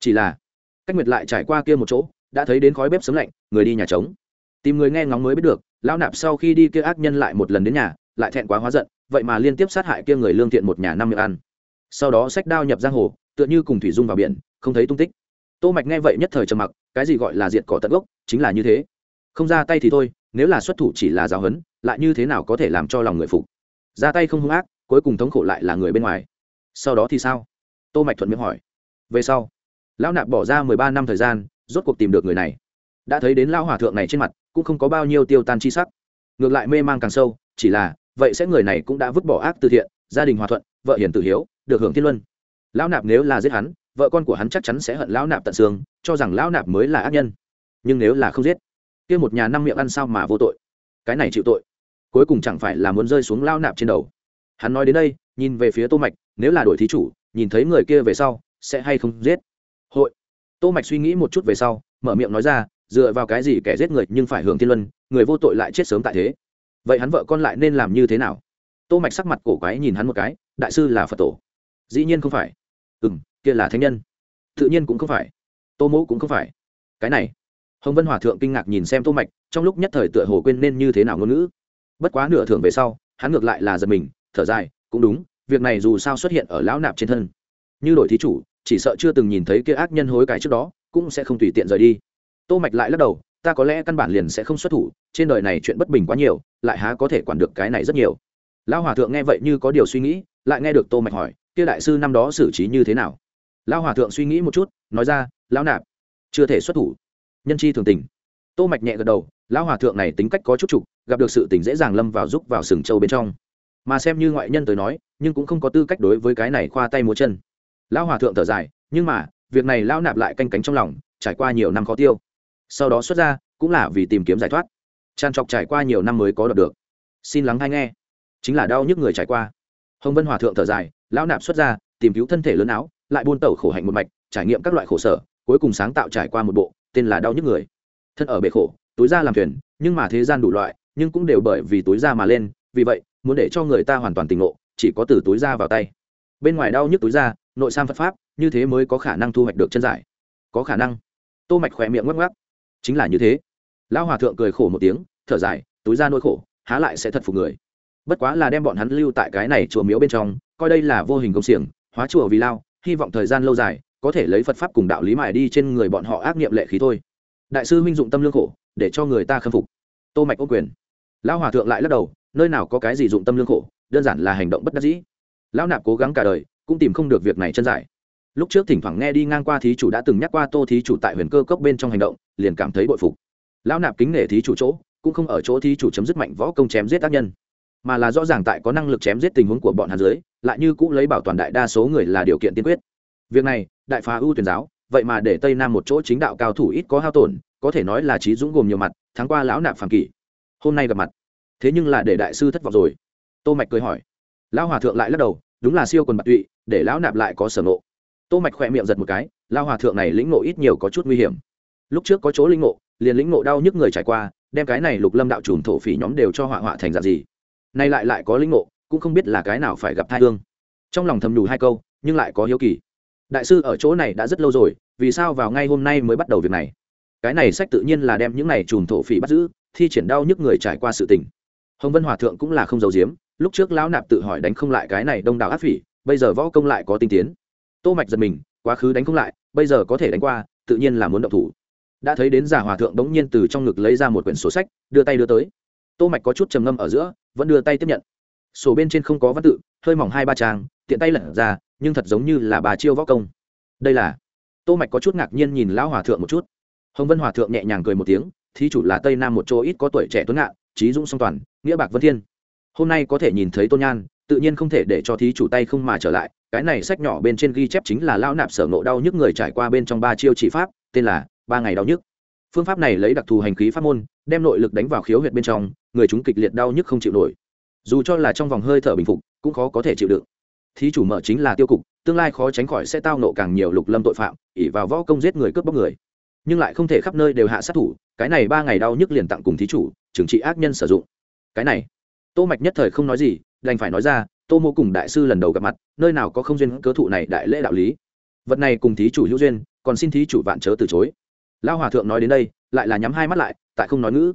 Chỉ là, cách nguyệt lại trải qua kia một chỗ, đã thấy đến khói bếp sớm lạnh, người đi nhà trống. Tìm người nghe ngóng mới biết được, lão nạp sau khi đi kia ác nhân lại một lần đến nhà, lại thẹn quá hóa giận, vậy mà liên tiếp sát hại kia người lương thiện một nhà năm miệng ăn sau đó sách đao nhập giang hồ, tựa như cùng thủy dung vào biển, không thấy tung tích. Tô mạch nghe vậy nhất thời trầm mặc, cái gì gọi là diệt cỏ tận gốc, chính là như thế. Không ra tay thì thôi, nếu là xuất thủ chỉ là giáo hấn lại như thế nào có thể làm cho lòng người phục? Ra tay không hung ác, cuối cùng thống khổ lại là người bên ngoài. Sau đó thì sao? Tô mạch thuận miệng hỏi. Về sau, lão nạp bỏ ra mười ba năm thời gian, rốt cuộc tìm được người này. Đã thấy đến lao hòa thượng này trên mặt, cũng không có bao nhiêu tiêu tan chi sắc. Ngược lại mê mang càng sâu, chỉ là, vậy sẽ người này cũng đã vứt bỏ ác từ thiện gia đình hòa thuận, vợ hiền tử hiếu, được hưởng thiên luân. Lão nạp nếu là giết hắn, vợ con của hắn chắc chắn sẽ hận lão nạp tận xương, cho rằng lão nạp mới là ác nhân. Nhưng nếu là không giết, kia một nhà năm miệng ăn sao mà vô tội? Cái này chịu tội. Cuối cùng chẳng phải là muốn rơi xuống lao nạp trên đầu. Hắn nói đến đây, nhìn về phía tô mạch, nếu là đổi thí chủ, nhìn thấy người kia về sau, sẽ hay không giết? Hội. Tô mạch suy nghĩ một chút về sau, mở miệng nói ra, dựa vào cái gì kẻ giết người nhưng phải hưởng thiên luân, người vô tội lại chết sớm tại thế. Vậy hắn vợ con lại nên làm như thế nào? Tô mạch sắc mặt cổ quái nhìn hắn một cái, đại sư là phật tổ? Dĩ nhiên không phải. Ừ kia là thánh nhân. Tự nhiên cũng không phải. Tô mẫu cũng không phải. Cái này. Hồng vân hòa thượng kinh ngạc nhìn xem tô mạch, trong lúc nhất thời tựa hồ quên nên như thế nào ngôn ngữ. Bất quá nửa thưởng về sau, hắn ngược lại là giật mình, thở dài, cũng đúng, việc này dù sao xuất hiện ở lão nạp trên thân. Như đổi thí chủ, chỉ sợ chưa từng nhìn thấy kia ác nhân hối cải trước đó, cũng sẽ không tùy tiện rời đi. Tô mạch lại lắc đầu, ta có lẽ căn bản liền sẽ không xuất thủ, trên đời này chuyện bất bình quá nhiều, lại há có thể quản được cái này rất nhiều lão hòa thượng nghe vậy như có điều suy nghĩ, lại nghe được tô mạch hỏi, kia đại sư năm đó xử trí như thế nào? Lão hòa thượng suy nghĩ một chút, nói ra, lão nạp, chưa thể xuất thủ. Nhân chi thường tình. Tô mạch nhẹ gật đầu, lão hòa thượng này tính cách có chút trục, gặp được sự tình dễ dàng lâm vào giúp vào sừng châu bên trong. Mà xem như ngoại nhân tới nói, nhưng cũng không có tư cách đối với cái này khoa tay múa chân. Lão hòa thượng thở dài, nhưng mà, việc này lão nạp lại canh cánh trong lòng, trải qua nhiều năm khó tiêu. Sau đó xuất ra, cũng là vì tìm kiếm giải thoát. Tràn trọc trải qua nhiều năm mới có được được. Xin lắng hay nghe chính là đau nhức người trải qua. Hồng vân hòa thượng thở dài, lão nạp xuất ra, tìm cứu thân thể lớn áo, lại buôn tẩu khổ hạnh một mạch, trải nghiệm các loại khổ sở, cuối cùng sáng tạo trải qua một bộ, tên là đau nhức người. Thân ở bể khổ, túi ra làm thuyền, nhưng mà thế gian đủ loại, nhưng cũng đều bởi vì túi ra mà lên, vì vậy, muốn để cho người ta hoàn toàn tỉnh ngộ, chỉ có từ túi ra vào tay. Bên ngoài đau nhức túi ra, nội sam phật pháp, như thế mới có khả năng thu hoạch được chân giải. Có khả năng. Tô mạch khỏe miệng ngắc ngắc chính là như thế. Lão hòa thượng cười khổ một tiếng, thở dài, túi ra nỗi khổ, há lại sẽ thật phục người bất quá là đem bọn hắn lưu tại cái này chùa miếu bên trong, coi đây là vô hình công xiềng, hóa chùa vì lao, hy vọng thời gian lâu dài, có thể lấy phật pháp cùng đạo lý mài đi trên người bọn họ ác nghiệm lệ khí thôi. Đại sư minh dụng tâm lương khổ, để cho người ta khâm phục. Tô mạch ô quyền. Lão hòa thượng lại lắc đầu, nơi nào có cái gì dụng tâm lương khổ, đơn giản là hành động bất đắc dĩ. Lão nạp cố gắng cả đời, cũng tìm không được việc này chân giải. Lúc trước thỉnh thoảng nghe đi ngang qua thí chủ đã từng nhắc qua tô thí chủ tại huyền cơ cốc bên trong hành động, liền cảm thấy bội phục. Lão nạp kính nể thí chủ chỗ, cũng không ở chỗ thí chủ chấm dứt mạnh võ công chém giết tác nhân mà là rõ ràng tại có năng lực chém giết tình huống của bọn hắn dưới, lại như cũng lấy bảo toàn đại đa số người là điều kiện tiên quyết. Việc này, đại phá ưu tuyển giáo, vậy mà để tây nam một chỗ chính đạo cao thủ ít có hao tổn, có thể nói là trí dũng gồm nhiều mặt tháng qua lão nạp phàm kỷ. Hôm nay gặp mặt. Thế nhưng là để đại sư thất vọng rồi. Tô mạch cười hỏi. Lão hòa thượng lại lắc đầu, đúng là siêu quần bạc tụy, để lão nạp lại có sở ngộ. Tô mạch khỏe miệng giật một cái, lão hòa thượng này lĩnh ngộ ít nhiều có chút nguy hiểm. Lúc trước có chỗ lĩnh ngộ, liền lĩnh ngộ đau nhức người trải qua, đem cái này lục lâm đạo trùm thổ phỉ nhóm đều cho họa họa thành dạng gì? Nay lại lại có linh ngộ, cũng không biết là cái nào phải gặp thai hương. Trong lòng thầm nhủ hai câu, nhưng lại có hiếu kỳ. Đại sư ở chỗ này đã rất lâu rồi, vì sao vào ngay hôm nay mới bắt đầu việc này? Cái này sách tự nhiên là đem những này chùm thổ phỉ bắt giữ, thi triển đau nhức người trải qua sự tình. Hồng vân hòa thượng cũng là không giấu giếm, lúc trước lão nạp tự hỏi đánh không lại cái này đông đảo ác phỉ, bây giờ võ công lại có tinh tiến. Tô mạch giật mình, quá khứ đánh không lại, bây giờ có thể đánh qua, tự nhiên là muốn động thủ. Đã thấy đến giả hòa thượng đống nhiên từ trong ngực lấy ra một quyển sổ sách, đưa tay đưa tới. Tô mạch có chút trầm ngâm ở giữa vẫn đưa tay tiếp nhận. Sổ bên trên không có văn tự, hơi mỏng hai ba trang, tiện tay lẩn ra, nhưng thật giống như là bà chiêu võ công. Đây là, tô mạch có chút ngạc nhiên nhìn lão hòa thượng một chút. Hồng vân hòa thượng nhẹ nhàng cười một tiếng, thí chủ là tây nam một chỗ ít có tuổi trẻ tuấn ngạn trí dũng song toàn, nghĩa bạc vân thiên. Hôm nay có thể nhìn thấy tôn nhan, tự nhiên không thể để cho thí chủ tay không mà trở lại, cái này sách nhỏ bên trên ghi chép chính là lão nạp sở nộ đau nhức người trải qua bên trong ba chiêu chỉ pháp, tên là ba ngày đau nhức phương pháp này lấy đặc thù hành khí pháp môn, đem nội lực đánh vào khiếu huyệt bên trong, người chúng kịch liệt đau nhức không chịu nổi. Dù cho là trong vòng hơi thở bình phục, cũng khó có thể chịu đựng. Thí chủ mở chính là tiêu cục, tương lai khó tránh khỏi sẽ tao nộ càng nhiều lục lâm tội phạm ỉ vào võ công giết người cướp bóc người. Nhưng lại không thể khắp nơi đều hạ sát thủ, cái này ba ngày đau nhức liền tặng cùng thí chủ trừng trị ác nhân sử dụng. Cái này, tô mạch nhất thời không nói gì, đành phải nói ra, tô mô cùng đại sư lần đầu gặp mặt, nơi nào có không duyên cớ thụ này đại lễ đạo lý. Vật này cùng thí chủ hữu duyên, còn xin thí chủ vạn chớ từ chối lao hòa thượng nói đến đây, lại là nhắm hai mắt lại, tại không nói ngữ.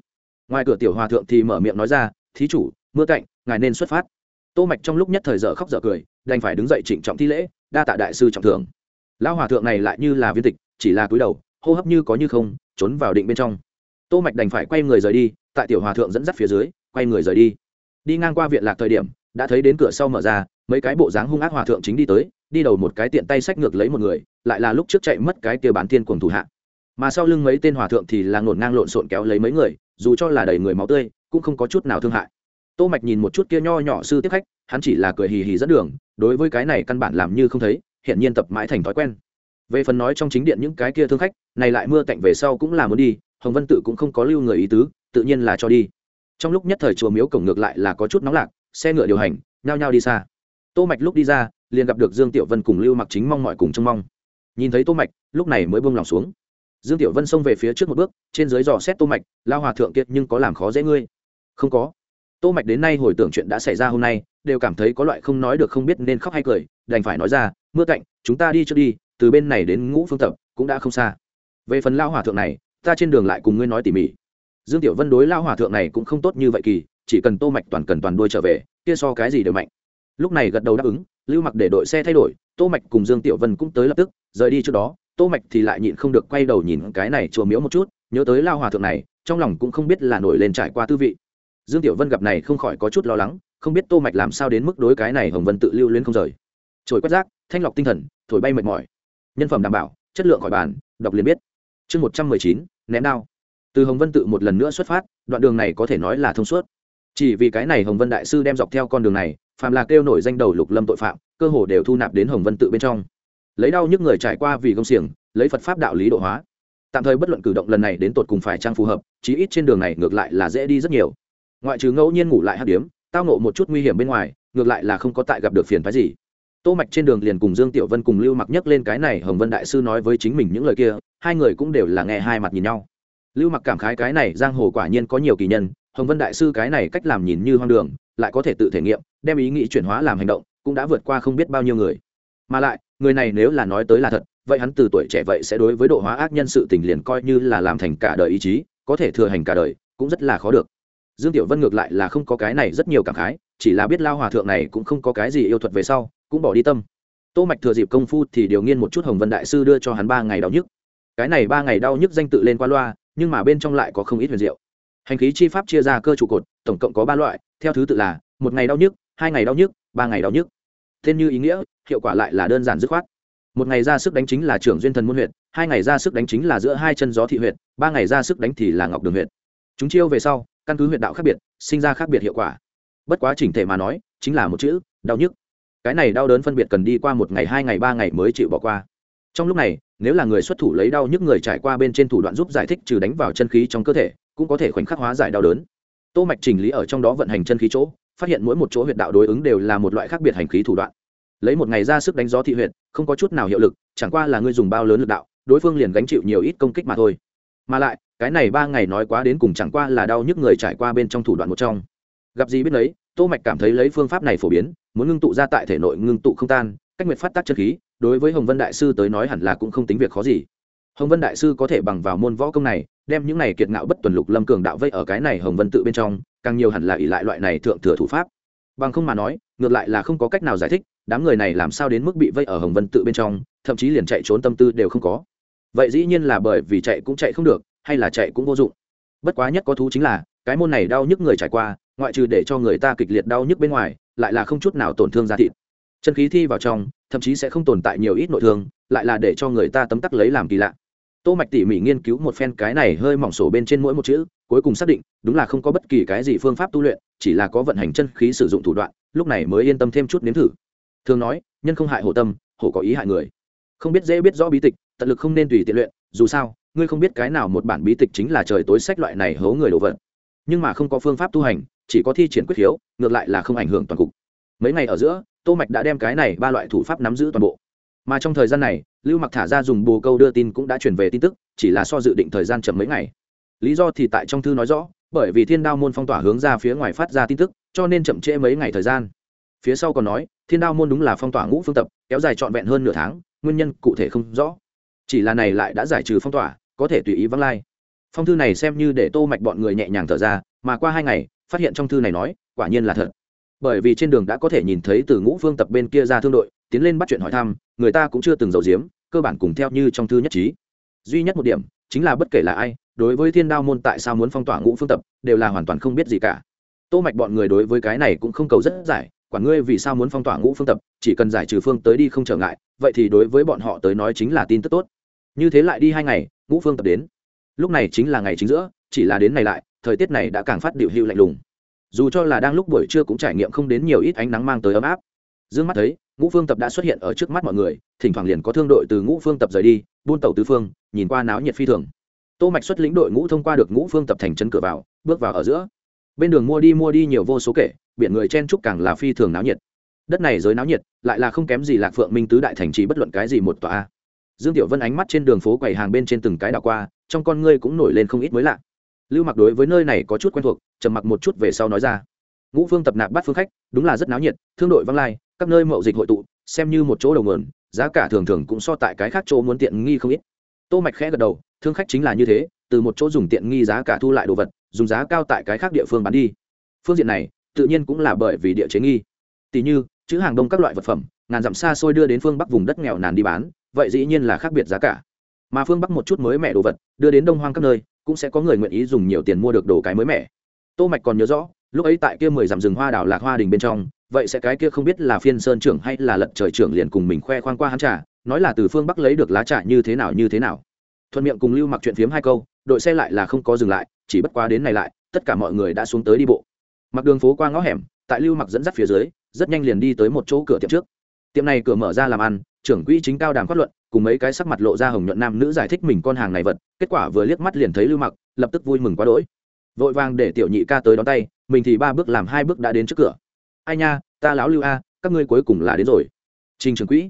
Ngoài cửa tiểu hòa thượng thì mở miệng nói ra, thí chủ, mưa cạnh, ngài nên xuất phát. Tô mạch trong lúc nhất thời dở khóc dở cười, đành phải đứng dậy trịnh trọng thi lễ, đa tạ đại sư trọng thượng lao hòa thượng này lại như là viên tịch, chỉ là cúi đầu, hô hấp như có như không, trốn vào định bên trong. Tô mạch đành phải quay người rời đi, tại tiểu hòa thượng dẫn dắt phía dưới, quay người rời đi. Đi ngang qua viện lạc thời điểm, đã thấy đến cửa sau mở ra, mấy cái bộ dáng hung ác hòa thượng chính đi tới, đi đầu một cái tiện tay sách ngược lấy một người, lại là lúc trước chạy mất cái kia bán thiên cuồng thủ hạ mà sau lưng mấy tên hòa thượng thì là ngổn ngang lộn xộn kéo lấy mấy người, dù cho là đầy người máu tươi, cũng không có chút nào thương hại. Tô mạch nhìn một chút kia nho nhỏ sư tiếp khách, hắn chỉ là cười hì hì dẫn đường, đối với cái này căn bản làm như không thấy hiện nhiên tập mãi thành thói quen. Về phần nói trong chính điện những cái kia thương khách, này lại mưa tạnh về sau cũng là muốn đi, hồng vân tự cũng không có lưu người ý tứ, tự nhiên là cho đi. Trong lúc nhất thời chùa miếu cổng ngược lại là có chút nóng lạc, xe ngựa điều hành, nhao nhao đi xa. Tô mạch lúc đi ra, liền gặp được dương tiểu vân cùng lưu mặc chính mong mọi cùng trông mong. Nhìn thấy tô mạch, lúc này mới buông lòng xuống dương tiểu vân xông về phía trước một bước, trên dưới dò xét tô mạch lao hòa thượng kiệt nhưng có làm khó dễ ngươi? Không có. Tô mạch đến nay hồi tưởng chuyện đã xảy ra hôm nay, đều cảm thấy có loại không nói được không biết nên khóc hay cười, đành phải nói ra, mưa cạnh, chúng ta đi trước đi, từ bên này đến ngũ phương tập cũng đã không xa. Về phần lao hòa thượng này, ta trên đường lại cùng ngươi nói tỉ mỉ. Dương tiểu vân đối lao hòa thượng này cũng không tốt như vậy kỳ, chỉ cần tô mạch toàn cần toàn đuôi trở về, kia so cái gì đều mạnh. Lúc này gật đầu đáp ứng, lưu mặc để đội xe thay đổi, tô mạch cùng dương tiểu vân cũng tới lập tức, rời đi trước đó tô mạch thì lại nhịn không được quay đầu nhìn cái này chùa miếu một chút, nhớ tới lao hòa thượng này, trong lòng cũng không biết là nổi lên trải qua tư vị. Dương tiểu vân gặp này không khỏi có chút lo lắng, không biết tô mạch làm sao đến mức đối cái này hồng vân tự lưu luyến không rời. Trồi quét rác, thanh lọc tinh thần, thổi bay mệt mỏi. Nhân phẩm đảm bảo, chất lượng khỏi bàn, đọc liền biết. Chương một trăm mười chín, ném đao. Từ hồng vân tự một lần nữa xuất phát, đoạn đường này có thể nói là thông suốt. Chỉ vì cái này hồng vân đại sư đem dọc theo con đường này, phàm là kêu nổi danh đầu lục lâm tội phạm, cơ hồ đều thu nạp đến hồng vân tự bên trong lấy đau nhức người trải qua vì công xiềng, lấy phật pháp đạo lý độ hóa. Tạm thời bất luận cử động lần này đến tột cùng phải trang phù hợp, chí ít trên đường này ngược lại là dễ đi rất nhiều. Ngoại trừ ngẫu nhiên ngủ lại hát điếm, tao nộ một chút nguy hiểm bên ngoài, ngược lại là không có tại gặp được phiền phái gì. Tô mạch trên đường liền cùng dương tiểu vân cùng lưu mặc nhắc lên cái này, hồng vân đại sư nói với chính mình những lời kia, hai người cũng đều là nghe hai mặt nhìn nhau. Lưu mặc cảm khái cái này giang hồ quả nhiên có nhiều kỳ nhân, hồng vân đại sư cái này cách làm nhìn như hoang đường, lại có thể tự thể nghiệm, đem ý nghĩ chuyển hóa làm hành động, cũng đã vượt qua không biết bao nhiêu người. Mà lại người này nếu là nói tới là thật, vậy hắn từ tuổi trẻ vậy sẽ đối với độ hóa ác nhân sự tình liền coi như là làm thành cả đời ý chí, có thể thừa hành cả đời, cũng rất là khó được. Dương tiểu vân ngược lại là không có cái này rất nhiều cảm khái, chỉ là biết lao hòa thượng này cũng không có cái gì yêu thuật về sau, cũng bỏ đi tâm. Tô mạch thừa dịp công phu thì điều nghiên một chút hồng vân đại sư đưa cho hắn ba ngày đau nhức. Cái này ba ngày đau nhức danh tự lên qua loa, nhưng mà bên trong lại có không ít huyền diệu. Hành khí chi pháp chia ra cơ trụ cột, tổng cộng có ba loại, theo thứ tự là, một ngày đau nhức, hai ngày đau nhức, ba ngày đau nhức tên như ý nghĩa, hiệu quả lại là đơn giản dứt khoát. Một ngày ra sức đánh chính là trưởng duyên thần môn huyện hai ngày ra sức đánh chính là giữa hai chân gió thị huyện ba ngày ra sức đánh thì là ngọc đường huyện chúng chiêu về sau, căn cứ huyện đạo khác biệt, sinh ra khác biệt hiệu quả. Bất quá chỉnh thể mà nói, chính là một chữ, đau nhức. Cái này đau đớn phân biệt cần đi qua một ngày, hai ngày, ba ngày mới chịu bỏ qua. Trong lúc này, nếu là người xuất thủ lấy đau nhức người trải qua bên trên thủ đoạn giúp giải thích trừ đánh vào chân khí trong cơ thể, cũng có thể khoảnh khắc hóa giải đau đớn. Tô mạch chỉnh lý ở trong đó vận hành chân khí chỗ phát hiện mỗi một chỗ huyệt đạo đối ứng đều là một loại khác biệt hành khí thủ đoạn. Lấy một ngày ra sức đánh gió thị huyệt, không có chút nào hiệu lực, chẳng qua là ngươi dùng bao lớn lực đạo, đối phương liền gánh chịu nhiều ít công kích mà thôi. Mà lại, cái này ba ngày nói quá đến cùng chẳng qua là đau nhức người trải qua bên trong thủ đoạn một trong. Gặp gì biết lấy tô mạch cảm thấy lấy phương pháp này phổ biến, muốn ngưng tụ ra tại thể nội ngưng tụ không tan, cách nguyệt phát tác chân khí, đối với hồng vân đại sư tới nói hẳn là cũng không tính việc khó gì. Hồng vân đại sư có thể bằng vào môn võ công này đem những này kiệt ngạo bất tuần lục lâm cường đạo vây ở cái này hồng vân tự bên trong, càng nhiều hẳn là ỷ lại loại này thượng thừa thủ pháp. Bằng không mà nói, ngược lại là không có cách nào giải thích, đám người này làm sao đến mức bị vây ở hồng vân tự bên trong, thậm chí liền chạy trốn tâm tư đều không có. Vậy dĩ nhiên là bởi vì chạy cũng chạy không được, hay là chạy cũng vô dụng. Bất quá nhất có thú chính là, cái môn này đau nhức người trải qua, ngoại trừ để cho người ta kịch liệt đau nhức bên ngoài, lại là không chút nào tổn thương da thịt. Chân khí thi vào trong, thậm chí sẽ không tồn tại nhiều ít nội thương, lại là để cho người ta tấm tắc lấy làm kỳ lạ tô mạch tỉ mỉ nghiên cứu một phen cái này hơi mỏng sổ bên trên mỗi một chữ cuối cùng xác định đúng là không có bất kỳ cái gì phương pháp tu luyện chỉ là có vận hành chân khí sử dụng thủ đoạn lúc này mới yên tâm thêm chút nếm thử. Thường nói nhân không hại hổ tâm hổ có ý hại người. Không biết dễ biết rõ bí tịch tận lực không nên tùy tiện luyện dù sao ngươi không biết cái nào một bản bí tịch chính là trời tối sách loại này hố người đồ vật. Nhưng mà không có phương pháp tu hành chỉ có thi triển quyết hiếu, ngược lại là không ảnh hưởng toàn cục. Mấy ngày ở giữa tô mạch đã đem cái này ba loại thủ pháp nắm giữ toàn bộ. Mà trong thời gian này lưu mặc thả ra dùng bồ câu đưa tin cũng đã chuyển về tin tức, chỉ là so dự định thời gian chậm mấy ngày. Lý do thì tại trong thư nói rõ, bởi vì thiên đao môn phong tỏa hướng ra phía ngoài phát ra tin tức, cho nên chậm trễ mấy ngày thời gian. Phía sau còn nói, thiên đao môn đúng là phong tỏa ngũ phương tập, kéo dài trọn vẹn hơn nửa tháng, nguyên nhân cụ thể không rõ. Chỉ là này lại đã giải trừ phong tỏa, có thể tùy ý vắng lai. Phong thư này xem như để tô mạch bọn người nhẹ nhàng thở ra, mà qua hai ngày, phát hiện trong thư này nói, quả nhiên là thật. Bởi vì trên đường đã có thể nhìn thấy từ ngũ phương tập bên kia ra thương đội tiến lên bắt chuyện hỏi thăm, người ta cũng chưa từng giàu giếm, cơ bản cùng theo như trong thư nhất trí. Duy nhất một điểm, chính là bất kể là ai, đối với thiên đao môn tại sao muốn phong tỏa ngũ phương tập, đều là hoàn toàn không biết gì cả. Tô mạch bọn người đối với cái này cũng không cầu rất giải quản ngươi vì sao muốn phong tỏa ngũ phương tập, chỉ cần giải trừ phương tới đi không trở ngại, vậy thì đối với bọn họ tới nói chính là tin tức tốt. Như thế lại đi hai ngày, ngũ phương tập đến. Lúc này chính là ngày chính giữa, chỉ là đến này lại, thời tiết này đã càng phát điệu hữu lạnh lùng. Dù cho là đang lúc buổi trưa cũng trải nghiệm không đến nhiều ít ánh nắng mang tới ấm áp. Dương mắt thấy ngũ phương tập đã xuất hiện ở trước mắt mọi người, thỉnh thoảng liền có thương đội từ ngũ phương tập rời đi, buôn tàu tứ phương, nhìn qua náo nhiệt phi thường. Tô mạch xuất lĩnh đội ngũ thông qua được ngũ phương tập thành chân cửa vào, bước vào ở giữa. Bên đường mua đi mua đi nhiều vô số kể, biển người chen trúc càng là phi thường náo nhiệt. Đất này giới náo nhiệt, lại là không kém gì lạc phượng minh tứ đại thành trì bất luận cái gì một tòa dương tiểu vân ánh mắt trên đường phố quầy hàng bên trên từng cái đảo qua, trong con ngươi cũng nổi lên không ít mới lạ. Lưu mặc đối với nơi này có chút quen thuộc, trầm mặc một chút về sau nói ra. Ngũ phương tập nạp bắt phương khách, đúng là rất náo nhiệt, thương đội văng lai các nơi mậu dịch hội tụ, xem như một chỗ đầu nguồn, giá cả thường thường cũng so tại cái khác chỗ muốn tiện nghi không ít. Tô mạch khẽ gật đầu, thương khách chính là như thế, từ một chỗ dùng tiện nghi giá cả thu lại đồ vật, dùng giá cao tại cái khác địa phương bán đi. Phương diện này, tự nhiên cũng là bởi vì địa chế nghi. Tỷ như, chữ hàng đông các loại vật phẩm, ngàn dặm xa xôi đưa đến phương bắc vùng đất nghèo nàn đi bán, vậy dĩ nhiên là khác biệt giá cả. Mà phương bắc một chút mới mẻ đồ vật, đưa đến đông hoang các nơi, cũng sẽ có người nguyện ý dùng nhiều tiền mua được đồ cái mới mẻ. Tô mạch còn nhớ rõ, lúc ấy tại kia mười dặm rừng hoa đảo lạc hoa đình bên trong vậy sẽ cái kia không biết là phiên sơn trưởng hay là lật trời trưởng liền cùng mình khoe khoang qua hắn trà, nói là từ phương bắc lấy được lá trà như thế nào như thế nào. Thuận miệng cùng lưu mặc chuyện phiếm hai câu, đội xe lại là không có dừng lại, chỉ bất quá đến này lại, tất cả mọi người đã xuống tới đi bộ. Mặc đường phố qua ngõ hẻm, tại lưu mặc dẫn dắt phía dưới, rất nhanh liền đi tới một chỗ cửa tiệm trước. Tiệm này cửa mở ra làm ăn, trưởng quỹ chính cao đàm phát luận, cùng mấy cái sắc mặt lộ ra hồng nhuận nam nữ giải thích mình con hàng này vật, kết quả vừa liếc mắt liền thấy lưu mặc, lập tức vui mừng quá đỗi. Vội vàng để tiểu nhị ca tới đón tay, mình thì ba bước làm hai bước đã đến trước cửa ai nha, ta lão lưu a, các ngươi cuối cùng là đến rồi. Trình trưởng quỹ.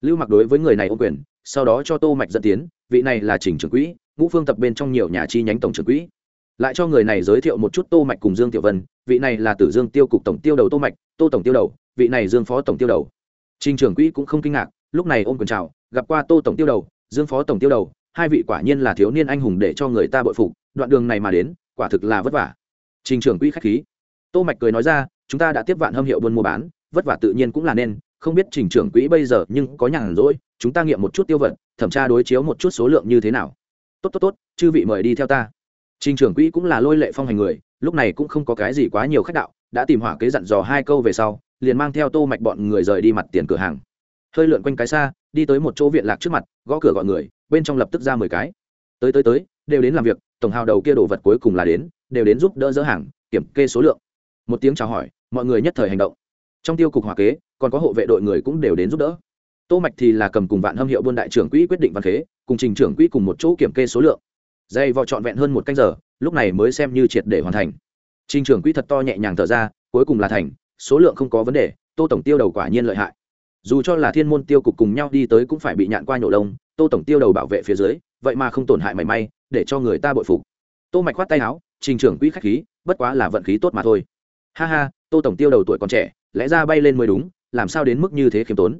Lưu mặc đối với người này ô quyền, sau đó cho tô mạch dẫn tiến, vị này là trình trưởng quỹ, ngũ phương tập bên trong nhiều nhà chi nhánh tổng trưởng quỹ. Lại cho người này giới thiệu một chút tô mạch cùng dương tiểu vân, vị này là tử dương tiêu cục tổng tiêu đầu tô mạch, tô tổng tiêu đầu, vị này dương phó tổng tiêu đầu. Trình trưởng quỹ cũng không kinh ngạc, lúc này ôm quyền chào, gặp qua tô tổng tiêu đầu, dương phó tổng tiêu đầu, hai vị quả nhiên là thiếu niên anh hùng để cho người ta bội phục, đoạn đường này mà đến, quả thực là vất vả. Trình trưởng quỹ khách khí. Tô mạch cười nói ra chúng ta đã tiếp vạn hâm hiệu buôn mua bán vất vả tự nhiên cũng là nên không biết trình trưởng quỹ bây giờ nhưng có nhàn rỗi chúng ta nghiệm một chút tiêu vật, thẩm tra đối chiếu một chút số lượng như thế nào. Tốt tốt tốt chư vị mời đi theo ta. Trình trưởng quỹ cũng là lôi lệ phong hành người lúc này cũng không có cái gì quá nhiều khách đạo đã tìm hỏa kế dặn dò hai câu về sau liền mang theo tô mạch bọn người rời đi mặt tiền cửa hàng. Hơi lượn quanh cái xa đi tới một chỗ viện lạc trước mặt gõ cửa gọi người bên trong lập tức ra mười cái. Tới tới tới đều đến làm việc tổng hào đầu kia đồ vật cuối cùng là đến đều đến giúp đỡ dỡ hàng kiểm kê số lượng. Một tiếng chào hỏi mọi người nhất thời hành động. Trong tiêu cục hòa kế, còn có hộ vệ đội người cũng đều đến giúp đỡ. Tô mạch thì là cầm cùng vạn hâm hiệu buôn đại trưởng quỹ quyết định văn khế cùng trình trưởng quỹ cùng một chỗ kiểm kê số lượng. Dây vò trọn vẹn hơn một canh giờ, lúc này mới xem như triệt để hoàn thành. Trình trưởng quỹ thật to nhẹ nhàng thở ra, cuối cùng là thành, số lượng không có vấn đề, tô tổng tiêu đầu quả nhiên lợi hại. Dù cho là thiên môn tiêu cục cùng nhau đi tới cũng phải bị nhạn qua nhổ lông, tô tổng tiêu đầu bảo vệ phía dưới, vậy mà không tổn hại mảy may, để cho người ta bội phục. Tô mạch khoát tay áo, trình trưởng quỹ khách khí, bất quá là vận khí tốt mà thôi. Ha ha tô tổng tiêu đầu tuổi còn trẻ, lẽ ra bay lên mới đúng, làm sao đến mức như thế khiêm tốn?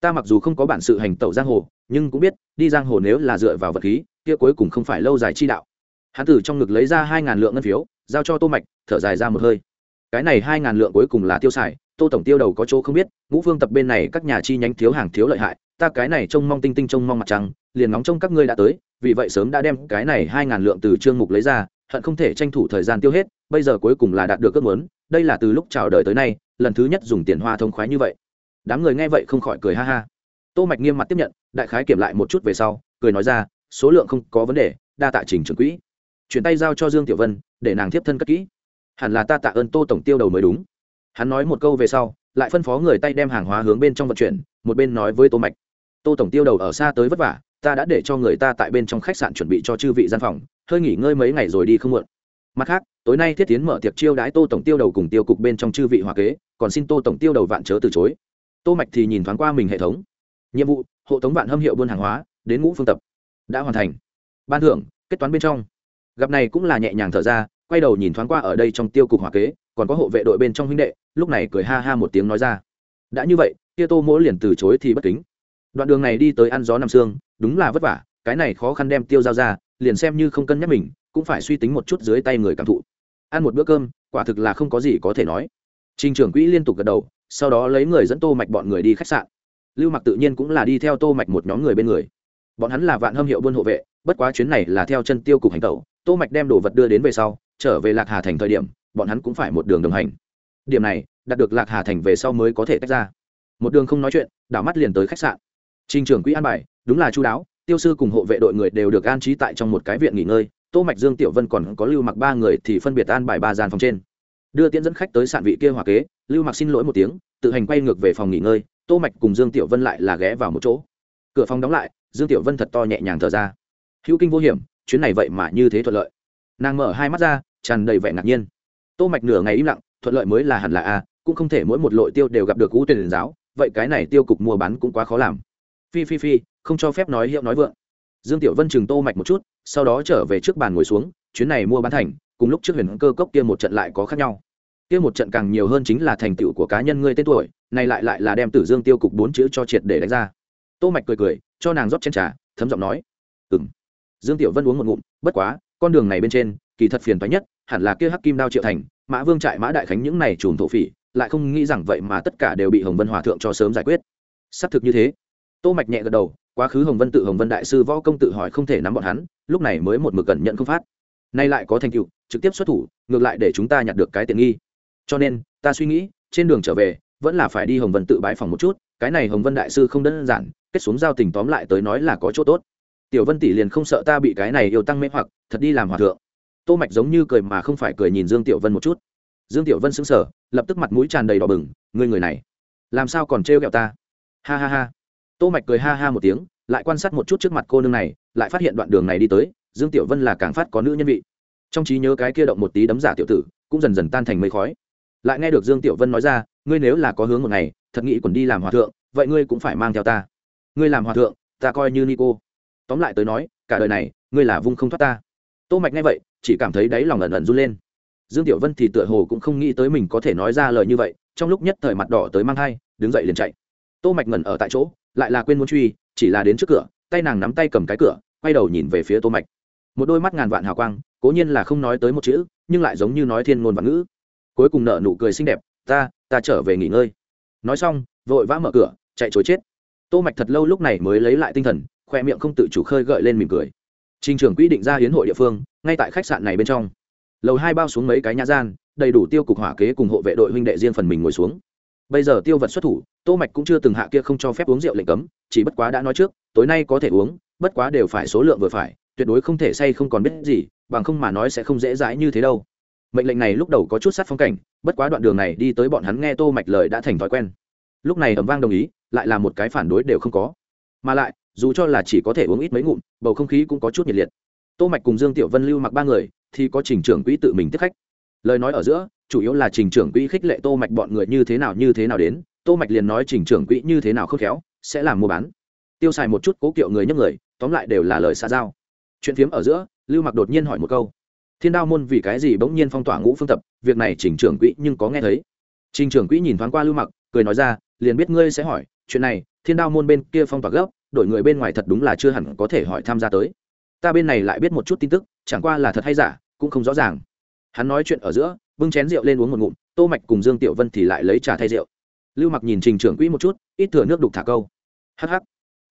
Ta mặc dù không có bản sự hành tẩu giang hồ, nhưng cũng biết, đi giang hồ nếu là dựa vào vật khí, kia cuối cùng không phải lâu dài chi đạo. Hắn tử trong ngực lấy ra hai ngàn lượng ngân phiếu, giao cho tô mạch, thở dài ra một hơi. Cái này hai ngàn lượng cuối cùng là tiêu xài, tô tổng tiêu đầu có chỗ không biết, ngũ phương tập bên này các nhà chi nhánh thiếu hàng thiếu lợi hại, ta cái này trông mong tinh tinh trông mong mặt trăng, liền ngóng trông các ngươi đã tới, vì vậy sớm đã đem cái này hai ngàn lượng từ trương mục lấy ra, hận không thể tranh thủ thời gian tiêu hết bây giờ cuối cùng là đạt được ước muốn, đây là từ lúc chào đời tới nay, lần thứ nhất dùng tiền hoa thông khoái như vậy. Đám người nghe vậy không khỏi cười ha ha. Tô mạch nghiêm mặt tiếp nhận, đại khái kiểm lại một chút về sau, cười nói ra, số lượng không có vấn đề, đa tạ trình trưởng quỹ. Chuyển tay giao cho dương tiểu vân, để nàng tiếp thân cất kỹ. Hẳn là ta tạ ơn tô tổng tiêu đầu mới đúng. Hắn nói một câu về sau, lại phân phó người tay đem hàng hóa hướng bên trong vận chuyển, một bên nói với tô mạch. Tô tổng tiêu đầu ở xa tới vất vả, ta đã để cho người ta tại bên trong khách sạn chuẩn bị cho chư vị gian phòng, hơi nghỉ ngơi mấy ngày rồi đi không muộn mặt khác, tối nay thiết tiến mở tiệc chiêu đãi tô tổng tiêu đầu cùng tiêu cục bên trong chư vị hòa kế, còn xin tô tổng tiêu đầu vạn chớ từ chối. Tô mạch thì nhìn thoáng qua mình hệ thống. Nhiệm vụ, hộ tống vạn hâm hiệu buôn hàng hóa, đến ngũ phương tập. Đã hoàn thành. Ban thưởng, kết toán bên trong. Gặp này cũng là nhẹ nhàng thở ra, quay đầu nhìn thoáng qua ở đây trong tiêu cục hòa kế, còn có hộ vệ đội bên trong huynh đệ, lúc này cười ha ha một tiếng nói ra. Đã như vậy kia tô mỗi liền từ chối thì bất kính. Đoạn đường này đi tới ăn gió nằm xương đúng là vất vả, cái này khó khăn đem tiêu giao ra, liền xem như không cân nhắc mình cũng phải suy tính một chút dưới tay người cảm thụ. Ăn một bữa cơm, quả thực là không có gì có thể nói. Trình trưởng quỹ liên tục gật đầu, sau đó lấy người dẫn tô mạch bọn người đi khách sạn. Lưu mặc tự nhiên cũng là đi theo tô mạch một nhóm người bên người. Bọn hắn là vạn hâm hiệu buôn hộ vệ, bất quá chuyến này là theo chân tiêu cục hành tẩu. Tô mạch đem đồ vật đưa đến về sau, trở về lạc hà thành thời điểm, bọn hắn cũng phải một đường đồng hành. Điểm này, đạt được lạc hà thành về sau mới có thể tách ra. Một đường không nói chuyện, đảo mắt liền tới khách sạn. Trình trưởng quỹ an bài, đúng là chu đáo, tiêu sư cùng hộ vệ đội người đều được an trí tại trong một cái viện nghỉ ngơi tô mạch dương, tiểu vân còn có lưu mặc ba người thì phân biệt an bài ba gian phòng trên. Đưa tiễn dẫn khách tới sạn vị kia hòa kế, lưu mặc xin lỗi một tiếng, tự hành quay ngược về phòng nghỉ ngơi, tô mạch cùng dương tiểu vân lại là ghé vào một chỗ. Cửa phòng đóng lại, dương tiểu vân thật to nhẹ nhàng thở ra. Hữu kinh vô hiểm, chuyến này vậy mà như thế thuận lợi. Nàng mở hai mắt ra, tràn đầy vẻ ngạc nhiên. Tô mạch nửa ngày im lặng, thuận lợi mới là hẳn là a, cũng không thể mỗi một lội tiêu đều gặp được cú tuyển giáo, vậy cái này tiêu cục mua bán cũng quá khó làm. Phi phi phi, không cho phép nói hiệu nói vượng. Dương tiểu vân chừng tô mạch một chút sau đó trở về trước bàn ngồi xuống, chuyến này mua bán thành, cùng lúc trước huyền cơ cốc kia một trận lại có khác nhau. Kia một trận càng nhiều hơn chính là thành tựu của cá nhân ngươi tên tuổi, này lại lại là đem tử dương tiêu cục bốn chữ cho triệt để đánh ra. Tô mạch cười cười, cho nàng rót chén trà, thấm giọng nói, ừm. Dương tiểu vân uống một ngụm, bất quá, con đường này bên trên, kỳ thật phiền toái nhất, hẳn là kia hắc kim đao triệu thành, mã vương trại mã đại khánh những này trùm thổ phỉ, lại không nghĩ rằng vậy mà tất cả đều bị hồng vân hòa thượng cho sớm giải quyết. Xác thực như thế, tô mạch nhẹ gật đầu, quá khứ hồng vân tự hồng vân đại sư võ công tự hỏi không thể nắm bọn hắn lúc này mới một mực cẩn nhận không phát. Nay lại có thành tựu, trực tiếp xuất thủ, ngược lại để chúng ta nhặt được cái tiện nghi. Cho nên, ta suy nghĩ, trên đường trở về, vẫn là phải đi hồng vân tự bãi phòng một chút, cái này hồng vân đại sư không đơn giản, kết xuống giao tình tóm lại tới nói là có chỗ tốt. Tiểu vân tỷ liền không sợ ta bị cái này yêu tăng mê hoặc, thật đi làm hòa thượng. Tô mạch giống như cười mà không phải cười nhìn dương tiểu vân một chút. Dương tiểu vân sững sờ, lập tức mặt mũi tràn đầy đỏ bừng, ngươi người này, làm sao còn trêu ghẹo ta? Ha ha ha. Tô mạch cười ha ha một tiếng, lại quan sát một chút trước mặt cô nương này lại phát hiện đoạn đường này đi tới dương tiểu vân là càng phát có nữ nhân vị. Trong trí nhớ cái kia động một tí đấm giả tiểu tử cũng dần dần tan thành mây khói. Lại nghe được dương tiểu vân nói ra ngươi nếu là có hướng một ngày thật nghĩ quần đi làm hòa thượng vậy ngươi cũng phải mang theo ta. Ngươi làm hòa thượng ta coi như ni cô, tóm lại tới nói cả đời này ngươi là vung không thoát ta. Tô mạch nghe vậy chỉ cảm thấy đáy lòng ẩn ẩn run lên. Dương tiểu vân thì tựa hồ cũng không nghĩ tới mình có thể nói ra lời như vậy trong lúc nhất thời mặt đỏ tới mang thai đứng dậy liền chạy. Tô mạch ngẩn ở tại chỗ lại là quên muốn truy chỉ là đến trước cửa tay nàng nắm tay cầm cái cửa, quay đầu nhìn về phía tô mạch. Một đôi mắt ngàn vạn hào quang, cố nhiên là không nói tới một chữ, nhưng lại giống như nói thiên ngôn và ngữ. Cuối cùng nở nụ cười xinh đẹp, ta ta trở về nghỉ ngơi. Nói xong, vội vã mở cửa, chạy chối chết. Tô mạch thật lâu lúc này mới lấy lại tinh thần, khoe miệng không tự chủ khơi gợi lên mỉm cười. Trình trưởng quy định ra hiến hội địa phương, ngay tại khách sạn này bên trong. Lầu hai bao xuống mấy cái nhã gian, đầy đủ tiêu cục hỏa kế cùng hộ vệ đội huynh đệ riêng phần mình ngồi xuống bây giờ tiêu vật xuất thủ, tô mạch cũng chưa từng hạ kia không cho phép uống rượu lệnh cấm, chỉ bất quá đã nói trước, tối nay có thể uống, bất quá đều phải số lượng vừa phải, tuyệt đối không thể say không còn biết gì, bằng không mà nói sẽ không dễ dãi như thế đâu. Mệnh lệnh này lúc đầu có chút sát phong cảnh, bất quá đoạn đường này đi tới bọn hắn nghe tô mạch lời đã thành thói quen. Lúc này ầm vang đồng ý, lại là một cái phản đối đều không có. Mà lại, dù cho là chỉ có thể uống ít mấy ngụm, bầu không khí cũng có chút nhiệt liệt. Tô mạch cùng dương tiểu vân lưu mặc ba người, thì có trình trưởng quỹ tự mình tiếp khách lời nói ở giữa, chủ yếu là trình trưởng quỹ khích lệ tô mạch bọn người như thế nào như thế nào đến, tô mạch liền nói trình trưởng quỹ như thế nào khôn khéo, sẽ làm mua bán. Tiêu xài một chút cố kiệu người nhấc người, tóm lại đều là lời xa giao. Chuyện phiếm ở giữa, lưu mặc đột nhiên hỏi một câu. Thiên đao môn vì cái gì bỗng nhiên phong tỏa ngũ phương tập, việc này trình trưởng quỹ nhưng có nghe thấy. Trình trưởng quỹ nhìn thoáng qua lưu mặc, cười nói ra, liền biết ngươi sẽ hỏi, chuyện này, thiên đao môn bên kia phong tỏa gấp, đổi người bên ngoài thật đúng là chưa hẳn có thể hỏi tham gia tới. Ta bên này lại biết một chút tin tức, chẳng qua là thật hay giả, cũng không rõ ràng hắn nói chuyện ở giữa, bưng chén rượu lên uống một ngụm, tô mạch cùng dương tiểu vân thì lại lấy trà thay rượu. Lưu mặc nhìn trình trưởng quỹ một chút, ít thừa nước đục thả câu. Hắc hắc.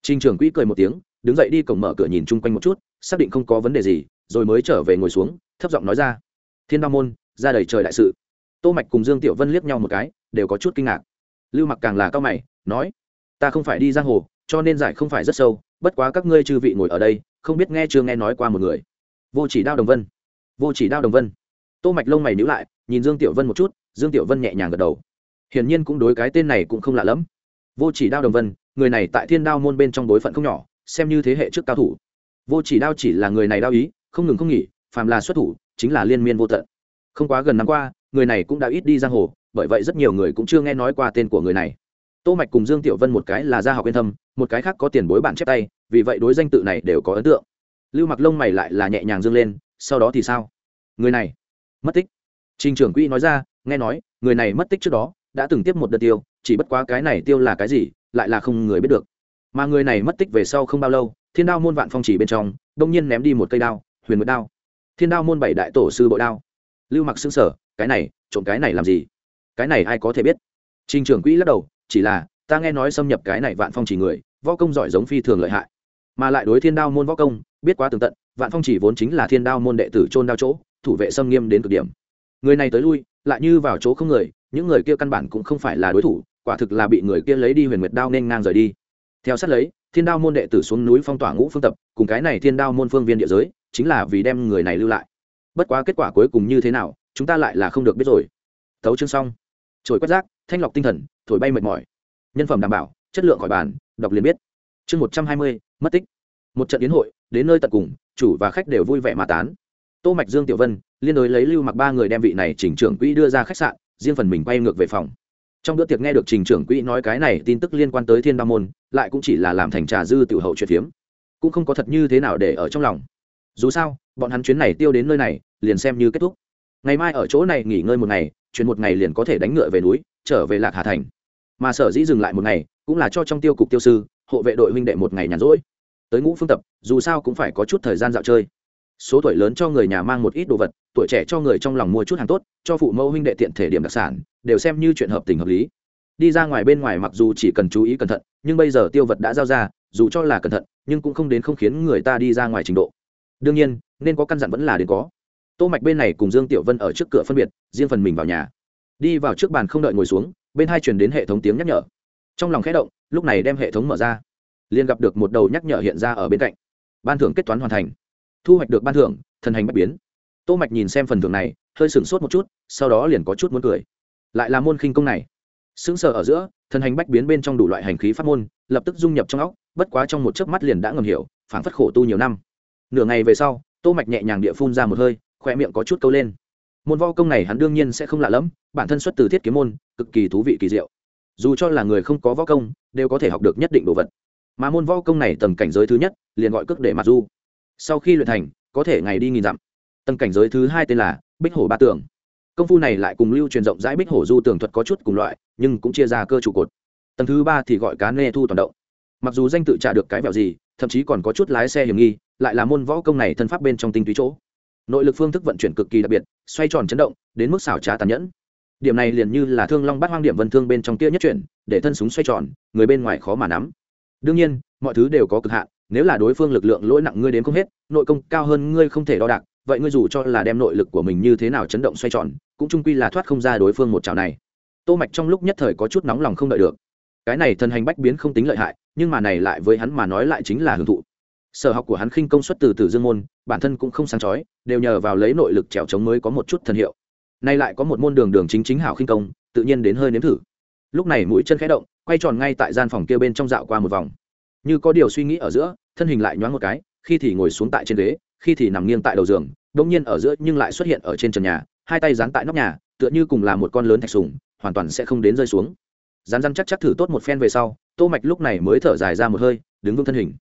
Trình trưởng quỹ cười một tiếng, đứng dậy đi cổng mở cửa nhìn chung quanh một chút, xác định không có vấn đề gì, rồi mới trở về ngồi xuống, thấp giọng nói ra. Thiên đao môn, ra đầy trời đại sự. Tô mạch cùng dương tiểu vân liếc nhau một cái, đều có chút kinh ngạc. Lưu mặc càng là cao mày, nói, ta không phải đi giang hồ, cho nên giải không phải rất sâu, bất quá các ngươi chư vị ngồi ở đây, không biết nghe chưa nghe nói qua một người. Vô chỉ đao đồng vân. Vô chỉ đao đồng vân tô mạch lông mày nhíu lại, nhìn dương tiểu vân một chút, dương tiểu vân nhẹ nhàng gật đầu. Hiển nhiên cũng đối cái tên này cũng không lạ lắm vô chỉ đao đồng vân, người này tại thiên đao môn bên trong đối phận không nhỏ, xem như thế hệ trước cao thủ. Vô chỉ đao chỉ là người này đao ý, không ngừng không nghỉ, phàm là xuất thủ, chính là liên miên vô tận. Không quá gần năm qua, người này cũng đã ít đi giang hồ, bởi vậy rất nhiều người cũng chưa nghe nói qua tên của người này. Tô mạch cùng dương tiểu vân một cái là gia học yên thâm, một cái khác có tiền bối bản chép tay, vì vậy đối danh tự này đều có ấn tượng. Lưu mặc lông mày lại là nhẹ nhàng dương lên, sau đó thì sao? Người này mất tích. Trình trưởng quỹ nói ra, nghe nói, người này mất tích trước đó, đã từng tiếp một đợt tiêu, chỉ bất quá cái này tiêu là cái gì, lại là không người biết được. Mà người này mất tích về sau không bao lâu, thiên đao môn vạn phong chỉ bên trong, đông nhiên ném đi một cây đao, huyền nguyệt đao. Thiên đao môn bảy đại tổ sư bội đao. Lưu mặc xương sở cái này, trộm cái này làm gì? Cái này ai có thể biết? Trình trưởng quỹ lắc đầu, chỉ là, ta nghe nói xâm nhập cái này vạn phong chỉ người, võ công giỏi giống phi thường lợi hại. Mà lại đối thiên đao môn võ công, biết quá tường tận, vạn phong chỉ vốn chính là thiên đao môn đệ tử trôn đao chỗ thủ vệ xâm nghiêm đến cực điểm. Người này tới lui, lại như vào chỗ không người, những người kia căn bản cũng không phải là đối thủ, quả thực là bị người kia lấy đi huyền nguyệt đao nên ngang rời đi. Theo sát lấy, thiên đao môn đệ tử xuống núi phong tỏa ngũ phương tập, cùng cái này thiên đao môn phương viên địa giới, chính là vì đem người này lưu lại. Bất quá kết quả cuối cùng như thế nào, chúng ta lại là không được biết rồi. Thấu chương xong. Trồi quét rác, thanh lọc tinh thần, thổi bay mệt mỏi. Nhân phẩm đảm bảo, chất lượng khỏi bàn, đọc liền biết. Chương một trăm hai mươi, mất tích. Một trận yến hội, đến nơi tận cùng, chủ và khách đều vui vẻ mà tán tô mạch dương, tiểu vân, liên đối lấy lưu mặc ba người đem vị này chỉnh trưởng quỹ đưa ra khách sạn, riêng phần mình quay ngược về phòng. Trong bữa tiệc nghe được trình trưởng quỹ nói cái này tin tức liên quan tới thiên ba môn, lại cũng chỉ là làm thành trà dư tiểu hậu chuyện phiếm. Cũng không có thật như thế nào để ở trong lòng. Dù sao, bọn hắn chuyến này tiêu đến nơi này, liền xem như kết thúc. Ngày mai ở chỗ này nghỉ ngơi một ngày chuyến một ngày liền có thể đánh ngựa về núi, trở về lạc hà thành. Mà sở dĩ dừng lại một ngày, cũng là cho trong tiêu cục tiêu sư, hộ vệ đội huynh đệ một ngày nhàn rỗi. Tới ngũ phương tập, dù sao cũng phải có chút thời gian dạo chơi số tuổi lớn cho người nhà mang một ít đồ vật, tuổi trẻ cho người trong lòng mua chút hàng tốt, cho phụ mẫu huynh đệ tiện thể điểm đặc sản, đều xem như chuyện hợp tình hợp lý. Đi ra ngoài bên ngoài mặc dù chỉ cần chú ý cẩn thận, nhưng bây giờ tiêu vật đã giao ra, dù cho là cẩn thận, nhưng cũng không đến không khiến người ta đi ra ngoài trình độ. Đương nhiên, nên có căn dặn vẫn là đến có. Tô mạch bên này cùng dương tiểu vân ở trước cửa phân biệt, riêng phần mình vào nhà. Đi vào trước bàn không đợi ngồi xuống, bên hai truyền đến hệ thống tiếng nhắc nhở. Trong lòng khẽ động, lúc này đem hệ thống mở ra. Liền gặp được một đầu nhắc nhở hiện ra ở bên cạnh. Ban thưởng kết toán hoàn thành thu hoạch được ban thưởng, thần hành bất biến. Tô mạch nhìn xem phần thưởng này, hơi sửng sốt một chút, sau đó liền có chút muốn cười. Lại là môn khinh công này. Sững sờ ở giữa, thần hành bách biến bên trong đủ loại hành khí pháp môn, lập tức dung nhập trong óc, bất quá trong một chớp mắt liền đã ngầm hiểu, phảng phất khổ tu nhiều năm. Nửa ngày về sau, tô mạch nhẹ nhàng địa phun ra một hơi khoe miệng có chút câu lên. Môn võ công này hắn đương nhiên sẽ không lạ lẫm, bản thân xuất từ thiết kiếm môn, cực kỳ thú vị kỳ diệu. Dù cho là người không có võ công, đều có thể học được nhất định đồ vật. Mà môn võ công này tầng cảnh giới thứ nhất, liền gọi cước để mặt du sau khi luyện thành, có thể ngày đi nghìn dặm. Tầng cảnh giới thứ hai tên là bích hổ ba tường. Công phu này lại cùng lưu truyền rộng rãi bích hổ du tường thuật có chút cùng loại, nhưng cũng chia ra cơ trụ cột. Tầng thứ ba thì gọi cá nê thu toàn động. Mặc dù danh tự trả được cái vẹo gì, thậm chí còn có chút lái xe hiểm nghi, lại là môn võ công này thân pháp bên trong tinh túy chỗ. Nội lực phương thức vận chuyển cực kỳ đặc biệt, xoay tròn chấn động, đến mức xảo trá tàn nhẫn. Điểm này liền như là thương long bắt hoang điểm vân thương bên trong kia nhất chuyển, để thân súng xoay tròn, người bên ngoài khó mà nắm. Đương nhiên, mọi thứ đều có cực hạn nếu là đối phương lực lượng lỗi nặng ngươi đến không hết, nội công cao hơn ngươi không thể đo đạc, vậy ngươi dù cho là đem nội lực của mình như thế nào chấn động xoay tròn, cũng trung quy là thoát không ra đối phương một chảo này. Tô mạch trong lúc nhất thời có chút nóng lòng không đợi được. Cái này thần hành bách biến không tính lợi hại, nhưng mà này lại với hắn mà nói lại chính là hưởng thụ. Sở học của hắn khinh công xuất từ từ dương môn, bản thân cũng không sáng chói, đều nhờ vào lấy nội lực trèo chống mới có một chút thần hiệu. Nay lại có một môn đường đường chính chính hảo khinh công, tự nhiên đến hơi nếm thử. Lúc này mũi chân khẽ động, quay tròn ngay tại gian phòng kia bên trong dạo qua một vòng như có điều suy nghĩ ở giữa, thân hình lại nhoáng một cái, khi thì ngồi xuống tại trên ghế, khi thì nằm nghiêng tại đầu giường đông nhiên ở giữa nhưng lại xuất hiện ở trên trần nhà, hai tay dán tại nóc nhà, tựa như cùng là một con lớn thạch sùng hoàn toàn sẽ không đến rơi xuống. Rán rán chắc chắc thử tốt một phen về sau, tô mạch lúc này mới thở dài ra một hơi, đứng vững thân hình.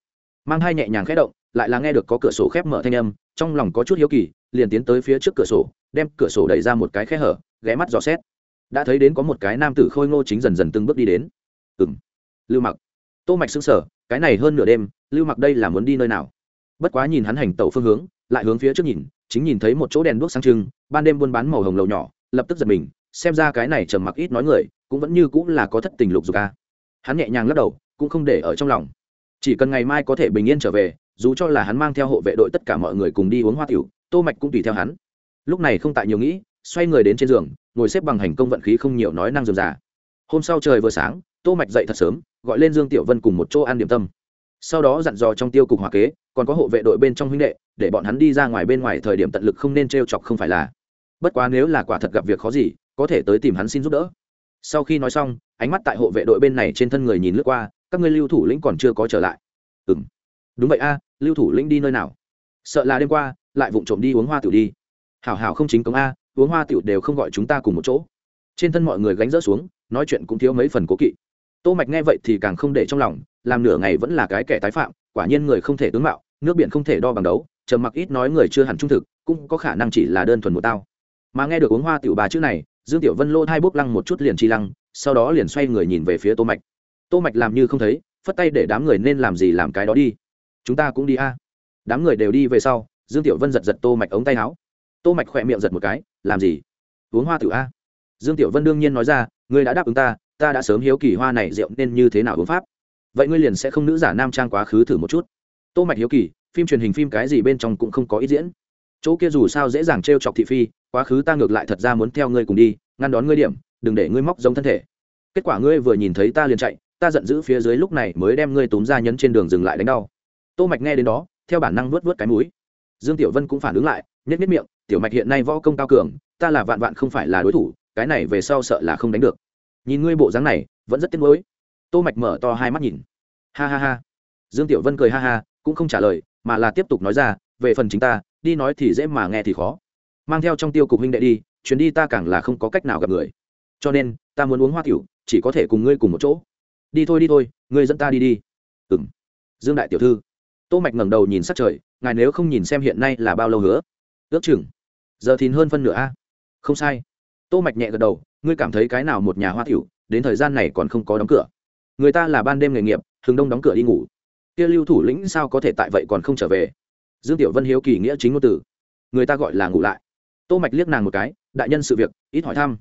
Mang hai nhẹ nhàng khẽ động, lại là nghe được có cửa sổ khép mở thanh âm, trong lòng có chút hiếu kỳ, liền tiến tới phía trước cửa sổ, đem cửa sổ đẩy ra một cái khe hở, ghé mắt dò xét. Đã thấy đến có một cái nam tử khôi ngô chính dần dần từng bước đi đến. Ừng lưu mặc. Tô mạch sững sờ cái này hơn nửa đêm, lưu mặc đây là muốn đi nơi nào? Bất quá nhìn hắn hành tẩu phương hướng, lại hướng phía trước nhìn, chính nhìn thấy một chỗ đèn đuốc sáng trưng, ban đêm buôn bán màu hồng lầu nhỏ, lập tức giật mình, xem ra cái này trầm mặc ít nói người, cũng vẫn như cũng là có thất tình lục dục ca hắn nhẹ nhàng lắc đầu, cũng không để ở trong lòng. Chỉ cần ngày mai có thể bình yên trở về, dù cho là hắn mang theo hộ vệ đội tất cả mọi người cùng đi uống hoa tiểu, tô mạch cũng tùy theo hắn. Lúc này không tại nhiều nghĩ, xoay người đến trên giường, ngồi xếp bằng hành công vận khí không nhiều nói năng dườm già. Hôm sau trời vừa sáng tô mạch dậy thật sớm, gọi lên dương tiểu vân cùng một chỗ ăn điểm tâm. Sau đó dặn dò trong tiêu cục hòa kế, còn có hộ vệ đội bên trong huynh đệ, để bọn hắn đi ra ngoài bên ngoài thời điểm tận lực không nên trêu chọc không phải là. Bất quá nếu là quả thật gặp việc khó gì, có thể tới tìm hắn xin giúp đỡ. Sau khi nói xong, ánh mắt tại hộ vệ đội bên này trên thân người nhìn lướt qua, các ngươi lưu thủ lĩnh còn chưa có trở lại. Ừ m đúng vậy a, lưu thủ lĩnh đi nơi nào? Sợ là đêm qua, lại vụng trộm đi uống hoa tiểu đi. Hảo hảo không chính công a, uống hoa tiểu đều không gọi chúng ta cùng một chỗ. Trên thân mọi người gánh rỡ xuống, nói chuyện cũng thiếu mấy phần cố kỵ tô mạch nghe vậy thì càng không để trong lòng, làm nửa ngày vẫn là cái kẻ tái phạm, quả nhiên người không thể tướng mạo, nước biển không thể đo bằng đấu, trầm mặc ít nói người chưa hẳn trung thực, cũng có khả năng chỉ là đơn thuần một tao. Mà nghe được uống hoa tiểu bà chữ này, dương tiểu vân lô hai bốc lăng một chút liền chi lăng, sau đó liền xoay người nhìn về phía tô mạch. Tô mạch làm như không thấy, phất tay để đám người nên làm gì làm cái đó đi. Chúng ta cũng đi a. Đám người đều đi về sau, dương tiểu vân giật giật tô mạch ống tay áo. Tô mạch khỏe miệng giật một cái, làm gì? Uống hoa tiểu a. Dương tiểu vân đương nhiên nói ra ngươi đã đáp ứng ta ta đã sớm hiếu kỳ hoa này rượu nên như thế nào uống pháp. Vậy ngươi liền sẽ không nữ giả nam trang quá khứ thử một chút. Tô mạch hiếu kỳ, phim truyền hình phim cái gì bên trong cũng không có ý diễn. Chỗ kia dù sao dễ dàng trêu chọc thị phi, quá khứ ta ngược lại thật ra muốn theo ngươi cùng đi, ngăn đón ngươi điểm, đừng để ngươi móc giống thân thể. Kết quả ngươi vừa nhìn thấy ta liền chạy, ta giận dữ phía dưới lúc này mới đem ngươi túm ra nhấn trên đường dừng lại đánh đau. Tô mạch nghe đến đó, theo bản năng nuốt nuốt cái mũi. Dương tiểu vân cũng phản ứng lại, nhếch nhếch miệng, tiểu mạch hiện nay võ công cao cường, ta là vạn vạn không phải là đối thủ, cái này về sau sợ là không đánh được nhìn ngươi bộ dáng này vẫn rất tiếc nuối. Tô mạch mở to hai mắt nhìn. Ha ha ha. Dương tiểu vân cười ha ha cũng không trả lời mà là tiếp tục nói ra về phần chính ta đi nói thì dễ mà nghe thì khó. Mang theo trong tiêu cục huynh đệ đi chuyến đi ta càng là không có cách nào gặp người. Cho nên ta muốn uống hoa tiểu chỉ có thể cùng ngươi cùng một chỗ. Đi thôi đi thôi ngươi dẫn ta đi đi. Ừm. Dương đại tiểu thư. Tô mạch ngẩng đầu nhìn sát trời ngài nếu không nhìn xem hiện nay là bao lâu nữa, ước chừng. Giờ thìn hơn phân nửa a. Không sai. Tô mạch nhẹ gật đầu ngươi cảm thấy cái nào một nhà hoa tiểu, đến thời gian này còn không có đóng cửa. Người ta là ban đêm nghề nghiệp, thường đông đóng cửa đi ngủ. Kia lưu thủ lĩnh sao có thể tại vậy còn không trở về? Dương tiểu vân hiếu kỳ nghĩa chính ngôn từ. Người ta gọi là ngủ lại. Tô mạch liếc nàng một cái, đại nhân sự việc, ít hỏi thăm.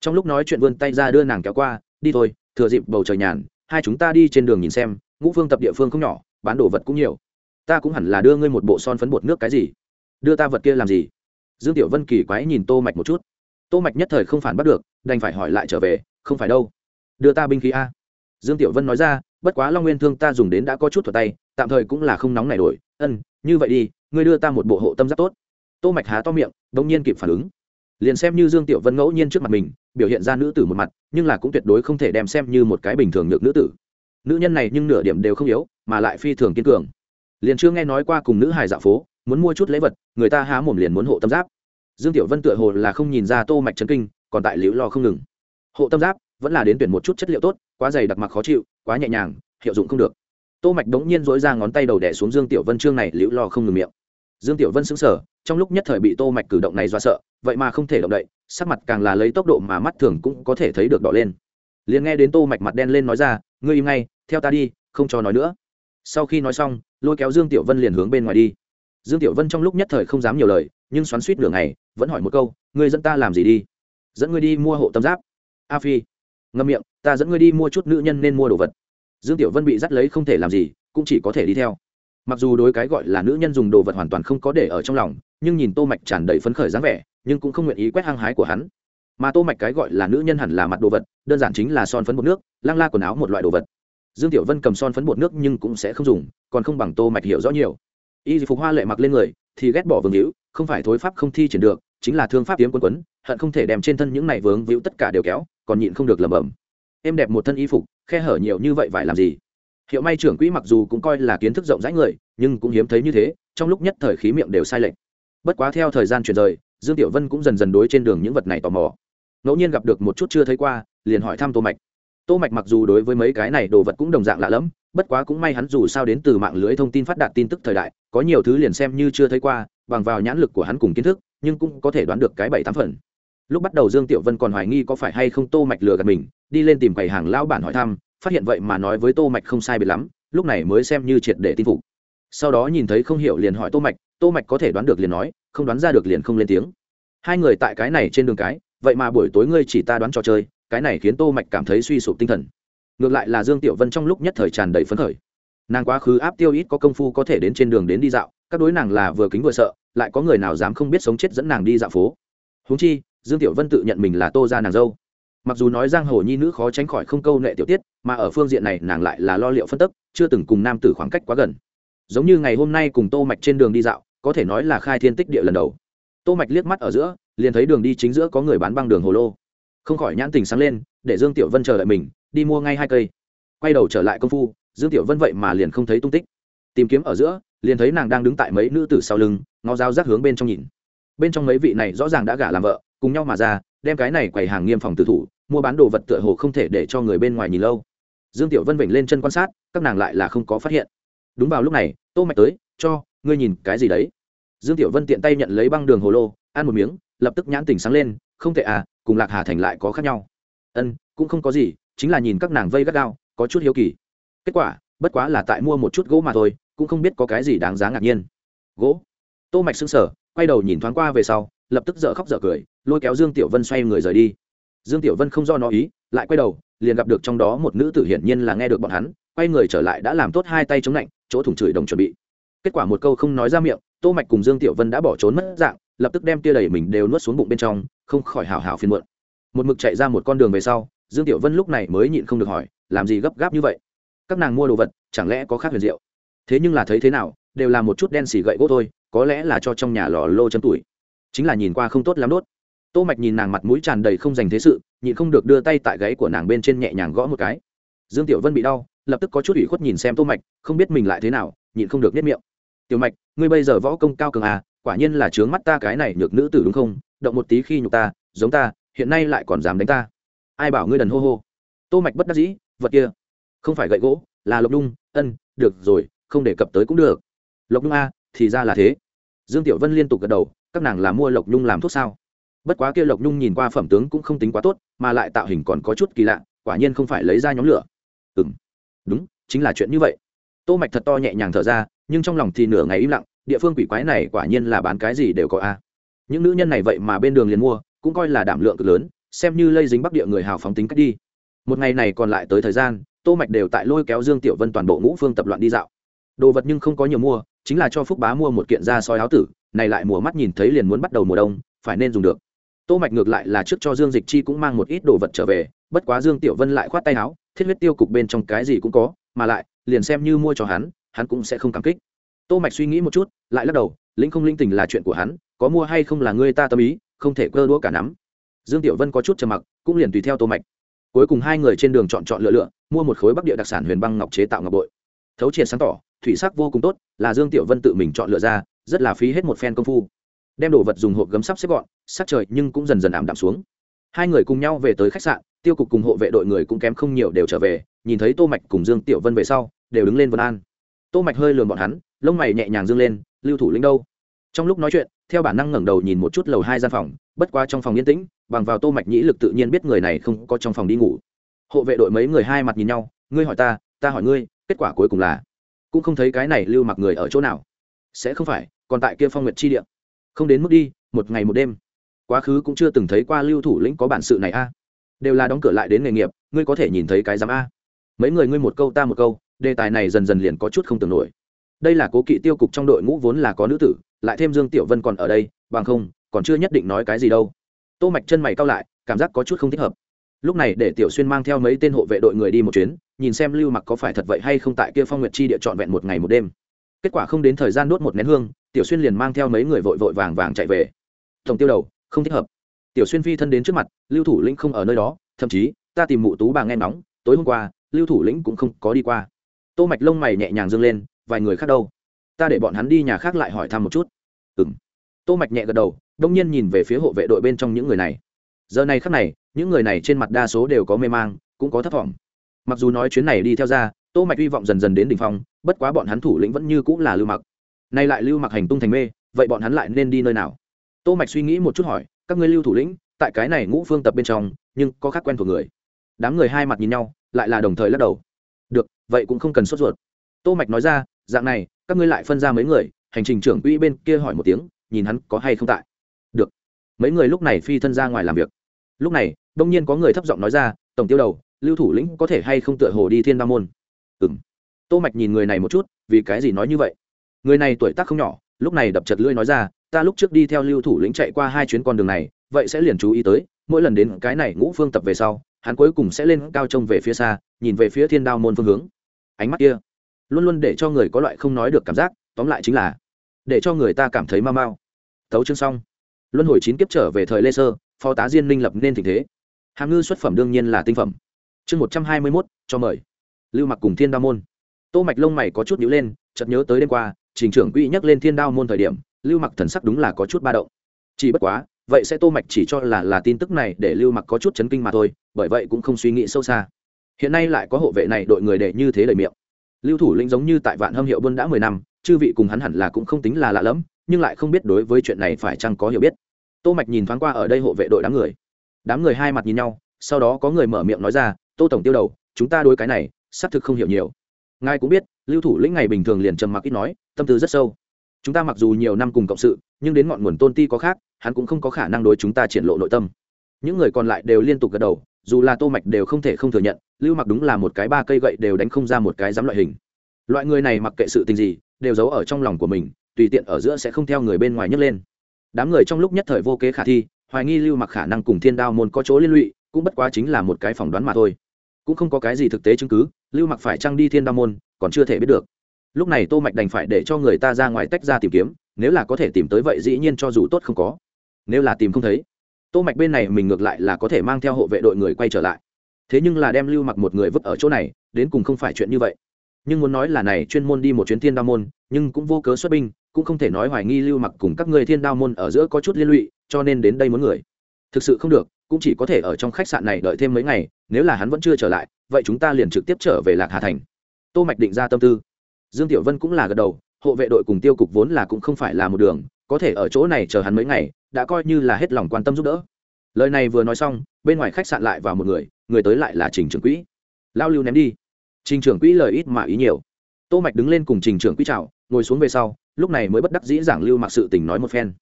Trong lúc nói chuyện vươn tay ra đưa nàng kéo qua, đi thôi, thừa dịp bầu trời nhàn, hai chúng ta đi trên đường nhìn xem, ngũ phương tập địa phương không nhỏ, bán đồ vật cũng nhiều. Ta cũng hẳn là đưa ngươi một bộ son phấn bột nước cái gì? Đưa ta vật kia làm gì? Dương tiểu vân kỳ quái nhìn tô mạch một chút tô mạch nhất thời không phản bắt được, đành phải hỏi lại trở về, không phải đâu. Đưa ta binh khí a. Dương tiểu vân nói ra, bất quá long nguyên thương ta dùng đến đã có chút thuật tay, tạm thời cũng là không nóng này đổi ân, như vậy đi, ngươi đưa ta một bộ hộ tâm giáp tốt. Tô mạch há to miệng, đống nhiên kịp phản ứng. Liền xem như dương tiểu vân ngẫu nhiên trước mặt mình, biểu hiện ra nữ tử một mặt, nhưng là cũng tuyệt đối không thể đem xem như một cái bình thường được nữ tử. Nữ nhân này nhưng nửa điểm đều không yếu, mà lại phi thường kiên cường. Liền chưa nghe nói qua cùng nữ hài dạo phố, muốn mua chút lễ vật, người ta há mồm liền muốn hộ tâm giáp dương tiểu vân tựa hồ là không nhìn ra tô mạch chấn kinh, còn tại liễu lo không ngừng. Hộ tâm giáp, vẫn là đến tuyển một chút chất liệu tốt, quá dày đặc mặc khó chịu, quá nhẹ nhàng, hiệu dụng không được. Tô mạch đống nhiên dỗi ra ngón tay đầu đẻ xuống dương tiểu vân trương này, liễu lo không ngừng miệng. Dương tiểu vân sững sờ, trong lúc nhất thời bị tô mạch cử động này do sợ, vậy mà không thể động đậy, sắc mặt càng là lấy tốc độ mà mắt thường cũng có thể thấy được đỏ lên. Liền nghe đến tô mạch mặt đen lên nói ra, ngươi im ngay, theo ta đi, không cho nói nữa. Sau khi nói xong, lôi kéo dương tiểu vân liền hướng bên ngoài đi. Dương tiểu vân trong lúc nhất thời không dám nhiều lời nhưng xoắn suýt nửa ngày, vẫn hỏi một câu, ngươi dẫn ta làm gì đi? Dẫn ngươi đi mua hộ tâm giáp. A phi. Ngâm miệng, ta dẫn ngươi đi mua chút nữ nhân nên mua đồ vật. Dương tiểu vân bị dắt lấy không thể làm gì, cũng chỉ có thể đi theo. Mặc dù đối cái gọi là nữ nhân dùng đồ vật hoàn toàn không có để ở trong lòng, nhưng nhìn tô mạch tràn đầy phấn khởi dáng vẻ, nhưng cũng không nguyện ý quét hăng hái của hắn. Mà tô mạch cái gọi là nữ nhân hẳn là mặt đồ vật, đơn giản chính là son phấn bột nước, lăng la quần áo một loại đồ vật. Dương tiểu vân cầm son phấn bột nước nhưng cũng sẽ không dùng, còn không bằng tô mạch hiểu rõ nhiều. Y phục hoa lệ mặc lên người thì ghét bỏ vương hữu, không phải thối pháp không thi triển được, chính là thương pháp tiếm quấn quấn, hận không thể đem trên thân những này vướng víu tất cả đều kéo, còn nhịn không được lẩm bẩm. Em đẹp một thân y phục, khe hở nhiều như vậy phải làm gì? Hiệu may trưởng quỹ mặc dù cũng coi là kiến thức rộng rãi người, nhưng cũng hiếm thấy như thế, trong lúc nhất thời khí miệng đều sai lệch. Bất quá theo thời gian chuyển rời, dương tiểu vân cũng dần dần đối trên đường những vật này tò mò. Ngẫu nhiên gặp được một chút chưa thấy qua, liền hỏi thăm tô mạch. Tô mạch mặc dù đối với mấy cái này đồ vật cũng đồng dạng lạ lẫm bất quá cũng may hắn dù sao đến từ mạng lưới thông tin phát đạt tin tức thời đại, có nhiều thứ liền xem như chưa thấy qua, bằng vào nhãn lực của hắn cùng kiến thức, nhưng cũng có thể đoán được cái bảy tám phần. Lúc bắt đầu dương tiểu vân còn hoài nghi có phải hay không tô mạch lừa gạt mình, đi lên tìm quầy hàng lão bản hỏi thăm, phát hiện vậy mà nói với tô mạch không sai biệt lắm, lúc này mới xem như triệt để tin phục. Sau đó nhìn thấy không hiểu liền hỏi tô mạch tô mạch có thể đoán được liền nói, không đoán ra được liền không lên tiếng. Hai người tại cái này trên đường cái, vậy mà buổi tối ngươi chỉ ta đoán trò chơi, cái này khiến tô mạch cảm thấy suy sụp tinh thần ngược lại là dương tiểu vân trong lúc nhất thời tràn đầy phấn khởi. Nàng quá khứ áp tiêu ít có công phu có thể đến trên đường đến đi dạo, các đối nàng là vừa kính vừa sợ, lại có người nào dám không biết sống chết dẫn nàng đi dạo phố. Húng chi, dương tiểu vân tự nhận mình là tô gia nàng dâu. Mặc dù nói giang hồ nhi nữ khó tránh khỏi không câu nệ tiểu tiết, mà ở phương diện này nàng lại là lo liệu phân tức, chưa từng cùng nam tử khoảng cách quá gần. Giống như ngày hôm nay cùng tô mạch trên đường đi dạo, có thể nói là khai thiên tích địa lần đầu. Tô mạch liếc mắt ở giữa, liền thấy đường đi chính giữa có người bán băng đường hồ lô. Không khỏi nhãn tình sáng lên, để dương tiểu vân chờ đợi mình đi mua ngay hai cây. Quay đầu trở lại công phu, dương tiểu vân vậy mà liền không thấy tung tích. Tìm kiếm ở giữa, liền thấy nàng đang đứng tại mấy nữ tử sau lưng, ngó dao rác hướng bên trong nhìn. Bên trong mấy vị này rõ ràng đã gả làm vợ, cùng nhau mà ra, đem cái này quầy hàng nghiêm phòng tử thủ, mua bán đồ vật tựa hồ không thể để cho người bên ngoài nhìn lâu. Dương tiểu vân vểnh lên chân quan sát, các nàng lại là không có phát hiện. Đúng vào lúc này, tô mạch tới, cho, ngươi nhìn cái gì đấy? Dương tiểu vân tiện tay nhận lấy băng đường hồ lô, ăn một miếng, lập tức nhãn tỉnh sáng lên, không thể à cùng lạc hà thành lại có khác nhau. Ân, cũng không có gì chính là nhìn các nàng vây gắt gao, có chút hiếu kỳ. Kết quả, bất quá là tại mua một chút gỗ mà thôi, cũng không biết có cái gì đáng giá ngạc nhiên. Gỗ. Tô mạch sững sờ, quay đầu nhìn thoáng qua về sau, lập tức dở khóc dở cười, lôi kéo dương tiểu vân xoay người rời đi. Dương tiểu vân không do nó ý, lại quay đầu, liền gặp được trong đó một nữ tử hiển nhiên là nghe được bọn hắn, quay người trở lại đã làm tốt hai tay chống lạnh, chỗ thủng chửi đồng chuẩn bị. Kết quả một câu không nói ra miệng, tô mạch cùng dương tiểu vân đã bỏ trốn mất dạng, lập tức đem tia đẩy mình đều nuốt xuống bụng bên trong, không khỏi hào hào phiền muộn. Một mực chạy ra một con đường về sau dương tiểu vân lúc này mới nhịn không được hỏi, làm gì gấp gáp như vậy? Các nàng mua đồ vật, chẳng lẽ có khác huyền diệu? Thế nhưng là thấy thế nào, đều là một chút đen xì gậy gỗ thôi, có lẽ là cho trong nhà lò lô chấm tuổi. Chính là nhìn qua không tốt lắm đốt. Tô mạch nhìn nàng mặt mũi tràn đầy không dành thế sự, nhịn không được đưa tay tại gáy của nàng bên trên nhẹ nhàng gõ một cái. Dương tiểu vân bị đau, lập tức có chút ủy khuất nhìn xem tô mạch, không biết mình lại thế nào, nhịn không được nếp miệng. Tiểu mạch, ngươi bây giờ võ công cao cường à quả nhiên là trướng mắt ta cái này nhược nữ tử đúng không? Động một tí khi nhục ta, giống ta, hiện nay lại còn dám đánh ta ai bảo ngươi đần hô hô? Tô mạch bất đắc dĩ, vật kia, không phải gậy gỗ, là lộc nhung, ân, được rồi, không đề cập tới cũng được. Lộc nhung a, thì ra là thế. Dương tiểu vân liên tục gật đầu, các nàng là mua lộc nhung làm thuốc sao? Bất quá kia lộc nhung nhìn qua phẩm tướng cũng không tính quá tốt, mà lại tạo hình còn có chút kỳ lạ, quả nhiên không phải lấy ra nhóm lửa. Ừ m đúng, chính là chuyện như vậy. Tô mạch thật to nhẹ nhàng thở ra, nhưng trong lòng thì nửa ngày im lặng, địa phương quỷ quái này quả nhiên là bán cái gì đều có a. Những nữ nhân này vậy mà bên đường liền mua, cũng coi là đảm lượng cực lớn xem như lây dính bắc địa người hào phóng tính cách đi. Một ngày này còn lại tới thời gian, tô mạch đều tại lôi kéo dương tiểu vân toàn bộ ngũ phương tập loạn đi dạo. Đồ vật nhưng không có nhiều mua, chính là cho phúc bá mua một kiện da soi áo tử, này lại mùa mắt nhìn thấy liền muốn bắt đầu mùa đông, phải nên dùng được. Tô mạch ngược lại là trước cho dương dịch chi cũng mang một ít đồ vật trở về, bất quá dương tiểu vân lại khoát tay áo, thiết huyết tiêu cục bên trong cái gì cũng có, mà lại, liền xem như mua cho hắn hắn cũng sẽ không cảm kích. Tô mạch suy nghĩ một chút, lại lắc đầu linh không linh tình là chuyện của hắn, có mua hay không là người ta tâm ý, không thể cơ đũa cả nắm dương tiểu vân có chút trầm mặc, cũng liền tùy theo tô mạch. Cuối cùng hai người trên đường chọn chọn lựa lựa, mua một khối bắc địa đặc sản huyền băng ngọc chế tạo ngọc bội. Thấu triệt sáng tỏ, thủy sắc vô cùng tốt, là dương tiểu vân tự mình chọn lựa ra, rất là phí hết một phen công phu. Đem đồ vật dùng hộp gấm sắp xếp gọn, sắc trời nhưng cũng dần dần ảm đạm xuống. Hai người cùng nhau về tới khách sạn, tiêu cục cùng hộ vệ đội người cũng kém không nhiều đều trở về, nhìn thấy tô mạch cùng dương tiểu vân về sau, đều đứng lên vân an. Tô mạch hơi lườm bọn hắn, lông mày nhẹ nhàng dương lên, lưu thủ lĩnh đâu? Trong lúc nói chuyện, theo bản năng ngẩng đầu nhìn một chút lầu hai gian phòng, bất quá trong phòng yên tĩnh bằng vào tô mạch nhĩ lực tự nhiên biết người này không có trong phòng đi ngủ. Hộ vệ đội mấy người hai mặt nhìn nhau, ngươi hỏi ta ta hỏi ngươi, kết quả cuối cùng là? Cũng không thấy cái này lưu mặc người ở chỗ nào. Sẽ không phải, còn tại kia phong nguyệt chi địa. Không đến mức đi, một ngày một đêm. Quá khứ cũng chưa từng thấy qua lưu thủ lĩnh có bản sự này a. Đều là đóng cửa lại đến nghề nghiệp, ngươi có thể nhìn thấy cái giám a. Mấy người ngươi một câu ta một câu, đề tài này dần dần liền có chút không tưởng nổi. Đây là cố kỵ tiêu cục trong đội ngũ vốn là có nữ tử, lại thêm dương tiểu vân còn ở đây, bằng không, còn chưa nhất định nói cái gì đâu tô mạch chân mày cao lại, cảm giác có chút không thích hợp. Lúc này để tiểu xuyên mang theo mấy tên hộ vệ đội người đi một chuyến, nhìn xem lưu mặc có phải thật vậy hay không tại kia phong nguyệt chi địa trọn vẹn một ngày một đêm. Kết quả không đến thời gian đốt một nén hương, tiểu xuyên liền mang theo mấy người vội vội vàng vàng chạy về. Tổng tiêu đầu, không thích hợp. Tiểu xuyên phi thân đến trước mặt, lưu thủ lĩnh không ở nơi đó, thậm chí, ta tìm mụ tú bà nghe nóng tối hôm qua, lưu thủ lĩnh cũng không có đi qua. Tô mạch lông mày nhẹ nhàng dâng lên, vài người khác đâu? Ta để bọn hắn đi nhà khác lại hỏi thăm một chút. Ừm. Tô mạch nhẹ gật đầu đông nhiên nhìn về phía hộ vệ đội bên trong những người này. Giờ này khắc này, những người này trên mặt đa số đều có mê mang, cũng có thất vọng. Mặc dù nói chuyến này đi theo ra, tô mạch hy vọng dần dần đến đỉnh phong, bất quá bọn hắn thủ lĩnh vẫn như cũng là lưu mặc. Nay lại lưu mặc hành tung thành mê, vậy bọn hắn lại nên đi nơi nào? Tô mạch suy nghĩ một chút hỏi, các ngươi lưu thủ lĩnh, tại cái này ngũ phương tập bên trong, nhưng có khác quen thuộc người. Đám người hai mặt nhìn nhau, lại là đồng thời lắc đầu. Được, vậy cũng không cần sốt ruột. Tô mạch nói ra, dạng này, các ngươi lại phân ra mấy người, hành trình trưởng quỹ bên kia hỏi một tiếng, nhìn hắn có hay không tại mấy người lúc này phi thân ra ngoài làm việc. Lúc này, đông nhiên có người thấp giọng nói ra, tổng tiêu đầu, lưu thủ lĩnh có thể hay không tựa hồ đi thiên ba môn? Ừm. Tô mạch nhìn người này một chút, vì cái gì nói như vậy? Người này tuổi tác không nhỏ, lúc này đập chật lưỡi nói ra, ta lúc trước đi theo lưu thủ lĩnh chạy qua hai chuyến con đường này, vậy sẽ liền chú ý tới, mỗi lần đến cái này ngũ phương tập về sau, hắn cuối cùng sẽ lên cao trông về phía xa, nhìn về phía thiên đao môn phương hướng. Ánh mắt kia luôn luôn để cho người có loại không nói được cảm giác, tóm lại chính là để cho người ta cảm thấy mau mau. Thấu chương xong luân hồi chín kiếp trở về thời lê sơ, phó tá diên minh lập nên tình thế. Hàm ngư xuất phẩm đương nhiên là tinh phẩm. Chương một trăm hai mươi mốt, cho mời. Lưu mặc cùng thiên đao môn. Tô mạch lông mày có chút nhíu lên, chợt nhớ tới đêm qua, trình trưởng quỹ nhắc lên thiên đao môn thời điểm, lưu mặc thần sắc đúng là có chút ba động. Chỉ bất quá, vậy sẽ tô mạch chỉ cho là là tin tức này để lưu mặc có chút chấn kinh mà thôi, bởi vậy cũng không suy nghĩ sâu xa. Hiện nay lại có hộ vệ này đội người để như thế lời miệng. Lưu thủ lĩnh giống như tại vạn hâm hiệu buôn đã mười năm, chư vị cùng hắn hẳn là cũng không tính là lạ lẫm nhưng lại không biết đối với chuyện này phải chăng có hiểu biết. Tô mạch nhìn thoáng qua ở đây hộ vệ đội đám người. Đám người hai mặt nhìn nhau, sau đó có người mở miệng nói ra, tô tổng tiêu đầu, chúng ta đối cái này, xác thực không hiểu nhiều. Ngài cũng biết, lưu thủ lĩnh ngày bình thường liền trầm mặc ít nói, tâm tư rất sâu. Chúng ta mặc dù nhiều năm cùng cộng sự, nhưng đến ngọn nguồn tôn ti có khác, hắn cũng không có khả năng đối chúng ta triển lộ nội tâm. Những người còn lại đều liên tục gật đầu, dù là tô mạch đều không thể không thừa nhận, lưu mặc đúng là một cái ba cây gậy đều đánh không ra một cái dám loại hình. Loại người này mặc kệ sự tình gì, đều giấu ở trong lòng của mình tùy tiện ở giữa sẽ không theo người bên ngoài nhấc lên. Đám người trong lúc nhất thời vô kế khả thi, hoài nghi lưu mặc khả năng cùng thiên đao môn có chỗ liên lụy, cũng bất quá chính là một cái phỏng đoán mà thôi. Cũng không có cái gì thực tế chứng cứ, lưu mặc phải trăng đi thiên đao môn, còn chưa thể biết được. Lúc này tô mạch đành phải để cho người ta ra ngoài tách ra tìm kiếm, nếu là có thể tìm tới vậy dĩ nhiên cho dù tốt không có. Nếu là tìm không thấy, tô mạch bên này mình ngược lại là có thể mang theo hộ vệ đội người quay trở lại. Thế nhưng là đem lưu mặc một người vứt ở chỗ này, đến cùng không phải chuyện như vậy. Nhưng muốn nói là này chuyên môn đi một chuyến thiên đao môn, nhưng cũng vô cớ xuất binh cũng không thể nói hoài nghi lưu mặc cùng các người thiên đao môn ở giữa có chút liên lụy, cho nên đến đây muốn người. Thực sự không được, cũng chỉ có thể ở trong khách sạn này đợi thêm mấy ngày, nếu là hắn vẫn chưa trở lại, vậy chúng ta liền trực tiếp trở về lạc hà thành. Tô mạch định ra tâm tư. Dương tiểu vân cũng là gật đầu, hộ vệ đội cùng tiêu cục vốn là cũng không phải là một đường, có thể ở chỗ này chờ hắn mấy ngày, đã coi như là hết lòng quan tâm giúp đỡ. Lời này vừa nói xong, bên ngoài khách sạn lại vào một người người tới lại là trình trưởng quỹ. Lao lưu ném đi. Trình trưởng quỹ lời ít mà ý nhiều. Tô mạch đứng lên cùng trình trưởng quỹ chào, ngồi xuống về sau lúc này mới bất đắc dĩ giảng lưu mặc sự tình nói một phen.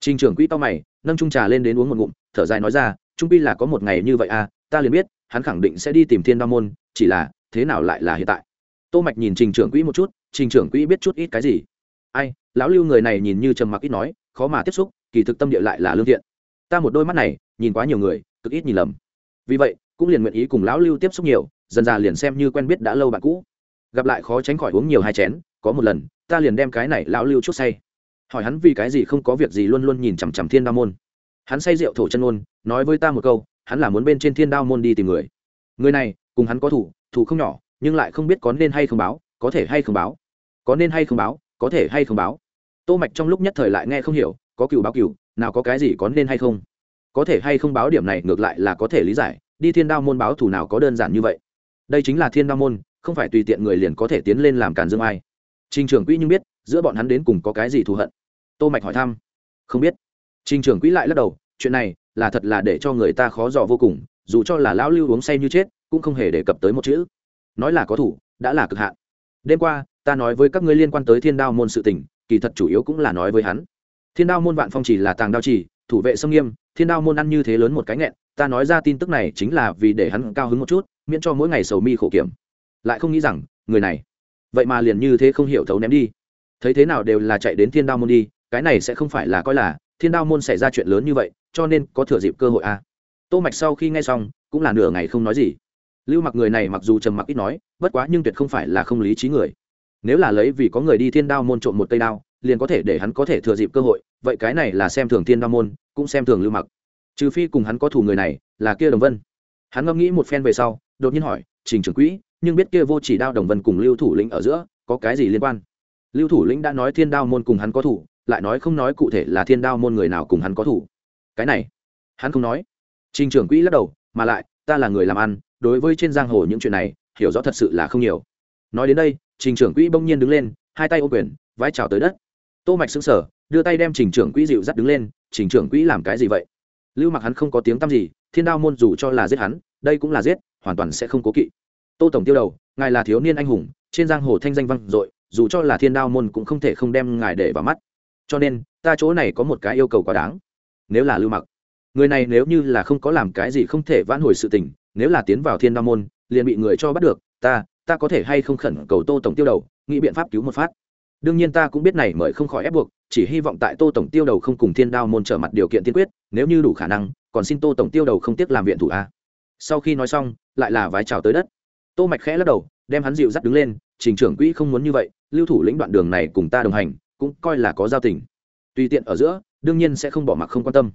Trình trưởng quỹ to mày, nâng chung trà lên đến uống một ngụm, thở dài nói ra, trung pi là có một ngày như vậy à ta liền biết, hắn khẳng định sẽ đi tìm thiên đao môn, chỉ là, thế nào lại là hiện tại? Tô mạch nhìn trình trưởng quỹ một chút, trình trưởng quỹ biết chút ít cái gì. Ai, lão lưu người này nhìn như trầm mặc ít nói, khó mà tiếp xúc, kỳ thực tâm địa lại là lương thiện. Ta một đôi mắt này, nhìn quá nhiều người, cực ít nhìn lầm. Vì vậy, cũng liền nguyện ý cùng lão lưu tiếp xúc nhiều, dần dà liền xem như quen biết đã lâu bạn cũ. Gặp lại khó tránh khỏi uống nhiều hai chén có một lần, ta liền đem cái này lão lưu chút say. Hỏi hắn vì cái gì không có việc gì luôn luôn nhìn chằm chằm thiên đao môn. Hắn say rượu thổ chân ôn nói với ta một câu, hắn là muốn bên trên thiên đao môn đi tìm người. Người này, cùng hắn có thủ thủ không nhỏ, nhưng lại không biết có nên hay không báo, có thể hay không báo. Có nên hay không báo, có thể hay không báo. Tô mạch trong lúc nhất thời lại nghe không hiểu, có cựu báo cựu nào có cái gì có nên hay không. Có thể hay không báo điểm này ngược lại là có thể lý giải, đi thiên đao môn báo thủ nào có đơn giản như vậy. Đây chính là thiên đao môn, không phải tùy tiện người liền có thể tiến lên làm càn dương ai trình trưởng quỹ nhưng biết, giữa bọn hắn đến cùng có cái gì thù hận. Tô mạch hỏi thăm. Không biết. Trình trưởng quỹ lại lắc đầu, chuyện này là thật là để cho người ta khó dò vô cùng, dù cho là lão lưu uống say như chết, cũng không hề đề cập tới một chữ. Nói là có thủ, đã là cực hạn. Đêm qua, ta nói với các ngươi liên quan tới thiên đao môn sự tình, kỳ thật chủ yếu cũng là nói với hắn. Thiên đao môn vạn phong chỉ là tàng đao chỉ, thủ vệ sông nghiêm, thiên đao môn ăn như thế lớn một cái nghẹn, ta nói ra tin tức này chính là vì để hắn cao hứng một chút, miễn cho mỗi ngày sầu mi khổ kiểm. Lại không nghĩ rằng, người này vậy mà liền như thế không hiểu thấu ném đi. Thấy thế nào đều là chạy đến thiên đao môn đi, cái này sẽ không phải là coi là thiên đao môn xảy ra chuyện lớn như vậy, cho nên có thừa dịp cơ hội à. tô mạch sau khi nghe xong, cũng là nửa ngày không nói gì. Lưu mặc người này mặc dù trầm mặc ít nói, bất quá nhưng tuyệt không phải là không lý trí người. Nếu là lấy vì có người đi thiên đao môn trộm một cây đao, liền có thể để hắn có thể thừa dịp cơ hội, vậy cái này là xem thường thiên đao môn, cũng xem thường lưu mặc. Trừ phi cùng hắn có thủ người này, là kia đồng vân. Hắn ngẫm nghĩ một phen về sau, đột nhiên hỏi, trình trưởng quỹ nhưng biết kia vô chỉ đao đồng vân cùng lưu thủ lĩnh ở giữa có cái gì liên quan? Lưu thủ lĩnh đã nói thiên đao môn cùng hắn có thủ, lại nói không nói cụ thể là thiên đao môn người nào cùng hắn có thủ. Cái này, hắn không nói. Trình trưởng quỹ lắc đầu, mà lại, ta là người làm ăn, đối với trên giang hồ những chuyện này, hiểu rõ thật sự là không nhiều. Nói đến đây, trình trưởng quỹ bỗng nhiên đứng lên, hai tay ô quyền, vai trào tới đất. Tô mạch sững sờ, đưa tay đem trình trưởng quỹ dịu dắt đứng lên, trình trưởng quỹ làm cái gì vậy? Lưu mặc hắn không có tiếng tăm gì, thiên đao môn dù cho là giết hắn, đây cũng là giết, hoàn toàn sẽ không cố kỵ tô tổng tiêu đầu, ngài là thiếu niên anh hùng, trên giang hồ thanh danh vang dội, dù cho là thiên đao môn cũng không thể không đem ngài để vào mắt. Cho nên, ta chỗ này có một cái yêu cầu quá đáng. Nếu là lưu mặc, người này nếu như là không có làm cái gì không thể vãn hồi sự tình, nếu là tiến vào thiên đao môn, liền bị người cho bắt được, ta ta có thể hay không khẩn cầu tô tổng tiêu đầu, nghĩ biện pháp cứu một phát. Đương nhiên ta cũng biết này mời không khỏi ép buộc, chỉ hy vọng tại tô tổng tiêu đầu không cùng thiên đao môn trở mặt điều kiện tiên quyết, nếu như đủ khả năng, còn xin tô tổng tiêu đầu không tiếc làm viện thủ a. Sau khi nói xong, lại là vái chào tới đất tô mạch khẽ lắc đầu, đem hắn dịu dắt đứng lên, trình trưởng quỹ không muốn như vậy, lưu thủ lĩnh đoạn đường này cùng ta đồng hành, cũng coi là có giao tình. Tùy tiện ở giữa, đương nhiên sẽ không bỏ mặc không quan tâm.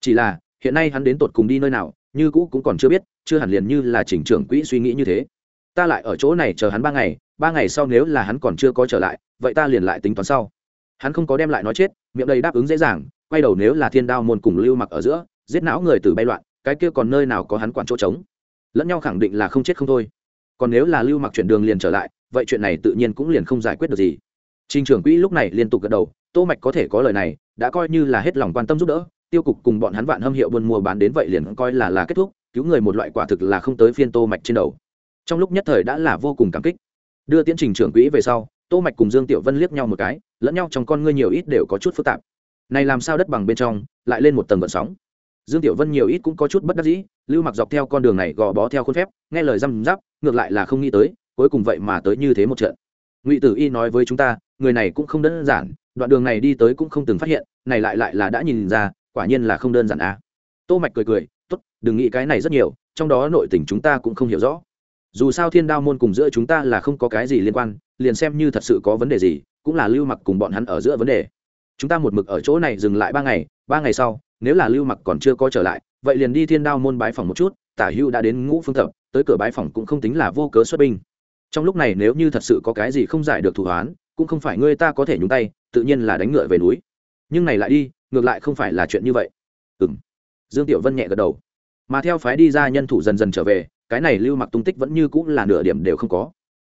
Chỉ là, hiện nay hắn đến tột cùng đi nơi nào, như cũ cũng còn chưa biết, chưa hẳn liền như là trình trưởng quỹ suy nghĩ như thế. Ta lại ở chỗ này chờ hắn ba ngày ba ngày sau nếu là hắn còn chưa có trở lại, vậy ta liền lại tính toán sau. Hắn không có đem lại nói chết, miệng đầy đáp ứng dễ dàng, quay đầu nếu là thiên đao môn cùng lưu mặc ở giữa, giết não người từ bay loạn, cái kia còn nơi nào có hắn quản chỗ trống. Lẫn nhau khẳng định là không chết không thôi còn nếu là lưu mặc chuyển đường liền trở lại, vậy chuyện này tự nhiên cũng liền không giải quyết được gì. Trình trưởng quỹ lúc này liên tục gật đầu, tô mạch có thể có lời này, đã coi như là hết lòng quan tâm giúp đỡ, tiêu cục cùng bọn hắn vạn hâm hiệu buôn mua bán đến vậy liền coi là là kết thúc, cứu người một loại quả thực là không tới phiên tô mạch trên đầu. Trong lúc nhất thời đã là vô cùng cảm kích. Đưa tiến trình trưởng quỹ về sau, tô mạch cùng dương tiểu vân liếc nhau một cái, lẫn nhau trong con ngươi nhiều ít đều có chút phức tạp. Này làm sao đất bằng bên trong, lại lên một tầng gợn sóng dương tiểu vân nhiều ít cũng có chút bất đắc dĩ, lưu mặc dọc theo con đường này gò bó theo khuôn phép, nghe lời răm rắp, ngược lại là không nghĩ tới, cuối cùng vậy mà tới như thế một trận. Ngụy tử y nói với chúng ta, người này cũng không đơn giản, đoạn đường này đi tới cũng không từng phát hiện, này lại lại là đã nhìn ra, quả nhiên là không đơn giản à. Tô mạch cười cười, tốt, đừng nghĩ cái này rất nhiều, trong đó nội tình chúng ta cũng không hiểu rõ. Dù sao thiên đao môn cùng giữa chúng ta là không có cái gì liên quan, liền xem như thật sự có vấn đề gì, cũng là lưu mặc cùng bọn hắn ở giữa vấn đề. Chúng ta một mực ở chỗ này dừng lại ba ngày ba ngày sau nếu là lưu mặc còn chưa có trở lại, vậy liền đi thiên đao môn bái phòng một chút, tả hưu đã đến ngũ phương thập, tới cửa bái phòng cũng không tính là vô cớ xuất binh. Trong lúc này nếu như thật sự có cái gì không giải được thủ hoán, cũng không phải ngươi ta có thể nhúng tay, tự nhiên là đánh ngựa về núi. Nhưng này lại đi, ngược lại không phải là chuyện như vậy. Ừ m dương tiểu vân nhẹ gật đầu. Mà theo phái đi ra nhân thủ dần dần trở về, cái này lưu mặc tung tích vẫn như cũng là nửa điểm đều không có.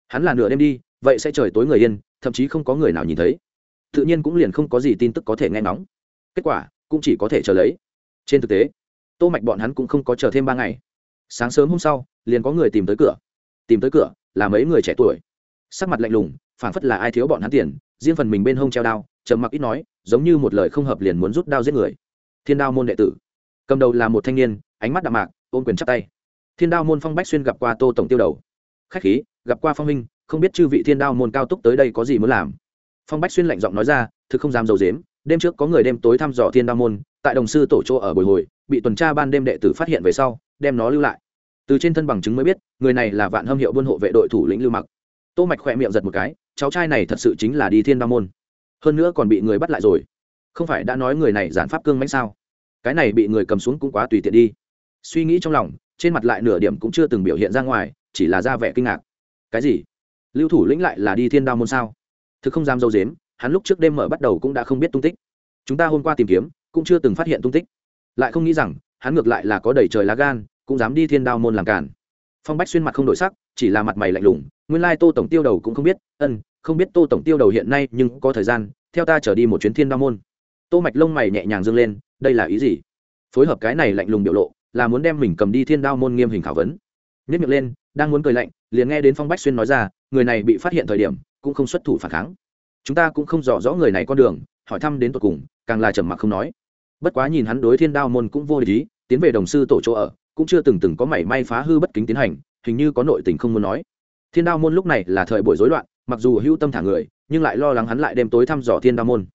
Hắn là nửa đêm đi, vậy sẽ trời tối người yên, thậm chí không có người nào nhìn thấy. Tự nhiên cũng liền không có gì tin tức có thể nghe ngóng. Kết quả cũng chỉ có thể chờ lấy. Trên thực tế, tô mạch bọn hắn cũng không có chờ thêm ba ngày. Sáng sớm hôm sau, liền có người tìm tới cửa. Tìm tới cửa là mấy người trẻ tuổi. Sắc mặt lạnh lùng, phảng phất là ai thiếu bọn hắn tiền, riêng phần mình bên hông treo đao, trầm mặc ít nói, giống như một lời không hợp liền muốn rút đao giết người. Thiên đao môn đệ tử. Cầm đầu là một thanh niên, ánh mắt đạm mạc, ôm quyền chắp tay. Thiên đao môn phong bách xuyên gặp qua tô tổng tiêu đầu. Khách khí, gặp qua phong minh, không biết chư vị thiên đao môn cao túc tới đây có gì muốn làm? Phong bách xuyên lạnh giọng nói ra, thực không dám dầu dếm đêm trước có người đêm tối thăm dò thiên đa môn, tại đồng sư tổ chỗ ở bồi hồi, bị tuần tra ban đêm đệ tử phát hiện về sau, đem nó lưu lại. Từ trên thân bằng chứng mới biết, người này là vạn hâm hiệu buôn hộ vệ đội thủ lĩnh lưu mặc. Tô mạch khỏe miệng giật một cái, cháu trai này thật sự chính là đi thiên đa môn. Hơn nữa còn bị người bắt lại rồi. Không phải đã nói người này giản pháp cương mãnh sao? Cái này bị người cầm xuống cũng quá tùy tiện đi. Suy nghĩ trong lòng, trên mặt lại nửa điểm cũng chưa từng biểu hiện ra ngoài, chỉ là ra vẻ kinh ngạc. Cái gì? Lưu thủ lĩnh lại là đi thiên đao môn sao? Thực không dám dâu dếm hắn lúc trước đêm mở bắt đầu cũng đã không biết tung tích. Chúng ta hôm qua tìm kiếm, cũng chưa từng phát hiện tung tích. Lại không nghĩ rằng, hắn ngược lại là có đầy trời lá gan, cũng dám đi thiên đao môn làm cản phong bách xuyên mặt không đổi sắc, chỉ là mặt mày lạnh lùng, nguyên lai tô tổng tiêu đầu cũng không biết, ân, không biết tô tổng tiêu đầu hiện nay nhưng có thời gian, theo ta trở đi một chuyến thiên đao môn. Tô mạch lông mày nhẹ nhàng dâng lên, đây là ý gì? Phối hợp cái này lạnh lùng biểu lộ, là muốn đem mình cầm đi thiên đao môn nghiêm hình khảo vấn. Nhất miệng lên, đang muốn cười lạnh, liền nghe đến phong bách xuyên nói ra, người này bị phát hiện thời điểm, cũng không xuất thủ phản kháng chúng ta cũng không rõ rõ người này con đường, hỏi thăm đến tột cùng, càng là trầm mặc không nói. Bất quá nhìn hắn đối thiên đao môn cũng vô lý tiến về đồng sư tổ chỗ ở, cũng chưa từng từng có mảy may phá hư bất kính tiến hành, hình như có nội tình không muốn nói. Thiên đao môn lúc này là thời buổi rối loạn, mặc dù hữu tâm thả người, nhưng lại lo lắng hắn lại đêm tối thăm dò thiên đao môn.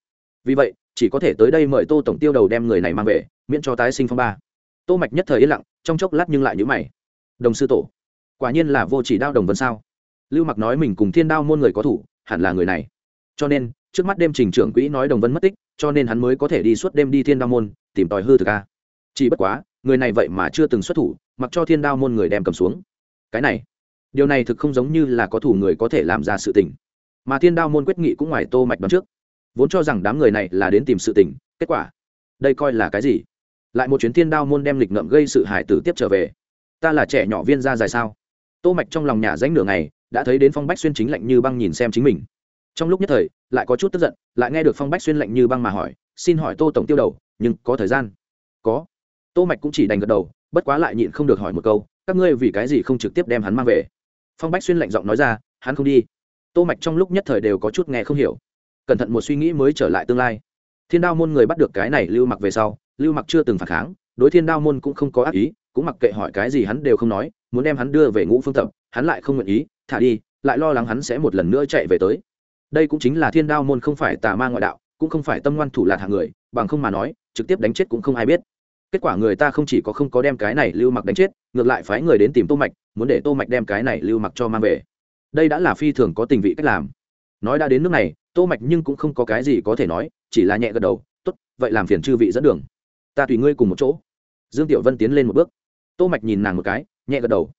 Vì vậy, chỉ có thể tới đây mời tô tổng tiêu đầu đem người này mang về, miễn cho tái sinh phong ba. Tô mạch nhất thời yên lặng, trong chốc lát nhưng lại nhíu mày. Đồng sư tổ, quả nhiên là vô chỉ đao đồng vân sao? Lưu mặc nói mình cùng thiên đao môn người có thủ, hẳn là người này cho nên, trước mắt đêm trình trưởng quỹ nói đồng vân mất tích, cho nên hắn mới có thể đi suốt đêm đi thiên đao môn, tìm tòi hư thực a. Chỉ bất quá, người này vậy mà chưa từng xuất thủ, mặc cho thiên đao môn người đem cầm xuống. Cái này, điều này thực không giống như là có thủ người có thể làm ra sự tình. Mà thiên đao môn quyết nghị cũng ngoài tô mạch đoán trước. Vốn cho rằng đám người này là đến tìm sự tình, kết quả, đây coi là cái gì? Lại một chuyến thiên đao môn đem lịch ngậm gây sự hải tử tiếp trở về. Ta là trẻ nhỏ viên ra dài sao? Tô mạch trong lòng nhà danh nửa ngày, đã thấy đến phong bách xuyên chính lạnh như băng nhìn xem chính mình trong lúc nhất thời, lại có chút tức giận, lại nghe được phong bách xuyên lạnh như băng mà hỏi, xin hỏi tô tổng tiêu đầu, nhưng có thời gian? Có. Tô mạch cũng chỉ đành gật đầu, bất quá lại nhịn không được hỏi một câu, các ngươi vì cái gì không trực tiếp đem hắn mang về? Phong bách xuyên lạnh giọng nói ra, hắn không đi. Tô mạch trong lúc nhất thời đều có chút nghe không hiểu. Cẩn thận một suy nghĩ mới trở lại tương lai. Thiên đao môn người bắt được cái này lưu mặc về sau, lưu mặc chưa từng phản kháng, đối thiên đao môn cũng không có ác ý, cũng mặc kệ hỏi cái gì hắn đều không nói, muốn đem hắn đưa về ngũ phương tập, hắn lại không nguyện ý, thả đi, lại lo lắng hắn sẽ một lần nữa chạy về tới đây cũng chính là thiên đao môn không phải tà ma ngoại đạo, cũng không phải tâm ngoan thủ lạc hạng người, bằng không mà nói, trực tiếp đánh chết cũng không ai biết. Kết quả người ta không chỉ có không có đem cái này lưu mặc đánh chết, ngược lại phái người đến tìm tô mạch, muốn để tô mạch đem cái này lưu mặc cho mang về. Đây đã là phi thường có tình vị cách làm. Nói đã đến nước này, tô mạch nhưng cũng không có cái gì có thể nói, chỉ là nhẹ gật đầu, tốt, vậy làm phiền chư vị dẫn đường. Ta tùy ngươi cùng một chỗ. Dương tiểu vân tiến lên một bước. Tô mạch nhìn nàng một cái, nhẹ gật đầu.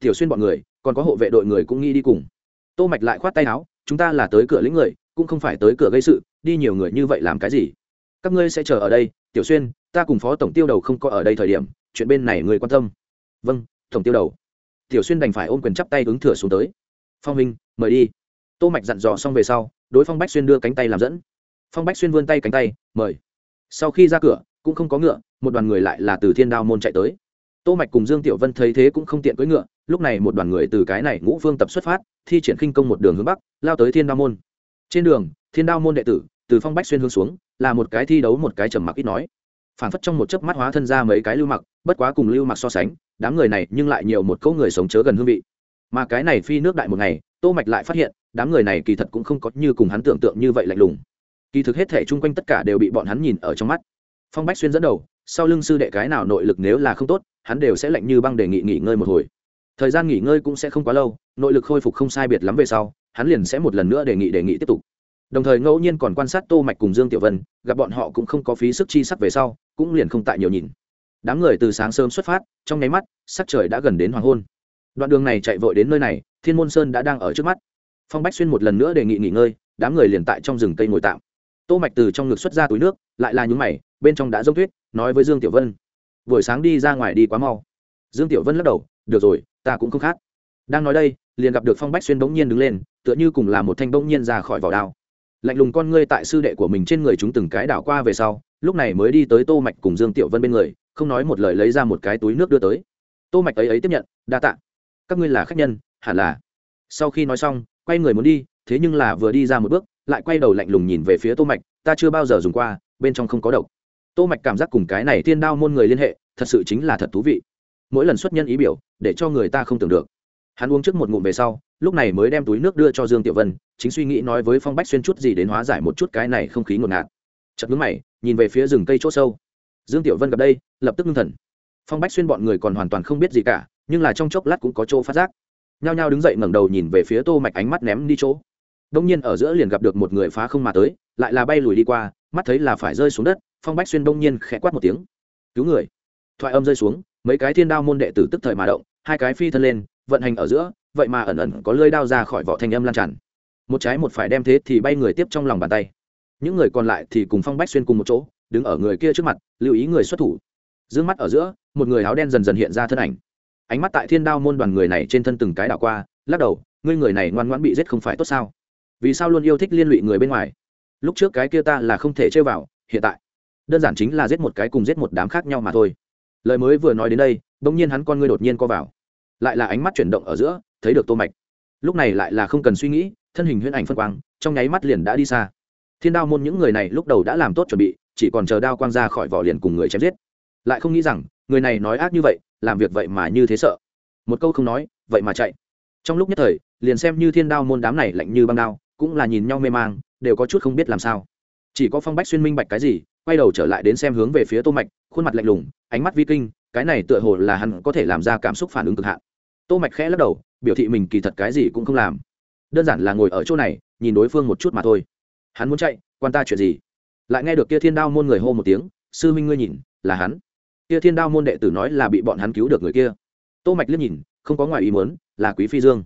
Tiểu xuyên bọn người, còn có hộ vệ đội người cũng nghĩ đi cùng. Tô mạch lại khoát tay áo chúng ta là tới cửa lĩnh người, cũng không phải tới cửa gây sự, đi nhiều người như vậy làm cái gì? Các ngươi sẽ chờ ở đây, tiểu xuyên, ta cùng phó tổng tiêu đầu không có ở đây thời điểm, chuyện bên này người quan tâm. Vâng tổng tiêu đầu. Tiểu xuyên đành phải ôm quyền chắp tay ứng thừa xuống tới. Phong minh, mời đi. Tô mạch dặn dò xong về sau, đối phong bách xuyên đưa cánh tay làm dẫn. Phong bách xuyên vươn tay cánh tay, mời. Sau khi ra cửa, cũng không có ngựa, một đoàn người lại là từ thiên đao môn chạy tới. Tô mạch cùng dương tiểu vân thấy thế cũng không tiện cưỡi ngựa lúc này một đoàn người từ cái này ngũ phương tập xuất phát, thi triển khinh công một đường hướng bắc, lao tới thiên đao môn. Trên đường, thiên đao môn đệ tử, từ phong bách xuyên hướng xuống, là một cái thi đấu một cái trầm mặc ít nói. Phản phất trong một chớp mắt hóa thân ra mấy cái lưu mặc, bất quá cùng lưu mặc so sánh, đám người này nhưng lại nhiều một câu người sống chớ gần hương vị. Mà cái này phi nước đại một ngày, tô mạch lại phát hiện, đám người này kỳ thật cũng không có như cùng hắn tưởng tượng như vậy lạnh lùng. Kỳ thực hết thể chung quanh tất cả đều bị bọn hắn nhìn ở trong mắt. Phong bách xuyên dẫn đầu, sau lưng sư đệ cái nào nội lực nếu là không tốt, hắn đều sẽ lạnh như băng đề nghị nghỉ ngơi một hồi thời gian nghỉ ngơi cũng sẽ không quá lâu, nội lực khôi phục không sai biệt lắm về sau, hắn liền sẽ một lần nữa đề nghị đề nghị tiếp tục. Đồng thời ngẫu nhiên còn quan sát tô mạch cùng dương tiểu vân, gặp bọn họ cũng không có phí sức chi sắc về sau, cũng liền không tại nhiều nhìn. Đám người từ sáng sớm xuất phát, trong nháy mắt, sắc trời đã gần đến hoàng hôn. Đoạn đường này chạy vội đến nơi này, thiên môn sơn đã đang ở trước mắt. Phong bách xuyên một lần nữa đề nghị nghỉ ngơi, đám người liền tại trong rừng cây ngồi tạm. Tô mạch từ trong ngực xuất ra túi nước, lại là nhúng mày, bên trong đã dốc tuyết, nói với dương tiểu vân, buổi sáng đi ra ngoài đi quá mau dương tiểu vân lắc đầu, được rồi, ta cũng không khác. Đang nói đây, liền gặp được phong bách xuyên bỗng nhiên đứng lên, tựa như cùng là một thanh bỗng nhiên ra khỏi vỏ đao. Lạnh lùng con ngươi tại sư đệ của mình trên người chúng từng cái đảo qua về sau, lúc này mới đi tới tô mạch cùng dương tiểu vân bên người, không nói một lời lấy ra một cái túi nước đưa tới. Tô mạch ấy ấy tiếp nhận, đa tạ. Các ngươi là khách nhân, hẳn là. Sau khi nói xong, quay người muốn đi, thế nhưng là vừa đi ra một bước, lại quay đầu lạnh lùng nhìn về phía tô mạch, ta chưa bao giờ dùng qua, bên trong không có độc. Tô mạch cảm giác cùng cái này tiên đao môn người liên hệ, thật sự chính là thật thú vị mỗi lần xuất nhân ý biểu, để cho người ta không tưởng được. Hắn uống trước một ngụm về sau, lúc này mới đem túi nước đưa cho dương tiểu vân, chính suy nghĩ nói với phong bách xuyên chút gì đến hóa giải một chút cái này không khí ngột ngạt. Chật ngứng mày, nhìn về phía rừng cây chỗ sâu. Dương tiểu vân gặp đây, lập tức ngưng thần. Phong bách xuyên bọn người còn hoàn toàn không biết gì cả, nhưng là trong chốc lát cũng có chỗ phát giác. Nhao nhao đứng dậy ngẩng đầu nhìn về phía tô mạch ánh mắt ném đi chỗ. Đông nhiên ở giữa liền gặp được một người phá không mà tới, lại là bay lùi đi qua, mắt thấy là phải rơi xuống đất, phong bách xuyên đông nhiên khẽ quát một tiếng. Cứu người! Thoại âm rơi xuống, mấy cái thiên đao môn đệ tử tức thời mà động, hai cái phi thân lên, vận hành ở giữa, vậy mà ẩn ẩn có lưỡi đao ra khỏi vỏ thanh âm lan tràn. Một trái một phải đem thế thì bay người tiếp trong lòng bàn tay. Những người còn lại thì cùng phong bách xuyên cùng một chỗ, đứng ở người kia trước mặt, lưu ý người xuất thủ. D mắt ở giữa, một người áo đen dần dần hiện ra thân ảnh. Ánh mắt tại thiên đao môn đoàn người này trên thân từng cái đảo qua, lắc đầu, ngươi người này ngoan ngoãn bị giết không phải tốt sao? Vì sao luôn yêu thích liên lụy người bên ngoài? Lúc trước cái kia ta là không thể chơi vào, hiện tại, đơn giản chính là giết một cái cùng giết một đám khác nhau mà thôi lời mới vừa nói đến đây, bỗng nhiên hắn con ngươi đột nhiên co vào. Lại là ánh mắt chuyển động ở giữa, thấy được tô mạch. Lúc này lại là không cần suy nghĩ, thân hình huyễn ảnh phân quang, trong nháy mắt liền đã đi xa. Thiên đao môn những người này lúc đầu đã làm tốt chuẩn bị, chỉ còn chờ đao quang ra khỏi vỏ liền cùng người chém giết. Lại không nghĩ rằng, người này nói ác như vậy, làm việc vậy mà như thế sợ. Một câu không nói, vậy mà chạy. Trong lúc nhất thời, liền xem như thiên đao môn đám này lạnh như băng đao, cũng là nhìn nhau mê mang, đều có chút không biết làm sao. Chỉ có phong bách xuyên minh bạch cái gì quay đầu trở lại đến xem hướng về phía tô mạch, khuôn mặt lạnh lùng, ánh mắt vi kinh, cái này tựa hồ là hắn có thể làm ra cảm xúc phản ứng cực hạn. Tô mạch khẽ lắc đầu, biểu thị mình kỳ thật cái gì cũng không làm. Đơn giản là ngồi ở chỗ này, nhìn đối phương một chút mà thôi. Hắn muốn chạy, quan ta chuyện gì? Lại nghe được kia thiên đao môn người hô một tiếng, sư minh ngươi nhìn, là hắn. Kia thiên đao môn đệ tử nói là bị bọn hắn cứu được người kia. Tô mạch liếc nhìn, không có ngoài ý muốn, là quý phi dương.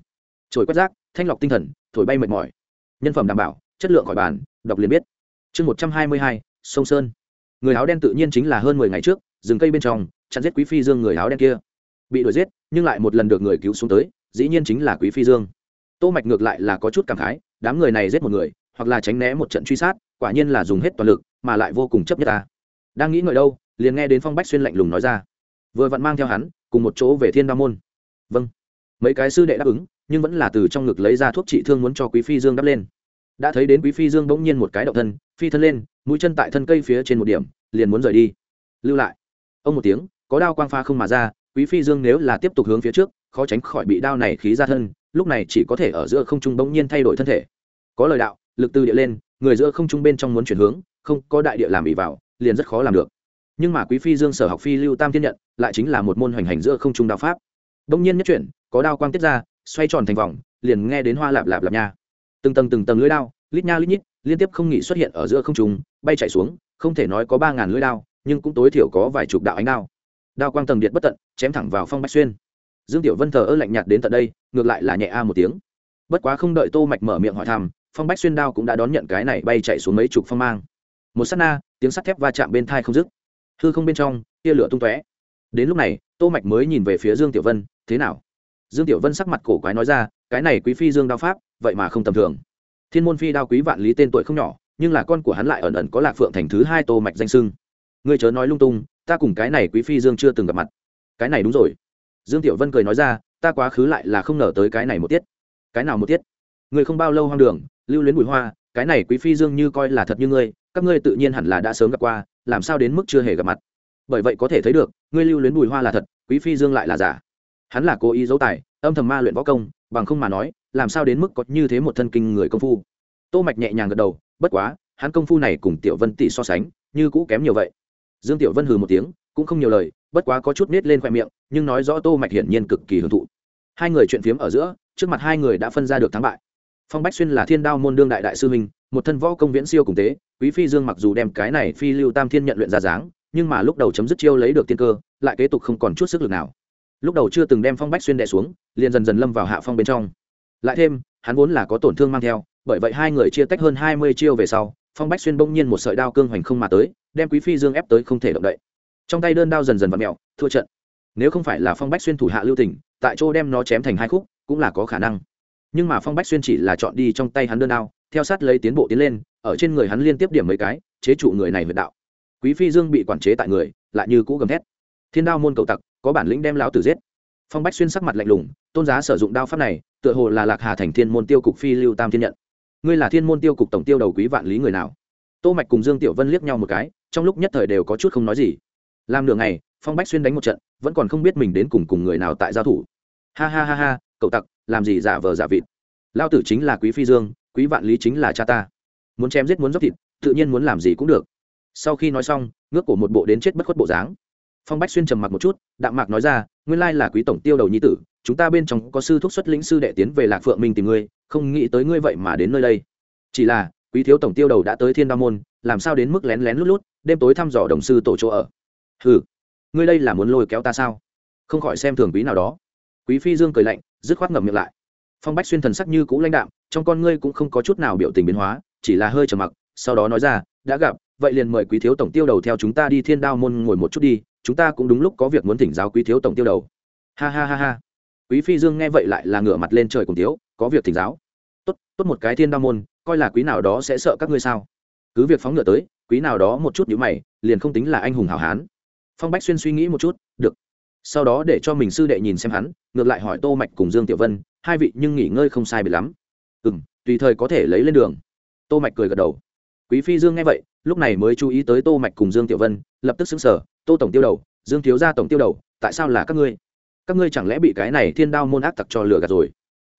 Trồi quét rác, thanh lọc tinh thần, thổi bay mệt mỏi. Nhân phẩm đảm bảo, chất lượng khỏi bàn, đọc liền biết. Chương một trăm hai mươi hai sông sơn. Người áo đen tự nhiên chính là hơn mười ngày trước, rừng cây bên trong, chặn giết quý phi dương người áo đen kia. Bị đuổi giết, nhưng lại một lần được người cứu xuống tới, dĩ nhiên chính là quý phi dương. Tô mạch ngược lại là có chút cảm khái, đám người này giết một người, hoặc là tránh né một trận truy sát, quả nhiên là dùng hết toàn lực, mà lại vô cùng chấp nhất ta. Đang nghĩ ngợi đâu, liền nghe đến phong bách xuyên lạnh lùng nói ra. Vừa vặn mang theo hắn, cùng một chỗ về thiên đa môn. Vâng. Mấy cái sư đệ đáp ứng, nhưng vẫn là từ trong ngực lấy ra thuốc trị thương muốn cho quý phi dương đắp lên đã thấy đến quý phi dương bỗng nhiên một cái động thân, phi thân lên, mũi chân tại thân cây phía trên một điểm, liền muốn rời đi. Lưu lại. Ông một tiếng, có đao quang pha không mà ra, quý phi dương nếu là tiếp tục hướng phía trước, khó tránh khỏi bị đao này khí ra thân, lúc này chỉ có thể ở giữa không trung bỗng nhiên thay đổi thân thể. Có lời đạo, lực từ địa lên, người giữa không trung bên trong muốn chuyển hướng, không có đại địa làm ỉ vào, liền rất khó làm được. Nhưng mà quý phi dương sở học phi lưu tam thiên nhận, lại chính là một môn hoành hành giữa không trung đao pháp. Bỗng nhiên nhất chuyển, có đao quang tiết ra, xoay tròn thành vòng, liền nghe đến hoa lạp lạp lạp nha từng tầng từng tầng lưỡi đao, lít nha lít nhít, liên tiếp không nghỉ xuất hiện ở giữa không trung, bay chạy xuống, không thể nói có ba ngàn lưỡi đao, nhưng cũng tối thiểu có vài chục đạo ánh đao. Đao quang tầng điện bất tận, chém thẳng vào phong bách xuyên. Dương tiểu vân thờ ơ lạnh nhạt đến tận đây, ngược lại là nhẹ a một tiếng. Bất quá không đợi tô mạch mở miệng hỏi thăm, phong bách xuyên đao cũng đã đón nhận cái này bay chạy xuống mấy chục phong mang. Một sát na, tiếng sắt thép va chạm bên thai không dứt. Hư không bên trong, tia lửa tung tóe. Đến lúc này, tô mạch mới nhìn về phía dương tiểu vân, thế nào? Dương tiểu vân sắc mặt cổ quái nói ra, cái này quý phi dương đao pháp vậy mà không tầm thường. Thiên môn phi đao quý vạn lý tên tuổi không nhỏ, nhưng là con của hắn lại ẩn ẩn có lạc phượng thành thứ hai tô mạch danh sưng ngươi chớ nói lung tung, ta cùng cái này quý phi dương chưa từng gặp mặt. Cái này đúng rồi. Dương tiểu vân cười nói ra, ta quá khứ lại là không ngờ tới cái này một tiết. Cái nào một tiết? Người không bao lâu hoang đường, lưu luyến bùi hoa, cái này quý phi dương như coi là thật như ngươi, các ngươi tự nhiên hẳn là đã sớm gặp qua, làm sao đến mức chưa hề gặp mặt? Bởi vậy có thể thấy được, ngươi lưu luyến bùi hoa là thật, quý phi dương lại là giả. Hắn là cố ý giấu tài, âm thầm ma luyện võ công bằng không mà nói, làm sao đến mức có như thế một thân kinh người công phu? Tô mạch nhẹ nhàng gật đầu, bất quá, hắn công phu này cùng tiểu vân tỷ so sánh, như cũ kém nhiều vậy. Dương tiểu vân hừ một tiếng, cũng không nhiều lời, bất quá có chút nết lên khoe miệng, nhưng nói rõ tô mạch hiển nhiên cực kỳ hưởng thụ. Hai người chuyện phiếm ở giữa, trước mặt hai người đã phân ra được thắng bại. Phong bách xuyên là thiên đao môn đương đại đại sư huynh một thân võ công viễn siêu cùng tế quý phi dương mặc dù đem cái này phi lưu tam thiên nhận luyện ra dáng, nhưng mà lúc đầu chấm dứt chiêu lấy được tiên cơ, lại kế tục không còn chút sức lực nào lúc đầu chưa từng đem phong bách xuyên đè xuống, liền dần dần lâm vào hạ phong bên trong. Lại thêm, hắn vốn là có tổn thương mang theo, bởi vậy hai người chia tách hơn hai mươi chiêu về sau, phong bách xuyên bỗng nhiên một sợi đao cương hoành không mà tới, đem quý phi dương ép tới không thể động đậy. Trong tay đơn đao dần dần vặn mẹo, thua trận. Nếu không phải là phong bách xuyên thủ hạ lưu tỉnh tại chỗ đem nó chém thành hai khúc, cũng là có khả năng. Nhưng mà phong bách xuyên chỉ là chọn đi trong tay hắn đơn đao, theo sát lấy tiến bộ tiến lên, ở trên người hắn liên tiếp điểm mấy cái, chế trụ người này huyệt đạo. Quý phi dương bị quản chế tại người, lại như cũ gầm thét. Thiên đao môn cầu tặc có bản lĩnh đem lão tử giết. Phong bách xuyên sắc mặt lạnh lùng, tôn giá sử dụng đao pháp này, tựa hồ là lạc hà thành thiên môn tiêu cục phi lưu tam thiên nhận. Ngươi là thiên môn tiêu cục tổng tiêu đầu quý vạn lý người nào? Tô mạch cùng dương tiểu vân liếc nhau một cái, trong lúc nhất thời đều có chút không nói gì. Làm nửa ngày, phong bách xuyên đánh một trận, vẫn còn không biết mình đến cùng cùng người nào tại giao thủ. Ha ha ha ha, cậu tặc, làm gì giả vờ giả vịt? Lao tử chính là quý phi dương, quý vạn lý chính là cha ta. Muốn chém giết muốn dốc thịt, tự nhiên muốn làm gì cũng được. Sau khi nói xong, ngước cổ một bộ đến chết bất khuất bộ dáng phong bách xuyên trầm mặc một chút, đạm mạc nói ra, nguyên lai là quý tổng tiêu đầu nhi tử, chúng ta bên trong có sư thúc xuất lĩnh sư đệ tiến về lạc phượng minh tìm ngươi, không nghĩ tới ngươi vậy mà đến nơi đây. Chỉ là, quý thiếu tổng tiêu đầu đã tới thiên đa môn, làm sao đến mức lén lén lút lút, đêm tối thăm dò đồng sư tổ chỗ ở? Ừ ngươi đây là muốn lôi kéo ta sao? Không khỏi xem thường quý nào đó. Quý phi dương cười lạnh, dứt khoát ngậm miệng lại. Phong bách xuyên thần sắc như cũ lãnh đạm, trong con ngươi cũng không có chút nào biểu tình biến hóa, chỉ là hơi trầm mặc, sau đó nói ra, đã gặp, vậy liền mời quý thiếu tổng tiêu đầu theo chúng ta đi thiên đao môn ngồi một chút đi chúng ta cũng đúng lúc có việc muốn thỉnh giáo quý thiếu tổng tiêu đầu. Ha ha ha ha. Quý phi dương nghe vậy lại là ngửa mặt lên trời cùng tiếu có việc thỉnh giáo. Tốt tốt một cái thiên đa môn, coi là quý nào đó sẽ sợ các ngươi sao. Cứ việc phóng ngựa tới, quý nào đó một chút nhữ mày, liền không tính là anh hùng hảo hán. Phong bách xuyên suy nghĩ một chút, được. Sau đó để cho mình sư đệ nhìn xem hắn, ngược lại hỏi tô mạch cùng dương tiểu vân, hai vị nhưng nghỉ ngơi không sai biệt lắm. Ừ tùy thời có thể lấy lên đường. Tô mạch cười gật đầu. Quý phi dương nghe vậy lúc này mới chú ý tới tô mạch cùng dương tiểu vân, lập tức xứng sở tô tổng tiêu đầu, dương thiếu gia tổng tiêu đầu, tại sao là các ngươi? Các ngươi chẳng lẽ bị cái này thiên đao môn ác tặc cho lừa gạt rồi?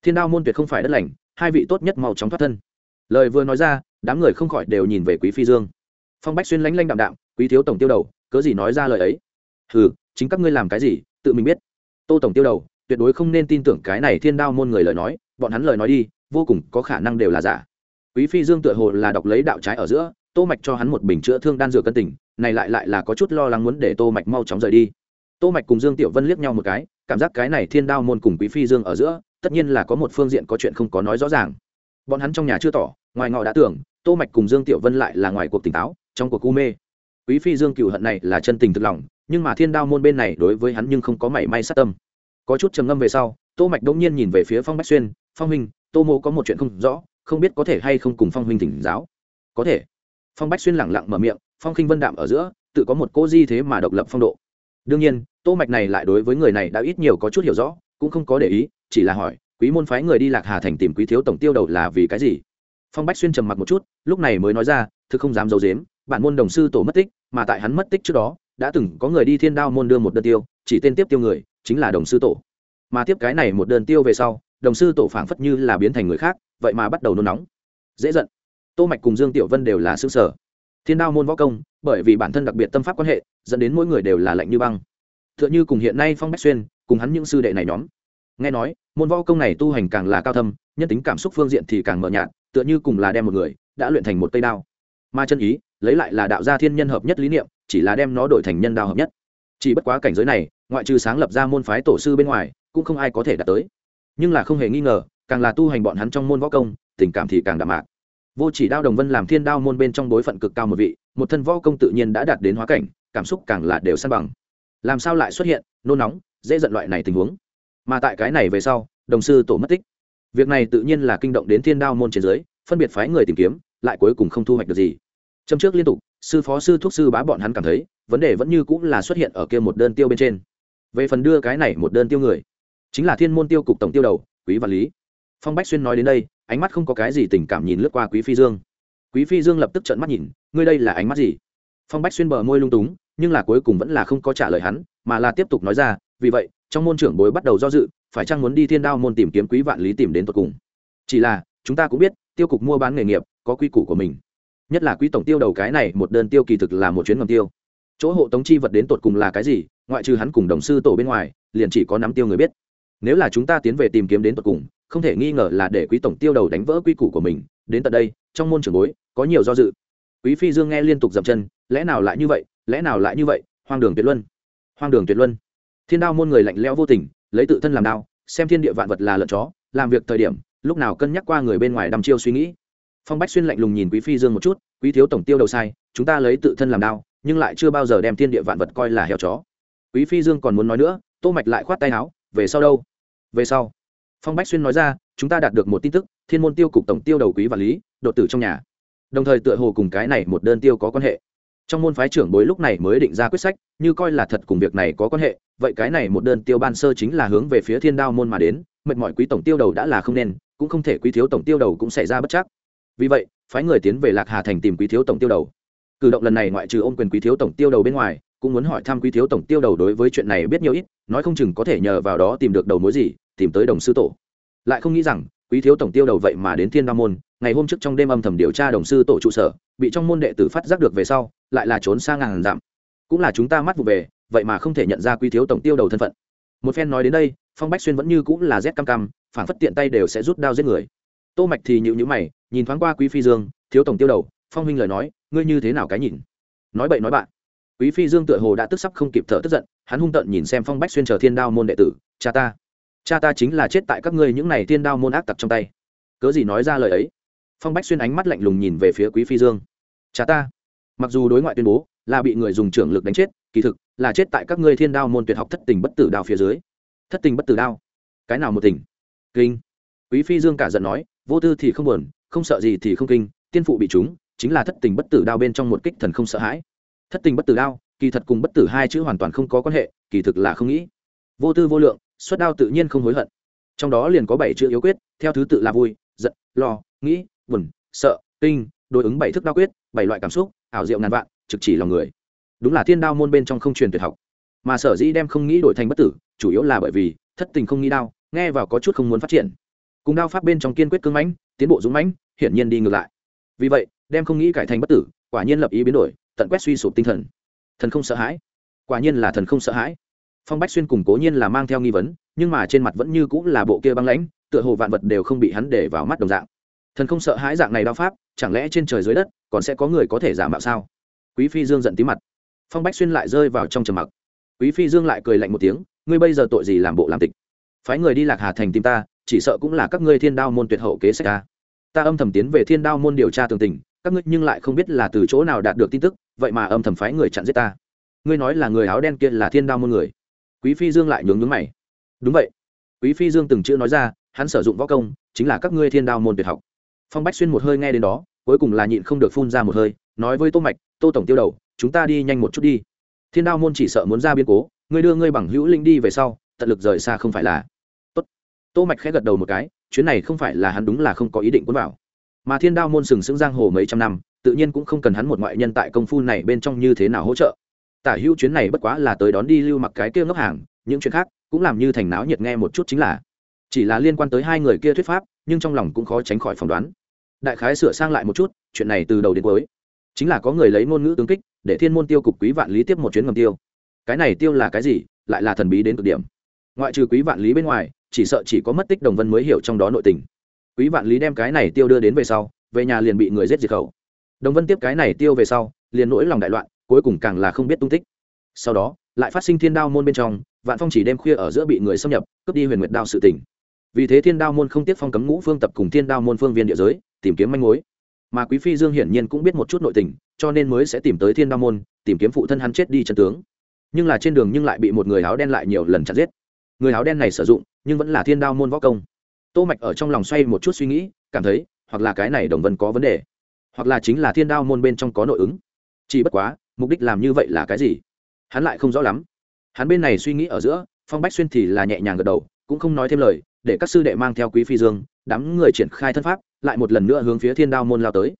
Thiên đao môn tuyệt không phải đất lành, hai vị tốt nhất mau chóng thoát thân. Lời vừa nói ra, đám người không khỏi đều nhìn về quý phi dương. Phong bách xuyên lánh lanh đạm đạm, quý thiếu tổng tiêu đầu, cớ gì nói ra lời ấy? Hừ, chính các ngươi làm cái gì, tự mình biết. Tô tổng tiêu đầu, tuyệt đối không nên tin tưởng cái này thiên đao môn người lời nói, bọn hắn lời nói đi, vô cùng có khả năng đều là giả. Quý phi dương tựa hồ là đọc lấy đạo trái ở giữa tô mạch cho hắn một bình chữa thương đan dược cân tình, này lại lại là có chút lo lắng muốn để tô mạch mau chóng rời đi. Tô mạch cùng dương tiểu vân liếc nhau một cái, cảm giác cái này thiên đao môn cùng quý phi dương ở giữa, tất nhiên là có một phương diện có chuyện không có nói rõ ràng. Bọn hắn trong nhà chưa tỏ, ngoài ngọ đã tưởng, tô mạch cùng dương tiểu vân lại là ngoài cuộc tỉnh táo, trong cuộc u mê. Quý phi dương cựu hận này là chân tình thực lòng, nhưng mà thiên đao môn bên này đối với hắn nhưng không có mảy may sát tâm. Có chút trầm ngâm về sau, tô mạch đỗng nhiên nhìn về phía phong bách xuyên, phong huynh, tô mô có một chuyện không rõ, không biết có thể hay không cùng phong huynh thỉnh giáo. Có thể phong bách xuyên lẳng lặng mở miệng, phong khinh vân đạm ở giữa, tự có một cô di thế mà độc lập phong độ. Đương nhiên, tô mạch này lại đối với người này đã ít nhiều có chút hiểu rõ, cũng không có để ý, chỉ là hỏi, quý môn phái người đi lạc hà thành tìm quý thiếu tổng tiêu đầu là vì cái gì? Phong bách xuyên trầm mặc một chút, lúc này mới nói ra, thực không dám giấu dếm bản môn đồng sư tổ mất tích, mà tại hắn mất tích trước đó, đã từng có người đi thiên đao môn đưa một đơn tiêu, chỉ tên tiếp tiêu người, chính là đồng sư tổ. Mà tiếp cái này một đơn tiêu về sau, đồng sư tổ phảng phất như là biến thành người khác, vậy mà bắt đầu nôn nóng. Dễ giận tô mạch cùng dương tiểu vân đều là xương sở. Thiên đao môn võ công, bởi vì bản thân đặc biệt tâm pháp quan hệ, dẫn đến mỗi người đều là lạnh như băng. Tựa như cùng hiện nay phong bách xuyên, cùng hắn những sư đệ này nhóm. Nghe nói, môn võ công này tu hành càng là cao thâm, nhân tính cảm xúc phương diện thì càng mờ nhạt, tựa như cùng là đem một người, đã luyện thành một cây đao. Ma chân ý, lấy lại là đạo gia thiên nhân hợp nhất lý niệm, chỉ là đem nó đổi thành nhân đao hợp nhất. Chỉ bất quá cảnh giới này, ngoại trừ sáng lập ra môn phái tổ sư bên ngoài, cũng không ai có thể đạt tới. Nhưng là không hề nghi ngờ, càng là tu hành bọn hắn trong môn võ công, tình cảm thì càng đạm mạc vô chỉ đao đồng vân làm thiên đao môn bên trong đối phận cực cao một vị, một thân võ công tự nhiên đã đạt đến hóa cảnh, cảm xúc càng là đều san bằng. Làm sao lại xuất hiện nôn nóng, dễ giận loại này tình huống? Mà tại cái này về sau, đồng sư tổ mất tích. Việc này tự nhiên là kinh động đến thiên đao môn trên dưới, phân biệt phái người tìm kiếm, lại cuối cùng không thu hoạch được gì. Châm trước liên tục, sư phó sư thuốc sư bá bọn hắn cảm thấy, vấn đề vẫn như cũng là xuất hiện ở kia một đơn tiêu bên trên. Về phần đưa cái này một đơn tiêu người, chính là thiên môn tiêu cục tổng tiêu đầu, quý văn lý. Phong bách xuyên nói đến đây ánh mắt không có cái gì tình cảm nhìn lướt qua quý phi dương. Quý phi dương lập tức trợn mắt nhìn, ngươi đây là ánh mắt gì? Phong bách xuyên bờ môi lung túng, nhưng là cuối cùng vẫn là không có trả lời hắn, mà là tiếp tục nói ra, vì vậy, trong môn trưởng bối bắt đầu do dự, phải chăng muốn đi thiên đao môn tìm kiếm quý vạn lý tìm đến tột cùng? Chỉ là, chúng ta cũng biết, tiêu cục mua bán nghề nghiệp, có quy củ của mình. Nhất là quý tổng tiêu đầu cái này, một đơn tiêu kỳ thực là một chuyến ngầm tiêu. Chỗ hộ tống chi vật đến tột cùng là cái gì, ngoại trừ hắn cùng đồng sư tổ bên ngoài, liền chỉ có nắm tiêu người biết. Nếu là chúng ta tiến về tìm kiếm đến tột cùng không thể nghi ngờ là để quý tổng tiêu đầu đánh vỡ quy củ của mình. Đến tận đây, trong môn trường bối, có nhiều do dự. Quý phi dương nghe liên tục dậm chân, lẽ nào lại như vậy, lẽ nào lại như vậy? Hoang đường tuyệt luân, hoang đường tuyệt luân. Thiên đao môn người lạnh lẽo vô tình, lấy tự thân làm đao, xem thiên địa vạn vật là lợn chó, làm việc thời điểm, lúc nào cân nhắc qua người bên ngoài đăm chiêu suy nghĩ. Phong bách xuyên lạnh lùng nhìn quý phi dương một chút, quý thiếu tổng tiêu đầu sai, chúng ta lấy tự thân làm đao, nhưng lại chưa bao giờ đem thiên địa vạn vật coi là heo chó. Quý phi dương còn muốn nói nữa, tô mạch lại khoát tay áo, về sau đâu? Về sau phong bách xuyên nói ra, chúng ta đạt được một tin tức, thiên môn tiêu cục tổng tiêu đầu quý và lý, đột tử trong nhà. Đồng thời tựa hồ cùng cái này một đơn tiêu có quan hệ. Trong môn phái trưởng bối lúc này mới định ra quyết sách, như coi là thật cùng việc này có quan hệ, vậy cái này một đơn tiêu ban sơ chính là hướng về phía thiên đao môn mà đến, mệt mỏi quý tổng tiêu đầu đã là không nên, cũng không thể quý thiếu tổng tiêu đầu cũng xảy ra bất chắc. Vì vậy, phái người tiến về lạc hà thành tìm quý thiếu tổng tiêu đầu. Cử động lần này ngoại trừ ôm quyền quý thiếu tổng tiêu đầu bên ngoài, cũng muốn hỏi thăm quý thiếu tổng tiêu đầu đối với chuyện này biết nhiều ít, nói không chừng có thể nhờ vào đó tìm được đầu mối gì tìm tới đồng sư tổ. Lại không nghĩ rằng, quý thiếu tổng tiêu đầu vậy mà đến thiên đa môn, ngày hôm trước trong đêm âm thầm điều tra đồng sư tổ trụ sở, bị trong môn đệ tử phát giác được về sau, lại là trốn sang ngàn dặm. Cũng là chúng ta mắt vụ về, vậy mà không thể nhận ra quý thiếu tổng tiêu đầu thân phận. Một phen nói đến đây, phong bách xuyên vẫn như cũng là rét cam cam, phản phất tiện tay đều sẽ rút đao giết người. Tô mạch thì nhịu nhữ mày, nhìn thoáng qua quý phi dương, thiếu tổng tiêu đầu, phong huynh lời nói, ngươi như thế nào cái nhìn? Nói bậy nói bạn. Quý phi dương tựa hồ đã tức sắp không kịp thở tức giận, hắn hung tợn nhìn xem phong bách xuyên chờ thiên đao môn đệ tử, cha ta cha ta chính là chết tại các ngươi những này thiên đao môn ác tặc trong tay. Cớ gì nói ra lời ấy? Phong bách xuyên ánh mắt lạnh lùng nhìn về phía quý phi dương. Cha ta, mặc dù đối ngoại tuyên bố là bị người dùng trưởng lực đánh chết, kỳ thực là chết tại các ngươi thiên đao môn tuyệt học thất tình bất tử đao phía dưới. Thất tình bất tử đao? Cái nào một tình? Kinh. Quý phi dương cả giận nói, vô tư thì không buồn, không sợ gì thì không kinh, tiên phụ bị chúng, chính là thất tình bất tử đao bên trong một kích thần không sợ hãi. Thất tình bất tử đao, kỳ thật cùng bất tử hai chữ hoàn toàn không có quan hệ, kỳ thực là không nghĩ. Vô tư vô lượng xuất đao tự nhiên không hối hận. Trong đó liền có bảy chữ yếu quyết, theo thứ tự là vui, giận, lo, nghĩ, buồn, sợ, kinh, đối ứng bảy thức đao quyết, bảy loại cảm xúc, ảo diệu ngàn vạn, trực chỉ lòng người. Đúng là thiên đao môn bên trong không truyền tuyệt học. Mà sở dĩ đem không nghĩ đổi thành bất tử, chủ yếu là bởi vì thất tình không nghĩ đao, nghe vào có chút không muốn phát triển. Cùng đao pháp bên trong kiên quyết cưng mãnh, tiến bộ dũng mãnh, hiển nhiên đi ngược lại. Vì vậy, đem không nghĩ cải thành bất tử, quả nhiên lập ý biến đổi, tận quét suy sụp tinh thần. Thần không sợ hãi. Quả nhiên là thần không sợ hãi phong bách xuyên cùng cố nhiên là mang theo nghi vấn, nhưng mà trên mặt vẫn như cũng là bộ kia băng lãnh, tựa hồ vạn vật đều không bị hắn để vào mắt đồng dạng. Thần không sợ hãi dạng này đao pháp, chẳng lẽ trên trời dưới đất còn sẽ có người có thể giả mạo sao? Quý phi dương giận tí mặt. Phong bách xuyên lại rơi vào trong trầm mặc. Quý phi dương lại cười lạnh một tiếng, ngươi bây giờ tội gì làm bộ làm tịch? Phái người đi lạc hà thành tìm ta, chỉ sợ cũng là các ngươi thiên đao môn tuyệt hậu kế sách ta ta âm thầm tiến về thiên đao môn điều tra tường tình, các ngươi nhưng lại không biết là từ chỗ nào đạt được tin tức, vậy mà âm thầm phái người chặn giết ta. Ngươi nói là người áo đen kia là thiên đao môn người quý phi dương lại nhướng nhướng mày. Đúng vậy. Quý phi dương từng chữ nói ra, hắn sử dụng võ công, chính là các ngươi thiên đao môn tuyệt học. Phong bách xuyên một hơi nghe đến đó, cuối cùng là nhịn không được phun ra một hơi, nói với tô mạch, tô tổng tiêu đầu, chúng ta đi nhanh một chút đi. Thiên đao môn chỉ sợ muốn ra biến cố, ngươi đưa ngươi bằng hữu linh đi về sau, tận lực rời xa không phải là tốt. Tô mạch khẽ gật đầu một cái, chuyến này không phải là hắn đúng là không có ý định cuốn vào. Mà thiên đao môn sừng sững giang hồ mấy trăm năm, tự nhiên cũng không cần hắn một ngoại nhân tại công phu này bên trong như thế nào hỗ trợ tả hữu chuyến này bất quá là tới đón đi lưu mặc cái kia ngốc hàng, những chuyện khác cũng làm như thành náo nhiệt nghe một chút chính là. Chỉ là liên quan tới hai người kia thuyết pháp, nhưng trong lòng cũng khó tránh khỏi phỏng đoán. Đại khái sửa sang lại một chút, chuyện này từ đầu đến cuối. Chính là có người lấy ngôn ngữ tướng kích, để thiên môn tiêu cục quý vạn lý tiếp một chuyến ngầm tiêu. Cái này tiêu là cái gì, lại là thần bí đến cực điểm. Ngoại trừ quý vạn lý bên ngoài, chỉ sợ chỉ có mất tích đồng vân mới hiểu trong đó nội tình. Quý vạn lý đem cái này tiêu đưa đến về sau, về nhà liền bị người giết diệt khẩu. Đồng vân tiếp cái này tiêu về sau, liền nỗi lòng đại loạn cuối cùng càng là không biết tung tích. Sau đó, lại phát sinh thiên đao môn bên trong, vạn phong chỉ đêm khuya ở giữa bị người xâm nhập, cướp đi huyền nguyệt đao sự tỉnh vì thế thiên đao môn không tiếc phong cấm ngũ phương tập cùng thiên đao môn phương viên địa giới, tìm kiếm manh mối. Mà quý phi dương hiển nhiên cũng biết một chút nội tình, cho nên mới sẽ tìm tới thiên đao môn, tìm kiếm phụ thân hắn chết đi chân tướng. Nhưng là trên đường nhưng lại bị một người áo đen lại nhiều lần chặt giết. Người áo đen này sử dụng, nhưng vẫn là thiên đao môn võ công. Tô mạch ở trong lòng xoay một chút suy nghĩ, cảm thấy, hoặc là cái này đồng vân có vấn đề, hoặc là chính là thiên đao môn bên trong có nội ứng. Chỉ bất quá mục đích làm như vậy là cái gì? Hắn lại không rõ lắm. Hắn bên này suy nghĩ ở giữa, phong bách xuyên thì là nhẹ nhàng gật đầu, cũng không nói thêm lời, để các sư đệ mang theo quý phi dương, đám người triển khai thân pháp, lại một lần nữa hướng phía thiên đao môn lao tới.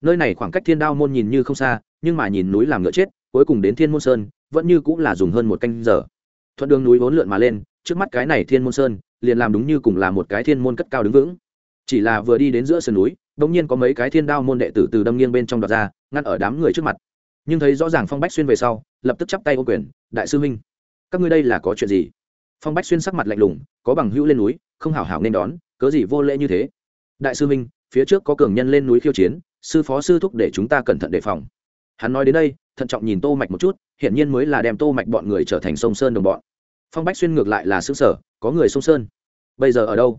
Nơi này khoảng cách thiên đao môn nhìn như không xa, nhưng mà nhìn núi làm ngựa chết, cuối cùng đến thiên môn sơn, vẫn như cũng là dùng hơn một canh giờ. Thuận đường núi vốn lượn mà lên, trước mắt cái này thiên môn sơn, liền làm đúng như cùng là một cái thiên môn cất cao đứng vững. Chỉ là vừa đi đến giữa sườn núi đ nhiên có mấy cái thiên đao môn đệ tử từ đâm nghiêng bên trong đoạt ra, ngăn ở đám người trước mặt nhưng thấy rõ ràng phong bách xuyên về sau, lập tức chắp tay ô quyền, đại sư huynh, các ngươi đây là có chuyện gì? Phong bách xuyên sắc mặt lạnh lùng, có bằng hữu lên núi, không hảo hảo nên đón, cớ gì vô lễ như thế? Đại sư huynh, phía trước có cường nhân lên núi khiêu chiến, sư phó sư thúc để chúng ta cẩn thận đề phòng. Hắn nói đến đây, thận trọng nhìn tô mạch một chút hiện nhiên mới là đem tô mạch bọn người trở thành sông sơn đồng bọn. Phong bách xuyên ngược lại là xứ sở có người sông sơn, bây giờ ở đâu?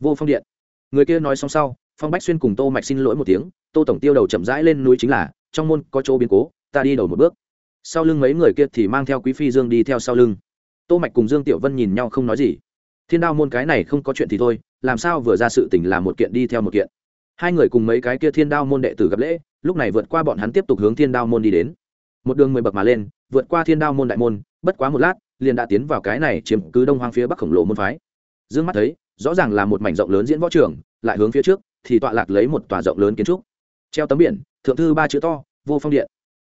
Vô phong điện. Người kia nói xong sau, phong bách xuyên cùng tô mạch xin lỗi một tiếng, tô tổng tiêu đầu chậm rãi lên núi chính là, trong môn có chỗ biến cố ta đi đầu một bước. Sau lưng mấy người kia thì mang theo quý phi dương đi theo sau lưng. Tô mạch cùng dương tiểu vân nhìn nhau không nói gì. Thiên đao môn cái này không có chuyện thì thôi, làm sao vừa ra sự tình làm một kiện đi theo một kiện. Hai người cùng mấy cái kia thiên đao môn đệ tử gặp lễ, lúc này vượt qua bọn hắn tiếp tục hướng thiên đao môn đi đến. Một đường mười bậc mà lên, vượt qua thiên đao môn đại môn, bất quá một lát, liền đã tiến vào cái này chiếm cứ đông hoang phía bắc khổng lồ môn phái. Dương mắt thấy, rõ ràng là một mảnh rộng lớn diễn võ trường, lại hướng phía trước, thì tọa lạc lấy một tòa rộng lớn kiến trúc. Treo tấm biển, thượng thư ba chữ to, vô phong điện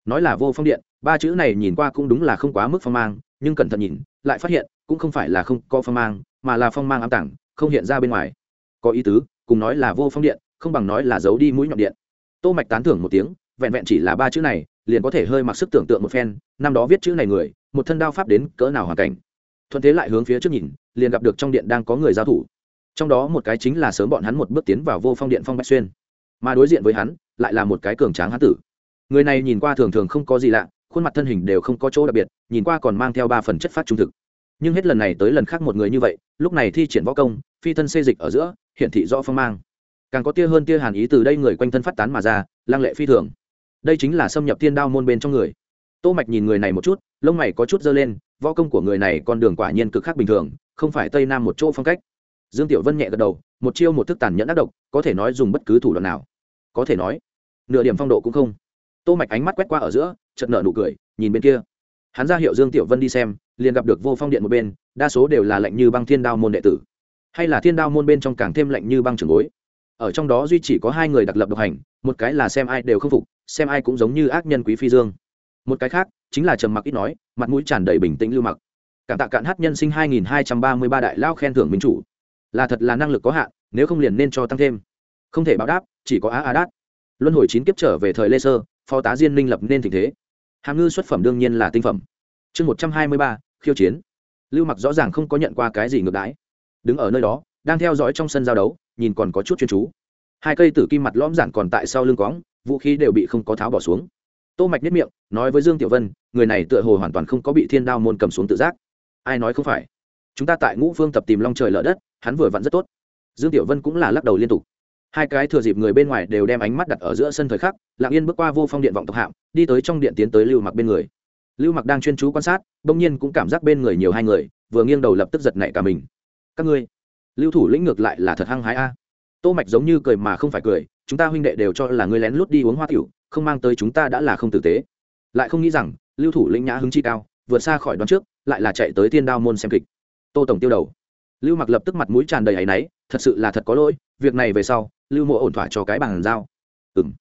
nói là vô phong điện, ba chữ này nhìn qua cũng đúng là không quá mức phong mang, nhưng cẩn thận nhìn, lại phát hiện, cũng không phải là không có phong mang, mà là phong mang ám tảng, không hiện ra bên ngoài. Có ý tứ, cùng nói là vô phong điện, không bằng nói là giấu đi mũi nhọn điện. Tô mạch tán thưởng một tiếng, vẹn vẹn chỉ là ba chữ này, liền có thể hơi mặc sức tưởng tượng một phen, năm đó viết chữ này người, một thân đao pháp đến cỡ nào hoàn cảnh. Thuận thế lại hướng phía trước nhìn, liền gặp được trong điện đang có người giao thủ. Trong đó một cái chính là sớm bọn hắn một bước tiến vào vô phong điện phong bách xuyên. Mà đối diện với hắn, lại là một cái cường tráng hán tử người này nhìn qua thường thường không có gì lạ, khuôn mặt thân hình đều không có chỗ đặc biệt, nhìn qua còn mang theo ba phần chất phát trung thực. Nhưng hết lần này tới lần khác một người như vậy, lúc này thi triển võ công, phi thân xê dịch ở giữa, hiển thị rõ phong mang. Càng có tia hơn tia hàn ý từ đây người quanh thân phát tán mà ra lang lệ phi thường. Đây chính là xâm nhập thiên đao môn bên trong người. Tô mạch nhìn người này một chút, lông mày có chút dơ lên, võ công của người này con đường quả nhiên cực khác bình thường, không phải tây nam một chỗ phong cách. Dương tiểu vân nhẹ gật đầu, một chiêu một thức tàn nhẫn ác độc, có thể nói dùng bất cứ thủ đoạn nào. Có thể nói, nửa điểm phong độ cũng không tô mạch ánh mắt quét qua ở giữa, chợt nở nụ cười, nhìn bên kia. Hắn ra hiệu dương tiểu vân đi xem, liền gặp được vô phong điện một bên, đa số đều là lệnh như băng thiên đao môn đệ tử. Hay là thiên đao môn bên trong càng thêm lệnh như băng trường bối. Ở trong đó duy chỉ có hai người đặc lập độc hành, một cái là xem ai đều không phục, xem ai cũng giống như ác nhân quý phi dương. Một cái khác, chính là trầm mặc ít nói, mặt mũi tràn đầy bình tĩnh lưu mặc. Cảm tạ cạn hát nhân sinh 2233 đại lao khen thưởng minh chủ. Là thật là năng lực có hạn, nếu không liền nên cho tăng thêm. Không thể báo đáp, chỉ có á á đát. Luân hồi chín kiếp trở về thời lê sơ phó tá diên minh lập nên tình thế. Hàm ngư xuất phẩm đương nhiên là tinh phẩm. Chương một trăm hai mươi ba, khiêu chiến. Lưu mặc rõ ràng không có nhận qua cái gì ngược đãi. Đứng ở nơi đó, đang theo dõi trong sân giao đấu, nhìn còn có chút chuyên chú. Hai cây tử kim mặt lõm giản còn tại sau lưng cóng vũ khí đều bị không có tháo bỏ xuống. Tô mạch nhất miệng, nói với dương tiểu vân, người này tựa hồ hoàn toàn không có bị thiên đao môn cầm xuống tự giác. Ai nói không phải? Chúng ta tại ngũ phương tập tìm long trời lở đất, hắn vừa vặn rất tốt. Dương tiểu vân cũng là lắc đầu liên tục hai cái thừa dịp người bên ngoài đều đem ánh mắt đặt ở giữa sân thời khắc lạng yên bước qua vô phong điện vọng tộc hạm, đi tới trong điện tiến tới lưu mặc bên người. Lưu mặc đang chuyên chú quan sát, bỗng nhiên cũng cảm giác bên người nhiều hai người, vừa nghiêng đầu lập tức giật nảy cả mình. Các ngươi, lưu thủ lĩnh ngược lại là thật hăng hái a. Tô mạch giống như cười mà không phải cười, chúng ta huynh đệ đều cho là ngươi lén lút đi uống hoa tiểu, không mang tới chúng ta đã là không tử tế. Lại không nghĩ rằng, lưu thủ lĩnh nhã hứng chi cao, vượt xa khỏi đoán trước, lại là chạy tới thiên đao môn xem kịch. Tô tổng tiêu đầu. Lưu mặc lập tức mặt mũi tràn đầy áy náy, thật sự là thật có lỗi, việc này về sau lưu mộ ổn thỏa cho cái bàn giao. Ừm.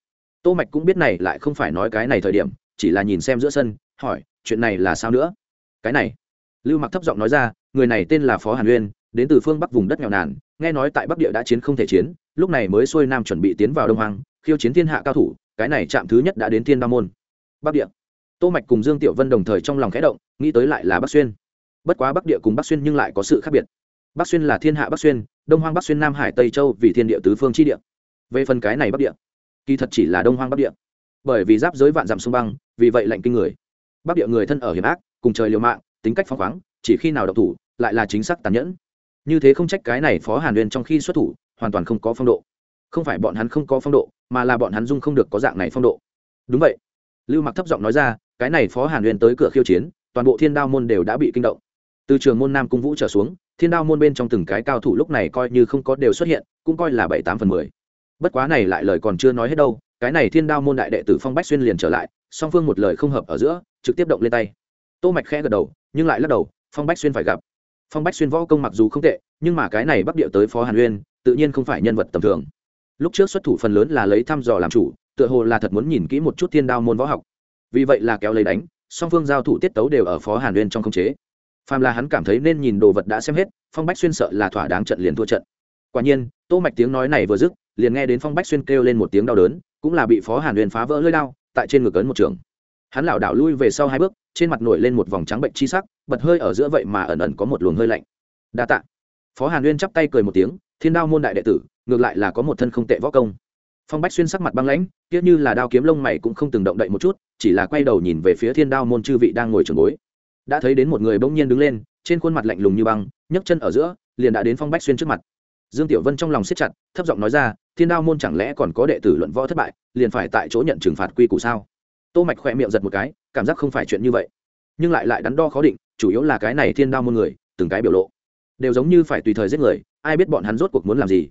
Tô mạch cũng biết này lại không phải nói cái này thời điểm, chỉ là nhìn xem giữa sân, hỏi, chuyện này là sao nữa? Cái này. Lưu mặc thấp giọng nói ra, người này tên là phó hàn uyên, đến từ phương bắc vùng đất nghèo nàn, nghe nói tại bắc địa đã chiến không thể chiến, lúc này mới xuôi nam chuẩn bị tiến vào đông hoàng khiêu chiến thiên hạ cao thủ, cái này chạm thứ nhất đã đến thiên ba môn. Bắc địa. Tô mạch cùng dương tiểu vân đồng thời trong lòng khẽ động, nghĩ tới lại là bắc xuyên. Bất quá bắc địa cùng bắc xuyên nhưng lại có sự khác biệt bắc xuyên là thiên hạ bắc xuyên, đông hoang bắc xuyên nam hải tây châu vì thiên địa tứ phương chi địa. Về phần cái này bắc địa, kỳ thật chỉ là đông hoang bắc địa. Bởi vì giáp giới vạn dặm sông băng, vì vậy lạnh kinh người. Bắc địa người thân ở hiểm ác, cùng trời liều mạng, tính cách phóng khoáng, chỉ khi nào độc thủ, lại là chính xác tàn nhẫn. Như thế không trách cái này phó hàn uyên trong khi xuất thủ, hoàn toàn không có phong độ. Không phải bọn hắn không có phong độ, mà là bọn hắn dung không được có dạng này phong độ. Đúng vậy. Lưu mặc thấp giọng nói ra, cái này phó hàn uyên tới cửa khiêu chiến, toàn bộ thiên đao môn đều đã bị kinh động. Từ trường môn nam cung vũ trở xuống thiên đao môn bên trong từng cái cao thủ lúc này coi như không có đều xuất hiện, cũng coi là bảy tám phần mười. Bất quá này lại lời còn chưa nói hết đâu, cái này thiên đao môn đại đệ tử phong bách xuyên liền trở lại, song phương một lời không hợp ở giữa, trực tiếp động lên tay. Tô mạch khẽ gật đầu, nhưng lại lắc đầu, phong bách xuyên phải gặp. Phong bách xuyên võ công mặc dù không tệ, nhưng mà cái này bắc địa tới phó hàn uyên, tự nhiên không phải nhân vật tầm thường. Lúc trước xuất thủ phần lớn là lấy thăm dò làm chủ, tựa hồ là thật muốn nhìn kỹ một chút thiên đao môn võ học. Vì vậy là kéo lấy đánh, song phương giao thủ tiết tấu đều ở phó hàn uyên trong không chế phàm là hắn cảm thấy nên nhìn đồ vật đã xem hết, phong bách xuyên sợ là thỏa đáng trận liền thua trận. Quả nhiên, tô mạch tiếng nói này vừa dứt, liền nghe đến phong bách xuyên kêu lên một tiếng đau đớn, cũng là bị phó hàn huyền phá vỡ lưỡi đao, tại trên ngực ấn một trường. Hắn lảo đảo lui về sau hai bước, trên mặt nổi lên một vòng trắng bệnh chi sắc, bật hơi ở giữa vậy mà ẩn ẩn có một luồng hơi lạnh. Đa tạ. Phó hàn uyên chắp tay cười một tiếng, thiên đao môn đại đệ tử, ngược lại là có một thân không tệ võ công. Phong bách xuyên sắc mặt băng lãnh tiếc như là đao kiếm lông mày cũng không từng động đậy một chút, chỉ là quay đầu nhìn về phía thiên đao môn chư vị đang ngồi trường bối đã thấy đến một người bỗng nhiên đứng lên, trên khuôn mặt lạnh lùng như băng, nhấc chân ở giữa, liền đã đến phong bách xuyên trước mặt. Dương tiểu vân trong lòng siết chặt, thấp giọng nói ra, thiên đao môn chẳng lẽ còn có đệ tử luận võ thất bại, liền phải tại chỗ nhận trừng phạt quy củ sao? Tô mạch khỏe miệng giật một cái, cảm giác không phải chuyện như vậy. Nhưng lại lại đắn đo khó định, chủ yếu là cái này thiên đao môn người, từng cái biểu lộ, đều giống như phải tùy thời giết người, ai biết bọn hắn rốt cuộc muốn làm gì.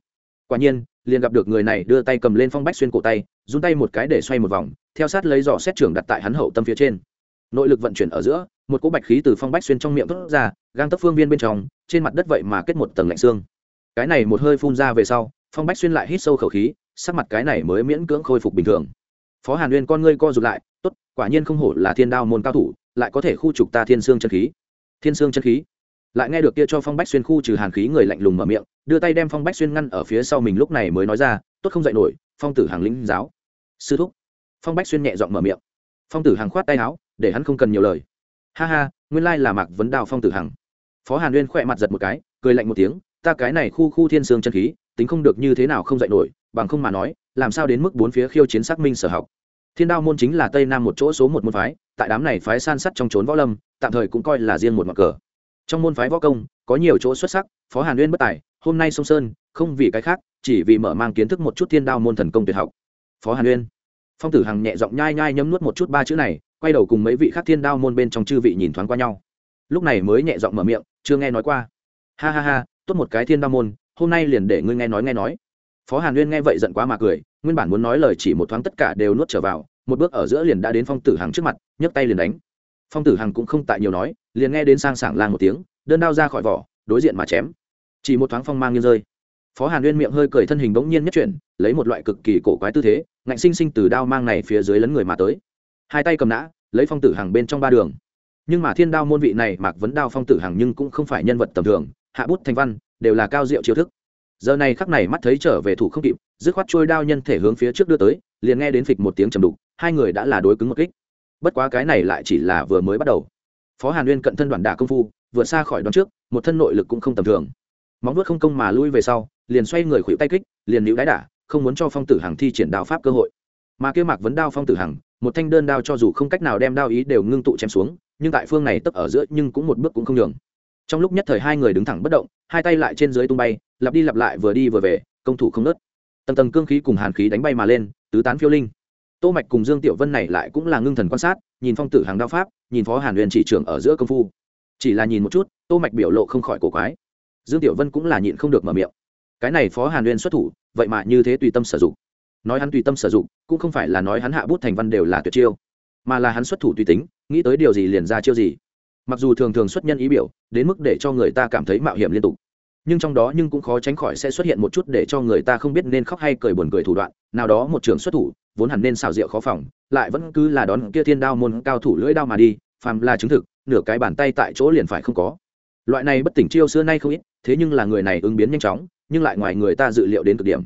Quả nhiên, liền gặp được người này đưa tay cầm lên phong bách xuyên cổ tay, run tay một cái để xoay một vòng, theo sát lấy giỏ xét trưởng đặt tại hắn hậu tâm phía trên nội lực vận chuyển ở giữa, một cỗ bạch khí từ phong bách xuyên trong miệng thốt ra, gang tấp phương viên bên trong, trên mặt đất vậy mà kết một tầng lạnh xương. Cái này một hơi phun ra về sau, phong bách xuyên lại hít sâu khẩu khí, sắc mặt cái này mới miễn cưỡng khôi phục bình thường. Phó hàn nguyên con ngươi co rụt lại, tốt, quả nhiên không hổ là thiên đao môn cao thủ, lại có thể khu trục ta thiên xương chân khí. Thiên xương chân khí? Lại nghe được kia cho phong bách xuyên khu trừ hàn khí người lạnh lùng mở miệng, đưa tay đem phong bách xuyên ngăn ở phía sau mình lúc này mới nói ra, tốt không dạy nổi, phong tử hàng lính giáo. Sư thúc. Phong bách xuyên nhẹ giọng mở miệng. Phong tử hàng khoát tay áo để hắn không cần nhiều lời. Ha ha, nguyên lai là mạc vấn đào phong tử hằng. Phó hàn uyên khỏe mặt giật một cái, cười lạnh một tiếng, ta cái này khu khu thiên sương chân khí, tính không được như thế nào không dạy nổi, bằng không mà nói, làm sao đến mức bốn phía khiêu chiến xác minh sở học. Thiên đao môn chính là tây nam một chỗ số một môn phái, tại đám này phái san sắt trong trốn võ lâm, tạm thời cũng coi là riêng một mặt cờ. Trong môn phái võ công, có nhiều chỗ xuất sắc, phó hàn uyên bất tài, hôm nay sông sơn, không vì cái khác, chỉ vì mở mang kiến thức một chút thiên đao môn thần công tuyệt học. Phó hàn uyên phong tử hằng nhẹ giọng nhai nhai nhấm nuốt một chút ba chữ này quay đầu cùng mấy vị khác thiên đao môn bên trong chư vị nhìn thoáng qua nhau. Lúc này mới nhẹ giọng mở miệng, chưa nghe nói qua. Ha ha ha, tốt một cái thiên đao môn, hôm nay liền để ngươi nghe nói nghe nói. Phó hàn uyên nghe vậy giận quá mà cười, nguyên bản muốn nói lời chỉ một thoáng tất cả đều nuốt trở vào, một bước ở giữa liền đã đến phong tử hằng trước mặt, nhấc tay liền đánh. Phong tử hằng cũng không tại nhiều nói, liền nghe đến sang sảng lang một tiếng, đơn đao ra khỏi vỏ, đối diện mà chém. Chỉ một thoáng phong mang như rơi. Phó hàn uyên miệng hơi cười thân hình bỗng nhiên nhất chuyển, lấy một loại cực kỳ cổ quái tư thế, ngạnh sinh sinh từ đao mang này phía dưới lấn người mà tới hai tay cầm nã, lấy phong tử hàng bên trong ba đường. Nhưng mà thiên đao môn vị này mạc vấn đao phong tử hàng nhưng cũng không phải nhân vật tầm thường, hạ bút thành văn, đều là cao diệu chiêu thức. Giờ này khắc này mắt thấy trở về thủ không kịp, dứt khoát trôi đao nhân thể hướng phía trước đưa tới, liền nghe đến phịch một tiếng trầm đục, hai người đã là đối cứng một kích. Bất quá cái này lại chỉ là vừa mới bắt đầu. Phó hàn uyên cận thân đoàn đả công phu, vượt xa khỏi đón trước, một thân nội lực cũng không tầm thường. Móng vuốt không công mà lui về sau, liền xoay người khuỵu tay kích, liền níu đáy đả, không muốn cho phong tử hằng thi triển đao pháp cơ hội. Mà kia mạc vấn đao phong tử hằng một thanh đơn đao cho dù không cách nào đem đao ý đều ngưng tụ chém xuống, nhưng tại phương này tấp ở giữa nhưng cũng một bước cũng không nhường. Trong lúc nhất thời hai người đứng thẳng bất động, hai tay lại trên dưới tung bay, lặp đi lặp lại vừa đi vừa về, công thủ không nớt tầng tầng cương khí cùng hàn khí đánh bay mà lên, tứ tán phiêu linh. Tô mạch cùng dương tiểu vân này lại cũng là ngưng thần quan sát, nhìn phong tử hàng đao pháp, nhìn phó hàn huyền chỉ trưởng ở giữa công phu. Chỉ là nhìn một chút, tô mạch biểu lộ không khỏi cổ quái. Dương tiểu vân cũng là nhịn không được mở miệng. Cái này phó hàn huyền xuất thủ, vậy mà như thế tùy tâm sử dụng nói hắn tùy tâm sử dụng, cũng không phải là nói hắn hạ bút thành văn đều là tuyệt chiêu, mà là hắn xuất thủ tùy tính, nghĩ tới điều gì liền ra chiêu gì. Mặc dù thường thường xuất nhân ý biểu, đến mức để cho người ta cảm thấy mạo hiểm liên tục, nhưng trong đó nhưng cũng khó tránh khỏi sẽ xuất hiện một chút để cho người ta không biết nên khóc hay cười buồn cười thủ đoạn, nào đó một trường xuất thủ, vốn hẳn nên xào rượu khó phòng, lại vẫn cứ là đón kia thiên đao môn cao thủ lưỡi đao mà đi, phàm là chứng thực, nửa cái bàn tay tại chỗ liền phải không có. Loại này bất tỉnh chiêu xưa nay không ít, thế nhưng là người này ứng biến nhanh chóng, nhưng lại ngoài người ta dự liệu đến cực điểm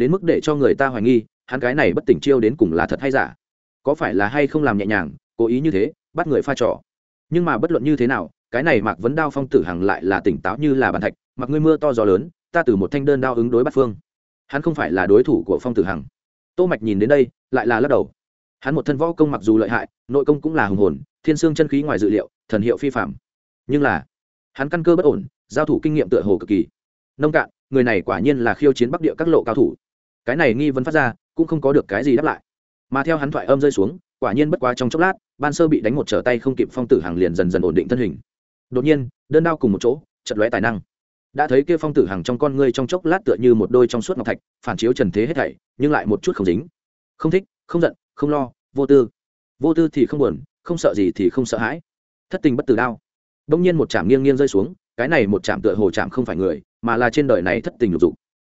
đến mức để cho người ta hoài nghi, hắn cái này bất tỉnh chiêu đến cùng là thật hay giả. Có phải là hay không làm nhẹ nhàng, cố ý như thế, bắt người pha trò. Nhưng mà bất luận như thế nào, cái này mặc vấn đao phong tử hằng lại là tỉnh táo như là bàn thạch, mặc ngươi mưa to gió lớn, ta từ một thanh đơn đao ứng đối bắt phương. Hắn không phải là đối thủ của phong tử hằng. Tô mạch nhìn đến đây, lại là lắc đầu. Hắn một thân võ công mặc dù lợi hại, nội công cũng là hùng hồn, thiên xương chân khí ngoài dự liệu, thần hiệu phi phạm nhưng là, hắn căn cơ bất ổn, giao thủ kinh nghiệm tựa hồ cực kỳ. Nông cạn, người này quả nhiên là khiêu chiến bắc địa các lộ cao thủ cái này nghi vấn phát ra, cũng không có được cái gì đáp lại. Mà theo hắn thoại âm rơi xuống, quả nhiên bất quá trong chốc lát, ban sơ bị đánh một trở tay không kịp phong tử hàng liền dần dần ổn định thân hình. Đột nhiên, đơn đao cùng một chỗ, chật lóe tài năng. Đã thấy kia phong tử hàng trong con ngươi trong chốc lát tựa như một đôi trong suốt ngọc thạch, phản chiếu trần thế hết thảy, nhưng lại một chút không dính. Không thích, không giận, không lo, vô tư. Vô tư thì không buồn, không sợ gì thì không sợ hãi. Thất tình bất tử đao. Đông nhiên một chạm nghiêng nghiêng rơi xuống, cái này một chạm tựa hồ chạm không phải người, mà là trên đời này thất tình lục dục.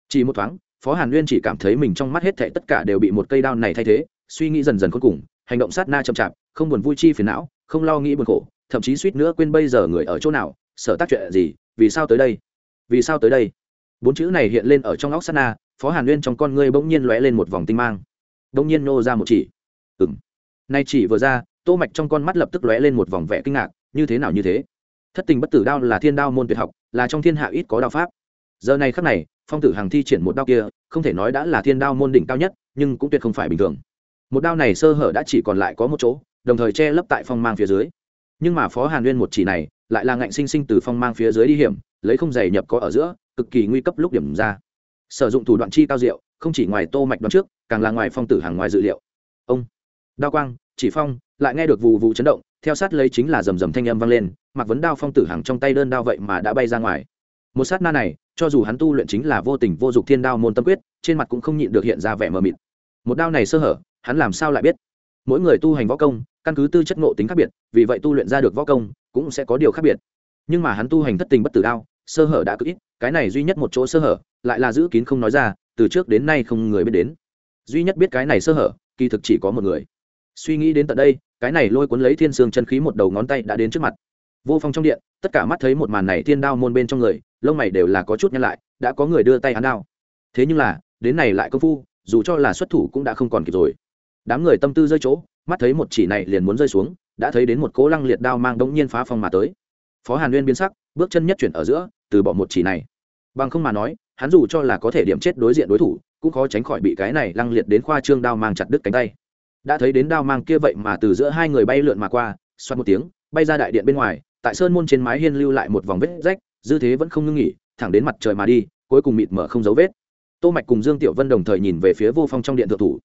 Chỉ một thoáng phó hàn nguyên chỉ cảm thấy mình trong mắt hết thảy tất cả đều bị một cây đao này thay thế, suy nghĩ dần dần cuối cùng, hành động sát na chậm chạp, không buồn vui chi phiền não, không lo nghĩ buồn khổ, thậm chí suýt nữa quên bây giờ người ở chỗ nào sợ tác chuyện gì, vì sao tới đây? Vì sao tới đây? Bốn chữ này hiện lên ở trong óc sát na, phó hàn nguyên trong con ngươi bỗng nhiên lóe lên một vòng tinh mang. Bỗng nhiên nô ra một chỉ. Ừng nay chỉ vừa ra, tô mạch trong con mắt lập tức lóe lên một vòng vẻ kinh ngạc, như thế nào như thế? Thất tình bất tử đao là thiên đao môn tuyệt học, là trong thiên hạ ít có đao pháp giờ này khắc này, phong tử hàng thi triển một đao kia, không thể nói đã là thiên đao môn đỉnh cao nhất, nhưng cũng tuyệt không phải bình thường. Một đao này sơ hở đã chỉ còn lại có một chỗ, đồng thời che lấp tại phong mang phía dưới. Nhưng mà phó hàn nguyên một chỉ này, lại là ngạnh sinh sinh từ phong mang phía dưới đi hiểm, lấy không giày nhập có ở giữa, cực kỳ nguy cấp lúc điểm ra. Sử dụng thủ đoạn chi cao diệu, không chỉ ngoài tô mạch đoán trước, càng là ngoài phong tử hàng ngoài dự liệu. Ông, đao quang, chỉ phong, lại nghe được vù vù chấn động, theo sát lấy chính là rầm rầm thanh âm vang lên, mặc vấn đao phong tử hàng trong tay đơn đao vậy mà đã bay ra ngoài một sát na này, cho dù hắn tu luyện chính là vô tình vô dụng thiên đao môn tâm quyết, trên mặt cũng không nhịn được hiện ra vẻ mờ mịt. Một đao này sơ hở, hắn làm sao lại biết? Mỗi người tu hành võ công, căn cứ tư chất ngộ tính khác biệt, vì vậy tu luyện ra được võ công cũng sẽ có điều khác biệt. Nhưng mà hắn tu hành thất tình bất tử đao, sơ hở đã cứ ít, cái này duy nhất một chỗ sơ hở, lại là giữ kín không nói ra, từ trước đến nay không người biết đến. Duy nhất biết cái này sơ hở, kỳ thực chỉ có một người. Suy nghĩ đến tận đây, cái này lôi cuốn lấy thiên sương chân khí một đầu ngón tay đã đến trước mặt. Vô phong trong điện, tất cả mắt thấy một màn này thiên đao môn bên trong người lông mày đều là có chút nhăn lại, đã có người đưa tay hắn đao. Thế nhưng là, đến này lại công phu, dù cho là xuất thủ cũng đã không còn kịp rồi. Đám người tâm tư rơi chỗ, mắt thấy một chỉ này liền muốn rơi xuống, đã thấy đến một cố lăng liệt đao mang đống nhiên phá phong mà tới. Phó hàn nguyên biến sắc, bước chân nhất chuyển ở giữa, từ bỏ một chỉ này. Bằng không mà nói, hắn dù cho là có thể điểm chết đối diện đối thủ, cũng khó tránh khỏi bị cái này lăng liệt đến khoa trương đao mang chặt đứt cánh tay. Đã thấy đến đao mang kia vậy mà từ giữa hai người bay lượn mà qua, xoát một tiếng, bay ra đại điện bên ngoài, tại sơn môn trên mái hiên lưu lại một vòng vết rách dư thế vẫn không ngưng nghỉ, thẳng đến mặt trời mà đi, cuối cùng mịt mở không dấu vết. Tô mạch cùng dương tiểu vân đồng thời nhìn về phía vô phong trong điện thượng thủ.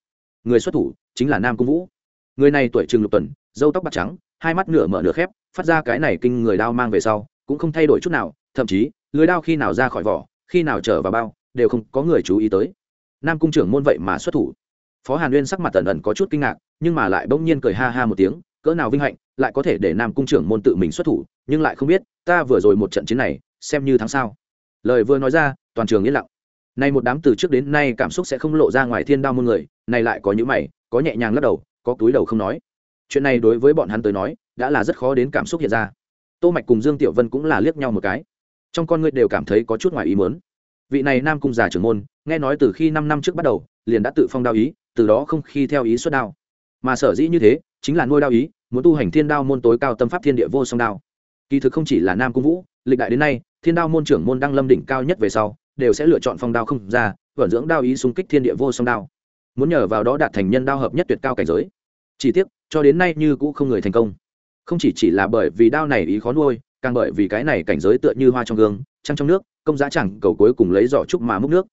Người xuất thủ chính là nam cung vũ. Người này tuổi trừng lục tuần, râu tóc bạc trắng, hai mắt nửa mở nửa khép, phát ra cái này kinh người đao mang về sau, cũng không thay đổi chút nào, thậm chí, lưới đao khi nào ra khỏi vỏ, khi nào trở vào bao, đều không có người chú ý tới. Nam cung trưởng môn vậy mà xuất thủ. Phó hàn uyên sắc mặt tẩn ẩn có chút kinh ngạc, nhưng mà lại bỗng nhiên cười ha ha một tiếng, cỡ nào vinh hạnh, lại có thể để nam cung trưởng môn tự mình xuất thủ, nhưng lại không biết, ta vừa rồi một trận chiến này xem như tháng sau lời vừa nói ra, toàn trường yên lặng. Nay một đám từ trước đến nay cảm xúc sẽ không lộ ra ngoài thiên đao môn người này lại có những mày, có nhẹ nhàng lắc đầu, có túi đầu không nói. Chuyện này đối với bọn hắn tới nói, đã là rất khó đến cảm xúc hiện ra. Tô mạch cùng dương tiểu vân cũng là liếc nhau một cái. Trong con người đều cảm thấy có chút ngoài ý muốn. Vị này nam cung già trưởng môn, nghe nói từ khi năm năm trước bắt đầu, liền đã tự phong đao ý, từ đó không khi theo ý xuất đao. Mà sở dĩ như thế, chính là nuôi đao ý, muốn tu hành thiên đao môn tối cao tâm pháp thiên địa vô song đao. Kỳ thực không chỉ là nam cung vũ lịch đại đến nay, thiên đao môn trưởng môn đăng lâm đỉnh cao nhất về sau, đều sẽ lựa chọn phong đao không ra, vận dưỡng đao ý xung kích thiên địa vô song đao. Muốn nhờ vào đó đạt thành nhân đao hợp nhất tuyệt cao cảnh giới. Chỉ tiếc, cho đến nay như cũng không người thành công. Không chỉ chỉ là bởi vì đao này ý khó nuôi, càng bởi vì cái này cảnh giới tựa như hoa trong gương, trăng trong nước, công giá chẳng cầu cuối cùng lấy giỏ trúc mà múc nước.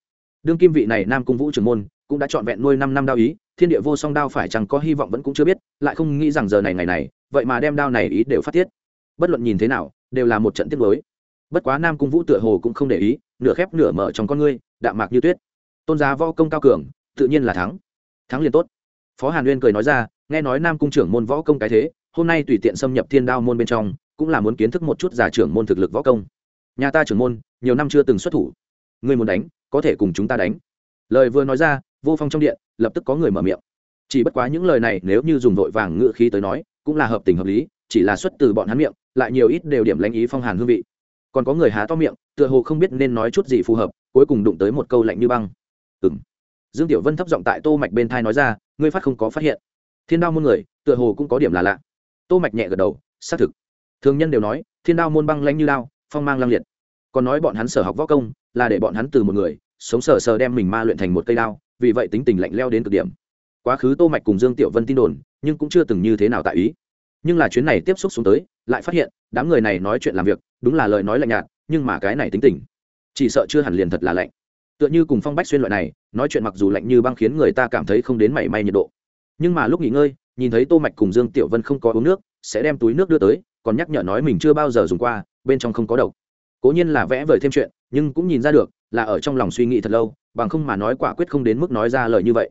Đương kim vị này nam cung vũ trưởng môn cũng đã trọn vẹn nuôi năm năm đao ý, thiên địa vô song đao phải chẳng có hy vọng vẫn cũng chưa biết, lại không nghĩ rằng giờ này ngày này, vậy mà đem đao này ý đều phát tiết bất luận nhìn thế nào, đều là một trận tiếp mới bất quá nam cung vũ tựa hồ cũng không để ý, nửa khép nửa mở trong con ngươi, đạm mạc như tuyết. Tôn giá võ công cao cường, tự nhiên là thắng. Thắng liền tốt. Phó hàn uyên cười nói ra, nghe nói nam cung trưởng môn võ công cái thế, hôm nay tùy tiện xâm nhập thiên đao môn bên trong, cũng là muốn kiến thức một chút giả trưởng môn thực lực võ công. Nhà ta trưởng môn, nhiều năm chưa từng xuất thủ. Người muốn đánh, có thể cùng chúng ta đánh. Lời vừa nói ra, vô phong trong điện, lập tức có người mở miệng. Chỉ bất quá những lời này nếu như dùng vội vàng ngựa khí tới nói, cũng là hợp tình hợp lý chỉ là xuất từ bọn hắn miệng, lại nhiều ít đều điểm lãnh ý phong hàn hương vị. Còn có người há to miệng, tựa hồ không biết nên nói chút gì phù hợp, cuối cùng đụng tới một câu lạnh như băng. Ừ m dương tiểu vân thấp giọng tại tô mạch bên thai nói ra, ngươi phát không có phát hiện. Thiên đao môn người, tựa hồ cũng có điểm là lạ. Tô mạch nhẹ gật đầu, xác thực. Thường nhân đều nói, thiên đao môn băng lãnh như đao, phong mang lăng liệt. Còn nói bọn hắn sở học võ công, là để bọn hắn từ một người, sống sờ sờ đem mình ma luyện thành một cây đao, vì vậy tính tình lạnh leo đến cực điểm. Quá khứ tô mạch cùng dương tiểu vân tin đồn, nhưng cũng chưa từng như thế nào tại ý nhưng là chuyến này tiếp xúc xuống tới, lại phát hiện, đám người này nói chuyện làm việc, đúng là lời nói lạnh nhạt, nhưng mà cái này tính tình, chỉ sợ chưa hẳn liền thật là lạnh. Tựa như cùng phong bách xuyên loại này, nói chuyện mặc dù lạnh như băng khiến người ta cảm thấy không đến mảy may nhiệt độ. Nhưng mà lúc nghỉ ngơi, nhìn thấy tô mạch cùng dương tiểu vân không có uống nước, sẽ đem túi nước đưa tới, còn nhắc nhở nói mình chưa bao giờ dùng qua, bên trong không có độc. Cố nhiên là vẽ vời thêm chuyện, nhưng cũng nhìn ra được, là ở trong lòng suy nghĩ thật lâu, bằng không mà nói quả quyết không đến mức nói ra lời như vậy.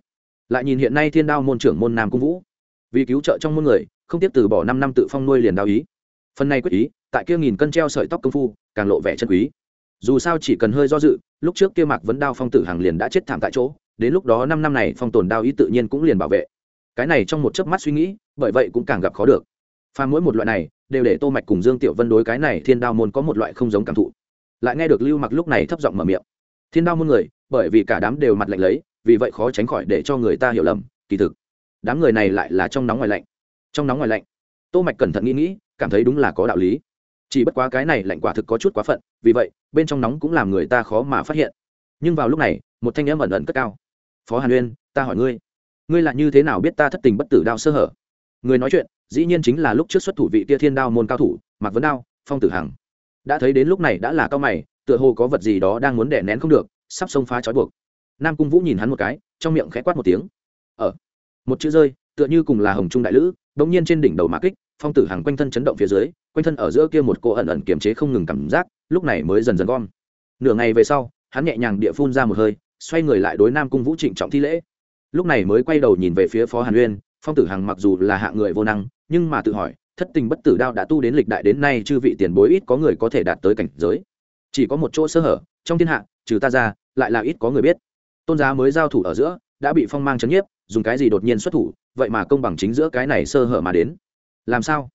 Lại nhìn hiện nay thiên đao môn trưởng môn nam cung vũ, vì cứu trợ trong môn người không tiếp từ bỏ năm năm tự phong nuôi liền đao ý. Phần này quyết ý, tại kia nghìn cân treo sợi tóc công phu, càng lộ vẻ chân quý. Dù sao chỉ cần hơi do dự, lúc trước kia mạc vấn đao phong tử hàng liền đã chết thảm tại chỗ, đến lúc đó năm năm này phong tồn đao ý tự nhiên cũng liền bảo vệ. Cái này trong một chớp mắt suy nghĩ, bởi vậy cũng càng gặp khó được. Pha mỗi một loại này, đều để tô mạch cùng dương tiểu vân đối cái này thiên đao môn có một loại không giống cảm thụ. Lại nghe được lưu mặc lúc này thấp giọng mở miệng. Thiên đao môn người, bởi vì cả đám đều mặt lạnh lấy, vì vậy khó tránh khỏi để cho người ta hiểu lầm, kỳ thực. Đám người này lại là trong nóng ngoài lạnh trong nóng ngoài lạnh. Tô mạch cẩn thận nghĩ nghĩ, cảm thấy đúng là có đạo lý. Chỉ bất quá cái này lạnh quả thực có chút quá phận, vì vậy, bên trong nóng cũng làm người ta khó mà phát hiện. Nhưng vào lúc này, một thanh âm ẩn ẩn cất cao. Phó hàn uyên, ta hỏi ngươi ngươi là như thế nào biết ta thất tình bất tử đao sơ hở? Người nói chuyện, dĩ nhiên chính là lúc trước xuất thủ vị tia thiên đao môn cao thủ mặc vấn đao, phong tử hằng. Đã thấy đến lúc này đã là cao mày, tựa hồ có vật gì đó đang muốn đè nén không được, sắp xông phá trói buộc. Nam cung vũ nhìn hắn một cái, trong miệng khẽ quát một tiếng. Ở một chữ rơi tựa như cùng là hồng trung đại lữ, bỗng nhiên trên đỉnh đầu mã kích, phong tử hằng quanh thân chấn động phía dưới, quanh thân ở giữa kia một cô ẩn ẩn kiềm chế không ngừng cảm giác, lúc này mới dần dần gom. Nửa ngày về sau, hắn nhẹ nhàng địa phun ra một hơi, xoay người lại đối nam cung vũ trịnh trọng thi lễ. Lúc này mới quay đầu nhìn về phía phó hàn uyên, phong tử hằng mặc dù là hạ người vô năng, nhưng mà tự hỏi, thất tình bất tử đao đã tu đến lịch đại đến nay chư vị tiền bối ít có người có thể đạt tới cảnh giới. Chỉ có một chỗ sơ hở, trong thiên hạ, trừ ta ra, lại là ít có người biết. Tôn giá mới giao thủ ở giữa, đã bị phong mang chấn nhiếp, dùng cái gì đột nhiên xuất thủ vậy mà công bằng chính giữa cái này sơ hở mà đến. Làm sao?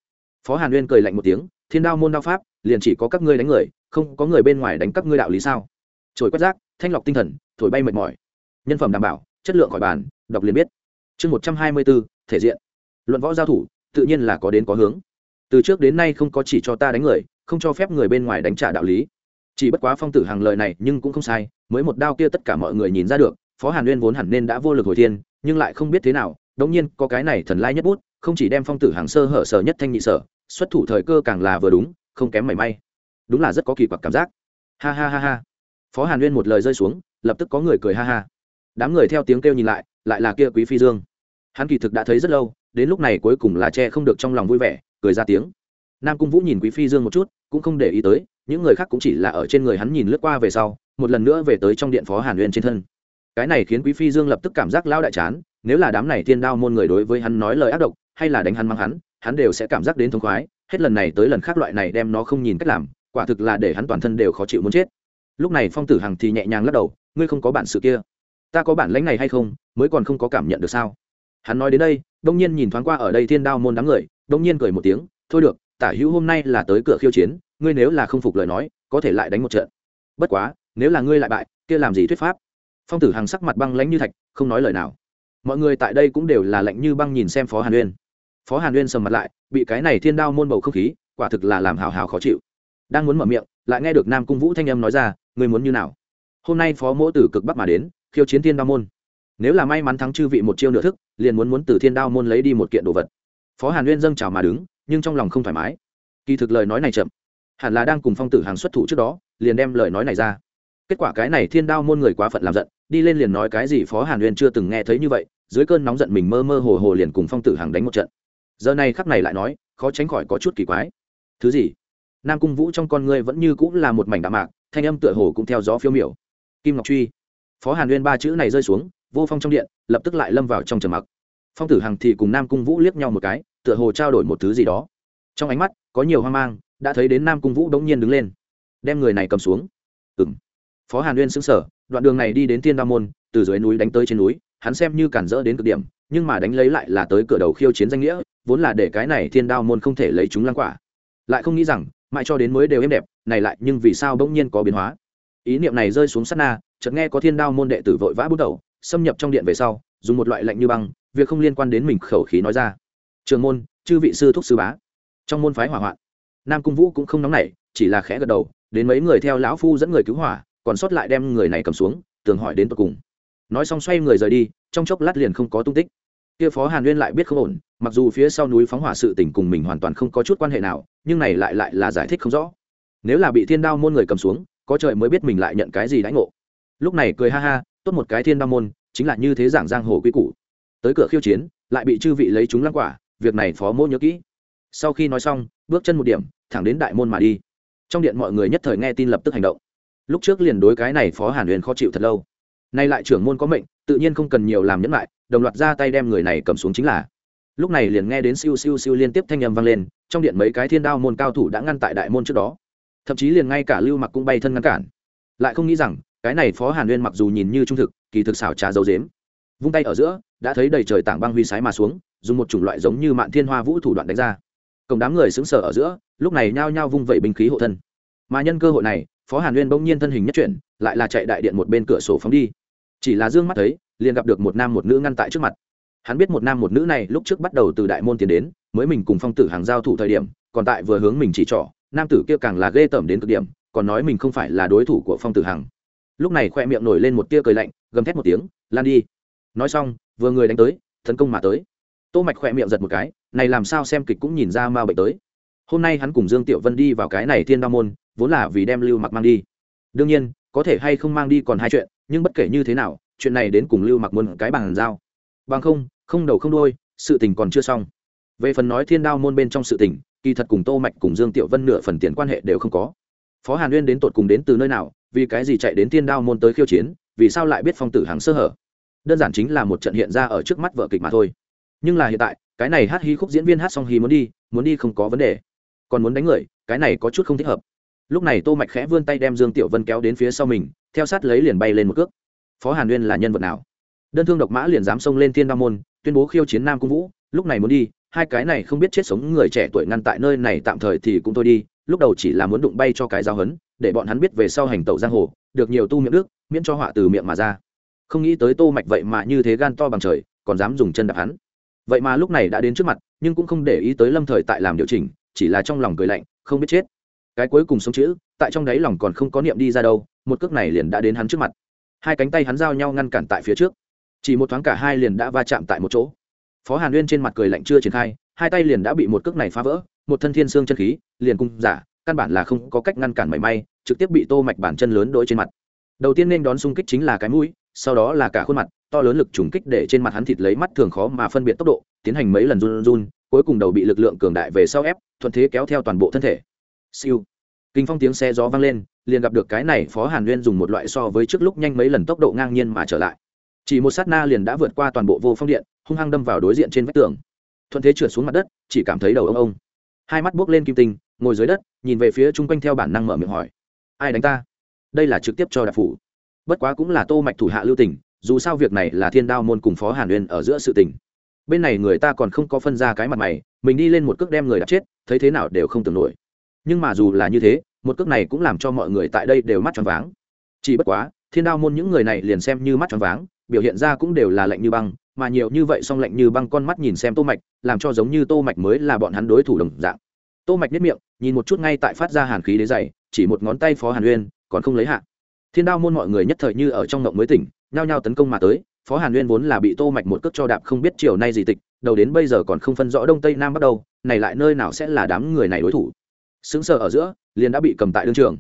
Phó hàn uyên cười lạnh một tiếng, thiên đao môn đao pháp, liền chỉ có các ngươi đánh người, không có người bên ngoài đánh các ngươi đạo lý sao? Trồi quét rác, thanh lọc tinh thần, thổi bay mệt mỏi. Nhân phẩm đảm bảo, chất lượng khỏi bàn, đọc liền biết. Chương một trăm hai mươi bốn thể diện. Luận võ giao thủ, tự nhiên là có đến có hướng. Từ trước đến nay không có chỉ cho ta đánh người, không cho phép người bên ngoài đánh trả đạo lý. Chỉ bất quá phong tử hàng lời này nhưng cũng không sai, mới một đao kia tất cả mọi người nhìn ra được, phó hàn uyên vốn hẳn nên đã vô lực hồi thiên, nhưng lại không biết thế nào đống nhiên, có cái này thần lai nhất bút, không chỉ đem phong tử hàng sơ hở sở nhất thanh nhị sở, xuất thủ thời cơ càng là vừa đúng, không kém mảy may. Đúng là rất có kỳ quặc cảm giác. Ha ha ha ha. Phó hàn uyên một lời rơi xuống, lập tức có người cười ha ha. Đám người theo tiếng kêu nhìn lại lại là kia quý phi dương. Hắn kỳ thực đã thấy rất lâu, đến lúc này cuối cùng là che không được trong lòng vui vẻ, cười ra tiếng. Nam cung vũ nhìn quý phi dương một chút, cũng không để ý tới, những người khác cũng chỉ là ở trên người hắn nhìn lướt qua về sau, một lần nữa về tới trong điện phó hàn uyên trên thân. Cái này khiến quý phi dương lập tức cảm giác lao đại chán nếu là đám này thiên đao môn người đối với hắn nói lời ác độc, hay là đánh hắn mang hắn hắn đều sẽ cảm giác đến thống khoái, hết lần này tới lần khác loại này đem nó không nhìn cách làm, quả thực là để hắn toàn thân đều khó chịu muốn chết. Lúc này phong tử hằng thì nhẹ nhàng lắc đầu, ngươi không có bản sự kia. Ta có bản lãnh này hay không, mới còn không có cảm nhận được sao? Hắn nói đến đây, đông nhiên nhìn thoáng qua ở đây thiên đao môn đám người, đông nhiên cười một tiếng, thôi được, tả hữu hôm nay là tới cửa khiêu chiến, ngươi nếu là không phục lời nói, có thể lại đánh một trận. Bất quá, nếu là ngươi lại bại, kia làm gì thuyết pháp? Phong tử hằng sắc mặt băng lãnh như thạch, không nói lời nào mọi người tại đây cũng đều là lạnh như băng nhìn xem phó hàn uyên. Phó hàn uyên sầm mặt lại, bị cái này thiên đao môn bầu không khí, quả thực là làm hào hào khó chịu. Đang muốn mở miệng, lại nghe được nam cung vũ thanh âm nói ra người muốn như nào? Hôm nay phó mỗ từ cực bắc mà đến, khiêu chiến thiên đao môn. Nếu là may mắn thắng chư vị một chiêu nửa thức, liền muốn muốn từ thiên đao môn lấy đi một kiện đồ vật. Phó hàn uyên dâng chào mà đứng, nhưng trong lòng không thoải mái. Kỳ thực lời nói này chậm. Hẳn là đang cùng phong tử hàng xuất thủ trước đó, liền đem lời nói này ra kết quả cái này thiên đao môn người quá phận làm giận, đi lên liền nói cái gì phó hàn uyên chưa từng nghe thấy như vậy, dưới cơn nóng giận mình mơ mơ hồ hồ liền cùng phong tử hằng đánh một trận. Giờ này khắc này lại nói, khó tránh khỏi có chút kỳ quái. Thứ gì? Nam cung vũ trong con ngươi vẫn như cũng là một mảnh đạm mạc, thanh âm tựa hồ cũng theo gió phiêu miểu. Kim ngọc truy. Phó hàn uyên ba chữ này rơi xuống, vô phong trong điện, lập tức lại lâm vào trong trầm mặc. Phong tử hằng thì cùng nam cung vũ liếc nhau một cái, tựa hồ trao đổi một thứ gì đó. Trong ánh mắt, có nhiều hoang mang, đã thấy đến nam cung vũ đống nhiên đứng lên, đem người này cầm xuống. Ừng phó hàn uyên xứng sở đoạn đường này đi đến thiên đa môn, từ dưới núi đánh tới trên núi, hắn xem như cản rỡ đến cực điểm, nhưng mà đánh lấy lại là tới cửa đầu khiêu chiến danh nghĩa, vốn là để cái này thiên đao môn không thể lấy chúng lăng quả. Lại không nghĩ rằng, mãi cho đến mới đều êm đẹp, này lại nhưng vì sao bỗng nhiên có biến hóa. Ý niệm này rơi xuống sát na, chợt nghe có thiên đao môn đệ tử vội vã bước đầu, xâm nhập trong điện về sau, dùng một loại lạnh như băng, việc không liên quan đến mình khẩu khí nói ra. Trường môn, chư vị sư thúc sư bá. Trong môn phái hỏa hoạn, nam cung vũ cũng không nóng nảy, chỉ là khẽ gật đầu, đến mấy người theo lão phu dẫn người cứu hỏa còn sót lại đem người này cầm xuống, tường hỏi đến tột cùng. Nói xong xoay người rời đi, trong chốc lát liền không có tung tích. Kia phó hàn nguyên lại biết không ổn, mặc dù phía sau núi phóng hỏa sự tình cùng mình hoàn toàn không có chút quan hệ nào, nhưng này lại lại là giải thích không rõ. Nếu là bị thiên đao môn người cầm xuống, có trời mới biết mình lại nhận cái gì đãi ngộ. Lúc này cười ha ha, tốt một cái thiên đao môn, chính là như thế giảng giang hồ quy củ. Tới cửa khiêu chiến, lại bị chư vị lấy chúng lăng quả, việc này phó mô nhớ kỹ. Sau khi nói xong, bước chân một điểm, thẳng đến đại môn mà đi. Trong điện mọi người nhất thời nghe tin lập tức hành động lúc trước liền đối cái này phó hàn huyền khó chịu thật lâu. Nay lại trưởng môn có mệnh, tự nhiên không cần nhiều làm nhẫn lại, đồng loạt ra tay đem người này cầm xuống chính là. Lúc này liền nghe đến siêu siêu siêu liên tiếp thanh âm vang lên, trong điện mấy cái thiên đao môn cao thủ đã ngăn tại đại môn trước đó. Thậm chí liền ngay cả lưu mặc cũng bay thân ngăn cản. Lại không nghĩ rằng, cái này phó hàn nguyên mặc dù nhìn như trung thực, kỳ thực xảo trá dấu dếm. Vung tay ở giữa, đã thấy đầy trời tảng băng huy sái mà xuống, dùng một chủng loại giống như mạn thiên hoa vũ thủ đoạn đánh ra. Cộng đám người xứng sở ở giữa, lúc này nhao nhao vung vẩy binh khí hộ thân. Mà nhân cơ hội này phó hàn nguyên bỗng nhiên thân hình nhất chuyển lại là chạy đại điện một bên cửa sổ phóng đi chỉ là d ư ơ n g mắt thấy liền gặp được một nam một nữ ngăn tại trước mặt hắn biết một nam một nữ này lúc trước bắt đầu từ đại môn tiến đến mới mình cùng phong tử hàng giao thủ thời điểm còn tại vừa hướng mình chỉ trỏ nam tử kia càng là ghê tởm đến cực điểm còn nói mình không phải là đối thủ của phong tử hằng lúc này khoe miệng nổi lên một tia cười lạnh gầm thét một tiếng lan đi nói xong vừa người đánh tới tấn công mà tới tô mạch khoe miệng giật một cái này làm sao xem kịch cũng nhìn ra mao bệnh tới hôm nay hắn cùng dương tiểu vân đi vào cái này thiên đa môn vốn là vì đem lưu mặc mang đi. Đương nhiên có thể hay không mang đi còn hai chuyện nhưng bất kể như thế nào chuyện này đến cùng lưu mặc muốn cái bàn giao. Bằng không không đầu không đuôi, sự tình còn chưa xong. Về phần nói thiên đao môn bên trong sự tình kỳ thật cùng tô mạch cùng dương tiểu vân nửa phần tiền quan hệ đều không có. Phó hàn uyên đến tột cùng đến từ nơi nào vì cái gì chạy đến thiên đao môn tới khiêu chiến vì sao lại biết phong tử hàng sơ hở? Đơn giản chính là một trận hiện ra ở trước mắt vợ kịch mà thôi. Nhưng là hiện tại cái này hát hí khúc diễn viên hát xong hí muốn đi muốn đi không có vấn đề. Còn muốn đánh người cái này có chút không thích hợp lúc này tô mạch khẽ vươn tay đem dương tiểu vân kéo đến phía sau mình, theo sát lấy liền bay lên một cước. Phó hàn nguyên là nhân vật nào? Đơn thương độc mã liền dám xông lên thiên đa môn, tuyên bố khiêu chiến nam cung vũ, lúc này muốn đi, hai cái này không biết chết sống người trẻ tuổi ngăn tại nơi này tạm thời thì cũng thôi đi, lúc đầu chỉ là muốn đụng bay cho cái giáo hấn để bọn hắn biết về sau hành tẩu giang hồ, được nhiều tu miệng đức, miễn cho họa từ miệng mà ra. Không nghĩ tới tô mạch vậy mà như thế gan to bằng trời, còn dám dùng chân đạp hắn. Vậy mà lúc này đã đến trước mặt, nhưng cũng không để ý tới lâm thời tại làm điều chỉnh, chỉ là trong lòng cười lạnh, không biết chết cái cuối cùng sống chữ, tại trong đáy lòng còn không có niệm đi ra đâu, một cước này liền đã đến hắn trước mặt. Hai cánh tay hắn giao nhau ngăn cản tại phía trước. Chỉ một thoáng cả hai liền đã va chạm tại một chỗ. Phó hàn uyên trên mặt cười lạnh chưa triển khai, hai tay liền đã bị một cước này phá vỡ, một thân thiên xương chân khí, liền cung giả, căn bản là không có cách ngăn cản mảy may, trực tiếp bị tô mạch bản chân lớn đỗi trên mặt. Đầu tiên nên đón xung kích chính là cái mũi, sau đó là cả khuôn mặt, to lớn lực trùng kích để trên mặt hắn thịt lấy mắt thường khó mà phân biệt tốc độ, tiến hành mấy lần run run, cuối cùng đầu bị lực lượng cường đại về sau ép, thuận thế kéo theo toàn bộ thân thể siêu. Kinh phong tiếng xe gió vang lên, liền gặp được cái này phó hàn nguyên dùng một loại so với trước lúc nhanh mấy lần tốc độ ngang nhiên mà trở lại. Chỉ một sát na liền đã vượt qua toàn bộ vô phong điện, hung hăng đâm vào đối diện trên vách tường. Thuận thế trượt xuống mặt đất, chỉ cảm thấy đầu ông ông. Hai mắt buốc lên kim tinh, ngồi dưới đất, nhìn về phía chung quanh theo bản năng mở miệng hỏi. Ai đánh ta? Đây là trực tiếp cho đạp phủ. Bất quá cũng là tô mạch thủ hạ lưu tỉnh dù sao việc này là thiên đao môn cùng phó hàn uyên ở giữa sự tình. Bên này người ta còn không có phân ra cái mặt mày, mình đi lên một cước đem người đạp chết, thấy thế nào đều không tưởng nổi nhưng mà dù là như thế, một cước này cũng làm cho mọi người tại đây đều mắt tròn váng. Chỉ bất quá, thiên đao môn những người này liền xem như mắt tròn váng, biểu hiện ra cũng đều là lạnh như băng, mà nhiều như vậy song lạnh như băng con mắt nhìn xem tô mạch, làm cho giống như tô mạch mới là bọn hắn đối thủ đồng dạng. Tô mạch nhất miệng, nhìn một chút ngay tại phát ra hàn khí đế dày, chỉ một ngón tay phó hàn uyên, còn không lấy hạ. Thiên đao môn mọi người nhất thời như ở trong ngộng mới tỉnh, nhao nhao tấn công mà tới, phó hàn uyên vốn là bị tô mạch một cước cho đạp không biết chiều nay gì tịch, đầu đến bây giờ còn không phân rõ đông tây nam bắt đầu này lại nơi nào sẽ là đám người này đối thủ sững sờ ở giữa, liền đã bị cầm tại đương trường.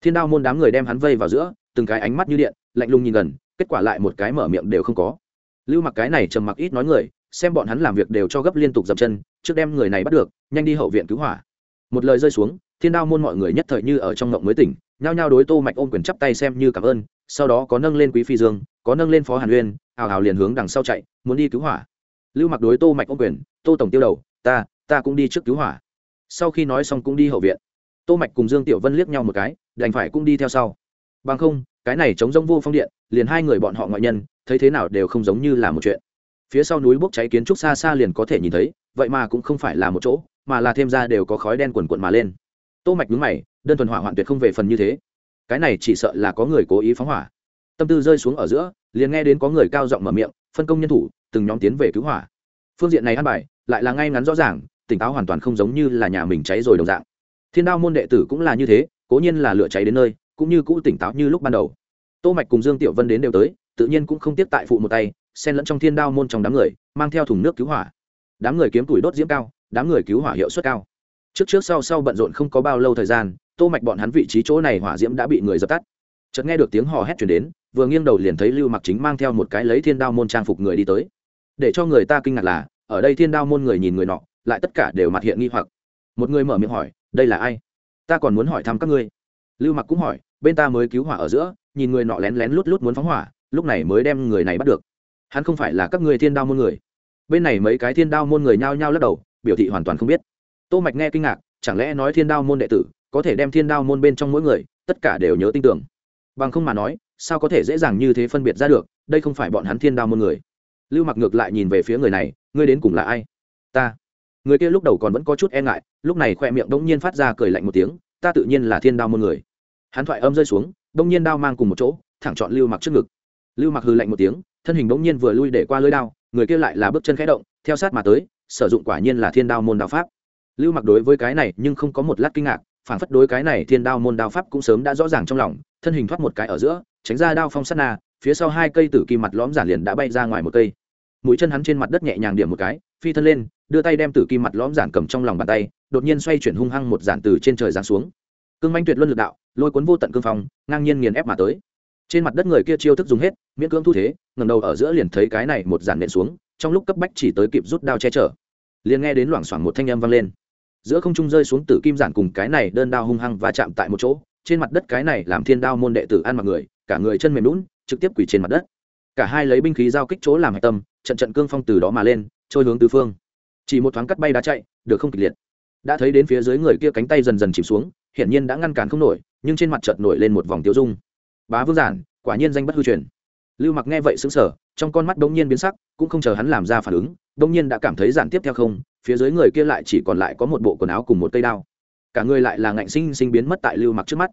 Thiên đao môn đám người đem hắn vây vào giữa, từng cái ánh mắt như điện, lạnh lùng nhìn gần, kết quả lại một cái mở miệng đều không có. Lưu mặc cái này trầm mặc ít nói người, xem bọn hắn làm việc đều cho gấp liên tục dập chân, trước đem người này bắt được, nhanh đi hậu viện cứu hỏa. Một lời rơi xuống, thiên đao môn mọi người nhất thời như ở trong ngộng mới tỉnh, nhao nhao đối tô mạch ôm quyền chắp tay xem như cảm ơn, sau đó có nâng lên quý phi dương, có nâng lên phó hàn uyên, hào hào liền hướng đằng sau chạy, muốn đi cứu hỏa. Lưu mặc đối tô mạch ôm quyền, tô tổng tiêu đầu, ta ta cũng đi trước cứu hỏa sau khi nói xong cũng đi hậu viện. Tô mạch cùng dương tiểu vân liếc nhau một cái, đành phải cũng đi theo sau. Bằng không, cái này chống rông vô phong điện, liền hai người bọn họ ngoại nhân, thấy thế nào đều không giống như là một chuyện. Phía sau núi bốc cháy kiến trúc xa xa liền có thể nhìn thấy, vậy mà cũng không phải là một chỗ, mà là thêm ra đều có khói đen quần quần mà lên. Tô mạch nhướng mày, đơn thuần hỏa hoạn tuyệt không về phần như thế. Cái này chỉ sợ là có người cố ý phóng hỏa. Tâm tư rơi xuống ở giữa, liền nghe đến có người cao giọng mở miệng, phân công nhân thủ, từng nhóm tiến về cứu hỏa. Phương diện này ăn bài, lại là ngay ngắn rõ ràng tỉnh táo hoàn toàn không giống như là nhà mình cháy rồi đồng dạng. Thiên đao môn đệ tử cũng là như thế, cố nhiên là lửa cháy đến nơi, cũng như cũ tỉnh táo như lúc ban đầu. Tô mạch cùng dương tiểu vân đến đều tới, tự nhiên cũng không tiếp tại phụ một tay, xen lẫn trong thiên đao môn trong đám người, mang theo thùng nước cứu hỏa. Đám người kiếm tuổi đốt diễm cao, đám người cứu hỏa hiệu suất cao. Trước trước sau sau bận rộn không có bao lâu thời gian, tô mạch bọn hắn vị trí chỗ này hỏa diễm đã bị người dập tắt. Chợt nghe được tiếng hò hét truyền đến, vừa nghiêng đầu liền thấy lưu mặc chính mang theo một cái lấy thiên đao môn trang phục người đi tới. Để cho người ta kinh ngạc là, ở đây thiên đao môn người nhìn người nọ lại tất cả đều mặt hiện nghi hoặc. Một người mở miệng hỏi, đây là ai? Ta còn muốn hỏi thăm các ngươi. Lưu mặc cũng hỏi, bên ta mới cứu hỏa ở giữa, nhìn người nọ lén lén lút lút muốn phóng hỏa, lúc này mới đem người này bắt được. Hắn không phải là các ngươi thiên đao môn người. Bên này mấy cái thiên đao môn người nhao nhao lắc đầu, biểu thị hoàn toàn không biết. Tô mạch nghe kinh ngạc, chẳng lẽ nói thiên đao môn đệ tử có thể đem thiên đao môn bên trong mỗi người, tất cả đều nhớ tin tưởng? Bằng không mà nói, sao có thể dễ dàng như thế phân biệt ra được, đây không phải bọn hắn thiên đao môn người. Lưu mặc ngược lại nhìn về phía người này, ngươi đến cùng là ai? Ta người kia lúc đầu còn vẫn có chút e ngại, lúc này khoe miệng đông nhiên phát ra cười lạnh một tiếng, ta tự nhiên là thiên đao môn người. Hắn thoại âm rơi xuống đông nhiên đao mang cùng một chỗ, thẳng chọn lưu mặc trước ngực. Lưu mặc hư lạnh một tiếng, thân hình đông nhiên vừa lui để qua lưới đao, người kia lại là bước chân khẽ động, theo sát mà tới, sử dụng quả nhiên là thiên đao môn đao pháp. Lưu mặc đối với cái này nhưng không có một lát kinh ngạc, phản phất đối cái này thiên đao môn đao pháp cũng sớm đã rõ ràng trong lòng, thân hình thoát một cái ở giữa, tránh ra đao phong sát na, phía sau hai cây tử kim mặt lõm giản liền đã bay ra ngoài một cây. Mũi chân hắn trên mặt đất nhẹ nhàng điểm một cái, phi thân lên đưa tay đem tử kim mặt lõm giản cầm trong lòng bàn tay, đột nhiên xoay chuyển hung hăng một giản từ trên trời giáng xuống. Cương manh tuyệt luân lực đạo, lôi cuốn vô tận cương phong, ngang nhiên nghiền ép mà tới. Trên mặt đất người kia chiêu thức dùng hết, miễn cưỡng thu thế ngầm đầu ở giữa liền thấy cái này một giản nện xuống, trong lúc cấp bách chỉ tới kịp rút đao che chở. Liền nghe đến loảng xoảng một thanh âm vang lên. Giữa không trung rơi xuống tử kim giản cùng cái này đơn đao hung hăng và chạm tại một chỗ, trên mặt đất cái này làm thiên đao môn đệ tử ăn mặc người, cả người chân mềm lún, trực tiếp quỳ trên mặt đất. Cả hai lấy binh khí giao kích chỗ làm hạch tâm, trận trận cương phong từ đó mà lên, trôi hướng tứ phương chỉ một thoáng cắt bay đá chạy, được không kịch liệt. Đã thấy đến phía dưới người kia cánh tay dần dần chìm xuống, hiển nhiên đã ngăn cản không nổi, nhưng trên mặt chợt nổi lên một vòng tiêu dung. Bá vương giản, quả nhiên danh bất hư truyền. Lưu mặc nghe vậy xứng sở trong con mắt đ ỗ n g nhiên biến sắc, cũng không chờ hắn làm ra phản ứng đ ỗ n g nhiên đã cảm thấy giản tiếp theo không, phía dưới người kia lại chỉ còn lại có một bộ quần áo cùng một cây đao. Cả người lại là ngạnh sinh sinh biến mất tại lưu mặc trước mắt.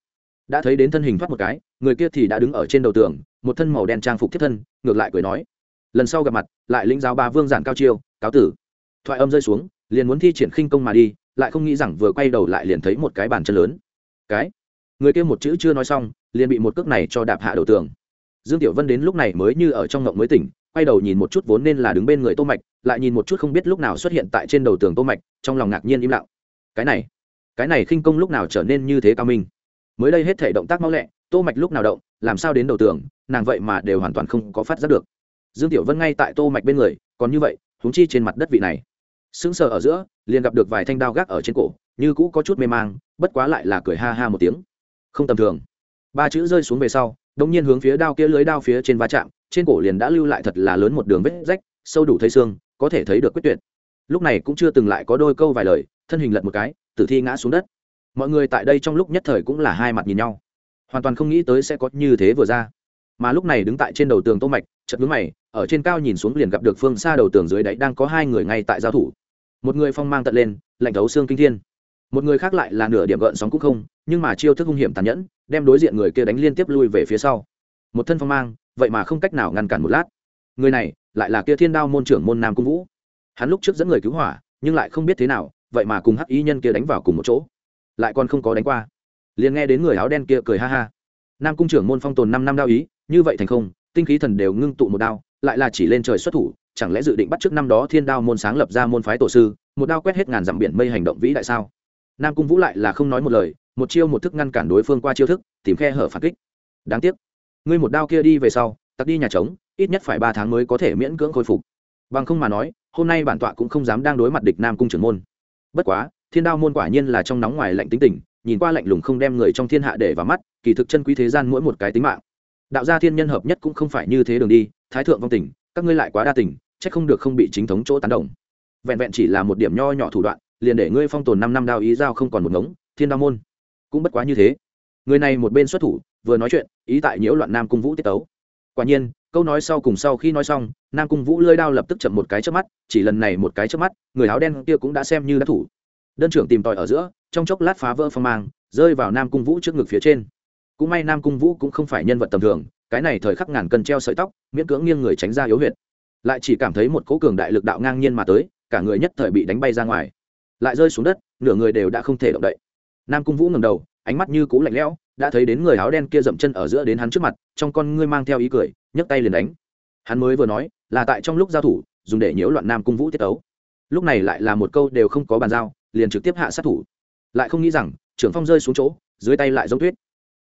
Đã thấy đến thân hình thoát một cái, người kia thì đã đứng ở trên đầu tường, một thân màu đen trang phục thiết thân, ngược lại cười nói. Lần sau gặp mặt, lại lĩnh giáo ba vương giản cao chiêu, cáo tử thoại âm rơi xuống, liền muốn thi triển khinh công mà đi, lại không nghĩ rằng vừa quay đầu lại liền thấy một cái bàn chân lớn. Cái? Người kia một chữ chưa nói xong, liền bị một cước này cho đạp hạ đầu tường. Dương tiểu vân đến lúc này mới như ở trong ngộng mới tỉnh, quay đầu nhìn một chút vốn nên là đứng bên người tô mạch, lại nhìn một chút không biết lúc nào xuất hiện tại trên đầu tường tô mạch, trong lòng ngạc nhiên im lặng. Cái này cái này khinh công lúc nào trở nên như thế cao minh? Mới đây hết thể động tác mau lẹ, tô mạch lúc nào động, làm sao đến đầu tường, nàng vậy mà đều hoàn toàn không có phát giác được. Dương tiểu vân ngay tại tô mạch bên người, còn như vậy, huống chi trên mặt đất vị này sững sờ ở giữa, liền gặp được vài thanh đao gác ở trên cổ, như cũ có chút mê mang, bất quá lại là cười ha ha một tiếng. Không tầm thường. Ba chữ rơi xuống về sau đông nhiên hướng phía đao kia lưới đao phía trên va chạm, trên cổ liền đã lưu lại thật là lớn một đường vết rách, sâu đủ thấy xương, có thể thấy được quyết tuyệt. Lúc này cũng chưa từng lại có đôi câu vài lời, thân hình lật một cái, tử thi ngã xuống đất. Mọi người tại đây trong lúc nhất thời cũng là hai mặt nhìn nhau. Hoàn toàn không nghĩ tới sẽ có như thế vừa ra. Mà lúc này đứng tại trên đầu tường tô mạch chật vướng mày, ở trên cao nhìn xuống liền gặp được phương xa đầu tường dưới đáy đang có hai người ngay tại giao thủ một người phong mang tận lên, lạnh thấu xương kinh thiên. Một người khác lại là nửa điểm gợn sóng cũng không, nhưng mà chiêu thức hung hiểm tàn nhẫn, đem đối diện người kia đánh liên tiếp lui về phía sau. Một thân phong mang, vậy mà không cách nào ngăn cản một lát. Người này, lại là kia thiên đao môn trưởng môn nam cung vũ. Hắn lúc trước dẫn người cứu hỏa, nhưng lại không biết thế nào, vậy mà cùng hắc y nhân kia đánh vào cùng một chỗ. Lại còn không có đánh qua. Liền nghe đến người áo đen kia cười ha ha. Nam cung trưởng môn phong tồn năm năm đao ý, như vậy thành không, tinh khí thần đều ngưng tụ một đao, lại là chỉ lên trời xuất thủ chẳng lẽ dự định bắt trước năm đó thiên đao môn sáng lập ra môn phái tổ sư, một đao quét hết ngàn dặm biển mây hành động vĩ đại sao? Nam cung vũ lại là không nói một lời, một chiêu một thức ngăn cản đối phương qua chiêu thức, tìm khe hở phản kích. Đáng tiếc, ngươi một đao kia đi về sau, tặc đi nhà trống, ít nhất phải ba tháng mới có thể miễn cưỡng khôi phục. Bằng không mà nói, hôm nay bản tọa cũng không dám đang đối mặt địch nam cung trưởng môn. Bất quá, thiên đao môn quả nhiên là trong nóng ngoài lạnh tính tình, nhìn qua lạnh lùng không đem người trong thiên hạ để vào mắt, kỳ thực chân quý thế gian mỗi một cái tính mạng. Đạo gia thiên nhân hợp nhất cũng không phải như thế đường đi, thái thượng vong tình, các ngươi lại quá đa tình chắc không được không bị chính thống chỗ tán đồng. Vẹn vẹn chỉ là một điểm nho nhỏ thủ đoạn, liền để ngươi phong tồn năm năm đao ý giao không còn một ngống, thiên đao môn. Cũng bất quá như thế. Người này một bên xuất thủ, vừa nói chuyện, ý tại nhiễu loạn nam cung vũ tiết tấu. Quả nhiên, câu nói sau cùng sau khi nói xong, nam cung vũ lơi đao lập tức chậm một cái trước mắt, chỉ lần này một cái trước mắt, người áo đen kia cũng đã xem như đã thủ. Đơn trưởng tìm tòi ở giữa, trong chốc lát phá vỡ phong mang, rơi vào nam cung vũ trước ngực phía trên. Cũng may nam cung vũ cũng không phải nhân vật tầm thường, cái này thời khắc ngàn cân treo sợi tóc, miễn cưỡng nghiêng người tránh ra yếu huyệt lại chỉ cảm thấy một cố cường đại lực đạo ngang nhiên mà tới, cả người nhất thời bị đánh bay ra ngoài. Lại rơi xuống đất, nửa người đều đã không thể động đậy. Nam cung vũ ngầm đầu, ánh mắt như cũ lạnh lẽo, đã thấy đến người áo đen kia dậm chân ở giữa đến hắn trước mặt, trong con ngươi mang theo ý cười, nhấc tay liền đánh. Hắn mới vừa nói, là tại trong lúc giao thủ, dùng để nhiễu loạn nam cung vũ tiết tấu. lúc này lại là một câu đều không có bàn giao, liền trực tiếp hạ sát thủ. Lại không nghĩ rằng, trưởng phong rơi xuống chỗ, dưới tay lại giống tuyết.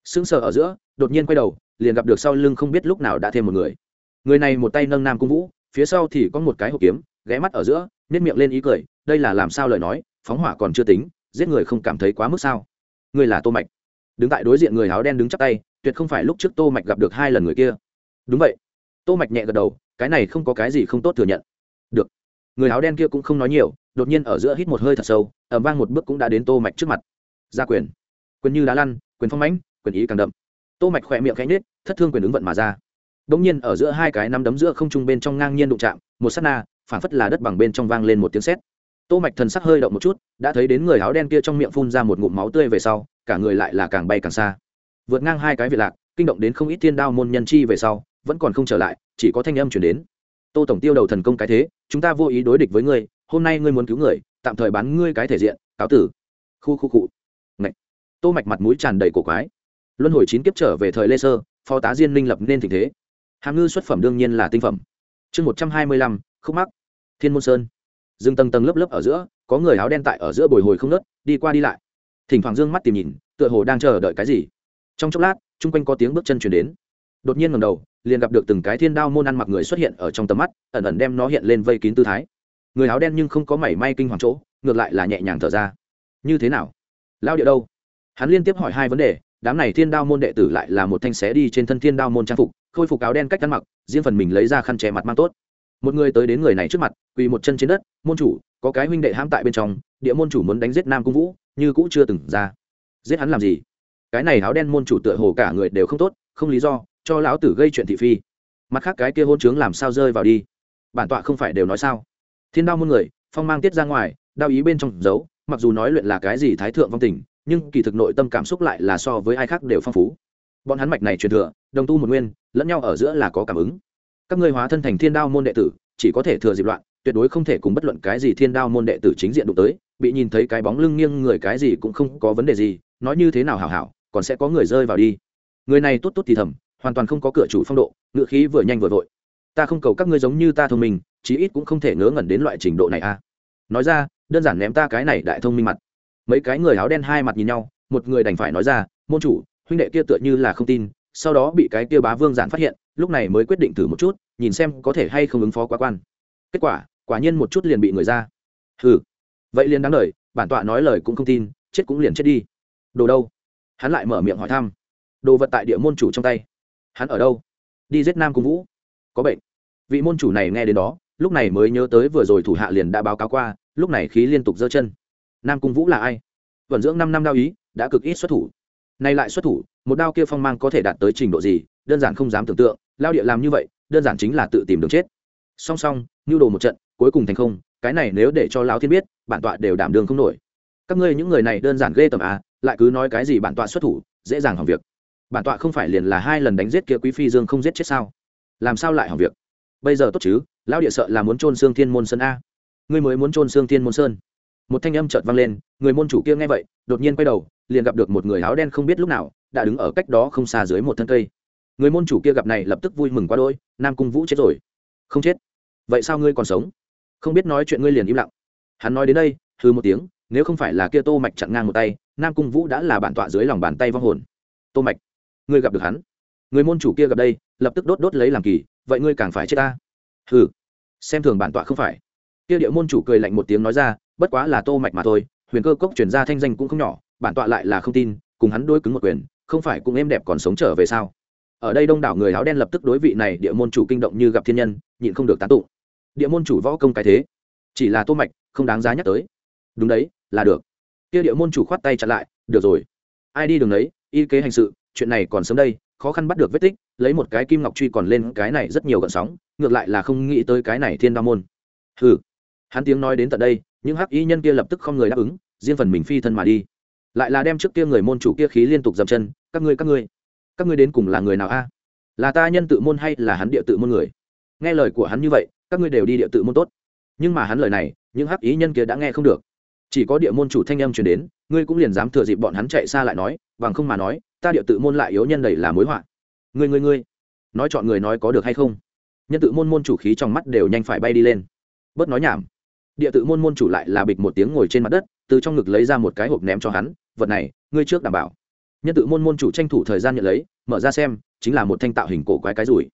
Sững sờ ở giữa, đột nhiên quay đầu, liền gặp được sau lưng không biết lúc nào đã thêm một người. Người này một tay nâng nam cung vũ phía sau thì có một cái hộp kiếm, ghé mắt ở giữa nếp miệng lên ý cười, đây là làm sao lời nói, phóng hỏa còn chưa tính, giết người không cảm thấy quá mức sao? Người là tô mạch. Đứng tại đối diện người áo đen đứng chắp tay, tuyệt không phải lúc trước tô mạch gặp được hai lần người kia. Đúng vậy. Tô mạch nhẹ gật đầu, cái này không có cái gì không tốt thừa nhận. Được. Người áo đen kia cũng không nói nhiều, đột nhiên ở giữa hít một hơi thật sâu ẩm vang một bước cũng đã đến tô mạch trước mặt. Ra quyền. Quyền như đá lăn, quyền phong mãnh, quyền ý càng đậm. Tô mạch khỏe miệng khẽ nhếch, thất thương quyền ứng vận mà ra đống nhiên ở giữa hai cái nắm đấm giữa không trung bên trong ngang nhiên đụng chạm, một sát na phản phất là đất bằng bên trong vang lên một tiếng sét. Tô mạch thần sắc hơi động một chút, đã thấy đến người áo đen kia trong miệng phun ra một ngụm máu tươi về sau, cả người lại là càng bay càng xa. Vượt ngang hai cái việt lạc, kinh động đến không ít thiên đao môn nhân chi về sau, vẫn còn không trở lại, chỉ có thanh âm chuyển đến. Tô tổng tiêu đầu thần công cái thế, chúng ta vô ý đối địch với ngươi, hôm nay ngươi muốn cứu người, tạm thời bán ngươi cái thể diện, cáo tử. Khu khu cụ Ngậy. tô mạch mặt mũi tràn đầy cổ quái. Luân hồi chín kiếp trở về thời lê sơ, phó tá diên linh lập nên tình thế hàm ngư xuất phẩm đương nhiên là tinh phẩm. Chương một trăm hai mươi lăm, khúc mắc. Thiên môn sơn. Dừng tầng tầng lớp lớp ở giữa, có người áo đen tại ở giữa bồi hồi không nớt, đi qua đi lại. Thỉnh thoảng dương mắt tìm nhìn, tựa hồ đang chờ đợi cái gì. Trong chốc lát, chung quanh có tiếng bước chân chuyển đến. Đột nhiên ngầm đầu, liền gặp được từng cái thiên đao môn ăn mặc người xuất hiện ở trong tầm mắt, ẩn ẩn đem nó hiện lên vây kín tư thái. Người áo đen nhưng không có mảy may kinh hoàng chỗ, ngược lại là nhẹ nhàng thở ra. Như thế nào? Lao địa đâu? Hắn liên tiếp hỏi hai vấn đề đám này thiên đao môn đệ tử lại là một thanh xé đi trên thân thiên đao môn trang phục, khôi phục áo đen cách ăn mặc, riêng phần mình lấy ra khăn che mặt mang tốt. Một người tới đến người này trước mặt, quỳ một chân trên đất, môn chủ, có cái huynh đệ hãm tại bên trong, địa môn chủ muốn đánh giết nam cung vũ, như cũ chưa từng ra. Giết hắn làm gì? Cái này áo đen môn chủ tựa hồ cả người đều không tốt, không lý do, cho lão tử gây chuyện thị phi. Mặt khác cái kia hôn trướng làm sao rơi vào đi? Bản tọa không phải đều nói sao? Thiên đao môn người, phong mang tiết ra ngoài, đao ý bên trong giấu, mặc dù nói luyện là cái gì thái thượng vong tình nhưng kỳ thực nội tâm cảm xúc lại là so với ai khác đều phong phú. Bọn hắn mạch này truyền thừa, đồng tu một nguyên, lẫn nhau ở giữa là có cảm ứng. Các ngươi hóa thân thành thiên đao môn đệ tử, chỉ có thể thừa dịp loạn, tuyệt đối không thể cùng bất luận cái gì thiên đao môn đệ tử chính diện đụng tới, bị nhìn thấy cái bóng lưng nghiêng người cái gì cũng không có vấn đề gì, nói như thế nào hảo hảo, còn sẽ có người rơi vào đi. Người này tốt tốt thì thầm, hoàn toàn không có cửa chủ phong độ ngựa khí vừa nhanh vừa vội. Ta không cầu các ngươi giống như ta thông minh, chí ít cũng không thể ngớ ngẩn đến loại trình độ này a nói ra, đơn giản ném ta cái này đại thông minh mặt mấy cái người áo đen hai mặt nhìn nhau, một người đành phải nói ra, môn chủ, huynh đệ kia tựa như là không tin, sau đó bị cái kia bá vương giản phát hiện, lúc này mới quyết định thử một chút, nhìn xem có thể hay không ứng phó quá quan. Kết quả quả nhiên một chút liền bị người ra. Ừ vậy liền đáng lời bản tọa nói lời cũng không tin, chết cũng liền chết đi. Đồ đâu? Hắn lại mở miệng hỏi thăm. Đồ vật tại địa môn chủ trong tay. Hắn ở đâu? Đi giết nam cung vũ. Có bệnh. Vị môn chủ này nghe đến đó, lúc này mới nhớ tới vừa rồi thủ hạ liền đã báo cáo qua, lúc này khí liên tục giơ chân nam cung vũ là ai? Vận dưỡng năm năm đao ý, đã cực ít xuất thủ. Nay lại xuất thủ, một đao kia phong mang có thể đạt tới trình độ gì, đơn giản không dám tưởng tượng. Lao địa làm như vậy, đơn giản chính là tự tìm đường chết. Song song nhu đồ một trận, cuối cùng thành không, cái này nếu để cho lão thiên biết, bản tọa đều đảm đường không nổi. Các ngươi những người này đơn giản ghê tầm à lại cứ nói cái gì bản tọa xuất thủ, dễ dàng hỏng việc. Bản tọa không phải liền là hai lần đánh giết kia quý phi dương không giết chết sao? Làm sao lại hỏng việc? Bây giờ tốt chứ, lão địa sợ là muốn trôn xương thiên môn sơn a. Ngươi mới muốn trôn xương thiên môn sơn một thanh âm chợt vang lên, người môn chủ kia nghe vậy, đột nhiên quay đầu, liền gặp được một người áo đen không biết lúc nào, đã đứng ở cách đó không xa dưới một thân cây. Người môn chủ kia gặp này lập tức vui mừng quá đôi nam cung vũ chết rồi. Không chết? Vậy sao ngươi còn sống? Không biết nói chuyện ngươi liền im lặng. Hắn nói đến đây hư một tiếng, nếu không phải là kia tô mạch chặn ngang một tay, nam cung vũ đã là bản tọa dưới lòng bàn tay vong hồn. Tô mạch, ngươi gặp được hắn. Người môn chủ kia gặp đây, lập tức đốt đốt lấy làm kỳ, vậy ngươi càng phải chết ta. Hừ, xem thường bản tọa không phải. Kia địa môn chủ cười lạnh một tiếng nói ra bất quá là tô mạch mà thôi, huyền cơ cốc chuyển ra thanh danh cũng không nhỏ, bản tọa lại là không tin, cùng hắn đối cứng một quyền, không phải cũng êm đẹp còn sống trở về sao? Ở đây đông đảo người áo đen lập tức đối vị này địa môn chủ kinh động như gặp thiên nhân, nhịn không được tán tụng. Địa môn chủ võ công cái thế, chỉ là tô mạch, không đáng giá nhắc tới. Đúng đấy, là được. Kia địa môn chủ khoát tay chặn lại, được rồi. Ai đi đường đấy, y kế hành sự, chuyện này còn sớm đây, khó khăn bắt được vết tích, lấy một cái kim ngọc truy còn lên cái này rất nhiều gợn sóng, ngược lại là không nghĩ tới cái này thiên đa môn. Hừ. Hắn tiếng nói đến tận đây những hắc y nhân kia lập tức không người đáp ứng, riêng phần mình phi thân mà đi. Lại là đem trước kia người môn chủ kia khí liên tục dậm chân, các ngươi các ngươi các ngươi đến cùng là người nào a? Là ta nhân tự môn hay là hắn địa tự môn người? Nghe lời của hắn như vậy, các ngươi đều đi địa tự môn tốt. Nhưng mà hắn lời này, những hắc ý nhân kia đã nghe không được. Chỉ có địa môn chủ thanh âm truyền đến, ngươi cũng liền dám thừa dịp bọn hắn chạy xa lại nói, bằng không mà nói, ta địa tự môn lại yếu nhân đầy là mối họa. Ngươi ngươi ngươi, nói chọn người nói có được hay không? Nhân tự môn môn chủ khí trong mắt đều nhanh phải bay đi lên. Bớt nói nhảm địa tự môn môn chủ lại là bịch một tiếng ngồi trên mặt đất, từ trong ngực lấy ra một cái hộp ném cho hắn, vật này, ngươi trước đảm bảo. Nhân tự môn môn chủ tranh thủ thời gian nhận lấy, mở ra xem, chính là một thanh tạo hình cổ quái cái rủi.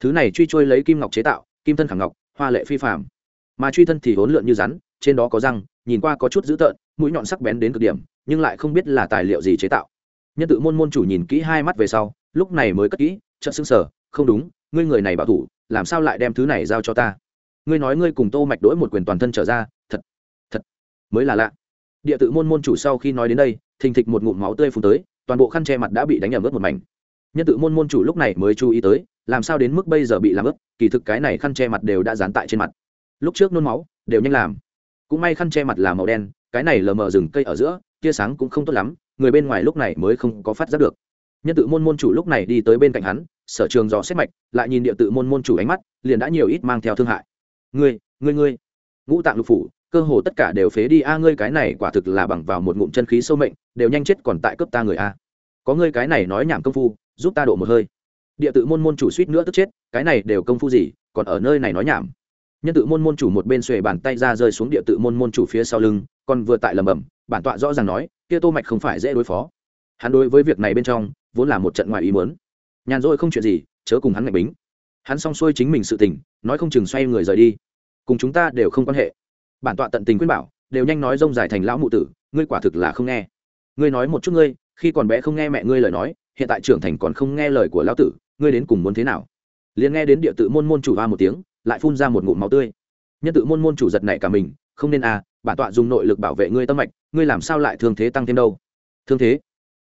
Thứ này truy trôi lấy kim ngọc chế tạo, kim thân khẳng ngọc, hoa lệ phi phạm mà truy thân thì hỗn lượn như rắn, trên đó có răng, nhìn qua có chút dữ tợn, mũi nhọn sắc bén đến cực điểm, nhưng lại không biết là tài liệu gì chế tạo. Nhân tự môn môn chủ nhìn kỹ hai mắt về sau, lúc này mới cất kỹ, chợt xứng sở không đúng, ngươi người này bảo thủ, làm sao lại đem thứ này giao cho ta? Ngươi nói ngươi cùng tô mạch đổi một quyền toàn thân trở ra, thật thật mới là lạ. Địa tự môn môn chủ sau khi nói đến đây, thình thịch một ngụm máu tươi phun tới, toàn bộ khăn che mặt đã bị đánh ẩm ướt một mảnh. Nhân tự môn môn chủ lúc này mới chú ý tới, làm sao đến mức bây giờ bị làm ướt, kỳ thực cái này khăn che mặt đều đã dán tại trên mặt. Lúc trước nôn máu, đều nhanh làm. Cũng may khăn che mặt là màu đen, cái này lờ mờ rừng cây ở giữa, tia sáng cũng không tốt lắm, người bên ngoài lúc này mới không có phát giác được. Nhân tự môn môn chủ lúc này đi tới bên cạnh hắn, sở trường dò xét mạch, lại nhìn địa tự môn môn chủ ánh mắt, liền đã nhiều ít mang theo thương hại ngươi ngươi ngươi. Ngũ tạng lục phủ, cơ hồ tất cả đều phế đi. A, ngươi cái này quả thực là bằng vào một ngụm chân khí sâu mệnh, đều nhanh chết còn tại cấp ta người a. Có ngươi cái này nói nhảm công phu, giúp ta độ một hơi. Địa tự môn môn chủ suýt nữa tức chết, cái này đều công phu gì, còn ở nơi này nói nhảm. Nhân tự môn môn chủ một bên xuề bàn tay ra rơi xuống địa tự môn môn chủ phía sau lưng, còn vừa tại lầm bầm bản tọa rõ ràng nói, kia tô mạch không phải dễ đối phó. Hắn đối với việc này bên trong, vốn là một trận ngoài ý muốn. Nhàn rỗi không chuyện gì, chớ cùng hắn ngạch bính. Hắn xong xuôi chính mình sự tình nói không chừng xoay người rời đi. Cùng chúng ta đều không quan hệ. Bản tọa tận tình quyết bảo, đều nhanh nói rông dài thành lão mụ tử, ngươi quả thực là không nghe. Ngươi nói một chút ngươi, khi còn bé không nghe mẹ ngươi lời nói, hiện tại trưởng thành còn không nghe lời của lão tử, ngươi đến cùng muốn thế nào? Liền nghe đến địa tự môn môn chủ hoa một tiếng, lại phun ra một ngụm máu tươi. Nhân tự môn môn chủ giật này cả mình, không nên à bản tọa dùng nội lực bảo vệ ngươi tâm mạch, ngươi làm sao lại thương thế tăng thêm đâu? Thương thế?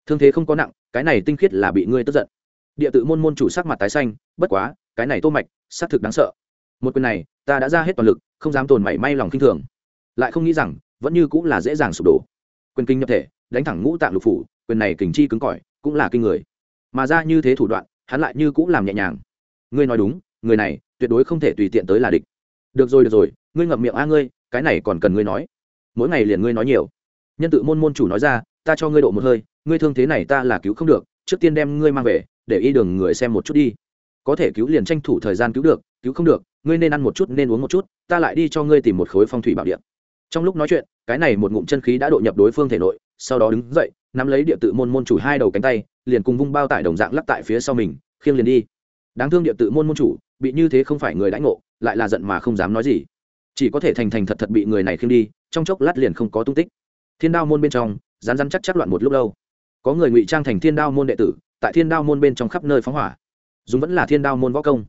Thương thế không có nặng, cái này tinh khiết là bị ngươi tức giận. Địa tự môn môn chủ sắc mặt tái xanh, bất quá, cái này tô mạch, xác thực đáng sợ một quyền này, ta đã ra hết toàn lực, không dám tồn mảy may lòng kinh thường. Lại không nghĩ rằng, vẫn như cũng là dễ dàng sụp đổ. Quyền kinh nhập thể, đánh thẳng ngũ tạng lục phủ, quyền này kình chi cứng cỏi, cũng là kinh người. Mà ra như thế thủ đoạn, hắn lại như cũng làm nhẹ nhàng. Ngươi nói đúng, người này, tuyệt đối không thể tùy tiện tới là địch. Được rồi được rồi, ngươi ngậm miệng a ngươi, cái này còn cần ngươi nói. Mỗi ngày liền ngươi nói nhiều. Nhân tự môn môn chủ nói ra, ta cho ngươi độ một hơi, ngươi thương thế này ta là cứu không được, trước tiên đem ngươi mang về, để y đường người xem một chút đi có thể cứu liền tranh thủ thời gian cứu được, cứu không được, ngươi nên ăn một chút, nên uống một chút, ta lại đi cho ngươi tìm một khối phong thủy bảo điện trong lúc nói chuyện, cái này một ngụm chân khí đã độ nhập đối phương thể nội, sau đó đứng dậy, nắm lấy địa tự môn môn chủ hai đầu cánh tay, liền cùng vung bao tải đồng dạng lắp tại phía sau mình, khiêng liền đi. Đáng thương địa tự môn môn chủ, bị như thế không phải người đãi ngộ, lại là giận mà không dám nói gì. Chỉ có thể thành thành thật thật bị người này khiêng đi, trong chốc lát liền không có tung tích. Thiên đao môn bên trong rán rán chắc chắc loạn một lúc lâu. Có người ngụy trang thành thiên đao môn đệ tử, tại thiên đao môn bên trong khắp nơi phóng hỏa dùng vẫn là thiên đao môn võ công.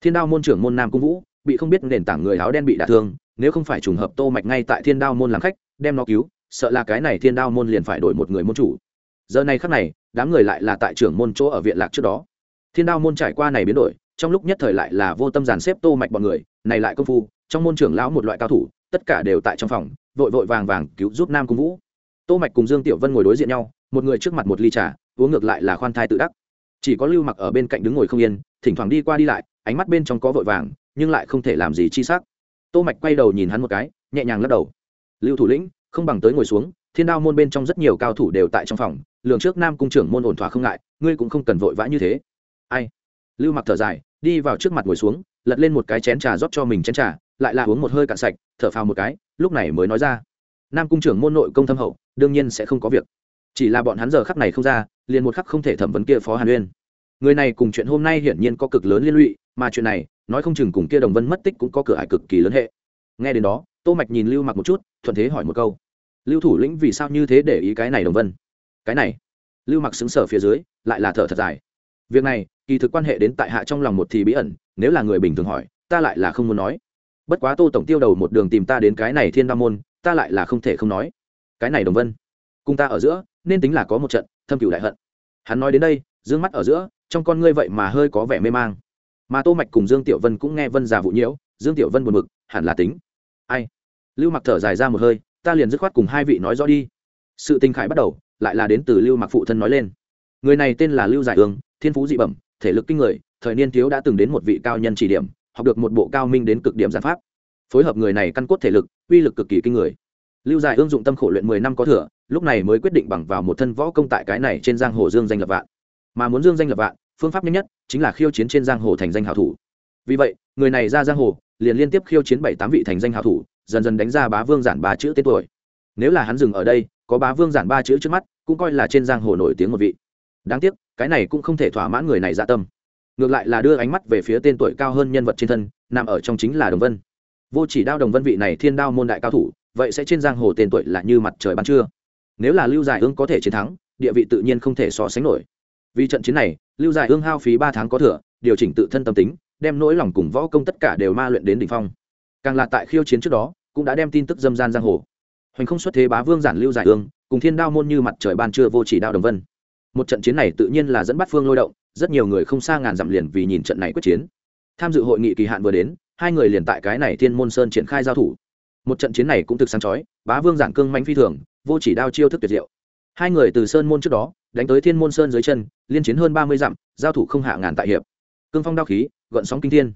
Thiên đao môn trưởng môn nam cung vũ bị không biết nền tảng người áo đen bị đả thương, nếu không phải trùng hợp tô mạch ngay tại thiên đao môn làm khách, đem nó cứu, sợ là cái này thiên đao môn liền phải đổi một người môn chủ. Giờ này khắc này, đám người lại là tại trưởng môn chỗ ở viện lạc trước đó. Thiên đao môn trải qua này biến đổi, trong lúc nhất thời lại là vô tâm dàn xếp tô mạch bọn người, này lại công phu, trong môn trưởng lão một loại cao thủ, tất cả đều tại trong phòng, vội vội vàng vàng cứu giúp nam cung vũ. Tô mạch cùng dương tiểu vân ngồi đối diện nhau, một người trước mặt một ly trà, uống ngược lại là khoan thai tự đắc chỉ có lưu mặc ở bên cạnh đứng ngồi không yên, thỉnh thoảng đi qua đi lại, ánh mắt bên trong có vội vàng, nhưng lại không thể làm gì chi sắc. Tô mạch quay đầu nhìn hắn một cái, nhẹ nhàng lắc đầu. Lưu thủ lĩnh, không bằng tới ngồi xuống, thiên đao môn bên trong rất nhiều cao thủ đều tại trong phòng, lường trước nam cung trưởng môn ổn thỏa không ngại, ngươi cũng không cần vội vã như thế. Ai? Lưu mặc thở dài, đi vào trước mặt ngồi xuống, lật lên một cái chén trà rót cho mình chén trà, lại là uống một hơi cạn sạch, thở phào một cái, lúc này mới nói ra. Nam cung trưởng môn nội công thâm hậu, đương nhiên sẽ không có việc. Chỉ là bọn hắn giờ khắc này không ra liền một khắc không thể thẩm vấn kia phó hàn uyên. Người này cùng chuyện hôm nay hiển nhiên có cực lớn liên lụy, mà chuyện này, nói không chừng cùng kia đồng vân mất tích cũng có cửa ải cực kỳ lớn hệ. Nghe đến đó, tô mạch nhìn lưu mặc một chút, thuận thế hỏi một câu. Lưu thủ lĩnh vì sao như thế để ý cái này đồng vân? Cái này? Lưu mặc xứng sở phía dưới, lại là thở thật dài. Việc này, kỳ thực quan hệ đến tại hạ trong lòng một thì bí ẩn, nếu là người bình thường hỏi, ta lại là không muốn nói. Bất quá tô tổng tiêu đầu một đường tìm ta đến cái này thiên đa môn, ta lại là không thể không nói. Cái này đồng vân, cùng ta ở giữa, nên tính là có một trận thâm cửu đại hận. Hắn nói đến đây, dương mắt ở giữa, trong con ngươi vậy mà hơi có vẻ mê mang. Mà tô mạch cùng dương tiểu vân cũng nghe vân già vụ nhiễu, dương tiểu vân buồn bực, hẳn là tính. Ai? Lưu mặc thở dài ra một hơi, ta liền dứt khoát cùng hai vị nói rõ đi. Sự tình khải bắt đầu, lại là đến từ lưu mặc phụ thân nói lên. Người này tên là lưu giải ương thiên phú dị bẩm, thể lực kinh người, thời niên thiếu đã từng đến một vị cao nhân chỉ điểm, học được một bộ cao minh đến cực điểm giản pháp. Phối hợp người này căn cốt thể lực, uy lực cực kỳ kinh người. Lưu giải ương dụng tâm khổ luyện mười năm có thừa lúc này mới quyết định bằng vào một thân võ công tại cái này trên giang hồ dương danh lập vạn. Mà muốn dương danh lập vạn, phương pháp nhanh nhất chính là khiêu chiến trên giang hồ thành danh hảo thủ. Vì vậy, người này ra giang hồ, liền liên tiếp khiêu chiến bảy tám vị thành danh hảo thủ, dần dần đánh ra bá vương giản ba chữ tên tuổi. Nếu là hắn dừng ở đây, có bá vương giản ba chữ trước mắt, cũng coi là trên giang hồ nổi tiếng một vị. Đáng tiếc, cái này cũng không thể thỏa mãn người này dạ tâm. Ngược lại là đưa ánh mắt về phía tên tuổi cao hơn nhân vật trên thân, nằm ở trong chính là đồng vân. Vô chỉ đao đồng vân vị này thiên đao môn đại cao thủ, vậy sẽ trên giang hồ tên tuổi là như mặt trời ban trưa nếu là lưu giải ương có thể chiến thắng, địa vị tự nhiên không thể so sánh nổi. Vì trận chiến này, lưu giải ương hao phí ba tháng có thừa, điều chỉnh tự thân tâm tính, đem nỗi lòng cùng võ công tất cả đều ma luyện đến đỉnh phong. Càng là tại khiêu chiến trước đó, cũng đã đem tin tức dâm gian giang hồ. Hoành không xuất thế bá vương giản lưu giải ương, cùng thiên đao môn như mặt trời ban trưa vô chỉ đao đồng vân. Một trận chiến này tự nhiên là dẫn bắt phương lôi động, rất nhiều người không xa ngàn dặm liền vì nhìn trận này quyết chiến. Tham dự hội nghị kỳ hạn vừa đến, hai người liền tại cái này thiên môn sơn triển khai giao thủ. Một trận chiến này cũng thực sáng chói, bá vương giản cương manh phi thường vô chỉ đao chiêu thức tuyệt diệu. Hai người từ sơn môn trước đó, đánh tới thiên môn sơn dưới chân, liên chiến hơn ba mươi dặm, giao thủ không hạ ngàn tại hiệp. Cương phong đao khí, gợn sóng kinh thiên.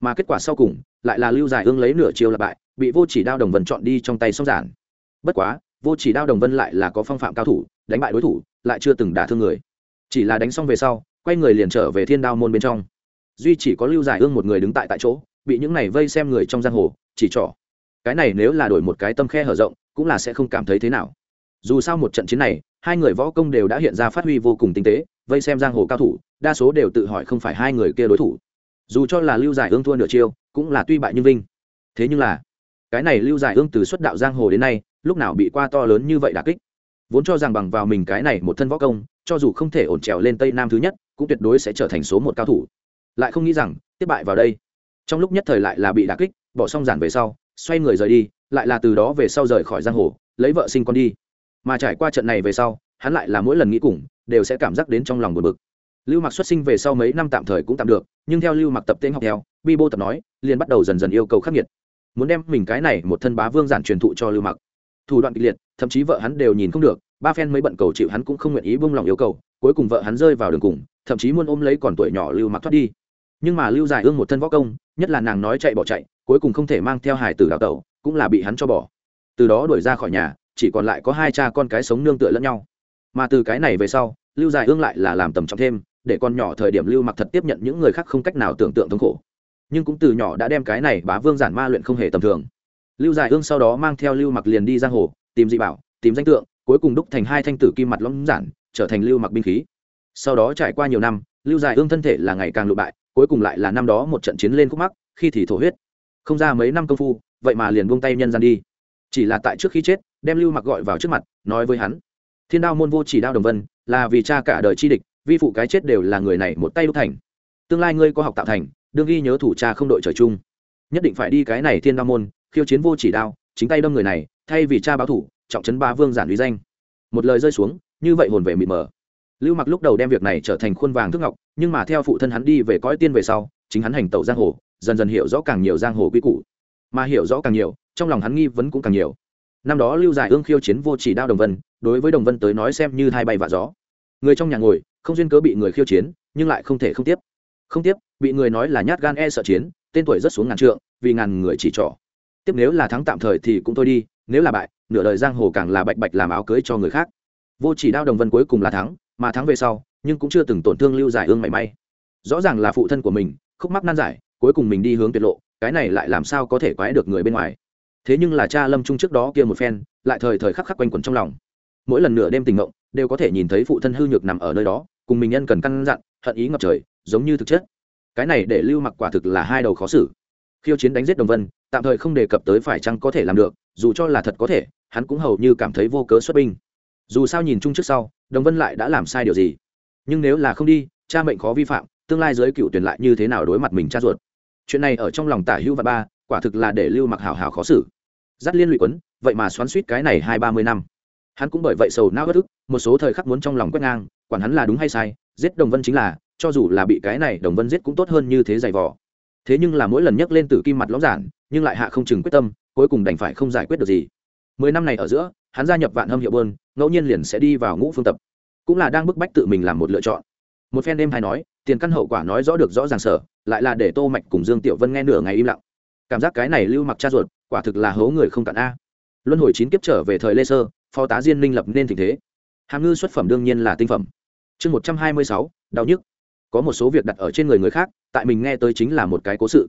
Mà kết quả sau cùng, lại là lưu giải ương lấy nửa chiều là bại, bị vô chỉ đao đồng vân chọn đi trong tay song giản. Bất quá, vô chỉ đao đồng vân lại là có phong phạm cao thủ, đánh bại đối thủ, lại chưa từng đả thương người. Chỉ là đánh xong về sau, quay người liền trở về thiên đao môn bên trong. Duy chỉ có lưu giải ương một người đứng tại tại chỗ, bị những này vây xem người trong giang hồ, chỉ trỏ. Cái này nếu là đổi một cái tâm khe hở rộng cũng là sẽ không cảm thấy thế nào. Dù sao một trận chiến này, hai người võ công đều đã hiện ra phát huy vô cùng tinh tế, vây xem giang hồ cao thủ, đa số đều tự hỏi không phải hai người kia đối thủ. Dù cho là lưu giải ương thua nửa chiêu, cũng là tuy bại nhưng vinh. Thế nhưng là, cái này lưu giải ương từ xuất đạo giang hồ đến nay, lúc nào bị qua to lớn như vậy đà kích? Vốn cho rằng bằng vào mình cái này một thân võ công, cho dù không thể ổn trèo lên tây nam thứ nhất, cũng tuyệt đối sẽ trở thành số một cao thủ. Lại không nghĩ rằng, tiếp bại vào đây. Trong lúc nhất thời lại là bị đà kích, bỏ xong giản về sau, xoay người rời đi lại là từ đó về sau rời khỏi giang hồ, lấy vợ sinh con đi. Mà trải qua trận này về sau, hắn lại là mỗi lần nghĩ cùng, đều sẽ cảm giác đến trong lòng buồn bực. Lưu mặc xuất sinh về sau mấy năm tạm thời cũng tạm được, nhưng theo lưu mặc tập tên học theo bi bô tập nói, liền bắt đầu dần dần yêu cầu khắc nghiệt. Muốn đem mình cái này một thân bá vương giản truyền thụ cho lưu mặc. Thủ đoạn kịch liệt, thậm chí vợ hắn đều nhìn không được, ba phen mấy bận cầu chịu hắn cũng không nguyện ý buông lòng yêu cầu, cuối cùng vợ hắn rơi vào đường cùng, thậm chí muốn ôm lấy còn tuổi nhỏ lưu mặc thoát đi. Nhưng mà lưu giải ương một thân võ công, nhất là nàng nói chạy bỏ chạy, cuối cùng không thể mang theo hải tử đào tẩu cũng là bị hắn cho bỏ. Từ đó đuổi ra khỏi nhà, chỉ còn lại có hai cha con cái sống nương tựa lẫn nhau. Mà từ cái này về sau, lưu dài ương lại là làm tầm trọng thêm, để con nhỏ thời điểm lưu mặc thật tiếp nhận những người khác không cách nào tưởng tượng thống khổ. Nhưng cũng từ nhỏ đã đem cái này bá vương giản ma luyện không hề tầm thường. Lưu giải ương sau đó mang theo lưu mặc liền đi giang hồ, tìm dị bảo, tìm danh tượng, cuối cùng đúc thành hai thanh tử kim mặt lõm giản, trở thành lưu mặc binh khí. Sau đó trải qua nhiều năm, lưu giải ương thân thể là ngày càng lụ bại, cuối cùng lại là năm đó một trận chiến lên khúc mắc, khi thì thổ huyết. Không ra mấy năm công phu vậy mà liền buông tay nhân gian đi. Chỉ là tại trước khi chết, đem lưu mặc gọi vào trước mặt, nói với hắn, thiên đao môn vô chỉ đao đồng vân, là vì cha cả đời chi địch, vi phụ cái chết đều là người này một tay đúc thành. Tương lai ngươi có học tạo thành, đương ghi nhớ thủ cha không đội trời chung. Nhất định phải đi cái này thiên đao môn, khiêu chiến vô chỉ đao, chính tay đâm người này, thay vì cha báo thủ, trọng trấn ba vương giản uy danh. Một lời rơi xuống, như vậy hồn về mịt mờ. Lưu mặc lúc đầu đem việc này trở thành khuôn vàng thước ngọc, nhưng mà theo phụ thân hắn đi về cõi tiên về sau, chính hắn hành tẩu giang hồ, dần dần hiểu rõ càng nhiều giang hồ quy củ mà hiểu rõ càng nhiều, trong lòng hắn nghi vấn cũng càng nhiều. Năm đó lưu giải ương khiêu chiến vô chỉ đao đồng vân, đối với đồng vân tới nói xem như hai bay vạ gió. Người trong nhà ngồi, không duyên cớ bị người khiêu chiến, nhưng lại không thể không tiếp. Không tiếp, bị người nói là nhát gan e sợ chiến, tên tuổi rất xuống ngàn trượng, vì ngàn người chỉ trỏ. Tiếp nếu là thắng tạm thời thì cũng thôi đi, nếu là bại, nửa đời giang hồ càng là bạch bạch làm áo cưới cho người khác. Vô chỉ đao đồng vân cuối cùng là thắng, mà thắng về sau, nhưng cũng chưa từng tổn thương lưu giải ương mảy may. Rõ ràng là phụ thân của mình, khúc mắc nan giải, cuối cùng mình đi hướng tuyệt lộ cái này lại làm sao có thể quái được người bên ngoài? Thế nhưng là cha lâm trung trước đó kia một phen, lại thời thời khắc khắc quanh quẩn trong lòng. Mỗi lần nửa đêm tình ngộng, đều có thể nhìn thấy phụ thân hư nhược nằm ở nơi đó, cùng mình nhân cần căn dặn, hận ý ngập trời, giống như thực chất. Cái này để lưu mặc quả thực là hai đầu khó xử. Khiêu chiến đánh giết đồng vân, tạm thời không đề cập tới phải chăng có thể làm được, dù cho là thật có thể, hắn cũng hầu như cảm thấy vô cớ xuất binh. Dù sao nhìn chung trước sau, đồng vân lại đã làm sai điều gì? Nhưng nếu là không đi, cha mệnh khó vi phạm, tương lai giới cựu tuyển lại như thế nào đối mặt mình cha ruột? Chuyện này ở trong lòng tả hữu và ba, quả thực là để lưu mặc hào hào khó xử. Dắt liên lụy quấn, vậy mà xoắn suýt cái này hai ba mươi năm. Hắn cũng bởi vậy sầu nao bất ức, một số thời khắc muốn trong lòng quét ngang, quản hắn là đúng hay sai, giết đồng vân chính là, cho dù là bị cái này đồng vân giết cũng tốt hơn như thế giày vò. Thế nhưng là mỗi lần nhấc lên từ kim mặt lóng giản, nhưng lại hạ không chừng quyết tâm, cuối cùng đành phải không giải quyết được gì. Mười năm này ở giữa, hắn gia nhập vạn hâm hiệu bơn, ngẫu nhiên liền sẽ đi vào ngũ phương tập. Cũng là đang bức bách tự mình làm một lựa chọn. Một phen đêm hay nói, tiền căn hậu quả nói rõ được rõ ràng sở lại là để tô mạch cùng dương tiểu vân nghe nửa ngày im lặng. Cảm giác cái này lưu mặc cha ruột, quả thực là hố người không cạn a. Luân hồi chín kiếp trở về thời lê sơ, phó tá diên minh lập nên tình thế. Hàm ngư xuất phẩm đương nhiên là tinh phẩm. Chương một trăm hai mươi sáu, đau nhức. Có một số việc đặt ở trên người người khác, tại mình nghe tới chính là một cái cố sự.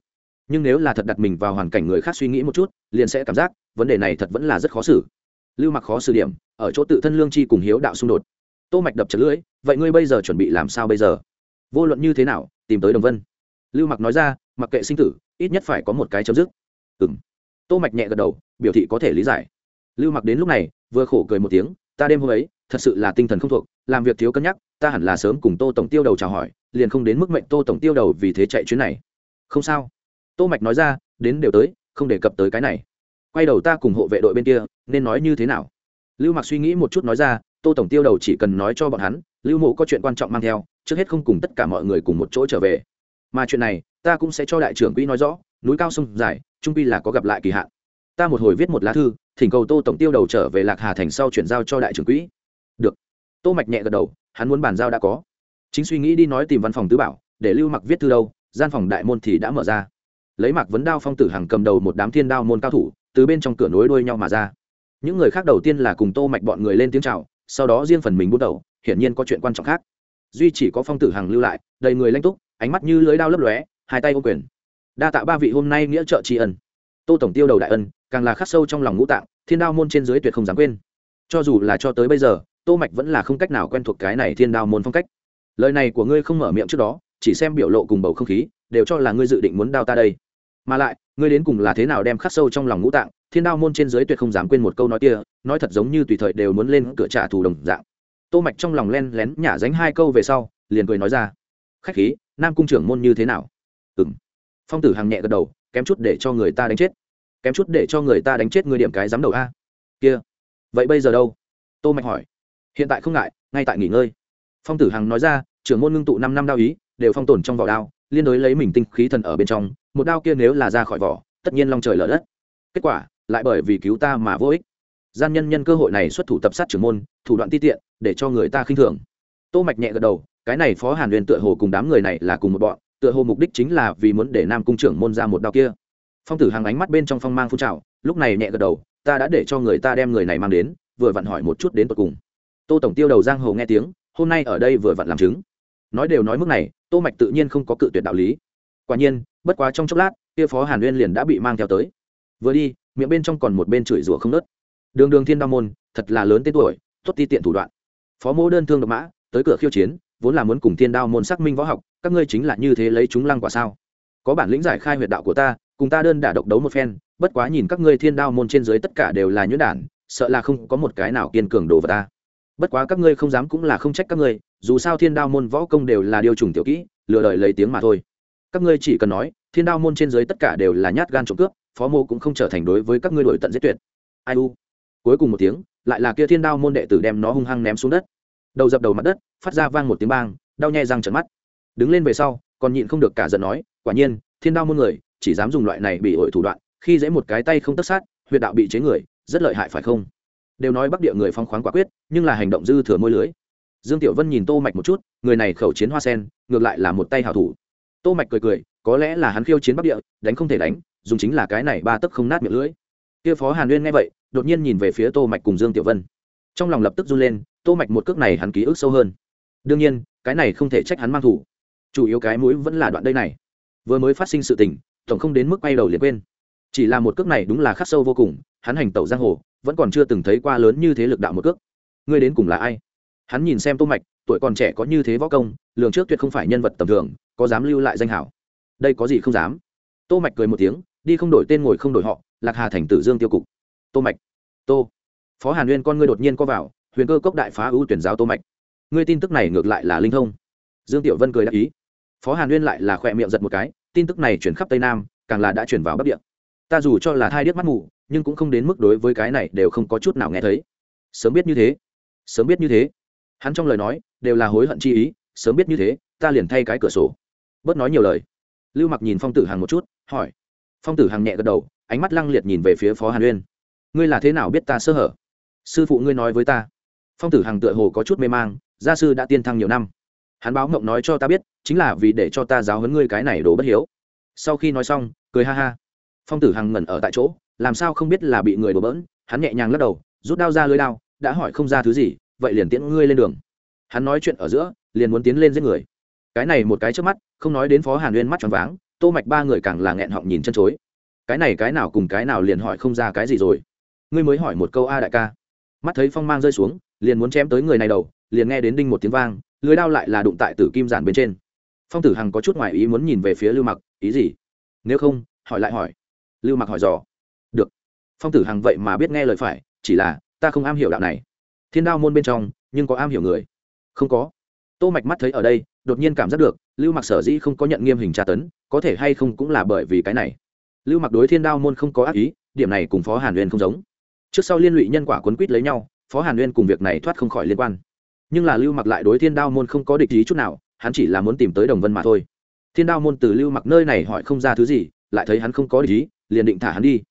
Nhưng nếu là thật đặt mình vào hoàn cảnh người khác suy nghĩ một chút, liền sẽ cảm giác vấn đề này thật vẫn là rất khó xử. Lưu mặc khó xử điểm, ở chỗ tự thân lương chi cùng hiếu đạo xung đột. Tô mạch đập chật lưỡi, vậy ngươi bây giờ chuẩn bị làm sao bây giờ? Vô luận như thế nào, tìm tới đồng vân lưu mặc nói ra, mặc kệ sinh tử, ít nhất phải có một cái chấm dứt. Ừm. Tô mạch nhẹ gật đầu, biểu thị có thể lý giải. Lưu mặc đến lúc này, vừa khổ cười một tiếng, ta đêm hôm ấy, thật sự là tinh thần không thuộc, làm việc thiếu cân nhắc, ta hẳn là sớm cùng tô tổng tiêu đầu chào hỏi, liền không đến mức mệnh tô tổng tiêu đầu vì thế chạy chuyến này. Không sao. Tô mạch nói ra, đến đều tới, không đề cập tới cái này. Quay đầu ta cùng hộ vệ đội bên kia, nên nói như thế nào? Lưu mặc suy nghĩ một chút nói ra, tô tổng tiêu đầu chỉ cần nói cho bọn hắn, lưu mộ có chuyện quan trọng mang theo, trước hết không cùng tất cả mọi người cùng một chỗ trở về mà chuyện này, ta cũng sẽ cho đại trưởng quỹ nói rõ, núi cao sông dài, trung quy là có gặp lại kỳ hạn. Ta một hồi viết một lá thư, thỉnh cầu tô tổng tiêu đầu trở về lạc hà thành sau chuyển giao cho đại trưởng quỹ. Được. Tô mạch nhẹ gật đầu, hắn muốn bàn giao đã có. Chính suy nghĩ đi nói tìm văn phòng tứ bảo, để lưu mặc viết thư đâu, gian phòng đại môn thì đã mở ra. Lấy mặc vấn đao phong tử hàng cầm đầu một đám thiên đao môn cao thủ, từ bên trong cửa nối đuôi nhau mà ra. Những người khác đầu tiên là cùng tô mạch bọn người lên tiếng chào, sau đó riêng phần mình bút đầu, hiển nhiên có chuyện quan trọng khác. Duy chỉ có phong tử hàng lưu lại, đầy người lanh túc ánh mắt như lưới đao lấp lóe, hai tay ô quyền. Đa tạ ba vị hôm nay nghĩa trợ tri ân. Tô tổng tiêu đầu đại ân, càng là khắc sâu trong lòng ngũ tạng, thiên đao môn trên dưới tuyệt không dám quên. Cho dù là cho tới bây giờ, tô mạch vẫn là không cách nào quen thuộc cái này thiên đao môn phong cách. Lời này của ngươi không mở miệng trước đó, chỉ xem biểu lộ cùng bầu không khí, đều cho là ngươi dự định muốn đao ta đây. Mà lại, ngươi đến cùng là thế nào đem khắc sâu trong lòng ngũ tạng, thiên đao môn trên dưới tuyệt không dám quên một câu nói kia, nói thật giống như tùy thời đều muốn lên cửa trả thù đồng dạng. Tô mạch trong lòng len lén nhả dánh hai câu về sau, liền cười nói ra khách khí, nam cung trưởng môn như thế nào? Ừm. Phong tử hằng nhẹ gật đầu, kém chút để cho người ta đánh chết. Kém chút để cho người ta đánh chết người điểm cái dám đầu a. Kia. Vậy bây giờ đâu? Tô mạch hỏi. Hiện tại không ngại, ngay tại nghỉ ngơi. Phong tử hằng nói ra, trưởng môn ngưng tụ năm năm đao ý, đều phong tồn trong vỏ đao, liên đối lấy mình tinh khí thần ở bên trong, một đao kia nếu là ra khỏi vỏ, tất nhiên long trời lở đất. Kết quả, lại bởi vì cứu ta mà vô ích. Gian nhân nhân cơ hội này xuất thủ tập sát trưởng môn, thủ đoạn ti tiện, để cho người ta khinh thường. Tô mạch nhẹ gật đầu cái này phó hàn huyền tựa hồ cùng đám người này là cùng một bọn, tựa hồ mục đích chính là vì muốn để nam cung trưởng môn ra một đao kia. Phong tử hàng ánh mắt bên trong phong mang phun trào, lúc này nhẹ gật đầu, ta đã để cho người ta đem người này mang đến, vừa vặn hỏi một chút đến tận cùng. Tô tổng tiêu đầu giang hồ nghe tiếng, hôm nay ở đây vừa vặn làm chứng. Nói đều nói mức này, tô mạch tự nhiên không có cự tuyệt đạo lý. Quả nhiên, bất quá trong chốc lát, kia phó hàn nguyên liền đã bị mang theo tới. Vừa đi, miệng bên trong còn một bên chửi rủa không nớt. Đường đường thiên đao môn, thật là lớn tên tuổi, tốt ti tiện thủ đoạn. Phó mô đơn thương độc mã, tới cửa khiêu chiến vốn là muốn cùng thiên đao môn xác minh võ học, các ngươi chính là như thế lấy chúng lăng quả sao? Có bản lĩnh giải khai huyệt đạo của ta, cùng ta đơn đả độc đấu một phen, bất quá nhìn các ngươi thiên đao môn trên dưới tất cả đều là nhuyễn đản, sợ là không có một cái nào kiên cường đồ vào ta. Bất quá các ngươi không dám cũng là không trách các ngươi, dù sao thiên đao môn võ công đều là điều trùng tiểu kỹ, lừa đời lấy tiếng mà thôi. Các ngươi chỉ cần nói, thiên đao môn trên dưới tất cả đều là nhát gan trộm cướp, phó mô cũng không trở thành đối với các ngươi đổi tận giết tuyệt. Ai u. Cuối cùng một tiếng, lại là kia thiên đao môn đệ tử đem nó hung hăng ném xuống đất đầu dập đầu mặt đất, phát ra vang một tiếng bang, đau nhè răng trợn mắt. Đứng lên về sau, còn nhịn không được cả giận nói, quả nhiên, thiên đao muôn người, chỉ dám dùng loại này bị ổi thủ đoạn, khi dễ một cái tay không tất sát, huyệt đạo bị chế người, rất lợi hại phải không? Đều nói bắc địa người phong khoáng quả quyết, nhưng là hành động dư thừa môi lưới. Dương tiểu vân nhìn tô mạch một chút, người này khẩu chiến hoa sen, ngược lại là một tay hảo thủ. Tô mạch cười cười, có lẽ là hắn khiêu chiến bắc địa, đánh không thể đánh, dùng chính là cái này ba tấc không nát miệng lưỡi. Kia phó hàn nguyên nghe vậy, đột nhiên nhìn về phía tô mạch cùng dương tiểu vân trong lòng lập tức run lên, tô mạch một cước này hắn ký ức sâu hơn. Đương nhiên, cái này không thể trách hắn mang thủ. Chủ yếu cái mũi vẫn là đoạn đây này. Vừa mới phát sinh sự tình, tổng không đến mức quay đầu liền quên. Chỉ là một cước này đúng là khắc sâu vô cùng, hắn hành tẩu giang hồ, vẫn còn chưa từng thấy qua lớn như thế lực đạo một cước. Ngươi đến cùng là ai? Hắn nhìn xem tô mạch, tuổi còn trẻ có như thế võ công, lường trước tuyệt không phải nhân vật tầm thường, có dám lưu lại danh hảo. Đây có gì không dám? Tô mạch cười một tiếng, đi không đổi tên ngồi không đổi họ, lạc hà thành tử dương tiêu cục. Tô mạch. Tô phó hàn nguyên con ngươi đột nhiên co vào, huyền cơ cốc đại phá ưu tuyển giáo tô mạch. Ngươi tin tức này ngược lại là linh thông. Dương tiểu vân cười đáp ý. Phó hàn nguyên lại là khỏe miệng giật một cái, tin tức này chuyển khắp tây nam, càng là đã chuyển vào bắc địa. Ta dù cho là thai điếc mắt mù, nhưng cũng không đến mức đối với cái này đều không có chút nào nghe thấy. Sớm biết như thế. Sớm biết như thế. Hắn trong lời nói, đều là hối hận chi ý, sớm biết như thế, ta liền thay cái cửa sổ. Bớt nói nhiều lời. Lưu mặc nhìn phong tử Hằng một chút, hỏi. Phong tử Hằng nhẹ gật đầu, ánh mắt lăng liệt nhìn về phía phó hàn uyên ngươi là thế nào biết ta sơ hở? Sư phụ ngươi nói với ta. Phong tử hàng tựa hồ có chút mê mang, gia sư đã tiên thăng nhiều năm. Hắn báo ngộng nói cho ta biết, chính là vì để cho ta giáo huấn ngươi cái này đồ bất hiếu. Sau khi nói xong, cười ha ha. Phong tử hằng ngẩn ở tại chỗ, làm sao không biết là bị người đổ bỡn, hắn nhẹ nhàng lắc đầu, rút đao ra lưới đao, đã hỏi không ra thứ gì, vậy liền tiễn ngươi lên đường. Hắn nói chuyện ở giữa, liền muốn tiến lên giết người. Cái này một cái trước mắt, không nói đến phó hàn uyên mắt tròn váng, tô mạch ba người càng là nghẹn họng nhìn chân chối. Cái này cái nào cùng cái nào liền hỏi không ra cái gì rồi. Ngươi mới hỏi một câu a đại ca mắt thấy phong mang rơi xuống, liền muốn chém tới người này đầu, liền nghe đến đinh một tiếng vang, lưới đao lại là đụng tại tử kim giản bên trên. Phong tử hằng có chút ngoài ý muốn nhìn về phía lưu mặc, ý gì? Nếu không, hỏi lại hỏi. Lưu mặc hỏi dò. Được. Phong tử hằng vậy mà biết nghe lời phải, chỉ là, ta không am hiểu đạo này. Thiên đao môn bên trong, nhưng có am hiểu người. Không có. Tô mạch mắt thấy ở đây, đột nhiên cảm giác được, lưu mặc sở dĩ không có nhận nghiêm hình tra tấn, có thể hay không cũng là bởi vì cái này. Lưu mặc đối thiên đao môn không có ác ý, điểm này cùng phó hàn huyền không giống trước sau liên lụy nhân quả quấn quýt lấy nhau, phó hàn uyên cùng việc này thoát không khỏi liên quan. Nhưng là lưu mặc lại đối thiên đao môn không có địch ý chút nào, hắn chỉ là muốn tìm tới đồng vân mà thôi. Thiên đao môn từ lưu mặc nơi này hỏi không ra thứ gì, lại thấy hắn không có địch ý, liền định thả hắn đi.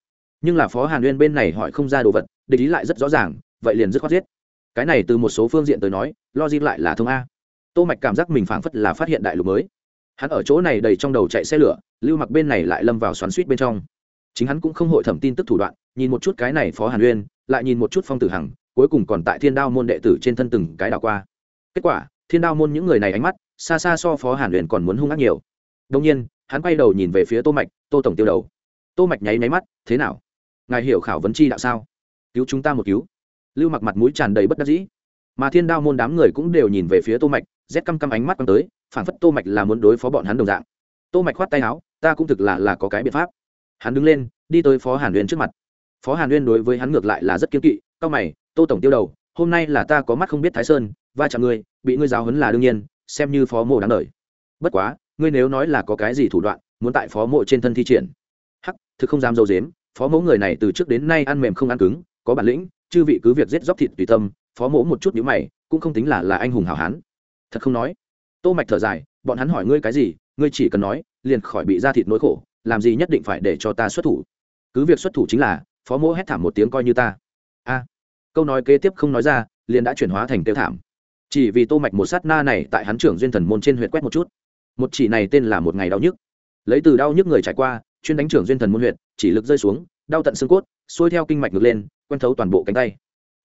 Nhưng là phó hàn uyên bên này hỏi không ra đồ vật, địch ý lại rất rõ ràng, vậy liền dứt khoát giết. Cái này từ một số phương diện tới nói, lo logic lại là thông a. Tô mạch cảm giác mình phảng phất là phát hiện đại lục mới. Hắn ở chỗ này đầy trong đầu chạy xe lửa, lưu mặc bên này lại lâm vào xoắn suýt bên trong chính hắn cũng không hội thẩm tin tức thủ đoạn, nhìn một chút cái này phó hàn uyên, lại nhìn một chút phong tử hằng, cuối cùng còn tại thiên đao môn đệ tử trên thân từng cái đảo qua. Kết quả, thiên đao môn những người này ánh mắt, xa xa so phó hàn uyên còn muốn hung ác nhiều. Đông nhiên, hắn quay đầu nhìn về phía tô mạch, tô tổng tiêu đầu. Tô mạch nháy nháy mắt, thế nào? Ngài hiểu khảo vấn chi đạo sao? Cứu chúng ta một cứu. Lưu mặc mặt mũi tràn đầy bất đắc dĩ. Mà thiên đao môn đám người cũng đều nhìn về phía tô mạch, rét căm căm ánh mắt quăng tới, phản phất tô mạch là muốn đối phó bọn hắn đồng dạng. Tô mạch khoát tay áo, ta cũng thực là là có cái biện pháp hắn đứng lên, đi tới phó hàn uyên trước mặt. Phó hàn uyên đối với hắn ngược lại là rất kiên kỵ, cao mày, tô tổng tiêu đầu, hôm nay là ta có mắt không biết thái sơn, va chạm ngươi, bị ngươi giáo huấn là đương nhiên, xem như phó mộ đáng đời. Bất quá, ngươi nếu nói là có cái gì thủ đoạn, muốn tại phó mộ trên thân thi triển. Hắc, thực không dám dâu dếm, phó mẫu người này từ trước đến nay ăn mềm không ăn cứng, có bản lĩnh, chư vị cứ việc giết dóc thịt tùy tâm, phó mẫu một chút nhữ mày, cũng không tính là là anh hùng hảo hán. Thật không nói. Tô mạch thở dài, bọn hắn hỏi ngươi cái gì, ngươi chỉ cần nói, liền khỏi bị ra thịt nỗi khổ làm gì nhất định phải để cho ta xuất thủ? Cứ việc xuất thủ chính là, phó mỗ hét thảm một tiếng coi như ta. A. Câu nói kế tiếp không nói ra, liền đã chuyển hóa thành tiêu thảm. Chỉ vì tô mạch một sát na này tại hắn trưởng duyên thần môn trên huyện quét một chút. Một chỉ này tên là một ngày đau nhức. Lấy từ đau nhức người trải qua, chuyên đánh trưởng duyên thần môn huyện chỉ lực rơi xuống, đau tận xương cốt, xuôi theo kinh mạch ngược lên, quen thấu toàn bộ cánh tay.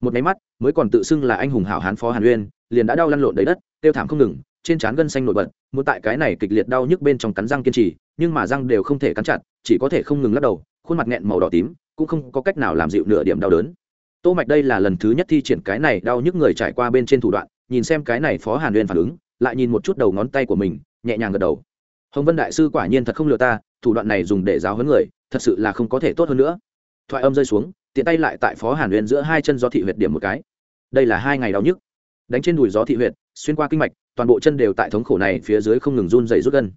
Một máy mắt, mới còn tự xưng là anh hùng hảo hán phó hàn uyên, liền đã đau lăn lộn đầy đất, tiêu thảm không ngừng, trên trán gân xanh nổi bật, muốn tại cái này kịch liệt đau nhức bên trong cắn răng kiên trì nhưng mà răng đều không thể cắn chặt, chỉ có thể không ngừng lắc đầu, khuôn mặt nghẹn màu đỏ tím, cũng không có cách nào làm dịu nửa điểm đau đớn. Tô mạch đây là lần thứ nhất thi triển cái này đau nhức người trải qua bên trên thủ đoạn, nhìn xem cái này phó hàn uyên phản ứng, lại nhìn một chút đầu ngón tay của mình, nhẹ nhàng gật đầu. Hồng vân đại sư quả nhiên thật không lừa ta, thủ đoạn này dùng để giáo huấn người, thật sự là không có thể tốt hơn nữa. Thoại âm rơi xuống, tiện tay lại tại phó hàn uyên giữa hai chân do thị huyệt điểm một cái. Đây là hai ngày đau nhức. Đánh trên đùi gió thị huyệt, xuyên qua kinh mạch, toàn bộ chân đều tại thống khổ này phía dưới không ngừng run dày rút gân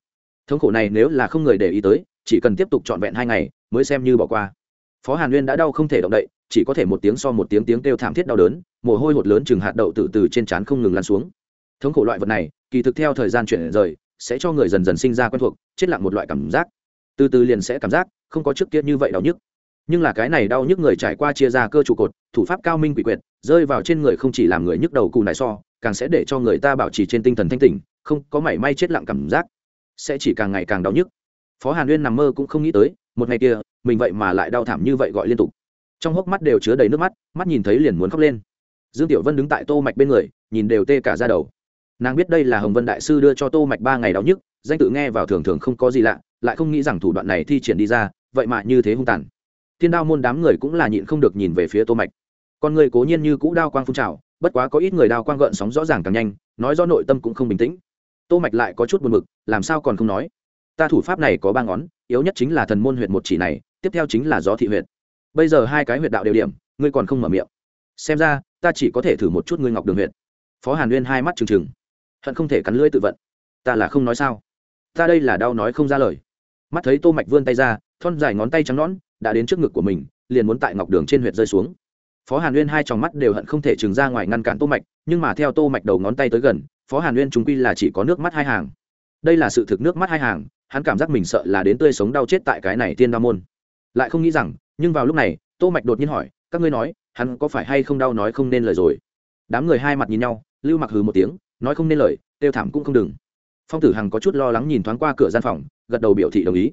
thống khổ này nếu là không người để ý tới, chỉ cần tiếp tục trọn vẹn hai ngày, mới xem như bỏ qua. Phó hàn uyên đã đau không thể động đậy, chỉ có thể một tiếng so một tiếng tiếng kêu thảm thiết đau đớn, mồ hôi hột lớn chừng hạt đậu từ từ trên trán không ngừng lan xuống. Thống khổ loại vật này, kỳ thực theo thời gian chuyển rời, sẽ cho người dần dần sinh ra quen thuộc, chết lặng một loại cảm giác. Từ từ liền sẽ cảm giác, không có trước kia như vậy đau nhức. Nhưng là cái này đau nhức người trải qua chia ra cơ trụ cột, thủ pháp cao minh quỷ quyệt, rơi vào trên người không chỉ làm người nhức đầu cù này so, càng sẽ để cho người ta bảo trì trên tinh thần thanh tỉnh, không có mảy may chết lặng cảm giác sẽ chỉ càng ngày càng đau nhức. Phó hàn uyên nằm mơ cũng không nghĩ tới, một ngày kia, mình vậy mà lại đau thảm như vậy gọi liên tục. Trong hốc mắt đều chứa đầy nước mắt mắt nhìn thấy liền muốn khóc lên. Dương tiểu vân đứng tại tô mạch bên người, nhìn đều tê cả ra đầu. Nàng biết đây là hồng vân đại sư đưa cho tô mạch ba ngày đau nhức, danh tự nghe vào thường thường không có gì lạ, lại không nghĩ rằng thủ đoạn này thi triển đi ra, vậy mà như thế hung tàn. Thiên đao môn đám người cũng là nhịn không được nhìn về phía tô mạch. Con người cố nhiên như cũ đao quang phun trào, bất quá có ít người đao quang gợn sóng rõ ràng càng nhanh, nói do nội tâm cũng không bình tĩnh tô mạch lại có chút buồn bực, làm sao còn không nói? Ta thủ pháp này có ba ngón, yếu nhất chính là thần môn huyệt một chỉ này, tiếp theo chính là gió thị huyệt. Bây giờ hai cái huyệt đạo đều điểm, ngươi còn không mở miệng. Xem ra, ta chỉ có thể thử một chút ngươi ngọc đường huyệt. Phó hàn nguyên hai mắt trừng trừng. Hận không thể cắn lưỡi tự vận. Ta là không nói sao? Ta đây là đau nói không ra lời. Mắt thấy tô mạch vươn tay ra, thon dài ngón tay trắng nõn, đã đến trước ngực của mình, liền muốn tại ngọc đường trên huyệt rơi xuống. Phó hàn uyên hai tròng mắt đều hận không thể trừng ra ngoài ngăn cản tô mạch, nhưng mà theo tô mạch đầu ngón tay tới gần phó hàn uyên chúng quy là chỉ có nước mắt hai hàng. Đây là sự thực nước mắt hai hàng, hắn cảm giác mình sợ là đến tươi sống đau chết tại cái này tiên đa môn. Lại không nghĩ rằng, nhưng vào lúc này, tô mạch đột nhiên hỏi, các ngươi nói, hắn có phải hay không đau nói không nên lời rồi? Đám người hai mặt nhìn nhau, lưu mặc hừ một tiếng, nói không nên lời, tiêu thảm cũng không đừng. Phong tử hằng có chút lo lắng nhìn thoáng qua cửa gian phòng, gật đầu biểu thị đồng ý.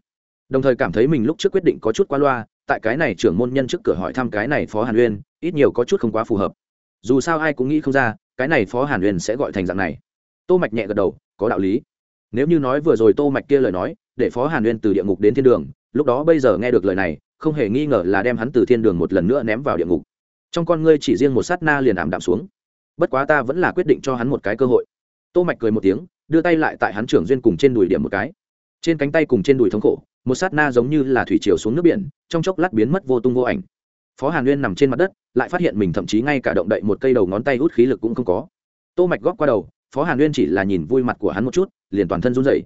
Đồng thời cảm thấy mình lúc trước quyết định có chút qua loa, tại cái này trưởng môn nhân trước cửa hỏi thăm cái này phó hàn uyên ít nhiều có chút không quá phù hợp. Dù sao ai cũng nghĩ không ra, cái này phó hàn uyên sẽ gọi thành dạng này tô mạch nhẹ gật đầu, có đạo lý. Nếu như nói vừa rồi tô mạch kia lời nói, để phó hàn Nguyên từ địa ngục đến thiên đường, lúc đó bây giờ nghe được lời này, không hề nghi ngờ là đem hắn từ thiên đường một lần nữa ném vào địa ngục. Trong con ngươi chỉ riêng một sát na liền ảm đạm xuống. Bất quá ta vẫn là quyết định cho hắn một cái cơ hội. Tô mạch cười một tiếng, đưa tay lại tại hắn trưởng duyên cùng trên đùi điểm một cái. Trên cánh tay cùng trên đùi thống khổ, một sát na giống như là thủy chiều xuống nước biển, trong chốc lát biến mất vô tung vô ảnh. Phó hàn nguyên nằm trên mặt đất, lại phát hiện mình thậm chí ngay cả động đậy một cây đầu ngón tay hút khí lực cũng không có. Tô mạch góp qua đầu phó hàn nguyên chỉ là nhìn vui mặt của hắn một chút, liền toàn thân run rẩy.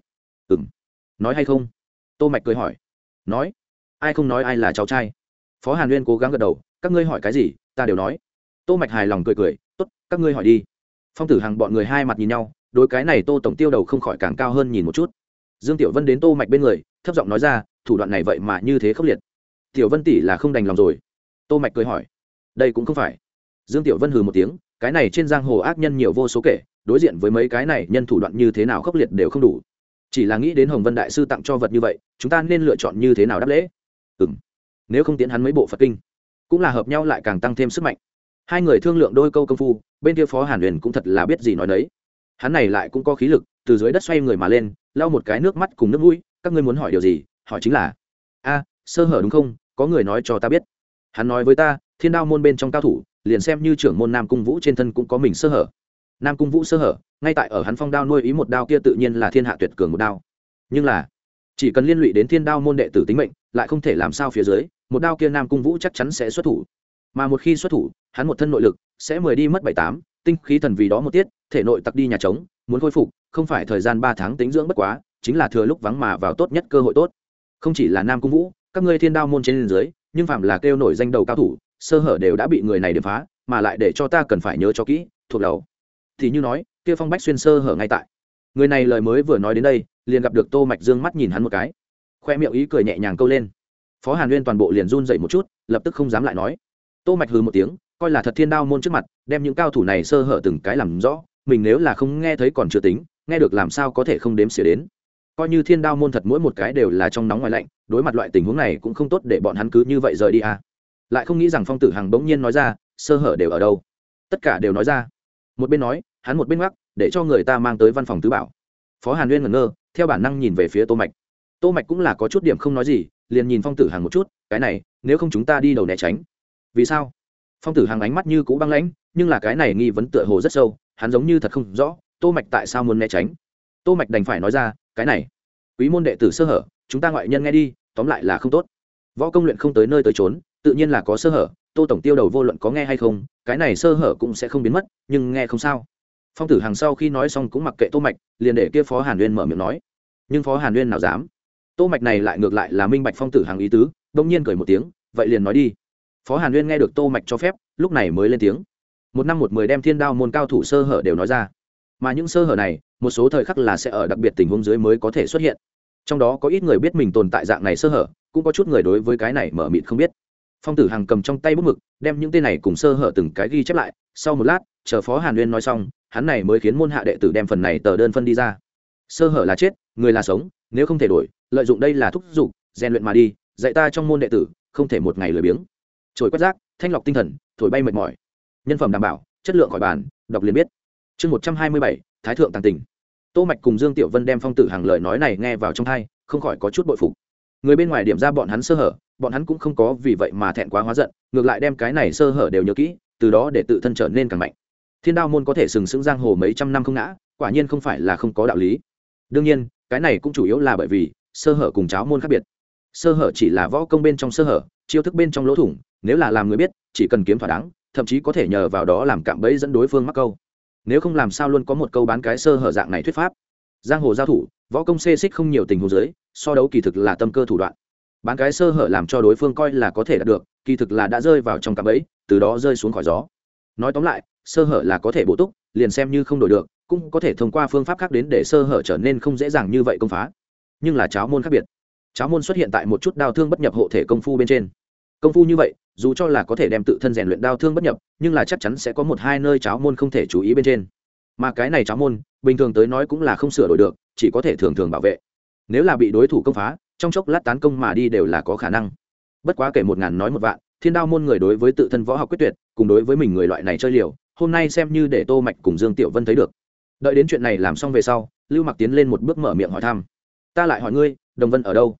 Ừm, nói hay không? Tô mạch cười hỏi. Nói, ai không nói ai là cháu trai? Phó hàn nguyên cố gắng gật đầu, các ngươi hỏi cái gì, ta đều nói. Tô mạch hài lòng cười cười, tốt, các ngươi hỏi đi. Phong tử hằng bọn người hai mặt nhìn nhau, đối cái này tô tổng tiêu đầu không khỏi càng cao hơn nhìn một chút. Dương tiểu vân đến tô mạch bên người, thấp giọng nói ra, thủ đoạn này vậy mà như thế khốc liệt. Tiểu vân tỷ là không đành lòng rồi. Tô mạch cười hỏi, đây cũng không phải. Dương tiểu vân hừ một tiếng, cái này trên giang hồ ác nhân nhiều vô số kể đối diện với mấy cái này nhân thủ đoạn như thế nào khốc liệt đều không đủ. Chỉ là nghĩ đến hồng vân đại sư tặng cho vật như vậy, chúng ta nên lựa chọn như thế nào đáp lễ? Ừ m nếu không tiến hắn mấy bộ phật kinh, cũng là hợp nhau lại càng tăng thêm sức mạnh. Hai người thương lượng đôi câu công phu, bên kia phó hàn huyền cũng thật là biết gì nói đấy hắn này lại cũng có khí lực, từ dưới đất xoay người mà lên, lau một cái nước mắt cùng nước mũi, các ngươi muốn hỏi điều gì? Hỏi chính là. A, sơ hở đúng không? Có người nói cho ta biết. Hắn nói với ta, thiên đao môn bên trong cao thủ, liền xem như trưởng môn nam cung vũ trên thân cũng có mình sơ hở nam cung vũ sơ hở, ngay tại ở hắn phong đao nuôi ý một đao kia tự nhiên là thiên hạ tuyệt cường một đao. Nhưng là, chỉ cần liên lụy đến thiên đao môn đệ tử tính mệnh, lại không thể làm sao phía dưới, một đao kia nam cung vũ chắc chắn sẽ xuất thủ. Mà một khi xuất thủ, hắn một thân nội lực sẽ mười đi mất bảy tám, tinh khí thần vì đó một tiết, thể nội tặc đi nhà trống, muốn khôi phục, không phải thời gian ba tháng tính dưỡng bất quá, chính là thừa lúc vắng mà vào tốt nhất cơ hội tốt. Không chỉ là nam cung vũ, các ngươi thiên đao môn trên dưới, nhưng phạm là kêu nổi danh đầu cao thủ, sơ hở đều đã bị người này đập phá, mà lại để cho ta cần phải nhớ cho kỹ, thuộc đầu thì như nói, kia phong bách xuyên sơ hở ngay tại. Người này lời mới vừa nói đến đây, liền gặp được tô mạch dương mắt nhìn hắn một cái. Khoe miệng ý cười nhẹ nhàng câu lên. Phó hàn nguyên toàn bộ liền run dậy một chút, lập tức không dám lại nói. Tô mạch hừ một tiếng, coi là thật thiên đao môn trước mặt, đem những cao thủ này sơ hở từng cái làm rõ, mình nếu là không nghe thấy còn chưa tính, nghe được làm sao có thể không đếm xỉa đến. Coi như thiên đao môn thật mỗi một cái đều là trong nóng ngoài lạnh, đối mặt loại tình huống này cũng không tốt để bọn hắn cứ như vậy rời đi à. Lại không nghĩ rằng phong tử hằng bỗng nhiên nói ra, sơ hở đều ở đâu. Tất cả đều nói ra một bên nói, hắn một bên gác để cho người ta mang tới văn phòng tứ bảo. Phó hàn nguyên ngẩn ngơ, theo bản năng nhìn về phía tô mạch. Tô mạch cũng là có chút điểm không nói gì, liền nhìn phong tử hằng một chút, cái này, nếu không chúng ta đi đầu né tránh. Vì sao? Phong tử hằng ánh mắt như cũ băng lãnh, nhưng là cái này nghi vấn tựa hồ rất sâu, hắn giống như thật không rõ, tô mạch tại sao muốn né tránh? Tô mạch đành phải nói ra, cái này, quý môn đệ tử sơ hở, chúng ta ngoại nhân nghe đi, tóm lại là không tốt. Võ công luyện không tới nơi tới trốn tự nhiên là có sơ hở tô tổng tiêu đầu vô luận có nghe hay không, cái này sơ hở cũng sẽ không biến mất, nhưng nghe không sao. Phong tử hàng sau khi nói xong cũng mặc kệ tô mạch, liền để kia phó hàn uyên mở miệng nói. Nhưng phó hàn uyên nào dám? Tô mạch này lại ngược lại là minh bạch phong tử hàng ý tứ, đông nhiên cười một tiếng, vậy liền nói đi. Phó hàn uyên nghe được tô mạch cho phép, lúc này mới lên tiếng. Một năm một mười đem thiên đao môn cao thủ sơ hở đều nói ra. Mà những sơ hở này, một số thời khắc là sẽ ở đặc biệt tình huống dưới mới có thể xuất hiện. Trong đó có ít người biết mình tồn tại dạng này sơ hở, cũng có chút người đối với cái này mở mịt không biết phong tử hằng cầm trong tay bút mực, đem những tên này cùng sơ hở từng cái ghi chép lại. Sau một lát, chờ phó hàn uyên nói xong, hắn này mới khiến môn hạ đệ tử đem phần này tờ đơn phân đi ra. Sơ hở là chết, người là sống, nếu không thể đổi, lợi dụng đây là thúc giục, rèn luyện mà đi, dạy ta trong môn đệ tử, không thể một ngày lười biếng. Trồi quét rác, thanh lọc tinh thần, thổi bay mệt mỏi. Nhân phẩm đảm bảo, chất lượng khỏi bàn, đọc liền biết. Chương một trăm hai mươi bảy, thái thượng tàng tình. Tô mạch cùng dương tiểu vân đem phong tử hàng lời nói này nghe vào trong thai không khỏi có chút bội phục. Người bên ngoài điểm ra bọn hắn sơ hở bọn hắn cũng không có vì vậy mà thẹn quá hóa giận, ngược lại đem cái này sơ hở đều nhớ kỹ, từ đó để tự thân trở nên càng mạnh. Thiên đao môn có thể sừng sững giang hồ mấy trăm năm không ngã, quả nhiên không phải là không có đạo lý. Đương nhiên, cái này cũng chủ yếu là bởi vì sơ hở cùng cháo môn khác biệt. Sơ hở chỉ là võ công bên trong sơ hở, chiêu thức bên trong lỗ thủng, nếu là làm người biết, chỉ cần kiếm thỏa đáng, thậm chí có thể nhờ vào đó làm cạm bẫy dẫn đối phương mắc câu. Nếu không làm sao luôn có một câu bán cái sơ hở dạng này thuyết pháp. Giang hồ giao thủ, võ công xê xích không nhiều tình hồ dưới, so đấu kỳ thực là tâm cơ thủ đoạn bán cái sơ hở làm cho đối phương coi là có thể đạt được kỳ thực là đã rơi vào trong cạm ấy, từ đó rơi xuống khỏi gió. Nói tóm lại sơ hở là có thể bổ túc liền xem như không đổi được cũng có thể thông qua phương pháp khác đến để sơ hở trở nên không dễ dàng như vậy công phá. Nhưng là cháo môn khác biệt. Cháo môn xuất hiện tại một chút đau thương bất nhập hộ thể công phu bên trên. Công phu như vậy dù cho là có thể đem tự thân rèn luyện đau thương bất nhập nhưng là chắc chắn sẽ có một hai nơi cháo môn không thể chú ý bên trên. Mà cái này cháo môn bình thường tới nói cũng là không sửa đổi được chỉ có thể thường thường bảo vệ. Nếu là bị đối thủ công phá trong chốc lát tán công mà đi đều là có khả năng. Bất quá kể một ngàn nói một vạn, thiên đao môn người đối với tự thân võ học quyết tuyệt, cùng đối với mình người loại này chơi liều, hôm nay xem như để tô mạch cùng dương tiểu vân thấy được. Đợi đến chuyện này làm xong về sau, lưu mặc tiến lên một bước mở miệng hỏi thăm. Ta lại hỏi ngươi, đồng vân ở đâu?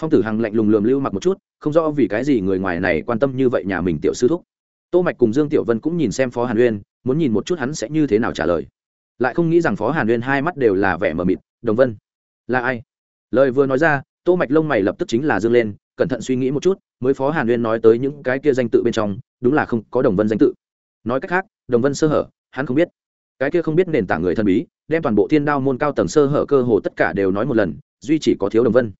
Phong tử hằng lạnh lùng lườm lưu mặc một chút, không rõ vì cái gì người ngoài này quan tâm như vậy nhà mình tiểu sư thúc. Tô mạch cùng dương tiểu vân cũng nhìn xem phó hàn uyên, muốn nhìn một chút hắn sẽ như thế nào trả lời. Lại không nghĩ rằng phó hàn uyên hai mắt đều là vẻ mờ mịt, đồng vân, là ai? Lời vừa nói ra tô mạch lông mày lập tức chính là dương lên, cẩn thận suy nghĩ một chút, mới phó hàn uyên nói tới những cái kia danh tự bên trong, đúng là không có đồng vân danh tự. Nói cách khác, đồng vân sơ hở, hắn không biết. Cái kia không biết nền tảng người thần bí, đem toàn bộ thiên đao môn cao tầng sơ hở cơ hồ tất cả đều nói một lần, duy chỉ có thiếu đồng vân.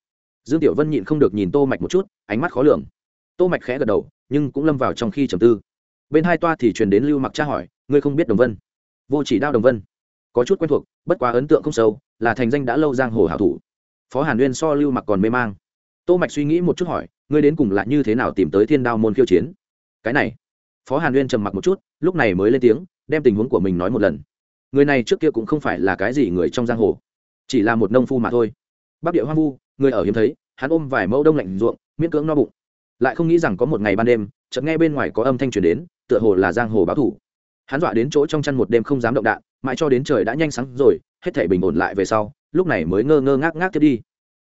Dương tiểu vân nhịn không được nhìn tô mạch một chút, ánh mắt khó lường. Tô mạch khẽ gật đầu, nhưng cũng lâm vào trong khi trầm tư. Bên hai toa thì truyền đến lưu mặc tra hỏi, ngươi không biết đồng vân? Vô chỉ đao đồng vân. Có chút quen thuộc, bất quá ấn tượng không sâu, là thành danh đã lâu giang hồ hảo thủ phó hàn nguyên so lưu mặc còn mê mang tô mạch suy nghĩ một chút hỏi ngươi đến cùng lại như thế nào tìm tới thiên đao môn khiêu chiến cái này phó hàn nguyên trầm mặc một chút lúc này mới lên tiếng đem tình huống của mình nói một lần người này trước kia cũng không phải là cái gì người trong giang hồ chỉ là một nông phu mà thôi bắc địa hoang vu người ở hiếm thấy hắn ôm vài mẫu đông lạnh ruộng miễn cưỡng no bụng lại không nghĩ rằng có một ngày ban đêm chợt nghe bên ngoài có âm thanh truyền đến tựa hồ là giang hồ báo thủ hắn dọa đến chỗ trong chăn một đêm không dám động đạn mãi cho đến trời đã nhanh sáng rồi hết thể bình ổn lại về sau lúc này mới ngơ ngơ ngác ngác tiếp đi.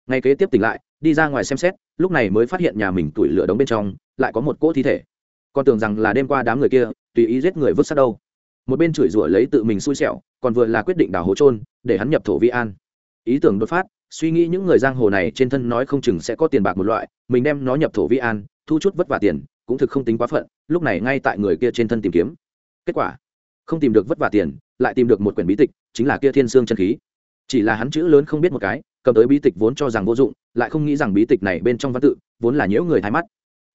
Ngay kế tiếp tỉnh lại, đi ra ngoài xem xét, lúc này mới phát hiện nhà mình tủi lửa đống bên trong, lại có một cỗ thi thể. Con tưởng rằng là đêm qua đám người kia, tùy ý giết người vứt sát đâu. Một bên chửi rủa lấy tự mình xui xẻo, còn vừa là quyết định đào hố trôn để hắn nhập thổ vi an. Ý tưởng đột phát, suy nghĩ những người giang hồ này trên thân nói không chừng sẽ có tiền bạc một loại, mình đem nó nhập thổ vi an, thu chút vất vả tiền, cũng thực không tính quá phận, lúc này ngay tại người kia trên thân tìm kiếm. Kết quả, không tìm được vất vả tiền, lại tìm được một quyển bí tịch, chính là kia thiên sương chân khí chỉ là hắn chữ lớn không biết một cái, cầm tới bí tịch vốn cho rằng vô dụng, lại không nghĩ rằng bí tịch này bên trong văn tự vốn là nhiễu người thái mắt.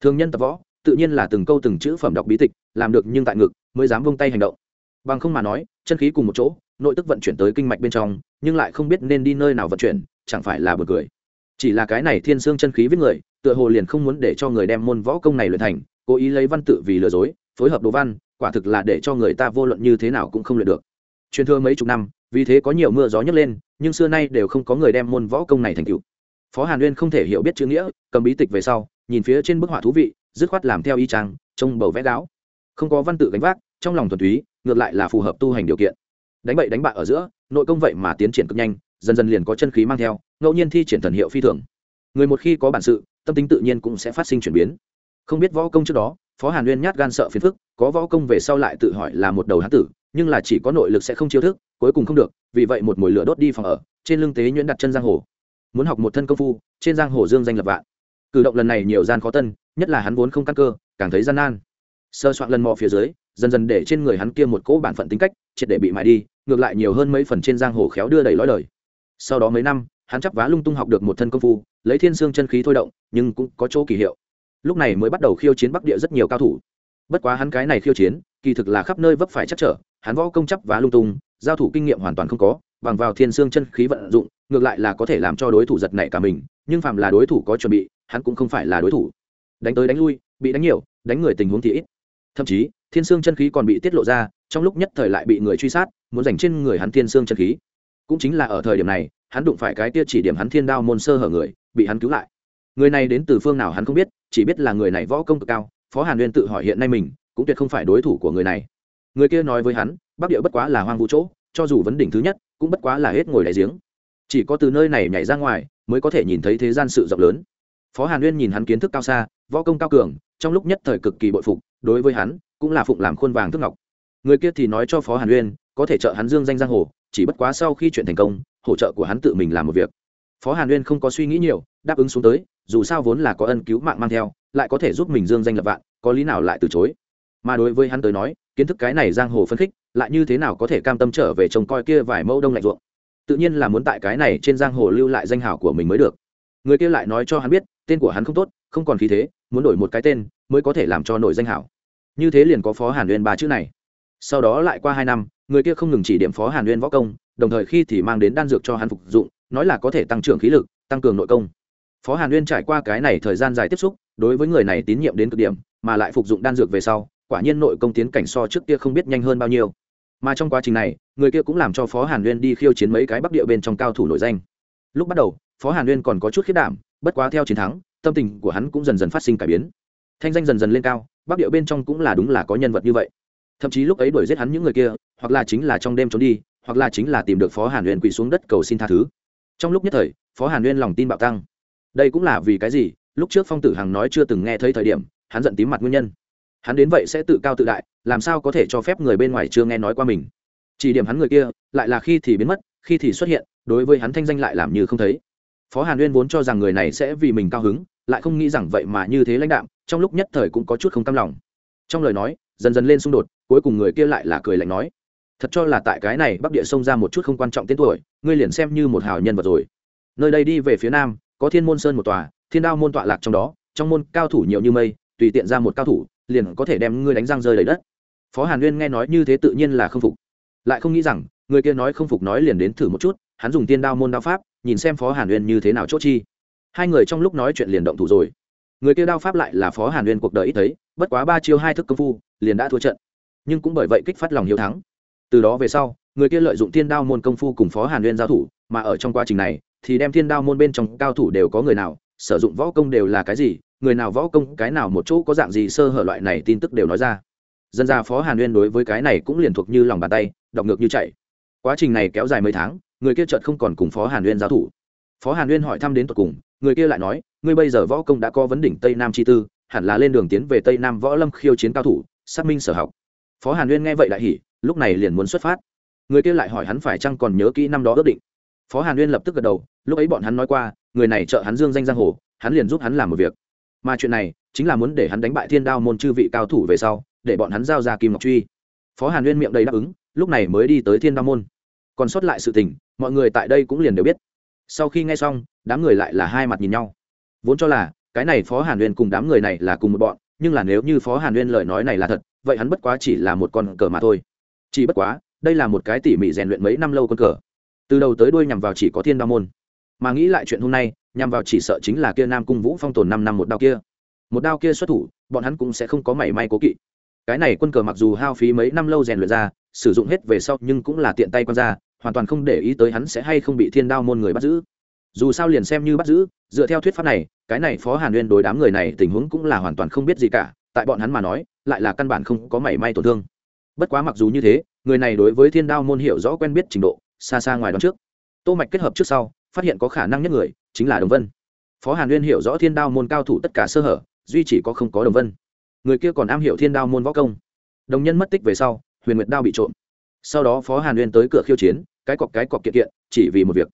Thường nhân tập võ, tự nhiên là từng câu từng chữ phẩm đọc bí tịch, làm được nhưng tại ngực, mới dám vung tay hành động. Bằng không mà nói, chân khí cùng một chỗ, nội tức vận chuyển tới kinh mạch bên trong, nhưng lại không biết nên đi nơi nào vận chuyển, chẳng phải là bực cười. Chỉ là cái này thiên xương chân khí với người, tựa hồ liền không muốn để cho người đem môn võ công này luyện thành, cố ý lấy văn tự vì lừa dối, phối hợp đồ văn, quả thực là để cho người ta vô luận như thế nào cũng không luyện được. Truyền thừa mấy chục năm vì thế có nhiều mưa gió nhấc lên, nhưng xưa nay đều không có người đem môn võ công này thành tựu. Phó hàn uyên không thể hiểu biết chữ nghĩa, cầm bí tịch về sau, nhìn phía trên bức họa thú vị, dứt khoát làm theo y trang trông bầu vẽ gáo. Không có văn tự gánh vác, trong lòng thuần túy, ngược lại là phù hợp tu hành điều kiện. Đánh bậy đánh bại ở giữa, nội công vậy mà tiến triển cực nhanh, dần dần liền có chân khí mang theo, ngẫu nhiên thi triển thần hiệu phi thường. Người một khi có bản sự, tâm tính tự nhiên cũng sẽ phát sinh chuyển biến. Không biết võ công trước đó, phó hàn uyên nhát gan sợ phiền phức, có võ công về sau lại tự hỏi là một đầu hán tử, nhưng là chỉ có nội lực sẽ không chiêu thức cuối cùng không được, vì vậy một mồi lửa đốt đi phòng ở, trên lưng tế nhuyễn đặt chân giang hồ. Muốn học một thân công phu, trên giang hồ dương danh lập vạn. Cử động lần này nhiều gian khó tân, nhất là hắn vốn không căn cơ, càng thấy gian nan. Sơ soạn lần mò phía dưới, dần dần để trên người hắn kia một cỗ bản phận tính cách, triệt để bị mại đi, ngược lại nhiều hơn mấy phần trên giang hồ khéo đưa đầy lõi đời. Sau đó mấy năm, hắn chắp vá lung tung học được một thân công phu, lấy thiên xương chân khí thôi động, nhưng cũng có chỗ kỳ hiệu. Lúc này mới bắt đầu khiêu chiến bắc địa rất nhiều cao thủ. Bất quá hắn cái này khiêu chiến, kỳ thực là khắp nơi vấp phải chắc trở, hắn võ công chấp vá lung tung giao thủ kinh nghiệm hoàn toàn không có, bằng vào thiên xương chân khí vận dụng, ngược lại là có thể làm cho đối thủ giật nảy cả mình, nhưng phạm là đối thủ có chuẩn bị, hắn cũng không phải là đối thủ. Đánh tới đánh lui, bị đánh nhiều, đánh người tình huống thì ít. Thậm chí, thiên xương chân khí còn bị tiết lộ ra, trong lúc nhất thời lại bị người truy sát, muốn giành trên người hắn thiên xương chân khí. Cũng chính là ở thời điểm này, hắn đụng phải cái tia chỉ điểm hắn thiên đao môn sơ hở người, bị hắn cứu lại. Người này đến từ phương nào hắn không biết, chỉ biết là người này võ công cực cao, phó hàn uyên tự hỏi hiện nay mình, cũng tuyệt không phải đối thủ của người này. Người kia nói với hắn bắc địa bất quá là hoang vũ chỗ, cho dù vấn đỉnh thứ nhất, cũng bất quá là hết ngồi đại giếng. Chỉ có từ nơi này nhảy ra ngoài, mới có thể nhìn thấy thế gian sự rộng lớn. Phó hàn uyên nhìn hắn kiến thức cao xa, võ công cao cường, trong lúc nhất thời cực kỳ bội phục, đối với hắn, cũng là phụng làm khuôn vàng thức ngọc. Người kia thì nói cho phó hàn uyên, có thể trợ hắn dương danh giang hồ, chỉ bất quá sau khi chuyện thành công, hỗ trợ của hắn tự mình làm một việc. Phó hàn uyên không có suy nghĩ nhiều, đáp ứng xuống tới, dù sao vốn là có ân cứu mạng mang theo, lại có thể giúp mình dương danh lập vạn, có lý nào lại từ chối. Mà đối với hắn tới nói kiến thức cái này giang hồ phân khích, lại như thế nào có thể cam tâm trở về trông coi kia vài mẫu đông lạnh ruộng? Tự nhiên là muốn tại cái này trên giang hồ lưu lại danh hào của mình mới được. Người kia lại nói cho hắn biết, tên của hắn không tốt, không còn khí thế, muốn đổi một cái tên mới có thể làm cho nổi danh hảo như thế liền có phó hàn uyên ba chữ này. Sau đó lại qua hai năm, người kia không ngừng chỉ điểm phó hàn uyên võ công, đồng thời khi thì mang đến đan dược cho hắn phục dụng, nói là có thể tăng trưởng khí lực, tăng cường nội công. Phó hàn uyên trải qua cái này thời gian dài tiếp xúc, đối với người này tín nhiệm đến cực điểm, mà lại phục dụng đan dược về sau quả nhiên nội công tiến cảnh so trước kia không biết nhanh hơn bao nhiêu. Mà trong quá trình này, người kia cũng làm cho phó hàn uyên đi khiêu chiến mấy cái bắc địa bên trong cao thủ nổi danh. Lúc bắt đầu, phó hàn uyên còn có chút khiết đảm, bất quá theo chiến thắng, tâm tình của hắn cũng dần dần phát sinh cải biến. Thanh danh dần dần lên cao, bắc địa bên trong cũng là đúng là có nhân vật như vậy. Thậm chí lúc ấy đuổi giết hắn những người kia, hoặc là chính là trong đêm trốn đi, hoặc là chính là tìm được phó hàn uyên quỳ xuống đất cầu xin tha thứ. Trong lúc nhất thời, phó hàn uyên lòng tin bạo tăng. Đây cũng là vì cái gì? Lúc trước phong tử hằng nói chưa từng nghe thấy thời điểm, hắn giận tím mặt nguyên nhân hắn đến vậy sẽ tự cao tự đại, làm sao có thể cho phép người bên ngoài chưa nghe nói qua mình? Chỉ điểm hắn người kia, lại là khi thì biến mất, khi thì xuất hiện, đối với hắn thanh danh lại làm như không thấy. Phó hàn uyên vốn cho rằng người này sẽ vì mình cao hứng, lại không nghĩ rằng vậy mà như thế lãnh đạm, trong lúc nhất thời cũng có chút không cam lòng. Trong lời nói, dần dần lên xung đột, cuối cùng người kia lại là cười lạnh nói, thật cho là tại cái này bắc địa sông ra một chút không quan trọng tên tuổi, ngươi liền xem như một hào nhân vật rồi. Nơi đây đi về phía nam, có thiên môn sơn một tòa, thiên đao môn tọa lạc trong đó, trong môn cao thủ nhiều như mây, tùy tiện ra một cao thủ liền có thể đem ngươi đánh răng rơi đầy đất. Phó hàn nguyên nghe nói như thế tự nhiên là không phục. Lại không nghĩ rằng, người kia nói không phục nói liền đến thử một chút, hắn dùng tiên đao môn đao pháp, nhìn xem phó hàn nguyên như thế nào chốt chi. Hai người trong lúc nói chuyện liền động thủ rồi. Người kia đao pháp lại là phó hàn nguyên cuộc đời ít thấy, bất quá ba chiêu hai thức công phu, liền đã thua trận. Nhưng cũng bởi vậy kích phát lòng hiếu thắng. Từ đó về sau, người kia lợi dụng thiên đao môn công phu cùng phó hàn nguyên giao thủ, mà ở trong quá trình này, thì đem thiên đao môn bên trong cao thủ đều có người nào, sử dụng võ công đều là cái gì người nào võ công, cái nào một chỗ có dạng gì sơ hở loại này tin tức đều nói ra. Dân ra phó hàn nguyên đối với cái này cũng liền thuộc như lòng bàn tay, đọc ngược như chạy. Quá trình này kéo dài mấy tháng, người kia chợt không còn cùng phó hàn nguyên giao thủ. Phó hàn nguyên hỏi thăm đến tột cùng, người kia lại nói, ngươi bây giờ võ công đã có vấn đỉnh tây nam chi tư, hẳn là lên đường tiến về tây nam võ lâm khiêu chiến cao thủ, xác minh sở học. Phó hàn nguyên nghe vậy lại hỉ, lúc này liền muốn xuất phát. Người kia lại hỏi hắn phải chăng còn nhớ kỹ năm đó ước định. Phó hàn nguyên lập tức gật đầu, lúc ấy bọn hắn nói qua, người này trợ hắn dương danh giang hồ, hắn liền giúp hắn làm một việc mà chuyện này chính là muốn để hắn đánh bại thiên đao môn chư vị cao thủ về sau, để bọn hắn giao ra kim ngọc truy. Phó hàn nguyên miệng đầy đáp ứng, lúc này mới đi tới thiên đao môn. Còn sót lại sự tình, mọi người tại đây cũng liền đều biết. Sau khi nghe xong, đám người lại là hai mặt nhìn nhau. Vốn cho là, cái này phó hàn nguyên cùng đám người này là cùng một bọn, nhưng là nếu như phó hàn nguyên lời nói này là thật, vậy hắn bất quá chỉ là một con cờ mà thôi. Chỉ bất quá, đây là một cái tỉ mỉ rèn luyện mấy năm lâu con cờ. Từ đầu tới đuôi nhằm vào chỉ có thiên đao môn. Mà nghĩ lại chuyện hôm nay nhằm vào chỉ sợ chính là kia nam cung vũ phong tồn năm năm một đao kia. Một đao kia xuất thủ, bọn hắn cũng sẽ không có mảy may cố kỵ. Cái này quân cờ mặc dù hao phí mấy năm lâu rèn luyện ra, sử dụng hết về sau nhưng cũng là tiện tay quan ra, hoàn toàn không để ý tới hắn sẽ hay không bị thiên đao môn người bắt giữ. Dù sao liền xem như bắt giữ, dựa theo thuyết pháp này, cái này phó hàn nguyên đối đám người này tình huống cũng là hoàn toàn không biết gì cả, tại bọn hắn mà nói, lại là căn bản không có mảy may tổn thương. Bất quá mặc dù như thế, người này đối với thiên đao môn hiểu rõ quen biết trình độ, xa xa ngoài đón trước. Tô mạch kết hợp trước sau, phát hiện có khả năng nhất người chính là đồng vân. Phó hàn uyên hiểu rõ thiên đao môn cao thủ tất cả sơ hở, duy chỉ có không có đồng vân. Người kia còn am hiểu thiên đao môn võ công. Đồng nhân mất tích về sau, huyền nguyệt đao bị trộm. Sau đó phó hàn uyên tới cửa khiêu chiến, cái cọc cái cọc kiện kiện, chỉ vì một việc.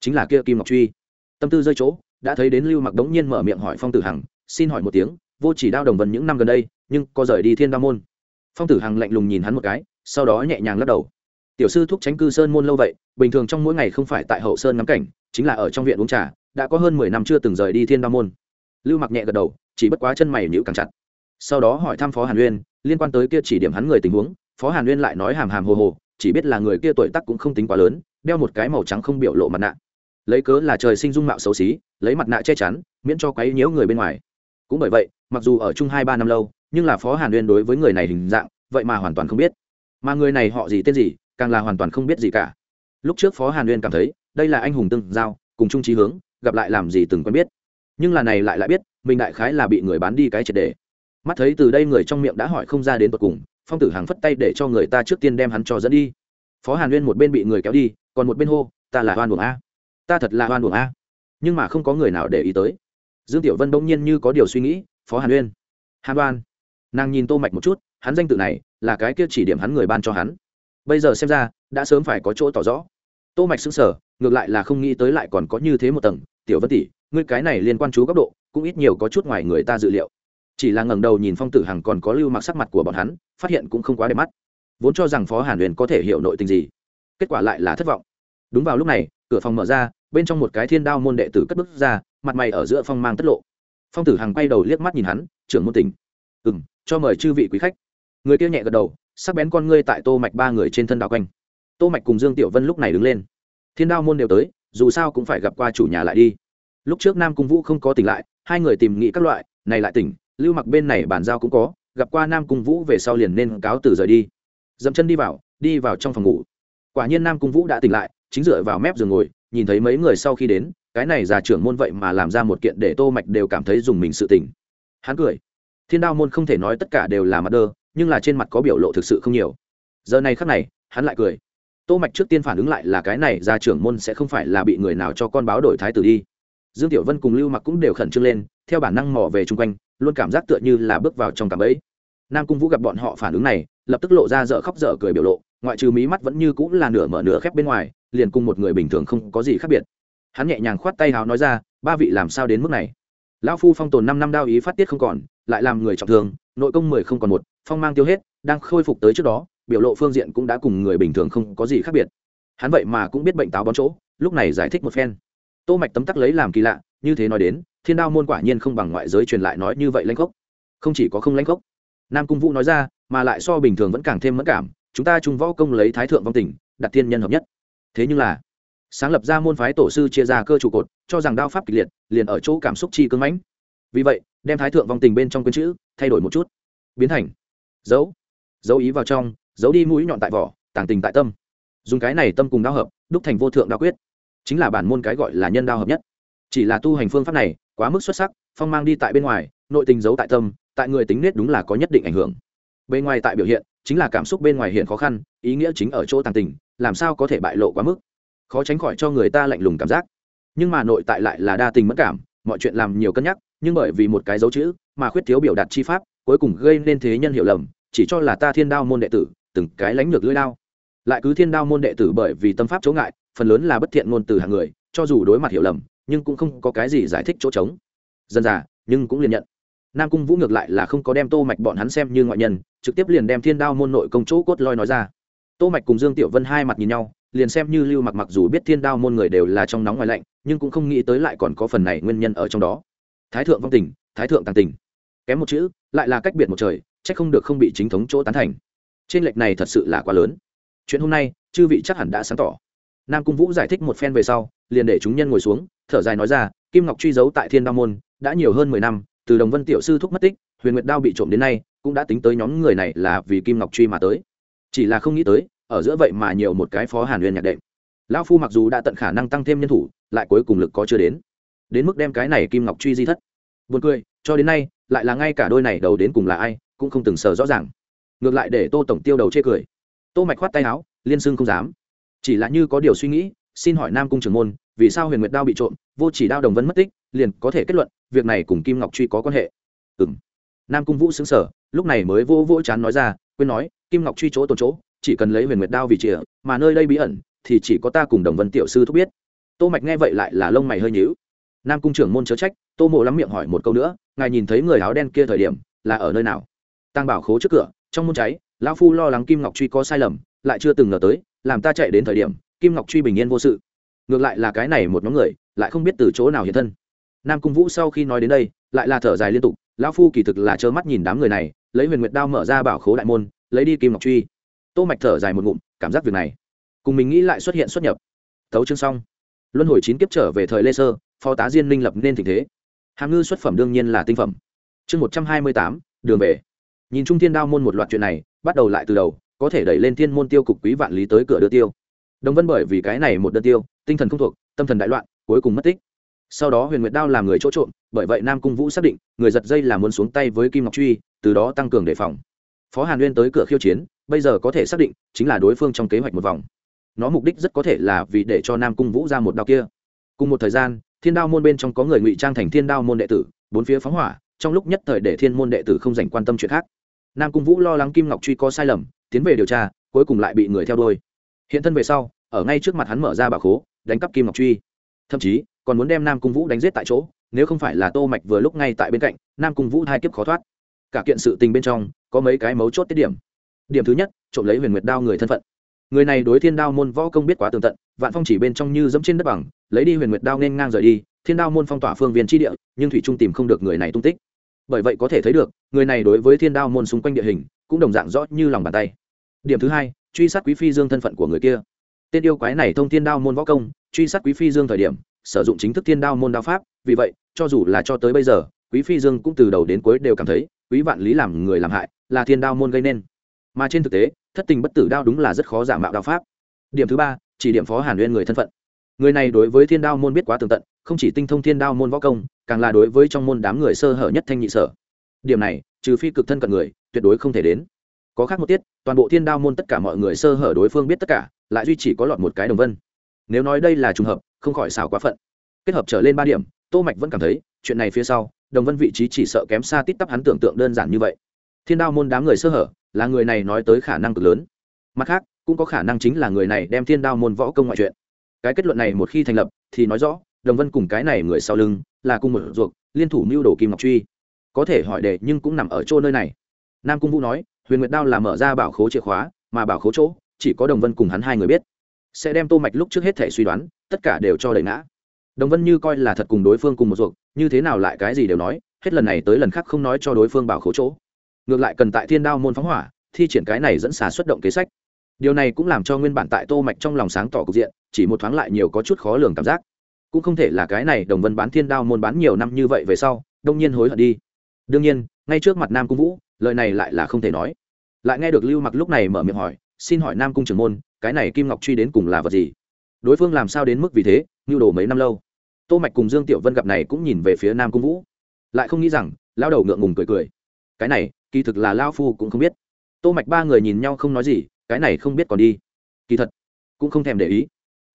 Chính là kia kim ngọc truy. Tâm tư rơi chỗ, đã thấy đến lưu mặc đống nhiên mở miệng hỏi phong tử hằng, xin hỏi một tiếng, vô chỉ đao đồng vân những năm gần đây, nhưng có rời đi thiên đao môn? Phong tử hằng lạnh lùng nhìn hắn một cái, sau đó nhẹ nhàng lắc đầu. Tiểu sư thúc tránh cư sơn môn lâu vậy, bình thường trong mỗi ngày không phải tại hậu sơn ngắm cảnh, chính là ở trong viện uống trà đã có hơn mười năm chưa từng rời đi thiên đao môn. Lưu mặc nhẹ gật đầu, chỉ bất quá chân mày nhữ càng chặt. Sau đó hỏi thăm phó hàn uyên, liên quan tới kia chỉ điểm hắn người tình huống, phó hàn uyên lại nói hàm hàm hồ hồ, chỉ biết là người kia tuổi tác cũng không tính quá lớn, đeo một cái màu trắng không biểu lộ mặt nạ. Lấy cớ là trời sinh dung mạo xấu xí, lấy mặt nạ che chắn, miễn cho quấy nhiễu người bên ngoài. Cũng bởi vậy, mặc dù ở chung hai ba năm lâu, nhưng là phó hàn uyên đối với người này hình dạng, vậy mà hoàn toàn không biết. Mà người này họ gì, tên gì, càng là hoàn toàn không biết gì cả. Lúc trước phó hàn uyên cảm thấy, đây là anh hùng Tương giao, cùng chung trí hướng gặp lại làm gì từng quen biết. Nhưng là này lại lại biết, mình đại khái là bị người bán đi cái triệt đề mắt thấy từ đây người trong miệng đã hỏi không ra đến tận cùng, phong tử hàng phất tay để cho người ta trước tiên đem hắn cho dẫn đi. Phó hàn uyên một bên bị người kéo đi, còn một bên hô, ta là hoan buồng a. Ta thật là hoan buồng a. Nhưng mà không có người nào để ý tới. Dương tiểu vân bỗng nhiên như có điều suy nghĩ, phó hàn uyên hàn đoan. Nàng nhìn tô mạch một chút, hắn danh tự này là cái kia chỉ điểm hắn người ban cho hắn. Bây giờ xem ra, đã sớm phải có chỗ tỏ rõ. Tô mạch sững sờ, ngược lại là không nghĩ tới lại còn có như thế một tầng tiểu vân tỷ, ngươi cái này liên quan chú góc độ, cũng ít nhiều có chút ngoài người ta dự liệu. Chỉ là ngẩng đầu nhìn phong tử hằng còn có lưu mặc sắc mặt của bọn hắn, phát hiện cũng không quá đẹp mắt. Vốn cho rằng phó hàn huyền có thể hiểu nội tình gì, kết quả lại là thất vọng. Đúng vào lúc này, cửa phòng mở ra, bên trong một cái thiên đao môn đệ tử cất bước ra, mặt mày ở giữa phong mang tất lộ. Phong tử hằng quay đầu liếc mắt nhìn hắn, trưởng môn tình. Ừ m cho mời chư vị quý khách. Người kia nhẹ gật đầu, sắc bén con ngươi tại tô mạch ba người trên thân đào quanh. Tô mạch cùng dương tiểu vân lúc này đứng lên. Thiên đao môn đều tới dù sao cũng phải gặp qua chủ nhà lại đi. Lúc trước nam cung vũ không có tỉnh lại, hai người tìm nghĩ các loại, này lại tỉnh, lưu mặc bên này bàn giao cũng có, gặp qua nam cung vũ về sau liền nên cáo từ rời đi. Dẫm chân đi vào đi vào trong phòng ngủ. Quả nhiên nam cung vũ đã tỉnh lại, chính dựa vào mép giường ngồi, nhìn thấy mấy người sau khi đến, cái này già trưởng môn vậy mà làm ra một kiện để tô mạch đều cảm thấy dùng mình sự tỉnh. Hắn cười. Thiên đao môn không thể nói tất cả đều là mặt đơ, nhưng là trên mặt có biểu lộ thực sự không nhiều. Giờ này khắc này, hắn lại cười tô mạch trước tiên phản ứng lại là cái này, gia trưởng môn sẽ không phải là bị người nào cho con báo đổi thái tử đi. Dương tiểu vân cùng lưu mặc cũng đều khẩn trương lên, theo bản năng mò về chung quanh, luôn cảm giác tựa như là bước vào trong cạm bẫy. Nam cung vũ gặp bọn họ phản ứng này, lập tức lộ ra dở khóc dở cười biểu lộ, ngoại trừ mí mắt vẫn như cũng là nửa mở nửa khép bên ngoài, liền cùng một người bình thường không có gì khác biệt. Hắn nhẹ nhàng khoát tay hào nói ra, ba vị làm sao đến mức này? Lão phu phong tồn năm năm đao ý phát tiết không còn, lại làm người trọng thương, nội công mười không còn một, phong mang tiêu hết, đang khôi phục tới trước đó biểu lộ phương diện cũng đã cùng người bình thường không có gì khác biệt. Hắn vậy mà cũng biết bệnh táo bón chỗ, lúc này giải thích một phen. Tô mạch tấm tắc lấy làm kỳ lạ, như thế nói đến, thiên đao môn quả nhiên không bằng ngoại giới truyền lại nói như vậy lãnh gốc không chỉ có không lãnh gốc nam cung vũ nói ra, mà lại so bình thường vẫn càng thêm mẫn cảm, chúng ta trung võ công lấy thái thượng vong tình đặt thiên nhân hợp nhất. Thế nhưng là, sáng lập ra môn phái tổ sư chia ra cơ trụ cột, cho rằng đao pháp kịch liệt, liền ở chỗ cảm xúc chi cứng mãnh. Vì vậy, đem thái thượng vong tình bên trong quyến chữ thay đổi một chút. Biến thành, dấu dấu ý vào trong giấu đi mũi nhọn tại vỏ, tàng tình tại tâm. Dùng cái này tâm cùng đao hợp, đúc thành vô thượng đao quyết. Chính là bản môn cái gọi là nhân đao hợp nhất. Chỉ là tu hành phương pháp này, quá mức xuất sắc, phong mang đi tại bên ngoài, nội tình giấu tại tâm, tại người tính nết đúng là có nhất định ảnh hưởng. Bên ngoài tại biểu hiện, chính là cảm xúc bên ngoài hiện khó khăn, ý nghĩa chính ở chỗ tàng tình, làm sao có thể bại lộ quá mức? Khó tránh khỏi cho người ta lạnh lùng cảm giác. Nhưng mà nội tại lại là đa tình mất cảm, mọi chuyện làm nhiều cân nhắc, nhưng bởi vì một cái dấu chữ, mà khuyết thiếu biểu đạt chi pháp, cuối cùng gây nên thế nhân hiểu lầm, chỉ cho là ta thiên đao môn đệ tử từng cái lánh ngược lưỡi đao. Lại cứ thiên đao môn đệ tử bởi vì tâm pháp chỗ ngại, phần lớn là bất thiện ngôn từ hàng người, cho dù đối mặt hiểu lầm, nhưng cũng không có cái gì giải thích chỗ trống. Dần dà nhưng cũng liền nhận. Nam cung vũ ngược lại là không có đem tô mạch bọn hắn xem như ngoại nhân, trực tiếp liền đem thiên đao môn nội công chỗ cốt loi nói ra. Tô mạch cùng dương tiểu vân hai mặt nhìn nhau, liền xem như lưu mặc mặc dù biết thiên đao môn người đều là trong nóng ngoài lạnh, nhưng cũng không nghĩ tới lại còn có phần này nguyên nhân ở trong đó. Thái thượng vong tình, thái thượng tàng tình. Kém một chữ, lại là cách biệt một trời, chắc không được không bị chính thống chỗ tán thành trên lệch này thật sự là quá lớn. Chuyện hôm nay, chư vị chắc hẳn đã sáng tỏ. Nam cung vũ giải thích một phen về sau, liền để chúng nhân ngồi xuống, thở dài nói ra, kim ngọc truy giấu tại thiên đa môn, đã nhiều hơn mười năm, từ đồng vân tiểu sư thúc mất tích, huyền nguyệt đao bị trộm đến nay, cũng đã tính tới nhóm người này là vì kim ngọc truy mà tới. Chỉ là không nghĩ tới, ở giữa vậy mà nhiều một cái phó hàn huyền nhạc đệm. Lão phu mặc dù đã tận khả năng tăng thêm nhân thủ, lại cuối cùng lực có chưa đến. Đến mức đem cái này kim ngọc truy di thất. Buồn cười, cho đến nay, lại là ngay cả đôi này đầu đến cùng là ai, cũng không từng sờ rõ ràng ngược lại để tô tổng tiêu đầu chê cười. Tô mạch khoát tay áo, liên xưng không dám. Chỉ là như có điều suy nghĩ, xin hỏi nam cung trưởng môn, vì sao huyền nguyệt đao bị trộm, vô chỉ đao đồng vân mất tích, liền có thể kết luận, việc này cùng kim ngọc truy có quan hệ. Ừm. Nam cung vũ xứng sở lúc này mới vô vô chán nói ra, quên nói, kim ngọc truy chỗ tồn chỗ, chỉ cần lấy huyền nguyệt đao vì chìa, mà nơi đây bí ẩn, thì chỉ có ta cùng đồng vân tiểu sư thúc biết. Tô mạch nghe vậy lại là lông mày hơi nhíu. Nam cung trưởng môn chớ trách, tô mộ lắm miệng hỏi một câu nữa, ngài nhìn thấy người áo đen kia thời điểm, là ở nơi nào? Tăng bảo khố trước cửa trong môn cháy, lão phu lo lắng kim ngọc truy có sai lầm, lại chưa từng ngờ tới, làm ta chạy đến thời điểm, kim ngọc truy bình yên vô sự. Ngược lại là cái này một nhóm người, lại không biết từ chỗ nào hiện thân. Nam cung vũ sau khi nói đến đây, lại là thở dài liên tục, lão phu kỳ thực là trơ mắt nhìn đám người này, lấy huyền nguyệt đao mở ra bảo khố đại môn, lấy đi kim ngọc truy. Tô mạch thở dài một ngụm, cảm giác việc này, cùng mình nghĩ lại xuất hiện xuất nhập. Tấu chương xong. Luân hồi chín kiếp trở về thời lê sơ, phó tá diên minh lập nên tình thế. Hàm ngư xuất phẩm đương nhiên là tinh phẩm. Chương một trăm hai mươi tám, đường về nhìn trung thiên đao môn một loạt chuyện này, bắt đầu lại từ đầu, có thể đẩy lên thiên môn tiêu cục quý vạn lý tới cửa đưa tiêu. Đồng vân bởi vì cái này một đơn tiêu, tinh thần không thuộc, tâm thần đại loạn, cuối cùng mất tích. Sau đó huyền nguyệt đao làm người chỗ trộm, bởi vậy nam cung vũ xác định, người giật dây là muốn xuống tay với kim ngọc truy, từ đó tăng cường đề phòng. Phó hàn uyên tới cửa khiêu chiến, bây giờ có thể xác định, chính là đối phương trong kế hoạch một vòng. Nó mục đích rất có thể là vì để cho nam cung vũ ra một đao kia. Cùng một thời gian, thiên đao môn bên trong có người ngụy trang thành thiên đao môn đệ tử, bốn phía phóng hỏa, trong lúc nhất thời để thiên môn đệ tử không dành quan tâm chuyện khác nam cung vũ lo lắng kim ngọc truy có sai lầm, tiến về điều tra, cuối cùng lại bị người theo đuôi. Hiện thân về sau, ở ngay trước mặt hắn mở ra bà khố, đánh cắp kim ngọc truy. Thậm chí, còn muốn đem nam cung vũ đánh giết tại chỗ, nếu không phải là tô mạch vừa lúc ngay tại bên cạnh, nam cung vũ hai kiếp khó thoát. Cả kiện sự tình bên trong, có mấy cái mấu chốt tiết điểm. Điểm thứ nhất, trộm lấy huyền nguyệt đao người thân phận. Người này đối thiên đao môn võ công biết quá tường tận, vạn phong chỉ bên trong như dẫm trên đất bằng, lấy đi huyền nguyệt đao nên ngang rời đi, thiên đao môn phong tỏa phương viên tri địa, nhưng thủy trung tìm không được người này tung tích bởi vậy có thể thấy được, người này đối với thiên đao môn xung quanh địa hình, cũng đồng dạng rõ như lòng bàn tay. Điểm thứ hai, truy sát quý phi dương thân phận của người kia. Tên yêu quái này thông thiên đao môn võ công, truy sát quý phi dương thời điểm, sử dụng chính thức thiên đao môn đao pháp, vì vậy, cho dù là cho tới bây giờ, quý phi dương cũng từ đầu đến cuối đều cảm thấy, quý vạn lý làm người làm hại, là thiên đao môn gây nên. Mà trên thực tế, thất tình bất tử đao đúng là rất khó giả mạo đao pháp. Điểm thứ ba, chỉ điểm phó hàn uyên người thân phận người này đối với thiên đao môn biết quá tường tận, không chỉ tinh thông thiên đao môn võ công, càng là đối với trong môn đám người sơ hở nhất thanh nhị sở. Điểm này, trừ phi cực thân cận người, tuyệt đối không thể đến. Có khác một tiết, toàn bộ thiên đao môn tất cả mọi người sơ hở đối phương biết tất cả, lại duy chỉ có lọt một cái đồng vân. Nếu nói đây là trùng hợp, không khỏi xảo quá phận. Kết hợp trở lên ba điểm, tô mạch vẫn cảm thấy, chuyện này phía sau, đồng vân vị trí chỉ sợ kém xa tít tắp hắn tưởng tượng đơn giản như vậy. Thiên đao môn đám người sơ hở, là người này nói tới khả năng cực lớn. Mặt khác, cũng có khả năng chính là người này đem thiên đao môn võ công ngoại chuyện cái kết luận này một khi thành lập, thì nói rõ, đồng vân cùng cái này người sau lưng, là cùng một ruột, liên thủ mưu đồ kim ngọc truy. Có thể hỏi đề nhưng cũng nằm ở chỗ nơi này. Nam cung vũ nói, huyền nguyệt đao là mở ra bảo khố chìa khóa, mà bảo khố chỗ, chỉ có đồng vân cùng hắn hai người biết. Sẽ đem tô mạch lúc trước hết thể suy đoán, tất cả đều cho đẩy ngã. Đồng vân như coi là thật cùng đối phương cùng một ruột, như thế nào lại cái gì đều nói, hết lần này tới lần khác không nói cho đối phương bảo khố chỗ. Ngược lại cần tại thiên đao môn phóng hỏa, thi triển cái này dẫn xà xuất động kế sách điều này cũng làm cho nguyên bản tại tô mạch trong lòng sáng tỏ cục diện, chỉ một thoáng lại nhiều có chút khó lường cảm giác. Cũng không thể là cái này đồng vân bán thiên đao môn bán nhiều năm như vậy về sau, đông nhiên hối hận đi. Đương nhiên, ngay trước mặt nam cung vũ, lời này lại là không thể nói. Lại nghe được lưu mặc lúc này mở miệng hỏi, xin hỏi nam cung trưởng môn, cái này kim ngọc truy đến cùng là vật gì? Đối phương làm sao đến mức vì thế nhu đồ mấy năm lâu. Tô mạch cùng dương tiểu vân gặp này cũng nhìn về phía nam cung vũ. Lại không nghĩ rằng lao đầu ngượng ngùng cười cười. Cái này, kỳ thực là lao phu cũng không biết. Tô mạch ba người nhìn nhau không nói gì cái này không biết còn đi. Kỳ thật, cũng không thèm để ý.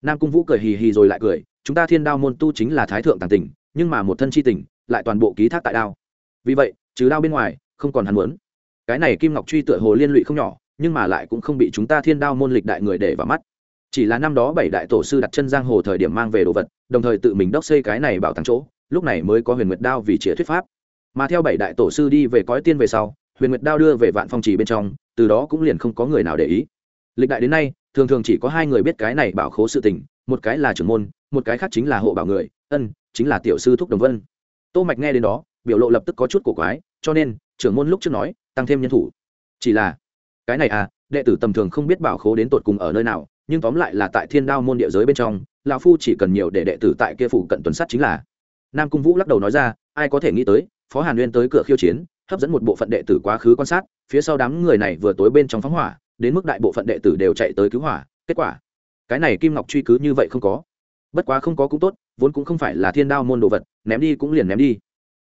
Nam cung vũ cười hì hì rồi lại cười, chúng ta thiên đao môn tu chính là thái thượng tàng tình nhưng mà một thân chi tình lại toàn bộ ký thác tại đao. Vì vậy, trừ đao bên ngoài, không còn hắn muốn. Cái này kim ngọc truy tựa hồ liên lụy không nhỏ, nhưng mà lại cũng không bị chúng ta thiên đao môn lịch đại người để vào mắt. Chỉ là năm đó bảy đại tổ sư đặt chân giang hồ thời điểm mang về đồ vật, đồng thời tự mình đốc xây cái này bảo tàng chỗ, lúc này mới có huyền nguyệt đao vì chĩa thuyết pháp. Mà theo bảy đại tổ sư đi về cõi tiên về sau, huyền nguyệt đao đưa về vạn phong trì bên trong từ đó cũng liền không có người nào để ý. Lịch đại đến nay, thường thường chỉ có hai người biết cái này bảo khố sự tình, một cái là trưởng môn, một cái khác chính là hộ bảo người, ân, chính là tiểu sư thúc đồng vân. Tô mạch nghe đến đó, biểu lộ lập tức có chút cổ quái, cho nên, trưởng môn lúc trước nói, tăng thêm nhân thủ. Chỉ là, cái này à đệ tử tầm thường không biết bảo khố đến tột cùng ở nơi nào, nhưng tóm lại là tại thiên đao môn địa giới bên trong, lão phu chỉ cần nhiều để đệ tử tại kia phủ cận tuần sát chính là. Nam cung vũ lắc đầu nói ra, ai có thể nghĩ tới, phó hàn nguyên tới cửa khiêu chiến hấp dẫn một bộ phận đệ tử quá khứ quan sát, phía sau đám người này vừa tối bên trong phóng hỏa, đến mức đại bộ phận đệ tử đều chạy tới cứu hỏa, kết quả, cái này kim ngọc truy cứ như vậy không có. Bất quá không có cũng tốt, vốn cũng không phải là thiên đao môn đồ vật, ném đi cũng liền ném đi.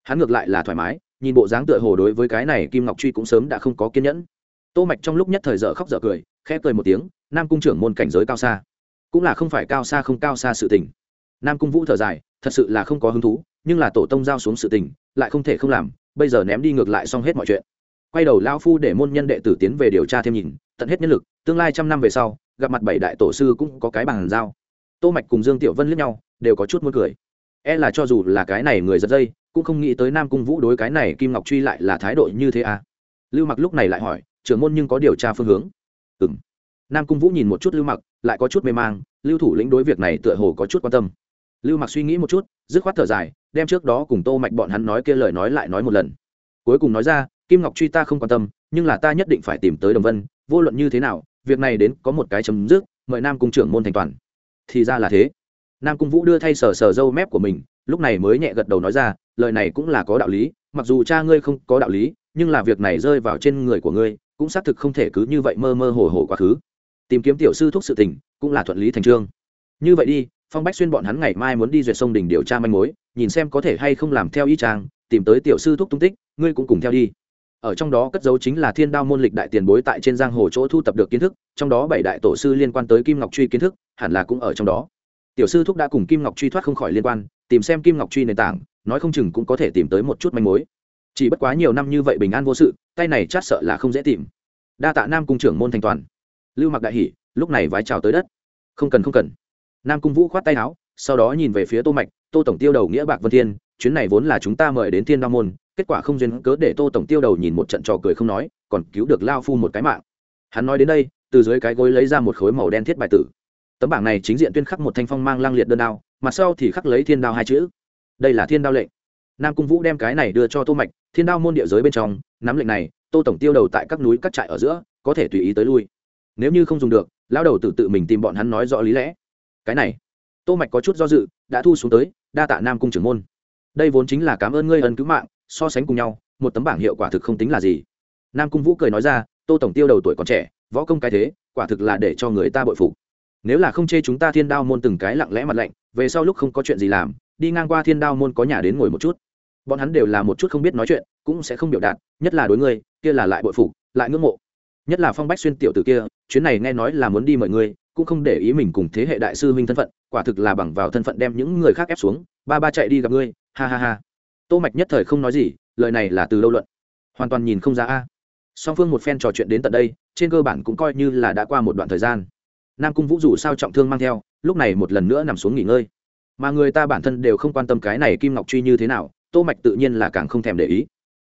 Hắn ngược lại là thoải mái, nhìn bộ dáng tựa hồ đối với cái này kim ngọc truy cũng sớm đã không có kiên nhẫn. Tô mạch trong lúc nhất thời dở khóc dở cười, khẽ cười một tiếng, nam cung trưởng môn cảnh giới cao xa. Cũng là không phải cao xa không cao xa sự tình. Nam cung vũ thở dài, thật sự là không có hứng thú, nhưng là tổ tông giao xuống sự tình, lại không thể không làm bây giờ ném đi ngược lại xong hết mọi chuyện. Quay đầu lao phu để môn nhân đệ tử tiến về điều tra thêm nhìn, tận hết nhân lực, tương lai trăm năm về sau, gặp mặt bảy đại tổ sư cũng có cái bằng giao. Tô mạch cùng dương tiểu vân liếc nhau, đều có chút muốn cười. E là cho dù là cái này người giật dây, cũng không nghĩ tới nam cung vũ đối cái này kim ngọc truy lại là thái độ như thế à? Lưu mặc lúc này lại hỏi, trưởng môn nhưng có điều tra phương hướng? Ừm. Nam cung vũ nhìn một chút lưu mặc, lại có chút mê mang, lưu thủ lĩnh đối việc này tựa hồ có chút quan tâm lưu mặc suy nghĩ một chút, dứt khoát thở dài, đem trước đó cùng tô mạch bọn hắn nói kia lời nói lại nói một lần. Cuối cùng nói ra, kim ngọc truy ta không quan tâm, nhưng là ta nhất định phải tìm tới đồng vân, vô luận như thế nào, việc này đến có một cái chấm dứt, mời nam cung trưởng môn thành toàn. Thì ra là thế. Nam cung vũ đưa thay sờ sờ dâu mép của mình, lúc này mới nhẹ gật đầu nói ra, lời này cũng là có đạo lý, mặc dù cha ngươi không có đạo lý, nhưng là việc này rơi vào trên người của ngươi, cũng xác thực không thể cứ như vậy mơ mơ hồ hồ quá khứ. Tìm kiếm tiểu sư thúc sự tình, cũng là thuận lý thành trương. Như vậy đi phong bách xuyên bọn hắn ngày mai muốn đi duyệt sông đình điều tra manh mối, nhìn xem có thể hay không làm theo y trang, tìm tới tiểu sư thúc tung tích, ngươi cũng cùng theo đi. Ở trong đó cất dấu chính là thiên đao môn lịch đại tiền bối tại trên giang hồ chỗ thu tập được kiến thức, trong đó bảy đại tổ sư liên quan tới kim ngọc truy kiến thức, hẳn là cũng ở trong đó. Tiểu sư thúc đã cùng kim ngọc truy thoát không khỏi liên quan, tìm xem kim ngọc truy nền tảng, nói không chừng cũng có thể tìm tới một chút manh mối. Chỉ bất quá nhiều năm như vậy bình an vô sự, tay này chát sợ là không dễ tìm. Đa tạ nam cung trưởng môn thành toàn. Lưu mặc đại hỉ lúc này vái chào tới đất. Không cần không cần nam cung vũ khoát tay áo, sau đó nhìn về phía tô mạch, tô tổng tiêu đầu nghĩa bạc vân thiên, chuyến này vốn là chúng ta mời đến thiên đao môn, kết quả không duyên cớ để tô tổng tiêu đầu nhìn một trận trò cười không nói, còn cứu được lao phu một cái mạng. Hắn nói đến đây, từ dưới cái gối lấy ra một khối màu đen thiết bài tử. Tấm bảng này chính diện tuyên khắc một thanh phong mang lang liệt đơn đao, mặt sau thì khắc lấy thiên đao hai chữ. Đây là thiên đao lệnh. Nam cung vũ đem cái này đưa cho tô mạch, thiên đao môn địa giới bên trong, nắm lệnh này, tô tổng tiêu đầu tại các núi các trại ở giữa, có thể tùy ý tới lui. Nếu như không dùng được lao đầu tự tự mình tìm bọn hắn nói rõ lý lẽ cái này. Tô mạch có chút do dự, đã thu xuống tới, đa tạ nam cung trưởng môn. Đây vốn chính là cảm ơn ngươi ân cứu mạng, so sánh cùng nhau, một tấm bảng hiệu quả thực không tính là gì. Nam cung vũ cười nói ra, tô tổng tiêu đầu tuổi còn trẻ, võ công cái thế, quả thực là để cho người ta bội phục. Nếu là không chê chúng ta thiên đao môn từng cái lặng lẽ mặt lạnh, về sau lúc không có chuyện gì làm, đi ngang qua thiên đao môn có nhà đến ngồi một chút. Bọn hắn đều là một chút không biết nói chuyện, cũng sẽ không biểu đạt, nhất là đối ngươi, kia là lại bội phục, lại ngưỡng mộ nhất là phong bách xuyên tiểu tử kia, chuyến này nghe nói là muốn đi mời ngươi, cũng không để ý mình cùng thế hệ đại sư huynh thân phận, quả thực là bằng vào thân phận đem những người khác ép xuống, ba ba chạy đi gặp ngươi, ha ha ha. Tô mạch nhất thời không nói gì, lời này là từ lâu luận. Hoàn toàn nhìn không ra a. Song phương một phen trò chuyện đến tận đây, trên cơ bản cũng coi như là đã qua một đoạn thời gian. Nam cung vũ dù sao trọng thương mang theo, lúc này một lần nữa nằm xuống nghỉ ngơi. Mà người ta bản thân đều không quan tâm cái này kim ngọc truy như thế nào, tô mạch tự nhiên là càng không thèm để ý.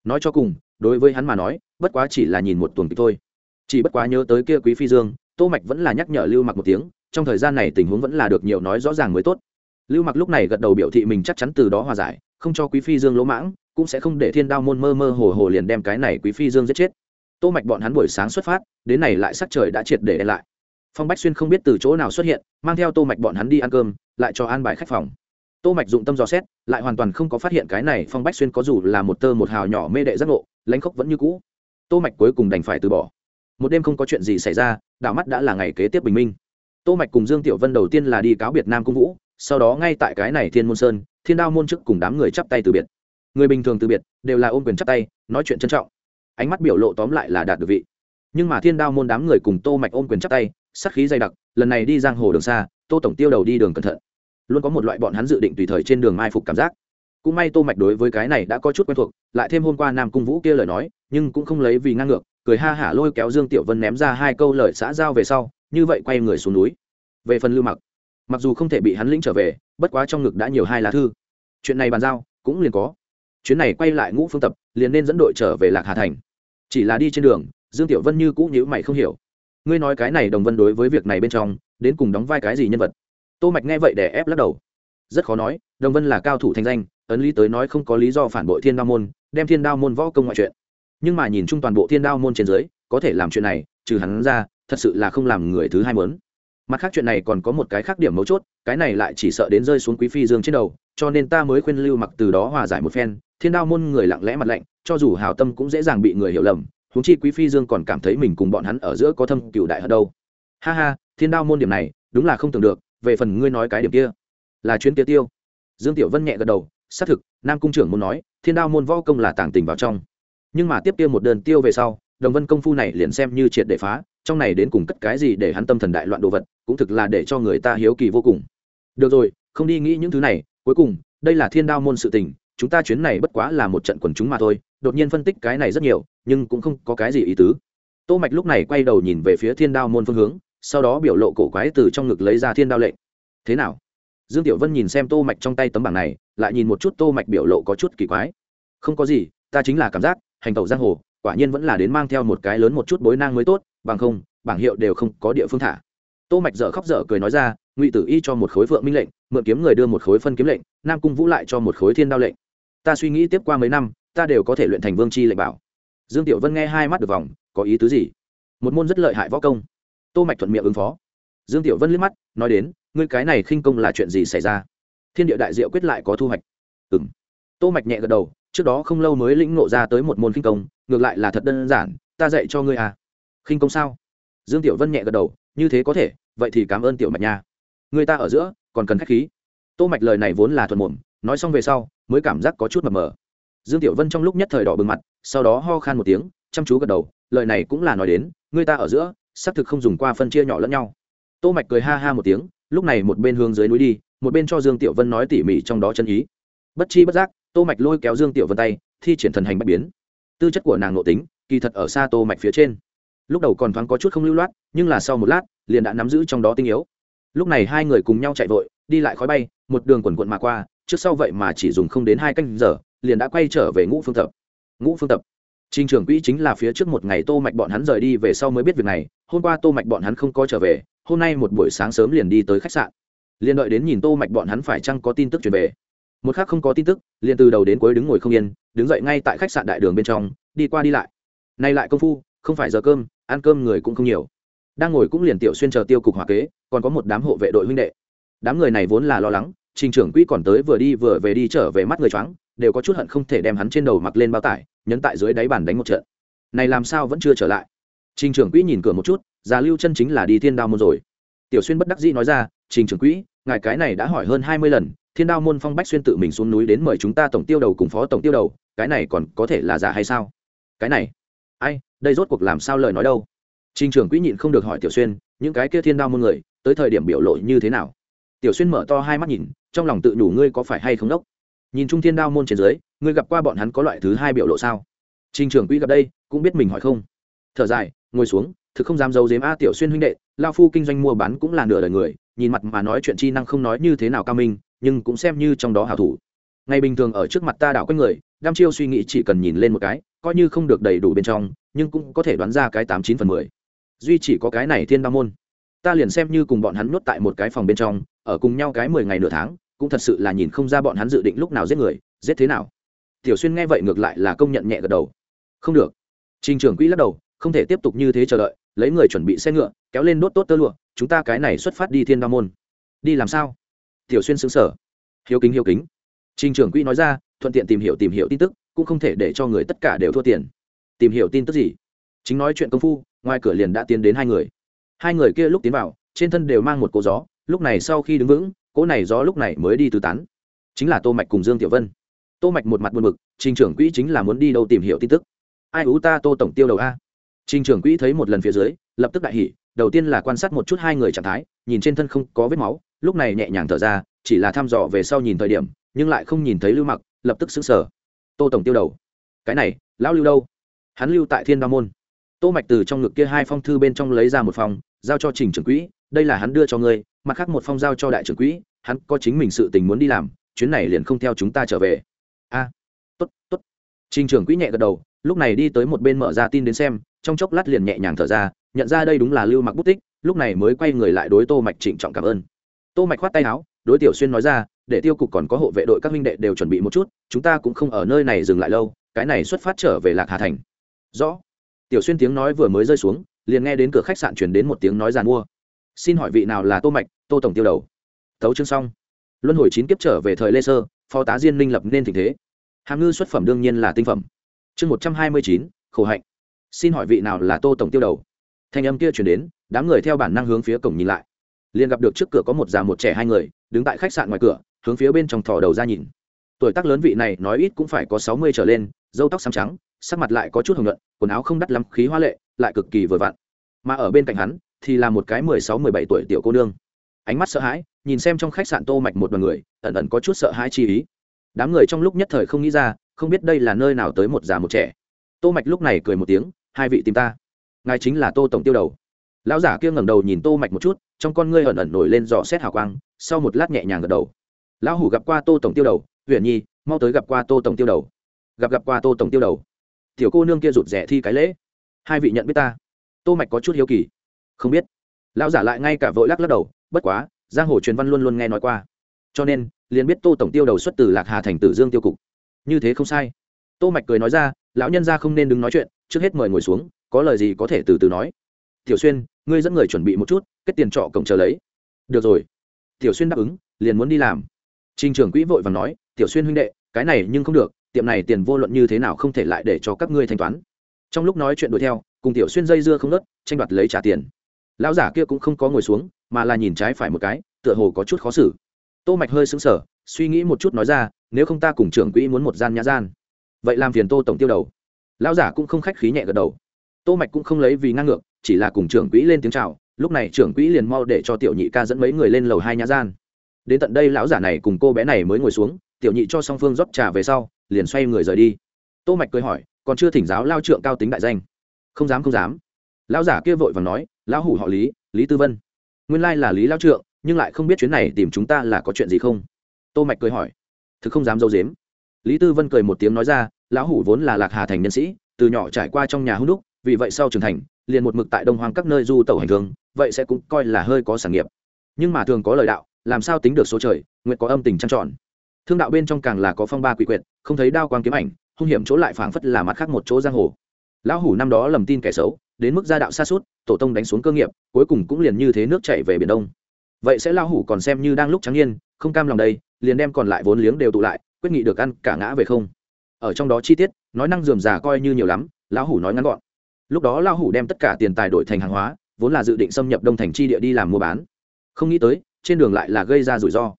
Nói cho cùng, đối với hắn mà nói, bất quá chỉ là nhìn một tuần kịch thôi chỉ bất quá nhớ tới kia quý phi dương, tô mạch vẫn là nhắc nhở lưu mặc một tiếng, trong thời gian này tình huống vẫn là được nhiều nói rõ ràng mới tốt. Lưu mặc lúc này gật đầu biểu thị mình chắc chắn từ đó hòa giải, không cho quý phi dương lỗ mãng, cũng sẽ không để thiên đao môn mơ mơ hồ hồ liền đem cái này quý phi dương giết chết. Tô mạch bọn hắn buổi sáng xuất phát, đến này lại sắc trời đã triệt để lại. Phong bách xuyên không biết từ chỗ nào xuất hiện, mang theo tô mạch bọn hắn đi ăn cơm, lại cho an bài khách phòng. Tô mạch dụng tâm dò xét, lại hoàn toàn không có phát hiện cái này phong bách xuyên có dù là một tơ một hào nhỏ mê đệ giác ngộ, lãnh khốc vẫn như cũ. Tô mạch cuối cùng đành phải từ bỏ một đêm không có chuyện gì xảy ra đảo mắt đã là ngày kế tiếp bình minh. Tô mạch cùng dương tiểu vân đầu tiên là đi cáo biệt nam cung vũ, sau đó ngay tại cái này thiên môn sơn, thiên đao môn chức cùng đám người chắp tay từ biệt. Người bình thường từ biệt, đều là ôm quyền chắp tay, nói chuyện trân trọng. Ánh mắt biểu lộ tóm lại là đạt được vị. Nhưng mà thiên đao môn đám người cùng tô mạch ôm quyền chắp tay, sát khí dày đặc, lần này đi giang hồ đường xa, tô tổng tiêu đầu đi đường cẩn thận. Luôn có một loại bọn hắn dự định tùy thời trên đường mai phục cảm giác. Cũng may tô mạch đối với cái này đã có chút quen thuộc, lại thêm hôm qua nam cung vũ kia lời nói, nhưng cũng không lấy vì ngang ngược cười ha hả lôi kéo dương tiểu vân ném ra hai câu lời xã giao về sau, như vậy quay người xuống núi. Về phần lưu mặc mặc dù không thể bị hắn lĩnh trở về, bất quá trong ngực đã nhiều hai lá thư. Chuyện này bàn giao, cũng liền có. Chuyến này quay lại ngũ phương tập, liền nên dẫn đội trở về lạc hà thành. Chỉ là đi trên đường, dương tiểu vân như cũ nhữ mày không hiểu. Ngươi nói cái này đồng vân đối với việc này bên trong, đến cùng đóng vai cái gì nhân vật? Tô mạch nghe vậy để ép lắc đầu. Rất khó nói, đồng vân là cao thủ thanh danh, ấn lý tới nói không có lý do phản bội thiên đao môn, đem thiên đao môn võ công ngoại chuyện nhưng mà nhìn chung toàn bộ thiên đao môn trên dưới, có thể làm chuyện này, trừ hắn ra, thật sự là không làm người thứ hai mớn mặt khác chuyện này còn có một cái khác điểm mấu chốt, cái này lại chỉ sợ đến rơi xuống quý phi dương trên đầu, cho nên ta mới khuyên lưu mặc từ đó hòa giải một phen, thiên đao môn người lặng lẽ mặt lạnh, cho dù hào tâm cũng dễ dàng bị người hiểu lầm Húng chi quý phi dương còn cảm thấy mình cùng bọn hắn ở giữa có thâm cựu đại ở đâu. Ha ha, thiên đao môn điểm này, đúng là không tưởng được, về phần ngươi nói cái điểm kia, là chuyến kia tiêu. Dương tiểu vân nhẹ gật đầu, xác thực, nam cung trưởng muốn nói, thiên đao môn võ công là tàng tình vào trong nhưng mà tiếp kia một đơn tiêu về sau, đồng vân công phu này liền xem như triệt để phá, trong này đến cùng cất cái gì để hắn tâm thần đại loạn đồ vật, cũng thực là để cho người ta hiếu kỳ vô cùng. Được rồi, không đi nghĩ những thứ này, cuối cùng, đây là thiên đao môn sự tình, chúng ta chuyến này bất quá là một trận quần chúng mà thôi, đột nhiên phân tích cái này rất nhiều, nhưng cũng không có cái gì ý tứ. Tô mạch lúc này quay đầu nhìn về phía thiên đao môn phương hướng, sau đó biểu lộ cổ quái từ trong ngực lấy ra thiên đao lệnh. Thế nào? Dương tiểu vân nhìn xem tô mạch trong tay tấm bảng này, lại nhìn một chút tô mạch biểu lộ có chút kỳ quái. Không có gì, ta chính là cảm giác hành tẩu giang hồ, quả nhiên vẫn là đến mang theo một cái lớn một chút bối nang mới tốt, bằng không, bảng hiệu đều không có địa phương thả. Tô mạch dở khóc dở cười nói ra, ngụy tử y cho một khối phượng minh lệnh, mượn kiếm người đưa một khối phân kiếm lệnh, nam cung vũ lại cho một khối thiên đao lệnh. Ta suy nghĩ tiếp qua mấy năm, ta đều có thể luyện thành vương chi lệnh bảo. Dương tiểu vân nghe hai mắt được vòng, có ý tứ gì? Một môn rất lợi hại võ công. Tô mạch thuận miệng ứng phó. Dương tiểu vân liếc mắt, nói đến, ngươi cái này khinh công là chuyện gì xảy ra? Thiên địa đại diệu quyết lại có thu hoạch. Ừm. Tô mạch nhẹ gật đầu trước đó không lâu mới lĩnh ngộ ra tới một môn khinh công, ngược lại là thật đơn giản, ta dạy cho ngươi à. Khinh công sao? Dương tiểu vân nhẹ gật đầu, như thế có thể, vậy thì cảm ơn tiểu mạch nha. Người ta ở giữa, còn cần khách khí. Tô mạch lời này vốn là thuận mồm, nói xong về sau, mới cảm giác có chút mập mờ. Dương tiểu vân trong lúc nhất thời đỏ bừng mặt, sau đó ho khan một tiếng, chăm chú gật đầu, lời này cũng là nói đến, người ta ở giữa, xác thực không dùng qua phân chia nhỏ lẫn nhau. Tô mạch cười ha ha một tiếng, lúc này một bên hướng dưới núi đi, một bên cho dương tiểu vân nói tỉ mỉ trong đó chân ý. Bất chi bất giác tô mạch lôi kéo dương tiểu vân tay thi triển thần hành bạch biến. Tư chất của nàng nội tính kỳ thật ở xa tô mạch phía trên. Lúc đầu còn thoáng có chút không lưu loát nhưng là sau một lát liền đã nắm giữ trong đó tinh yếu. Lúc này hai người cùng nhau chạy vội đi lại khói bay một đường quần quận mà qua trước sau vậy mà chỉ dùng không đến hai canh giờ liền đã quay trở về ngũ phương tập. Ngũ phương tập. Trình trưởng quỹ chính là phía trước một ngày Tô Mạch bọn hắn rời đi về sau mới biết việc này, hôm qua Tô Mạch bọn hắn không có trở về, hôm nay một buổi sáng sớm liền đi tới khách sạn. liền đợi đến nhìn Tô Mạch bọn hắn phải chăng có tin tức truyền về. Một khác không có tin tức, liền từ đầu đến cuối đứng ngồi không yên, đứng dậy ngay tại khách sạn đại đường bên trong, đi qua đi lại. Nay lại công phu, không phải giờ cơm, ăn cơm người cũng không nhiều. Đang ngồi cũng liền tiểu xuyên chờ tiêu cục hòa kế, còn có một đám hộ vệ đội huynh đệ. Đám người này vốn là lo lắng, Trình trưởng quỹ còn tới vừa đi vừa về đi trở về mắt người choáng, đều có chút hận không thể đem hắn trên đầu mặc lên bao tải nhấn tại dưới đáy bàn đánh một trận này làm sao vẫn chưa trở lại trình trưởng quỹ nhìn cửa một chút già lưu chân chính là đi thiên đao môn rồi tiểu xuyên bất đắc dĩ nói ra trình trưởng quỹ, ngài cái này đã hỏi hơn hai mươi lần, thiên đao môn phong bách xuyên tự mình xuống núi đến mời chúng ta tổng tiêu đầu cùng phó tổng tiêu đầu, cái này còn có thể là giả hay sao? Cái này, ai, đây rốt cuộc làm sao lời nói đâu? Trình trưởng quỹ nhịn không được hỏi tiểu xuyên, những cái kia thiên đao môn người, tới thời điểm biểu lộ như thế nào? Tiểu xuyên mở to hai mắt nhìn, trong lòng tự đủ ngươi có phải hay không đốc? Nhìn trung thiên đao môn trên dưới, ngươi gặp qua bọn hắn có loại thứ hai biểu lộ sao? Trình trưởng quỹ gặp đây, cũng biết mình hỏi không? Thở dài, ngồi xuống, thực không dám giấu dếm a tiểu xuyên huynh đệ, lao phu kinh doanh mua bán cũng là nửa đời người nhìn mặt mà nói chuyện chi năng không nói như thế nào cao minh, nhưng cũng xem như trong đó hảo thủ. Ngày bình thường ở trước mặt ta đảo quanh người, đam chiêu suy nghĩ chỉ cần nhìn lên một cái, coi như không được đầy đủ bên trong, nhưng cũng có thể đoán ra cái tám chín phần mười. Duy chỉ có cái này thiên ba môn. Ta liền xem như cùng bọn hắn nuốt tại một cái phòng bên trong, ở cùng nhau cái mười ngày nửa tháng, cũng thật sự là nhìn không ra bọn hắn dự định lúc nào giết người, giết thế nào. Tiểu xuyên nghe vậy ngược lại là công nhận nhẹ gật đầu. Không được. Trình trưởng quỹ lắc đầu, không thể tiếp tục như thế chờ đợi lấy người chuẩn bị xe ngựa, kéo lên đốt tốt tơ lụa, chúng ta cái này xuất phát đi thiên đa môn. Đi làm sao? Tiểu xuyên xứng sở hiếu kính hiếu kính. Trình trưởng quỹ nói ra, thuận tiện tìm hiểu tìm hiểu tin tức, cũng không thể để cho người tất cả đều thua tiền. Tìm hiểu tin tức gì? Chính nói chuyện công phu, ngoài cửa liền đã tiến đến hai người. Hai người kia lúc tiến vào, trên thân đều mang một cỗ gió, lúc này sau khi đứng vững, cỗ này gió lúc này mới đi tứ tán. Chính là tô mạch cùng dương tiểu vân. Tô mạch một mặt buồn bực, trình trưởng quỹ chính là muốn đi đâu tìm hiểu tin tức? Ai ú ta, tô tổng tiêu đầu a? Trình trưởng quỹ thấy một lần phía dưới, lập tức đại hỉ, đầu tiên là quan sát một chút hai người trạng thái, nhìn trên thân không có vết máu, lúc này nhẹ nhàng thở ra, chỉ là thăm dò về sau nhìn thời điểm, nhưng lại không nhìn thấy lưu mặc, lập tức xứng sở tô tổng tiêu đầu. Cái này, lão lưu đâu? Hắn lưu tại thiên đa môn. Tô mạch từ trong ngực kia hai phong thư bên trong lấy ra một phong, giao cho trình trưởng quỹ, đây là hắn đưa cho ngươi, mặt khác một phong giao cho đại trưởng quỹ, hắn có chính mình sự tình muốn đi làm, chuyến này liền không theo chúng ta trở về. A, tốt tốt. Trình trưởng quỹ nhẹ gật đầu, lúc này đi tới một bên mở ra tin đến xem trong chốc lát liền nhẹ nhàng thở ra, nhận ra đây đúng là lưu mặc bút tích, lúc này mới quay người lại đối tô mạch trịnh trọng cảm ơn. Tô mạch khoát tay áo, đối tiểu xuyên nói ra, để tiêu cục còn có hộ vệ đội các minh đệ đều chuẩn bị một chút, chúng ta cũng không ở nơi này dừng lại lâu, cái này xuất phát trở về lạc hà thành. Rõ. Tiểu xuyên tiếng nói vừa mới rơi xuống, liền nghe đến cửa khách sạn chuyển đến một tiếng nói giàn mua. Xin hỏi vị nào là tô mạch, tô tổng tiêu đầu? Tấu chương xong. Luân hồi chín kiếp trở về thời lê sơ, phó tá diên minh lập nên tình thế. Hàm ngư xuất phẩm đương nhiên là tinh phẩm. Chương một trăm hai mươi chín, khổ hạnh xin hỏi vị nào là tô tổng tiêu đầu? Thanh âm kia chuyển đến, đám người theo bản năng hướng phía cổng nhìn lại. Liền gặp được trước cửa có một già một trẻ hai người, đứng tại khách sạn ngoài cửa, hướng phía bên trong thò đầu ra nhìn. Tuổi tác lớn vị này nói ít cũng phải có sáu mươi trở lên dâu tóc xám trắng, sắc mặt lại có chút hồng nhuận, quần áo không đắt lắm, khí hoa lệ, lại cực kỳ vừa vặn. Mà ở bên cạnh hắn, thì là một cái mười sáu, mười bảy tuổi tiểu cô nương. Ánh mắt sợ hãi, nhìn xem trong khách sạn tô mạch một đoàn người, ẩn ẩn có chút sợ hãi chi ý. Đám người trong lúc nhất thời không nghĩ ra, không biết đây là nơi nào tới một già một trẻ tô mạch lúc này cười một tiếng, hai vị tìm ta, ngài chính là tô tổng tiêu đầu. Lão giả kia ngẩng đầu nhìn tô mạch một chút, trong con ngươi ẩn ẩn nổi lên dò xét hào quang, sau một lát nhẹ nhàng gật đầu. Lão hủ gặp qua tô tổng tiêu đầu, huyền nhi, mau tới gặp qua tô tổng tiêu đầu. Gặp gặp qua tô tổng tiêu đầu. Tiểu cô nương kia rụt rẻ thi cái lễ. Hai vị nhận biết ta. Tô mạch có chút hiếu kỳ. Không biết. Lão giả lại ngay cả vội lắc lắc đầu, bất quá, giang hồ truyền văn luôn luôn nghe nói qua. Cho nên, liền biết tô tổng tiêu đầu xuất từ lạc hà thành tử dương tiêu cục. Như thế không sai. Tô mạch cười nói ra lão nhân gia không nên đứng nói chuyện, trước hết mời ngồi xuống, có lời gì có thể từ từ nói. Tiểu xuyên, ngươi dẫn người chuẩn bị một chút, kết tiền trọ cổng chờ lấy. Được rồi. Tiểu xuyên đáp ứng, liền muốn đi làm. Trình trưởng quỹ vội vàng nói, tiểu xuyên huynh đệ, cái này nhưng không được, tiệm này tiền vô luận như thế nào không thể lại để cho các ngươi thanh toán. Trong lúc nói chuyện đuổi theo, cùng tiểu xuyên dây dưa không nớt tranh đoạt lấy trả tiền. Lão giả kia cũng không có ngồi xuống, mà là nhìn trái phải một cái, tựa hồ có chút khó xử. Tô mạch hơi sững sờ, suy nghĩ một chút nói ra, nếu không ta cùng trưởng quỹ muốn một gian nhã gian vậy làm phiền tô tổng tiêu đầu. Lão giả cũng không khách khí nhẹ gật đầu. Tô mạch cũng không lấy vì ngang ngược, chỉ là cùng trưởng quỹ lên tiếng chào, lúc này trưởng quỹ liền mau để cho tiểu nhị ca dẫn mấy người lên lầu hai nhã gian. Đến tận đây lão giả này cùng cô bé này mới ngồi xuống, tiểu nhị cho song phương rót trà về sau, liền xoay người rời đi. Tô mạch cười hỏi, còn chưa thỉnh giáo lao trượng cao tính đại danh? Không dám không dám. Lão giả kia vội vàng nói, lão hủ họ lý lý tư vân. Nguyên lai là lý lao trượng, nhưng lại không biết chuyến này tìm chúng ta là có chuyện gì không? Tô mạch cười hỏi, thực không dám dâu dếm lý tư vân cười một tiếng nói ra lão hủ vốn là lạc hà thành nhân sĩ, từ nhỏ trải qua trong nhà hữu đúc, vì vậy sau trưởng thành, liền một mực tại đông hoàng các nơi du tẩu hành thương vậy sẽ cũng coi là hơi có sản nghiệp. Nhưng mà thường có lời đạo, làm sao tính được số trời, nguyện có âm tình trăng tròn thương đạo bên trong càng là có phong ba quỷ quyệt, không thấy đao quang kiếm ảnh, hung hiểm chỗ lại phảng phất là mặt khác một chỗ giang hồ. Lão hủ năm đó lầm tin kẻ xấu, đến mức gia đạo xa suốt, tổ tông đánh xuống cơ nghiệp, cuối cùng cũng liền như thế nước chảy về biển đông. Vậy sẽ lão hủ còn xem như đang lúc trắng niên, không cam lòng đây, liền đem còn lại vốn liếng đều tụ lại, quyết nghị được ăn cả ngã về không? Ở trong đó chi tiết, nói năng dườm già coi như nhiều lắm, lão hủ nói ngắn gọn. Lúc đó lão hủ đem tất cả tiền tài đổi thành hàng hóa, vốn là dự định xâm nhập đông thành chi địa đi làm mua bán. Không nghĩ tới, trên đường lại là gây ra rủi ro.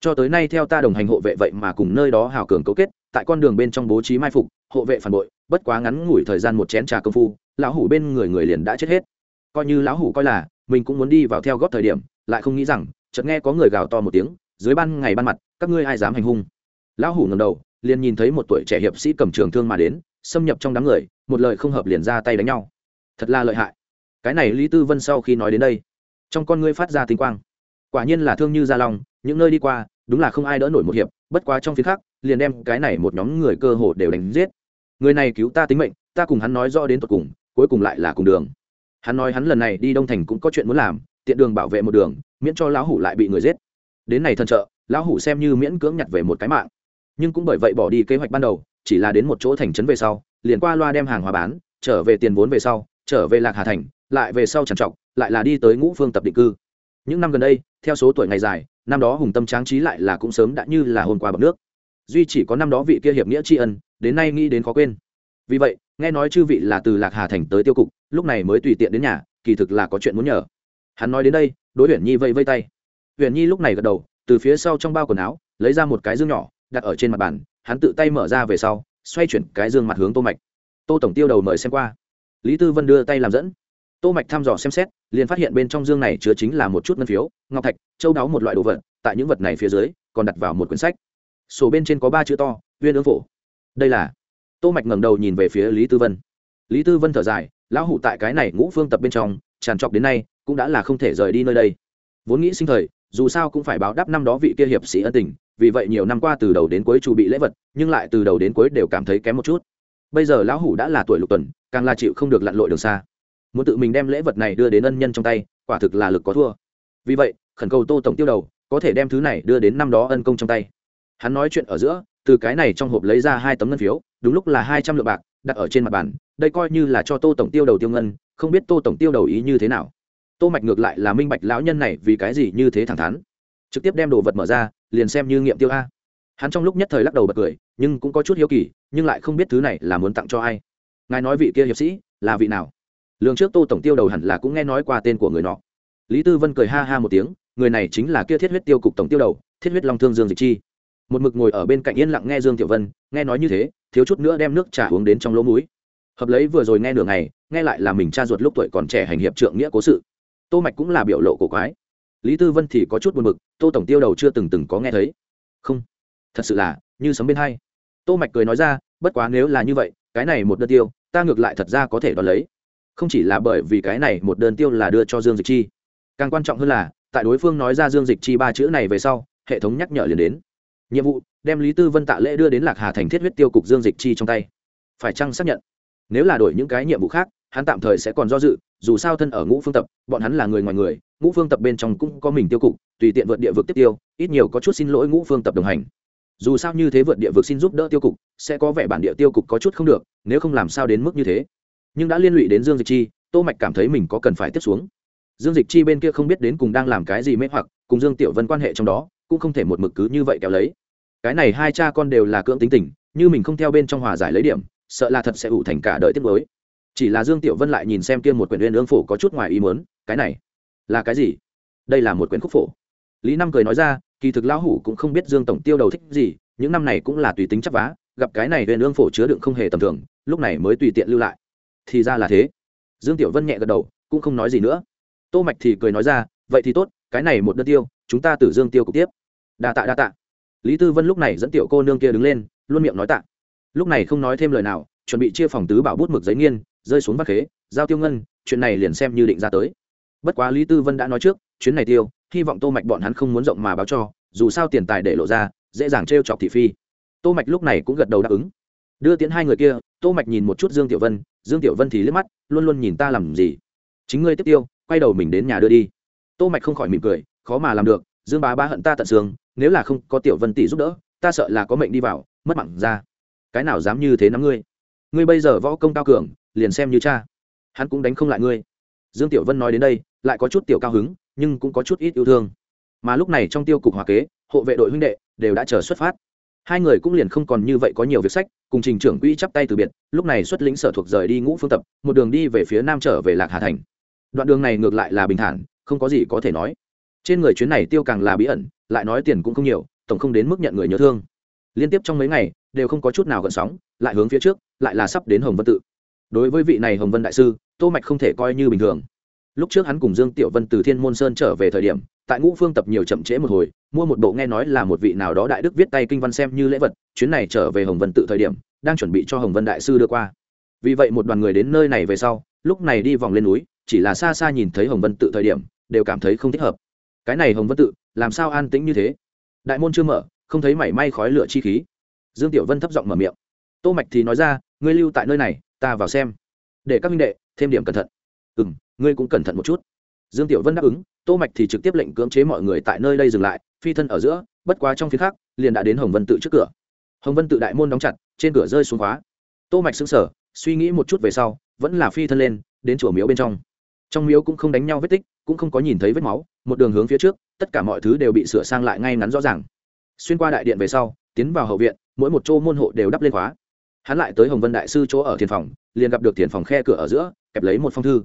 Cho tới nay theo ta đồng hành hộ vệ vậy mà cùng nơi đó hào cường cấu kết, tại con đường bên trong bố trí mai phục, hộ vệ phản bội, bất quá ngắn ngủi thời gian một chén trà công phu, lão hủ bên người người liền đã chết hết. Coi như lão hủ coi là, mình cũng muốn đi vào theo góp thời điểm, lại không nghĩ rằng, chợt nghe có người gào to một tiếng, dưới ban ngày ban mặt, các ngươi ai dám hành hung? Lão hủ ngầm đầu liền nhìn thấy một tuổi trẻ hiệp sĩ cầm trường thương mà đến, xâm nhập trong đám người, một lời không hợp liền ra tay đánh nhau. Thật là lợi hại. Cái này lý tư vân sau khi nói đến đây, trong con ngươi phát ra tinh quang. Quả nhiên là thương như gia long những nơi đi qua, đúng là không ai đỡ nổi một hiệp, bất quá trong phía khác liền đem cái này một nhóm người cơ hồ đều đánh giết. Người này cứu ta tính mệnh, ta cùng hắn nói rõ đến tận cùng, cuối cùng lại là cùng đường. Hắn nói hắn lần này đi đông thành cũng có chuyện muốn làm, tiện đường bảo vệ một đường, miễn cho lão hủ lại bị người giết. Đến này thần trợ, lão hủ xem như miễn cưỡng nhặt về một cái mạng nhưng cũng bởi vậy bỏ đi kế hoạch ban đầu, chỉ là đến một chỗ thành trấn về sau, liền qua loa đem hàng hóa bán, trở về tiền vốn về sau, trở về lạc hà thành, lại về sau trằn trọc, lại là đi tới ngũ phương tập định cư. Những năm gần đây, theo số tuổi ngày dài, năm đó hùng tâm tráng trí lại là cũng sớm đã như là hôn qua bậc nước. Duy chỉ có năm đó vị kia hiệp nghĩa tri ân, đến nay nghĩ đến khó quên. Vì vậy, nghe nói chư vị là từ lạc hà thành tới tiêu cục, lúc này mới tùy tiện đến nhà, kỳ thực là có chuyện muốn nhờ. Hắn nói đến đây, đối Huyền nhi vây vây tay. Huyền nhi lúc này gật đầu, từ phía sau trong bao quần áo, lấy ra một cái dương nhỏ đặt ở trên mặt bàn, hắn tự tay mở ra về sau, xoay chuyển cái dương mặt hướng tô mạch. Tô tổng tiêu đầu mời xem qua. Lý tư vân đưa tay làm dẫn. Tô mạch thăm dò xem xét, liền phát hiện bên trong dương này chứa chính là một chút ngân phiếu, ngọc thạch, châu đáo một loại đồ vật, tại những vật này phía dưới, còn đặt vào một quyển sách. Sổ bên trên có ba chữ to, uyên ương phổ. Đây là tô mạch ngẩng đầu nhìn về phía lý tư vân. Lý tư vân thở dài, lão hủ tại cái này ngũ phương tập bên trong, tràn trọc đến nay, cũng đã là không thể rời đi nơi đây. Vốn nghĩ sinh thời, dù sao cũng phải báo đáp năm đó vị kia hiệp sĩ ân tình vì vậy nhiều năm qua từ đầu đến cuối chu bị lễ vật, nhưng lại từ đầu đến cuối đều cảm thấy kém một chút. Bây giờ lão hủ đã là tuổi lục tuần, càng là chịu không được lặn lội đường xa. Muốn tự mình đem lễ vật này đưa đến ân nhân trong tay, quả thực là lực có thua. Vì vậy, khẩn cầu tô tổng tiêu đầu, có thể đem thứ này đưa đến năm đó ân công trong tay. Hắn nói chuyện ở giữa, từ cái này trong hộp lấy ra hai tấm ngân phiếu, đúng lúc là hai trăm lượng bạc, đặt ở trên mặt bàn, đây coi như là cho tô tổng tiêu đầu tiêu ngân, không biết tô tổng tiêu đầu ý như thế nào. Tô mạch ngược lại là minh bạch lão nhân này vì cái gì như thế thẳng thắn. Trực tiếp đem đồ vật mở ra liền xem như nghiệm tiêu a. Hắn trong lúc nhất thời lắc đầu bật cười, nhưng cũng có chút hiếu kỳ, nhưng lại không biết thứ này là muốn tặng cho ai. Ngài nói vị kia hiệp sĩ là vị nào? Lường trước tô tổng tiêu đầu hẳn là cũng nghe nói qua tên của người nọ. Lý tư vân cười ha ha một tiếng, người này chính là kia thiết huyết tiêu cục tổng tiêu đầu, thiết huyết long thương dương dịch chi. Một mực ngồi ở bên cạnh yên lặng nghe dương tiểu vân, nghe nói như thế, thiếu chút nữa đem nước trà uống đến trong lỗ mũi. Hợp lấy vừa rồi nghe nửa ngày, nghe lại là mình cha ruột lúc tuổi còn trẻ hành hiệp trượng nghĩa cố sự. Tô mạch cũng là biểu lộ cổ quái lý tư vân thì có chút buồn bực, tô tổng tiêu đầu chưa từng từng có nghe thấy. Không, thật sự là, như sấm bên hay. tô mạch cười nói ra, bất quá nếu là như vậy, cái này một đơn tiêu, ta ngược lại thật ra có thể đón lấy. Không chỉ là bởi vì cái này một đơn tiêu là đưa cho dương dịch chi. Càng quan trọng hơn là, tại đối phương nói ra dương dịch chi ba chữ này về sau, hệ thống nhắc nhở liền đến. Nhiệm vụ, đem lý tư vân tạ lễ đưa đến lạc hà thành thiết huyết tiêu cục dương dịch chi trong tay. Phải chăng xác nhận? Nếu là đổi những cái nhiệm vụ khác, hắn tạm thời sẽ còn do dự dù sao thân ở ngũ phương tập, bọn hắn là người ngoài người, ngũ phương tập bên trong cũng có mình tiêu cục, tùy tiện vượt địa vực tiếp tiêu, ít nhiều có chút xin lỗi ngũ phương tập đồng hành. Dù sao như thế vượt địa vực xin giúp đỡ tiêu cục, sẽ có vẻ bản địa tiêu cục có chút không được, nếu không làm sao đến mức như thế. Nhưng đã liên lụy đến dương dịch chi, tô mạch cảm thấy mình có cần phải tiếp xuống. Dương dịch chi bên kia không biết đến cùng đang làm cái gì mê hoặc, cùng dương tiểu vân quan hệ trong đó, cũng không thể một mực cứ như vậy kéo lấy. Cái này hai cha con đều là cưỡng tính tình, như mình không theo bên trong hòa giải lấy điểm, sợ là thật sẽ ủ thành cả đời tiếp mới chỉ là dương tiểu vân lại nhìn xem kia một quyển uyên ương phổ có chút ngoài ý muốn, cái này là cái gì? Đây là một quyển khúc phổ. Lý năm cười nói ra, kỳ thực lão hủ cũng không biết dương tổng tiêu đầu thích gì, những năm này cũng là tùy tính chấp vá, gặp cái này uyên ương phổ chứa đựng không hề tầm thường, lúc này mới tùy tiện lưu lại. Thì ra là thế. Dương tiểu vân nhẹ gật đầu, cũng không nói gì nữa. Tô mạch thì cười nói ra, vậy thì tốt, cái này một đơn tiêu, chúng ta tử dương tiêu cục tiếp. Đa tạ đa tạ. Lý tư vân lúc này dẫn tiểu cô nương kia đứng lên, luôn miệng nói tạ. Lúc này không nói thêm lời nào, chuẩn bị chia phòng tứ bảo bút mực giấy nghiên rơi xuống bắc khế, giao tiêu ngân, chuyện này liền xem như định ra tới. Bất quá lý tư vân đã nói trước, chuyến này tiêu, hy vọng tô mạch bọn hắn không muốn rộng mà báo cho, dù sao tiền tài để lộ ra, dễ dàng trêu chọc thị phi. Tô mạch lúc này cũng gật đầu đáp ứng. Đưa tiến hai người kia, tô mạch nhìn một chút dương tiểu vân, dương tiểu vân thì liếc mắt, luôn luôn nhìn ta làm gì? Chính ngươi tiếp tiêu, quay đầu mình đến nhà đưa đi. Tô mạch không khỏi mỉm cười, khó mà làm được, dương bá ba hận ta tận xương, nếu là không có tiểu vân tỷ giúp đỡ, ta sợ là có mệnh đi vào, mất mạng ra. Cái nào dám như thế nắm ngươi? Ngươi bây giờ võ công cao cường liền xem như cha. Hắn cũng đánh không lại ngươi. Dương tiểu vân nói đến đây, lại có chút tiểu cao hứng, nhưng cũng có chút ít yêu thương. Mà lúc này trong tiêu cục hòa kế, hộ vệ đội huynh đệ đều đã chờ xuất phát. Hai người cũng liền không còn như vậy có nhiều việc sách, cùng trình trưởng quỹ chắp tay từ biệt, lúc này xuất lĩnh sở thuộc rời đi ngũ phương tập, một đường đi về phía nam trở về lạc hà thành. Đoạn đường này ngược lại là bình thản, không có gì có thể nói. Trên người chuyến này tiêu càng là bí ẩn, lại nói tiền cũng không nhiều, tổng không đến mức nhận người nhớ thương. Liên tiếp trong mấy ngày, đều không có chút nào gần sóng, lại hướng phía trước, lại là sắp đến hồng vân tự đối với vị này hồng vân đại sư, tô mạch không thể coi như bình thường. Lúc trước hắn cùng dương tiểu vân từ thiên môn sơn trở về thời điểm, tại ngũ phương tập nhiều chậm trễ một hồi, mua một bộ nghe nói là một vị nào đó đại đức viết tay kinh văn xem như lễ vật, chuyến này trở về hồng vân tự thời điểm, đang chuẩn bị cho hồng vân đại sư đưa qua. Vì vậy một đoàn người đến nơi này về sau, lúc này đi vòng lên núi, chỉ là xa xa nhìn thấy hồng vân tự thời điểm, đều cảm thấy không thích hợp. Cái này hồng vân tự, làm sao an tĩnh như thế? Đại môn chưa mở, không thấy mảy may khói lửa chi khí. Dương tiểu vân thấp giọng mở miệng. Tô mạch thì nói ra, ngươi lưu tại nơi này ta vào xem. Để các minh đệ, thêm điểm cẩn thận. Ừ ngươi cũng cẩn thận một chút. Dương tiểu vân đáp ứng, tô mạch thì trực tiếp lệnh cưỡng chế mọi người tại nơi đây dừng lại, phi thân ở giữa, bất quá trong phía khác, liền đã đến hồng vân tự trước cửa. Hồng vân tự đại môn đóng chặt, trên cửa rơi xuống khóa. Tô mạch sững sờ, suy nghĩ một chút về sau, vẫn là phi thân lên, đến chùa miếu bên trong. Trong miếu cũng không đánh nhau vết tích, cũng không có nhìn thấy vết máu, một đường hướng phía trước, tất cả mọi thứ đều bị sửa sang lại ngay ngắn rõ ràng. Xuyên qua đại điện về sau, tiến vào hậu viện, mỗi một chỗ môn hộ đều đắp lên khóa hắn lại tới hồng vân đại sư chỗ ở thiền phòng, liền gặp được thiền phòng khe cửa ở giữa, kẹp lấy một phong thư.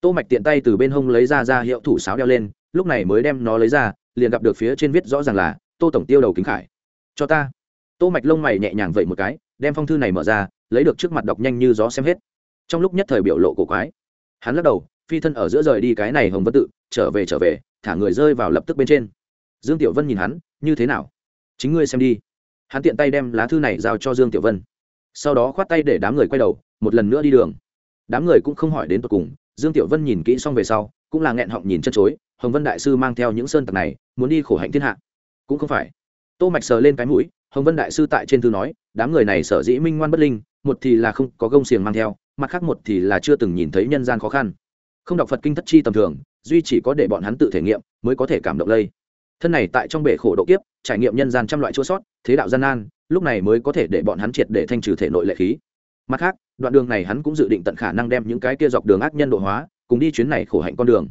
Tô mạch tiện tay từ bên hông lấy ra ra hiệu thủ sáo đeo lên, lúc này mới đem nó lấy ra, liền gặp được phía trên viết rõ ràng là, tô tổng tiêu đầu kính khải. Cho ta. Tô mạch lông mày nhẹ nhàng vậy một cái, đem phong thư này mở ra, lấy được trước mặt đọc nhanh như gió xem hết. Trong lúc nhất thời biểu lộ cổ quái, hắn lắc đầu, phi thân ở giữa rời đi cái này hồng vân tự, trở về trở về, thả người rơi vào lập tức bên trên. Dương tiểu vân nhìn hắn, như thế nào? Chính ngươi xem đi. Hắn tiện tay đem lá thư này giao cho dương tiểu vân sau đó khoát tay để đám người quay đầu, một lần nữa đi đường. Đám người cũng không hỏi đến tột cùng, dương tiểu vân nhìn kỹ xong về sau, cũng là nghẹn họng nhìn chân chối, hồng vân đại sư mang theo những sơn tặc này, muốn đi khổ hạnh thiên hạ. Cũng không phải. Tô mạch sờ lên cái mũi, hồng vân đại sư tại trên thư nói, đám người này sở dĩ minh ngoan bất linh, một thì là không có gông xiềng mang theo, mặt khác một thì là chưa từng nhìn thấy nhân gian khó khăn. Không đọc phật kinh thất chi tầm thường, duy chỉ có để bọn hắn tự thể nghiệm, mới có thể cảm động lây. Thân này tại trong bể khổ độ kiếp trải nghiệm nhân gian trăm loại chua sót, thế đạo gian nan, lúc này mới có thể để bọn hắn triệt để thanh trừ thể nội lệ khí. Mặt khác, đoạn đường này hắn cũng dự định tận khả năng đem những cái kia dọc đường ác nhân độ hóa, cùng đi chuyến này khổ hạnh con đường.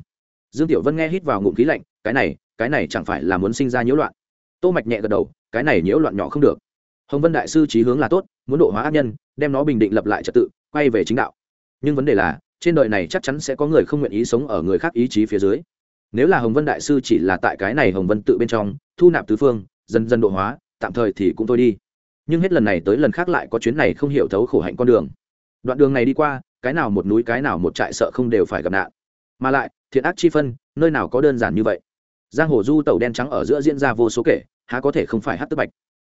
Dương tiểu vân nghe hít vào ngụm khí lạnh, cái này cái này chẳng phải là muốn sinh ra nhiễu loạn. Tô mạch nhẹ gật đầu, cái này nhiễu loạn nhỏ không được. Hồng vân đại sư trí hướng là tốt, muốn độ hóa ác nhân, đem nó bình định lập lại trật tự, quay về chính đạo. Nhưng vấn đề là, trên đời này chắc chắn sẽ có người không nguyện ý sống ở người khác ý chí phía dưới. Nếu là hồng vân đại sư chỉ là tại cái này hồng vân tự bên trong thu nạp tứ phương, dần dần độ hóa, tạm thời thì cũng thôi đi. Nhưng hết lần này tới lần khác lại có chuyến này không hiểu thấu khổ hạnh con đường. Đoạn đường này đi qua, cái nào một núi, cái nào một trại sợ không đều phải gặp nạn. Mà lại, thiện ác chi phân, nơi nào có đơn giản như vậy? Giang hồ du tàu đen trắng ở giữa diễn ra vô số kể, há có thể không phải hát tức bạch?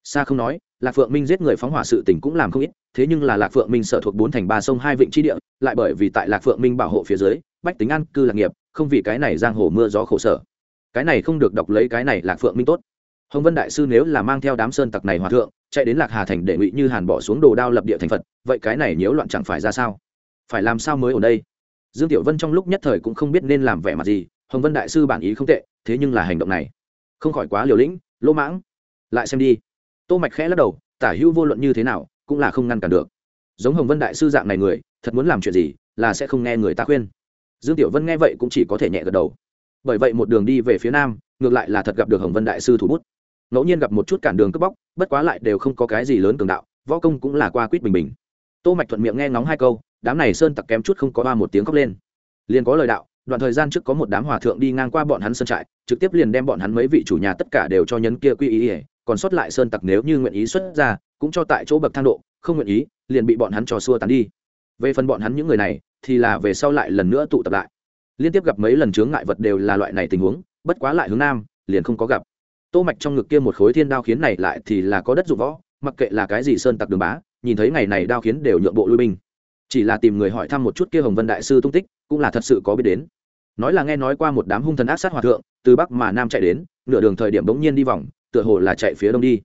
Xa không nói, lạc phượng minh giết người phóng hỏa sự tình cũng làm không ít, thế nhưng là lạc phượng minh sở thuộc bốn thành ba sông hai vịnh tri địa, lại bởi vì tại lạc phượng minh bảo hộ phía dưới, bách tính an cư lạc nghiệp, không vì cái này giang hồ mưa gió khổ sở cái này không được đọc lấy cái này lạc phượng minh tốt. Hồng vân đại sư nếu là mang theo đám sơn tặc này hòa thượng, chạy đến lạc hà thành để ngụy như hàn bỏ xuống đồ đao lập địa thành phật, vậy cái này nhiễu loạn chẳng phải ra sao? Phải làm sao mới ở đây? Dương tiểu vân trong lúc nhất thời cũng không biết nên làm vẻ mặt gì, hồng vân đại sư bản ý không tệ, thế nhưng là hành động này. Không khỏi quá liều lĩnh, lỗ mãng. Lại xem đi. Tô mạch khẽ lắc đầu, tả hữu vô luận như thế nào, cũng là không ngăn cản được. Giống hồng vân đại sư dạng này người, thật muốn làm chuyện gì, là sẽ không nghe người ta khuyên. Dương tiểu vân nghe vậy cũng chỉ có thể nhẹ gật đầu bởi vậy một đường đi về phía nam, ngược lại là thật gặp được hồng vân đại sư thủ bút. Ngẫu nhiên gặp một chút cản đường cướp bóc, bất quá lại đều không có cái gì lớn cường đạo, võ công cũng là qua quýt bình bình. Tô mạch thuận miệng nghe ngóng hai câu, đám này sơn tặc kém chút không có ba một tiếng khóc lên. Liền có lời đạo, đoạn thời gian trước có một đám hòa thượng đi ngang qua bọn hắn sơn trại, trực tiếp liền đem bọn hắn mấy vị chủ nhà tất cả đều cho nhấn kia quy ý ỉa còn sót lại sơn tặc nếu như nguyện ý xuất ra, cũng cho tại chỗ bậc thang độ, không nguyện ý, liền bị bọn hắn cho xua tán đi. Về phần bọn hắn những người này, thì là về sau lại lần nữa tụ tập lại liên tiếp gặp mấy lần chướng ngại vật đều là loại này tình huống, bất quá lại hướng nam, liền không có gặp. Tô mạch trong ngực kia một khối thiên đao khiến này lại thì là có đất dụng võ, mặc kệ là cái gì sơn tặc đường bá, nhìn thấy ngày này đao khiến đều nhượng bộ lui binh. Chỉ là tìm người hỏi thăm một chút kia hồng vân đại sư tung tích, cũng là thật sự có biết đến. Nói là nghe nói qua một đám hung thần ác sát hòa thượng, từ bắc mà nam chạy đến, nửa đường thời điểm bỗng nhiên đi vòng, tựa hồ là chạy phía đông đi.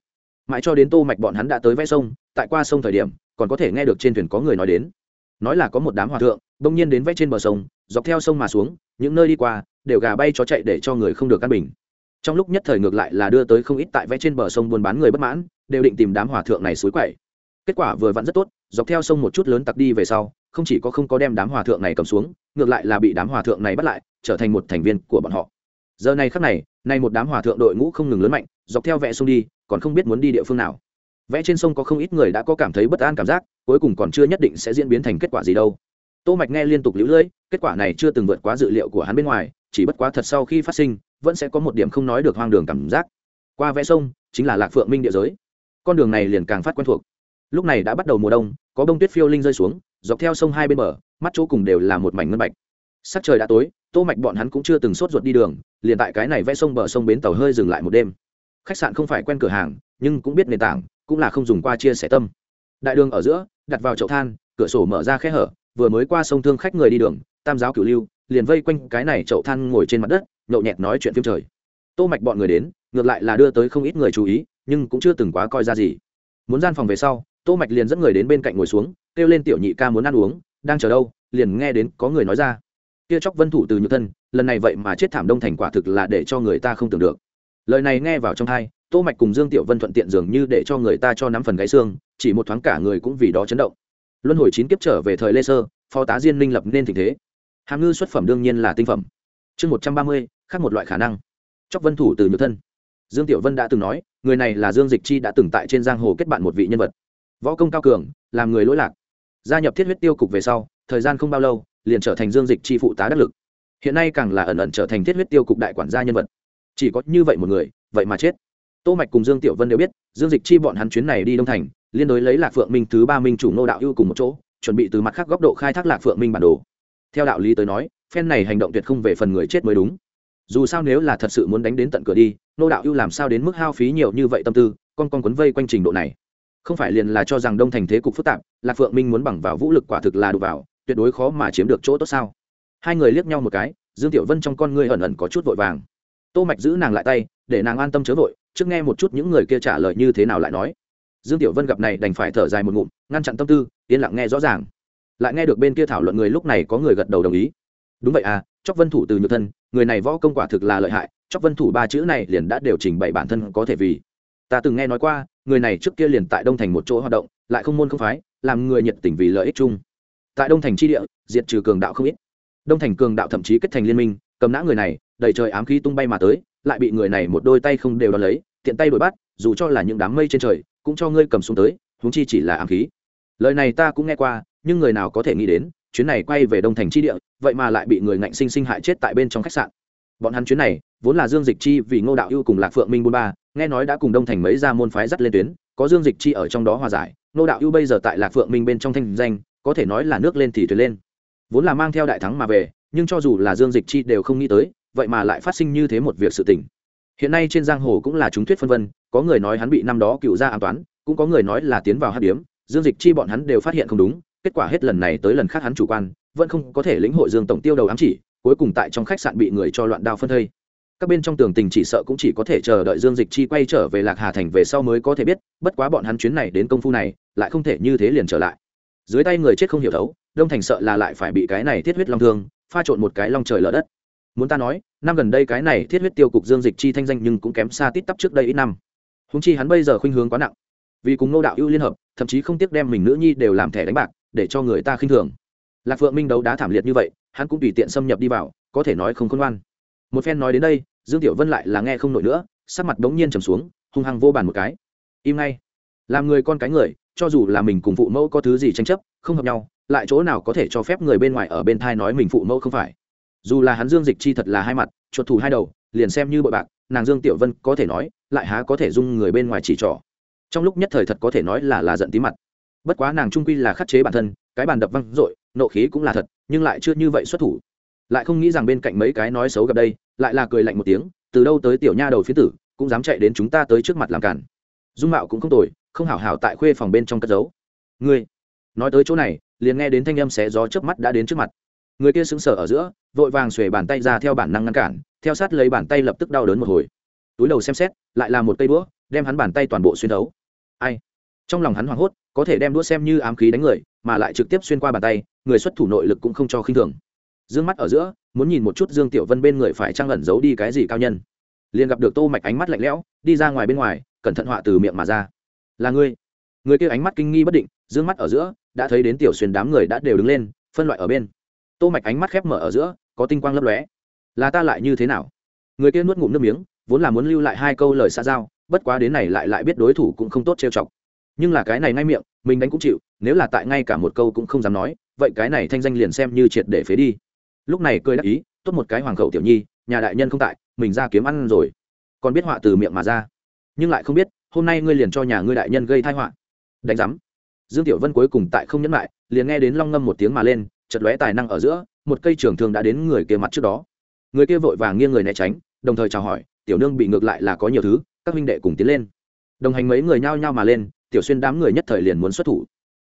Mãi cho đến tô mạch bọn hắn đã tới vẽ sông, tại qua sông thời điểm, còn có thể nghe được trên thuyền có người nói đến nói là có một đám hòa thượng, bỗng nhiên đến vẽ trên bờ sông, dọc theo sông mà xuống, những nơi đi qua, đều gà bay chó chạy để cho người không được căn bình. Trong lúc nhất thời ngược lại là đưa tới không ít tại vẽ trên bờ sông buôn bán người bất mãn, đều định tìm đám hòa thượng này suối quậy. Kết quả vừa vặn rất tốt, dọc theo sông một chút lớn tặc đi về sau, không chỉ có không có đem đám hòa thượng này cầm xuống, ngược lại là bị đám hòa thượng này bắt lại, trở thành một thành viên của bọn họ. Giờ này khắc này, nay một đám hòa thượng đội ngũ không ngừng lớn mạnh, dọc theo vẽ sông đi, còn không biết muốn đi địa phương nào vẽ trên sông có không ít người đã có cảm thấy bất an cảm giác, cuối cùng còn chưa nhất định sẽ diễn biến thành kết quả gì đâu. Tô mạch nghe liên tục lũ lưỡi kết quả này chưa từng vượt quá dự liệu của hắn bên ngoài, chỉ bất quá thật sau khi phát sinh, vẫn sẽ có một điểm không nói được hoang đường cảm giác. Qua vẽ sông, chính là lạc phượng minh địa giới. Con đường này liền càng phát quen thuộc. Lúc này đã bắt đầu mùa đông, có bông tuyết phiêu linh rơi xuống, dọc theo sông hai bên bờ, mắt chỗ cùng đều là một mảnh ngân bạch. Sắc trời đã tối, tô mạch bọn hắn cũng chưa từng sốt ruột đi đường, liền tại cái này vẽ sông bờ sông bến tàu hơi dừng lại một đêm. Khách sạn không phải quen cửa hàng, nhưng cũng biết nền tảng cũng là không dùng qua chia sẻ tâm. Đại đường ở giữa, đặt vào chậu than, cửa sổ mở ra khe hở, vừa mới qua sông thương khách người đi đường, tam giáo cửu lưu, liền vây quanh cái này chậu than ngồi trên mặt đất, nhậu nhẹt nói chuyện phim trời. Tô mạch bọn người đến, ngược lại là đưa tới không ít người chú ý, nhưng cũng chưa từng quá coi ra gì. Muốn gian phòng về sau, tô mạch liền dẫn người đến bên cạnh ngồi xuống, kêu lên tiểu nhị ca muốn ăn uống, đang chờ đâu, liền nghe đến có người nói ra. Kia chóc vân thủ từ nhược thân, lần này vậy mà chết thảm đông thành quả thực là để cho người ta không tưởng được. Lời này nghe vào trong thai tô mạch cùng dương tiểu vân thuận tiện dường như để cho người ta cho nắm phần gáy xương, chỉ một thoáng cả người cũng vì đó chấn động. Luân hồi chín kiếp trở về thời lê sơ, phó tá diên minh lập nên tình thế. Hàm ngư xuất phẩm đương nhiên là tinh phẩm. Chương một trăm ba mươi, khác một loại khả năng. Chóc vân thủ từ nhược thân. Dương tiểu vân đã từng nói, người này là dương dịch chi đã từng tại trên giang hồ kết bạn một vị nhân vật. Võ công cao cường, làm người lỗi lạc. Gia nhập thiết huyết tiêu cục về sau, thời gian không bao lâu, liền trở thành dương dịch chi phụ tá đắc lực. Hiện nay càng là ẩn ẩn trở thành thiết huyết tiêu cục đại quản gia nhân vật. Chỉ có như vậy một người, vậy mà chết tô mạch cùng dương tiểu vân đều biết, dương dịch chi bọn hắn chuyến này đi đông thành, liên đối lấy lạc phượng minh thứ ba minh chủ nô đạo ưu cùng một chỗ, chuẩn bị từ mặt khác góc độ khai thác lạc phượng minh bản đồ. Theo đạo lý tới nói, phen này hành động tuyệt không về phần người chết mới đúng. Dù sao nếu là thật sự muốn đánh đến tận cửa đi nô đạo ưu làm sao đến mức hao phí nhiều như vậy tâm tư, con con quấn vây quanh trình độ này. Không phải liền là cho rằng đông thành thế cục phức tạp, lạc phượng minh muốn bằng vào vũ lực quả thực là đủ vào, tuyệt đối khó mà chiếm được chỗ tốt sao? Hai người liếc nhau một cái, dương tiểu vân trong con ngươi ẩn ẩn có chút vội vàng. Tô mạch giữ nàng lại tay để nàng an tâm chớ vội, trước nghe một chút những người kia trả lời như thế nào lại nói. Dương tiểu vân gặp này đành phải thở dài một ngụm, ngăn chặn tâm tư, yên lặng nghe rõ ràng. Lại nghe được bên kia thảo luận người lúc này có người gật đầu đồng ý. Đúng vậy à chóc vân thủ từ nhược thân, người này võ công quả thực là lợi hại, chóc vân thủ ba chữ này liền đã điều chỉnh bảy bản thân có thể vì. Ta từng nghe nói qua, người này trước kia liền tại đông thành một chỗ hoạt động, lại không môn không phái, làm người nhiệt tình vì lợi ích chung. Tại đông thành tri địa, diệt trừ cường đạo không ít. Đông thành cường đạo thậm chí kết thành liên minh, cầm nã người này, đẩy trời ám khí tung bay mà tới lại bị người này một đôi tay không đều đón lấy, tiện tay đuổi bắt, dù cho là những đám mây trên trời, cũng cho ngươi cầm xuống tới, huống chi chỉ là ám khí. Lời này ta cũng nghe qua, nhưng người nào có thể nghĩ đến, chuyến này quay về đông thành tri địa, vậy mà lại bị người ngạnh sinh sinh hại chết tại bên trong khách sạn. Bọn hắn chuyến này, vốn là dương dịch chi vì ngô đạo ưu cùng lạc phượng minh bôn ba, nghe nói đã cùng đông thành mấy ra môn phái dắt lên tuyến, có dương dịch chi ở trong đó hòa giải, ngô đạo ưu bây giờ tại lạc phượng minh bên trong thanh danh, có thể nói là nước lên thì thuyền lên. Vốn là mang theo đại thắng mà về, nhưng cho dù là dương dịch chi đều không nghĩ tới vậy mà lại phát sinh như thế một việc sự tình. Hiện nay trên giang hồ cũng là chúng thuyết phân vân, có người nói hắn bị năm đó cựu ra an toán, cũng có người nói là tiến vào hát điếm, dương dịch chi bọn hắn đều phát hiện không đúng, kết quả hết lần này tới lần khác hắn chủ quan, vẫn không có thể lĩnh hội dương tổng tiêu đầu ám chỉ, cuối cùng tại trong khách sạn bị người cho loạn đao phân thây. Các bên trong tường tình chỉ sợ cũng chỉ có thể chờ đợi dương dịch chi quay trở về lạc hà thành về sau mới có thể biết, bất quá bọn hắn chuyến này đến công phu này, lại không thể như thế liền trở lại. Dưới tay người chết không hiểu thấu, đông thành sợ là lại phải bị cái này thiết huyết long thương, pha trộn một cái long trời lở đất muốn ta nói, năm gần đây cái này thiết huyết tiêu cục dương dịch chi thanh danh nhưng cũng kém xa tít tắp trước đây ít năm. Húng chi hắn bây giờ khuynh hướng quá nặng. Vì cùng nô đạo ưu liên hợp, thậm chí không tiếc đem mình nữ nhi đều làm thẻ đánh bạc, để cho người ta khinh thường. Lạc phượng minh đấu đá thảm liệt như vậy, hắn cũng tùy tiện xâm nhập đi vào, có thể nói không khôn ngoan. Một phen nói đến đây, dương tiểu vân lại là nghe không nổi nữa, sắc mặt bỗng nhiên trầm xuống, hung hăng vô bàn một cái. Im ngay. Làm người con cái người, cho dù là mình cùng phụ mẫu có thứ gì tranh chấp, không hợp nhau, lại chỗ nào có thể cho phép người bên ngoài ở bên thai nói mình phụ mẫu không phải? Dù là hắn dương dịch chi thật là hai mặt, chuột thủ hai đầu, liền xem như bội bạc, nàng dương tiểu vân có thể nói, lại há có thể dung người bên ngoài chỉ trỏ. Trong lúc nhất thời thật có thể nói là là giận tí mặt. Bất quá nàng trung quy là khắc chế bản thân, cái bàn đập văng r nộ khí cũng là thật, nhưng lại chưa như vậy xuất thủ. Lại không nghĩ rằng bên cạnh mấy cái nói xấu gặp đây, lại là cười lạnh một tiếng, từ đâu tới tiểu nha đầu phía tử, cũng dám chạy đến chúng ta tới trước mặt làm cản. Dung mạo cũng không tồi, không hảo hảo tại khuê phòng bên trong cất giấu. Ngươi, nói tới chỗ này, liền nghe đến thanh âm xé gió trước mắt đã đến trước mặt người kia sững sờ ở giữa, vội vàng xuề bàn tay ra theo bản năng ngăn cản, theo sát lấy bàn tay lập tức đau đớn một hồi. Túi đầu xem xét, lại là một cây đũa, đem hắn bàn tay toàn bộ xuyên thấu. Ai? Trong lòng hắn hoảng hốt, có thể đem đũa xem như ám khí đánh người, mà lại trực tiếp xuyên qua bàn tay, người xuất thủ nội lực cũng không cho khinh thường. Dương mắt ở giữa, muốn nhìn một chút dương tiểu vân bên người phải trang ẩn giấu đi cái gì cao nhân. Liền gặp được tô mạch ánh mắt lạnh lẽo, đi ra ngoài bên ngoài, cẩn thận họa từ miệng mà ra. Là ngươi. Người kia ánh mắt kinh nghi bất định, dương mắt ở giữa, đã thấy đến tiểu xuyên đám người đã đều đứng lên, phân loại ở bên tô mạch ánh mắt khép mở ở giữa, có tinh quang lấp lóe. Là ta lại như thế nào? Người kia nuốt ngụm nước miếng, vốn là muốn lưu lại hai câu lời xa giao, bất quá đến này lại lại biết đối thủ cũng không tốt trêu chọc. Nhưng là cái này ngay miệng, mình đánh cũng chịu, nếu là tại ngay cả một câu cũng không dám nói, vậy cái này thanh danh liền xem như triệt để phế đi. Lúc này cười đắc ý, tốt một cái hoàng khẩu tiểu nhi, nhà đại nhân không tại, mình ra kiếm ăn rồi. Còn biết họa từ miệng mà ra. Nhưng lại không biết, hôm nay ngươi liền cho nhà ngươi đại nhân gây tai họa. Đánh giám. Dương tiểu vân cuối cùng tại không nhẫn lại, liền nghe đến long ngâm một tiếng mà lên chật lóe tài năng ở giữa, một cây trường thương đã đến người kia mặt trước đó. Người kia vội vàng nghiêng người né tránh, đồng thời chào hỏi, tiểu nương bị ngược lại là có nhiều thứ, các huynh đệ cùng tiến lên. Đồng hành mấy người nhao nhao mà lên, tiểu xuyên đám người nhất thời liền muốn xuất thủ.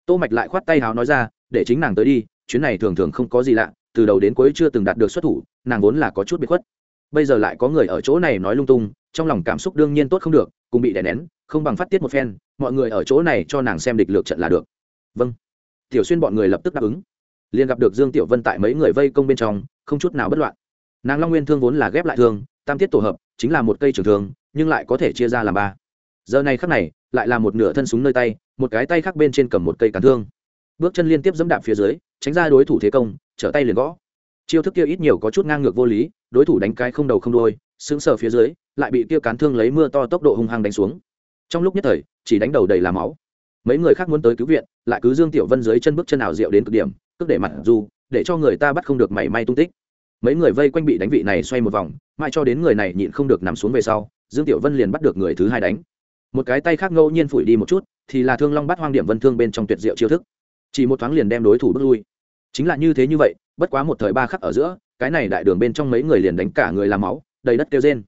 Tô mạch lại khoát tay hào nói ra, để chính nàng tới đi, chuyến này thường thường không có gì lạ, từ đầu đến cuối chưa từng đạt được xuất thủ, nàng vốn là có chút bị khuất. Bây giờ lại có người ở chỗ này nói lung tung, trong lòng cảm xúc đương nhiên tốt không được, cùng bị đè nén, không bằng phát tiết một phen, mọi người ở chỗ này cho nàng xem địch lược trận là được. Vâng. Tiểu xuyên bọn người lập tức đáp ứng liền gặp được dương tiểu vân tại mấy người vây công bên trong, không chút nào bất loạn. Nàng long nguyên thương vốn là ghép lại thương, tam tiết tổ hợp, chính là một cây trường thương, nhưng lại có thể chia ra làm ba. Giờ này khắc này, lại là một nửa thân súng nơi tay, một cái tay khác bên trên cầm một cây cán thương. Bước chân liên tiếp dẫm đạp phía dưới, tránh ra đối thủ thế công, trở tay liền gõ. Chiêu thức kia ít nhiều có chút ngang ngược vô lý, đối thủ đánh cái không đầu không đôi sững sờ phía dưới, lại bị kia cán thương lấy mưa to tốc độ hung hăng đánh xuống. Trong lúc nhất thời, chỉ đánh đầu đầy là máu. Mấy người khác muốn tới cứu viện, lại cứ dương tiểu vân dưới chân bước chân ảo diệu đến cực điểm cứ để mặt dù, để cho người ta bắt không được mảy may tung tích. Mấy người vây quanh bị đánh vị này xoay một vòng, mãi cho đến người này nhịn không được nằm xuống về sau, dương tiểu vân liền bắt được người thứ hai đánh. Một cái tay khác ngẫu nhiên phủi đi một chút, thì là thương long bắt hoang điểm vân thương bên trong tuyệt diệu chiêu thức. Chỉ một thoáng liền đem đối thủ bước lui. Chính là như thế như vậy, bất quá một thời ba khắc ở giữa, cái này đại đường bên trong mấy người liền đánh cả người làm máu, đầy đất kêu rên.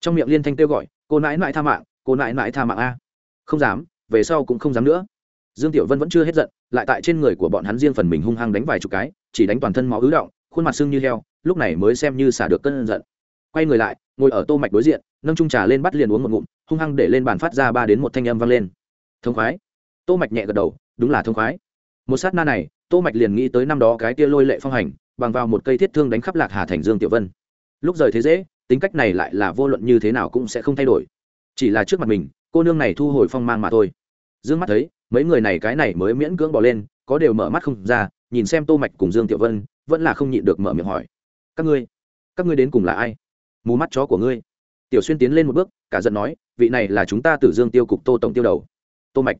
Trong miệng liên thanh kêu gọi, cô nãi nãi tha mạng, cô nãi nãi tha mạng a. Không dám, về sau cũng không dám nữa. Dương tiểu vân vẫn chưa hết giận lại tại trên người của bọn hắn riêng phần mình hung hăng đánh vài chục cái, chỉ đánh toàn thân máu ứ động, khuôn mặt sưng như heo, lúc này mới xem như xả được cơn giận. Quay người lại, ngồi ở tô mạch đối diện, nâng chung trà lên bắt liền uống một ngụm, hung hăng để lên bàn phát ra ba đến một thanh âm vang lên. Thông khoái. Tô mạch nhẹ gật đầu, đúng là thông khoái. Một sát na này, tô mạch liền nghĩ tới năm đó cái kia lôi lệ phong hành, bằng vào một cây thiết thương đánh khắp lạc hà thành dương tiểu vân. Lúc rời thế dễ, tính cách này lại là vô luận như thế nào cũng sẽ không thay đổi. Chỉ là trước mặt mình, cô nương này thu hồi phong mang mà thôi. Dương mắt thấy mấy người này cái này mới miễn cưỡng bỏ lên, có đều mở mắt không ra, nhìn xem tô mạch cùng dương tiểu vân, vẫn là không nhịn được mở miệng hỏi. Các ngươi các ngươi đến cùng là ai? Mù mắt chó của ngươi. Tiểu xuyên tiến lên một bước, cả giận nói, vị này là chúng ta tử dương tiêu cục tô tổng tiêu đầu. Tô mạch,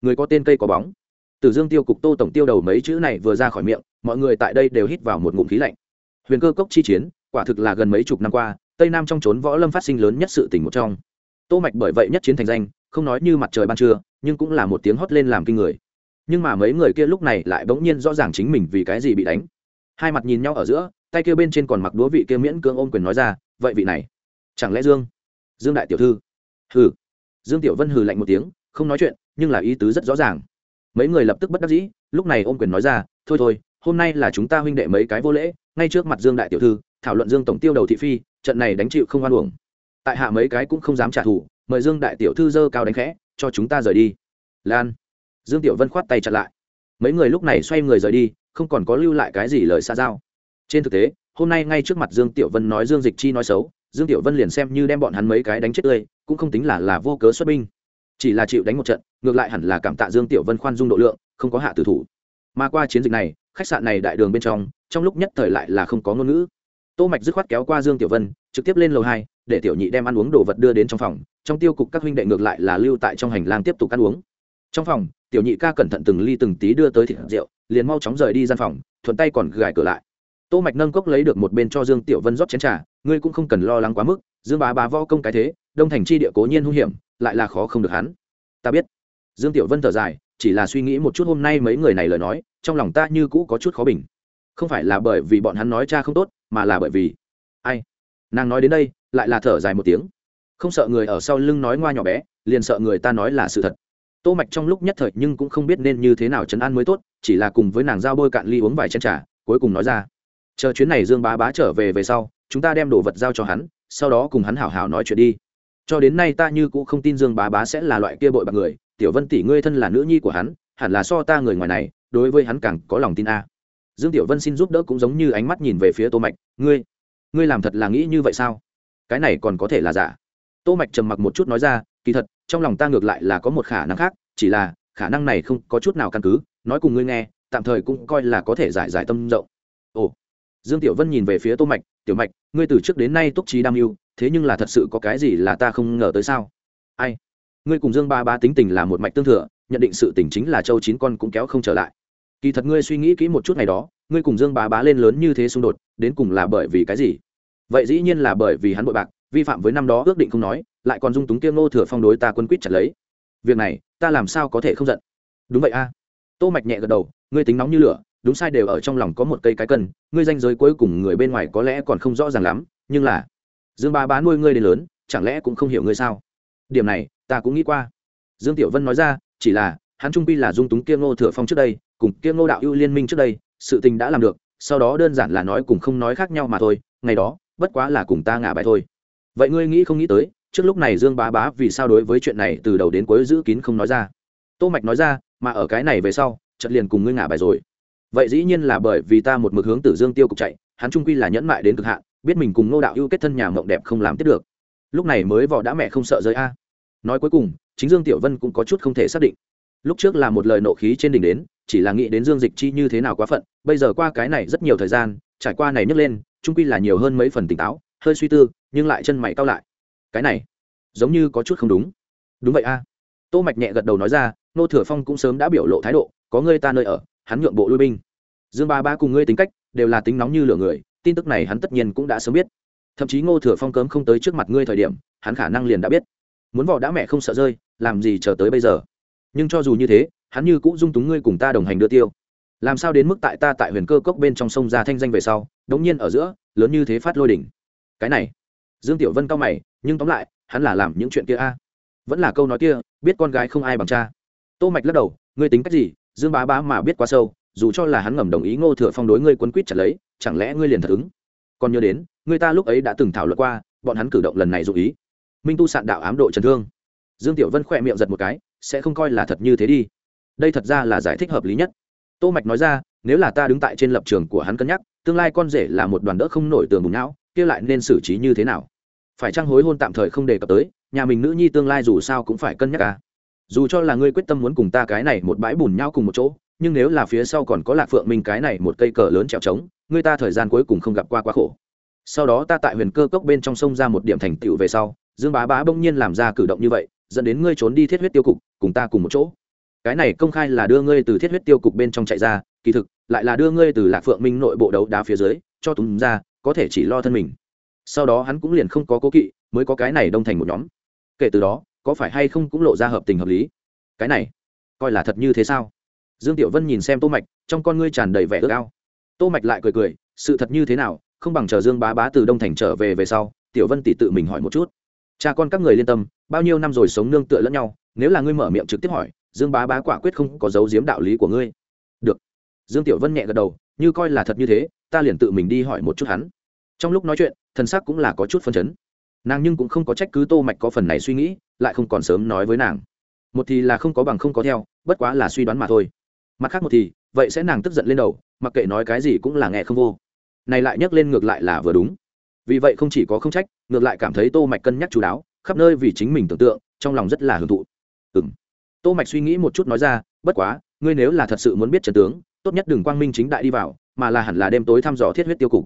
người có tên cây có bóng. Tử dương tiêu cục tô tổng tiêu đầu mấy chữ này vừa ra khỏi miệng, mọi người tại đây đều hít vào một ngụm khí lạnh. Huyền cơ cốc chi chiến, quả thực là gần mấy chục năm qua, tây nam trong trốn võ lâm phát sinh lớn nhất sự tình một trong. Tô mạch bởi vậy nhất chiến thành danh, không nói như mặt trời ban trưa nhưng cũng là một tiếng hót lên làm kinh người. Nhưng mà mấy người kia lúc này lại bỗng nhiên rõ ràng chính mình vì cái gì bị đánh. Hai mặt nhìn nhau ở giữa, tay kia bên trên còn mặc đũa vị kia miễn cưỡng ôm quyền nói ra, vậy vị này, chẳng lẽ dương dương đại tiểu thư? Hừ. Dương tiểu vân hừ lạnh một tiếng, không nói chuyện, nhưng là ý tứ rất rõ ràng. Mấy người lập tức bất đắc dĩ, lúc này ôm quyền nói ra, thôi thôi, hôm nay là chúng ta huynh đệ mấy cái vô lễ, ngay trước mặt dương đại tiểu thư, thảo luận dương tổng tiêu đầu thị phi, trận này đánh chịu không hoan uổng. Tại hạ mấy cái cũng không dám trả thù, mời dương đại tiểu thư dơ cao đánh khẽ cho chúng ta rời đi. Lan. Dương tiểu vân khoát tay chặn lại. Mấy người lúc này xoay người rời đi, không còn có lưu lại cái gì lời xa giao. Trên thực tế, hôm nay ngay trước mặt dương tiểu vân nói dương dịch chi nói xấu, dương tiểu vân liền xem như đem bọn hắn mấy cái đánh chết tươi, cũng không tính là là vô cớ xuất binh. Chỉ là chịu đánh một trận, ngược lại hẳn là cảm tạ dương tiểu vân khoan dung độ lượng, không có hạ tử thủ. Mà qua chiến dịch này, khách sạn này đại đường bên trong trong lúc nhất thời lại là không có ngôn ngữ. Tô mạch dứt khoát kéo qua dương tiểu vân, trực tiếp lên lầu hai để tiểu nhị đem ăn uống đồ vật đưa đến trong phòng, trong tiêu cục các huynh đệ ngược lại là lưu tại trong hành lang tiếp tục ăn uống. Trong phòng, tiểu nhị ca cẩn thận từng ly từng tí đưa tới thịt rượu, liền mau chóng rời đi gian phòng, thuận tay còn gài cửa lại. Tô mạch nâng cốc lấy được một bên cho dương tiểu vân rót chén trà, ngươi cũng không cần lo lắng quá mức, dương bá bá võ công cái thế, đông thành chi địa cố nhiên hung hiểm, lại là khó không được hắn. Ta biết. Dương tiểu vân thở dài, chỉ là suy nghĩ một chút hôm nay mấy người này lời nói, trong lòng ta như cũ có chút khó bình. Không phải là bởi vì bọn hắn nói cha không tốt, mà là bởi vì. Ai? Nàng nói đến đây lại là thở dài một tiếng. Không sợ người ở sau lưng nói ngoa nhỏ bé, liền sợ người ta nói là sự thật. Tô mạch trong lúc nhất thời nhưng cũng không biết nên như thế nào chấn an mới tốt, chỉ là cùng với nàng giao bôi cạn ly uống vài chén trà, cuối cùng nói ra. Chờ chuyến này dương bá bá trở về về sau, chúng ta đem đồ vật giao cho hắn, sau đó cùng hắn hảo hảo nói chuyện đi. Cho đến nay ta như cũng không tin dương bá bá sẽ là loại kia bội bạc người, tiểu vân tỷ ngươi thân là nữ nhi của hắn, hẳn là so ta người ngoài này, đối với hắn càng có lòng tin a. Dương tiểu vân xin giúp đỡ cũng giống như ánh mắt nhìn về phía tô mạch, ngươi ngươi làm thật là nghĩ như vậy sao? Cái này còn có thể là giả. Tô mạch trầm mặc một chút nói ra, kỳ thật, trong lòng ta ngược lại là có một khả năng khác, chỉ là, khả năng này không có chút nào căn cứ, nói cùng ngươi nghe, tạm thời cũng coi là có thể giải giải tâm rộng. Ồ. Dương tiểu vân nhìn về phía tô mạch, tiểu mạch, ngươi từ trước đến nay túc trí đam mưu, thế nhưng là thật sự có cái gì là ta không ngờ tới sao? Ai? Ngươi cùng dương ba ba tính tình là một mạch tương thừa, nhận định sự tình chính là châu chín con cũng kéo không trở lại. Kỳ thật ngươi suy nghĩ kỹ một chút ngày đó, ngươi cùng dương bá bá lên lớn như thế xung đột, đến cùng là bởi vì cái gì? Vậy dĩ nhiên là bởi vì hắn bội bạc, vi phạm với năm đó ước định không nói, lại còn dung túng kia ngô thừa phong đối ta quân quýt chặt lấy. Việc này, ta làm sao có thể không giận? Đúng vậy a. Tô mạch nhẹ gật đầu, ngươi tính nóng như lửa, đúng sai đều ở trong lòng có một cây cái cân, ngươi danh giới cuối cùng người bên ngoài có lẽ còn không rõ ràng lắm, nhưng là, dương Ba bá nuôi ngươi đến lớn, chẳng lẽ cũng không hiểu ngươi sao? Điểm này, ta cũng nghĩ qua. Dương tiểu vân nói ra, chỉ là, hắn trung pi là dung túng kia ngô thừa phong trước đây, cùng kia ngô đạo ưu liên minh trước đây, sự tình đã làm được, sau đó đơn giản là nói cùng không nói khác nhau mà thôi, ngày đó bất quá là cùng ta ngả bài thôi. Vậy ngươi nghĩ không nghĩ tới, trước lúc này dương bá bá vì sao đối với chuyện này từ đầu đến cuối giữ kín không nói ra. Tô mạch nói ra, mà ở cái này về sau, chợt liền cùng ngươi ngả bài rồi. Vậy dĩ nhiên là bởi vì ta một mực hướng tử dương tiêu cục chạy, hắn trung quy là nhẫn mại đến cực hạn, biết mình cùng ngô đạo ưu kết thân nhà mộng đẹp không làm tiếp được. Lúc này mới vỏ đã mẹ không sợ rơi a. Nói cuối cùng, chính dương tiểu vân cũng có chút không thể xác định. Lúc trước là một lời nộ khí trên đỉnh đến, chỉ là nghĩ đến dương dịch chi như thế nào quá phận, bây giờ qua cái này rất nhiều thời gian, trải qua này nhấc lên trung quy là nhiều hơn mấy phần tỉnh táo, hơi suy tư, nhưng lại chân mày cao lại. Cái này, giống như có chút không đúng. Đúng vậy a. Tô mạch nhẹ gật đầu nói ra, nô thừa phong cũng sớm đã biểu lộ thái độ, có ngươi ta nơi ở, hắn nhượng bộ lui binh. Dương ba ba cùng ngươi tính cách, đều là tính nóng như lửa người, tin tức này hắn tất nhiên cũng đã sớm biết. Thậm chí ngô thừa phong cấm không tới trước mặt ngươi thời điểm, hắn khả năng liền đã biết. Muốn vỏ đã mẹ không sợ rơi, làm gì chờ tới bây giờ? Nhưng cho dù như thế, hắn như cũng dung túng ngươi cùng ta đồng hành đưa tiêu. Làm sao đến mức tại ta tại huyền cơ cốc bên trong sông ra thanh danh về sau đống nhiên ở giữa, lớn như thế phát lôi đỉnh. Cái này, dương tiểu vân cao mày, nhưng tóm lại, hắn là làm những chuyện kia a. Vẫn là câu nói kia, biết con gái không ai bằng cha. Tô mạch lắc đầu, ngươi tính cách gì? Dương bá bá mà biết quá sâu, dù cho là hắn ngầm đồng ý ngô thừa phong đối ngươi quấn quýt chặt lấy, chẳng lẽ ngươi liền thật ứng? Còn nhớ đến người ta lúc ấy đã từng thảo luận qua, bọn hắn cử động lần này dụ ý. Minh tu sạn đạo ám độ trần thương. Dương tiểu vân khỏe miệng giật một cái, sẽ không coi là thật như thế đi. Đây thật ra là giải thích hợp lý nhất. Tô mạch nói ra, nếu là ta đứng tại trên lập trường của hắn cân nhắc tương lai con rể là một đoàn đỡ không nổi tường bùng não, kia lại nên xử trí như thế nào? Phải trang hối hôn tạm thời không đề cập tới, nhà mình nữ nhi tương lai dù sao cũng phải cân nhắc à? Dù cho là ngươi quyết tâm muốn cùng ta cái này một bãi bùn nhau cùng một chỗ, nhưng nếu là phía sau còn có lạc phượng minh cái này một cây cờ lớn trèo trống, ngươi ta thời gian cuối cùng không gặp qua quá khổ. Sau đó ta tại huyền cơ cốc bên trong sông ra một điểm thành tựu về sau, dương bá bá bỗng nhiên làm ra cử động như vậy, dẫn đến ngươi trốn đi thiết huyết tiêu cục, cùng ta cùng một chỗ. Cái này công khai là đưa ngươi từ thiết huyết tiêu cục bên trong chạy ra, kỳ thực lại là đưa ngươi từ lạc phượng minh nội bộ đấu đá phía dưới, cho túng ra, có thể chỉ lo thân mình. Sau đó hắn cũng liền không có cố kỵ, mới có cái này đông thành một nhóm. Kể từ đó, có phải hay không cũng lộ ra hợp tình hợp lý? Cái này, coi là thật như thế sao? Dương tiểu vân nhìn xem tô mạch, trong con ngươi tràn đầy vẻ ước ao. Tô mạch lại cười cười, sự thật như thế nào, không bằng chờ dương bá bá từ đông thành trở về về sau, tiểu vân tỷ tự mình hỏi một chút. Cha con các người liên tâm, bao nhiêu năm rồi sống nương tựa lẫn nhau, nếu là ngươi mở miệng trực tiếp hỏi, dương bá bá quả quyết không có dấu giếm đạo lý của ngươi dương tiểu vân nhẹ gật đầu, như coi là thật như thế, ta liền tự mình đi hỏi một chút hắn. Trong lúc nói chuyện, thần sắc cũng là có chút phân chấn. Nàng nhưng cũng không có trách cứ tô mạch có phần này suy nghĩ, lại không còn sớm nói với nàng. Một thì là không có bằng không có theo, bất quá là suy đoán mà thôi. Mặt khác một thì, vậy sẽ nàng tức giận lên đầu, mặc kệ nói cái gì cũng là nghe không vô. Này lại nhắc lên ngược lại là vừa đúng. Vì vậy không chỉ có không trách, ngược lại cảm thấy tô mạch cân nhắc chú đáo, khắp nơi vì chính mình tưởng tượng, trong lòng rất là hưởng thụ. Ừm. Tô mạch suy nghĩ một chút nói ra, bất quá, ngươi nếu là thật sự muốn biết trận tướng tốt nhất đừng quang minh chính đại đi vào, mà là hẳn là đêm tối thăm dò thiết huyết tiêu cục.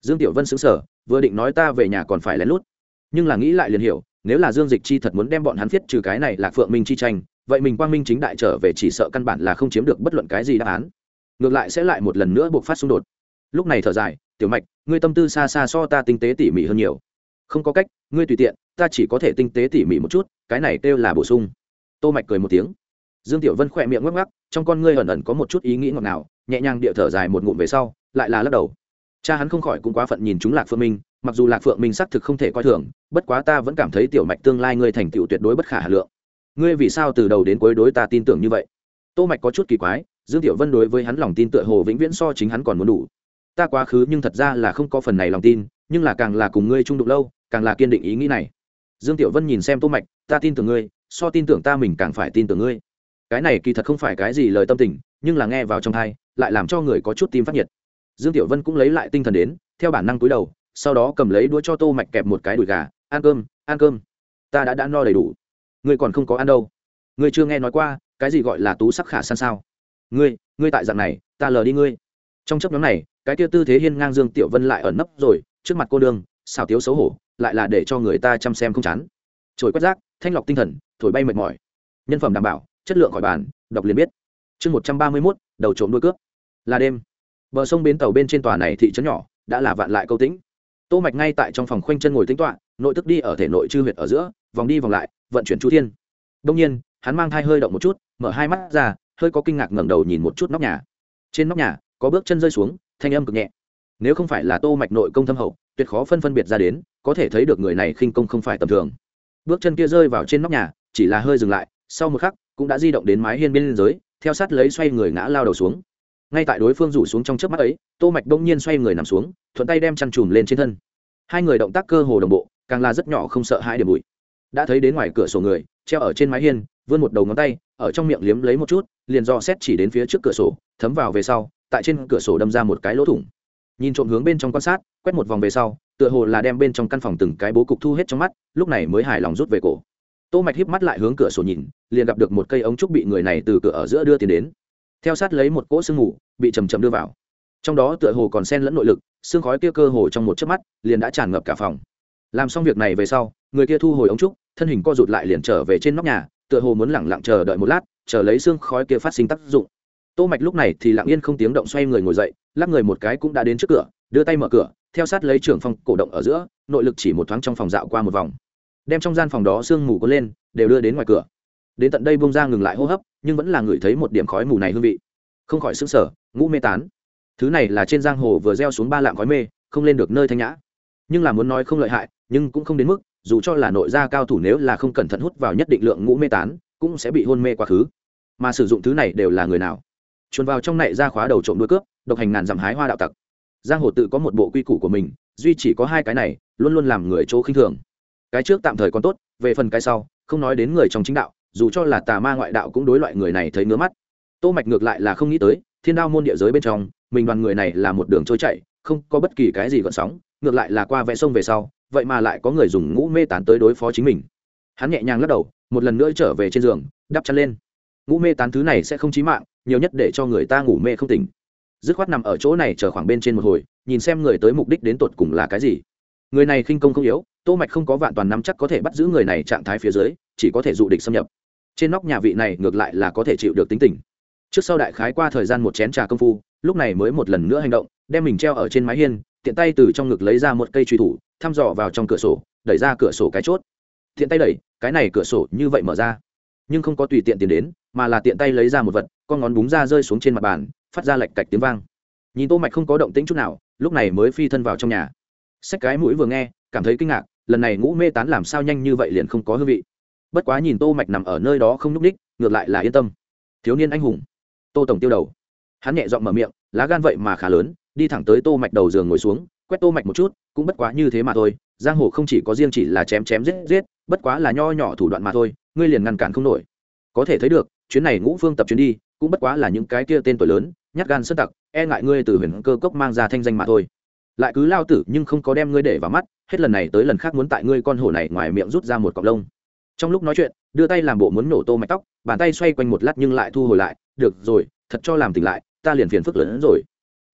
Dương tiểu vân sững sờ, vừa định nói ta về nhà còn phải lén lút. Nhưng là nghĩ lại liền hiểu, nếu là dương dịch chi thật muốn đem bọn hắn thiết trừ cái này là phượng minh chi tranh, vậy mình quang minh chính đại trở về chỉ sợ căn bản là không chiếm được bất luận cái gì đáp án. Ngược lại sẽ lại một lần nữa buộc phát xung đột. Lúc này thở dài, tiểu mạch, ngươi tâm tư xa xa so ta tinh tế tỉ mỉ hơn nhiều. Không có cách, ngươi tùy tiện, ta chỉ có thể tinh tế tỉ mỉ một chút, cái này kêu là bổ sung. Tô mạch cười một tiếng dương tiểu vân khỏe miệng ngắc ngắc trong con ngươi ẩn ẩn có một chút ý nghĩ ngọt ngào, nhẹ nhàng địa thở dài một ngụm về sau, lại là lắc đầu. Cha hắn không khỏi cũng quá phận nhìn chúng lạc phượng minh, mặc dù lạc phượng minh xác thực không thể coi thường, bất quá ta vẫn cảm thấy tiểu mạch tương lai ngươi thành tựu tuyệt đối bất khả hà lượng. Ngươi vì sao từ đầu đến cuối đối ta tin tưởng như vậy? Tô mạch có chút kỳ quái, dương tiểu vân đối với hắn lòng tin tựa hồ vĩnh viễn so chính hắn còn muốn đủ. Ta quá khứ nhưng thật ra là không có phần này lòng tin, nhưng là càng là cùng ngươi chung đụng lâu, càng là kiên định ý nghĩ này. Dương tiểu vân nhìn xem tô mạch, ta tin tưởng ngươi, so tin tưởng ta mình càng phải tin tưởng ngươi cái này kỳ thật không phải cái gì lời tâm tình, nhưng là nghe vào trong thai, lại làm cho người có chút tim phát nhiệt. Dương tiểu vân cũng lấy lại tinh thần đến, theo bản năng cúi đầu, sau đó cầm lấy đũa cho tô mạch kẹp một cái đùi gà, ăn cơm ăn cơm. Ta đã đã no đầy đủ. Ngươi còn không có ăn đâu. Ngươi chưa nghe nói qua, cái gì gọi là tú sắc khả san sao? Ngươi ngươi tại dạng này, ta lờ đi ngươi. Trong chấp nhóm này, cái kia tư thế hiên ngang dương tiểu vân lại ẩn nấp rồi, trước mặt cô đương xào tiếu xấu hổ, lại là để cho người ta chăm xem không chán. Trồi quét rác, thanh lọc tinh thần, thổi bay mệt mỏi. Nhân phẩm đảm bảo chất lượng khỏi bàn, đọc liền biết. Chương một trăm ba mươi mốt, đầu trộm đuôi cướp. Là đêm. Bờ sông bến tàu bên trên tòa này thị trấn nhỏ đã là vạn lại câu tĩnh. Tô mạch ngay tại trong phòng khoanh chân ngồi tính toạ nội tức đi ở thể nội chư huyệt ở giữa, vòng đi vòng lại, vận chuyển chu thiên. Đông nhiên, hắn mang thai hơi động một chút, mở hai mắt ra, hơi có kinh ngạc ngẩng đầu nhìn một chút nóc nhà. Trên nóc nhà, có bước chân rơi xuống, thanh âm cực nhẹ. Nếu không phải là tô mạch nội công thâm hậu, tuyệt khó phân phân biệt ra đến, có thể thấy được người này khinh công không phải tầm thường. Bước chân kia rơi vào trên nóc nhà, chỉ là hơi dừng lại, sau một khắc cũng đã di động đến mái hiên bên dưới, theo sát lấy xoay người ngã lao đầu xuống. Ngay tại đối phương rủ xuống trong chớp mắt ấy, tô mạch đông nhiên xoay người nằm xuống, thuận tay đem chăn trùm lên trên thân. Hai người động tác cơ hồ đồng bộ, càng là rất nhỏ không sợ hãi điểm bụi. Đã thấy đến ngoài cửa sổ người, treo ở trên mái hiên, vươn một đầu ngón tay, ở trong miệng liếm lấy một chút, liền do xét chỉ đến phía trước cửa sổ, thấm vào về sau, tại trên cửa sổ đâm ra một cái lỗ thủng. Nhìn trộm hướng bên trong quan sát, quét một vòng về sau, tựa hồ là đem bên trong căn phòng từng cái bố cục thu hết trong mắt, lúc này mới hài lòng rút về cổ tô mạch híp mắt lại hướng cửa sổ nhìn, liền gặp được một cây ống trúc bị người này từ cửa ở giữa đưa tiền đến. Theo sát lấy một cỗ sương ngủ bị chầm chậm đưa vào. Trong đó tựa hồ còn sen lẫn nội lực xương khói kia cơ hồ trong một chớp mắt, liền đã tràn ngập cả phòng. Làm xong việc này về sau, người kia thu hồi ống trúc, thân hình co rụt lại liền trở về trên nóc nhà, tựa hồ muốn lẳng lặng chờ đợi một lát, chờ lấy xương khói kia phát sinh tác dụng. Tô mạch lúc này thì lặng yên không tiếng động xoay người ngồi dậy, lắc người một cái cũng đã đến trước cửa, đưa tay mở cửa, theo sát lấy trưởng phong cổ động ở giữa, nội lực chỉ một thoáng trong phòng dạo qua một vòng đem trong gian phòng đó sương mù có lên, đều đưa đến ngoài cửa. Đến tận đây bông ra ngừng lại hô hấp, nhưng vẫn là ngửi thấy một điểm khói mù này hương vị. Không khỏi sững sở ngũ mê tán. Thứ này là trên giang hồ vừa gieo xuống ba lạng khói mê, không lên được nơi thanh nhã. Nhưng là muốn nói không lợi hại, nhưng cũng không đến mức, dù cho là nội gia cao thủ nếu là không cẩn thận hút vào nhất định lượng ngũ mê tán, cũng sẽ bị hôn mê quá khứ. Mà sử dụng thứ này đều là người nào? Chuồn vào trong này ra khóa đầu trộm đuôi cướp, độc hành ngàn dặm hái hoa đạo tặc. Giang hồ tự có một bộ quy củ của mình, duy chỉ có hai cái này, luôn luôn làm người chỗ khinh thường cái trước tạm thời còn tốt, về phần cái sau, không nói đến người trong chính đạo, dù cho là tà ma ngoại đạo cũng đối loại người này thấy ngứa mắt. Tô mạch ngược lại là không nghĩ tới, thiên đao môn địa giới bên trong, mình đoàn người này là một đường trôi chạy không có bất kỳ cái gì gợn sóng, ngược lại là qua vẽ sông về sau, vậy mà lại có người dùng ngũ mê tán tới đối phó chính mình. Hắn nhẹ nhàng lắc đầu, một lần nữa trở về trên giường, đắp chăn lên. Ngũ mê tán thứ này sẽ không chí mạng, nhiều nhất để cho người ta ngủ mê không tỉnh. Dứt khoát nằm ở chỗ này chờ khoảng bên trên một hồi, nhìn xem người tới mục đích đến tột cùng là cái gì. Người này khinh công không yếu tô mạch không có vạn toàn nắm chắc có thể bắt giữ người này trạng thái phía dưới, chỉ có thể dụ địch xâm nhập. Trên nóc nhà vị này ngược lại là có thể chịu được tính tình. Trước sau đại khái qua thời gian một chén trà công phu, lúc này mới một lần nữa hành động, đem mình treo ở trên mái hiên, tiện tay từ trong ngực lấy ra một cây truy thủ, thăm dò vào trong cửa sổ, đẩy ra cửa sổ cái chốt. Tiện tay đẩy, cái này cửa sổ như vậy mở ra. Nhưng không có tùy tiện tiền đến, mà là tiện tay lấy ra một vật, con ngón búng ra rơi xuống trên mặt bàn, phát ra lạch cạch tiếng vang. Nhìn tô mạch không có động tĩnh chút nào, lúc này mới phi thân vào trong nhà. Xách cái mũi vừa nghe, cảm thấy kinh ngạc lần này ngũ mê tán làm sao nhanh như vậy liền không có hương vị. Bất quá nhìn tô mạch nằm ở nơi đó không núp đích ngược lại là yên tâm. Thiếu niên anh hùng. Tô tổng tiêu đầu. Hắn nhẹ giọng mở miệng, lá gan vậy mà khá lớn, đi thẳng tới tô mạch đầu giường ngồi xuống, quét tô mạch một chút, cũng bất quá như thế mà thôi, giang hồ không chỉ có riêng chỉ là chém chém giết giết, bất quá là nho nhỏ thủ đoạn mà thôi, ngươi liền ngăn cản không nổi. Có thể thấy được, chuyến này ngũ phương tập chuyến đi, cũng bất quá là những cái kia tên tuổi lớn, nhát gan sơn tặc e ngại ngươi từ huyền cơ cốc mang ra thanh danh mà thôi lại cứ lao tử nhưng không có đem ngươi để vào mắt, hết lần này tới lần khác muốn tại ngươi con hổ này ngoài miệng rút ra một cọc lông. Trong lúc nói chuyện, đưa tay làm bộ muốn nổ tô mạch tóc, bàn tay xoay quanh một lát nhưng lại thu hồi lại, được rồi, thật cho làm tỉnh lại, ta liền phiền phức lớn hơn rồi.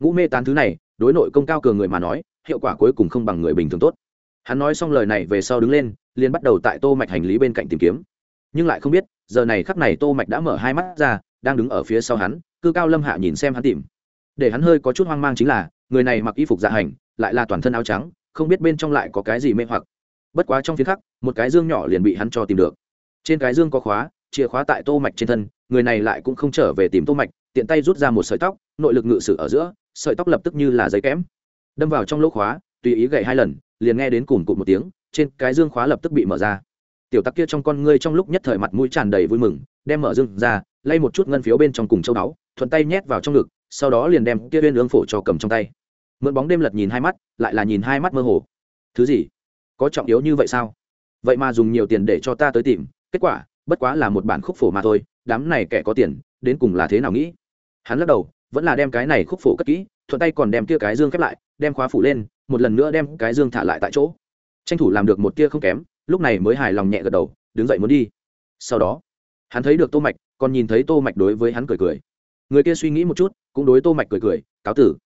Ngũ mê tán thứ này, đối nội công cao cường người mà nói, hiệu quả cuối cùng không bằng người bình thường tốt. Hắn nói xong lời này về sau đứng lên, liền bắt đầu tại tô mạch hành lý bên cạnh tìm kiếm. Nhưng lại không biết, giờ này khắc này tô mạch đã mở hai mắt ra, đang đứng ở phía sau hắn, cư cao lâm hạ nhìn xem hắn tìm. Để hắn hơi có chút hoang mang chính là người này mặc y phục dạ hành lại là toàn thân áo trắng không biết bên trong lại có cái gì mê hoặc. Bất quá trong phiến khắc một cái dương nhỏ liền bị hắn cho tìm được. Trên cái dương có khóa chìa khóa tại tô mạch trên thân người này lại cũng không trở về tìm tô mạch tiện tay rút ra một sợi tóc nội lực ngự sử ở giữa sợi tóc lập tức như là giấy kẽm. Đâm vào trong lỗ khóa tùy ý gậy hai lần liền nghe đến cùn cụt một tiếng trên cái dương khóa lập tức bị mở ra. Tiểu tắc kia trong con ngươi trong lúc nhất thời mặt mũi tràn đầy vui mừng đem mở dương ra lay một chút ngân phiếu bên trong cùng châu đáo, thuận tay nhét vào trong ngực sau đó liền đem kia viên ương phổ cho cầm trong tay mượn bóng đêm lật nhìn hai mắt, lại là nhìn hai mắt mơ hồ. Thứ gì? Có trọng yếu như vậy sao? Vậy mà dùng nhiều tiền để cho ta tới tìm, kết quả, bất quá là một bản khúc phổ mà thôi, đám này kẻ có tiền, đến cùng là thế nào nghĩ? Hắn lắc đầu, vẫn là đem cái này khúc phổ cất kỹ, thuận tay còn đem kia cái dương khép lại, đem khóa phủ lên, một lần nữa đem cái dương thả lại tại chỗ. Tranh thủ làm được một tia không kém, lúc này mới hài lòng nhẹ gật đầu, đứng dậy muốn đi. Sau đó, hắn thấy được tô mạch, còn nhìn thấy tô mạch đối với hắn cười cười. Người kia suy nghĩ một chút, cũng đối tô mạch cười cười, cáo tử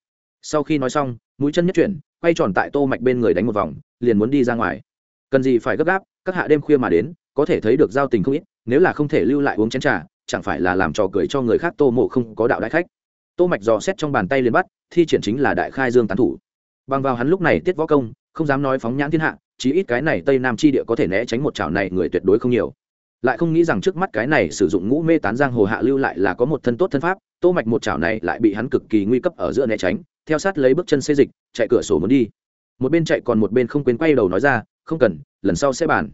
sau khi nói xong, mũi chân nhất chuyển, quay tròn tại tô mạch bên người đánh một vòng, liền muốn đi ra ngoài. Cần gì phải gấp gáp, các hạ đêm khuya mà đến, có thể thấy được giao tình không ít, nếu là không thể lưu lại uống chén trà, chẳng phải là làm trò cười cho người khác tô mộ không có đạo đại khách. Tô mạch dò xét trong bàn tay liền bắt, thi triển chính là đại khai dương tán thủ. Bằng vào hắn lúc này tiết võ công, không dám nói phóng nhãn thiên hạ, chí ít cái này tây nam chi địa có thể né tránh một chảo này người tuyệt đối không nhiều lại không nghĩ rằng trước mắt cái này sử dụng ngũ mê tán giang hồ hạ lưu lại là có một thân tốt thân pháp, tô mạch một chảo này lại bị hắn cực kỳ nguy cấp ở giữa né tránh, theo sát lấy bước chân xê dịch, chạy cửa sổ muốn đi. Một bên chạy còn một bên không quên quay đầu nói ra, không cần, lần sau sẽ bàn.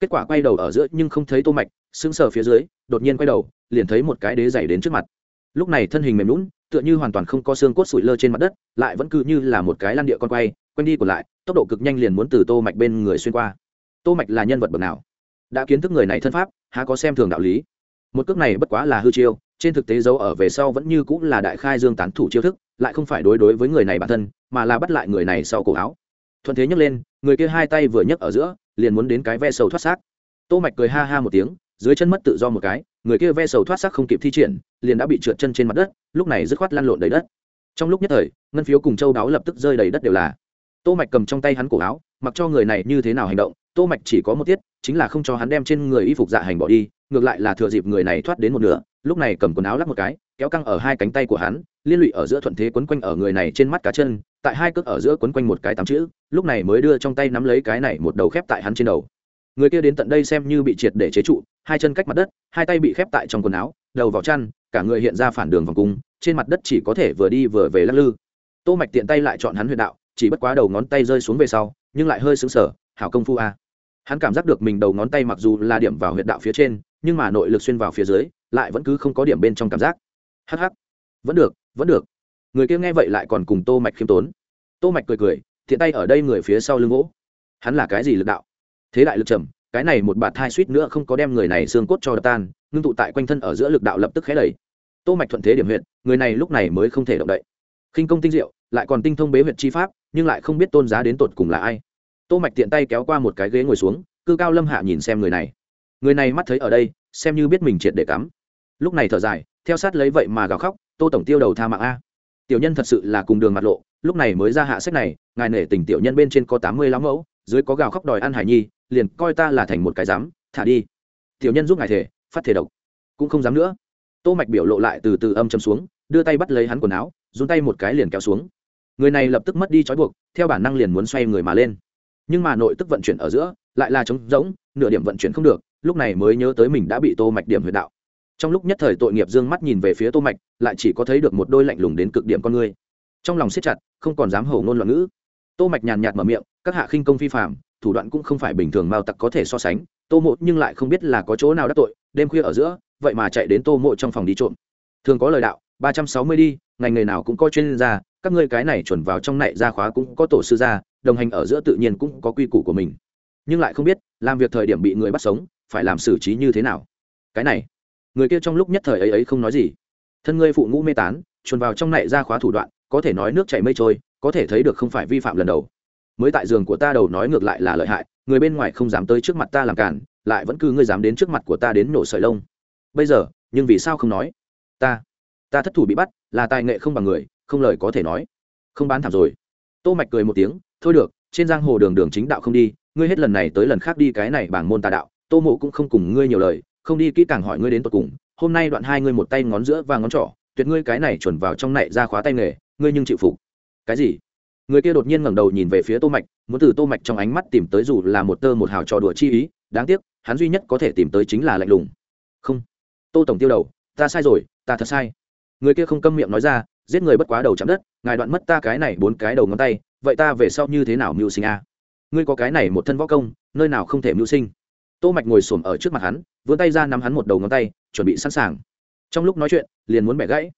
Kết quả quay đầu ở giữa nhưng không thấy tô mạch, sững sờ phía dưới, đột nhiên quay đầu, liền thấy một cái đế dày đến trước mặt. Lúc này thân hình mềm lún tựa như hoàn toàn không có xương cốt sụi lơ trên mặt đất, lại vẫn cứ như là một cái lăn địa con quay, quanh đi còn lại, tốc độ cực nhanh liền muốn từ tô mạch bên người xuyên qua. Tô mạch là nhân vật bậc nào? Đã kiến thức người này thân pháp, há có xem thường đạo lý. Một cước này bất quá là hư chiêu, trên thực tế dấu ở về sau vẫn như cũng là đại khai dương tán thủ chiêu thức, lại không phải đối đối với người này bản thân, mà là bắt lại người này sau cổ áo. Thuận thế nhấc lên, người kia hai tay vừa nhấc ở giữa, liền muốn đến cái ve sầu thoát xác. Tô mạch cười ha ha một tiếng, dưới chân mất tự do một cái, người kia ve sầu thoát xác không kịp thi triển, liền đã bị trượt chân trên mặt đất, lúc này dứt khoát lăn lộn đầy đất. Trong lúc nhất thời, ngân phiếu cùng châu đáo lập tức rơi đầy đất đều là. Tô mạch cầm trong tay hắn cổ áo, mặc cho người này như thế nào hành động, tô mạch chỉ có một tiết chính là không cho hắn đem trên người y phục dạ hành bỏ đi, ngược lại là thừa dịp người này thoát đến một nửa, lúc này cầm quần áo lắp một cái, kéo căng ở hai cánh tay của hắn, liên lụy ở giữa thuận thế quấn quanh ở người này trên mắt cá chân, tại hai cước ở giữa quấn quanh một cái tám chữ, lúc này mới đưa trong tay nắm lấy cái này một đầu khép tại hắn trên đầu. Người kia đến tận đây xem như bị triệt để chế trụ, hai chân cách mặt đất, hai tay bị khép tại trong quần áo, đầu vào chăn, cả người hiện ra phản đường vòng cung, trên mặt đất chỉ có thể vừa đi vừa về lắc lư. Tô mạch tiện tay lại chọn hắn huyệt đạo, chỉ bất quá đầu ngón tay rơi xuống về sau, nhưng lại hơi sững sờ, hảo công phu a hắn cảm giác được mình đầu ngón tay mặc dù là điểm vào huyệt đạo phía trên, nhưng mà nội lực xuyên vào phía dưới, lại vẫn cứ không có điểm bên trong cảm giác. Hắc hắc. Vẫn được vẫn được. Người kia nghe vậy lại còn cùng tô mạch khiêm tốn. Tô mạch cười cười, thiện tay ở đây người phía sau lưng gỗ hắn là cái gì lực đạo? Thế đại lực trầm, cái này một bạt thai suýt nữa không có đem người này xương cốt cho đập tan, ngưng tụ tại quanh thân ở giữa lực đạo lập tức khé đẩy. Tô mạch thuận thế điểm huyện người này lúc này mới không thể động đậy. Khinh công tinh diệu, lại còn tinh thông bế huyện chi pháp, nhưng lại không biết tôn giá đến tột cùng là ai tô mạch tiện tay kéo qua một cái ghế ngồi xuống, cư cao lâm hạ nhìn xem người này. Người này mắt thấy ở đây, xem như biết mình triệt để cắm. Lúc này thở dài, theo sát lấy vậy mà gào khóc, tô tổng tiêu đầu tha mạng a. Tiểu nhân thật sự là cùng đường mặt lộ, lúc này mới ra hạ sách này, ngài nể tình tiểu nhân bên trên có tám mươi lắm mẫu, dưới có gào khóc đòi ăn hải nhi, liền coi ta là thành một cái dám thả đi. Tiểu nhân giúp ngài thể, phát thể độc. Cũng không dám nữa. Tô mạch biểu lộ lại từ từ âm châm xuống, đưa tay bắt lấy hắn quần áo dùng tay một cái liền kéo xuống. Người này lập tức mất đi trói buộc, theo bản năng liền muốn xoay người mà lên nhưng mà nội tức vận chuyển ở giữa, lại là trống rỗng, nửa điểm vận chuyển không được, lúc này mới nhớ tới mình đã bị tô mạch điểm huyệt đạo. Trong lúc nhất thời tội nghiệp dương mắt nhìn về phía tô mạch, lại chỉ có thấy được một đôi lạnh lùng đến cực điểm con người. Trong lòng siết chặt, không còn dám hổ ngôn loạn ngữ. Tô mạch nhàn nhạt mở miệng, các hạ khinh công phi phạm thủ đoạn cũng không phải bình thường mao tặc có thể so sánh. Tô mộ nhưng lại không biết là có chỗ nào đắc tội, đêm khuya ở giữa, vậy mà chạy đến tô mộ trong phòng đi trộm. Thường có lời đạo, ba trăm sáu mươi đi ngành nghề nào cũng có chuyên gia, các ngươi cái này chuẩn vào trong này ra khóa cũng có tổ sư gia đồng hành ở giữa tự nhiên cũng có quy củ của mình. Nhưng lại không biết, làm việc thời điểm bị người bắt sống, phải làm xử trí như thế nào? Cái này, người kia trong lúc nhất thời ấy ấy không nói gì. Thân ngươi phụ ngũ mê tán, chuồn vào trong này ra khóa thủ đoạn, có thể nói nước chảy mây trôi, có thể thấy được không phải vi phạm lần đầu. Mới tại giường của ta đầu nói ngược lại là lợi hại, người bên ngoài không dám tới trước mặt ta làm cản, lại vẫn cứ ngươi dám đến trước mặt của ta đến nổ sợi lông. Bây giờ, nhưng vì sao không nói? Ta ta thất thủ bị bắt, là tài nghệ không bằng người, không lời có thể nói. Không bán thảm rồi. Tô mạch cười một tiếng thôi được, trên giang hồ đường đường chính đạo không đi, ngươi hết lần này tới lần khác đi cái này bảng môn tà đạo, tô mộ cũng không cùng ngươi nhiều lời, không đi kỹ càng hỏi ngươi đến tận cùng, hôm nay đoạn hai ngươi một tay ngón giữa và ngón trỏ, tuyệt ngươi cái này chuẩn vào trong này ra khóa tay nghề, ngươi nhưng chịu phục. Cái gì? Người kia đột nhiên ngẩng đầu nhìn về phía tô mạch, muốn từ tô mạch trong ánh mắt tìm tới dù là một tơ một hào trò đùa chi ý, đáng tiếc, hắn duy nhất có thể tìm tới chính là lạnh lùng. Không. Tô tổng tiêu đầu, ta sai rồi, ta thật sai. Người kia không câm miệng nói ra, giết người bất quá đầu chạm đất, ngài đoạn mất ta cái này bốn cái đầu ngón tay vậy ta về sau như thế nào mưu sinh a? Ngươi có cái này một thân võ công, nơi nào không thể mưu sinh? Tô mạch ngồi xổm ở trước mặt hắn, vươn tay ra nắm hắn một đầu ngón tay, chuẩn bị sẵn sàng. Trong lúc nói chuyện, liền muốn bẻ gãy.